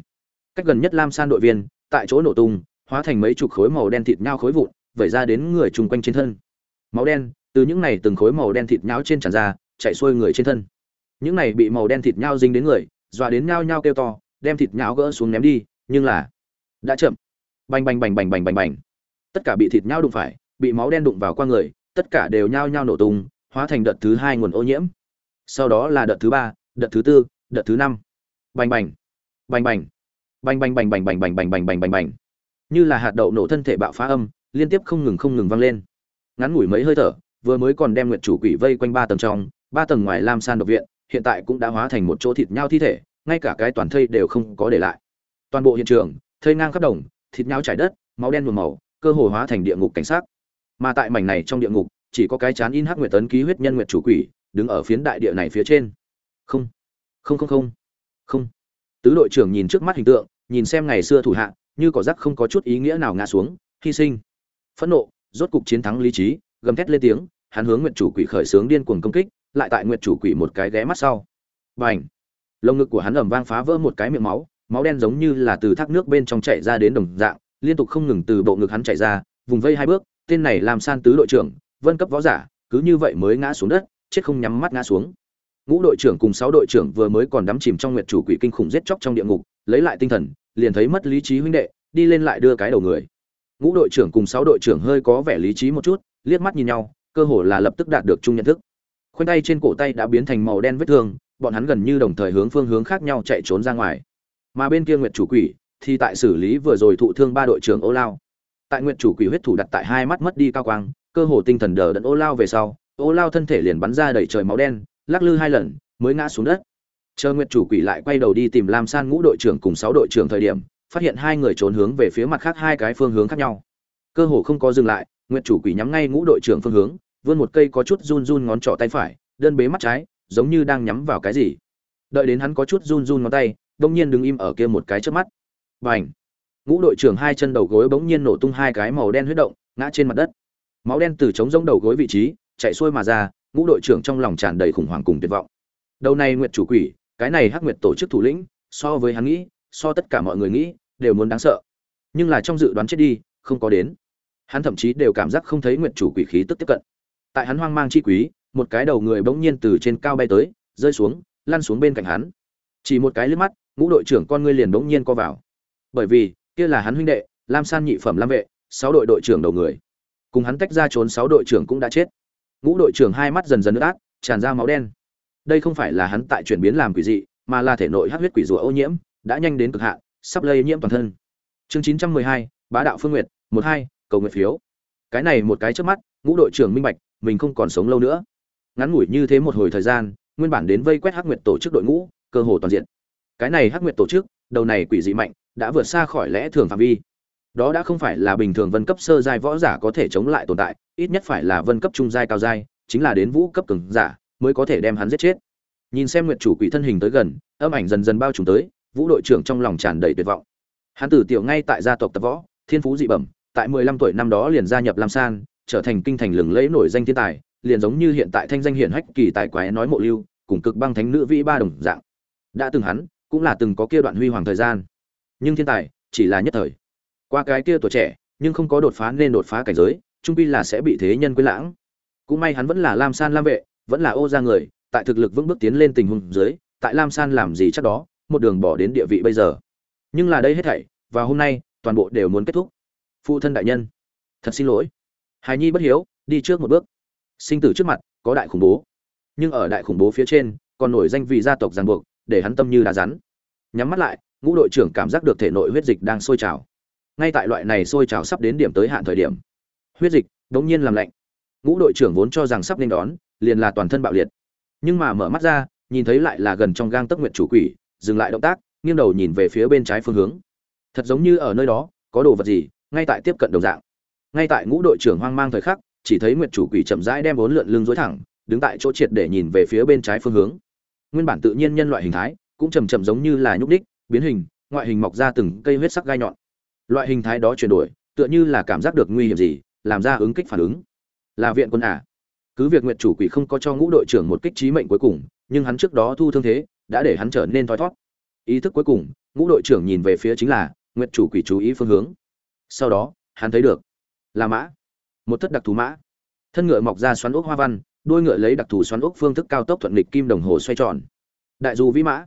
cách gần nhất lam san đội viên tại chỗ nổ tung, hóa thành mấy chục khối màu đen thịt nhau khối vụn, vẩy ra đến người chung quanh trên thân. Máu đen, từ những này từng khối màu đen thịt nhau trên tràn ra, chạy xuôi người trên thân. Những này bị màu đen thịt nhau dính đến người, dọa đến nhao nhao kêu to, đem thịt nhau gỡ xuống ném đi, nhưng là đã chậm. Bành bành bành bành bành bành bành. Tất cả bị thịt nhau đụng phải, bị máu đen đụng vào qua người, tất cả đều nhao nhao nổ tung, hóa thành đợt thứ hai nguồn ô nhiễm. Sau đó là đợt thứ ba, đợt thứ tư, đợt thứ năm. Bành bành. Bành bành bành bành bành bành bành bành bành bành bành bành bành. Như là hạt đậu nổ thân thể bạo phá âm, liên tiếp không ngừng không ngừng vang lên. Ngắn ngủi mấy hơi thở, vừa mới còn đem nguyệt chủ quỷ vây quanh ba tầng trong, ba tầng ngoài lam san độc viện, hiện tại cũng đã hóa thành một chỗ thịt nhau thi thể, ngay cả cái toàn thây đều không có để lại. Toàn bộ hiện trường, thây ngang khắp đồng, thịt nhau trải đất, máu đen nhuộm màu, cơ hồ hóa thành địa ngục cảnh sát mà tại mảnh này trong địa ngục, chỉ có cái chán in hắc nguyệt tấn ký huyết nhân nguyệt chủ quỷ, đứng ở phiến đại địa này phía trên. Không không không không không. Tứ đội trưởng nhìn trước mắt hình tượng nhìn xem ngày xưa thủ hạ, như cỏ rắc không có chút ý nghĩa nào ngã xuống, hy sinh. Phẫn nộ, rốt cục chiến thắng lý trí, gầm thét lên tiếng, hắn hướng nguyện chủ quỷ khởi xướng điên cuồng công kích, lại tại nguyện chủ quỷ một cái ghé mắt sau. Và h lồng ngực của hắn ẩm vang phá vỡ một cái miệng máu máu đen giống như là từ thác nước bên trong chạy ra đến đồng dạng, liên tục không ngừng từ bộ ngực hắn chạy ra, vùng vây hai bước, tên này làm san tứ đội trưởng, vân cấp võ giả, cứ như vậy mới ngã xuống đất, chết không nhắm mắt ngã xuống. Ngũ đội trưởng cùng sáu đội trưởng vừa mới còn đắm chìm trong nguyệt chủ quỷ kinh khủng giết chóc trong địa ngục lấy lại tinh thần, liền thấy mất lý trí huynh đệ, đi lên lại đưa cái đầu người. Ngũ đội trưởng cùng sáu đội trưởng hơi có vẻ lý trí một chút, liếc mắt nhìn nhau, cơ hồ là lập tức đạt được chung nhận thức. Khoanh tay trên cổ tay đã biến thành màu đen vết thương, bọn hắn gần như đồng thời hướng phương hướng khác nhau chạy trốn ra ngoài. Mà bên kia nguyệt chủ quỷ thì tại xử lý vừa rồi thụ thương ba đội trưởng ô lao. Tại nguyệt chủ quỷ huyết thủ đặt tại hai mắt mất đi cao quang, cơ hồ tinh thần đờ đẫn ô lao về sau, ô lao thân thể liền bắn ra đẩy trời máu đen, lắc lư hai lần, mới ngã xuống đất chờ nguyệt chủ quỷ lại quay đầu đi tìm lam san ngũ đội trưởng cùng sáu đội trưởng thời điểm, phát hiện hai người trốn hướng về phía mặt khác hai cái phương hướng khác nhau. Cơ hồ không có dừng lại, nguyệt chủ quỷ nhắm ngay ngũ đội trưởng phương hướng, vươn một cây có chút run run ngón trỏ tay phải, đơn bế mắt trái, giống như đang nhắm vào cái gì. Đợi đến hắn có chút run run ngón tay bỗng nhiên đứng im ở kia một cái trước mắt. B à n h ngũ đội trưởng hai chân đầu gối bỗng nhiên nổ tung hai cái màu đen huyết động, ngã trên mặt đất. Máu đen từ trống rỗng đầu gối vị trí, chạy xuôi mà ra, ngũ đội trưởng trong lòng tràn đầy khủng hoảng cùng tuyệt vọng. Đầu này nguyệt chủ quỷ cái này hắc nguyệt tổ chức thủ lĩnh, so với hắn nghĩ, so tất cả mọi người nghĩ, đều muốn đáng sợ. Nhưng là trong dự đoán chết đi, không có đến. Hắn thậm chí đều cảm giác không thấy nguyệt chủ quỷ khí tức tiếp cận. Tại hắn hoang mang chi quý, một cái đầu người bỗng nhiên từ trên cao bay tới, rơi xuống, lăn xuống bên cạnh hắn. Chỉ một cái liếc mắt, ngũ đội trưởng con ngươi liền bỗng nhiên co vào. Bởi vì, kia là hắn huynh đệ, lam san nhị phẩm lam vệ, sáu đội đội trưởng đầu người. Cùng hắn tách ra trốn sáu đội trưởng cũng đã chết. Ngũ đội trưởng hai mắt dần dần nước át, tràn ra máu đen đây không phải là hắn tại chuyển biến làm quỷ dị, mà là thể nội hát huyết quỷ rùa ô nhiễm, đã nhanh đến cực hạn, sắp lây nhiễm toàn thân. Chương chín trăm mười hai, bá đạo phương nguyệt, một hai, cầu nguyện phiếu. Cái này một cái trước mắt, ngũ đội trưởng minh bạch, mình không còn sống lâu nữa. Ngắn ngủi như thế một hồi thời gian, nguyên bản đến vây quét hắc nguyệt tổ chức đội ngũ, cơ hồ toàn diện. Cái này hắc nguyệt tổ chức, đầu này quỷ dị mạnh, đã vượt xa khỏi lẽ thường phạm vi. Đó đã không phải là bình thường vân cấp sơ giai võ giả có thể chống lại tồn tại, ít nhất phải là vân cấp trung giai cao giai, chính là đến vũ cấp cường giả mới có thể đem hắn giết chết. Nhìn xem nguyệt chủ quỷ thân hình tới gần, âm ảnh dần dần bao trùm tới, vũ đội trưởng trong lòng tràn đầy tuyệt vọng. Hắn tử tiểu ngay tại gia tộc tập võ, thiên phú dị bẩm, tại mười lăm tuổi năm đó liền gia nhập lam san, trở thành kinh thành lừng lẫy nổi danh thiên tài, liền giống như hiện tại thanh danh hiển hách kỳ tài quái nói mộ lưu, cùng cực băng thánh nữ vĩ ba đồng dạng. Đã từng hắn, cũng là từng có kia đoạn huy hoàng thời gian. Nhưng thiên tài, chỉ là nhất thời. Qua cái kia tuổi trẻ, nhưng không có đột phá nên đột phá cảnh giới trung pi là sẽ bị thế nhân quên lãng. Cũng may hắn vẫn là lam san lam vệ vẫn là ô ra người, tại thực lực vững bước tiến lên tình huống dưới, tại lam san làm gì chắc đó, một đường bỏ đến địa vị bây giờ. Nhưng là đây hết thảy, và hôm nay, toàn bộ đều muốn kết thúc. Phụ thân đại nhân, thật xin lỗi. Hài nhi bất hiếu, đi trước một bước. Sinh tử trước mặt, có đại khủng bố. Nhưng ở đại khủng bố phía trên, còn nổi danh vị gia tộc ràng buộc, để hắn tâm như đá rắn. Nhắm mắt lại, ngũ đội trưởng cảm giác được thể nội huyết dịch đang sôi trào. Ngay tại loại này sôi trào sắp đến điểm tới hạn thời điểm, huyết dịch đống nhiên làm lạnh. Ngũ đội trưởng vốn cho rằng sắp nên đón liền là toàn thân bạo liệt. Nhưng mà mở mắt ra, nhìn thấy lại là gần trong gang tấc nguyện chủ quỷ, dừng lại động tác, nghiêng đầu nhìn về phía bên trái phương hướng. Thật giống như ở nơi đó, có đồ vật gì, ngay tại tiếp cận đầu dạng. Ngay tại ngũ đội trưởng hoang mang thời khắc, chỉ thấy nguyệt chủ quỷ chậm rãi đem bốn lượn lưng dối thẳng, đứng tại chỗ triệt để nhìn về phía bên trái phương hướng. Nguyên bản tự nhiên nhân loại hình thái, cũng chầm chậm giống như là nhúc đích biến hình, ngoại hình mọc ra từng cây huyết sắc gai nhọn. Loại hình thái đó chuyển đổi, tựa như là cảm giác được nguy hiểm gì, làm ra ứng kích phản ứng. Là viện quân à? Cứ việc nguyệt chủ quỷ không có cho ngũ đội trưởng một kích trí mệnh cuối cùng, nhưng hắn trước đó thu thương thế, đã để hắn trở nên thoi thót. Ý thức cuối cùng, ngũ đội trưởng nhìn về phía chính là nguyệt chủ quỷ chú ý phương hướng. Sau đó, hắn thấy được là mã. Một thất đặc thù mã. Thân ngựa mọc ra xoắn ốc hoa văn đôi ngựa lấy đặc thù xoắn ốc phương thức cao tốc thuận lịch kim đồng hồ xoay tròn. Đại du vĩ mã.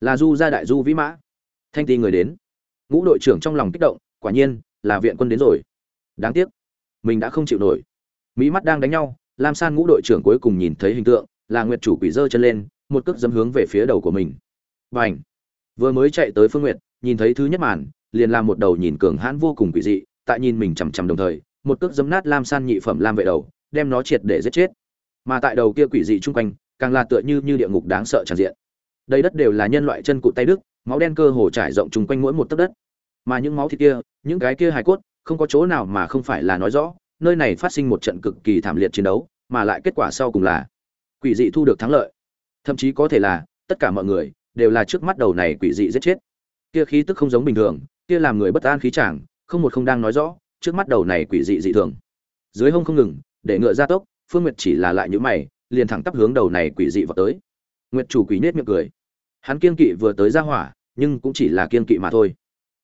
Là du ra đại du vĩ mã. Thanh ti người đến. Ngũ đội trưởng trong lòng kích động, quả nhiên là viện quân đến rồi. Đáng tiếc, mình đã không chịu nổi. Mỹ mắt đang đánh nhau lam san ngũ đội trưởng cuối cùng nhìn thấy hình tượng là nguyệt chủ quỷ giơ chân lên một cước dấm hướng về phía đầu của mình. Bành, vừa mới chạy tới phương nguyệt nhìn thấy thứ nhất màn liền làm một đầu nhìn cường hãn vô cùng quỷ dị tại nhìn mình chằm chằm đồng thời một cước dấm nát lam san nhị phẩm lam vệ đầu đem nó triệt để giết chết. Mà tại đầu kia quỷ dị chung quanh càng là tựa như như địa ngục đáng sợ tràn diện. Đây đất đều là nhân loại chân cụt tay đức máu đen cơ hồ trải rộng chung quanh mỗi một tấc đất. Mà những máu thịt kia những cái kia hài cốt không có chỗ nào mà không phải là nói rõ nơi này phát sinh một trận cực kỳ thảm liệt chiến đấu, mà lại kết quả sau cùng là quỷ dị thu được thắng lợi. Thậm chí có thể là, tất cả mọi người đều là trước mắt đầu này quỷ dị giết chết. Kia khí tức không giống bình thường, kia làm người bất an khí chàng, không một không đang nói rõ, trước mắt đầu này quỷ dị dị thường. Dưới hông không ngừng, để ngựa ra tốc, phương nguyệt chỉ là lại những mày, liền thẳng tắp hướng đầu này quỷ dị vào tới. Nguyệt chủ quỷ nết miệng cười. Hắn kiên kỵ vừa tới ra hỏa, nhưng cũng chỉ là kiên kỵ mà thôi.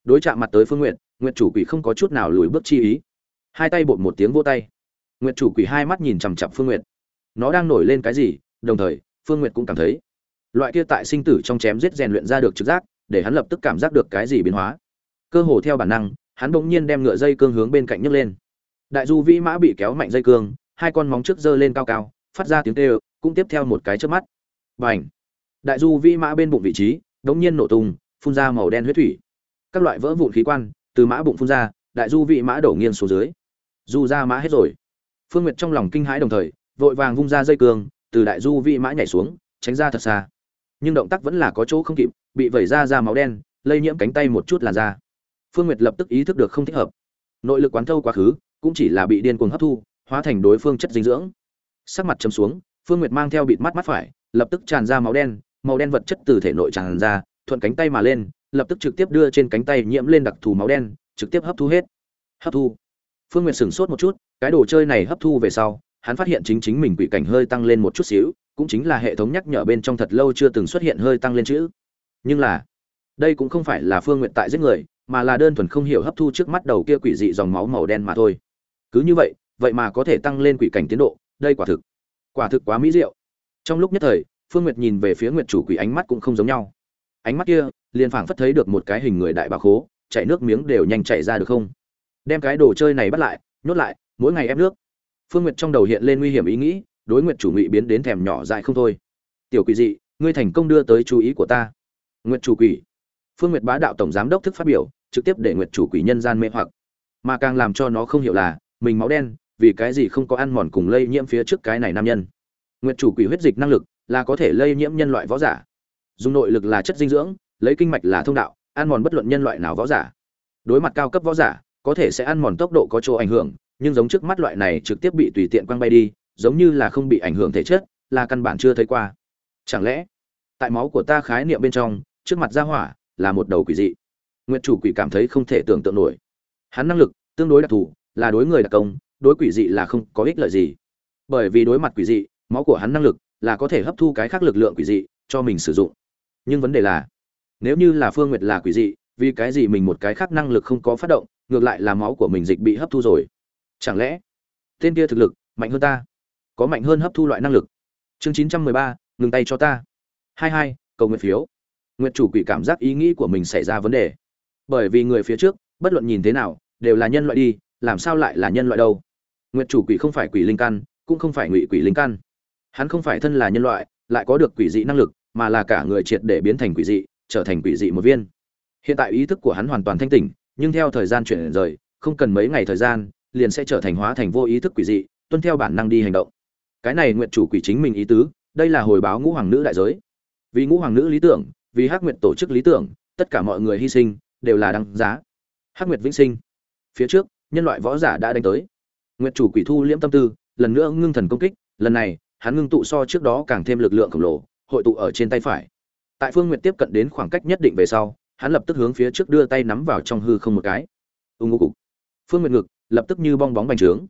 Đối chạm mặt tới phương nguyệt nguyệt chủ quỷ không có chút nào lùi bước chi ý hai tay bột một tiếng vô tay. Nguyệt chủ quỷ hai mắt nhìn chằm chặp phương nguyệt. Nó đang nổi lên cái gì? Đồng thời, phương nguyệt cũng cảm thấy, loại kia tại sinh tử trong chém giết rèn luyện ra được trực giác, để hắn lập tức cảm giác được cái gì biến hóa. Cơ hồ theo bản năng, hắn bỗng nhiên đem ngựa dây cương hướng bên cạnh nhấc lên. Đại du vĩ mã bị kéo mạnh dây cương, hai con móng trước giơ lên cao cao, phát ra tiếng kêu, cũng tiếp theo một cái trước mắt. Bành! Đại du vĩ mã bên bụng vị trí, đống nhiên nổ tung, phun ra màu đen huyết thủy. Các loại vỡ vụn khí quan, từ mã bụng phun ra, đại du vị mã đổ nghiêng xuống dưới du ra mã hết rồi. Phương nguyệt trong lòng kinh hãi đồng thời, vội vàng vung ra dây cương, từ đại du vị mã nhảy xuống, tránh ra thật xa. Nhưng động tác vẫn là có chỗ không kịp, bị vẩy ra ra máu đen, lây nhiễm cánh tay một chút làn da. Phương nguyệt lập tức ý thức được không thích hợp. Nội lực quán thâu quá khứ, cũng chỉ là bị điên cuồng hấp thu, hóa thành đối phương chất dinh dưỡng. Sắc mặt chấm xuống, phương nguyệt mang theo bịt mắt mắt phải, lập tức tràn ra máu đen, màu đen vật chất từ thể nội tràn ra, thuận cánh tay mà lên, lập tức trực tiếp đưa trên cánh tay nhiễm lên đặc thù máu đen, trực tiếp hấp thu hết. Hấp thu phương nguyệt sửng sốt một chút, cái đồ chơi này hấp thu về sau, hắn phát hiện chính chính mình quỷ cảnh hơi tăng lên một chút xíu, cũng chính là hệ thống nhắc nhở bên trong thật lâu chưa từng xuất hiện hơi tăng lên chữ. Nhưng là, đây cũng không phải là phương Nguyệt tại giết người, mà là đơn thuần không hiểu hấp thu trước mắt đầu kia quỷ dị dòng máu màu đen mà thôi. Cứ như vậy vậy mà có thể tăng lên quỷ cảnh tiến độ, đây quả thực quả thực quá mỹ diệu. Trong lúc nhất thời, phương nguyệt nhìn về phía nguyệt chủ quỷ ánh mắt cũng không giống nhau. Ánh mắt kia, liền phảng phất thấy được một cái hình người đại bà khố, chảy nước miếng đều nhanh chảy ra được không? Đem cái đồ chơi này bắt lại, nhốt lại, mỗi ngày ép nước. Phương nguyệt trong đầu hiện lên nguy hiểm ý nghĩ, đối nguyệt chủ ngụy biến đến thèm nhỏ dại không thôi. Tiểu quỷ dị, ngươi thành công đưa tới chú ý của ta. Nguyệt chủ quỷ? Phương nguyệt bá đạo tổng giám đốc thức phát biểu, trực tiếp để nguyệt chủ quỷ nhân gian mê hoặc. Mà càng làm cho nó không hiểu là, mình máu đen, vì cái gì không có ăn mòn cùng lây nhiễm phía trước cái này nam nhân. Nguyệt chủ quỷ huyết dịch năng lực, là có thể lây nhiễm nhân loại võ giả. Dùng nội lực là chất dinh dưỡng, lấy kinh mạch là thông đạo, ăn mòn bất luận nhân loại nào võ giả. Đối mặt cao cấp võ giả có thể sẽ ăn mòn tốc độ có chỗ ảnh hưởng, nhưng giống trước mắt loại này trực tiếp bị tùy tiện quăng bay đi, giống như là không bị ảnh hưởng thể chất, là căn bản chưa thấy qua. Chẳng lẽ, tại máu của ta khái niệm bên trong, trước mặt gia hỏa là một đầu quỷ dị? Nguyệt chủ quỷ cảm thấy không thể tưởng tượng nổi. Hắn năng lực, tương đối đặc thù, là đối người đặc công, đối quỷ dị là không có ích lợi gì. Bởi vì đối mặt quỷ dị, máu của hắn năng lực là có thể hấp thu cái khác lực lượng quỷ dị cho mình sử dụng. Nhưng vấn đề là, nếu như là phương nguyệt là quỷ dị, vì cái gì mình một cái khác năng lực không có phát động ngược lại là máu của mình dịch bị hấp thu rồi. Chẳng lẽ, tên kia thực lực mạnh hơn ta? Có mạnh hơn hấp thu loại năng lực? Chương chín trăm mười ba, ngừng tay cho ta. Hai hai, cầu nguyện phiếu. Nguyện chủ quỷ cảm giác ý nghĩ của mình xảy ra vấn đề. Bởi vì người phía trước, bất luận nhìn thế nào, đều là nhân loại đi, làm sao lại là nhân loại đâu? Nguyệt chủ quỷ không phải quỷ linh căn, cũng không phải ngụy quỷ linh căn. Hắn không phải thân là nhân loại, lại có được quỷ dị năng lực, mà là cả người triệt để biến thành quỷ dị, trở thành quỷ dị một viên. Hiện tại ý thức của hắn hoàn toàn thanh tỉnh nhưng theo thời gian chuyển rời, không cần mấy ngày thời gian, liền sẽ trở thành hóa thành vô ý thức quỷ dị, tuân theo bản năng đi hành động. Cái này nguyện chủ quỷ chính mình ý tứ, đây là hồi báo ngũ hoàng nữ đại giới. Vì ngũ hoàng nữ lý tưởng, vì hắc nguyệt tổ chức lý tưởng, tất cả mọi người hy sinh, đều là đăng giá. Hắc nguyệt vĩnh sinh. Phía trước, nhân loại võ giả đã đánh tới. Nguyệt chủ quỷ thu liễm tâm tư, lần nữa ngưng thần công kích, lần này, hắn ngưng tụ so trước đó càng thêm lực lượng khổng lồ, hội tụ ở trên tay phải. Tại phương nguyệt tiếp cận đến khoảng cách nhất định về sau hắn lập tức hướng phía trước đưa tay nắm vào trong hư không một cái. Ưng ngô cục. Phương nguyệt ngực lập tức như bong bóng bành trướng.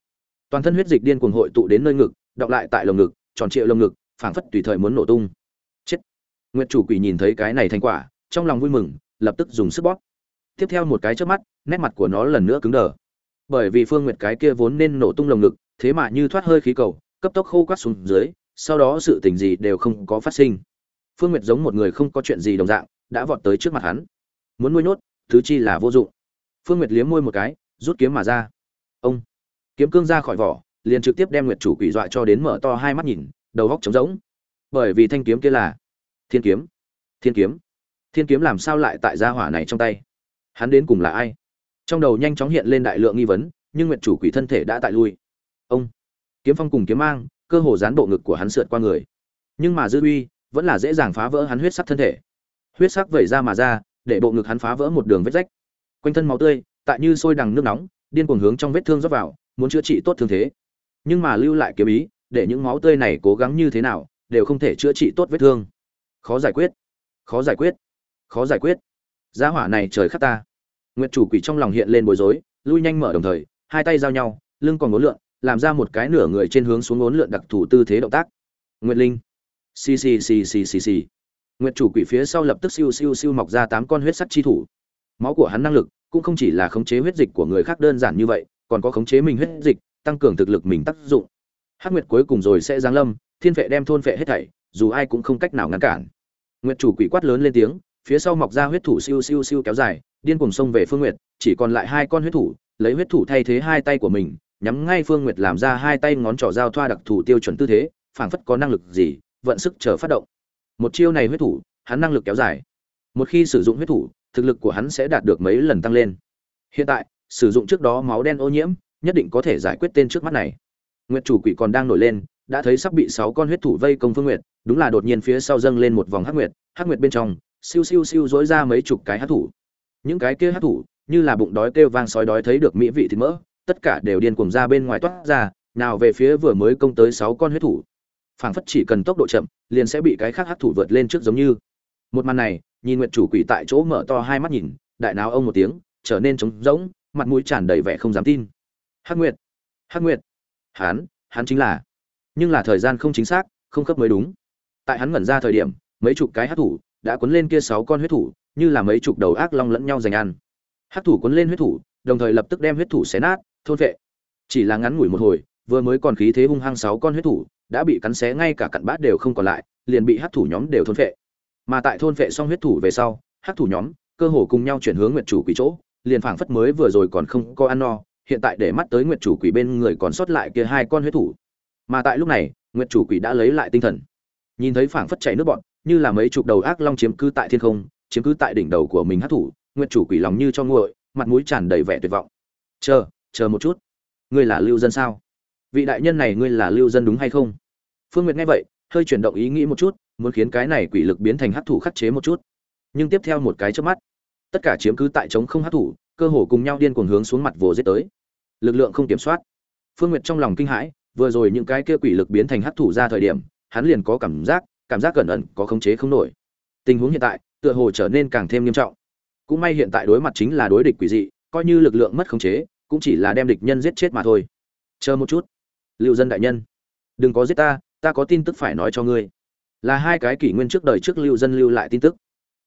Toàn thân huyết dịch điên cuồng hội tụ đến nơi ngực, đọng lại tại lồng ngực, tròn trịa lồng ngực, phảng phất tùy thời muốn nổ tung. Chết. Nguyệt chủ quỷ nhìn thấy cái này thành quả, trong lòng vui mừng, lập tức dùng sức bóp. Tiếp theo một cái trước mắt, nét mặt của nó lần nữa cứng đờ. Bởi vì phương nguyệt cái kia vốn nên nổ tung lồng ngực, thế mà như thoát hơi khí cầu, cấp tốc khô quát xuống dưới, sau đó sự tình gì đều không có phát sinh. Phương nguyệt giống một người không có chuyện gì đồng dạng, đã vọt tới trước mặt hắn muốn nuôi nhốt, thứ chi là vô dụng. Phương nguyệt liếm môi một cái, rút kiếm mà ra. Ông, kiếm cương ra khỏi vỏ, liền trực tiếp đem nguyệt chủ quỷ dọa cho đến mở to hai mắt nhìn, đầu góc trống rỗng. Bởi vì thanh kiếm kia là thiên kiếm. Thiên kiếm. Thiên kiếm làm sao lại tại gia hỏa này trong tay? Hắn đến cùng là ai? Trong đầu nhanh chóng hiện lên đại lượng nghi vấn, nhưng nguyệt chủ quỷ thân thể đã tại lui. Ông, kiếm phong cùng kiếm mang, cơ hồ dán bộ ngực của hắn sượt qua người. Nhưng mà dư uy vẫn là dễ dàng phá vỡ hắn huyết sắc thân thể. Huyết sắc vẩy ra mà ra để bộ ngực hắn phá vỡ một đường vết rách. Quanh thân máu tươi, tại như sôi đằng nước nóng, điên cuồng hướng trong vết thương rót vào, muốn chữa trị tốt thương thế. Nhưng mà lưu lại kiếm ý, để những máu tươi này cố gắng như thế nào, đều không thể chữa trị tốt vết thương. Khó giải quyết. Khó giải quyết. Khó giải quyết. Gia hỏa này trời khắc ta. Nguyệt chủ quỷ trong lòng hiện lên bối rối, lui nhanh mở đồng thời, hai tay giao nhau, lưng còn ngốn lượn, làm ra một cái nửa người trên hướng xuống ngốn lượn đặc thủ tư thế động tác. Nguyệt linh. Xì xì xì xì xì xì nguyệt chủ quỷ phía sau lập tức siêu siêu siêu mọc ra tám con huyết sắc chi thủ. Máu của hắn năng lực cũng không chỉ là khống chế huyết dịch của người khác đơn giản như vậy, còn có khống chế mình huyết dịch, tăng cường thực lực mình tác dụng. Hắc nguyệt cuối cùng rồi sẽ giáng lâm, thiên vệ đem thôn vệ hết thảy, dù ai cũng không cách nào ngăn cản. Nguyệt chủ quỷ quát lớn lên tiếng, phía sau mọc ra huyết thủ siêu siêu siêu kéo dài, điên cuồng xông về phương nguyệt, chỉ còn lại hai con huyết thủ, lấy huyết thủ thay thế hai tay của mình, nhắm ngay phương nguyệt làm ra hai tay ngón trỏ giao thoa đặc thủ tiêu chuẩn tư thế, phảng phất có năng lực gì, vận sức chờ phát động một chiêu này huyết thủ, hắn năng lực kéo dài. Một khi sử dụng huyết thủ, thực lực của hắn sẽ đạt được mấy lần tăng lên. Hiện tại, sử dụng trước đó máu đen ô nhiễm, nhất định có thể giải quyết tên trước mắt này. Nguyệt chủ quỷ còn đang nổi lên, đã thấy sắp bị sáu con huyết thủ vây công phương nguyệt, đúng là đột nhiên phía sau dâng lên một vòng hắc nguyệt hắc nguyệt bên trong, siêu siêu siêu dối ra mấy chục cái hát thủ. Những cái kia hát thủ, như là bụng đói kêu vang sói đói thấy được mỹ vị thịt mỡ, tất cả đều điên cuồng ra bên ngoài toát ra, nào về phía vừa mới công tới sáu con huyết thủ phảng phất chỉ cần tốc độ chậm, liền sẽ bị cái khác hắc thủ vượt lên trước giống như. Một màn này, nhìn nguyệt chủ quỷ tại chỗ mở to hai mắt nhìn, đại nào ông một tiếng, trở nên trống rỗng, mặt mũi tràn đầy vẻ không dám tin. Hắc nguyệt! Hắc nguyệt! Hắn hắn chính là. Nhưng là thời gian không chính xác, không khớp mới đúng. Tại hắn ngẩn ra thời điểm, mấy chục cái hắc thủ đã cuốn lên kia sáu con huyết thủ, như là mấy chục đầu ác long lẫn nhau giành ăn. Hắc thủ cuốn lên huyết thủ, đồng thời lập tức đem huyết thủ xé nát, thôn vệ. Chỉ là ngắn ngủi một hồi, vừa mới còn khí thế hung hăng sáu con huyết thủ đã bị cắn xé, ngay cả cặn bát đều không còn lại, liền bị hắc thủ nhóm đều thôn vệ mà tại thôn vệ xong huyết thủ về sau, hắc thủ nhóm cơ hồ cùng nhau chuyển hướng nguyệt chủ quỷ chỗ, liền phảng phất mới vừa rồi còn không có ăn no, hiện tại để mắt tới nguyệt chủ quỷ bên người còn sót lại kia hai con huyết thủ. Mà tại lúc này, nguyệt chủ quỷ đã lấy lại tinh thần. Nhìn thấy phảng phất chảy nước bọn như là mấy chục đầu ác long chiếm cứ tại thiên không, chiếm cứ tại đỉnh đầu của mình hát thủ, nguyệt chủ quỷ lòng như cho nguội, mặt mũi tràn đầy vẻ tuyệt vọng. Chờ chờ một chút. Ngươi là lưu dân sao? Vị đại nhân này ngươi là lưu dân đúng hay không? Phương nguyệt nghe vậy, hơi chuyển động ý nghĩ một chút, muốn khiến cái này quỷ lực biến thành hát thủ khắc chế một chút. Nhưng tiếp theo một cái trước mắt, tất cả chiếm cứ tại chống không hát thủ, cơ hồ cùng nhau điên cuồng hướng xuống mặt vồ giết tới. Lực lượng không kiểm soát. Phương nguyệt trong lòng kinh hãi, vừa rồi những cái kia quỷ lực biến thành hát thủ ra thời điểm, hắn liền có cảm giác cảm giác cẩn ẩn, có khống chế không nổi. Tình huống hiện tại, tựa hồ trở nên càng thêm nghiêm trọng. Cũng may hiện tại đối mặt chính là đối địch quỷ dị, coi như lực lượng mất khống chế, cũng chỉ là đem địch nhân giết chết mà thôi. Chờ một chút lưu dân đại nhân, đừng có giết ta ta có tin tức phải nói cho ngươi. Là hai cái kỷ nguyên trước đời trước lưu dân lưu lại tin tức.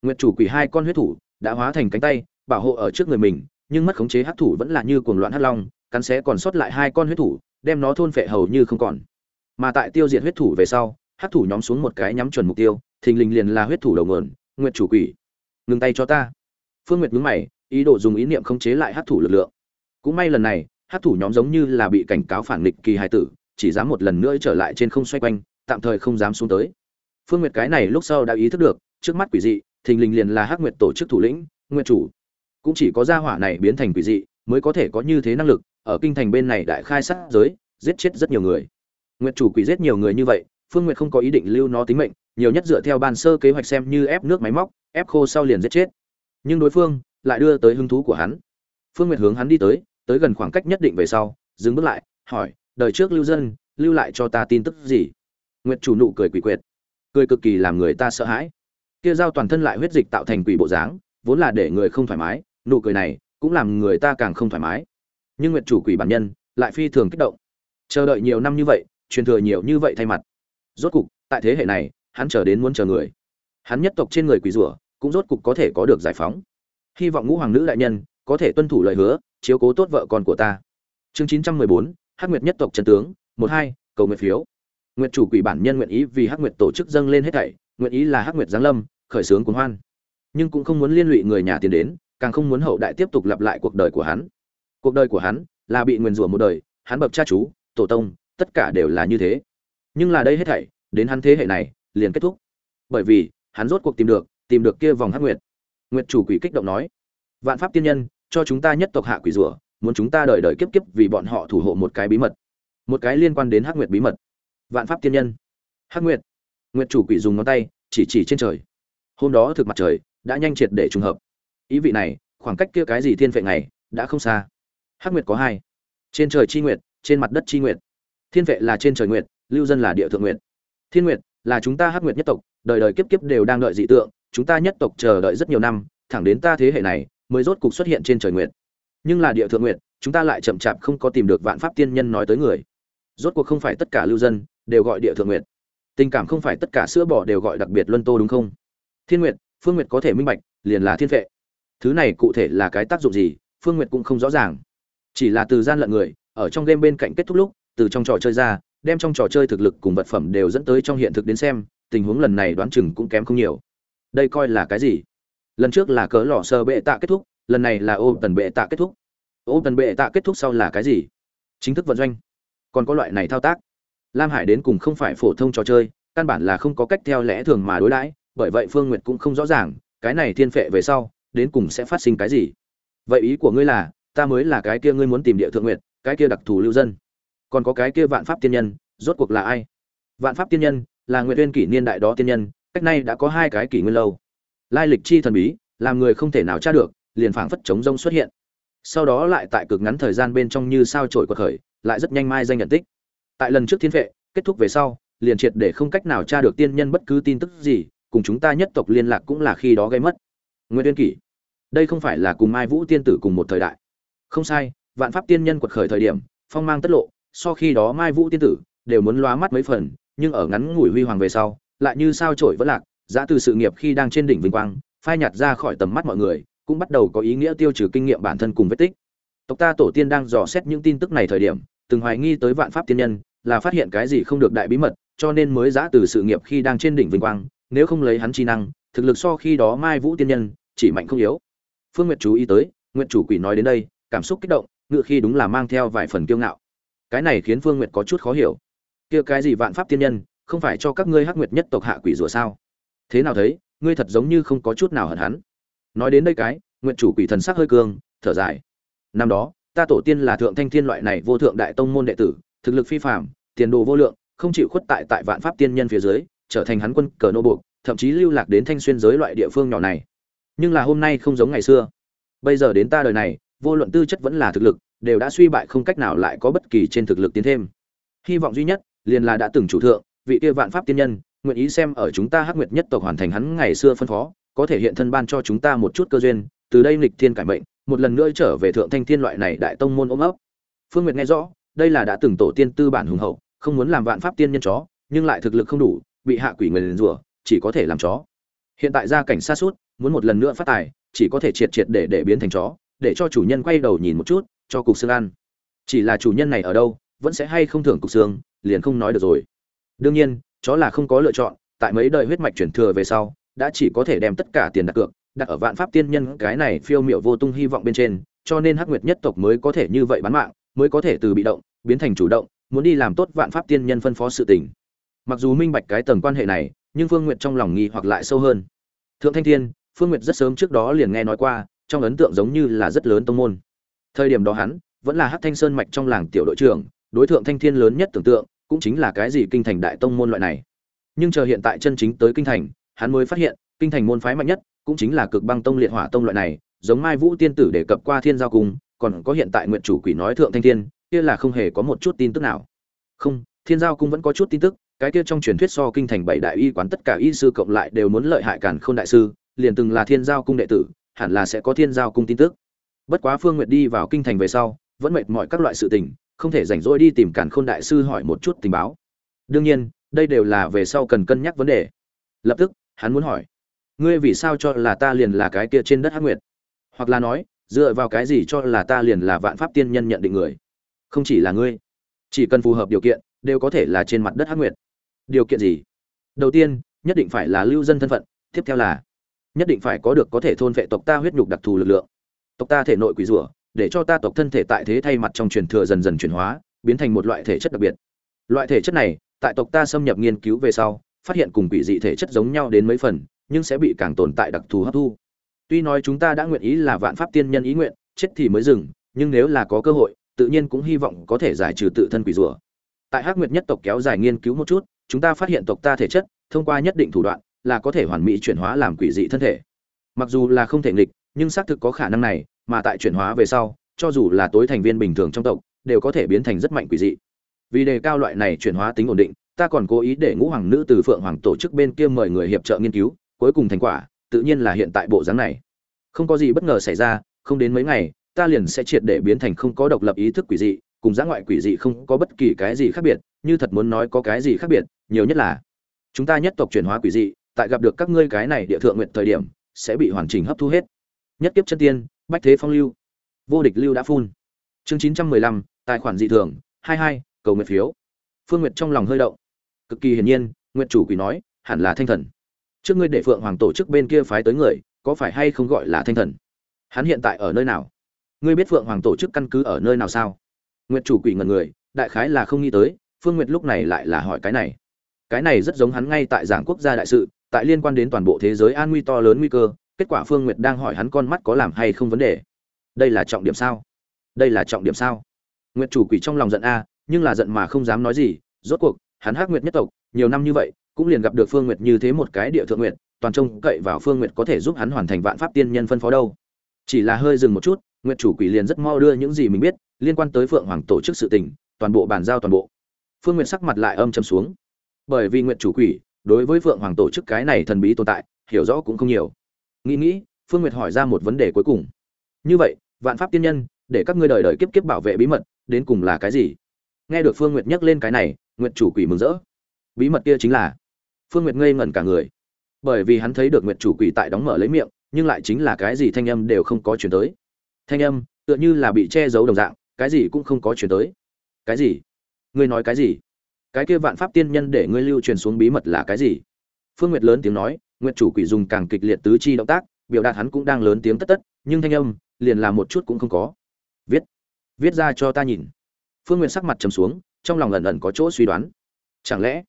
Nguyệt chủ quỷ hai con huyết thủ đã hóa thành cánh tay, bảo hộ ở trước người mình, nhưng mất khống chế hắc thủ vẫn là như cuồng loạn hắc long, cắn xé còn sót lại hai con huyết thủ, đem nó thôn phệ hầu như không còn. Mà tại tiêu diệt huyết thủ về sau, hắc thủ nhóm xuống một cái nhắm chuẩn mục tiêu, thình lình liền là huyết thủ đầu nguồn, nguyệt chủ quỷ. Ngừng tay cho ta. Phương nguyệt nhướng mày, ý đồ dùng ý niệm khống chế lại hắc thủ lực lượng. Cũng may lần này hát thủ nhóm giống như là bị cảnh cáo phản nghịch kỳ hài tử, chỉ dám một lần nữa trở lại trên không xoay quanh, tạm thời không dám xuống tới. Phương nguyệt cái này lúc sau đã ý thức được, trước mắt quỷ dị, thình lình liền là hắc nguyệt tổ chức thủ lĩnh, nguyệt chủ. Cũng chỉ có gia hỏa này biến thành quỷ dị, mới có thể có như thế năng lực, ở kinh thành bên này đại khai sát giới, giết chết rất nhiều người. Nguyệt chủ quỷ giết nhiều người như vậy, phương nguyệt không có ý định lưu nó tính mệnh, nhiều nhất dựa theo bàn sơ kế hoạch xem như ép nước máy móc, ép khô sau liền giết chết. Nhưng đối phương lại đưa tới hứng thú của hắn. Phương nguyệt hướng hắn đi tới tới gần khoảng cách nhất định về sau, dừng bước lại, hỏi, đời trước lưu dân, lưu lại cho ta tin tức gì? Nguyệt chủ nụ cười quỷ quyệt, cười cực kỳ làm người ta sợ hãi. Kia dao toàn thân lại huyết dịch tạo thành quỷ bộ dáng, vốn là để người không thoải mái, nụ cười này cũng làm người ta càng không thoải mái. Nhưng nguyệt chủ quỷ bản nhân lại phi thường kích động. Chờ đợi nhiều năm như vậy, truyền thừa nhiều như vậy thay mặt. Rốt cục, tại thế hệ này, hắn chờ đến muốn chờ người. Hắn nhất tộc trên người quỷ rủa cũng rốt cục có thể có được giải phóng. Hy vọng ngũ hoàng nữ đại nhân có thể tuân thủ lời hứa chiếu cố tốt vợ con của ta. Chương chín trăm mười bốn, hắc nguyệt nhất tộc trần tướng, một hai, cầu nguyện phiếu. Nguyệt chủ quỷ bản nhân nguyện ý vì hắc nguyệt tổ chức dâng lên hết thảy, nguyện ý là hắc nguyệt giáng lâm, khởi xướng cuốn hoan. Nhưng cũng không muốn liên lụy người nhà tiền đến, càng không muốn hậu đại tiếp tục lặp lại cuộc đời của hắn. Cuộc đời của hắn là bị nguyền rủa một đời, hắn bập cha chú, tổ tông, tất cả đều là như thế. Nhưng là đây hết thảy, đến hắn thế hệ này, liền kết thúc. Bởi vì, hắn rốt cuộc tìm được tìm được kia vòng hắc nguyệt. Nguyệt chủ quỷ kích động nói, vạn pháp tiên nhân cho chúng ta nhất tộc hạ quỷ rủa, muốn chúng ta đợi đợi kiếp kiếp vì bọn họ thủ hộ một cái bí mật, một cái liên quan đến hắc nguyệt bí mật. Vạn pháp tiên nhân. Hắc nguyệt. Nguyệt chủ quỷ dùng ngón tay, chỉ chỉ trên trời. Hôm đó thực mặt trời, đã nhanh triệt để trùng hợp. Ý vị này, khoảng cách kia cái gì thiên vệ này đã không xa. Hắc nguyệt có hai. Trên trời chi nguyệt, trên mặt đất chi nguyệt. Thiên vệ là trên trời nguyệt, lưu dân là địa thượng nguyệt. Thiên nguyệt là chúng ta hắc nguyệt nhất tộc, đời đời kiếp kiếp đều đang đợi dị tượng, chúng ta nhất tộc chờ đợi rất nhiều năm, thẳng đến ta thế hệ này mới rốt cục xuất hiện trên trời nguyệt. Nhưng là địa thượng nguyệt, chúng ta lại chậm chạp không có tìm được vạn pháp tiên nhân nói tới người. Rốt cuộc không phải tất cả lưu dân đều gọi địa thượng nguyệt. Tình cảm không phải tất cả sữa bò đều gọi đặc biệt luân tô đúng không? Thiên nguyệt, phương nguyệt có thể minh bạch, liền là thiên vệ thứ này cụ thể là cái tác dụng gì, phương nguyệt cũng không rõ ràng. Chỉ là từ gian lận người, ở trong game bên cạnh kết thúc lúc, từ trong trò chơi ra, đem trong trò chơi thực lực cùng vật phẩm đều dẫn tới trong hiện thực đến xem, tình huống lần này đoán chừng cũng kém không nhiều. Đây coi là cái gì? Lần trước là cỡ lọ sơ bệ tạ kết thúc, lần này là ô tần bệ tạ kết thúc. Ô tần bệ tạ kết thúc sau là cái gì? Chính thức vận doanh. Còn có loại này thao tác. Lam hải đến cùng không phải phổ thông trò chơi, căn bản là không có cách theo lẽ thường mà đối đãi, bởi vậy phương nguyệt cũng không rõ ràng, cái này thiên phệ về sau, đến cùng sẽ phát sinh cái gì. Vậy ý của ngươi là, ta mới là cái kia ngươi muốn tìm địa thượng nguyệt, cái kia đặc thù lưu dân. Còn có cái kia vạn pháp tiên nhân, rốt cuộc là ai? Vạn pháp tiên nhân, là nguyệt Viên kỷ niên đại đó tiên nhân, cách nay đã có hai cái kỷ nguyên lâu lai lịch chi thần bí, làm người không thể nào tra được, liền phảng phất chống rông xuất hiện. Sau đó lại tại cực ngắn thời gian bên trong như sao trổi quật khởi, lại rất nhanh mai danh nhận tích. Tại lần trước thiên vệ, kết thúc về sau, liền triệt để không cách nào tra được tiên nhân bất cứ tin tức gì, cùng chúng ta nhất tộc liên lạc cũng là khi đó gây mất. Nguyên uyên kỷ, đây không phải là cùng mai vũ tiên tử cùng một thời đại. Không sai, vạn pháp tiên nhân quật khởi thời điểm, phong mang tất lộ, so khi đó mai vũ tiên tử đều muốn lóa mắt mấy phần, nhưng ở ngắn ngủi huy hoàng về sau, lại như sao trổi vẫn lạc giá từ sự nghiệp khi đang trên đỉnh vinh quang, phai nhạt ra khỏi tầm mắt mọi người, cũng bắt đầu có ý nghĩa tiêu trừ kinh nghiệm bản thân cùng vết tích. Tộc ta tổ tiên đang dò xét những tin tức này thời điểm, từng hoài nghi tới vạn pháp tiên nhân, là phát hiện cái gì không được đại bí mật, cho nên mới giã từ sự nghiệp khi đang trên đỉnh vinh quang, nếu không lấy hắn chi năng, thực lực so khi đó mai vũ tiên nhân, chỉ mạnh không yếu. Phương nguyệt chú ý tới, nguyệt chủ quỷ nói đến đây, cảm xúc kích động, ngựa khi đúng là mang theo vài phần kiêu ngạo. Cái này khiến phương nguyệt có chút khó hiểu. Kia cái gì vạn pháp tiên nhân, không phải cho các ngươi hắc nguyệt nhất tộc hạ quỷ rủa sao? Thế nào thấy, ngươi thật giống như không có chút nào hận hắn. Nói đến đây cái, nguyện chủ quỷ thần sắc hơi cương, thở dài. Năm đó, ta tổ tiên là thượng thanh thiên loại này vô thượng đại tông môn đệ tử, thực lực phi phạm tiền đồ vô lượng, không chịu khuất tại tại vạn pháp tiên nhân phía dưới, trở thành hắn quân cờ nô buộc, thậm chí lưu lạc đến thanh xuyên giới loại địa phương nhỏ này. Nhưng là hôm nay không giống ngày xưa. Bây giờ đến ta đời này, vô luận tư chất vẫn là thực lực, đều đã suy bại không cách nào lại có bất kỳ trên thực lực tiến thêm. Hy vọng duy nhất, liền là đã từng chủ thượng, vị kia vạn pháp tiên nhân nguyện ý xem ở chúng ta hắc nguyệt nhất tộc hoàn thành hắn ngày xưa phân phó, có thể hiện thân ban cho chúng ta một chút cơ duyên, từ đây lịch thiên cải mệnh, một lần nữa trở về thượng thanh thiên loại này đại tông môn ôm ấp. Phương nguyệt nghe rõ, đây là đã từng tổ tiên tư bản hùng hậu, không muốn làm vạn pháp tiên nhân chó, nhưng lại thực lực không đủ, bị hạ quỷ người rủa, chỉ có thể làm chó. Hiện tại gia cảnh xa suốt, muốn một lần nữa phát tài, chỉ có thể triệt triệt để để biến thành chó, để cho chủ nhân quay đầu nhìn một chút, cho cục xương ăn. Chỉ là chủ nhân này ở đâu, vẫn sẽ hay không thưởng cục xương, liền không nói được rồi. Đương nhiên chó là không có lựa chọn, tại mấy đời huyết mạch chuyển thừa về sau, đã chỉ có thể đem tất cả tiền đặt cược, đặt ở vạn pháp tiên nhân cái này phiêu miểu vô tung hy vọng bên trên, cho nên hắc nguyệt nhất tộc mới có thể như vậy bán mạng, mới có thể từ bị động, biến thành chủ động, muốn đi làm tốt vạn pháp tiên nhân phân phó sự tình. Mặc dù minh bạch cái tầng quan hệ này, nhưng phương nguyệt trong lòng nghi hoặc lại sâu hơn. Thượng thanh thiên, phương nguyệt rất sớm trước đó liền nghe nói qua, trong ấn tượng giống như là rất lớn tông môn. Thời điểm đó hắn, vẫn là hắc thanh sơn mạch trong làng tiểu đội trưởng, đối tượng thanh thiên lớn nhất tưởng tượng cũng chính là cái gì kinh thành đại tông môn loại này. Nhưng chờ hiện tại chân chính tới kinh thành, hắn mới phát hiện, kinh thành môn phái mạnh nhất cũng chính là cực băng tông liệt hỏa tông loại này, giống mai vũ tiên tử đề cập qua thiên giao cung, còn có hiện tại nguyện chủ quỷ nói thượng thanh thiên, kia là không hề có một chút tin tức nào. Không, thiên giao cung vẫn có chút tin tức, cái kia trong truyền thuyết so kinh thành bảy đại y quán tất cả y sư cộng lại đều muốn lợi hại cản khôn đại sư, liền từng là thiên giao cung đệ tử, hẳn là sẽ có thiên giao cung tin tức. Bất quá phương nguyệt đi vào kinh thành về sau, vẫn mệt mỏi các loại sự tình không thể rảnh rỗi đi tìm cản khôn đại sư hỏi một chút tình báo. Đương nhiên, đây đều là về sau cần cân nhắc vấn đề. Lập tức, hắn muốn hỏi, ngươi vì sao cho là ta liền là cái kia trên đất hắc nguyệt? Hoặc là nói, dựa vào cái gì cho là ta liền là vạn pháp tiên nhân nhận định người? Không chỉ là ngươi. Chỉ cần phù hợp điều kiện, đều có thể là trên mặt đất hắc nguyệt. Điều kiện gì? Đầu tiên, nhất định phải là lưu dân thân phận, tiếp theo là, nhất định phải có được có thể thôn vệ tộc ta huyết nhục đặc thù lực lượng. Tộc ta thể nội quỷ rủa để cho ta tộc thân thể tại thế thay mặt trong truyền thừa dần dần chuyển hóa, biến thành một loại thể chất đặc biệt. Loại thể chất này, tại tộc ta xâm nhập nghiên cứu về sau, phát hiện cùng quỷ dị thể chất giống nhau đến mấy phần, nhưng sẽ bị càng tồn tại đặc thù hấp thu. Tuy nói chúng ta đã nguyện ý là vạn pháp tiên nhân ý nguyện, chết thì mới dừng, nhưng nếu là có cơ hội, tự nhiên cũng hy vọng có thể giải trừ tự thân quỷ rủa. Tại hắc nguyệt nhất tộc kéo dài nghiên cứu một chút, chúng ta phát hiện tộc ta thể chất, thông qua nhất định thủ đoạn, là có thể hoàn mỹ chuyển hóa làm quỷ dị thân thể. Mặc dù là không thể nghịch, nhưng xác thực có khả năng này mà tại chuyển hóa về sau, cho dù là tối thành viên bình thường trong tộc, đều có thể biến thành rất mạnh quỷ dị. Vì đề cao loại này chuyển hóa tính ổn định, ta còn cố ý để ngũ hoàng nữ từ phượng hoàng tổ chức bên kia mời người hiệp trợ nghiên cứu, cuối cùng thành quả, tự nhiên là hiện tại bộ dáng này. Không có gì bất ngờ xảy ra, không đến mấy ngày, ta liền sẽ triệt để biến thành không có độc lập ý thức quỷ dị, cùng giã ngoại quỷ dị không có bất kỳ cái gì khác biệt, như thật muốn nói có cái gì khác biệt, nhiều nhất là, chúng ta nhất tộc chuyển hóa quỷ dị, tại gặp được các ngươi cái này địa thượng nguyện thời điểm, sẽ bị hoàn chỉnh hấp thu hết. Nhất kiếp chân tiên bách thế phong lưu. Vô địch lưu đã phun. Chương chín trăm mười lăm, tài khoản dị thường, hai hai, cầu nguyện phiếu. Phương nguyệt trong lòng hơi động. Cực kỳ hiển nhiên nguyện chủ quỷ nói, hẳn là thanh thần. Trước ngươi để phượng hoàng tổ chức bên kia phái tới người, có phải hay không gọi là thanh thần? Hắn hiện tại ở nơi nào? Ngươi biết phượng hoàng tổ chức căn cứ ở nơi nào sao? Nguyệt chủ quỷ ngần người, đại khái là không nghĩ tới, phương nguyệt lúc này lại là hỏi cái này. Cái này rất giống hắn ngay tại giảng quốc gia đại sự, tại liên quan đến toàn bộ thế giới an nguy to lớn nguy cơ kết quả phương nguyệt đang hỏi hắn con mắt có làm hay không vấn đề. Đây là trọng điểm sao? Đây là trọng điểm sao? Nguyệt chủ quỷ trong lòng giận a à, nhưng là giận mà không dám nói gì. Rốt cuộc, hắn hắc nguyệt nhất tộc, nhiều năm như vậy, cũng liền gặp được phương nguyệt như thế một cái địa thượng nguyệt, toàn trông cậy vào phương nguyệt có thể giúp hắn hoàn thành vạn pháp tiên nhân phân phó đâu. Chỉ là hơi dừng một chút, nguyệt chủ quỷ liền rất mau đưa những gì mình biết liên quan tới phượng hoàng tổ chức sự tình, toàn bộ bàn giao toàn bộ. Phương nguyệt sắc mặt lại âm trầm xuống. Bởi vì nguyệt chủ quỷ, đối với phượng hoàng tổ chức cái này thần bí tồn tại, hiểu rõ cũng không nhiều nghĩ nghĩ, phương nguyệt hỏi ra một vấn đề cuối cùng. Như vậy, vạn pháp tiên nhân, để các ngươi đời đời kiếp kiếp bảo vệ bí mật, đến cùng là cái gì? Nghe được phương nguyệt nhắc lên cái này, nguyệt chủ quỷ mừng rỡ. Bí mật kia chính là? Phương nguyệt ngây ngẩn cả người. Bởi vì hắn thấy được nguyệt chủ quỷ tại đóng mở lấy miệng, nhưng lại chính là cái gì thanh âm đều không có chuyển tới. Thanh âm, tựa như là bị che giấu đồng dạng, cái gì cũng không có chuyển tới. Cái gì? Ngươi nói cái gì? Cái kia vạn pháp tiên nhân để ngươi lưu truyền xuống bí mật là cái gì? Phương nguyệt lớn tiếng nói nguyệt chủ quỷ dùng càng kịch liệt tứ chi động tác, biểu đạt hắn cũng đang lớn tiếng tất tất, nhưng thanh âm, liền là một chút cũng không có. Viết viết ra cho ta nhìn. Phương nguyệt sắc mặt trầm xuống, trong lòng ẩn ẩn có chỗ suy đoán. Chẳng lẽ,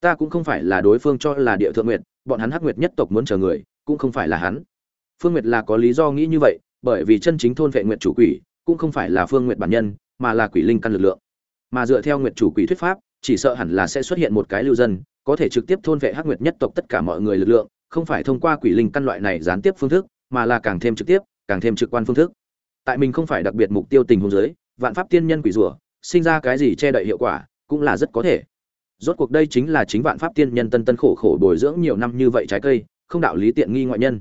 ta cũng không phải là đối phương cho là địa thượng nguyệt, bọn hắn hắc nguyệt nhất tộc muốn chờ người, cũng không phải là hắn. Phương nguyệt là có lý do nghĩ như vậy, bởi vì chân chính thôn vệ nguyệt chủ quỷ, cũng không phải là phương nguyệt bản nhân, mà là quỷ linh căn lực lượng. Mà dựa theo nguyệt chủ quỷ thuyết pháp, chỉ sợ hẳn là sẽ xuất hiện một cái lưu dân, có thể trực tiếp thôn vệ hắc nguyệt nhất tộc tất cả mọi người lực lượng không phải thông qua quỷ linh căn loại này gián tiếp phương thức, mà là càng thêm trực tiếp, càng thêm trực quan phương thức. Tại mình không phải đặc biệt mục tiêu tình huống giới vạn pháp tiên nhân quỷ rủa sinh ra cái gì che đậy hiệu quả, cũng là rất có thể. Rốt cuộc đây chính là chính vạn pháp tiên nhân tân tân khổ khổ bồi dưỡng nhiều năm như vậy trái cây, không đạo lý tiện nghi ngoại nhân.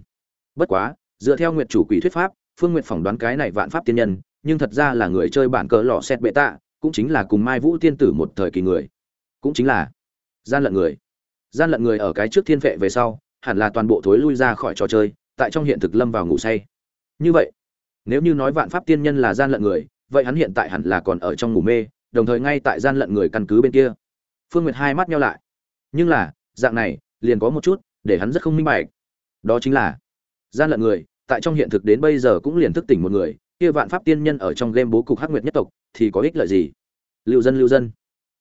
Bất quá, dựa theo nguyệt chủ quỷ thuyết pháp, phương nguyệt phỏng đoán cái này vạn pháp tiên nhân, nhưng thật ra là người chơi bản cờ lọ xét bệ tạ, cũng chính là cùng mai vũ tiên tử một thời kỳ người. Cũng chính là gian lận người. Gian lận người ở cái trước thiên vệ về sau hẳn là toàn bộ thối lui ra khỏi trò chơi, tại trong hiện thực lâm vào ngủ say. Như vậy, nếu như nói vạn pháp tiên nhân là gian lận người, vậy hắn hiện tại hẳn là còn ở trong ngủ mê, đồng thời ngay tại gian lận người căn cứ bên kia. Phương nguyệt hai mắt nhau lại. Nhưng là, dạng này, liền có một chút, để hắn rất không minh bạch. Đó chính là, gian lận người, tại trong hiện thực đến bây giờ cũng liền thức tỉnh một người, kia vạn pháp tiên nhân ở trong game bố cục hắc nguyệt nhất tộc, thì có ích lợi gì? Lưu dân lưu dân.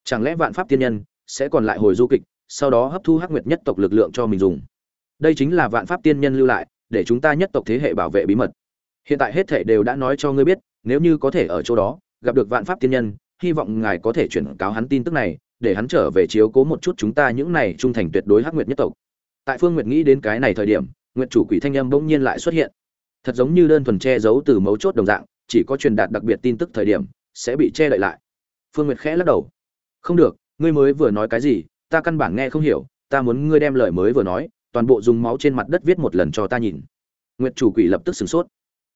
Chẳng lẽ vạn pháp tiên nhân sẽ còn lại hồi du kịch, sau đó hấp thu hắc nguyệt nhất tộc lực lượng cho mình dùng? Đây chính là vạn pháp tiên nhân lưu lại, để chúng ta nhất tộc thế hệ bảo vệ bí mật. Hiện tại hết thể đều đã nói cho ngươi biết, nếu như có thể ở chỗ đó, gặp được vạn pháp tiên nhân, hy vọng ngài có thể chuyển cáo hắn tin tức này, để hắn trở về chiếu cố một chút chúng ta những này trung thành tuyệt đối hắc nguyệt nhất tộc. Tại phương nguyệt nghĩ đến cái này thời điểm, nguyệt chủ quỷ thanh âm bỗng nhiên lại xuất hiện. Thật giống như đơn thuần che giấu từ mấu chốt đồng dạng, chỉ có truyền đạt đặc biệt tin tức thời điểm, sẽ bị che đậy lại. Phương nguyệt khẽ lắc đầu. Không được, ngươi mới vừa nói cái gì, ta căn bản nghe không hiểu, ta muốn ngươi đem lời mới vừa nói toàn bộ dùng máu trên mặt đất viết một lần cho ta nhìn. Nguyệt chủ quỷ lập tức sửng sốt.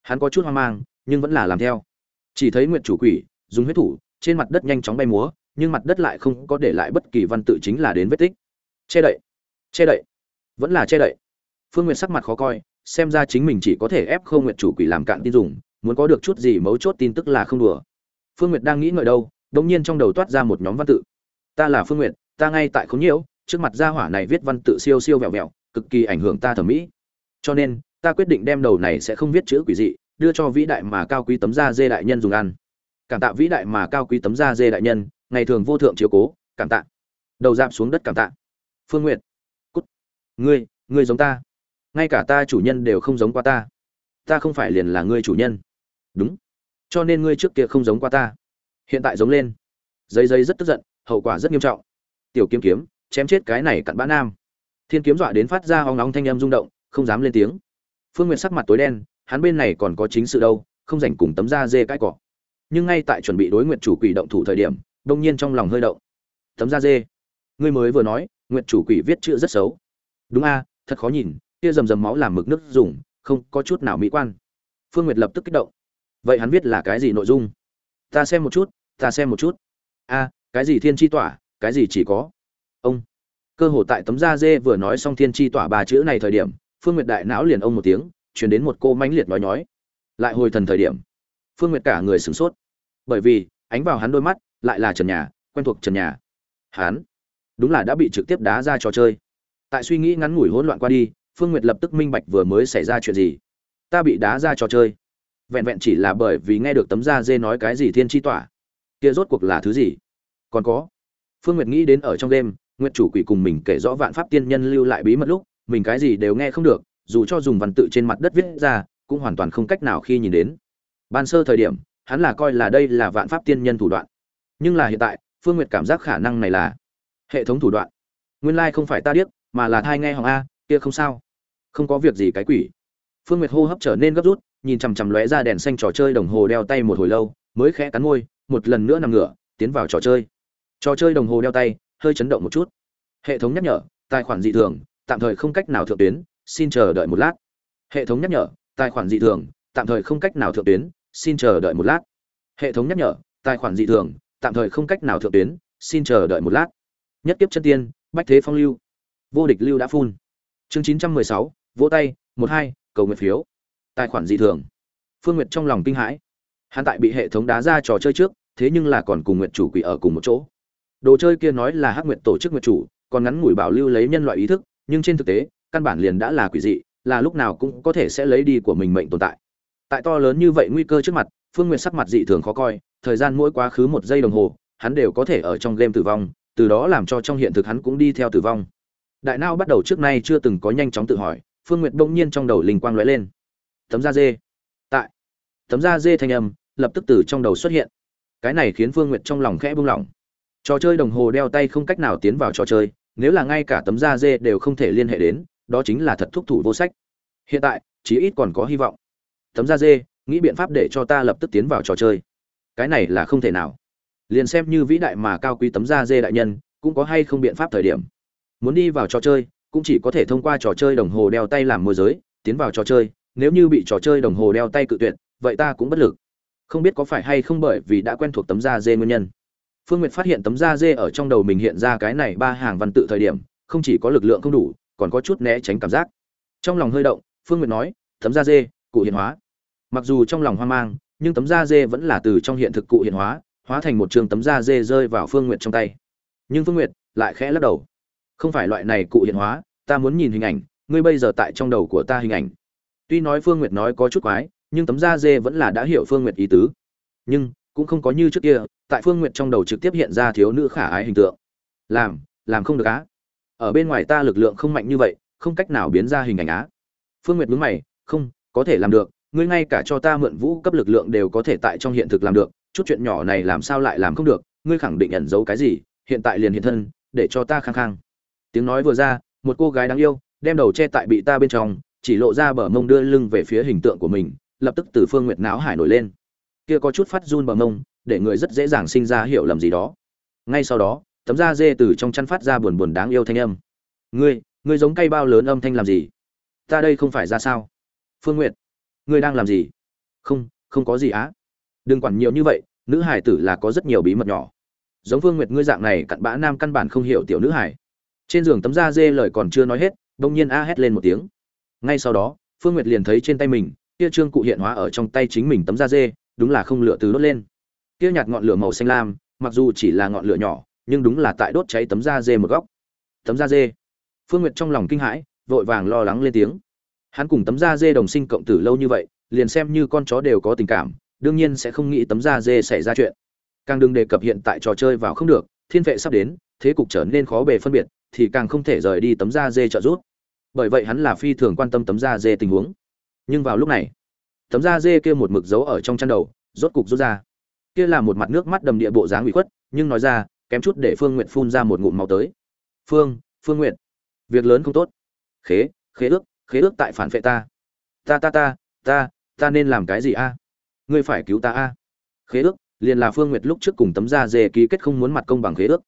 Hắn có chút hoang mang, nhưng vẫn là làm theo. Chỉ thấy nguyệt chủ quỷ dùng huyết thủ, trên mặt đất nhanh chóng bay múa, nhưng mặt đất lại không có để lại bất kỳ văn tự chính là đến vết tích. Che đậy che đậy, vẫn là che đậy. Phương nguyệt sắc mặt khó coi, xem ra chính mình chỉ có thể ép không nguyệt chủ quỷ làm cạn tin dùng, muốn có được chút gì mấu chốt tin tức là không đùa. Phương nguyệt đang nghĩ ngợi đâu, đột nhiên trong đầu toát ra một nhóm văn tự. Ta là phương nguyệt, ta ngay tại khốn nhiễu, trước mặt gia hỏa này viết văn tự siêu siêu vẹo vẹo cực kỳ ảnh hưởng ta thẩm mỹ. Cho nên, ta quyết định đem đầu này sẽ không viết chữ quỷ dị, đưa cho vĩ đại mà cao quý tấm da dê đại nhân dùng ăn. Cảm tạ vĩ đại mà cao quý tấm da dê đại nhân, ngày thường vô thượng chiếu cố, cảm tạ. Đầu dạp xuống đất cảm tạ. Phương nguyệt. Cút. Ngươi ngươi giống ta. Ngay cả ta chủ nhân đều không giống qua ta. Ta không phải liền là ngươi chủ nhân. Đúng. Cho nên ngươi trước kia không giống qua ta. Hiện tại giống lên. Giấy giấy rất tức giận, hậu quả rất nghiêm trọng. Tiểu kiếm kiếm, chém chết cái này cặn bã nam thiên kiếm dọa đến phát ra hoang nóng thanh em rung động, không dám lên tiếng. Phương nguyệt sắc mặt tối đen, hắn bên này còn có chính sự đâu, không dành cùng tấm da dê cãi cọ. Nhưng ngay tại chuẩn bị đối nguyện chủ quỷ động thủ thời điểm, đông nhiên trong lòng hơi động. Tấm da dê, ngươi mới vừa nói nguyện chủ quỷ viết chữ rất xấu. Đúng a, thật khó nhìn kia rầm rầm máu làm mực nước dùng, không có chút nào mỹ quan. Phương nguyệt lập tức kích động. Vậy hắn viết là cái gì nội dung? Ta xem một chút, ta xem một chút. A, cái gì thiên tri tỏa, cái gì chỉ có? Ông cơ hồ tại tấm da dê vừa nói xong thiên tri tỏa ba chữ này thời điểm, phương nguyệt đại não liền ông một tiếng chuyển đến một cô mãnh liệt nói nhói. Lại hồi thần thời điểm, phương nguyệt cả người sửng sốt. Bởi vì, ánh vào hắn đôi mắt, lại là trần nhà, quen thuộc trần nhà. Hắn, đúng là đã bị trực tiếp đá ra trò chơi. Tại suy nghĩ ngắn ngủi hỗn loạn qua đi, phương nguyệt lập tức minh bạch vừa mới xảy ra chuyện gì. Ta bị đá ra trò chơi. Vẹn vẹn chỉ là bởi vì nghe được tấm da dê nói cái gì thiên tri tỏa. Kia rốt cuộc là thứ gì? Còn có, phương nguyệt nghĩ đến ở trong đêm nguyệt chủ quỷ cùng mình kể rõ vạn pháp tiên nhân lưu lại bí mật lúc, mình cái gì đều nghe không được, dù cho dùng văn tự trên mặt đất viết ra, cũng hoàn toàn không cách nào khi nhìn đến. Ban sơ thời điểm, hắn là coi là đây là vạn pháp tiên nhân thủ đoạn. Nhưng là hiện tại, phương nguyệt cảm giác khả năng này là hệ thống thủ đoạn. Nguyên lai không phải ta điếc, mà là thai nghe hỏng a, kia không sao. Không có việc gì cái quỷ. Phương nguyệt hô hấp trở nên gấp rút, nhìn chằm chằm lóe ra đèn xanh trò chơi đồng hồ đeo tay một hồi lâu, mới khẽ cắn môi, một lần nữa nằm ngửa, tiến vào trò chơi. Trò chơi đồng hồ đeo tay hơi chấn động một chút. Hệ thống nhắc nhở, tài khoản dị thường, tạm thời không cách nào thượng tuyến, xin chờ đợi một lát. Hệ thống nhắc nhở, tài khoản dị thường, tạm thời không cách nào thượng tuyến, xin chờ đợi một lát. Hệ thống nhắc nhở, tài khoản dị thường, tạm thời không cách nào thượng tuyến, xin chờ đợi một lát. Nhất kiếp chân tiên, bách thế phong lưu. Vô địch lưu đã phun. Chương chín trăm mười sáu, vỗ tay, một hai, cầu nguyện phiếu. Tài khoản dị thường. Phương nguyệt trong lòng kinh hãi. Hắn tại bị hệ thống đá ra trò chơi trước, thế nhưng là còn cùng nguyệt chủ quỷ ở cùng một chỗ đồ chơi kia nói là hắc nguyệt tổ chức nguyệt chủ, còn ngắn ngủi bảo lưu lấy nhân loại ý thức, nhưng trên thực tế, căn bản liền đã là quỷ dị, là lúc nào cũng có thể sẽ lấy đi của mình mệnh tồn tại. Tại to lớn như vậy nguy cơ trước mặt, phương nguyệt sắc mặt dị thường khó coi, thời gian mỗi quá khứ một giây đồng hồ, hắn đều có thể ở trong game tử vong, từ đó làm cho trong hiện thực hắn cũng đi theo tử vong. Đại não bắt đầu trước nay chưa từng có nhanh chóng tự hỏi, phương nguyệt bỗng nhiên trong đầu linh quang lóe lên. Tấm da dê. Tại. Tấm da dê thanh âm, lập tức từ trong đầu xuất hiện. Cái này khiến phương nguyệt trong lòng khẽ buông lỏng trò chơi đồng hồ đeo tay không cách nào tiến vào trò chơi, nếu là ngay cả tấm da dê đều không thể liên hệ đến, đó chính là thật thúc thủ vô sách. Hiện tại, chí ít còn có hy vọng. Tấm da dê, nghĩ biện pháp để cho ta lập tức tiến vào trò chơi. Cái này là không thể nào. Liền xem như vĩ đại mà cao quý tấm da dê đại nhân, cũng có hay không biện pháp thời điểm. Muốn đi vào trò chơi, cũng chỉ có thể thông qua trò chơi đồng hồ đeo tay làm môi giới, tiến vào trò chơi, nếu như bị trò chơi đồng hồ đeo tay cự tuyệt, vậy ta cũng bất lực. Không biết có phải hay không bởi vì đã quen thuộc tấm da dê nguyên nhân phương nguyệt phát hiện tấm da dê ở trong đầu mình hiện ra cái này ba hàng văn tự thời điểm, không chỉ có lực lượng không đủ, còn có chút né tránh cảm giác. Trong lòng hơi động, phương nguyệt nói, tấm da dê, cụ hiện hóa. Mặc dù trong lòng hoang mang, nhưng tấm da dê vẫn là từ trong hiện thực cụ hiện hóa hóa thành một trường tấm da dê rơi vào phương nguyệt trong tay. Nhưng phương nguyệt lại khẽ lắc đầu. Không phải loại này cụ hiện hóa, ta muốn nhìn hình ảnh, ngươi bây giờ tại trong đầu của ta hình ảnh. Tuy nói phương nguyệt nói có chút quái, nhưng tấm da dê vẫn là đã hiểu phương nguyệt ý tứ. Nhưng cũng không có như trước kia, tại phương nguyệt trong đầu trực tiếp hiện ra thiếu nữ khả ái hình tượng. Làm làm không được á. Ở bên ngoài ta lực lượng không mạnh như vậy, không cách nào biến ra hình ảnh á. Phương nguyệt mướn mày, không, có thể làm được, ngươi ngay cả cho ta mượn vũ cấp lực lượng đều có thể tại trong hiện thực làm được, chút chuyện nhỏ này làm sao lại làm không được, ngươi khẳng định ẩn giấu cái gì, hiện tại liền hiện thân, để cho ta khăng khăng. Tiếng nói vừa ra, một cô gái đáng yêu, đem đầu che tại bị ta bên trong, chỉ lộ ra bờ mông đưa lưng về phía hình tượng của mình, lập tức từ phương nguyệt não hải nổi lên kia có chút phát run bờ mông, để người rất dễ dàng sinh ra hiểu lầm gì đó. Ngay sau đó, tấm da dê từ trong chăn phát ra buồn buồn đáng yêu thanh âm. Ngươi ngươi giống cây bao lớn âm thanh làm gì? Ta đây không phải ra sao? Phương nguyệt, ngươi đang làm gì? Không không có gì á. Đừng quản nhiều như vậy, nữ hải tử là có rất nhiều bí mật nhỏ. Giống phương nguyệt ngươi dạng này, cặn bã nam căn bản không hiểu tiểu nữ hải. Trên giường tấm da dê lời còn chưa nói hết đông nhiên a hét lên một tiếng. Ngay sau đó, phương nguyệt liền thấy trên tay mình, kia trương cụ hiện hóa ở trong tay chính mình tấm da dê đúng là không lửa từ đốt lên. Kia nhạt ngọn lửa màu xanh lam, mặc dù chỉ là ngọn lửa nhỏ, nhưng đúng là tại đốt cháy tấm da dê một góc. Tấm da dê. Phương nguyệt trong lòng kinh hãi, vội vàng lo lắng lên tiếng. Hắn cùng tấm da dê đồng sinh cộng tử lâu như vậy, liền xem như con chó đều có tình cảm, đương nhiên sẽ không nghĩ tấm da dê xảy ra chuyện. Càng đừng đề cập hiện tại trò chơi vào không được, thiên vệ sắp đến, thế cục trở nên khó bề phân biệt, thì càng không thể rời đi tấm da dê trợ giúp. Bởi vậy hắn là phi thường quan tâm tấm da dê tình huống. Nhưng vào lúc này tấm da dê kia một mực dấu ở trong chăn đầu rốt cục rút ra. Kia là một mặt nước mắt đầm địa bộ dáng ủy khuất nhưng nói ra kém chút để phương Nguyệt phun ra một ngụm máu tới. Phương phương Nguyệt, việc lớn không tốt. Khế khế ước khế ước tại phản vệ ta. Ta ta ta ta ta nên làm cái gì a? Ngươi phải cứu ta a. Khế ước liền là phương nguyệt lúc trước cùng tấm da dê ký kết không muốn mặt công bằng khế ước.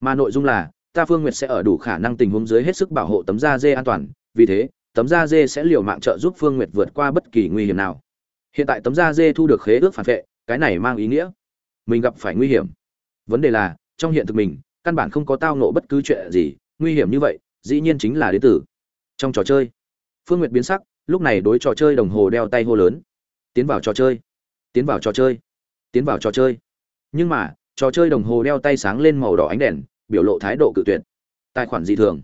Mà nội dung là ta phương nguyệt sẽ ở đủ khả năng tình huống dưới hết sức bảo hộ tấm da dê an toàn vì thế tấm da dê sẽ liều mạng trợ giúp phương nguyệt vượt qua bất kỳ nguy hiểm nào. Hiện tại tấm da dê thu được khế ước phản vệ, cái này mang ý nghĩa. Mình gặp phải nguy hiểm. Vấn đề là, trong hiện thực mình, căn bản không có tao nộ bất cứ chuyện gì, nguy hiểm như vậy, dĩ nhiên chính là đế tử trong trò chơi. Phương nguyệt biến sắc, lúc này đối trò chơi đồng hồ đeo tay hô lớn. Tiến vào trò chơi. Tiến vào trò chơi. Tiến vào trò chơi. Nhưng mà, trò chơi đồng hồ đeo tay sáng lên màu đỏ ánh đèn, biểu lộ thái độ cự tuyệt. Tài khoản dị thường.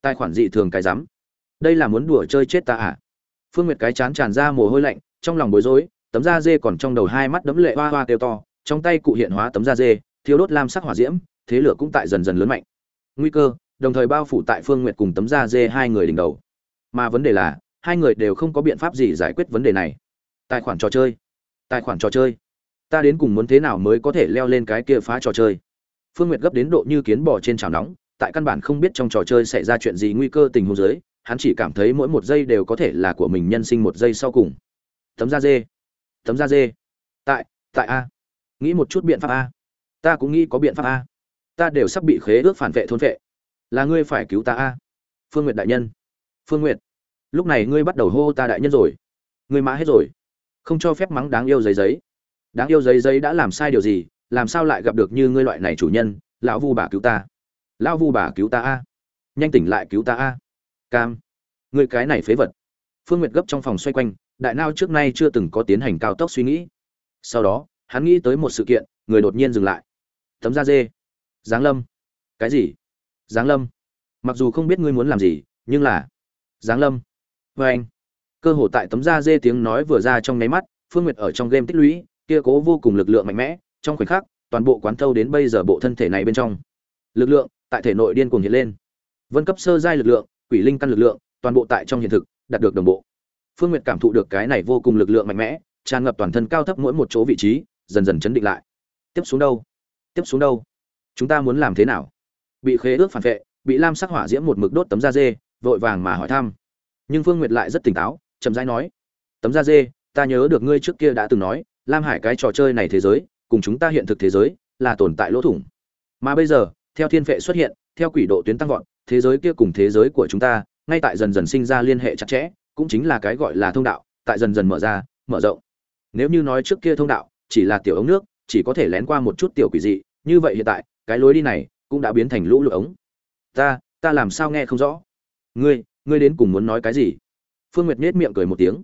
Tài khoản dị thường cái rắm đây là muốn đùa chơi chết ta à? Phương nguyệt cái chán tràn ra mồ hôi lạnh, trong lòng bối rối, tấm da dê còn trong đầu hai mắt đấm lệ hoa hoa kêu to, trong tay cụ hiện hóa tấm da dê thiếu đốt lam sắc hỏa diễm, thế lửa cũng tại dần dần lớn mạnh. Nguy cơ, đồng thời bao phủ tại phương nguyệt cùng tấm da dê hai người đỉnh đầu. Mà vấn đề là, hai người đều không có biện pháp gì giải quyết vấn đề này. Tài khoản trò chơi. Tài khoản trò chơi. Ta đến cùng muốn thế nào mới có thể leo lên cái kia phá trò chơi? Phương nguyệt gấp đến độ như kiến bò trên chảo nóng, tại căn bản không biết trong trò chơi xảy ra chuyện gì nguy cơ tình huống dưới hắn chỉ cảm thấy mỗi một giây đều có thể là của mình nhân sinh một giây sau cùng. Tấm da dê. Tấm da dê. Tại tại a. Nghĩ một chút biện pháp a. Ta cũng nghĩ có biện pháp a. Ta đều sắp bị khế ước phản vệ thôn vệ. Là ngươi phải cứu ta a. Phương nguyệt đại nhân. Phương nguyệt. Lúc này ngươi bắt đầu hô ta đại nhân rồi. Ngươi mã hết rồi. Không cho phép mắng đáng yêu giấy giấy. Đáng yêu giấy giấy đã làm sai điều gì? Làm sao lại gặp được như ngươi loại này chủ nhân? Lão vu bà cứu ta. Lão vu bà cứu ta a. Nhanh tỉnh lại cứu ta a cam. Người cái này phế vật. Phương nguyệt gấp trong phòng xoay quanh, đại nao trước nay chưa từng có tiến hành cao tốc suy nghĩ. Sau đó, hắn nghĩ tới một sự kiện, người đột nhiên dừng lại. Tấm da dê. Giáng lâm. Cái gì? Giáng lâm. Mặc dù không biết ngươi muốn làm gì, nhưng là giáng lâm. Vê anh. Cơ hồ tại tấm da dê tiếng nói vừa ra trong nháy mắt, phương nguyệt ở trong game tích lũy, kia cố vô cùng lực lượng mạnh mẽ, trong khoảnh khắc, toàn bộ quán thâu đến bây giờ bộ thân thể này bên trong. Lực lượng tại thể nội điên cuồng hiện lên. Vân cấp sơ giai lực lượng quỷ linh căn lực lượng, toàn bộ tại trong hiện thực, đạt được đồng bộ. Phương nguyệt cảm thụ được cái này vô cùng lực lượng mạnh mẽ, tràn ngập toàn thân cao thấp mỗi một chỗ vị trí, dần dần chấn định lại. Tiếp xuống đâu? Tiếp xuống đâu? Chúng ta muốn làm thế nào? Bị khế ước phản vệ, bị lam sắc hỏa diễm một mực đốt tấm da dê, vội vàng mà hỏi thăm. Nhưng phương nguyệt lại rất tỉnh táo, chậm rãi nói, tấm da dê, ta nhớ được ngươi trước kia đã từng nói, lam hải cái trò chơi này thế giới, cùng chúng ta hiện thực thế giới, là tồn tại lỗ thủng. Mà bây giờ, theo thiên vệ xuất hiện, theo quỷ độ tuyến tăng vọt thế giới kia cùng thế giới của chúng ta, ngay tại dần dần sinh ra liên hệ chặt chẽ, cũng chính là cái gọi là thông đạo, tại dần dần mở ra, mở rộng. Nếu như nói trước kia thông đạo, chỉ là tiểu ống nước, chỉ có thể lén qua một chút tiểu quỷ dị, như vậy hiện tại, cái lối đi này cũng đã biến thành lũ lụt ống. Ta ta làm sao nghe không rõ? Ngươi ngươi đến cùng muốn nói cái gì? Phương nguyệt nết miệng cười một tiếng.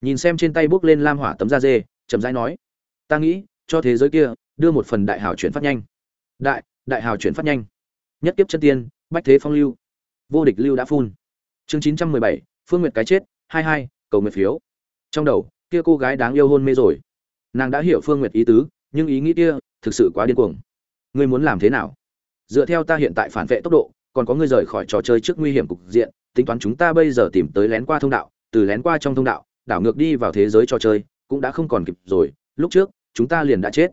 Nhìn xem trên tay bước lên lam hỏa tấm da dê, chậm rãi nói. Ta nghĩ, cho thế giới kia, đưa một phần đại hào chuyển phát nhanh. Đại đại hào chuyển phát nhanh. Nhất tiếp chân tiên bách thế phong lưu. Vô địch lưu đã phun. Chương chín trăm mười bảy, phương nguyệt cái chết, hai hai, cầu nguyện phiếu. Trong đầu, kia cô gái đáng yêu hôn mê rồi. Nàng đã hiểu phương nguyệt ý tứ, nhưng ý nghĩ kia thực sự quá điên cuồng. Ngươi muốn làm thế nào? Dựa theo ta hiện tại phản vệ tốc độ, còn có ngươi rời khỏi trò chơi trước nguy hiểm cục diện, tính toán chúng ta bây giờ tìm tới lén qua thông đạo, từ lén qua trong thông đạo, đảo ngược đi vào thế giới trò chơi, cũng đã không còn kịp rồi, lúc trước, chúng ta liền đã chết.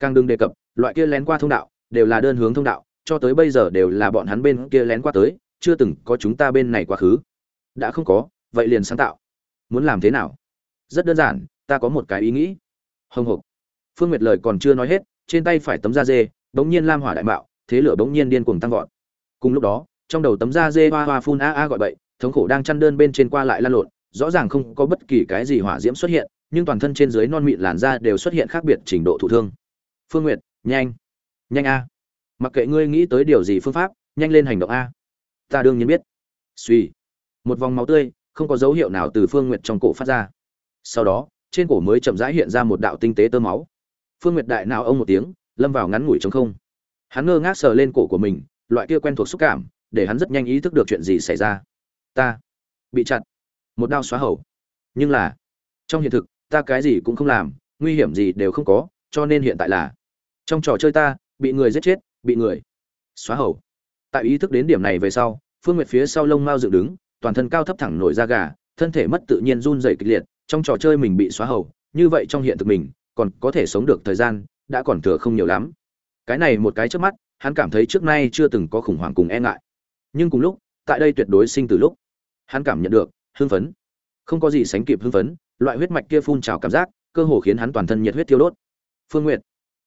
Càng đừng đề cập, loại kia lén qua thông đạo, đều là đơn hướng thông đạo cho tới bây giờ đều là bọn hắn bên kia lén qua tới, chưa từng có chúng ta bên này quá khứ. Đã không có, vậy liền sáng tạo. Muốn làm thế nào? Rất đơn giản, ta có một cái ý nghĩ. Hồng hộc. Phương nguyệt lời còn chưa nói hết, trên tay phải tấm da dê, bỗng nhiên lam hỏa đại mạo, thế lửa bỗng nhiên điên cuồng tăng vọt. Cùng lúc đó, trong đầu tấm da dê hoa hoa phun a a gọi bậy, thống khổ đang chăn đơn bên trên qua lại lan lộn, rõ ràng không có bất kỳ cái gì hỏa diễm xuất hiện, nhưng toàn thân trên dưới non mịn làn da đều xuất hiện khác biệt trình độ thụ thương. Phương nguyệt, nhanh. Nhanh a mặc kệ ngươi nghĩ tới điều gì phương pháp, nhanh lên hành động a. Ta đương nhiên biết. Suy một vòng máu tươi, không có dấu hiệu nào từ phương nguyệt trong cổ phát ra. Sau đó, trên cổ mới chậm rãi hiện ra một đạo tinh tế tơ máu. Phương nguyệt đại nào ông một tiếng, lâm vào ngắn ngủi trống không. Hắn ngơ ngác sờ lên cổ của mình, loại kia quen thuộc xúc cảm, để hắn rất nhanh ý thức được chuyện gì xảy ra. Ta bị chặt. Một đao xóa hầu. Nhưng là, trong hiện thực, ta cái gì cũng không làm, nguy hiểm gì đều không có, cho nên hiện tại là, trong trò chơi ta, bị người giết chết bị người xóa hầu. Tại ý thức đến điểm này về sau, phương nguyệt phía sau lông mao dựng đứng, toàn thân cao thấp thẳng nổi da gà, thân thể mất tự nhiên run rẩy kịch liệt, trong trò chơi mình bị xóa hầu, như vậy trong hiện thực mình, còn có thể sống được thời gian, đã còn thừa không nhiều lắm. Cái này một cái trước mắt, hắn cảm thấy trước nay chưa từng có khủng hoảng cùng e ngại. Nhưng cùng lúc, tại đây tuyệt đối sinh từ lúc, hắn cảm nhận được, hưng phấn. Không có gì sánh kịp hưng phấn, loại huyết mạch kia phun trào cảm giác, cơ hồ khiến hắn toàn thân nhiệt huyết thiêu đốt. Phương nguyệt,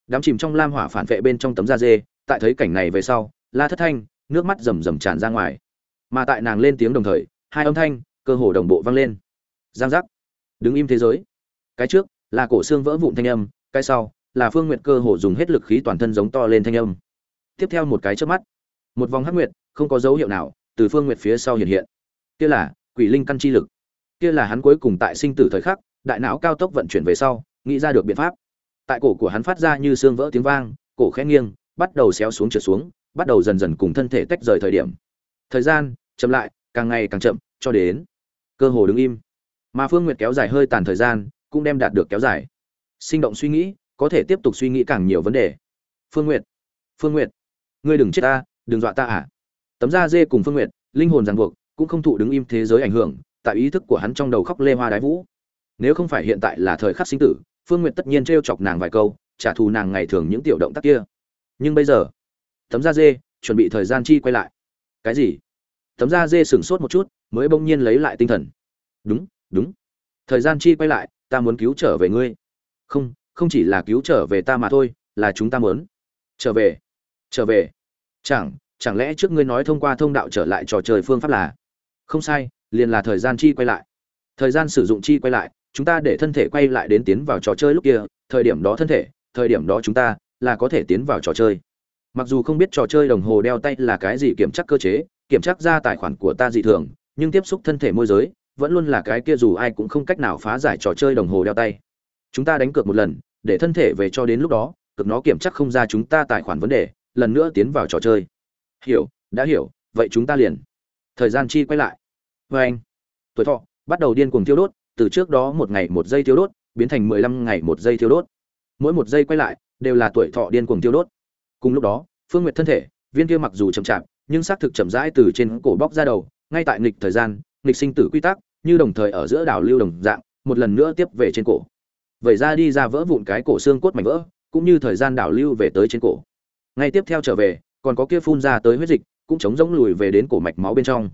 đám chìm trong lam hỏa phản vệ bên trong tấm da dê tại thấy cảnh này về sau, la thất thanh, nước mắt rầm rầm tràn ra ngoài. Mà tại nàng lên tiếng đồng thời, hai âm thanh, cơ hồ đồng bộ vang lên. Giang giác. Đứng im thế giới. Cái trước, là cổ xương vỡ vụn thanh âm, cái sau, là phương nguyệt cơ hồ dùng hết lực khí toàn thân giống to lên thanh âm. Tiếp theo một cái trước mắt, một vòng hắc nguyệt, không có dấu hiệu nào, từ phương nguyệt phía sau hiện hiện. Kia là quỷ linh căn chi lực. Kia là hắn cuối cùng tại sinh tử thời khắc, đại não cao tốc vận chuyển về sau, nghĩ ra được biện pháp. Tại cổ của hắn phát ra như xương vỡ tiếng vang, cổ khẽ nghiêng bắt đầu xéo xuống trượt xuống, bắt đầu dần dần cùng thân thể tách rời thời điểm. Thời gian chậm lại, càng ngày càng chậm, cho đến cơ hồ đứng im. Mà phương nguyệt kéo dài hơi tàn thời gian, cũng đem đạt được kéo dài. Sinh động suy nghĩ, có thể tiếp tục suy nghĩ càng nhiều vấn đề. Phương nguyệt phương nguyệt, ngươi đừng chết ta, đừng dọa ta à? Tấm da dê cùng phương nguyệt, linh hồn ràng buộc, cũng không thụ đứng im thế giới ảnh hưởng, tại ý thức của hắn trong đầu khóc lê hoa đái vũ. Nếu không phải hiện tại là thời khắc sinh tử, phương nguyệt tất nhiên t chọc nàng vài câu, trả thù nàng ngày thường những tiểu động tác kia nhưng bây giờ, tấm da dê chuẩn bị thời gian chi quay lại. Cái gì? Tấm da dê sửng sốt một chút, mới bỗng nhiên lấy lại tinh thần. Đúng đúng. Thời gian chi quay lại, ta muốn cứu trở về ngươi. Không không chỉ là cứu trở về ta mà thôi, là chúng ta muốn. Trở về trở về. Chẳng chẳng lẽ trước ngươi nói thông qua thông đạo trở lại trò chơi phương pháp là? Không sai, liền là thời gian chi quay lại. Thời gian sử dụng chi quay lại, chúng ta để thân thể quay lại đến tiến vào trò chơi lúc kia, thời điểm đó thân thể, thời điểm đó chúng ta là có thể tiến vào trò chơi. Mặc dù không biết trò chơi đồng hồ đeo tay là cái gì kiểm tra cơ chế, kiểm tra ra tài khoản của ta dị thường, nhưng tiếp xúc thân thể môi giới, vẫn luôn là cái kia dù ai cũng không cách nào phá giải trò chơi đồng hồ đeo tay. Chúng ta đánh cược một lần, để thân thể về cho đến lúc đó cực nó kiểm tra không ra chúng ta tài khoản vấn đề, lần nữa tiến vào trò chơi. Hiểu, đã hiểu, vậy chúng ta liền. Thời gian chi quay lại. Vê anh, tuổi thọ, bắt đầu điên cuồng thiêu đốt, từ trước đó một ngày một giây thiêu đốt, biến thành mười lăm ngày một giây thiêu đốt. Mỗi một giây quay lại đều là tuổi thọ điên cuồng tiêu đốt. Cùng lúc đó, phương nguyệt thân thể, viên kia mặc dù chậm chạp, nhưng xác thực chậm rãi từ trên cổ bóc ra đầu, ngay tại nghịch thời gian, nghịch sinh tử quy tắc, như đồng thời ở giữa đảo lưu đồng dạng, một lần nữa tiếp về trên cổ. Vậy ra đi ra vỡ vụn cái cổ xương cốt mảnh vỡ, cũng như thời gian đảo lưu về tới trên cổ. Ngay tiếp theo trở về, còn có kia phun ra tới huyết dịch, cũng chống rỗng lùi về đến cổ mạch máu bên trong.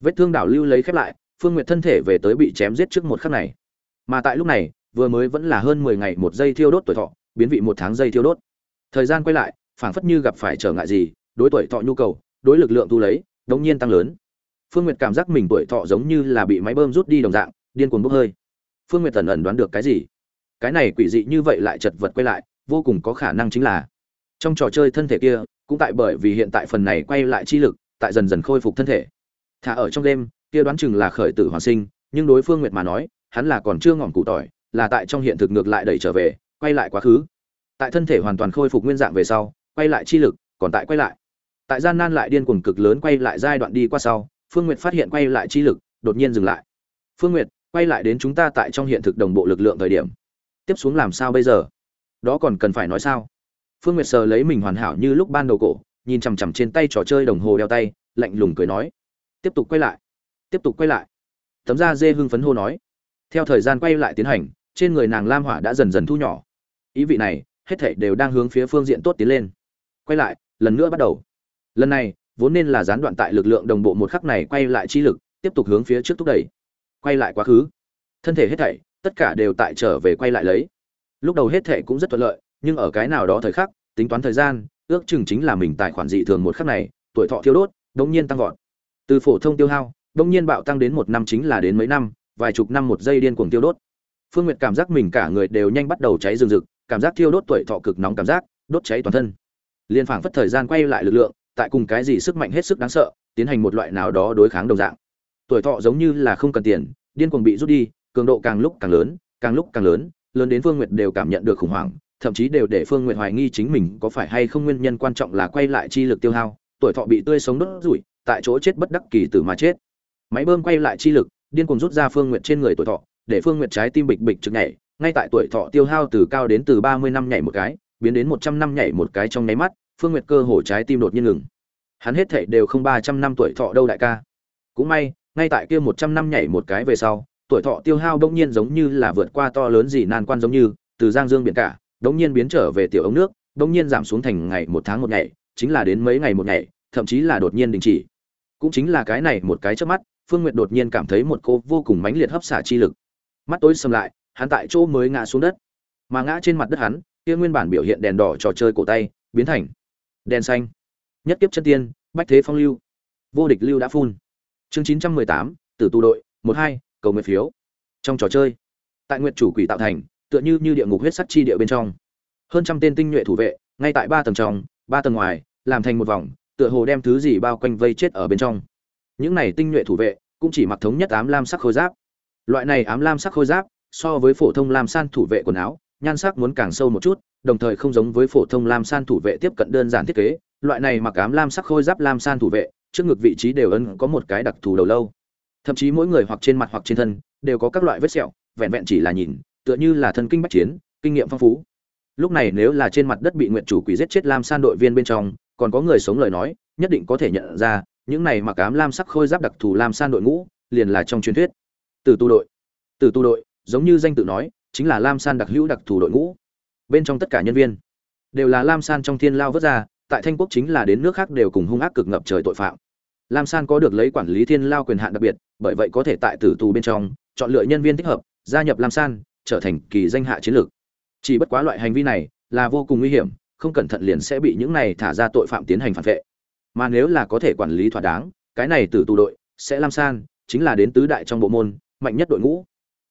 Vết thương đảo lưu lấy khép lại, phương nguyệt thân thể về tới bị chém giết trước một khắc này. Mà tại lúc này, vừa mới vẫn là hơn mười ngày một giây thiêu đốt tuổi thọ biến vị một tháng giây thiêu đốt. Thời gian quay lại, phảng phất như gặp phải trở ngại gì, đối tuổi thọ nhu cầu, đối lực lượng thu lấy, đống nhiên tăng lớn. Phương nguyệt cảm giác mình tuổi thọ giống như là bị máy bơm rút đi đồng dạng, điên cuồng bốc hơi. Phương nguyệt tần ẩn đoán được cái gì? Cái này quỷ dị như vậy lại chật vật quay lại, vô cùng có khả năng chính là trong trò chơi thân thể kia, cũng tại bởi vì hiện tại phần này quay lại chi lực, tại dần dần khôi phục thân thể. Thả ở trong đêm, kia đoán chừng là khởi tử hoàn sinh, nhưng đối phương nguyệt mà nói, hắn là còn chưa ngỏm cụ tỏi, là tại trong hiện thực ngược lại đẩy trở về quay lại quá khứ. Tại thân thể hoàn toàn khôi phục nguyên dạng về sau, quay lại chi lực, còn tại quay lại. Tại gian nan lại điên cuồng cực lớn quay lại giai đoạn đi qua sau, phương nguyệt phát hiện quay lại chi lực, đột nhiên dừng lại. Phương nguyệt, quay lại đến chúng ta tại trong hiện thực đồng bộ lực lượng thời điểm. Tiếp xuống làm sao bây giờ? Đó còn cần phải nói sao? Phương nguyệt sờ lấy mình hoàn hảo như lúc ban đầu cổ, nhìn chằm chằm trên tay trò chơi đồng hồ đeo tay, lạnh lùng cười nói, tiếp tục quay lại, tiếp tục quay lại. Tấm da dê hưng phấn hô nói. Theo thời gian quay lại tiến hành, trên người nàng lam hỏa đã dần dần thu nhỏ ý vị này, hết thảy đều đang hướng phía phương diện tốt tiến lên. Quay lại, lần nữa bắt đầu. Lần này, vốn nên là gián đoạn tại lực lượng đồng bộ một khắc này quay lại chi lực, tiếp tục hướng phía trước thúc đẩy. Quay lại quá khứ. Thân thể hết thảy, tất cả đều tại trở về quay lại lấy. Lúc đầu hết thảy cũng rất thuận lợi, nhưng ở cái nào đó thời khắc, tính toán thời gian, ước chừng chính là mình tài khoản dị thường một khắc này, tuổi thọ thiêu đốt, đống nhiên tăng vọt. Từ phổ thông tiêu hao, đống nhiên bạo tăng đến một năm chính là đến mấy năm, vài chục năm một giây điên cuồng tiêu đốt. Phương nguyệt cảm giác mình cả người đều nhanh bắt đầu cháy rừng rực cảm giác thiêu đốt tuổi thọ cực nóng cảm giác, đốt cháy toàn thân. Liên phảng phất thời gian quay lại lực lượng, tại cùng cái gì sức mạnh hết sức đáng sợ, tiến hành một loại nào đó đối kháng đồng dạng. Tuổi thọ giống như là không cần tiền, điên cuồng bị rút đi, cường độ càng lúc càng lớn, càng lúc càng lớn lớn đến phương nguyệt đều cảm nhận được khủng hoảng, thậm chí đều để phương nguyệt hoài nghi chính mình có phải hay không nguyên nhân quan trọng là quay lại chi lực tiêu hao, tuổi thọ bị tươi sống đốt rủi, tại chỗ chết bất đắc kỳ tử mà chết. Máy bơm quay lại chi lực, điên cuồng rút ra phương nguyệt trên người tuổi thọ, để phương nguyệt trái tim bịch bịch trực nhảy ngay tại tuổi thọ tiêu hao từ cao đến từ ba mươi năm nhảy một cái, biến đến một trăm năm nhảy một cái trong nháy mắt, phương nguyệt cơ hồ trái tim đột nhiên ngừng. Hắn hết thảy đều không ba trăm năm tuổi thọ đâu đại ca. Cũng may, ngay tại kia một trăm năm nhảy một cái về sau, tuổi thọ tiêu hao đông nhiên giống như là vượt qua to lớn gì nan quan giống như, từ giang dương biển cả đông nhiên biến trở về tiểu ống nước đông nhiên giảm xuống thành ngày một tháng một ngày chính là đến mấy ngày một ngày thậm chí là đột nhiên đình chỉ. Cũng chính là cái này một cái chớp mắt, phương nguyệt đột nhiên cảm thấy một cô vô cùng mãnh liệt hấp xả chi lực. Mắt tối sầm lại hắn tại chỗ mới ngã xuống đất. Mà ngã trên mặt đất hắn, kia nguyên bản biểu hiện đèn đỏ trò chơi cổ tay, biến thành đèn xanh. Nhất kiếp chân tiên, bách thế phong lưu. Vô địch lưu đã phun. Chương chín trăm mười tám, tử tu đội, một hai, cầu nguyện phiếu. Trong trò chơi, tại nguyện chủ quỷ tạo thành, tựa như như địa ngục huyết sắt chi địa bên trong. Hơn trăm tên tinh nhuệ thủ vệ, ngay tại ba tầng trong, ba tầng ngoài, làm thành một vòng, tựa hồ đem thứ gì bao quanh vây chết ở bên trong. Những này tinh nhuệ thủ vệ, cũng chỉ mặc thống nhất ám lam sắc khôi giáp. Loại này ám lam sắc khôi giáp so với phổ thông lam san thủ vệ quần áo, nhan sắc muốn càng sâu một chút, đồng thời không giống với phổ thông lam san thủ vệ tiếp cận đơn giản thiết kế. Loại này mặc ám lam sắc khôi giáp lam san thủ vệ, trước ngực vị trí đều ấn có một cái đặc thù đầu lâu. Thậm chí mỗi người hoặc trên mặt hoặc trên thân đều có các loại vết sẹo, vẹn vẹn chỉ là nhìn, tựa như là thân kinh bách chiến, kinh nghiệm phong phú. Lúc này nếu là trên mặt đất bị nguyện chủ quỷ giết chết lam san đội viên bên trong, còn có người sống lời nói, nhất định có thể nhận ra, những này mặc ám lam sắc khôi giáp đặc thù lam san đội ngũ liền là trong truyền thuyết. Từ tu đội. Từ tu đội giống như danh tự nói, chính là lam san đặc hữu đặc thù đội ngũ. Bên trong tất cả nhân viên đều là lam san trong thiên lao vớt ra, tại thanh quốc chính là đến nước khác đều cùng hung ác cực ngập trời tội phạm. Lam san có được lấy quản lý thiên lao quyền hạn đặc biệt, bởi vậy có thể tại tử tù bên trong chọn lựa nhân viên thích hợp, gia nhập lam san, trở thành kỳ danh hạ chiến lược. Chỉ bất quá loại hành vi này là vô cùng nguy hiểm, không cẩn thận liền sẽ bị những này thả ra tội phạm tiến hành phản vệ. Mà nếu là có thể quản lý thỏa đáng, cái này tử tù đội sẽ lam san chính là đến tứ đại trong bộ môn, mạnh nhất đội ngũ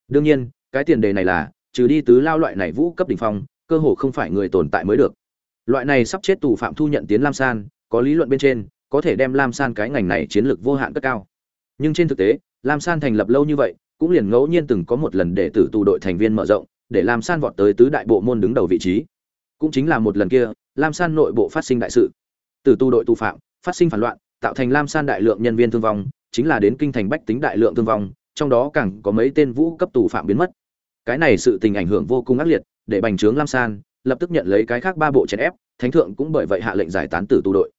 đương nhiên, cái tiền đề này là, trừ đi tứ lao loại này vũ cấp đỉnh phong, cơ hồ không phải người tồn tại mới được. Loại này sắp chết tù phạm thu nhận tiến lam san, có lý luận bên trên, có thể đem lam san cái ngành này chiến lược vô hạn cất cao. Nhưng trên thực tế, lam san thành lập lâu như vậy, cũng liền ngẫu nhiên từng có một lần để tử tù đội thành viên mở rộng, để lam san vọt tới tứ đại bộ môn đứng đầu vị trí. Cũng chính là một lần kia, lam san nội bộ phát sinh đại sự. Tử tù đội tù phạm, phát sinh phản loạn, tạo thành lam san đại lượng nhân viên thương vong, chính là đến kinh thành bách tính đại lượng thương vong trong đó càng có mấy tên vũ cấp tù phạm biến mất. Cái này sự tình ảnh hưởng vô cùng ác liệt, để bành trướng lam san lập tức nhận lấy cái khác ba bộ chèn ép, thánh thượng cũng bởi vậy hạ lệnh giải tán tử tù đội.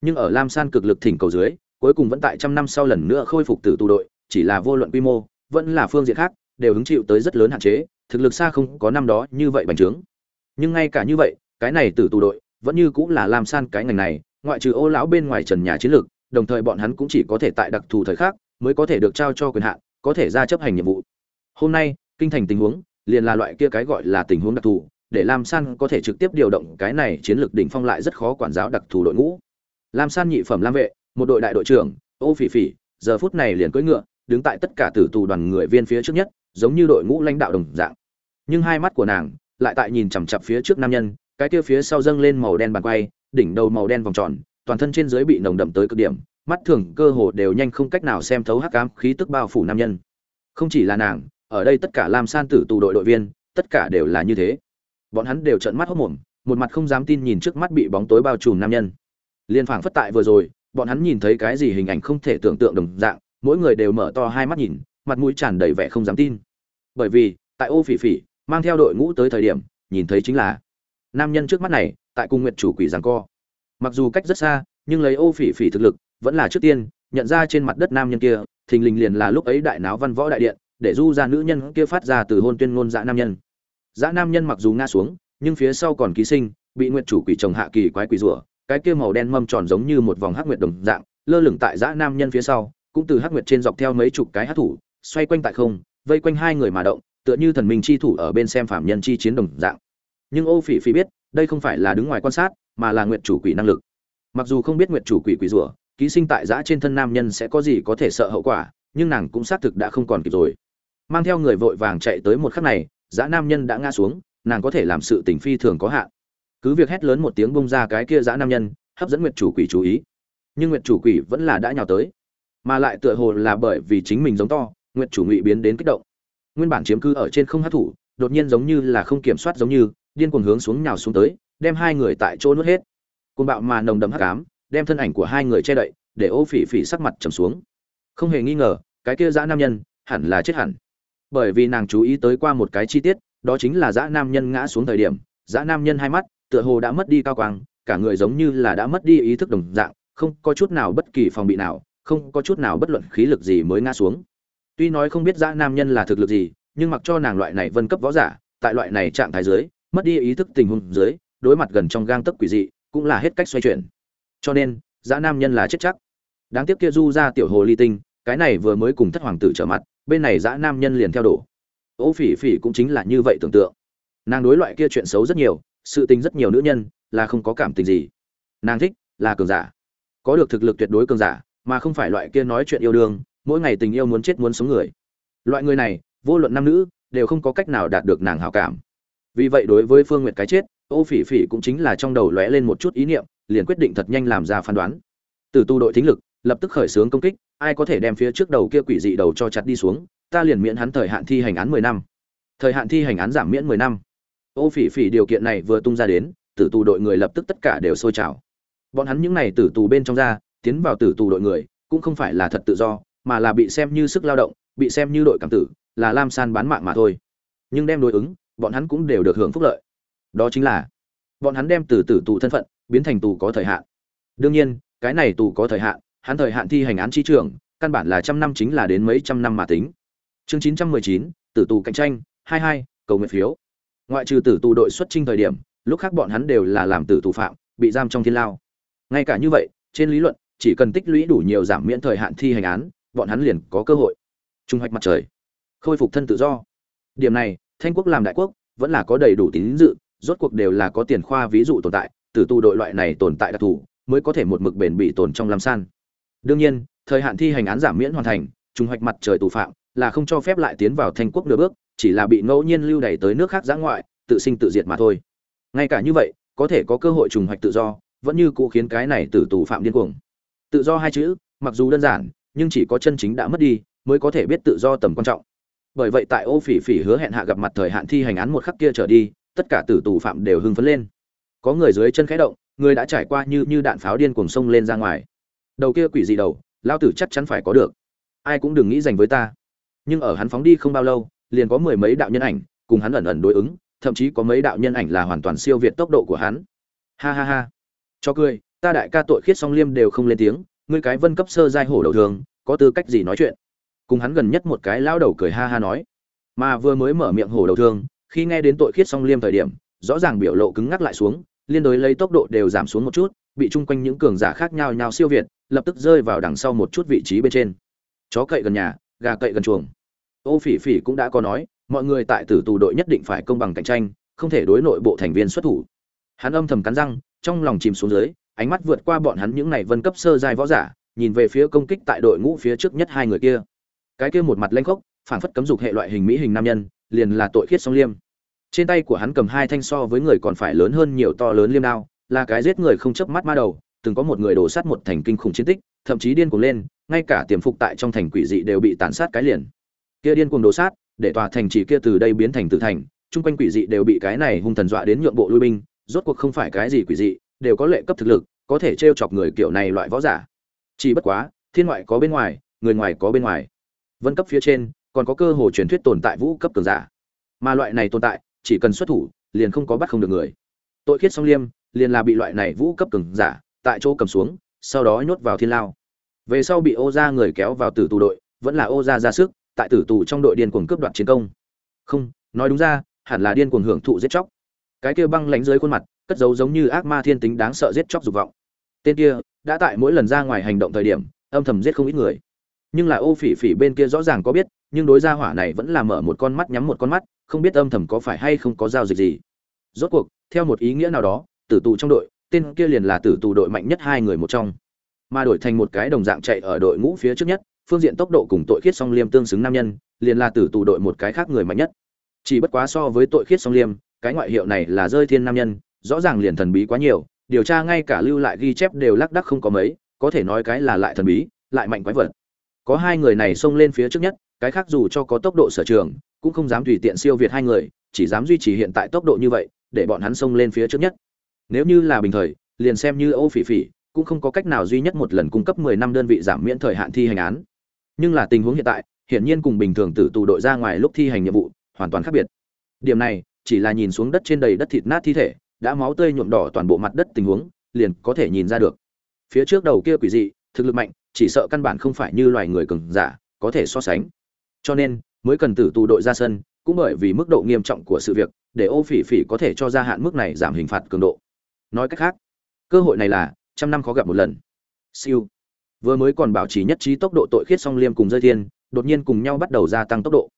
Nhưng ở lam san cực lực thỉnh cầu dưới, cuối cùng vẫn tại trăm năm sau lần nữa khôi phục tử tù đội, chỉ là vô luận quy mô, vẫn là phương diện khác, đều hứng chịu tới rất lớn hạn chế, thực lực xa không có năm đó như vậy bành trướng. Nhưng ngay cả như vậy, cái này tử tù đội vẫn như cũng là lam san cái ngành này, ngoại trừ ô lão bên ngoài trần nhà chiến lược, đồng thời bọn hắn cũng chỉ có thể tại đặc thù thời khắc mới có thể được trao cho quyền hạn có thể ra chấp hành nhiệm vụ. Hôm nay, kinh thành tình huống liền là loại kia cái gọi là tình huống đặc thù, để lam san có thể trực tiếp điều động cái này chiến lược đỉnh phong lại rất khó quản giáo đặc thù đội ngũ. Lam san nhị phẩm lam vệ, một đội đại đội trưởng, ô phỉ phỉ, giờ phút này liền cưỡi ngựa, đứng tại tất cả tử tù đoàn người viên phía trước nhất, giống như đội ngũ lãnh đạo đồng dạng. Nhưng hai mắt của nàng lại tại nhìn chằm chặp phía trước nam nhân, cái kia phía sau dâng lên màu đen bàn quay, đỉnh đầu màu đen vòng tròn, toàn thân trên dưới bị nồng đậm tới cực điểm mắt thường cơ hồ đều nhanh không cách nào xem thấu hắc ám khí tức bao phủ nam nhân. Không chỉ là nàng, ở đây tất cả lam san tử tù đội đội viên, tất cả đều là như thế. Bọn hắn đều trợn mắt hốt mồm, một mặt không dám tin nhìn trước mắt bị bóng tối bao trùm nam nhân. Liên phảng phất tại vừa rồi, bọn hắn nhìn thấy cái gì hình ảnh không thể tưởng tượng đồng dạng, mỗi người đều mở to hai mắt nhìn, mặt mũi tràn đầy vẻ không dám tin. Bởi vì, tại ô phỉ phỉ, mang theo đội ngũ tới thời điểm, nhìn thấy chính là nam nhân trước mắt này, tại cung nguyệt chủ quỷ giằng co. Mặc dù cách rất xa, nhưng lấy ô phỉ phỉ thực lực vẫn là trước tiên, nhận ra trên mặt đất nam nhân kia, thình lình liền là lúc ấy đại náo văn võ đại điện, để du ra nữ nhân kia phát ra từ hôn tuyên ngôn dã nam nhân. Dã nam nhân mặc dù ngã xuống, nhưng phía sau còn ký sinh, bị nguyệt chủ quỷ chồng hạ kỳ quái quỷ rủa, cái kia màu đen mâm tròn giống như một vòng hắc nguyệt đồng dạng, lơ lửng tại dã nam nhân phía sau, cũng từ hắc nguyệt trên dọc theo mấy chục cái hát thủ, xoay quanh tại không, vây quanh hai người mà động, tựa như thần minh chi thủ ở bên xem phạm nhân chi chiến đồng dạng. Nhưng ô phỉ phỉ biết, đây không phải là đứng ngoài quan sát, mà là nguyệt chủ quỷ năng lực. Mặc dù không biết nguyệt chủ quỷ quỷ rủa ký sinh tại giã trên thân nam nhân sẽ có gì có thể sợ hậu quả, nhưng nàng cũng xác thực đã không còn kịp rồi. Mang theo người vội vàng chạy tới một khắc này, giã nam nhân đã ngã xuống, nàng có thể làm sự tình phi thường có hạn. Cứ việc hét lớn một tiếng bông ra cái kia giã nam nhân, hấp dẫn nguyệt chủ quỷ chú ý. Nhưng nguyệt chủ quỷ vẫn là đã nhào tới, mà lại tựa hồ là bởi vì chính mình giống to, nguyệt chủ ngụy biến đến kích động. Nguyên bản chiếm cư ở trên không hát thủ đột nhiên giống như là không kiểm soát giống như, điên cuồng hướng xuống nhào xuống tới, đem hai người tại chỗ nuốt hết. Côn bạo mà nồng đậm hắc ám đem thân ảnh của hai người che đậy, để ô phỉ phỉ sắc mặt trầm xuống. Không hề nghi ngờ, cái kia dã nam nhân, hẳn là chết hẳn. Bởi vì nàng chú ý tới qua một cái chi tiết, đó chính là dã nam nhân ngã xuống thời điểm, dã nam nhân hai mắt, tựa hồ đã mất đi cao quang, cả người giống như là đã mất đi ý thức đồng dạng, không có chút nào bất kỳ phòng bị nào, không có chút nào bất luận khí lực gì mới ngã xuống. Tuy nói không biết dã nam nhân là thực lực gì, nhưng mặc cho nàng loại này vân cấp võ giả, tại loại này trạng thái dưới, mất đi ý thức tình huống dưới, đối mặt gần trong gang tấc quỷ dị, cũng là hết cách xoay chuyển cho nên, dã nam nhân là chết chắc. Đáng tiếc kia du ra tiểu hồ ly tinh, cái này vừa mới cùng thất hoàng tử trở mặt, bên này dã nam nhân liền theo đổ. Ô phỉ phỉ cũng chính là như vậy tưởng tượng. Nàng đối loại kia chuyện xấu rất nhiều, sự tình rất nhiều nữ nhân, là không có cảm tình gì. Nàng thích là cường giả. Có được thực lực tuyệt đối cường giả, mà không phải loại kia nói chuyện yêu đương, mỗi ngày tình yêu muốn chết muốn sống người. Loại người này, vô luận nam nữ, đều không có cách nào đạt được nàng hảo cảm. Vì vậy đối với phương nguyệt cái chết, ô phỉ phỉ cũng chính là trong đầu lóe lên một chút ý niệm liền quyết định thật nhanh làm ra phán đoán. Từ tu đội thính lực, lập tức khởi xướng công kích, ai có thể đem phía trước đầu kia quỷ dị đầu cho chặt đi xuống, ta liền miễn hắn thời hạn thi hành án mười năm. Thời hạn thi hành án giảm miễn mười năm. Ô phỉ phỉ điều kiện này vừa tung ra đến, tử tù đội người lập tức tất cả đều sôi trào. Bọn hắn những này tử tù bên trong ra, tiến vào tử tù đội người, cũng không phải là thật tự do, mà là bị xem như sức lao động, bị xem như đội cảm tử, là lam san bán mạng mà thôi. Nhưng đem đối ứng, bọn hắn cũng đều được hưởng phúc lợi. Đó chính là, bọn hắn đem từ tử tù thân phận biến thành tù có thời hạn. Đương nhiên, cái này tù có thời hạn, hắn thời hạn thi hành án chi trường căn bản là trăm năm chính là đến mấy trăm năm mà tính. Chương chín trăm mười chín, tử tù cạnh tranh, hai hai, cầu nguyện phiếu. Ngoại trừ tử tù đội xuất trình thời điểm, lúc khác bọn hắn đều là làm tử tù phạm, bị giam trong thiên lao. Ngay cả như vậy, trên lý luận, chỉ cần tích lũy đủ nhiều giảm miễn thời hạn thi hành án, bọn hắn liền có cơ hội. Trung hoạch mặt trời. Khôi phục thân tự do. Điểm này, thanh quốc làm đại quốc, vẫn là có đầy đủ tín dự, rốt cuộc đều là có tiền khoa ví dụ tồn tại tử tù đội loại này tồn tại đặc thù, mới có thể một mực bền bị tồn trong lam san. Đương nhiên, thời hạn thi hành án giảm miễn hoàn thành, trùng hoạch mặt trời tù phạm là không cho phép lại tiến vào thanh quốc nửa bước, chỉ là bị ngẫu nhiên lưu đày tới nước khác giã ngoại, tự sinh tự diệt mà thôi. Ngay cả như vậy, có thể có cơ hội trùng hoạch tự do, vẫn như cũ khiến cái này tử tù phạm điên cuồng. Tự do hai chữ, mặc dù đơn giản, nhưng chỉ có chân chính đã mất đi, mới có thể biết tự do tầm quan trọng. Bởi vậy tại ô phỉ phỉ hứa hẹn hạ gặp mặt thời hạn thi hành án một khắc kia trở đi, tất cả tử tù phạm đều hưng phấn lên có người dưới chân khẽ động, người đã trải qua như như đạn pháo điên cuồng sông lên ra ngoài. Đầu kia quỷ gì đầu, lao tử chắc chắn phải có được. Ai cũng đừng nghĩ dành với ta. Nhưng ở hắn phóng đi không bao lâu, liền có mười mấy đạo nhân ảnh cùng hắn ẩn ẩn đối ứng, thậm chí có mấy đạo nhân ảnh là hoàn toàn siêu việt tốc độ của hắn. Ha ha ha. Cho cười, ta đại ca tội khiết song liêm đều không lên tiếng, ngươi cái vân cấp sơ giai hổ đầu thường, có tư cách gì nói chuyện? Cùng hắn gần nhất một cái lao đầu cười ha ha nói. Mà vừa mới mở miệng hổ đầu thương khi nghe đến tội khiết song liêm thời điểm, rõ ràng biểu lộ cứng ngắc lại xuống liên đối lấy tốc độ đều giảm xuống một chút, bị chung quanh những cường giả khác nhau nhau siêu việt, lập tức rơi vào đằng sau một chút vị trí bên trên. Chó cậy gần nhà, gà cậy gần chuồng. Ô phỉ phỉ cũng đã có nói, mọi người tại tử tù đội nhất định phải công bằng cạnh tranh, không thể đối nội bộ thành viên xuất thủ. Hắn âm thầm cắn răng, trong lòng chìm xuống dưới, ánh mắt vượt qua bọn hắn những này vân cấp sơ giai võ giả, nhìn về phía công kích tại đội ngũ phía trước nhất hai người kia. Cái kia một mặt lanh khốc, phảng phất cấm dục hệ loại hình mỹ hình nam nhân, liền là tội khiết song liêm trên tay của hắn cầm hai thanh so với người còn phải lớn hơn nhiều to lớn liêm đao, là cái giết người không chớp mắt ma đầu, từng có một người đổ sát một thành kinh khủng chiến tích, thậm chí điên cuồng lên, ngay cả tiềm phục tại trong thành quỷ dị đều bị tàn sát cái liền. Kia điên cuồng đổ sát, để tòa thành chỉ kia từ đây biến thành tử thành, chung quanh quỷ dị đều bị cái này hung thần dọa đến nhượng bộ lui binh, rốt cuộc không phải cái gì quỷ dị, đều có lệ cấp thực lực, có thể trêu chọc người kiểu này loại võ giả. Chỉ bất quá, thiên ngoại có bên ngoài, người ngoài có bên ngoài. Vân cấp phía trên, còn có cơ hồ truyền thuyết tồn tại vũ cấp cường giả. Mà loại này tồn tại chỉ cần xuất thủ, liền không có bắt không được người. Tội khiết song liêm, liền là bị loại này vũ cấp cường giả, tại chỗ cầm xuống, sau đó nhốt vào thiên lao. Về sau bị ô gia người kéo vào tử tù đội, vẫn là ô gia ra sức, tại tử tù trong đội điên cuồng cướp đoạt chiến công. Không, nói đúng ra, hẳn là điên cuồng hưởng thụ giết chóc. Cái kia băng lãnh dưới khuôn mặt, cất giấu giống như ác ma thiên tính đáng sợ giết chóc dục vọng. Tên kia, đã tại mỗi lần ra ngoài hành động thời điểm, âm thầm giết không ít người. Nhưng là ô phỉ phỉ bên kia rõ ràng có biết nhưng đối gia hỏa này vẫn là mở một con mắt nhắm một con mắt, không biết âm thầm có phải hay không có giao dịch gì. Rốt cuộc, theo một ý nghĩa nào đó, tử tù trong đội, tên kia liền là tử tù đội mạnh nhất hai người một trong. Mà đổi thành một cái đồng dạng chạy ở đội ngũ phía trước nhất, phương diện tốc độ cùng tội khiết song liêm tương xứng nam nhân, liền là tử tù đội một cái khác người mạnh nhất. Chỉ bất quá so với tội khiết song liêm, cái ngoại hiệu này là rơi thiên nam nhân, rõ ràng liền thần bí quá nhiều, điều tra ngay cả lưu lại ghi chép đều lác đắc không có mấy, có thể nói cái là lại thần bí, lại mạnh quái vật. Có hai người này xông lên phía trước nhất cái khác dù cho có tốc độ sở trường, cũng không dám tùy tiện siêu việt hai người, chỉ dám duy trì hiện tại tốc độ như vậy, để bọn hắn xông lên phía trước nhất. Nếu như là bình thời, liền xem như ô phỉ phỉ, cũng không có cách nào duy nhất một lần cung cấp 10 năm đơn vị giảm miễn thời hạn thi hành án. Nhưng là tình huống hiện tại, hiển nhiên cùng bình thường tử tù đội ra ngoài lúc thi hành nhiệm vụ, hoàn toàn khác biệt. Điểm này, chỉ là nhìn xuống đất trên đầy đất thịt nát thi thể, đã máu tươi nhuộm đỏ toàn bộ mặt đất tình huống, liền có thể nhìn ra được. Phía trước đầu kia quỷ dị, thực lực mạnh, chỉ sợ căn bản không phải như loài người cường giả, có thể so sánh cho nên, mới cần tử tù đội ra sân, cũng bởi vì mức độ nghiêm trọng của sự việc, để ô phỉ phỉ có thể cho gia hạn mức này giảm hình phạt cường độ. Nói cách khác, cơ hội này là trăm năm khó gặp một lần. Siêu. Vừa mới còn bảo trì nhất trí tốc độ tội khiết song liêm cùng rơi thiên, đột nhiên cùng nhau bắt đầu gia tăng tốc độ.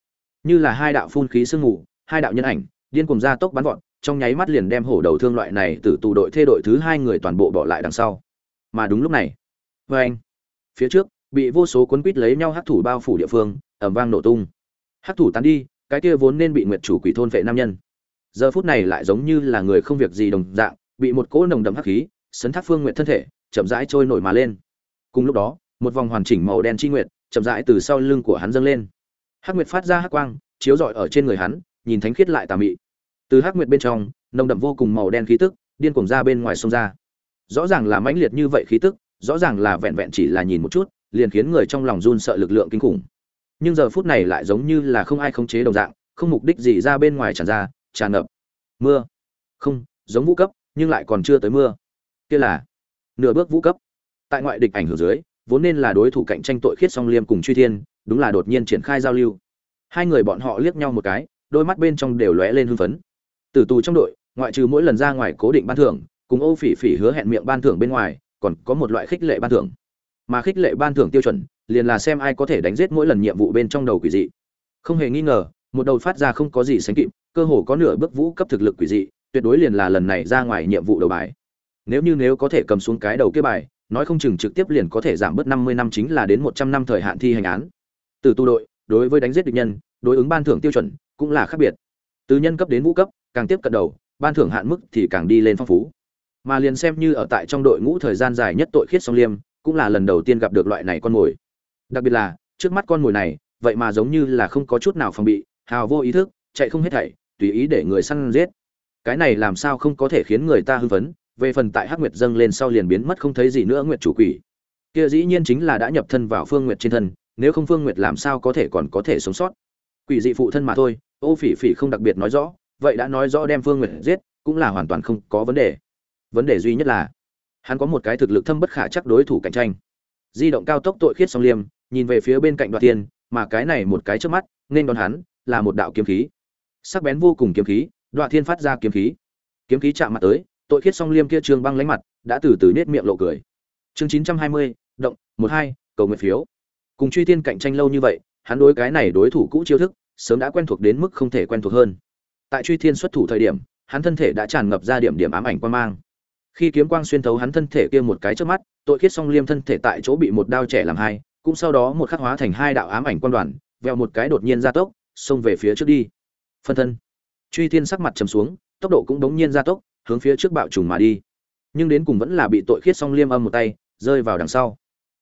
Như là hai đạo phun khí sương mù, hai đạo nhân ảnh, điên cùng gia tốc bắn vọt, trong nháy mắt liền đem hổ đầu thương loại này từ tù đội thê đội thứ hai người toàn bộ bỏ lại đằng sau. Mà đúng lúc này vê anh phía trước, bị vô số cuốn quít lấy nhau hắc thủ bao phủ địa phương ẩm vang nổ tung. Hắc thủ tán đi, cái kia vốn nên bị nguyệt chủ quỷ thôn vệ nam nhân. Giờ phút này lại giống như là người không việc gì đồng dạng, bị một cỗ nồng đậm hắc khí, sấn thác phương nguyện thân thể, chậm rãi trôi nổi mà lên. Cùng lúc đó, một vòng hoàn chỉnh màu đen chi nguyệt, chậm rãi từ sau lưng của hắn dâng lên. Hắc nguyệt phát ra hắc quang, chiếu rọi ở trên người hắn, nhìn thánh khiết lại tà mị. Từ hắc nguyệt bên trong, nồng đậm vô cùng màu đen khí tức, điên cuồng ra bên ngoài sông ra. Rõ ràng là mãnh liệt như vậy khí tức, rõ ràng là vẹn vẹn chỉ là nhìn một chút, liền khiến người trong lòng run sợ lực lượng kinh khủng nhưng giờ phút này lại giống như là không ai khống chế đồng dạng, không mục đích gì ra bên ngoài tràn ra, tràn ngập. Mưa. Không, giống vũ cấp, nhưng lại còn chưa tới mưa. Kia là nửa bước vũ cấp. Tại ngoại địch ảnh hưởng dưới, vốn nên là đối thủ cạnh tranh tội khiết song liêm cùng truy thiên, đúng là đột nhiên triển khai giao lưu. Hai người bọn họ liếc nhau một cái, đôi mắt bên trong đều lóe lên hưng phấn. Từ tù trong đội, ngoại trừ mỗi lần ra ngoài cố định ban thưởng, cùng ô phỉ phỉ hứa hẹn miệng ban thưởng bên ngoài, còn có một loại khích lệ ban thưởng mà khích lệ ban thưởng tiêu chuẩn, liền là xem ai có thể đánh giết mỗi lần nhiệm vụ bên trong đầu quỷ dị. Không hề nghi ngờ, một đầu phát ra không có gì sánh kịp, cơ hồ có nửa bước vũ cấp thực lực quỷ dị, tuyệt đối liền là lần này ra ngoài nhiệm vụ đầu bài. Nếu như nếu có thể cầm xuống cái đầu kia bài, nói không chừng trực tiếp liền có thể giảm bớt năm mươi năm chính là đến một trăm năm thời hạn thi hành án. Từ tu đội, đối với đánh giết địch nhân, đối ứng ban thưởng tiêu chuẩn cũng là khác biệt. Từ nhân cấp đến vũ cấp, càng tiếp cận đầu, ban thưởng hạn mức thì càng đi lên phong phú. Mà liền xem như ở tại trong đội ngũ thời gian dài nhất tội khiết song liêm cũng là lần đầu tiên gặp được loại này con mồi. Đặc biệt là, trước mắt con mồi này, vậy mà giống như là không có chút nào phòng bị, hào vô ý thức, chạy không hết thảy, tùy ý để người săn giết. Cái này làm sao không có thể khiến người ta hưng phấn, về phần tại hắc nguyệt dâng lên sau liền biến mất không thấy gì nữa nguyệt chủ quỷ. Kia dĩ nhiên chính là đã nhập thân vào phương nguyệt trên thân, nếu không phương nguyệt làm sao có thể còn có thể sống sót? Quỷ dị phụ thân mà thôi, ô phỉ phỉ không đặc biệt nói rõ, vậy đã nói rõ đem phương nguyệt giết, cũng là hoàn toàn không có vấn đề. Vấn đề duy nhất là hắn có một cái thực lực thâm bất khả chắc đối thủ cạnh tranh. Di động cao tốc tội khiết song liêm, nhìn về phía bên cạnh đoạt tiên, mà cái này một cái trước mắt, nên đón hắn là một đạo kiếm khí. Sắc bén vô cùng kiếm khí, đoạt thiên phát ra kiếm khí. Kiếm khí chạm mặt tới, tội khiết song liêm kia trương băng lánh mặt, đã từ từ nết miệng lộ cười. Chương chín trăm hai mươi, động, một hai, cầu nguyện phiếu. Cùng truy tiên cạnh tranh lâu như vậy, hắn đối cái này đối thủ cũ chiêu thức, sớm đã quen thuộc đến mức không thể quen thuộc hơn. Tại truy thiên xuất thủ thời điểm, hắn thân thể đã tràn ngập ra điểm điểm ám ảnh quan mang khi kiếm quang xuyên thấu hắn thân thể kia một cái trước mắt, tội khiết song liêm thân thể tại chỗ bị một đao trẻ làm hai, cũng sau đó một khắc hóa thành hai đạo ám ảnh quan đoàn veo một cái đột nhiên gia tốc, xông về phía trước đi. Phân thân. Truy thiên sắc mặt trầm xuống, tốc độ cũng đống nhiên gia tốc, hướng phía trước bạo trùng mà đi. Nhưng đến cùng vẫn là bị tội khiết song liêm âm một tay, rơi vào đằng sau.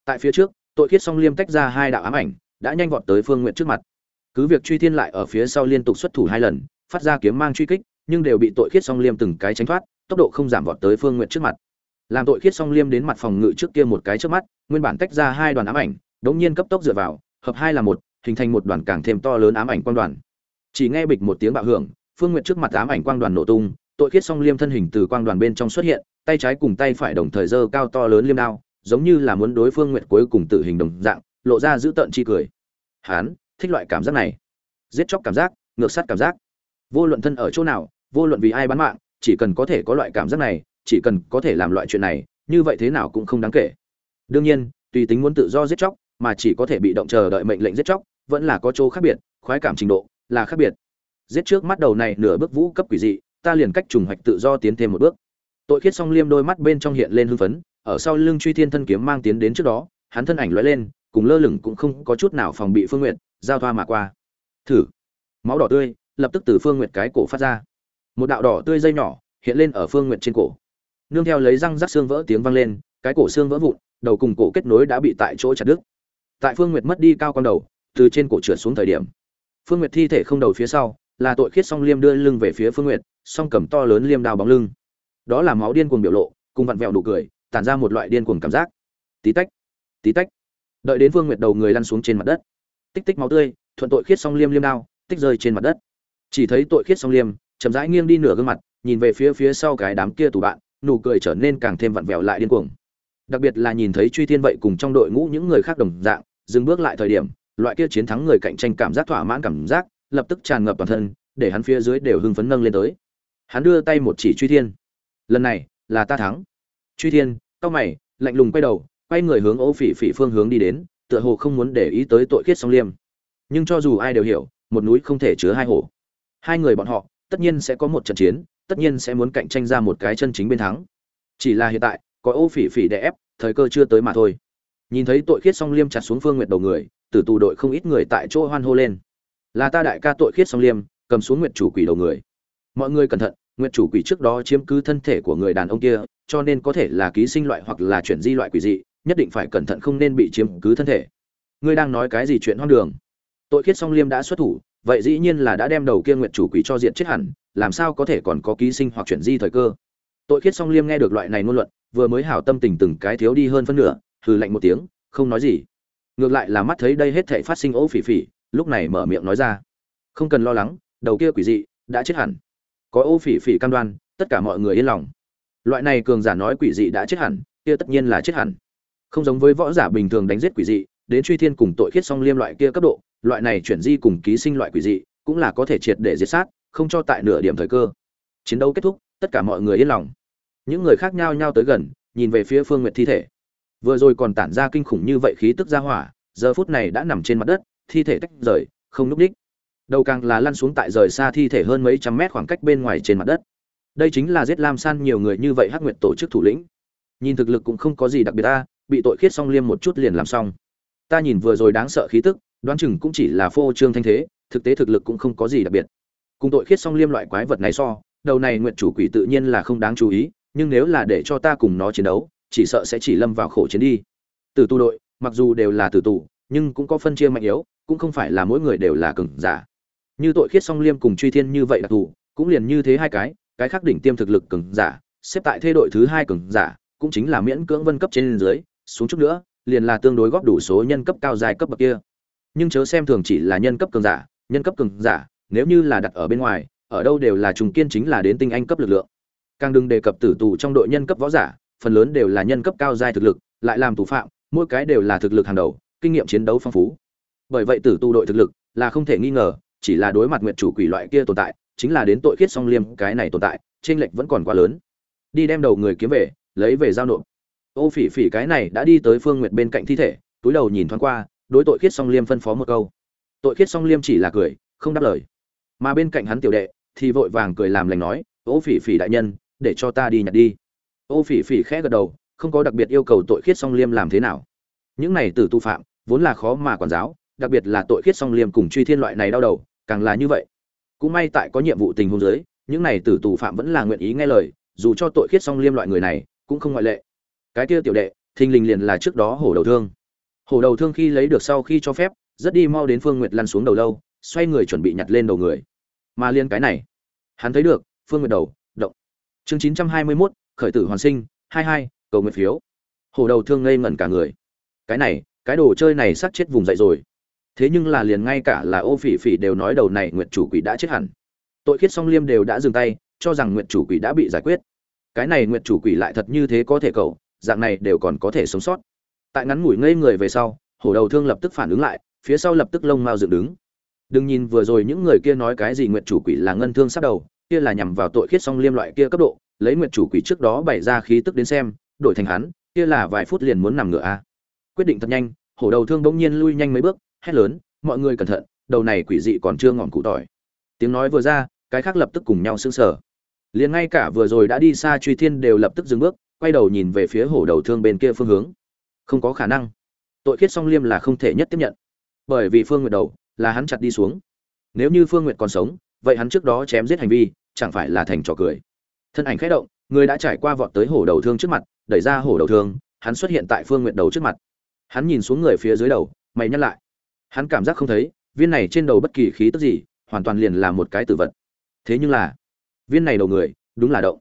Tại phía trước, tội khiết song liêm tách ra hai đạo ám ảnh, đã nhanh vọt tới phương nguyện trước mặt. Cứ việc truy thiên lại ở phía sau liên tục xuất thủ hai lần, phát ra kiếm mang truy kích, nhưng đều bị tội khiết song liêm từng cái tránh thoát tốc độ không giảm vọt tới phương Nguyệt trước mặt. Làm tội khiết song liêm đến mặt phòng ngự trước kia một cái trước mắt, nguyên bản tách ra hai đoàn ám ảnh, đống nhiên cấp tốc dựa vào, hợp hai là một, hình thành một đoàn càng thêm to lớn ám ảnh quang đoàn. Chỉ nghe bịch một tiếng bạo hưởng, phương nguyệt trước mặt ám ảnh quang đoàn nổ tung, tội khiết song liêm thân hình từ quang đoàn bên trong xuất hiện, tay trái cùng tay phải đồng thời giơ cao to lớn liêm đao, giống như là muốn đối phương nguyệt cuối cùng tự hình đồng dạng, lộ ra giữ tợn chi cười. Hán, thích loại cảm giác này. Giết chóc cảm giác, ngược sát cảm giác. Vô luận thân ở chỗ nào, vô luận vì ai bán mạng chỉ cần có thể có loại cảm giác này, chỉ cần có thể làm loại chuyện này, như vậy thế nào cũng không đáng kể. Đương nhiên, tùy tính muốn tự do giết chóc, mà chỉ có thể bị động chờ đợi mệnh lệnh giết chóc, vẫn là có chỗ khác biệt, khoái cảm trình độ là khác biệt. Giết trước mắt đầu này nửa bước vũ cấp quỷ dị, ta liền cách trùng hoạch tự do tiến thêm một bước. Tội khiết song liêm đôi mắt bên trong hiện lên hưng phấn, ở sau lưng truy thiên thân kiếm mang tiến đến trước đó, hắn thân ảnh lóe lên, cùng lơ lửng cũng không có chút nào phòng bị phương nguyện giao thoa mà qua. Thử. Máu đỏ tươi, lập tức từ phương nguyệt cái cổ phát ra một đạo đỏ tươi dây nhỏ hiện lên ở phương nguyệt trên cổ. Nương theo lấy răng rắc xương vỡ tiếng vang lên, cái cổ xương vỡ vụn, đầu cùng cổ kết nối đã bị tại chỗ chặt đứt. Tại phương nguyệt mất đi cao con đầu, từ trên cổ trượt xuống thời điểm. Phương nguyệt thi thể không đầu phía sau, là tội khiết song liêm đưa lưng về phía phương nguyệt, song cầm to lớn liêm đao bóng lưng. Đó là máu điên cuồng biểu lộ, cùng vặn vẹo nụ cười, tản ra một loại điên cuồng cảm giác. Tí tách tí tách. Đợi đến phương nguyệt đầu người lăn xuống trên mặt đất. Tích tích máu tươi, thuận tội khiết song liêm liêm đao, tích rơi trên mặt đất. Chỉ thấy tội khiết song liêm chậm rãi nghiêng đi nửa gương mặt, nhìn về phía phía sau cái đám kia tù bạn, nụ cười trở nên càng thêm vặn vẹo lại điên cuồng. Đặc biệt là nhìn thấy truy thiên vậy cùng trong đội ngũ những người khác đồng dạng, dừng bước lại thời điểm, loại kia chiến thắng người cạnh tranh cảm giác thỏa mãn cảm giác, lập tức tràn ngập toàn thân, để hắn phía dưới đều hưng phấn nâng lên tới. Hắn đưa tay một chỉ truy thiên. Lần này là ta thắng. Truy thiên cao mày, lạnh lùng quay đầu, quay người hướng ô phỉ phỉ phương hướng đi đến, tựa hồ không muốn để ý tới tội khiết song liêm. Nhưng cho dù ai đều hiểu, một núi không thể chứa hai hổ. Hai người bọn họ tất nhiên sẽ có một trận chiến, tất nhiên sẽ muốn cạnh tranh ra một cái chân chính bên thắng. Chỉ là hiện tại, có ô phỉ phỉ đè ép, thời cơ chưa tới mà thôi. Nhìn thấy tội khiết song liêm chặt xuống phương nguyệt đầu người, tử tù đội không ít người tại chỗ hoan hô lên. Là ta đại ca tội khiết song liêm, cầm xuống nguyệt chủ quỷ đầu người. Mọi người cẩn thận, nguyệt chủ quỷ trước đó chiếm cứ thân thể của người đàn ông kia, cho nên có thể là ký sinh loại hoặc là chuyển di loại quỷ dị, nhất định phải cẩn thận không nên bị chiếm cứ thân thể. Ngươi đang nói cái gì chuyện hoang đường? Tội khiết song liêm đã xuất thủ vậy dĩ nhiên là đã đem đầu kia nguyện chủ quỷ cho diện chết hẳn, làm sao có thể còn có ký sinh hoặc chuyển di thời cơ? Tội khiết song liêm nghe được loại này ngôn luận, vừa mới hảo tâm tình từng cái thiếu đi hơn phân nửa, hừ lạnh một tiếng, không nói gì. Ngược lại là mắt thấy đây hết thảy phát sinh ố phỉ phỉ, lúc này mở miệng nói ra. Không cần lo lắng, đầu kia quỷ dị, đã chết hẳn. Có ô phỉ phỉ cam đoan, tất cả mọi người yên lòng. Loại này cường giả nói quỷ dị đã chết hẳn, kia tất nhiên là chết hẳn. Không giống với võ giả bình thường đánh giết quỷ dị, đến truy thiên cùng tội khiết song liêm loại kia cấp độ loại này chuyển di cùng ký sinh loại quỷ dị cũng là có thể triệt để diệt sát, không cho tại nửa điểm thời cơ. Chiến đấu kết thúc, tất cả mọi người yên lòng. Những người khác nhau nhau tới gần, nhìn về phía phương nguyệt thi thể. Vừa rồi còn tản ra kinh khủng như vậy khí tức ra hỏa, giờ phút này đã nằm trên mặt đất, thi thể tách rời, không núp h đầu càng là lăn xuống tại rời xa thi thể hơn mấy trăm mét khoảng cách bên ngoài trên mặt đất. Đây chính là giết lam san nhiều người như vậy hắc nguyệt tổ chức thủ lĩnh. Nhìn thực lực cũng không có gì đặc biệt ta, bị tội khiết song liêm một chút liền làm xong. Ta nhìn vừa rồi đáng sợ khí tức đoán chừng cũng chỉ là phô trương thanh thế, thực tế thực lực cũng không có gì đặc biệt. Cùng tội khiết song liêm loại quái vật này so, đầu này nguyện chủ quỷ tự nhiên là không đáng chú ý, nhưng nếu là để cho ta cùng nó chiến đấu, chỉ sợ sẽ chỉ lâm vào khổ chiến đi. Từ tu đội, mặc dù đều là tử tù, nhưng cũng có phân chia mạnh yếu, cũng không phải là mỗi người đều là cừng giả. Như tội khiết song liêm cùng truy thiên như vậy đặc thù, cũng liền như thế hai cái cái khác đỉnh tiêm thực lực cừng giả, xếp tại thê đội thứ hai cừng giả, cũng chính là miễn cưỡng vân cấp trên dưới, xuống chút nữa, liền là tương đối góp đủ số nhân cấp cao dài cấp bậc kia nhưng chớ xem thường chỉ là nhân cấp cường giả, nhân cấp cường giả, nếu như là đặt ở bên ngoài, ở đâu đều là trùng kiên chính là đến tinh anh cấp lực lượng. Càng đừng đề cập tử tù trong đội nhân cấp võ giả, phần lớn đều là nhân cấp cao giai thực lực, lại làm tù phạm, mỗi cái đều là thực lực hàng đầu, kinh nghiệm chiến đấu phong phú. Bởi vậy tử tù đội thực lực là không thể nghi ngờ, chỉ là đối mặt nguyện chủ quỷ loại kia tồn tại, chính là đến tội khiết song liêm cái này tồn tại trên lệch vẫn còn quá lớn. Đi đem đầu người kiếm về, lấy về giao nộp. Ô phỉ phỉ cái này đã đi tới phương nguyệt bên cạnh thi thể, túi đầu nhìn thoáng qua đối tội khiết song liêm phân phó một câu. Tội khiết song liêm chỉ là cười, không đáp lời. Mà bên cạnh hắn tiểu đệ, thì vội vàng cười làm lành nói, ô phỉ phỉ đại nhân, để cho ta đi nhặt đi. Ô phỉ phỉ khẽ gật đầu, không có đặc biệt yêu cầu tội khiết song liêm làm thế nào. Những này từ tu phạm, vốn là khó mà quản giáo, đặc biệt là tội khiết song liêm cùng truy thiên loại này đau đầu, càng là như vậy. Cũng may tại có nhiệm vụ tình huống giới những này tử tù phạm vẫn là nguyện ý nghe lời, dù cho tội khiết song liêm loại người này cũng không ngoại lệ. Cái kia tiểu đệ, thình lình liền là trước đó hổ đầu thương hổ đầu thương khi lấy được sau khi cho phép rất đi mau đến phương nguyệt lăn xuống đầu lâu xoay người chuẩn bị nhặt lên đầu người. Mà liên cái này hắn thấy được phương nguyệt đầu động. Chương chín trăm hai mươi 921, khởi tử hoàn sinh hai hai cầu nguyện phiếu. Hổ đầu thương ngây ngẩn cả người. Cái này cái đồ chơi này sát chết vùng dậy rồi. Thế nhưng là liền ngay cả là ô phỉ phỉ đều nói đầu này nguyệt chủ quỷ đã chết hẳn. Tội khiết song liêm đều đã dừng tay cho rằng nguyệt chủ quỷ đã bị giải quyết. Cái này nguyệt chủ quỷ lại thật như thế có thể cầu dạng này đều còn có thể sống sót tại ngắn ngủi ngây người về sau, hổ đầu thương lập tức phản ứng lại, phía sau lập tức lông mao dựng đứng. Đừng nhìn vừa rồi những người kia nói cái gì nguyệt chủ quỷ là ngân thương sát đầu, kia là nhằm vào tội khiết song liêm loại kia cấp độ, lấy nguyệt chủ quỷ trước đó bày ra khí tức đến xem, đổi thành hắn, kia là vài phút liền muốn nằm ngựa a. Quyết định thật nhanh, hổ đầu thương bỗng nhiên lui nhanh mấy bước, hét lớn, mọi người cẩn thận, đầu này quỷ dị còn chưa ngọn cụ tỏi. Tiếng nói vừa ra, cái khác lập tức cùng nhau sững sờ. Liền ngay cả vừa rồi đã đi xa truy thiên đều lập tức dừng bước, quay đầu nhìn về phía hổ đầu thương bên kia phương hướng không có khả năng. Tội khiết song liêm là không thể nhất tiếp nhận. Bởi vì phương nguyệt đầu là hắn chặt đi xuống. Nếu như phương nguyệt còn sống, vậy hắn trước đó chém giết hành vi, chẳng phải là thành trò cười. Thân ảnh khẽ động, người đã trải qua vọt tới hổ đầu thương trước mặt, đẩy ra hổ đầu thương, hắn xuất hiện tại phương nguyệt đầu trước mặt. Hắn nhìn xuống người phía dưới đầu, mày nhắc lại. Hắn cảm giác không thấy, viên này trên đầu bất kỳ khí tức gì, hoàn toàn liền là một cái tử vật. Thế nhưng là, viên này đầu người, đúng là động.